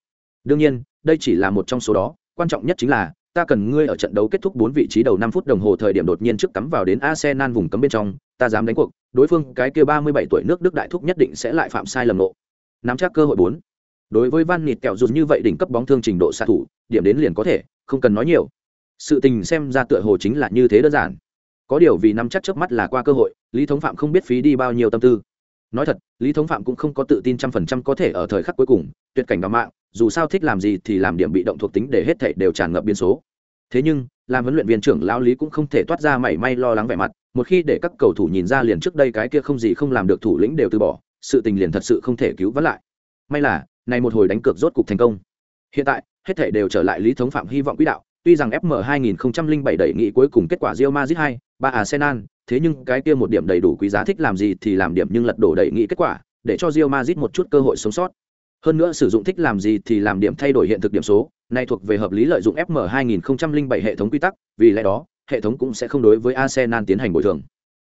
Đương nhiên, đây chỉ là một trong số đó, quan trọng nhất chính là ta cần ngươi ở trận đấu kết thúc 4 vị trí đầu 5 phút đồng hồ thời điểm đột nhiên trước cắm vào đến Arsenal vùng cấm bên trong, ta dám đánh cuộc, đối phương cái kia 37 tuổi nước Đức đại thúc nhất định sẽ lại phạm sai lầm nộ. Nắm chắc cơ hội 4. Đối với Van Nịt kẹo rụt như vậy đỉnh cấp bóng thương trình độ xạ thủ, điểm đến liền có thể, không cần nói nhiều. Sự tình xem ra tựa hồ chính là như thế đơn giản. Có điều vì nắm chắc trước mắt là qua cơ hội, Lý Thống Phạm không biết phí đi bao nhiêu tâm tư. Nói thật lý thống phạm cũng không có tự tin trăm phần trăm có thể ở thời khắc cuối cùng tuyệt cảnh đ mạng dù sao thích làm gì thì làm điểm bị động thuộc tính để hết thảy đều tràn ngập biên số. Thế nhưng làm huấn luyện viên trưởng lão lý cũng không thể toát ra mảy may lo lắng vẻ mặt một khi để các cầu thủ nhìn ra liền trước đây cái kia không gì không làm được thủ lĩnh đều từ bỏ sự tình liền thật sự không thể cứu vãn lại. May là này một hồi đánh cược rốt cục thành công. Hiện tại hết thảy đều trở lại lý thống phạm hy vọng quỹ đạo tuy rằng fm 2007 đẩy nghị cuối cùng kết quả Real Madrid 2, 3 Arsenal thế nhưng cái kia một điểm đầy đủ quý giá thích làm gì thì làm điểm nhưng lật đổ đẩy nghị kết quả, để cho Real Madrid một chút cơ hội sống sót. Hơn nữa sử dụng thích làm gì thì làm điểm thay đổi hiện thực điểm số, này thuộc về hợp lý lợi dụng FM 2007 hệ thống quy tắc, vì lẽ đó, hệ thống cũng sẽ không đối với Arsenal tiến hành bồi thường.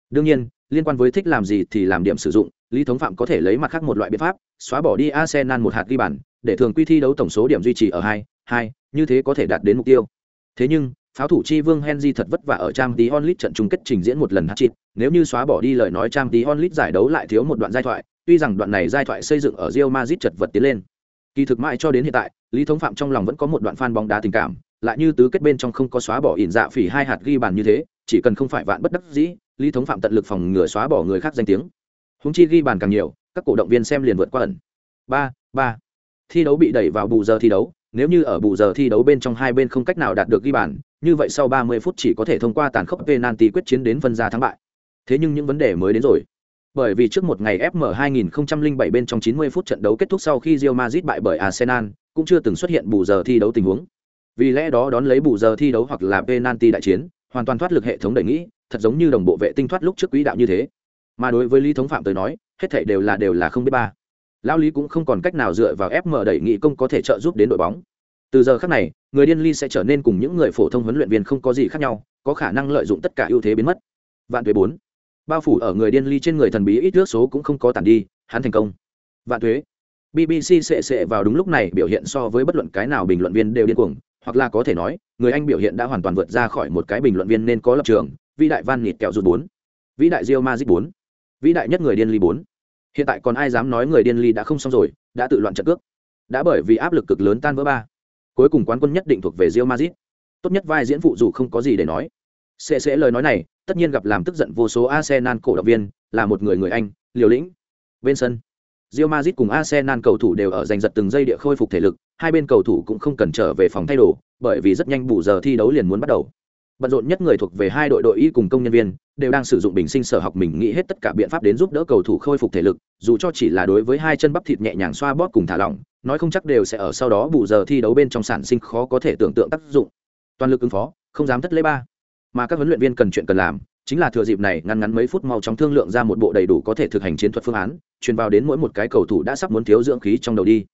Đương nhiên, liên quan với thích làm gì thì làm điểm sử dụng, Lý Thống Phạm có thể lấy mặt khác một loại biện pháp, xóa bỏ đi Arsenal một hạt ghi bàn, để thường quy thi đấu tổng số điểm duy trì ở 2, 2, như thế có thể đạt đến mục tiêu. Thế nhưng, pháo thủ chi vương Henry thật vất vả ở trang tí onlit trận chung kết trình diễn một lần hát chịt nếu như xóa bỏ đi lời nói trang tí onlit giải đấu lại thiếu một đoạn giai thoại tuy rằng đoạn này giai thoại xây dựng ở Real Madrid chật vật tiến lên. Kỳ thực mãi cho đến hiện tại lý thống phạm trong lòng vẫn có một đoạn fan bóng đá tình cảm lại như tứ kết bên trong không có xóa bỏ ỉn dạ phỉ hai hạt ghi bàn như thế chỉ cần không phải vạn bất đắc dĩ lý thống phạm tận lực phòng ngừa xóa bỏ người khác danh tiếng. Húng chi ghi bàn càng nhiều các cổ động viên xem liền vượt qua ẩn. Ba ba. Thi đấu bị đẩy vào bù giờ thi đấu nếu như ở bù giờ thi đấu bên trong hai bên không cách nào đạt được ghi bàn như vậy sau 30 phút chỉ có thể thông qua tàn khốc penalty quyết chiến đến phân ra thắng bại. Thế nhưng những vấn đề mới đến rồi. Bởi vì trước một ngày FM 2007 bên trong 90 phút trận đấu kết thúc sau khi Real Madrid bại bởi Arsenal, cũng chưa từng xuất hiện bù giờ thi đấu tình huống. Vì lẽ đó đón lấy bù giờ thi đấu hoặc là penalty đại chiến, hoàn toàn thoát lực hệ thống đẩy nghĩ, thật giống như đồng bộ vệ tinh thoát lúc trước quỹ đạo như thế mà đối với lý thống phạm tới nói hết thảy đều là đều là không biết ba lao lý cũng không còn cách nào dựa vào ép mở đẩy nghị công có thể trợ giúp đến đội bóng. Từ giờ khác này, người điên ly sẽ trở nên cùng những người phổ thông huấn luyện viên không có gì khác nhau, có khả năng lợi dụng tất cả ưu thế biến mất. Vạn thuế bốn. Bao phủ ở người điên ly trên người thần bí ít nước số cũng không có tản đi, hắn thành công. Vạn thuế bbc sẽ sẽ vào đúng lúc này biểu hiện so với bất luận cái nào bình luận viên đều điên cuồng, hoặc là có thể nói, người anh biểu hiện đã hoàn toàn vượt ra khỏi một cái bình luận viên nên có lập trường. Vĩ đại van nịt kẹo rụt bốn. Vĩ đại rio mazit bốn. Vĩ đại nhất người điên ly bốn hiện tại còn ai dám nói người điên ly đã không xong rồi đã tự loạn trận cước. Đã bởi vì áp lực cực lớn tan vỡ ba. Cuối cùng quán quân nhất định thuộc về rio mazit tốt nhất vai diễn phụ dù không có gì để nói. Sẽ sẽ lời nói này tất nhiên gặp làm tức giận vô số arsenal cổ động viên là một người người anh liều lĩnh. Bên sân Real Madrid cùng Arsenal cầu thủ đều ở giành giật từng giây địa khôi phục thể lực, hai bên cầu thủ cũng không cần trở về phòng thay đồ, bởi vì rất nhanh bù giờ thi đấu liền muốn bắt đầu. Bận rộn nhất người thuộc về hai đội đội y cùng công nhân viên, đều đang sử dụng bình sinh sở học mình nghĩ hết tất cả biện pháp đến giúp đỡ cầu thủ khôi phục thể lực, dù cho chỉ là đối với hai chân bắp thịt nhẹ nhàng xoa bóp cùng thả lỏng, nói không chắc đều sẽ ở sau đó bù giờ thi đấu bên trong sản sinh khó có thể tưởng tượng tác dụng. Toàn lực ứng phó, không dám thất lễ ba. Mà các huấn luyện viên cần chuyện cần làm, chính là thừa dịp này ngăn ngắn mấy phút mau chóng thương lượng ra một bộ đầy đủ có thể thực hành chiến thuật phương án, truyền vào đến mỗi một cái cầu thủ đã sắp muốn thiếu dưỡng khí trong đầu đi.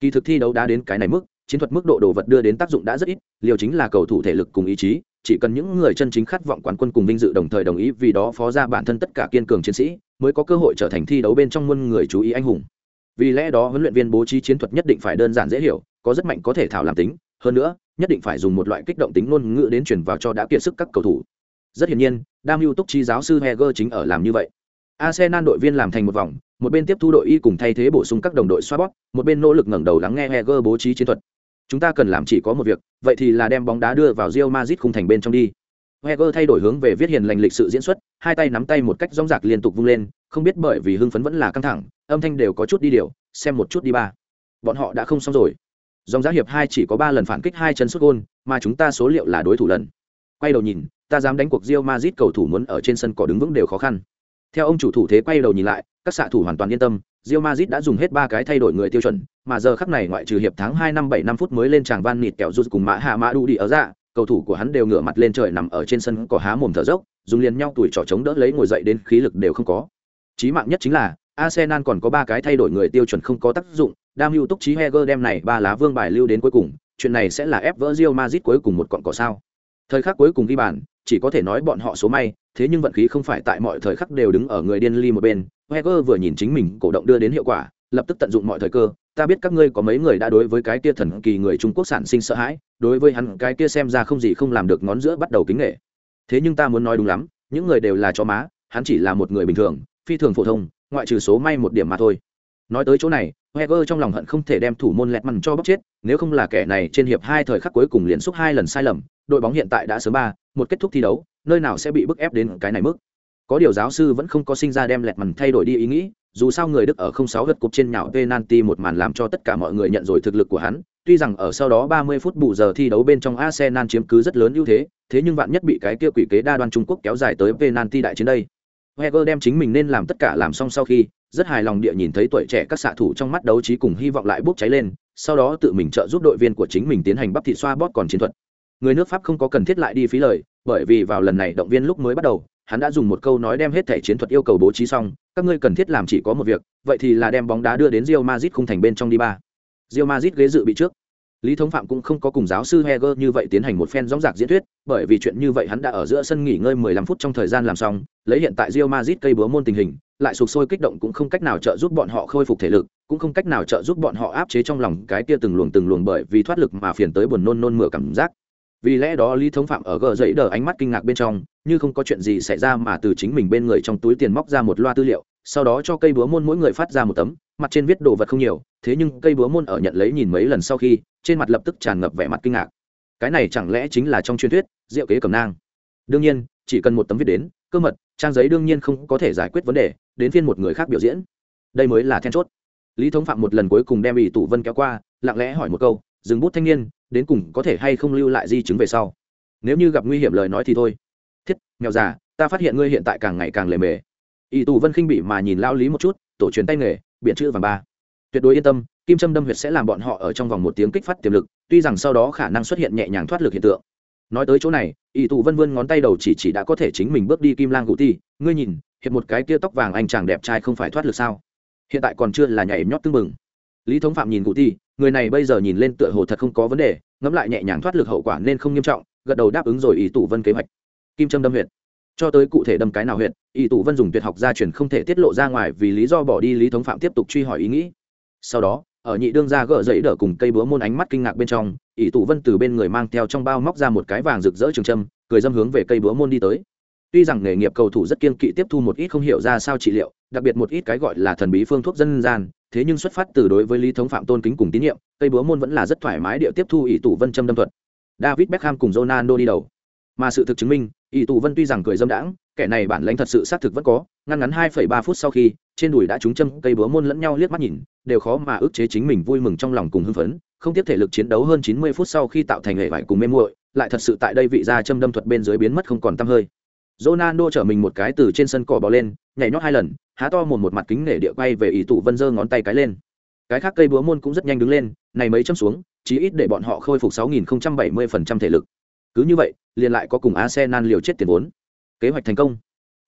Kỳ thực thi đấu đã đến cái này mức, chiến thuật mức độ đồ vật đưa đến tác dụng đã rất ít, liều chính là cầu thủ thể lực cùng ý chí, chỉ cần những người chân chính khát vọng quán quân cùng vinh dự đồng thời đồng ý vì đó phó ra bản thân tất cả kiên cường chiến sĩ, mới có cơ hội trở thành thi đấu bên trong muôn người chú ý anh hùng. Vì lẽ đó huấn luyện viên bố trí chiến thuật nhất định phải đơn giản dễ hiểu, có rất mạnh có thể thảo làm tính, hơn nữa, nhất định phải dùng một loại kích động tính ngôn ngữ đến truyền vào cho đã kiệt sức các cầu thủ. Rất hiển nhiên, đam mưu túc chi giáo sư Heger chính ở làm như vậy. Arsenal đội viên làm thành một vòng, một bên tiếp thu đội y cùng thay thế bổ sung các đồng đội xoa bóp, một bên nỗ lực ngẩng đầu lắng nghe Heger bố trí chiến thuật. Chúng ta cần làm chỉ có một việc, vậy thì là đem bóng đá đưa vào Real Madrid khung thành bên trong đi. Heger thay đổi hướng về viết hiền lành lịch sự diễn xuất, hai tay nắm tay một cách rong rạc liên tục vung lên, không biết bởi vì hưng phấn vẫn là căng thẳng, âm thanh đều có chút đi điều, xem một chút đi ba. Bọn họ đã không xong rồi. Dòng giá hiệp hai chỉ có ba lần phản kích hai chân xuất gôn, mà chúng ta số liệu là đối thủ lần. Quay đầu nhìn, ta dám đánh cuộc Real Madrid cầu thủ muốn ở trên sân cỏ đứng vững đều khó khăn. Theo ông chủ thủ thế quay đầu nhìn lại, các xạ thủ hoàn toàn yên tâm, Real Madrid đã dùng hết ba cái thay đổi người tiêu chuẩn, mà giờ khắc này ngoại trừ hiệp tháng 2 năm 7 năm phút mới lên tràng van nịt kẹo rút cùng Mã Hạ Mã Đu đi ở ra, cầu thủ của hắn đều ngửa mặt lên trời nằm ở trên sân cỏ há mồm thở dốc, dùng liền nhau tuổi trỏ chống đỡ lấy ngồi dậy đến khí lực đều không có. Chí mạng nhất chính là Arsenal còn có ba cái thay đổi người tiêu chuẩn không có tác dụng, Đam Hưu Túc Chí Heger đem này ba lá vương bài lưu đến cuối cùng, chuyện này sẽ là ép vỡ Real Madrid cuối cùng một cọn cỏ sao? Thời khắc cuối cùng ghi bàn, chỉ có thể nói bọn họ số may, thế nhưng vận khí không phải tại mọi thời khắc đều đứng ở người điên ly một bên. Heger vừa nhìn chính mình cổ động đưa đến hiệu quả, lập tức tận dụng mọi thời cơ. Ta biết các ngươi có mấy người đã đối với cái kia thần kỳ người Trung Quốc sản sinh sợ hãi, đối với hắn cái kia xem ra không gì không làm được ngón giữa bắt đầu kính nghệ. Thế nhưng ta muốn nói đúng lắm, những người đều là chó má, hắn chỉ là một người bình thường, phi thường phổ thông, ngoại trừ số may một điểm mà thôi. Nói tới chỗ này, Heger trong lòng hận không thể đem thủ môn lẹt mằn cho bóc chết, nếu không là kẻ này trên hiệp hai thời khắc cuối cùng liên xúc hai lần sai lầm, đội bóng hiện tại đã sớm ba, một kết thúc thi đấu, nơi nào sẽ bị bức ép đến cái này mức. Có điều giáo sư vẫn không có sinh ra đem lẹt mằn thay đổi đi ý nghĩ, dù sao người Đức ở 06 gật cục trên nhạo penalty một màn làm cho tất cả mọi người nhận rồi thực lực của hắn, tuy rằng ở sau đó 30 phút bù giờ thi đấu bên trong Arsenal chiếm cứ rất lớn ưu thế, thế nhưng vạn nhất bị cái kia quỷ kế đa đoan Trung Quốc kéo dài tới penalty đại chiến đây. heger đem chính mình nên làm tất cả làm xong sau khi, rất hài lòng địa nhìn thấy tuổi trẻ các xạ thủ trong mắt đấu trí cùng hy vọng lại bốc cháy lên, sau đó tự mình trợ giúp đội viên của chính mình tiến hành bắp thị xoa bóp còn chiến thuật. Người nước Pháp không có cần thiết lại đi phí lời, bởi vì vào lần này động viên lúc mới bắt đầu, hắn đã dùng một câu nói đem hết thể chiến thuật yêu cầu bố trí xong, các ngươi cần thiết làm chỉ có một việc, vậy thì là đem bóng đá đưa đến Real Madrid khung thành bên trong đi ba. Real Madrid ghế dự bị trước. Lý Thống Phạm cũng không có cùng giáo sư Heger như vậy tiến hành một phen rõng rạc diễn thuyết, bởi vì chuyện như vậy hắn đã ở giữa sân nghỉ ngơi 15 phút trong thời gian làm xong, lấy hiện tại Real Madrid cây búa môn tình hình, lại sụp sôi kích động cũng không cách nào trợ giúp bọn họ khôi phục thể lực, cũng không cách nào trợ giúp bọn họ áp chế trong lòng cái kia từng luồng từng luồng bởi vì thoát lực mà phiền tới buồn nôn nôn mửa cảm giác. Vì lẽ đó Lý Thống Phạm ở gờ dậy đờ ánh mắt kinh ngạc bên trong, như không có chuyện gì xảy ra mà từ chính mình bên người trong túi tiền móc ra một loa tư liệu, sau đó cho cây búa môn mỗi người phát ra một tấm, mặt trên viết đồ vật không nhiều, thế nhưng cây búa môn ở nhận lấy nhìn mấy lần sau khi, trên mặt lập tức tràn ngập vẻ mặt kinh ngạc. Cái này chẳng lẽ chính là trong truyền thuyết, diệu kế cầm nang. Đương nhiên, chỉ cần một tấm viết đến, cơ mật, trang giấy đương nhiên không có thể giải quyết vấn đề, đến phiên một người khác biểu diễn. Đây mới là then chốt. Lý Thống Phạm một lần cuối cùng đem ủy tụ Vân kéo qua, lặng lẽ hỏi một câu, dừng bút thanh niên, đến cùng có thể hay không lưu lại di chứng về sau. Nếu như gặp nguy hiểm lời nói thì thôi. Thiết, nghèo già, ta phát hiện ngươi hiện tại càng ngày càng lề mề. Y tù Vân khinh bị mà nhìn lao lý một chút, tổ truyền tay nghề, biện chữ vàng ba. Tuyệt đối yên tâm, kim châm đâm huyệt sẽ làm bọn họ ở trong vòng một tiếng kích phát tiềm lực, tuy rằng sau đó khả năng xuất hiện nhẹ nhàng thoát lực hiện tượng. nói tới chỗ này ỷ tù vân vươn ngón tay đầu chỉ chỉ đã có thể chính mình bước đi kim lang cụ ti ngươi nhìn hiện một cái kia tóc vàng anh chàng đẹp trai không phải thoát lực sao hiện tại còn chưa là nhảy nhót tưng bừng lý thống phạm nhìn cụ ti người này bây giờ nhìn lên tựa hồ thật không có vấn đề ngẫm lại nhẹ nhàng thoát lực hậu quả nên không nghiêm trọng gật đầu đáp ứng rồi ỷ tù vân kế hoạch kim trâm đâm huyện cho tới cụ thể đâm cái nào huyện ỷ tụ vân dùng tuyệt học gia truyền không thể tiết lộ ra ngoài vì lý do bỏ đi lý thống phạm tiếp tục truy hỏi ý nghĩ. Sau đó, ở nhị đương gia gỡ dậy đỡ cùng cây búa môn ánh mắt kinh ngạc bên trong ỷ tụ vân từ bên người mang theo trong bao móc ra một cái vàng rực rỡ trường trâm cười dâm hướng về cây búa môn đi tới. Tuy rằng nghề nghiệp cầu thủ rất kiên kỵ tiếp thu một ít không hiểu ra sao trị liệu, đặc biệt một ít cái gọi là thần bí phương thuốc dân gian, thế nhưng xuất phát từ đối với lý thống phạm tôn kính cùng tín nhiệm, cây búa môn vẫn là rất thoải mái địa tiếp thu ỷ tụ vân châm đâm thuật. David beckham cùng ronaldo đi đầu mà sự thực chứng minh ỷ tù vân tuy rằng cười dâm đãng kẻ này bản lãnh thật sự xác thực vẫn có ngăn ngắn 2,3 phút sau khi trên đùi đã trúng châm cây búa môn lẫn nhau liếc mắt nhìn đều khó mà ức chế chính mình vui mừng trong lòng cùng hưng phấn không tiếp thể lực chiến đấu hơn 90 phút sau khi tạo thành hệ vải cùng mê muội lại thật sự tại đây vị gia châm đâm thuật bên dưới biến mất không còn tăm hơi Ronaldo trở mình một cái từ trên sân cỏ bò lên, nhảy nhót hai lần, há to mồm một mặt kính nể địa quay về ý tụ vân giơ ngón tay cái lên. Cái khác cây búa môn cũng rất nhanh đứng lên, này mấy châm xuống, chí ít để bọn họ khôi phục 6070% thể lực. Cứ như vậy, liền lại có cùng Arsenal liều chết tiền vốn. Kế hoạch thành công.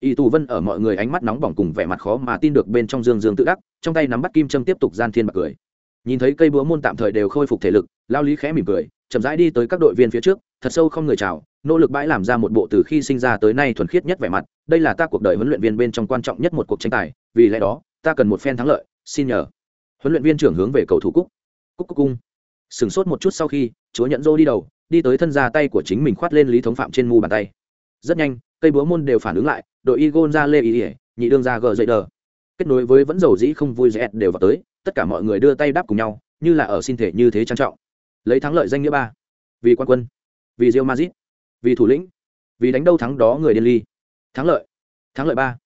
Y Tù Vân ở mọi người ánh mắt nóng bỏng cùng vẻ mặt khó mà tin được bên trong dương dương tự đắc, trong tay nắm bắt kim Trâm tiếp tục gian thiên bạc cười. Nhìn thấy cây búa môn tạm thời đều khôi phục thể lực, Lao Lý khẽ mỉm cười, chậm rãi đi tới các đội viên phía trước, thật sâu không người chào, nỗ lực bãi làm ra một bộ từ khi sinh ra tới nay thuần khiết nhất vẻ mặt đây là ta cuộc đời huấn luyện viên bên trong quan trọng nhất một cuộc tranh tài vì lẽ đó ta cần một phen thắng lợi xin nhờ huấn luyện viên trưởng hướng về cầu thủ cúc cúc cúc cung sửng sốt một chút sau khi chúa nhận dô đi đầu đi tới thân ra tay của chính mình khoát lên lý thống phạm trên mu bàn tay. Rất nhanh, cây búa môn đều phản ứng lại, đội y gôn ra lê ý ỉa, nhị đương ra gờ dậy đờ. Kết nối với vẫn dầu dĩ không vui dễ đều vào tới, tất cả mọi người đưa tay đáp cùng nhau, như là ở xin thể như thế trang trọng. Lấy thắng lợi danh nghĩa ba. Vì quan quân, vì rio mazit vì thủ lĩnh, vì đánh đâu thắng đó người điên ly. Thắng lợi thắng lợi ba,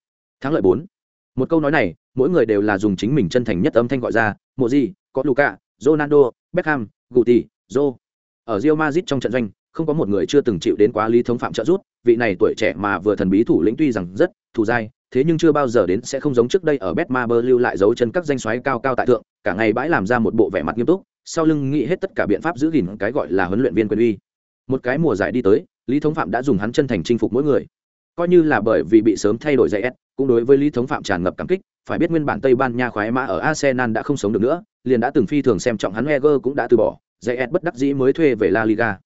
thắng lợi bốn. Một câu nói này, mỗi người đều là dùng chính mình chân thành nhất âm thanh gọi ra mộ gì có luca ronaldo, beckham, guti, joe ở Real Madrid trong trận doanh, không có một người chưa từng chịu đến quá lý thống phạm trợ giúp, vị này tuổi trẻ mà vừa thần bí thủ lĩnh tuy rằng rất thủ dai, thế nhưng chưa bao giờ đến sẽ không giống trước đây ở betmaber lưu lại dấu chân các danh soái cao cao tại thượng, cả ngày bãi làm ra một bộ vẻ mặt nghiêm túc, sau lưng nghĩ hết tất cả biện pháp giữ gìn cái gọi là huấn luyện viên quyền uy. Một cái mùa giải đi tới, lý thống phạm đã dùng hắn chân thành chinh phục mỗi người. Coi như là bởi vì bị sớm thay đổi giày s, cũng đối với lý thống phạm tràn ngập cảm kích phải biết nguyên bản tây ban nha khoái mã ở arsenal đã không sống được nữa, liền đã từng phi thường xem trọng hắn Wenger cũng đã từ bỏ giày bất đắc dĩ mới thuê về la liga.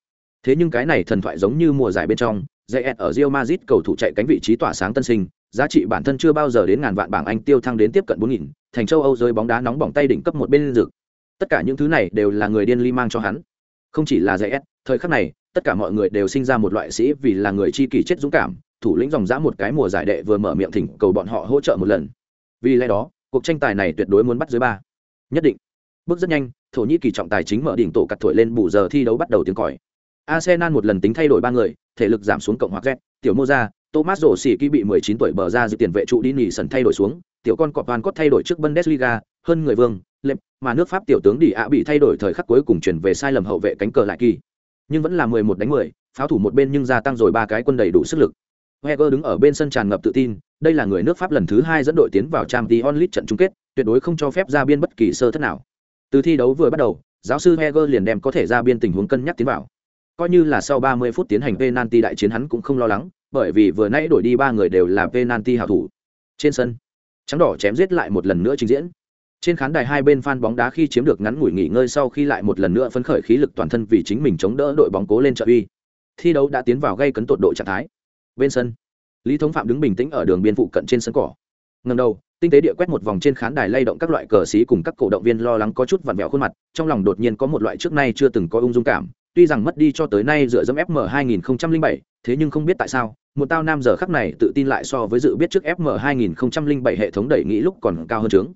Thế nhưng cái này thần thoại giống như mùa giải bên trong giày ở Real Madrid cầu thủ chạy cánh vị trí tỏa sáng tân sinh, giá trị bản thân chưa bao giờ đến ngàn vạn bảng anh tiêu thăng đến tiếp cận bốn nghìn, thành châu âu rơi bóng đá nóng bỏng tay đỉnh cấp một bên rực tất cả những thứ này đều là người điên Li mang cho hắn. Không chỉ là giày thời khắc này, tất cả mọi người đều sinh ra một loại sĩ vì là người chi kỷ chết dũng cảm, thủ lĩnh dòng dã một cái mùa giải đệ vừa mở miệng thỉnh cầu bọn họ hỗ trợ một lần vì lẽ đó, cuộc tranh tài này tuyệt đối muốn bắt dưới ba. Nhất định. Bước rất nhanh, thổ nhĩ kỳ trọng tài chính mở đỉnh tổ cặt thổi lên bù giờ thi đấu bắt đầu tiếng còi. Arsenal một lần tính thay đổi ba người, thể lực giảm xuống cộng hoặc z tiểu mô ra thomas rổ xỉ ký bị 19 tuổi bờ ra dự tiền vệ trụ đi nỉ sần thay đổi xuống, tiểu con cọp toàn cốt thay đổi trước bundesliga, hơn người vương lệp mà nước pháp tiểu tướng đi ạ bị thay đổi thời khắc cuối cùng chuyển về sai lầm hậu vệ cánh cờ lại kỳ. Nhưng vẫn là mười một đánh mười, pháo thủ một bên nhưng gia tăng rồi ba cái quân đầy đủ sức lực. Heger đứng ở bên sân tràn ngập tự tin, đây là người nước Pháp lần thứ hai dẫn đội tiến vào Champions League trận chung kết, tuyệt đối không cho phép ra biên bất kỳ sơ thất nào. Từ thi đấu vừa bắt đầu, giáo sư Heger liền đem có thể ra biên tình huống cân nhắc tiến vào. Coi như là sau 30 phút tiến hành penalty đại chiến hắn cũng không lo lắng, bởi vì vừa nãy đổi đi ba người đều là penalty hảo thủ. Trên sân, trắng đỏ chém giết lại một lần nữa trình diễn. Trên khán đài hai bên fan bóng đá khi chiếm được ngắn ngủi nghỉ ngơi sau khi lại một lần nữa phấn khởi khí lực toàn thân vì chính mình chống đỡ đội bóng cố lên trợ uy. Thi đấu đã tiến vào gây cấn tột độ trạng thái. Bên sân, Lý Thống Phạm đứng bình tĩnh ở đường biên phụ cận trên sân cỏ. Ngẩng đầu, tinh tế địa quét một vòng trên khán đài lay động các loại cờ xí cùng các cổ động viên lo lắng có chút vặn vẹo khuôn mặt, trong lòng đột nhiên có một loại trước nay chưa từng có ung dung cảm, tuy rằng mất đi cho tới nay dựa dẫm FM 2007, thế nhưng không biết tại sao, một tao nam giờ khắc này tự tin lại so với dự biết trước FM 2007 hệ thống đẩy nghĩ lúc còn cao hơn trướng.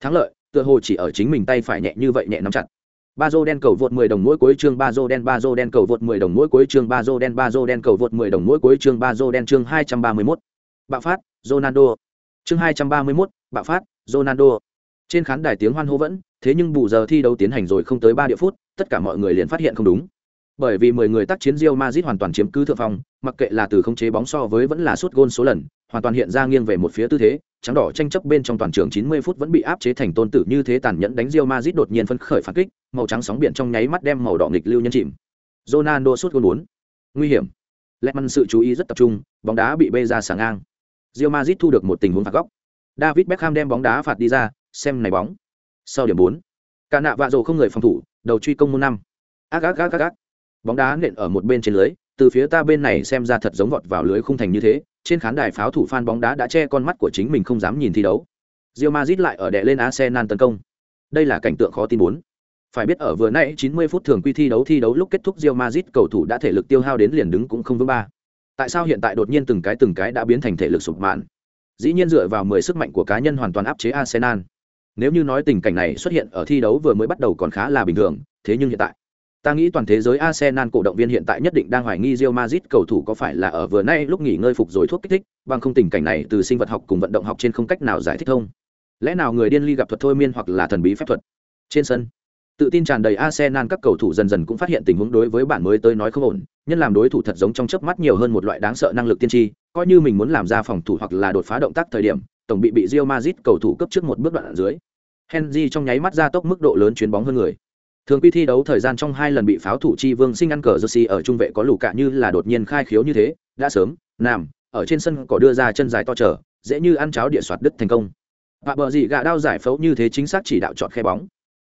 Thắng lợi tựa hồ chỉ ở chính mình tay phải nhẹ như vậy nhẹ nắm chặt ba dô đen cầu vượt 10 đồng mỗi cuối chương ba dô đen ba dô đen cầu vượt 10 đồng mỗi cuối chương ba dô đen ba dô đen cầu vượt 10 đồng mỗi cuối chương ba dô đen chương 231. bạo phát Ronaldo. Chương 231, bạo phát Ronaldo. Trên khán đài tiếng hoan hô vẫn thế nhưng bù giờ thi đấu tiến hành rồi không tới ba địa phút tất cả mọi người liền phát hiện không đúng. Bởi vì 10 người tác chiến Real Madrid hoàn toàn chiếm cứ thượng phong mặc kệ là từ không chế bóng so với vẫn là suốt gôn số lần hoàn toàn hiện ra nghiêng về một phía tư thế trắng đỏ tranh chấp bên trong toàn trường 90 phút vẫn bị áp chế thành tôn tử như thế tàn nhẫn đánh Real Madrid đột nhiên phân khởi phản kích, màu trắng sóng biển trong nháy mắt đem màu đỏ nghịch lưu nhân chìm. Ronaldo sút gol 4. nguy hiểm. Lehmann sự chú ý rất tập trung bóng đá bị bê ra sà ngang. Real Madrid thu được một tình huống phạt góc. David beckham đem bóng đá phạt đi ra xem này bóng. Sau điểm bốn. Cả nạ vạ rồ không người phòng thủ đầu truy công môn năm. Ác ác ác ác ác. Bóng đá nện ở một bên trên lưới từ phía ta bên này xem ra thật giống vọt vào lưới khung thành như thế trên khán đài pháo thủ fan bóng đá đã che con mắt của chính mình không dám nhìn thi đấu. Real Madrid lại ở đè lên Arsenal tấn công. Đây là cảnh tượng khó tin muốn phải biết ở vừa nãy 90 phút thường quy thi đấu thi đấu lúc kết thúc Real Madrid cầu thủ đã thể lực tiêu hao đến liền đứng cũng không vững ba. Tại sao hiện tại đột nhiên từng cái từng cái đã biến thành thể lực sụp mạn? Dĩ nhiên dựa vào 10 sức mạnh của cá nhân hoàn toàn áp chế Arsenal. Nếu như nói tình cảnh này xuất hiện ở thi đấu vừa mới bắt đầu còn khá là bình thường, thế nhưng hiện tại ta nghĩ toàn thế giới Arsenal cổ động viên hiện tại nhất định đang hoài nghi Real Madrid cầu thủ có phải là ở vừa nay lúc nghỉ ngơi phục rồi thuốc kích thích, bằng không tình cảnh này từ sinh vật học cùng vận động học trên không cách nào giải thích thông. Lẽ nào người điên ly gặp thuật thôi miên hoặc là thần bí phép thuật? Trên sân, tự tin tràn đầy arsenal các cầu thủ dần dần cũng phát hiện tình huống đối với bản mới tới nói không ổn, nhân làm đối thủ thật giống trong chớp mắt nhiều hơn một loại đáng sợ năng lực tiên tri, coi như mình muốn làm ra phòng thủ hoặc là đột phá động tác thời điểm, tổng bị bị Real Madrid cầu thủ cấp trước một bước đoạn ở dưới. Henry trong nháy mắt ra tốc mức độ lớn chuyến bóng hơn người thường quy thi đấu thời gian trong hai lần bị pháo thủ chi vương sinh ăn cờ jersey ở trung vệ có lù cạ như là đột nhiên khai khiếu như thế, đã sớm, nằm, ở trên sân có đưa ra chân dài to trở dễ như ăn cháo địa soạt đứt thành công. Và bờ dị gạ đao giải phẫu như thế chính xác chỉ đạo chọn khe bóng.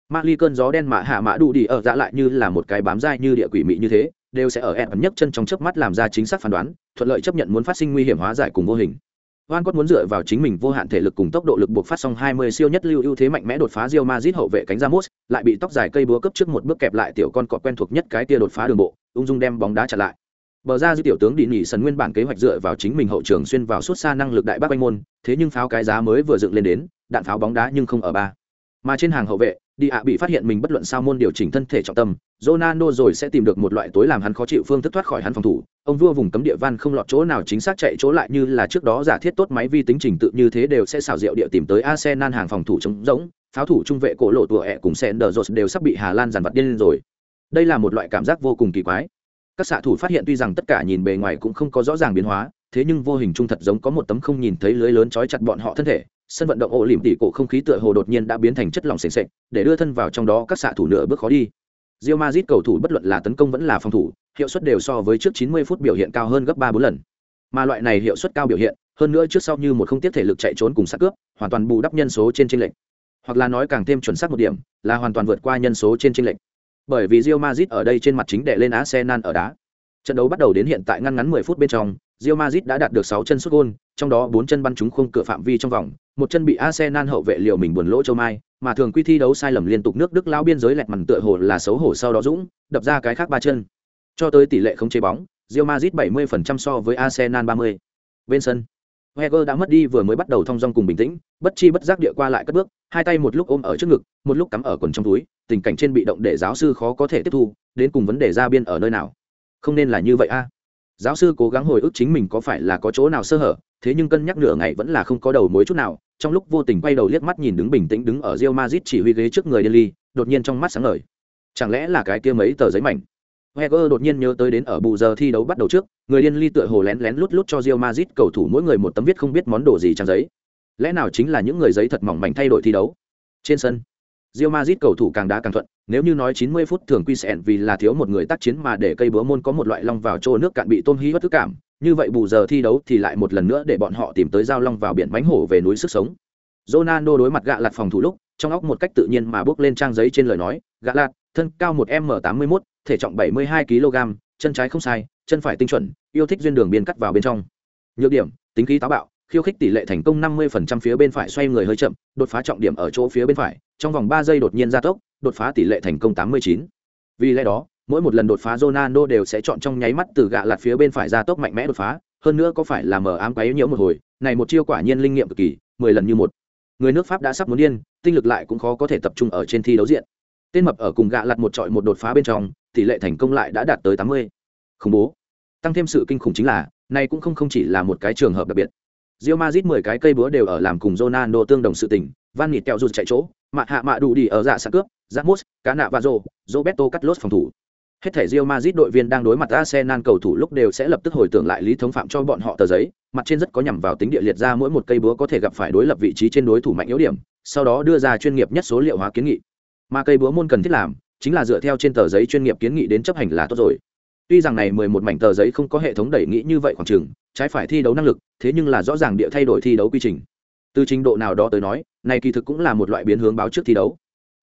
Ma ly cơn gió đen mạ hạ mã đủ đi ở dạ lại như là một cái bám dai như địa quỷ mị như thế, đều sẽ ở ẹn nhấc chân trong chớp mắt làm ra chính xác phán đoán, thuận lợi chấp nhận muốn phát sinh nguy hiểm hóa giải cùng vô hình. Van Cott muốn dựa vào chính mình vô hạn thể lực cùng tốc độ lực buộc phát xong 20 siêu nhất lưu ưu thế mạnh mẽ đột phá Real Madrid hậu vệ cánh Ramos, lại bị tóc dài cây búa cấp trước một bước kẹp lại tiểu con cọt quen thuộc nhất cái tia đột phá đường bộ, ung dung đem bóng đá chặn lại. Bờ ra dư tiểu tướng đi nghỉ sân nguyên bản kế hoạch dựa vào chính mình hậu trường xuyên vào suốt xa năng lực đại bác anh môn, thế nhưng pháo cái giá mới vừa dựng lên đến, đạn pháo bóng đá nhưng không ở ba. Mà trên hàng hậu vệ, đi ạ bị phát hiện mình bất luận sao môn điều chỉnh thân thể trọng tâm, Ronaldo rồi sẽ tìm được một loại tối làm hắn khó chịu phương thức thoát khỏi hắn phòng thủ. Ông vua vùng cấm địa van không lọt chỗ nào chính xác chạy chỗ lại như là trước đó giả thiết tốt máy vi tính trình tự như thế đều sẽ xảo diệu địa tìm tới Arsenal hàng phòng thủ chống rỗng, pháo thủ trung vệ cổ lộ tùa ẹ cùng Sender đều sắp bị Hà Lan giàn vật điên rồi. Đây là một loại cảm giác vô cùng kỳ quái các xạ thủ phát hiện tuy rằng tất cả nhìn bề ngoài cũng không có rõ ràng biến hóa thế nhưng vô hình trung thật giống có một tấm không nhìn thấy lưới lớn trói chặt bọn họ thân thể sân vận động ổ lỉm tỉ cổ không khí tựa hồ đột nhiên đã biến thành chất lỏng s ề để đưa thân vào trong đó các xạ thủ nửa bước khó đi. Rio mazit cầu thủ bất luận là tấn công vẫn là phòng thủ hiệu suất đều so với trước 90 phút biểu hiện cao hơn gấp ba bốn lần. Mà loại này hiệu suất cao biểu hiện hơn nữa trước sau như một không tiếp thể lực chạy trốn cùng sát cướp hoàn toàn bù đắp nhân số trên tranh lệch. Hoặc là nói càng thêm chuẩn xác một điểm là hoàn toàn vượt qua nhân số trên tranh lệch. Bởi vì rio mazit ở đây trên mặt chính đệ lên Arsenal ở đá. Trận đấu bắt đầu đến hiện tại ngăn ngắn 10 phút bên trong, Real Madrid đã đạt được 6 chân sút gol, trong đó 4 chân bắn trúng khung cửa phạm vi trong vòng, một chân bị Arsenal hậu vệ liều mình buồn lỗ châu mai, mà thường quy thi đấu sai lầm liên tục nước Đức lao biên giới lẹt màn tựa hồ là xấu hổ sau đó dũng, đập ra cái khác ba chân. Cho tới tỷ lệ không chế bóng, Real Madrid 70% so với Arsenal 30. Bên sân, Wenger đã mất đi vừa mới bắt đầu thông dong cùng bình tĩnh, bất chi bất giác địa qua lại cất bước, hai tay một lúc ôm ở trước ngực, một lúc cắm ở quần trong túi, tình cảnh trên bị động để giáo sư khó có thể tiếp thu, đến cùng vấn đề ra biên ở nơi nào. Không nên là như vậy a. Giáo sư cố gắng hồi ức chính mình có phải là có chỗ nào sơ hở, thế nhưng cân nhắc nửa ngày vẫn là không có đầu mối chút nào, trong lúc vô tình quay đầu liếc mắt nhìn đứng bình tĩnh đứng ở Real Madrid chỉ huy ghế trước người Delhi, đột nhiên trong mắt sáng ngời. Chẳng lẽ là cái kia mấy tờ giấy mảnh? Heger đột nhiên nhớ tới đến ở bù giờ thi đấu bắt đầu trước, người điên ly tựa hồ lén lén lút lút cho Real Madrid cầu thủ mỗi người một tấm viết không biết món đồ gì trang giấy. Lẽ nào chính là những người giấy thật mỏng mảnh thay đổi thi đấu? Trên sân, Real Madrid cầu thủ càng đá càng thuận, nếu như nói 90 phút thường quy sẽ vì là thiếu một người tác chiến mà để cây búa môn có một loại long vào chỗ nước cạn bị tôm hí bất tức cảm, như vậy bù giờ thi đấu thì lại một lần nữa để bọn họ tìm tới giao long vào biển bánh hổ về núi sức sống. Ronaldo đối mặt gạ lạt phòng thủ lúc, trong óc một cách tự nhiên mà bước lên trang giấy trên lời nói, gạ lạt, thân cao 1m81, thể trọng 72 kg, chân trái không sai, chân phải tinh chuẩn, yêu thích duyên đường biên cắt vào bên trong. Nhược điểm, tính khí táo bạo, khiêu khích tỷ lệ thành công 50% phía bên phải xoay người hơi chậm, đột phá trọng điểm ở chỗ phía bên phải, trong vòng 3 giây đột nhiên gia tốc, đột phá tỷ lệ thành công 89. Vì lẽ đó, mỗi một lần đột phá Ronaldo đều sẽ chọn trong nháy mắt từ gạ lạt phía bên phải gia tốc mạnh mẽ đột phá, hơn nữa có phải là mở ám quấy nhiễu một hồi, này một chiêu quả nhiên linh nghiệm cực kỳ, 10 lần như một. Người nước Pháp đã sắp muốn điên, tinh lực lại cũng khó có thể tập trung ở trên thi đấu diện. Tên mập ở cùng gạ lạt một trọi một đột phá bên trong, tỷ lệ thành công lại đã đạt tới 80. Khủng bố. Tăng thêm sự kinh khủng chính là, này cũng không không chỉ là một cái trường hợp đặc biệt. Real Madrid 10 cái cây búa đều ở làm cùng Ronaldo tương đồng sự tình, Van Nịt kẹo rụt chạy chỗ, mạ hạ mạ đủ đi ở dạ sạc cướp, Ramos, Cá nạ và Rô, Roberto Carlos phòng thủ. Hết thể Real Madrid đội viên đang đối mặt Arsenal cầu thủ lúc đều sẽ lập tức hồi tưởng lại lý thống phạm cho bọn họ tờ giấy, mặt trên rất có nhằm vào tính địa liệt ra mỗi một cây búa có thể gặp phải đối lập vị trí trên đối thủ mạnh yếu điểm, sau đó đưa ra chuyên nghiệp nhất số liệu hóa kiến nghị. Mà cây búa môn cần thiết làm, chính là dựa theo trên tờ giấy chuyên nghiệp kiến nghị đến chấp hành là tốt rồi tuy rằng này mười một mảnh tờ giấy không có hệ thống đẩy nghĩ như vậy khoảng chừng, trái phải thi đấu năng lực, thế nhưng là rõ ràng địa thay đổi thi đấu quy trình. Từ trình độ nào đó tới nói, này kỳ thực cũng là một loại biến hướng báo trước thi đấu.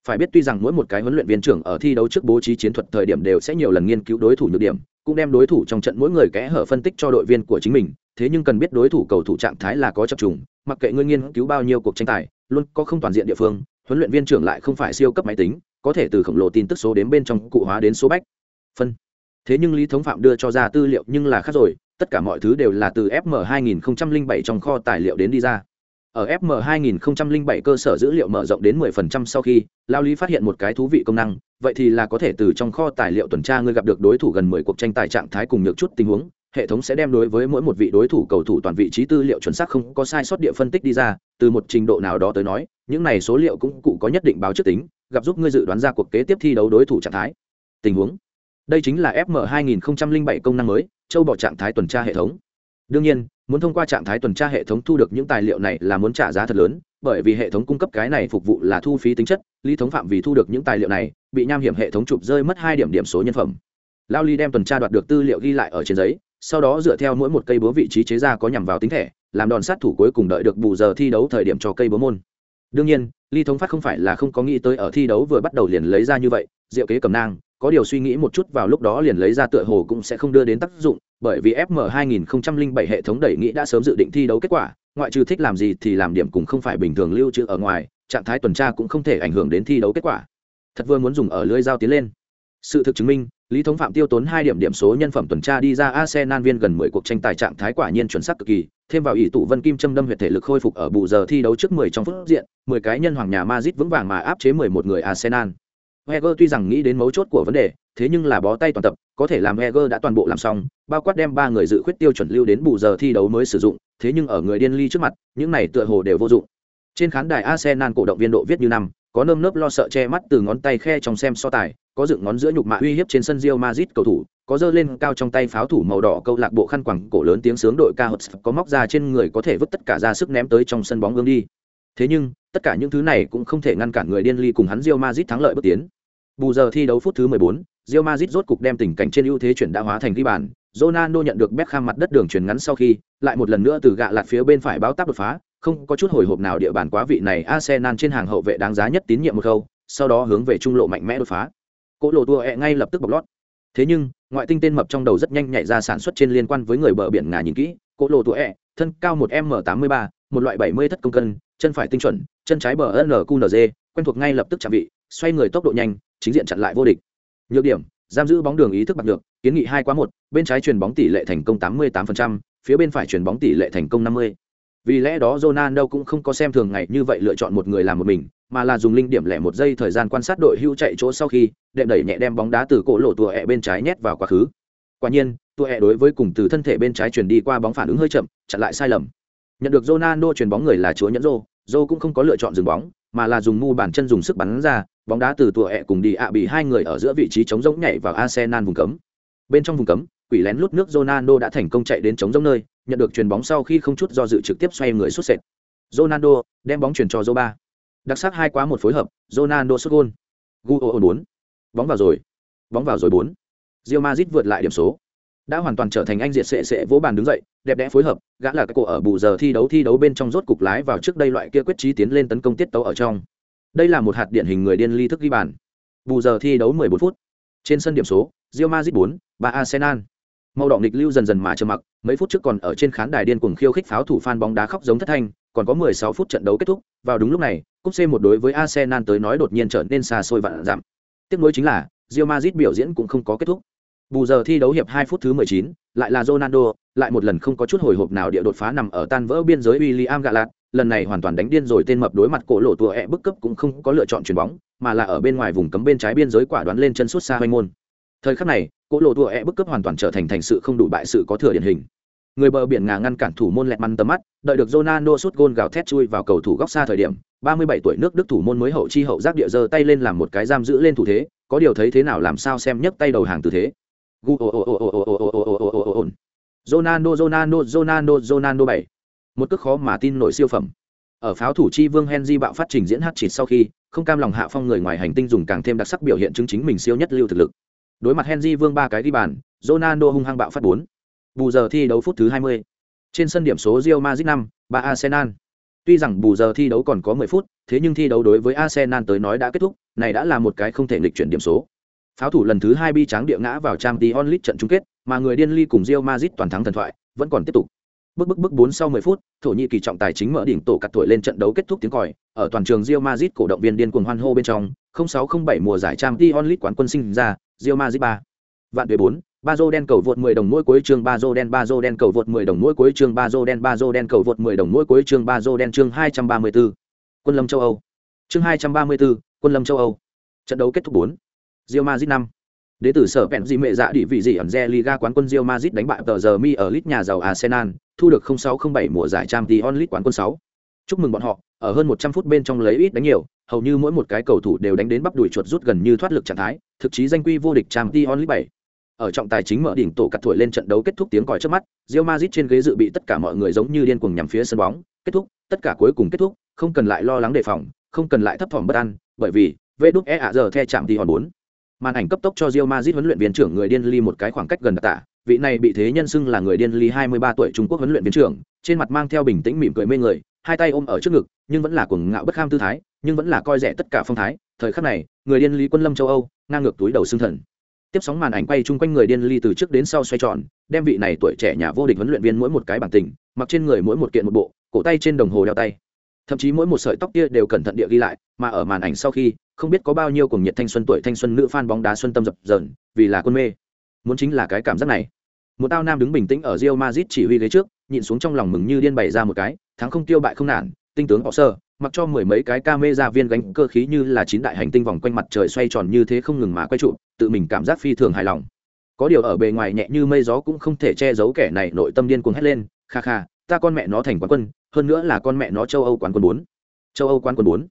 Phải biết tuy rằng mỗi một cái huấn luyện viên trưởng ở thi đấu trước bố trí chiến thuật thời điểm đều sẽ nhiều lần nghiên cứu đối thủ nhược điểm, cũng đem đối thủ trong trận mỗi người kẽ hở phân tích cho đội viên của chính mình, thế nhưng cần biết đối thủ cầu thủ trạng thái là có chập trùng, mặc kệ ngươi nghiên cứu bao nhiêu cuộc tranh tài, luôn có không toàn diện địa phương, huấn luyện viên trưởng lại không phải siêu cấp máy tính, có thể từ khổng lồ tin tức số đến bên trong cụ hóa đến số bách. Phân thế nhưng lý thống phạm đưa cho ra tư liệu nhưng là khác rồi, tất cả mọi thứ đều là từ fm 2007 trong kho tài liệu đến đi ra. Ở fm 2007 cơ sở dữ liệu mở rộng đến 10% sau khi, lao lý phát hiện một cái thú vị công năng, vậy thì là có thể từ trong kho tài liệu tuần tra ngươi gặp được đối thủ gần 10 cuộc tranh tài trạng thái cùng nhược chút tình huống, hệ thống sẽ đem đối với mỗi một vị đối thủ cầu thủ toàn vị trí tư liệu chuẩn xác không có sai sót địa phân tích đi ra, từ một trình độ nào đó tới nói, những này số liệu cũng cụ có nhất định báo trước tính, gặp giúp ngươi dự đoán ra cuộc kế tiếp thi đấu đối thủ trạng thái. Tình huống đây chính là fm 2007 công năng mới, châu bỏ trạng thái tuần tra hệ thống. Đương nhiên, muốn thông qua trạng thái tuần tra hệ thống thu được những tài liệu này là muốn trả giá thật lớn, bởi vì hệ thống cung cấp cái này phục vụ là thu phí tính chất, lý thống phạm vì thu được những tài liệu này, bị nham hiểm hệ thống chụp rơi mất hai điểm điểm số nhân phẩm. Lao ly đem tuần tra đoạt được tư liệu ghi lại ở trên giấy, sau đó dựa theo mỗi một cây búa vị trí chế ra có nhằm vào tính thể làm đòn sát thủ cuối cùng đợi được bù giờ thi đấu thời điểm cho cây búa môn. Đương nhiên, ly thống phát không phải là không có nghĩ tới ở thi đấu vừa bắt đầu liền lấy ra như vậy, diệu kế cầm nang có điều suy nghĩ một chút vào lúc đó liền lấy ra tựa hồ cũng sẽ không đưa đến tác dụng, bởi vì fm 2007 hệ thống đẩy nghĩ đã sớm dự định thi đấu kết quả, ngoại trừ thích làm gì thì làm điểm cũng không phải bình thường lưu trữ ở ngoài, trạng thái tuần tra cũng không thể ảnh hưởng đến thi đấu kết quả. Thật vừa muốn dùng ở lưới giao tiến lên. Sự thực chứng minh, lý thống phạm tiêu tốn hai điểm điểm số nhân phẩm tuần tra đi ra arsenal viên gần mười cuộc tranh tài trạng thái quả nhiên chuẩn xác cực kỳ, thêm vào ỷ tụ vân kim châm đâm huyệt thể lực khôi phục ở bù giờ thi đấu trước mười trong phút diện, mười cái nhân hoàng nhà Madrid vững vàng mà áp chế mười một người arsenal. Heger tuy rằng nghĩ đến mấu chốt của vấn đề, thế nhưng là bó tay toàn tập, có thể làm Heger đã toàn bộ làm xong, bao quát đem ba người dự khuyết tiêu chuẩn lưu đến bù giờ thi đấu mới sử dụng, thế nhưng ở người điên ly trước mặt, những này tựa hồ đều vô dụng. Trên khán đài Arsenal cổ động viên độ viết như năm, có nơm nớp lo sợ che mắt từ ngón tay khe trong xem so tài, có dựng ngón giữa nhục mạ uy hiếp trên sân Real Madrid cầu thủ, có giơ lên cao trong tay pháo thủ màu đỏ câu lạc bộ khăn quàng cổ lớn tiếng sướng đội ca có móc ra trên người có thể vứt tất cả ra sức ném tới trong sân bóng gương đi. Thế nhưng, tất cả những thứ này cũng không thể ngăn cản người điên ly cùng hắn Real Madrid thắng lợi bước tiến. Bù giờ thi đấu phút thứ 14, Real Madrid rốt cục đem tình cảnh trên ưu thế chuyển đã hóa thành ghi bàn. Ronaldo nhận được Beckham mặt đất đường chuyển ngắn sau khi, lại một lần nữa từ gạ lạt phía bên phải báo táp đột phá, không có chút hồi hộp nào địa bàn quá vị này Arsenal trên hàng hậu vệ đáng giá nhất tín nhiệm một câu, sau đó hướng về trung lộ mạnh mẽ đột phá. Cỗ lộ tua e ngay lập tức bộc lót. Thế nhưng, ngoại tinh tên mập trong đầu rất nhanh nhảy ra sản xuất trên liên quan với người bờ biển ngà nhìn kỹ, cỗ lộ tua e, thân cao một m 83 một loại 70 thất công cân, chân phải tinh chuẩn, chân trái bờ NQNZ, quen thuộc ngay lập tức chạm vị, xoay người tốc độ nhanh, chính diện chặn lại vô địch. Nhược điểm giam giữ bóng đường ý thức bạc được kiến nghị hai quá một bên trái chuyền bóng tỷ lệ thành công 88%, phía bên phải chuyền bóng tỷ lệ thành công 50. vì lẽ đó Ronaldo cũng không có xem thường ngày như vậy lựa chọn một người làm một mình mà là dùng linh điểm lẻ một giây thời gian quan sát đội hưu chạy chỗ sau khi đệm đẩy nhẹ đem bóng đá từ cổ lộ tua ẹ bên trái nhét vào quá khứ. Quả nhiên tua ẹ đối với cùng từ thân thể bên trái chuyển đi qua bóng phản ứng hơi chậm chặn lại sai lầm. Nhận được Ronaldo chuyền bóng người là chúa nhẫn rô. Joe cũng không có lựa chọn dừng bóng mà là dùng mu bàn chân dùng sức bắn ra bóng đá từ tua ẹ cùng đi ạ bị hai người ở giữa vị trí chống rỗng nhảy vào Arsenal vùng cấm. Bên trong vùng cấm, quỷ lén lút nước Ronaldo đã thành công chạy đến chống rỗng nơi, nhận được chuyền bóng sau khi không chút do dự trực tiếp xoay người xuất sệt. Ronaldo đem bóng chuyển cho Zoba. Đặc sắc hai quá một phối hợp, Ronaldo sút gol. Guo 4. Bóng vào rồi. Bóng vào rồi 4. Real Madrid vượt lại điểm số. Đã hoàn toàn trở thành anh diệt sệ sệ vỗ bàn đứng dậy, đẹp đẽ phối hợp, gã là cái cổ ở bù giờ thi đấu thi đấu bên trong rốt cục lái vào trước đây loại kia quyết trí tiến lên tấn công tiết tấu ở trong. Đây là một hạt điển hình người điên ly thức ghi bàn. Bù giờ thi đấu 14 phút. Trên sân điểm số Real Madrid 4, 3 Arsenal. Màu đỏ nghịch lưu dần dần mà trầm mặc mấy phút trước còn ở trên khán đài điên cuồng khiêu khích pháo thủ fan bóng đá khóc giống thất thanh còn có 16 phút trận đấu kết thúc vào đúng lúc này cúp C một đối với Arsenal tới nói đột nhiên trở nên xa xôi vạn giảm. Tiếp nối chính là Real Madrid biểu diễn cũng không có kết thúc bù giờ thi đấu hiệp 2 phút thứ 19, lại là Ronaldo lại một lần không có chút hồi hộp nào địa đột phá nằm ở tan vỡ biên giới William Galat lần này hoàn toàn đánh điên rồi tên mập đối mặt cổ lộ tùa ẹ bức cấp cũng không có lựa chọn chuyền bóng mà là ở bên ngoài vùng cấm bên trái biên giới quả đoán lên chân suốt xa hoành môn. Thời khắc này cổ lộ tùa ẹ bức cấp hoàn toàn trở thành thành sự không đủ bại sự có thừa điển hình. Người bờ biển ngà ngăn cản thủ môn lẹt măn tầm mắt đợi được Ronaldo sút gôn gào thét chui vào cầu thủ góc xa thời điểm 37 tuổi nước Đức thủ môn mới hậu chi hậu giác địa giơ tay lên làm một cái giam giữ lên thủ thế có điều thấy thế nào làm sao xem nhấc tay đầu hàng tư thế. Ronaldo Ronaldo Ronaldo Ronaldo 7 một cước khó mà tin nổi siêu phẩm ở pháo thủ chi vương henry bạo phát trình diễn hát chỉ sau khi không cam lòng hạ phong người ngoài hành tinh dùng càng thêm đặc sắc biểu hiện chứng chính mình siêu nhất lưu thực lực Đối mặt Henry Vương ba cái đi bàn, Ronaldo hung hăng bạo phát 4. Bù giờ thi đấu phút thứ 20. Trên sân điểm số Real Madrid 5, 3 Arsenal. Tuy rằng bù giờ thi đấu còn có 10 phút, thế nhưng thi đấu đối với Arsenal tới nói đã kết thúc, này đã là một cái không thể nghịch chuyển điểm số. Pháo thủ lần thứ hai bi tráng địa ngã vào Champions League trận chung kết, mà người điên ly cùng Real Madrid toàn thắng thần thoại, vẫn còn tiếp tục. Bước bước bước 4 sau 10 phút, Thổ Nhĩ Kỳ trọng tài chính mở đỉnh tổ cắt tuổi lên trận đấu kết thúc tiếng còi, ở toàn trường Real Madrid cổ động viên điên cuồng hoan hô bên trong, 0607 mùa giải Champions League quán quân sinh ra, Real Madrid 3. Vạn tuế 4, ba đen cầu vượt 10 đồng mỗi cuối chương ba đen ba đen cầu vượt 10 đồng mỗi cuối chương ba đen ba đen cầu vượt 10 đồng mỗi cuối chương ba đen chương 234. Quân lâm châu Âu. Chương 234, Quân lâm châu Âu. Trận đấu kết thúc 4. Real Madrid 5. Đế tử sở vẹn gì mẹ dạ đi vị gì ẩn re Liga quán quân Real Madrid đánh bại tờ giờ mi ở lít nhà giàu Arsenal, thu được 0607 mùa giải Champions League quán quân 6. Chúc mừng bọn họ, ở hơn 100 phút bên trong lấy ít đánh nhiều, hầu như mỗi một cái cầu thủ đều đánh đến bắp đuổi chuột rút gần như thoát lực trạng thái, thực chí danh quy vô địch Champions League 7. Ở trọng tài chính mở đỉnh tổ cắt thổi lên trận đấu kết thúc tiếng còi trước mắt, Real Madrid trên ghế dự bị tất cả mọi người giống như điên cuồng nhằm phía sân bóng, kết thúc, tất cả cuối cùng kết thúc, không cần lại lo lắng đề phòng, không cần lại thấp thỏm bất an, bởi vì VĐE ạ giờ the chạm thì hòn 4 màn ảnh cấp tốc cho Real Madrid huấn luyện viên trưởng người điên ly một cái khoảng cách gần đặc tả. Vị này bị thế nhân xưng là người điên ly 23 tuổi Trung Quốc huấn luyện viên trưởng, trên mặt mang theo bình tĩnh mỉm cười mê người, hai tay ôm ở trước ngực, nhưng vẫn là cuồng ngạo bất kham tư thái, nhưng vẫn là coi rẻ tất cả phong thái. Thời khắc này, người điên ly quân lâm châu âu, ngang ngược túi đầu xương thần. Tiếp sóng màn ảnh quay chung quanh người điên ly từ trước đến sau xoay tròn, đem vị này tuổi trẻ nhà vô địch huấn luyện viên mỗi một cái bản tình, mặc trên người mỗi một kiện một bộ, cổ tay trên đồng hồ đeo tay. Thậm chí mỗi một sợi tóc kia đều cẩn thận địa ghi lại, mà ở màn ảnh sau khi không biết có bao nhiêu cùng nhiệt thanh xuân tuổi thanh xuân nữ fan bóng đá xuân tâm dập dờn, vì là quân mê. Muốn chính là cái cảm giác này. Một tao nam đứng bình tĩnh ở Real Madrid chỉ huy ghế trước nhìn xuống trong lòng mừng như điên bày ra một cái, thắng không tiêu bại không nản, tinh tướng họ sơ, mặc cho mười mấy cái ca ra viên gánh cơ khí như là chín đại hành tinh vòng quanh mặt trời xoay tròn như thế không ngừng mà quay trụ, tự mình cảm giác phi thường hài lòng. Có điều ở bề ngoài nhẹ như mây gió cũng không thể che giấu kẻ này nội tâm điên cuồng hét lên, kha kha, ta con mẹ nó thành quán quân, hơn nữa là con mẹ nó châu âu quán quân bốn. Châu âu quán quân bốn.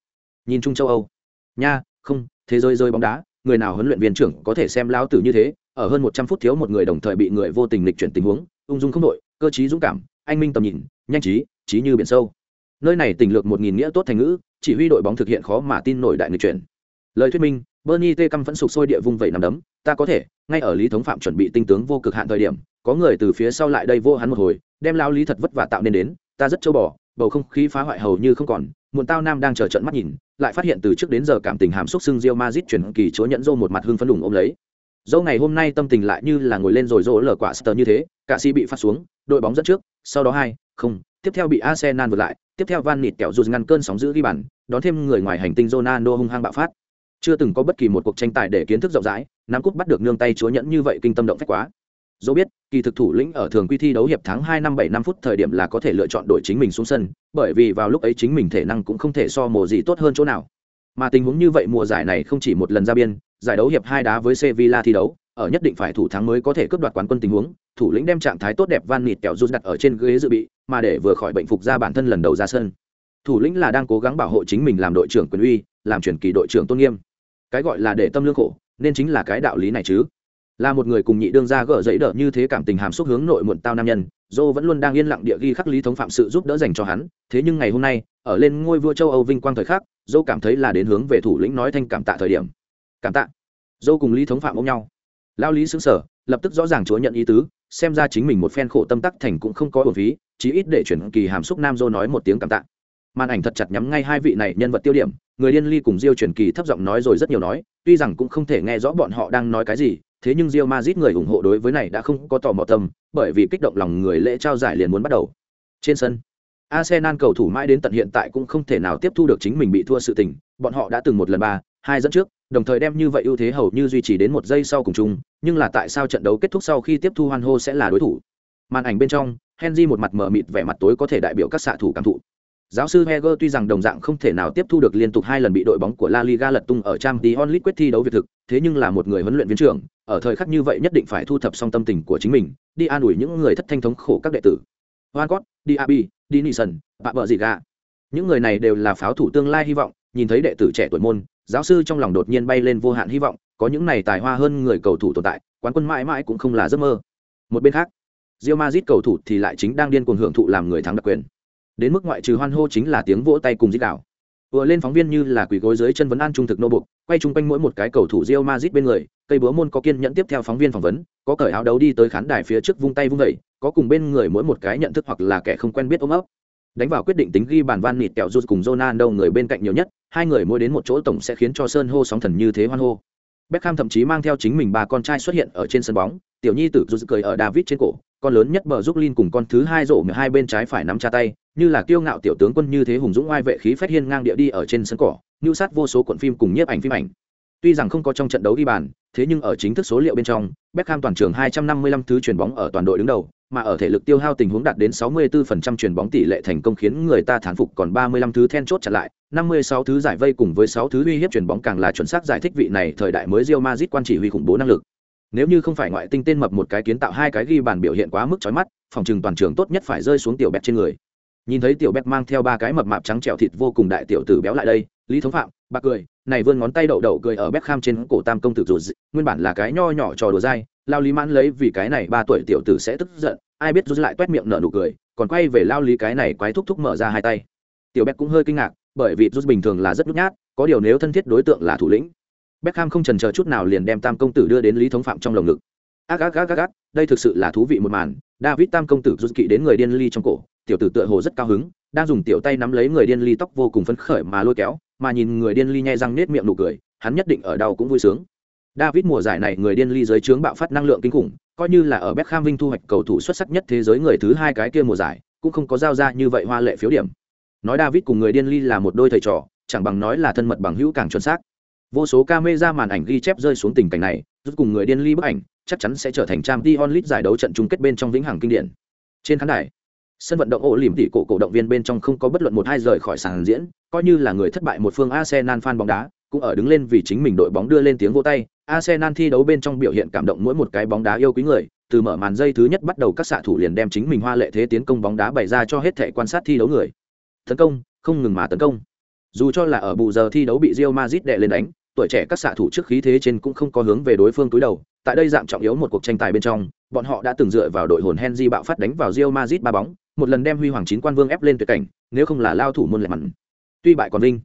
Nhìn chung châu âu nha, không, thế giới rơi bóng đá, người nào huấn luyện viên trưởng có thể xem lao tử như thế, ở hơn một trăm phút thiếu một người đồng thời bị người vô tình lịch chuyển tình huống, ung dung không đội, cơ chí dũng cảm, anh minh tầm nhìn, nhanh trí trí như biển sâu. Nơi này tình lược một nghìn nghĩa tốt thành ngữ, chỉ huy đội bóng thực hiện khó mà tin nổi đại nghịch chuyển. Lời thuyết minh, bernie tê căm vẫn sụp sôi địa vung vẩy nằm đấm, ta có thể, ngay ở lý thống phạm chuẩn bị tinh tướng vô cực hạn thời điểm, có người từ phía sau lại đây vô hắn một hồi, đem lao lý thật vất vả tạo nên đến, ta rất châu bò, bầu không khí phá hoại hầu như không còn, muộn tao nam đang chờ trận mắt nhìn lại phát hiện từ trước đến giờ cảm tình hàm xúc xưng Real Madrid chuyển kỳ chúa nhẫn rô một mặt hưng phấn đủng ôm lấy. Dâu ngày hôm nay tâm tình lại như là ngồi lên rồi rỗ lở quả sờ như thế, cả si bị phát xuống, đội bóng dẫn trước, sau đó hai, không, tiếp theo bị arsenal vượt lại, tiếp theo van nịt kẹo rụt ngăn cơn sóng giữ ghi bàn, đón thêm người ngoài hành tinh ronaldo hung hăng bạo phát. Chưa từng có bất kỳ một cuộc tranh tài để kiến thức rộng rãi, nắm cút bắt được nương tay chúa nhẫn như vậy kinh tâm động phách quá dẫu biết, kỳ thực thủ lĩnh ở thường quy thi đấu hiệp tháng hai năm bảy năm phút thời điểm là có thể lựa chọn đội chính mình xuống sân, bởi vì vào lúc ấy chính mình thể năng cũng không thể so mùa gì tốt hơn chỗ nào. Mà tình huống như vậy mùa giải này không chỉ một lần ra biên, giải đấu hiệp hai đá với sevilla thi đấu, ở nhất định phải thủ thắng mới có thể cướp đoạt quán quân tình huống, thủ lĩnh đem trạng thái tốt đẹp van nịt kẹo rút đặt ở trên ghế dự bị, mà để vừa khỏi bệnh phục ra bản thân lần đầu ra sân. Thủ lĩnh là đang cố gắng bảo hộ chính mình làm đội trưởng quyền uy, làm chuyển kỳ đội trưởng tôn nghiêm. Cái gọi là để tâm lương khổ, nên chính là cái đạo lý này chứ là một người cùng nhị đương gia gỡ dậy đỡ như thế cảm tình hàm xúc hướng nội muộn tao nam nhân, dô vẫn luôn đang yên lặng địa ghi khắc lý thống phạm sự giúp đỡ dành cho hắn. Thế nhưng ngày hôm nay, ở lên ngôi vua châu âu vinh quang thời khắc, dô cảm thấy là đến hướng về thủ lĩnh nói thanh cảm tạ thời điểm. Cảm tạ. Dô cùng lý thống phạm ôm nhau. Lao lý xứng sở, lập tức rõ ràng chúa nhận ý tứ, xem ra chính mình một phen khổ tâm tắc thành cũng không có bổn phí, chí ít để chuyển kỳ hàm xúc nam dô nói một tiếng cảm tạ. Màn ảnh thật chặt nhắm ngay hai vị này nhân vật tiêu điểm, người điên ly cùng diêu truyền kỳ thấp giọng nói rồi rất nhiều nói, tuy rằng cũng không thể nghe rõ bọn họ đang nói cái gì thế nhưng Real Madrid người ủng hộ đối với này đã không có tò mò tâm, bởi vì kích động lòng người lễ trao giải liền muốn bắt đầu. Trên sân, Arsenal cầu thủ mãi đến tận hiện tại cũng không thể nào tiếp thu được chính mình bị thua sự tình, bọn họ đã từng một lần ba, hai dẫn trước, đồng thời đem như vậy ưu thế hầu như duy trì đến một giây sau cùng chung, nhưng là tại sao trận đấu kết thúc sau khi tiếp thu hoan hô sẽ là đối thủ? Màn ảnh bên trong, Henry một mặt mờ mịt vẻ mặt tối có thể đại biểu các xạ thủ cảm thụ. Giáo sư Heger tuy rằng đồng dạng không thể nào tiếp thu được liên tục hai lần bị đội bóng của La Liga lật tung ở Champions League quyết thi đấu việt thực, thế nhưng là một người huấn luyện viên trưởng, ở thời khắc như vậy nhất định phải thu thập xong tâm tình của chính mình, đi an ủi những người thất thanh thống khổ các đệ tử. Van Gogh, Diaby, Dinison, Bạ Bợ Gì Gà. Những người này đều là pháo thủ tương lai hy vọng, nhìn thấy đệ tử trẻ tuổi môn, giáo sư trong lòng đột nhiên bay lên vô hạn hy vọng, có những này tài hoa hơn người cầu thủ tồn tại, quán quân mãi mãi cũng không là giấc mơ. Một bên khác, rio mazit cầu thủ thì lại chính đang điên cuồng hưởng thụ làm người thắng đặc quyền đến mức ngoại trừ hoan hô chính là tiếng vỗ tay cùng dích đạo vừa lên phóng viên như là quỷ gối dưới chân vấn an trung thực nô bục, quay chung quanh mỗi một cái cầu thủ Real Madrid bên người, cây búa môn có kiên nhẫn tiếp theo phóng viên phỏng vấn, có cởi áo đấu đi tới khán đài phía trước vung tay vung vẩy có cùng bên người mỗi một cái nhận thức hoặc là kẻ không quen biết ôm ấp. Đánh vào quyết định tính ghi bàn van nịt kẹo rút cùng Ronaldo người bên cạnh nhiều nhất, hai người mỗi đến một chỗ tổng sẽ khiến cho sơn hô sóng thần như thế hoan hô. Beckham thậm chí mang theo chính mình ba con trai xuất hiện ở trên sân bóng, tiểu nhi tử rút cười ở David trên cổ con lớn nhất bờ giúp Lin cùng con thứ hai rổ hai bên trái phải nắm cha tay, như là kiêu ngạo tiểu tướng quân như thế hùng dũng oai vệ khí phách hiên ngang địa đi ở trên sân cỏ nưu sát vô số cuộn phim cùng nhiếp ảnh phim ảnh. Tuy rằng không có trong trận đấu ghi bàn, thế nhưng ở chính thức số liệu bên trong, Beckham toàn trường 255 thứ chuyển bóng ở toàn đội đứng đầu, mà ở thể lực tiêu hao tình huống đạt đến 64% truyền bóng tỷ lệ thành công khiến người ta thán phục còn 35 thứ then chốt chặn lại 56 thứ giải vây cùng với 6 thứ uy hiếp truyền bóng càng là chuẩn xác giải thích vị này thời đại mới Real Madrid quan chỉ huy khủng bố năng lực nếu như không phải ngoại tinh tên mập một cái kiến tạo hai cái ghi bàn biểu hiện quá mức chói mắt, phòng trường toàn trường tốt nhất phải rơi xuống tiểu bẹt trên người. Nhìn thấy tiểu bẹt mang theo ba cái mập mạp trắng trẻo thịt vô cùng đại tiểu tử béo lại đây, lý thống phạm bạc cười, này vươn ngón tay đậu đậu cười ở bếp kham trên cổ tam công tử rụt nguyên bản là cái nho nhỏ trò đùa dai, lao lý mãn lấy vì cái này ba tuổi tiểu tử sẽ tức giận, ai biết rút lại toét miệng nở nụ cười, còn quay về lao lý cái này quái thúc thúc mở ra hai tay. Tiểu bếp cũng hơi kinh ngạc, bởi vì rút bình thường là rất nhút nhát, có điều nếu thân thiết đối tượng là thủ lĩnh Beckham không chần chờ chút nào liền đem Tam công tử đưa đến Lý Thống Phạm trong lồng ngực. Ác ác ác ác ác, đây thực sự là thú vị một màn. David Tam công tử rút kỵ đến người điên ly trong cổ, tiểu tử tựa hồ rất cao hứng, đang dùng tiểu tay nắm lấy người điên ly tóc vô cùng phấn khởi mà lôi kéo, mà nhìn người điên ly nhai răng nết miệng nụ cười, hắn nhất định ở đâu cũng vui sướng. David mùa giải này người điên ly dưới trướng bạo phát năng lượng kinh khủng, coi như là ở Beckham Vinh thu hoạch cầu thủ xuất sắc nhất thế giới người thứ hai cái kia mùa giải, cũng không có giao ra như vậy hoa lệ phiếu điểm. Nói David cùng người điên ly là một đôi thầy trò, chẳng bằng nói là thân mật bằng hữu càng chuẩn xác vô số camera màn ảnh ghi chép rơi xuống tình cảnh này giúp cùng người điên ly bức ảnh, chắc chắn sẽ trở thành trang t onlit giải đấu trận chung kết bên trong vĩnh hằng kinh điển. Trên khán đài, sân vận động ổ lỉm tỉ cổ cổ động viên bên trong không có bất luận một hai rời khỏi sàn diễn, coi như là người thất bại một phương arsenal fan bóng đá, cũng ở đứng lên vì chính mình đội bóng đưa lên tiếng vô tay. Arsenal thi đấu bên trong biểu hiện cảm động mỗi một cái bóng đá yêu quý người, từ mở màn dây thứ nhất bắt đầu các xạ thủ liền đem chính mình hoa lệ thế tiến công bóng đá bày ra cho hết thể quan sát thi đấu người. Tấn công, không ngừng mà tấn công. Dù cho là ở bù giờ thi đấu bị Real Madrid đè lên đánh tuổi trẻ các xạ thủ trước khí thế trên cũng không có hướng về đối phương túi đầu, tại đây dạng trọng yếu một cuộc tranh tài bên trong, bọn họ đã từng dựa vào đội hồn Henry bạo phát đánh vào Real Madrid ba bóng, một lần đem huy hoàng chín quan vương ép lên tuyệt cảnh, nếu không là lao thủ môn lẻ mặn. Tuy bại còn vinh,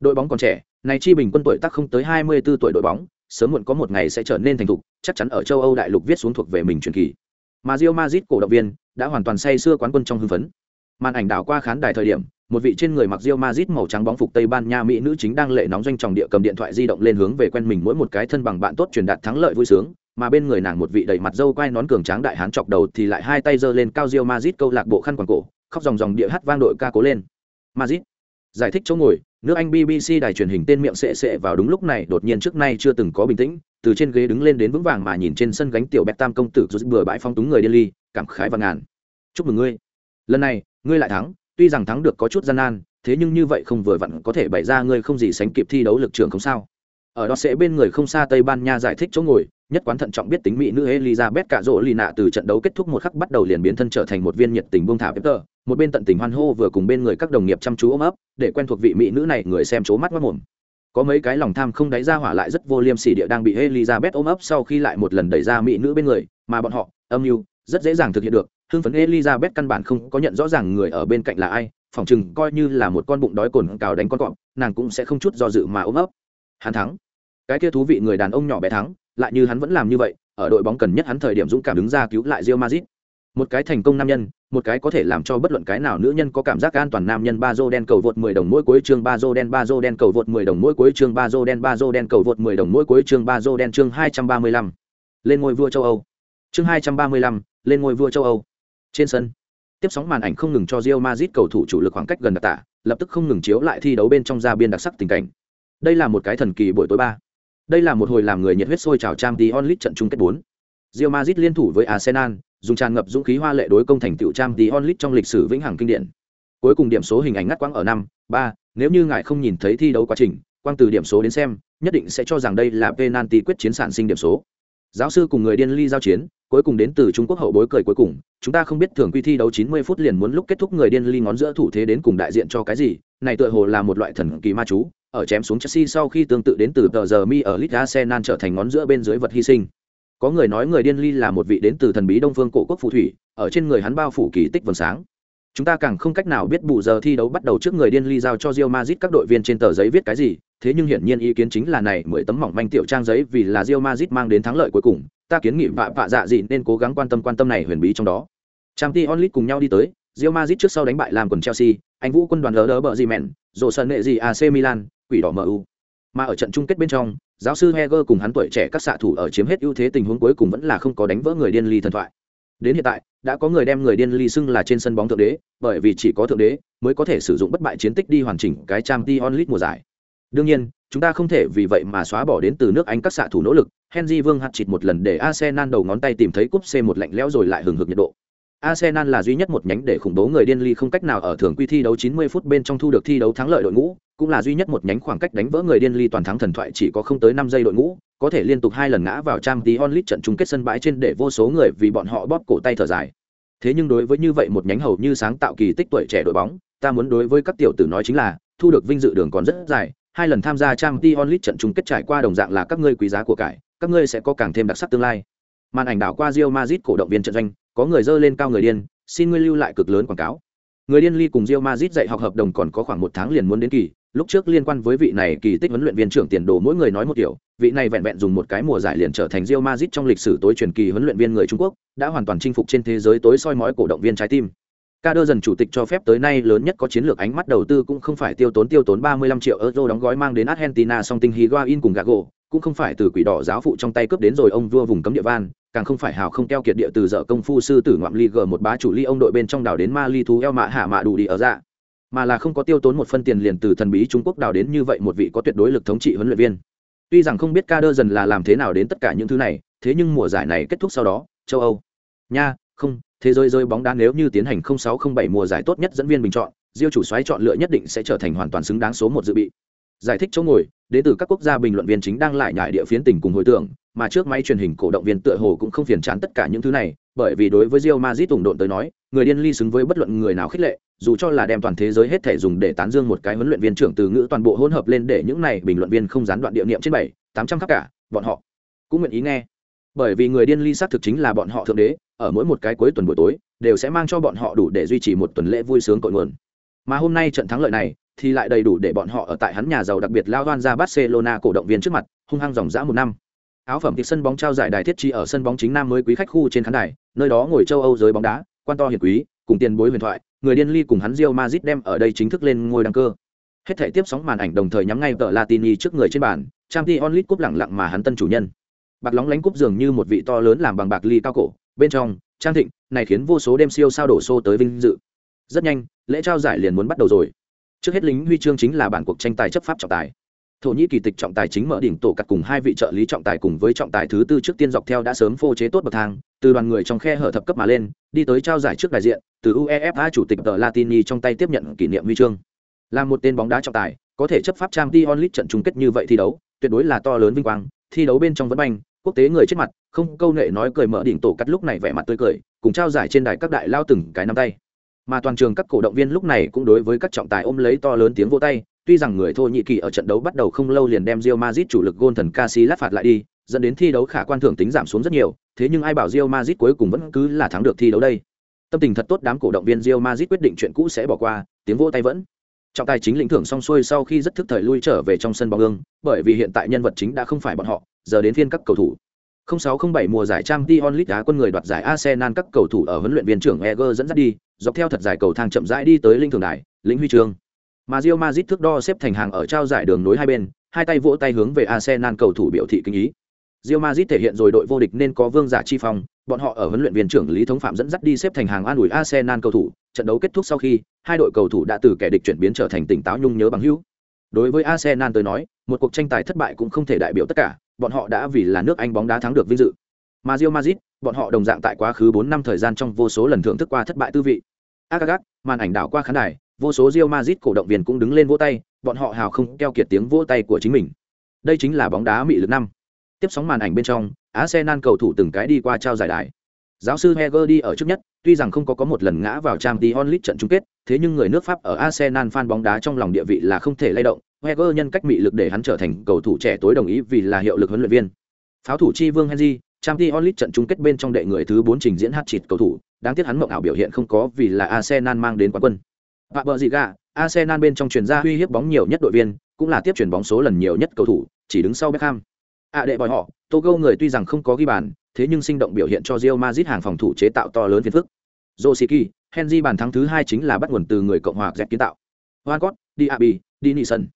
đội bóng còn trẻ, này chi bình quân tuổi tác không tới 24 tuổi đội bóng, sớm muộn có một ngày sẽ trở nên thành thục, chắc chắn ở châu Âu đại lục viết xuống thuộc về mình truyền kỳ. Mà Real Madrid cổ động viên đã hoàn toàn say sưa quán quân trong hưng phấn. Màn ảnh đảo qua khán đài thời điểm một vị trên người mặc Real Madrid màu trắng bóng phục Tây Ban Nha mỹ nữ chính đang lệ nóng doanh tròng địa cầm điện thoại di động lên hướng về quen mình mỗi một cái thân bằng bạn tốt truyền đạt thắng lợi vui sướng, mà bên người nàng một vị đầy mặt dâu quai nón cường tráng đại hán chọc đầu thì lại hai tay giơ lên cao Real Madrid câu lạc bộ khăn quàng cổ, khóc ròng ròng địa hát vang đội ca cố lên. Madrid. Giải thích chỗ ngồi, nước Anh BBC đài truyền hình tên miệng sệ sệ vào đúng lúc này đột nhiên trước nay chưa từng có bình tĩnh, từ trên ghế đứng lên đến vững vàng mà nhìn trên sân gánh tiểu Tam công tử rút bừa bãi phong túng người điên ly, cảm khái và ngàn. Chúc mừng ngươi. Lần này, ngươi lại thắng, tuy rằng thắng được có chút gian nan, thế nhưng như vậy không vừa vặn có thể bày ra ngươi không gì sánh kịp thi đấu lực trường không sao. Ở đó sẽ bên người không xa tây ban nha giải thích chỗ ngồi, nhất quán thận trọng biết tính mỹ nữ elizabeth cả rỗ lì nạ từ trận đấu kết thúc một khắc bắt đầu liền biến thân trở thành một viên nhiệt tình buông thả peter một bên tận tình hoan hô vừa cùng bên người các đồng nghiệp chăm chú ôm ấp, để quen thuộc vị mỹ nữ này người xem chố mắt mất mồm. Có mấy cái lòng tham không đáy ra hỏa lại rất vô liêm sỉ địa đang bị elizabeth ôm ấp sau khi lại một lần đẩy ra mỹ nữ bên người, mà bọn họ, âm mưu rất dễ dàng thực hiện được. Hưng phấn elizabeth căn bản không có nhận rõ ràng người ở bên cạnh là ai phỏng chừng coi như là một con bụng đói cồn cào đánh con cọp nàng cũng sẽ không chút do dự mà ôm ấp. Hắn thắng. Cái kia thú vị người đàn ông nhỏ bé thắng lại như hắn vẫn làm như vậy ở đội bóng cần nhất hắn thời điểm dũng cảm đứng ra cứu lại Real Madrid. Một cái thành công nam nhân một cái có thể làm cho bất luận cái nào nữ nhân có cảm giác an toàn nam nhân ba đen cầu vượt 10 đồng mỗi cuối chương ba đen ba đen cầu vượt 10 đồng mỗi cuối chương ba đen ba đen cầu vượt 10 đồng mỗi cuối chương ba đen chương 235. lên ngôi vua châu Âu. Chương 235, lên ngôi vua châu Âu trên sân tiếp sóng màn ảnh không ngừng cho Real Madrid cầu thủ chủ lực khoảng cách gần đặc tả, lập tức không ngừng chiếu lại thi đấu bên trong ra biên đặc sắc tình cảnh. Đây là một cái thần kỳ buổi tối ba. Đây là một hồi làm người nhiệt huyết sôi trào trang Champions League trận chung kết 4. Real Madrid liên thủ với Arsenal, dùng tràn ngập dũng khí hoa lệ đối công thành tựu Champions League trong lịch sử vĩnh hằng kinh điển. Cuối cùng điểm số hình ảnh ngắt quãng ở năm ba. nếu như ngài không nhìn thấy thi đấu quá trình, quang từ điểm số đến xem, nhất định sẽ cho rằng đây là penalty quyết chiến sản sinh điểm số. Giáo sư cùng người điên ly giao chiến, cuối cùng đến từ Trung Quốc hậu bối cười cuối cùng, chúng ta không biết thường quy thi đấu 90 phút liền muốn lúc kết thúc người điên ly ngón giữa thủ thế đến cùng đại diện cho cái gì, này tựa hồ là một loại thần kỳ ma chú, ở chém xuống Chelsea sau khi tương tự đến từ tờ giờ mi ở Leeds Arsenal trở thành ngón giữa bên dưới vật hy sinh. Có người nói người điên ly là một vị đến từ thần bí Đông Phương cổ quốc phù thủy, ở trên người hắn bao phủ kỳ tích vầng sáng. Chúng ta càng không cách nào biết bù giờ thi đấu bắt đầu trước người điên ly giao cho Real Madrid các đội viên trên tờ giấy viết cái gì, thế nhưng hiển nhiên ý kiến chính là này mười tấm mỏng manh tiểu trang giấy vì là Real Madrid mang đến thắng lợi cuối cùng, ta kiến nghị vạ vạ dạ gì nên cố gắng quan tâm quan tâm này huyền bí trong đó. Champions League cùng nhau đi tới, Real Madrid trước sau đánh bại làm quần Chelsea, anh Vũ quân đoàn lỡ đỡ bợ gì mẹn, rổ sân nệ gì AC Milan, quỷ đỏ MU. Mà ở trận chung kết bên trong, giáo sư Heger cùng hắn tuổi trẻ các xạ thủ ở chiếm hết ưu thế tình huống cuối cùng vẫn là không có đánh vỡ người điên ly thần thoại. Đến hiện tại, đã có người đem người điên ly xưng là trên sân bóng thượng đế, bởi vì chỉ có thượng đế mới có thể sử dụng bất bại chiến tích đi hoàn chỉnh cái Champions League mùa giải. Đương nhiên, chúng ta không thể vì vậy mà xóa bỏ đến từ nước Anh các xạ thủ nỗ lực. Henry Vương hạt chịt một lần để Arsenal đầu ngón tay tìm thấy cúp C một lạnh lẽo rồi lại hừng hực nhiệt độ. Arsenal là duy nhất một nhánh để khủng bố người điên ly không cách nào ở thường quy thi đấu 90 phút bên trong thu được thi đấu thắng lợi đội ngũ, cũng là duy nhất một nhánh khoảng cách đánh vỡ người điên ly toàn thắng thần thoại chỉ có không tới 5 giây đội ngũ, có thể liên tục hai lần ngã vào trang tí onlit trận chung kết sân bãi trên để vô số người vì bọn họ bóp cổ tay thở dài. Thế nhưng đối với như vậy một nhánh hầu như sáng tạo kỳ tích tuổi trẻ đội bóng, ta muốn đối với các tiểu tử nói chính là, thu được vinh dự đường còn rất dài, hai lần tham gia trang t onlit trận chung kết trải qua đồng dạng là các ngươi quý giá của cải, các ngươi sẽ có càng thêm đặc sắc tương lai. Màn ảnh đảo qua Real Madrid cổ động viên trận doanh, có người dơ lên cao người điên, xin ngươi lưu lại cực lớn quảng cáo. Người điên ly cùng Real Madrid dạy học hợp đồng còn có khoảng một tháng liền muốn đến kỳ, lúc trước liên quan với vị này kỳ tích huấn luyện viên trưởng tiền đồ mỗi người nói một kiểu, vị này vẹn vẹn dùng một cái mùa giải liền trở thành Real Madrid trong lịch sử tối truyền kỳ huấn luyện viên người Trung Quốc, đã hoàn toàn chinh phục trên thế giới tối soi mói cổ động viên trái tim. Ca đơ dần chủ tịch cho phép tới nay lớn nhất có chiến lược ánh mắt đầu tư cũng không phải tiêu tốn tiêu tốn 35 triệu euro đóng gói mang đến Argentina song tinh Higuain cùng Gago, cũng không phải từ quỷ đỏ giáo phụ trong tay cướp đến rồi ông vua vùng cấm địa van, càng không phải hào không keo kiệt địa từ dở công phu sư tử ngoạm ly g một bá chủ ly ông đội bên trong đảo đến Mali thú eo mạ hạ mạ đủ đi ở dạ mà là không có tiêu tốn một phân tiền liền từ thần bí Trung Quốc đảo đến như vậy một vị có tuyệt đối lực thống trị huấn luyện viên. Tuy rằng không biết ca đơ dần là làm thế nào đến tất cả những thứ này, thế nhưng mùa giải này kết thúc sau đó, châu Âu, nha, không, thế giới rơi bóng đá nếu như tiến hành 0607 mùa giải tốt nhất dẫn viên bình chọn, Diêu chủ soái chọn lựa nhất định sẽ trở thành hoàn toàn xứng đáng số một dự bị. Giải thích chỗ ngồi, đến từ các quốc gia bình luận viên chính đang lại nhại địa phiến tình cùng hồi tưởng, mà trước máy truyền hình cổ động viên tựa hồ cũng không phiền chán tất cả những thứ này, bởi vì đối với Real Madrid tùng độn tới nói, người điên ly xứng với bất luận người nào khích lệ, dù cho là đem toàn thế giới hết thể dùng để tán dương một cái huấn luyện viên trưởng từ ngữ toàn bộ hỗn hợp lên để những này bình luận viên không gián đoạn địa niệm trên bảy tám trăm cả bọn họ cũng nguyện ý nghe bởi vì người điên ly xác thực chính là bọn họ thượng đế ở mỗi một cái cuối tuần buổi tối đều sẽ mang cho bọn họ đủ để duy trì một tuần lễ vui sướng cội nguồn mà hôm nay trận thắng lợi này thì lại đầy đủ để bọn họ ở tại hắn nhà giàu đặc biệt lao đoan ra barcelona cổ động viên trước mặt hung hăng dòng dã một năm áo phẩm thì sân bóng trao giải đài thiết trí ở sân bóng chính nam mới quý khách khu trên khán đài nơi đó ngồi châu âu giới bóng đá quan to hiền quý cùng tiền bối huyền thoại người điên ly cùng hắn rio mazit đem ở đây chính thức lên ngôi đăng cơ. Hết thể tiếp sóng màn ảnh đồng thời nhắm ngay tờ Latini trước người trên bàn, trang t onlit cúp lẳng lặng mà hắn tân chủ nhân. Bạc lóng lánh cúp dường như một vị to lớn làm bằng bạc ly cao cổ, bên trong, trang thịnh, này khiến vô số đêm siêu sao đổ xô tới vinh dự. Rất nhanh, lễ trao giải liền muốn bắt đầu rồi. Trước hết lính huy chương chính là bản cuộc tranh tài chấp pháp trọng tài thổ nhĩ kỳ tịch trọng tài chính mở đỉnh tổ cặt cùng hai vị trợ lý trọng tài cùng với trọng tài thứ tư trước tiên dọc theo đã sớm phô chế tốt bậc thang từ đoàn người trong khe hở thập cấp mà lên đi tới trao giải trước đại diện từ uefa chủ tịch tờ latini trong tay tiếp nhận kỷ niệm huy chương là một tên bóng đá trọng tài có thể chấp pháp trang t onlit trận chung kết như vậy thi đấu tuyệt đối là to lớn vinh quang thi đấu bên trong vẫn banh quốc tế người chết mặt không câu nệ nói cười mở đỉnh tổ cắt lúc này vẻ mặt tươi cười cùng trao giải trên đài các đại lao từng cái nắm tay mà toàn trường các cổ động viên lúc này cũng đối với các trọng tài ôm lấy to lớn tiếng vô tay tuy rằng người Thổ Nhĩ Kỳ ở trận đấu bắt đầu không lâu liền đem rio mazit chủ lực gôn thần Casillas phạt lại đi, dẫn đến thi đấu khả quan thưởng tính giảm xuống rất nhiều, thế nhưng ai bảo rio mazit cuối cùng vẫn cứ là thắng được thi đấu đây. Tâm tình thật tốt đám cổ động viên rio mazit quyết định chuyện cũ sẽ bỏ qua, tiếng vỗ tay vẫn. Trọng tài chính lĩnh thưởng xong xuôi sau khi rất thức thời lui trở về trong sân bóng ương, bởi vì hiện tại nhân vật chính đã không phải bọn họ, giờ đến phiên các cầu thủ. 0607 mùa giải Champions League đá quân người đoạt giải Arsenal các cầu thủ ở huấn luyện viên trưởng Eger dẫn dắt đi, dọc theo thật dài cầu thang chậm rãi đi tới linh thường đài, lĩnh huy chương. Mà Real Madrid thước đo xếp thành hàng ở trao giải đường nối hai bên, hai tay vỗ tay hướng về Arsenal cầu thủ biểu thị kính ý. Real Madrid thể hiện rồi đội vô địch nên có vương giả chi phong, bọn họ ở huấn luyện viên trưởng Lý Thống Phạm dẫn dắt đi xếp thành hàng an ủi Arsenal cầu thủ, trận đấu kết thúc sau khi, hai đội cầu thủ đã từ kẻ địch chuyển biến trở thành tỉnh táo nhung nhớ bằng hữu. Đối với Arsenal tôi nói, một cuộc tranh tài thất bại cũng không thể đại biểu tất cả, bọn họ đã vì là nước Anh bóng đá thắng được vinh dự. Mà Real Madrid, bọn họ đồng dạng tại quá khứ 4 năm thời gian trong vô số lần thưởng thức qua thất bại tư vị. Agagat, màn ảnh đảo qua khán đài, vô số Real Madrid cổ động viên cũng đứng lên vỗ tay, bọn họ hào không keo kiệt tiếng vỗ tay của chính mình. Đây chính là bóng đá mị lực năm. Tiếp sóng màn ảnh bên trong, Arsenal cầu thủ từng cái đi qua trao giải đài. Giáo sư Heger đi ở trước nhất, tuy rằng không có có một lần ngã vào Champions League trận chung kết, thế nhưng người nước Pháp ở Arsenal fan bóng đá trong lòng địa vị là không thể lay động. Wenger nhân cách mị lực để hắn trở thành cầu thủ trẻ tối đồng ý vì là hiệu lực huấn luyện viên. Pháo thủ chi Vương Henry, Champions League trận chung kết bên trong đệ người thứ 4 trình diễn hát chịt cầu thủ, đáng tiếc hắn mộng ảo biểu hiện không có vì là Arsenal mang đến quán quân. Và bờ gì gà, Arsenal bên trong truyền ra uy hiếp bóng nhiều nhất đội viên, cũng là tiếp chuyển bóng số lần nhiều nhất cầu thủ, chỉ đứng sau Beckham. À đệ bòi họ, Togo người tuy rằng không có ghi bàn, thế nhưng sinh động biểu hiện cho Real Madrid hàng phòng thủ chế tạo to lớn phiền phức. Josiki, Henry bàn thắng thứ hai chính là bắt nguồn từ người Cộng hòa Dẹt kiến tạo. Van Gogh, Diaby, Dinison.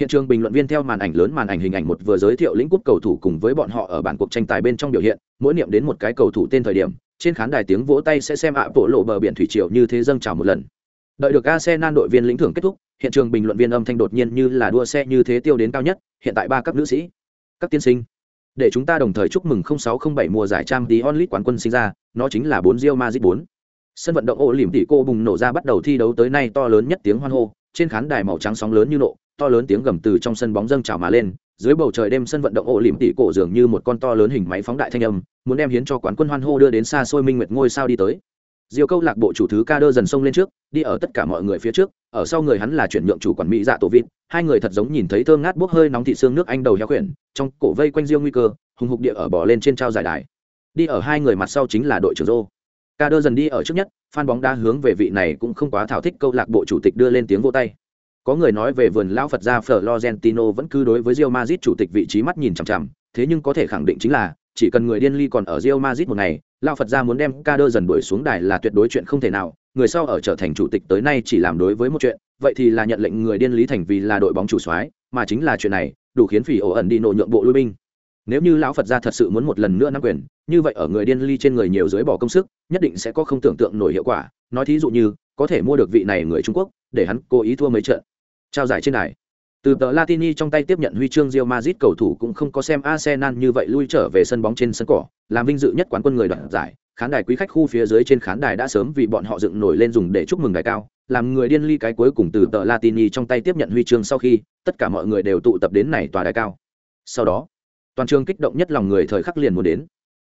Hiện trường bình luận viên theo màn ảnh lớn màn ảnh hình ảnh một vừa giới thiệu lĩnh quốc cầu thủ cùng với bọn họ ở bản cuộc tranh tài bên trong biểu hiện, mỗi niệm đến một cái cầu thủ tên thời điểm, trên khán đài tiếng vỗ tay sẽ xem ạ bộ lộ bờ biển thủy triều như thế dâng trào một lần. Đợi được Arsenal đội viên lĩnh thưởng kết thúc, hiện trường bình luận viên âm thanh đột nhiên như là đua xe như thế tiêu đến cao nhất, hiện tại ba các nữ sĩ, các tiên sinh. Để chúng ta đồng thời chúc mừng 0607 mùa giải Champions League quán quân sinh ra, nó chính là bốn Real Madrid 4. Sân vận động ô liềm tỷ cô bùng nổ ra bắt đầu thi đấu tới nay to lớn nhất tiếng hoan hô, trên khán đài màu trắng sóng lớn như nộ, to lớn tiếng gầm từ trong sân bóng dâng trào mà lên, dưới bầu trời đêm sân vận động ổ liềm tỉ cổ dường như một con to lớn hình máy phóng đại thanh âm, muốn đem hiến cho quán quân hoan hô đưa đến xa xôi minh nguyệt ngôi sao đi tới. Diêu Câu Lạc bộ chủ thứ ca đơ dần xông lên trước, đi ở tất cả mọi người phía trước, ở sau người hắn là chuyển nhượng chủ quản mỹ dạ tổ vịt, hai người thật giống nhìn thấy thơm ngát bốc hơi nóng thị xương nước anh đầu heo quyển, trong cổ vây quanh Diêu nguy cơ, hùng hục địa ở bỏ lên trên trao giải đài. Đi ở hai người mặt sau chính là đội trưởng Rô. Ca đơ dần đi ở trước nhất, fan bóng đá hướng về vị này cũng không quá thảo thích câu lạc bộ chủ tịch đưa lên tiếng vô tay. Có người nói về vườn lão Phật gia Florentino vẫn cứ đối với rio mazit chủ tịch vị trí mắt nhìn chằm chằm, thế nhưng có thể khẳng định chính là chỉ cần người điên ly còn ở rio mazit một ngày, lão Phật gia muốn đem ca đơ dần đuổi xuống đài là tuyệt đối chuyện không thể nào, người sau ở trở thành chủ tịch tới nay chỉ làm đối với một chuyện, vậy thì là nhận lệnh người điên lý thành vì là đội bóng chủ soái, mà chính là chuyện này, đủ khiến phỉ ổ ẩn đi nộ nhượng bộ lui binh. Nếu như lão Phật gia thật sự muốn một lần nữa nắm quyền, như vậy ở người điên ly trên người nhiều dưới bỏ công sức, nhất định sẽ có không tưởng tượng nổi hiệu quả, nói thí dụ như, có thể mua được vị này người Trung Quốc, để hắn cố ý thua mấy trận. Trao giải trên đài. Từ tờ Latini trong tay tiếp nhận huy chương Real Madrid cầu thủ cũng không có xem Arsenal như vậy lui trở về sân bóng trên sân cỏ, làm vinh dự nhất quán quân người đoạt giải, khán đài quý khách khu phía dưới trên khán đài đã sớm vì bọn họ dựng nổi lên dùng để chúc mừng đài cao, làm người điên ly cái cuối cùng từ tờ Latini trong tay tiếp nhận huy chương sau khi, tất cả mọi người đều tụ tập đến này tòa đài cao. Sau đó, toàn trường kích động nhất lòng người thời khắc liền muốn đến.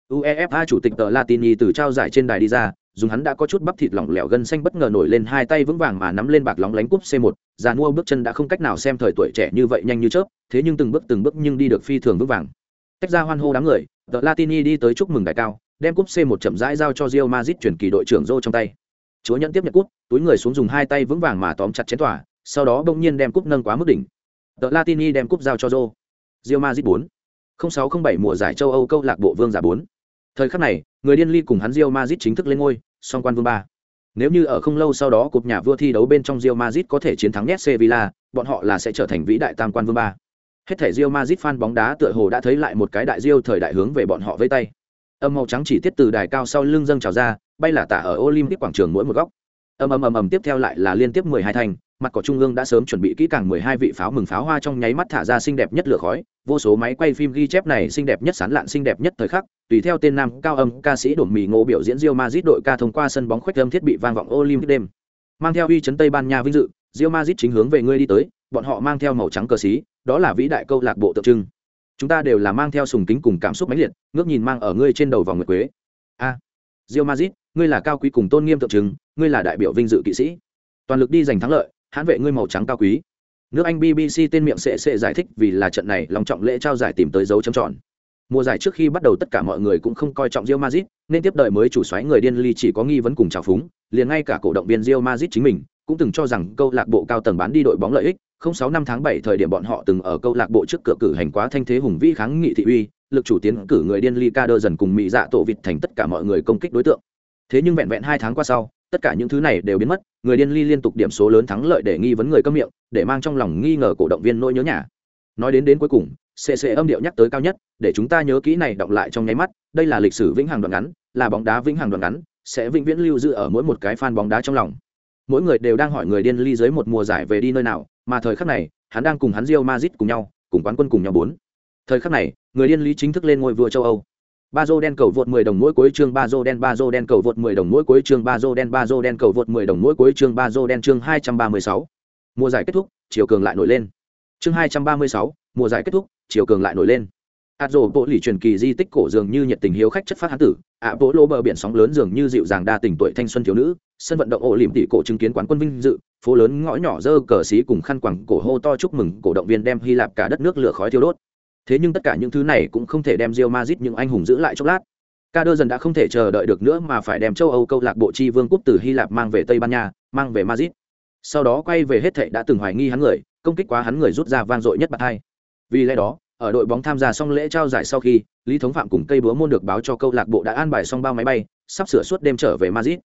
UEFA chủ tịch tờ Latini từ trao giải trên đài đi ra, dùng hắn đã có chút bắp thịt lỏng lẻo gân xanh bất ngờ nổi lên hai tay vững vàng mà nắm lên bạc lóng lánh cúp C1, già mua bước chân đã không cách nào xem thời tuổi trẻ như vậy nhanh như chớp, thế nhưng từng bước từng bước nhưng đi được phi thường vững vàng. Tách ra hoan hô đám người, The Latini đi tới chúc mừng đại cao, đem cúp C1 chậm rãi giao cho Real Madrid chuyển kỳ đội trưởng Zô trong tay. Chúa nhận tiếp nhận cúp, túi người xuống dùng hai tay vững vàng mà tóm chặt chén tỏa, sau đó bỗng nhiên đem cúp nâng quá mức đỉnh. The Latini đem cúp giao cho Zô. Real Madrid 4. 0607 mùa giải châu Âu câu lạc bộ vương giả 4. Thời khắc này, người điên ly cùng hắn rio mazit chính thức lên ngôi, song quan vương ba. Nếu như ở không lâu sau đó cục nhà vua thi đấu bên trong rio mazit có thể chiến thắng nhất Sevilla, bọn họ là sẽ trở thành vĩ đại tam quan vương ba. Hết thể rio mazit fan bóng đá tựa hồ đã thấy lại một cái đại rio thời đại hướng về bọn họ với tay. Âm màu trắng chỉ tiết từ đài cao sau lưng dâng trào ra, bay là tả ở Olympic quảng trường mỗi một góc. Ầm ầm ầm ầm tiếp theo lại là liên tiếp 12 thành, mặt cỏ trung ương đã sớm chuẩn bị kỹ càng 12 vị pháo mừng pháo hoa trong nháy mắt thả ra xinh đẹp nhất lửa khói, vô số máy quay phim ghi chép này xinh đẹp nhất sán lạn xinh đẹp nhất thời khắc, tùy theo tên nam cao âm ca sĩ đồn mì ngộ biểu diễn Real Madrid đội ca thông qua sân bóng khuếch âm thiết bị vang vọng Olympic đêm. Mang theo uy chấn Tây Ban Nha vinh dự, Real Madrid chính hướng về ngươi đi tới, bọn họ mang theo màu trắng cờ xí, đó là vĩ đại câu lạc bộ tượng trưng. Chúng ta đều là mang theo sùng kính cùng cảm xúc mãnh liệt, ngước nhìn mang ở ngươi trên đầu vòng nguyệt quế. A, à, Real Madrid, ngươi là cao quý cùng tôn nghiêm tượng trưng, ngươi là đại biểu vinh dự kỵ sĩ. Toàn lực đi giành thắng lợi, hãn vệ ngươi màu trắng cao quý nước anh bbc tên miệng sẽ sẽ giải thích vì là trận này lòng trọng lễ trao giải tìm tới dấu chấm tròn mùa giải trước khi bắt đầu tất cả mọi người cũng không coi trọng Real Madrid, nên tiếp đợi mới chủ xoáy người điên ly chỉ có nghi vấn cùng trào phúng, liền ngay cả cổ động viên Real Madrid chính mình cũng từng cho rằng câu lạc bộ cao tầng bán đi đội bóng lợi ích. Không sáu năm tháng bảy thời điểm bọn họ từng ở câu lạc bộ trước cửa cử hành quá thanh thế hùng vĩ kháng nghị thị uy, lực chủ tiến cử người điên ly ca đơ dần cùng mỹ dạ tổ vịt thành tất cả mọi người công kích đối tượng. Thế nhưng vẹn vẹn hai tháng qua sau, tất cả những thứ này đều biến mất, người điên ly liên tục điểm số lớn thắng lợi để nghi vấn người câm miệng, để mang trong lòng nghi ngờ cổ động viên nỗi nhớ nhà. Nói đến đến cuối cùng CC âm điệu nhắc tới cao nhất để chúng ta nhớ kỹ này đọng lại trong nháy mắt đây là lịch sử vĩnh hằng đoạn ngắn là bóng đá vĩnh hằng đoạn ngắn sẽ vĩnh viễn lưu giữ ở mỗi một cái fan bóng đá trong lòng. Mỗi người đều đang hỏi người điên ly dưới một mùa giải về đi nơi nào mà thời khắc này hắn đang cùng hắn Real Madrid cùng nhau cùng quán quân cùng nhau bốn. Thời khắc này người điên lý chính thức lên ngôi vua châu Âu. Ba dô đen cầu vượt 10 đồng mỗi cuối chương ba dô đen ba dô đen cầu vượt 10 đồng mỗi cuối chương ba dô đen ba dô đen cầu vượt 10 đồng mỗi cuối chương ba dô đen chương 236. mùa giải kết thúc chiều cường lại nổi lên. Chương 236, mùa giải kết thúc chiều cường lại nổi lên ạt rổ bộ lì truyền kỳ di tích cổ dường như nhiệt tình hiếu khách chất phát hán tử. Ạ bộ lô bờ biển sóng lớn dường như dịu dàng đa tình tuổi thanh xuân thiếu nữ. Sân vận động ổ liềm tỷ cổ chứng kiến quán quân vinh dự. Phố lớn ngõ nhỏ dơ cờ xí cùng khăn quẳng cổ hô to chúc mừng cổ động viên đem hy lạp cả đất nước lửa khói thiêu đốt. Thế nhưng tất cả những thứ này cũng không thể đem Rio Madrid những anh hùng giữ lại chốc lát. Ca đơ dần đã không thể chờ đợi được nữa mà phải đem châu âu câu lạc bộ chi vương quốc từ hy lạp mang về tây ban nha, mang về madrid. Sau đó quay về hết thệ đã từng hoài nghi hắn người, công kích quá hắn người rút ra vang dội nhất bạc hai. Vì lẽ đó ở đội bóng tham gia xong lễ trao giải sau khi, lý thống phạm cùng cây búa môn được báo cho câu lạc bộ đã an bài xong bao máy bay, sắp sửa suốt đêm trở về madrid.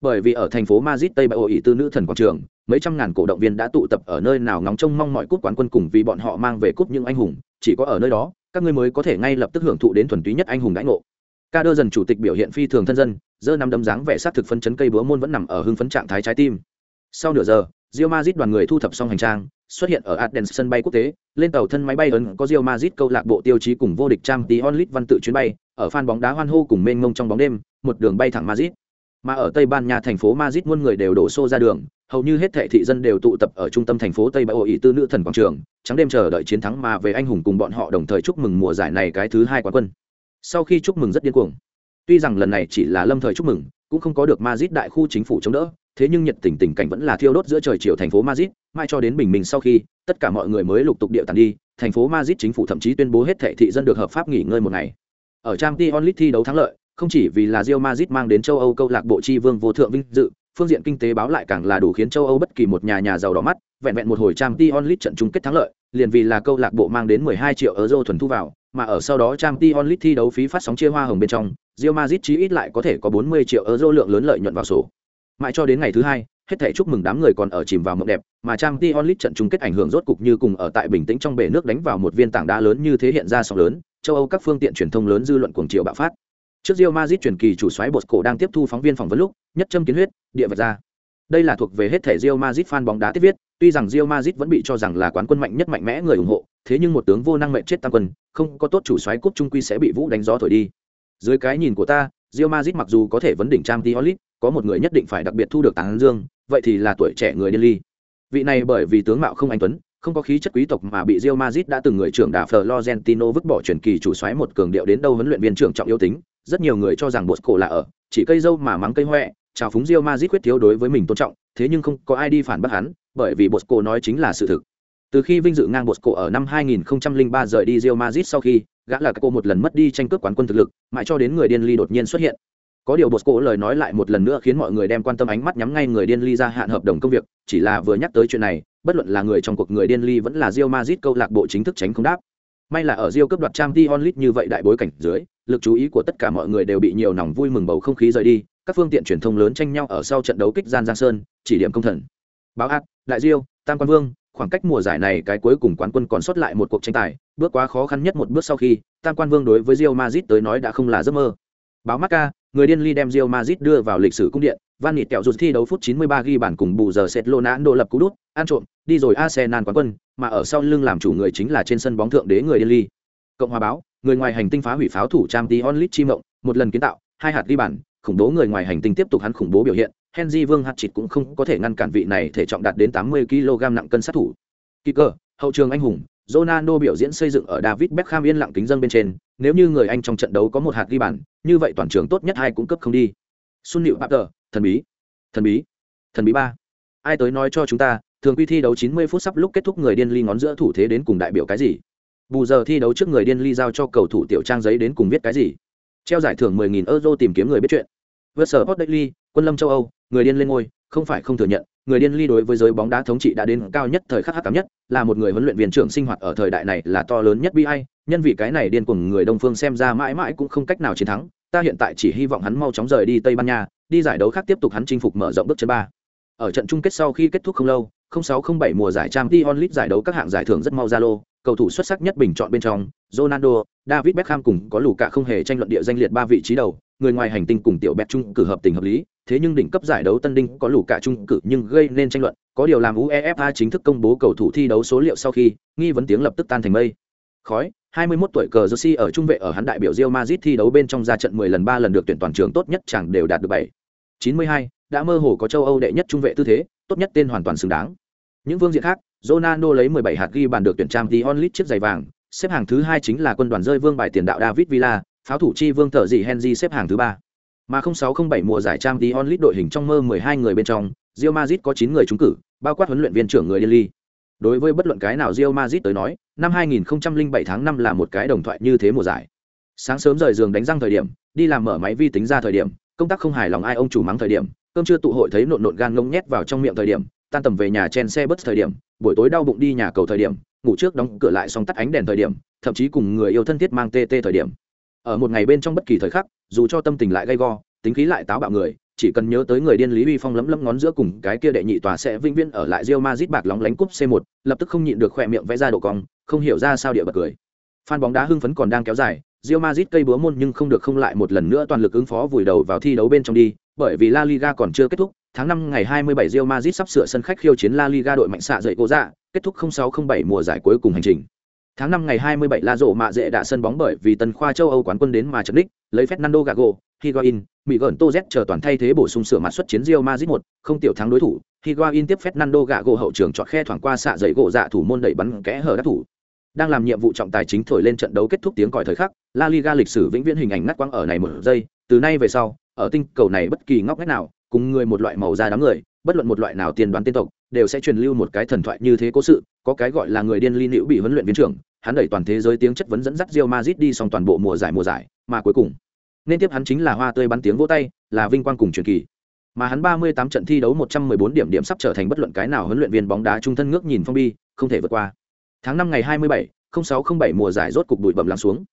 Bởi vì ở thành phố madrid tây bãi ô ỉ tư nữ thần quảng trường, mấy trăm ngàn cổ động viên đã tụ tập ở nơi nào ngóng trông mong mọi cúp quán quân cùng vì bọn họ mang về cúp những anh hùng, chỉ có ở nơi đó, các ngươi mới có thể ngay lập tức hưởng thụ đến thuần túy nhất anh hùng đãi ngộ. Ca đơ dần chủ tịch biểu hiện phi thường thân dân, giơ năm đấm dáng vẻ sát thực phân chấn cây búa môn vẫn nằm ở hưng phấn trạng thái trái tim. Sau nửa giờ Real Madrid đoàn người thu thập xong hành trang xuất hiện ở Athens sân bay quốc tế, lên tàu thân máy bay ấn có Real Madrid câu lạc bộ tiêu chí cùng vô địch trang tí onlit văn tự chuyến bay, ở fan bóng đá hoan hô cùng mênh mông trong bóng đêm, một đường bay thẳng Madrid. Mà ở Tây Ban Nha thành phố Madrid muôn người đều đổ xô ra đường, hầu như hết thệ thị dân đều tụ tập ở trung tâm thành phố Tây Bãi ý tư nữ thần quảng trường, trắng đêm chờ đợi chiến thắng mà về anh hùng cùng bọn họ đồng thời chúc mừng mùa giải này cái thứ hai quán quân. Sau khi chúc mừng rất điên cuồng. Tuy rằng lần này chỉ là lâm thời chúc mừng, cũng không có được Madrid đại khu chính phủ chống đỡ, thế nhưng nhiệt tình tình cảnh vẫn là thiêu đốt giữa trời chiều thành phố Madrid, mai cho đến bình minh sau khi, tất cả mọi người mới lục tục điệu tàn đi, thành phố Madrid chính phủ thậm chí tuyên bố hết thảy thị dân được hợp pháp nghỉ ngơi một ngày. Ở Champions League thi đấu thắng lợi, không chỉ vì là Real Madrid mang đến châu Âu câu lạc bộ chi vương vô thượng vinh dự, phương diện kinh tế báo lại càng là đủ khiến châu Âu bất kỳ một nhà nhà giàu đỏ mắt, vẹn vẹn một hồi Champions League trận chung kết thắng lợi, liền vì là câu lạc bộ mang đến 12 triệu euro thuần thu vào, mà ở sau đó Champions League thi đấu phí phát sóng chia hoa hồng bên trong, Real Madrid chí ít lại có thể có 40 triệu euro lượng lớn lợi nhuận vào sổ. Mãi cho đến ngày thứ hai, hết thảy chúc mừng đám người còn ở chìm vào mộng đẹp, mà trang t onlit trận chung kết ảnh hưởng rốt cục như cùng ở tại bình tĩnh trong bể nước đánh vào một viên tảng đá lớn như thế hiện ra sóng lớn, châu Âu các phương tiện truyền thông lớn dư luận cuồng chiều bạo phát. Trước Rio Madrid truyền kỳ chủ soái cổ đang tiếp thu phóng viên phỏng vấn lúc, nhất châm kiến huyết, địa vật ra. Đây là thuộc về hết thể Rio Madrid fan bóng đá tiếp viết, tuy rằng Rio Madrid vẫn bị cho rằng là quán quân mạnh nhất mạnh mẽ người ủng hộ, thế nhưng một tướng vô năng mệnh chết tam quân, không có tốt chủ soái cúp trung quy sẽ bị vũ đánh gió thổi đi. Dưới cái nhìn của ta, Real Madrid mặc dù có thể vấn đỉnh Champions League, có một người nhất định phải đặc biệt thu được tán dương, vậy thì là tuổi trẻ người Delhi. Vị này bởi vì tướng mạo không anh tuấn, không có khí chất quý tộc mà bị Real Madrid đã từng người trưởng đà Florentino vứt bỏ truyền kỳ chủ soái một cường điệu đến đâu huấn luyện viên trưởng trọng yếu tính, rất nhiều người cho rằng Bosco là ở, chỉ cây dâu mà mắng cây hoẹ, chào phúng Real Madrid quyết thiếu đối với mình tôn trọng, thế nhưng không có ai đi phản bác hắn, bởi vì Bosco nói chính là sự thực. Từ khi vinh dự ngang Bosco ở năm 2003 rời đi Real Madrid sau khi, gã là cô một lần mất đi tranh cướp quán quân thực lực, mãi cho đến người điên ly đột nhiên xuất hiện. Có điều Bosco lời nói lại một lần nữa khiến mọi người đem quan tâm ánh mắt nhắm ngay người điên ly ra hạn hợp đồng công việc, chỉ là vừa nhắc tới chuyện này, bất luận là người trong cuộc người điên ly vẫn là Real Madrid câu lạc bộ chính thức tránh không đáp. May là ở Rio cấp đoạt Champions League như vậy đại bối cảnh dưới, lực chú ý của tất cả mọi người đều bị nhiều nòng vui mừng bầu không khí rời đi, các phương tiện truyền thông lớn tranh nhau ở sau trận đấu kích gian Giang Sơn, chỉ điểm công thần. Báo ác, đại Rio, Tam Quan Vương, khoảng cách mùa giải này cái cuối cùng quán quân còn sót lại một cuộc tranh tài, bước quá khó khăn nhất một bước sau khi, Tam Quan Vương đối với Real Madrid tới nói đã không là giấc mơ. Báo Marca, người điên ly đem Real Madrid đưa vào lịch sử cung điện, Van Nịt kẹo rụt thi đấu phút 93 ghi bàn cùng bù giờ sệt lô nãn độ lập cú đút, ăn trộm, đi rồi Arsenal quán quân, mà ở sau lưng làm chủ người chính là trên sân bóng thượng đế người điên ly. Cộng hòa báo, người ngoài hành tinh phá hủy pháo thủ Champions League chi mộng, một lần kiến tạo, hai hạt ghi bàn, khủng bố người ngoài hành tinh tiếp tục hắn khủng bố biểu hiện, Henry Vương hạt chịt cũng không có thể ngăn cản vị này thể trọng đạt đến 80 kg nặng cân sát thủ. Kỳ cơ, hậu trường anh hùng, Ronaldo biểu diễn xây dựng ở David Beckham yên lặng kính dân bên trên, nếu như người Anh trong trận đấu có một hạt ghi bàn, như vậy toàn trường tốt nhất hai cũng cấp không đi. Sun Liễu Papter, thần bí, thần bí, thần bí ba. Ai tới nói cho chúng ta, thường quy thi đấu 90 phút sắp lúc kết thúc người điên ly ngón giữa thủ thế đến cùng đại biểu cái gì? Bù giờ thi đấu trước người điên ly giao cho cầu thủ tiểu trang giấy đến cùng viết cái gì? Treo giải thưởng 10.000 euro tìm kiếm người biết chuyện. Vượt sở Sport Daily, quân lâm châu Âu, người điên lên ngôi, không phải không thừa nhận, người điên ly đối với giới bóng đá thống trị đã đến cao nhất thời khắc hắc cảm nhất, là một người huấn luyện viên trưởng sinh hoạt ở thời đại này là to lớn nhất bi ai, nhân vì cái này điên cuồng người Đông phương xem ra mãi mãi cũng không cách nào chiến thắng, ta hiện tại chỉ hy vọng hắn mau chóng rời đi Tây Ban Nha, đi giải đấu khác tiếp tục hắn chinh phục mở rộng bước chân ba. Ở trận chung kết sau khi kết thúc không lâu, 0607 mùa giải Champions League giải đấu các hạng giải thưởng rất mau ra lô, cầu thủ xuất sắc nhất bình chọn bên trong, Ronaldo, David Beckham cùng có lũ cả không hề tranh luận địa danh liệt ba vị trí đầu, người ngoài hành tinh cùng tiểu bẹt chung cử hợp tình hợp lý, thế nhưng đỉnh cấp giải đấu Tân Đinh có lù cả chung cử nhưng gây nên tranh luận, có điều làm UEFA chính thức công bố cầu thủ thi đấu số liệu sau khi, nghi vấn tiếng lập tức tan thành mây. Khói, 21 tuổi cờ Jersey ở trung vệ ở hắn đại biểu Real Madrid thi đấu bên trong ra trận 10 lần 3 lần được tuyển toàn trường tốt nhất chẳng đều đạt được 7. 92, đã mơ hồ có châu Âu đệ nhất trung vệ tư thế, tốt nhất tên hoàn toàn xứng đáng. Những vương diện khác, Ronaldo lấy 17 hạt ghi bàn được tuyển trang Dion Lit chiếc giày vàng, xếp hàng thứ hai chính là quân đoàn rơi vương bài tiền đạo David Villa, pháo thủ chi vương thợ dị Henry xếp hàng thứ ba. Mà 0607 mùa giải trang Dion Lit đội hình trong mơ 12 người bên trong, Real Madrid có 9 người trúng cử, bao quát huấn luyện viên trưởng người Delhi. Đối với bất luận cái nào Real Madrid tới nói, năm 2007 tháng 5 là một cái đồng thoại như thế mùa giải. Sáng sớm rời giường đánh răng thời điểm, đi làm mở máy vi tính ra thời điểm, công tác không hài lòng ai ông chủ mắng thời điểm, cơm chưa tụ hội thấy nộn nộn gan ngông nhét vào trong miệng thời điểm, tan tầm về nhà chen xe bus thời điểm, buổi tối đau bụng đi nhà cầu thời điểm, ngủ trước đóng cửa lại xong tắt ánh đèn thời điểm, thậm chí cùng người yêu thân thiết mang tê tê thời điểm. Ở một ngày bên trong bất kỳ thời khắc, dù cho tâm tình lại gay go, tính khí lại táo bạo người, chỉ cần nhớ tới người điên lý uy phong lấm lấm ngón giữa cùng cái kia đệ nhị tòa sẽ vĩnh viễn ở lại Real Madrid bạc lóng lánh cúp C1, lập tức không nhịn được khỏe miệng vẽ ra độ cong, không hiểu ra sao địa bật cười. Fan bóng đá hưng phấn còn đang kéo dài, Real Madrid cây búa môn nhưng không được không lại một lần nữa toàn lực ứng phó vùi đầu vào thi đấu bên trong đi, bởi vì La Liga còn chưa kết thúc, tháng 5 ngày 27 Real Madrid sắp sửa sân khách khiêu chiến La Liga đội mạnh xạ dậy cô dạ, kết thúc 0607 mùa giải cuối cùng hành trình. Tháng 5 ngày 27 La Rổ mạ Dệ đã sân bóng bởi vì Tân khoa châu Âu quán quân đến mà trận đích, lấy Fernando Gago, Higuain, Miguel Toz chờ toàn thay thế bổ sung sửa mặt xuất chiến Real Madrid 1, không tiểu thắng đối thủ. Higuain tiếp Fernando Gago hậu trường chọn khe thoảng qua xạ dậy gỗ dạ thủ môn đẩy bắn kẽ hở các thủ. Đang làm nhiệm vụ trọng tài chính thổi lên trận đấu kết thúc tiếng còi thời khắc, La Liga lịch sử vĩnh viễn hình ảnh ngắt quãng ở này một giây, từ nay về sau, ở tinh cầu này bất kỳ ngóc ngách nào, cùng người một loại màu da đám người, bất luận một loại nào tiên đoán tiên tộc, đều sẽ truyền lưu một cái thần thoại như thế cố sự, có cái gọi là người điên ly nữ bị huấn luyện viên trưởng, hắn đẩy toàn thế giới tiếng chất vấn dẫn dắt Real Madrid đi xong toàn bộ mùa giải mùa giải, mà cuối cùng, nên tiếp hắn chính là hoa tươi bắn tiếng vỗ tay, là vinh quang cùng truyền kỳ. Mà hắn 38 trận thi đấu 114 điểm điểm sắp trở thành bất luận cái nào huấn luyện viên bóng đá trung thân ngước nhìn phong bi, không thể vượt qua. Tháng 5 ngày 27, 0607 mùa giải rốt cục bụi bẩm lắng xuống.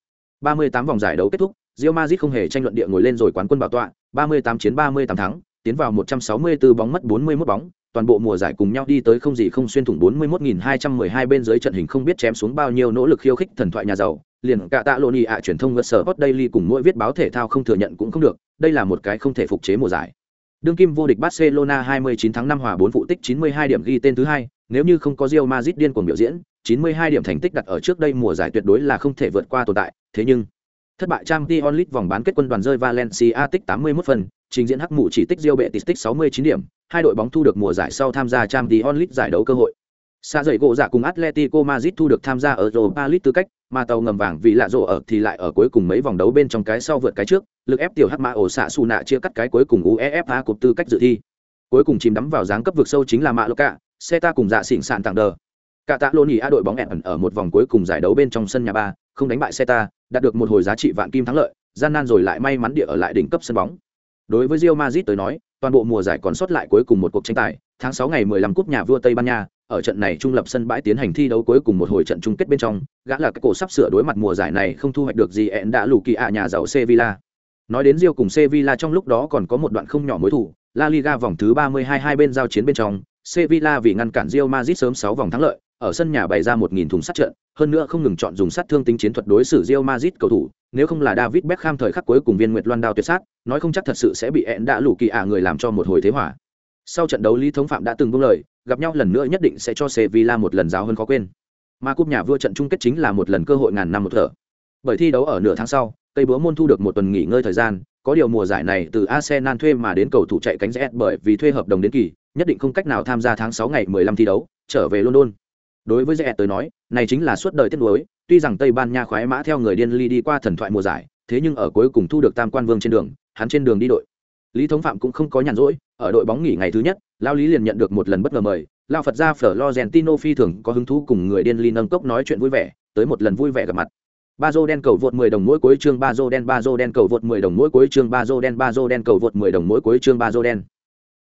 38 vòng giải đấu kết thúc, Real Madrid không hề tranh luận địa ngồi lên rồi quán quân bảo tọa, 38 chiến 38 thắng, tiến vào 164 bóng mất 41 bóng, toàn bộ mùa giải cùng nhau đi tới không gì không xuyên thủng 41.212 bên dưới trận hình không biết chém xuống bao nhiêu nỗ lực khiêu khích thần thoại nhà giàu, liền cả tạ lộn ạ truyền thông vật sở Hot Daily cùng mỗi viết báo thể thao không thừa nhận cũng không được, đây là một cái không thể phục chế mùa giải. Đương kim vô địch Barcelona 29 tháng 5 hòa 4 phụ tích 92 điểm ghi tên thứ hai, nếu như không có Real Madrid điên cuồng biểu diễn, 92 điểm thành tích đặt ở trước đây mùa giải tuyệt đối là không thể vượt qua tồn tại, thế nhưng thất bại Champions League vòng bán kết quân đoàn rơi Valencia tích 81 phần, trình diễn hắc mũ chỉ tích diêu bệ tích 69 điểm, hai đội bóng thu được mùa giải sau tham gia Champions League giải đấu cơ hội. Xa dậy gỗ dạ cùng Atletico Madrid thu được tham gia ở Europa League tư cách, mà tàu ngầm vàng vì lạ rộ ở thì lại ở cuối cùng mấy vòng đấu bên trong cái sau vượt cái trước, lực ép tiểu hắc mã ổ xạ su nạ chia cắt cái cuối cùng UEFA cột tư cách dự thi. Cuối cùng chìm đắm vào dáng cấp vực sâu chính là Mạ Loca, Seta cùng dạ xỉn sạn tặng đờ. Cả tạ lôn A đội bóng ẹn ở một vòng cuối cùng giải đấu bên trong sân nhà ba, không đánh bại Seta, đạt được một hồi giá trị vạn kim thắng lợi, gian nan rồi lại may mắn địa ở lại đỉnh cấp sân bóng. Đối với Real Madrid tới nói, toàn bộ mùa giải còn sót lại cuối cùng một cuộc tranh tài, tháng 6 ngày 15 cúp nhà vua Tây Ban Nha, ở trận này trung lập sân bãi tiến hành thi đấu cuối cùng một hồi trận chung kết bên trong, gã là cái cổ sắp sửa đối mặt mùa giải này không thu hoạch được gì ẹn đã lù kỳ ạ nhà giàu Sevilla. Nói đến Real cùng Sevilla trong lúc đó còn có một đoạn không nhỏ mối thủ, La Liga vòng thứ 32 hai bên giao chiến bên trong, Sevilla vì ngăn cản Real Madrid sớm 6 vòng thắng lợi, ở sân nhà bày ra 1000 thùng sắt trận, hơn nữa không ngừng chọn dùng sát thương tính chiến thuật đối xử Real Madrid cầu thủ, nếu không là David Beckham thời khắc cuối cùng viên Nguyệt Loan đao tuyệt sát, nói không chắc thật sự sẽ bị ẹn đã lũ kỳ ả người làm cho một hồi thế hỏa. Sau trận đấu Lý Thống Phạm đã từng buông lời, gặp nhau lần nữa nhất định sẽ cho Sevilla một lần giáo hơn khó quên. Mà cúp nhà vua trận chung kết chính là một lần cơ hội ngàn năm một thở. Bởi thi đấu ở nửa tháng sau, Tây Búa môn thu được một tuần nghỉ ngơi thời gian, có điều mùa giải này từ Arsenal thuê mà đến cầu thủ chạy cánh rẽ bởi vì thuê hợp đồng đến kỳ, nhất định không cách nào tham gia tháng 6 ngày 15 thi đấu, trở về London. Đối với dễ tới nói, này chính là suốt đời tiết đối tuy rằng Tây Ban Nha khoái mã theo người điên ly đi qua thần thoại mùa giải, thế nhưng ở cuối cùng thu được tam quan vương trên đường, hắn trên đường đi đội. Lý Thống Phạm cũng không có nhàn rỗi, ở đội bóng nghỉ ngày thứ nhất, Lao Lý liền nhận được một lần bất ngờ mời, Lao Phật gia Florentino phi thường có hứng thú cùng người điên ly nâng cốc nói chuyện vui vẻ, tới một lần vui vẻ gặp mặt. Ba dô đen cầu vượt 10 đồng mỗi cuối chương Bazo đen Bazo đen cầu vượt 10 đồng mỗi cuối chương Bazo đen Bazo đen cầu vượt 10 đồng mỗi cuối chương Bazo đen.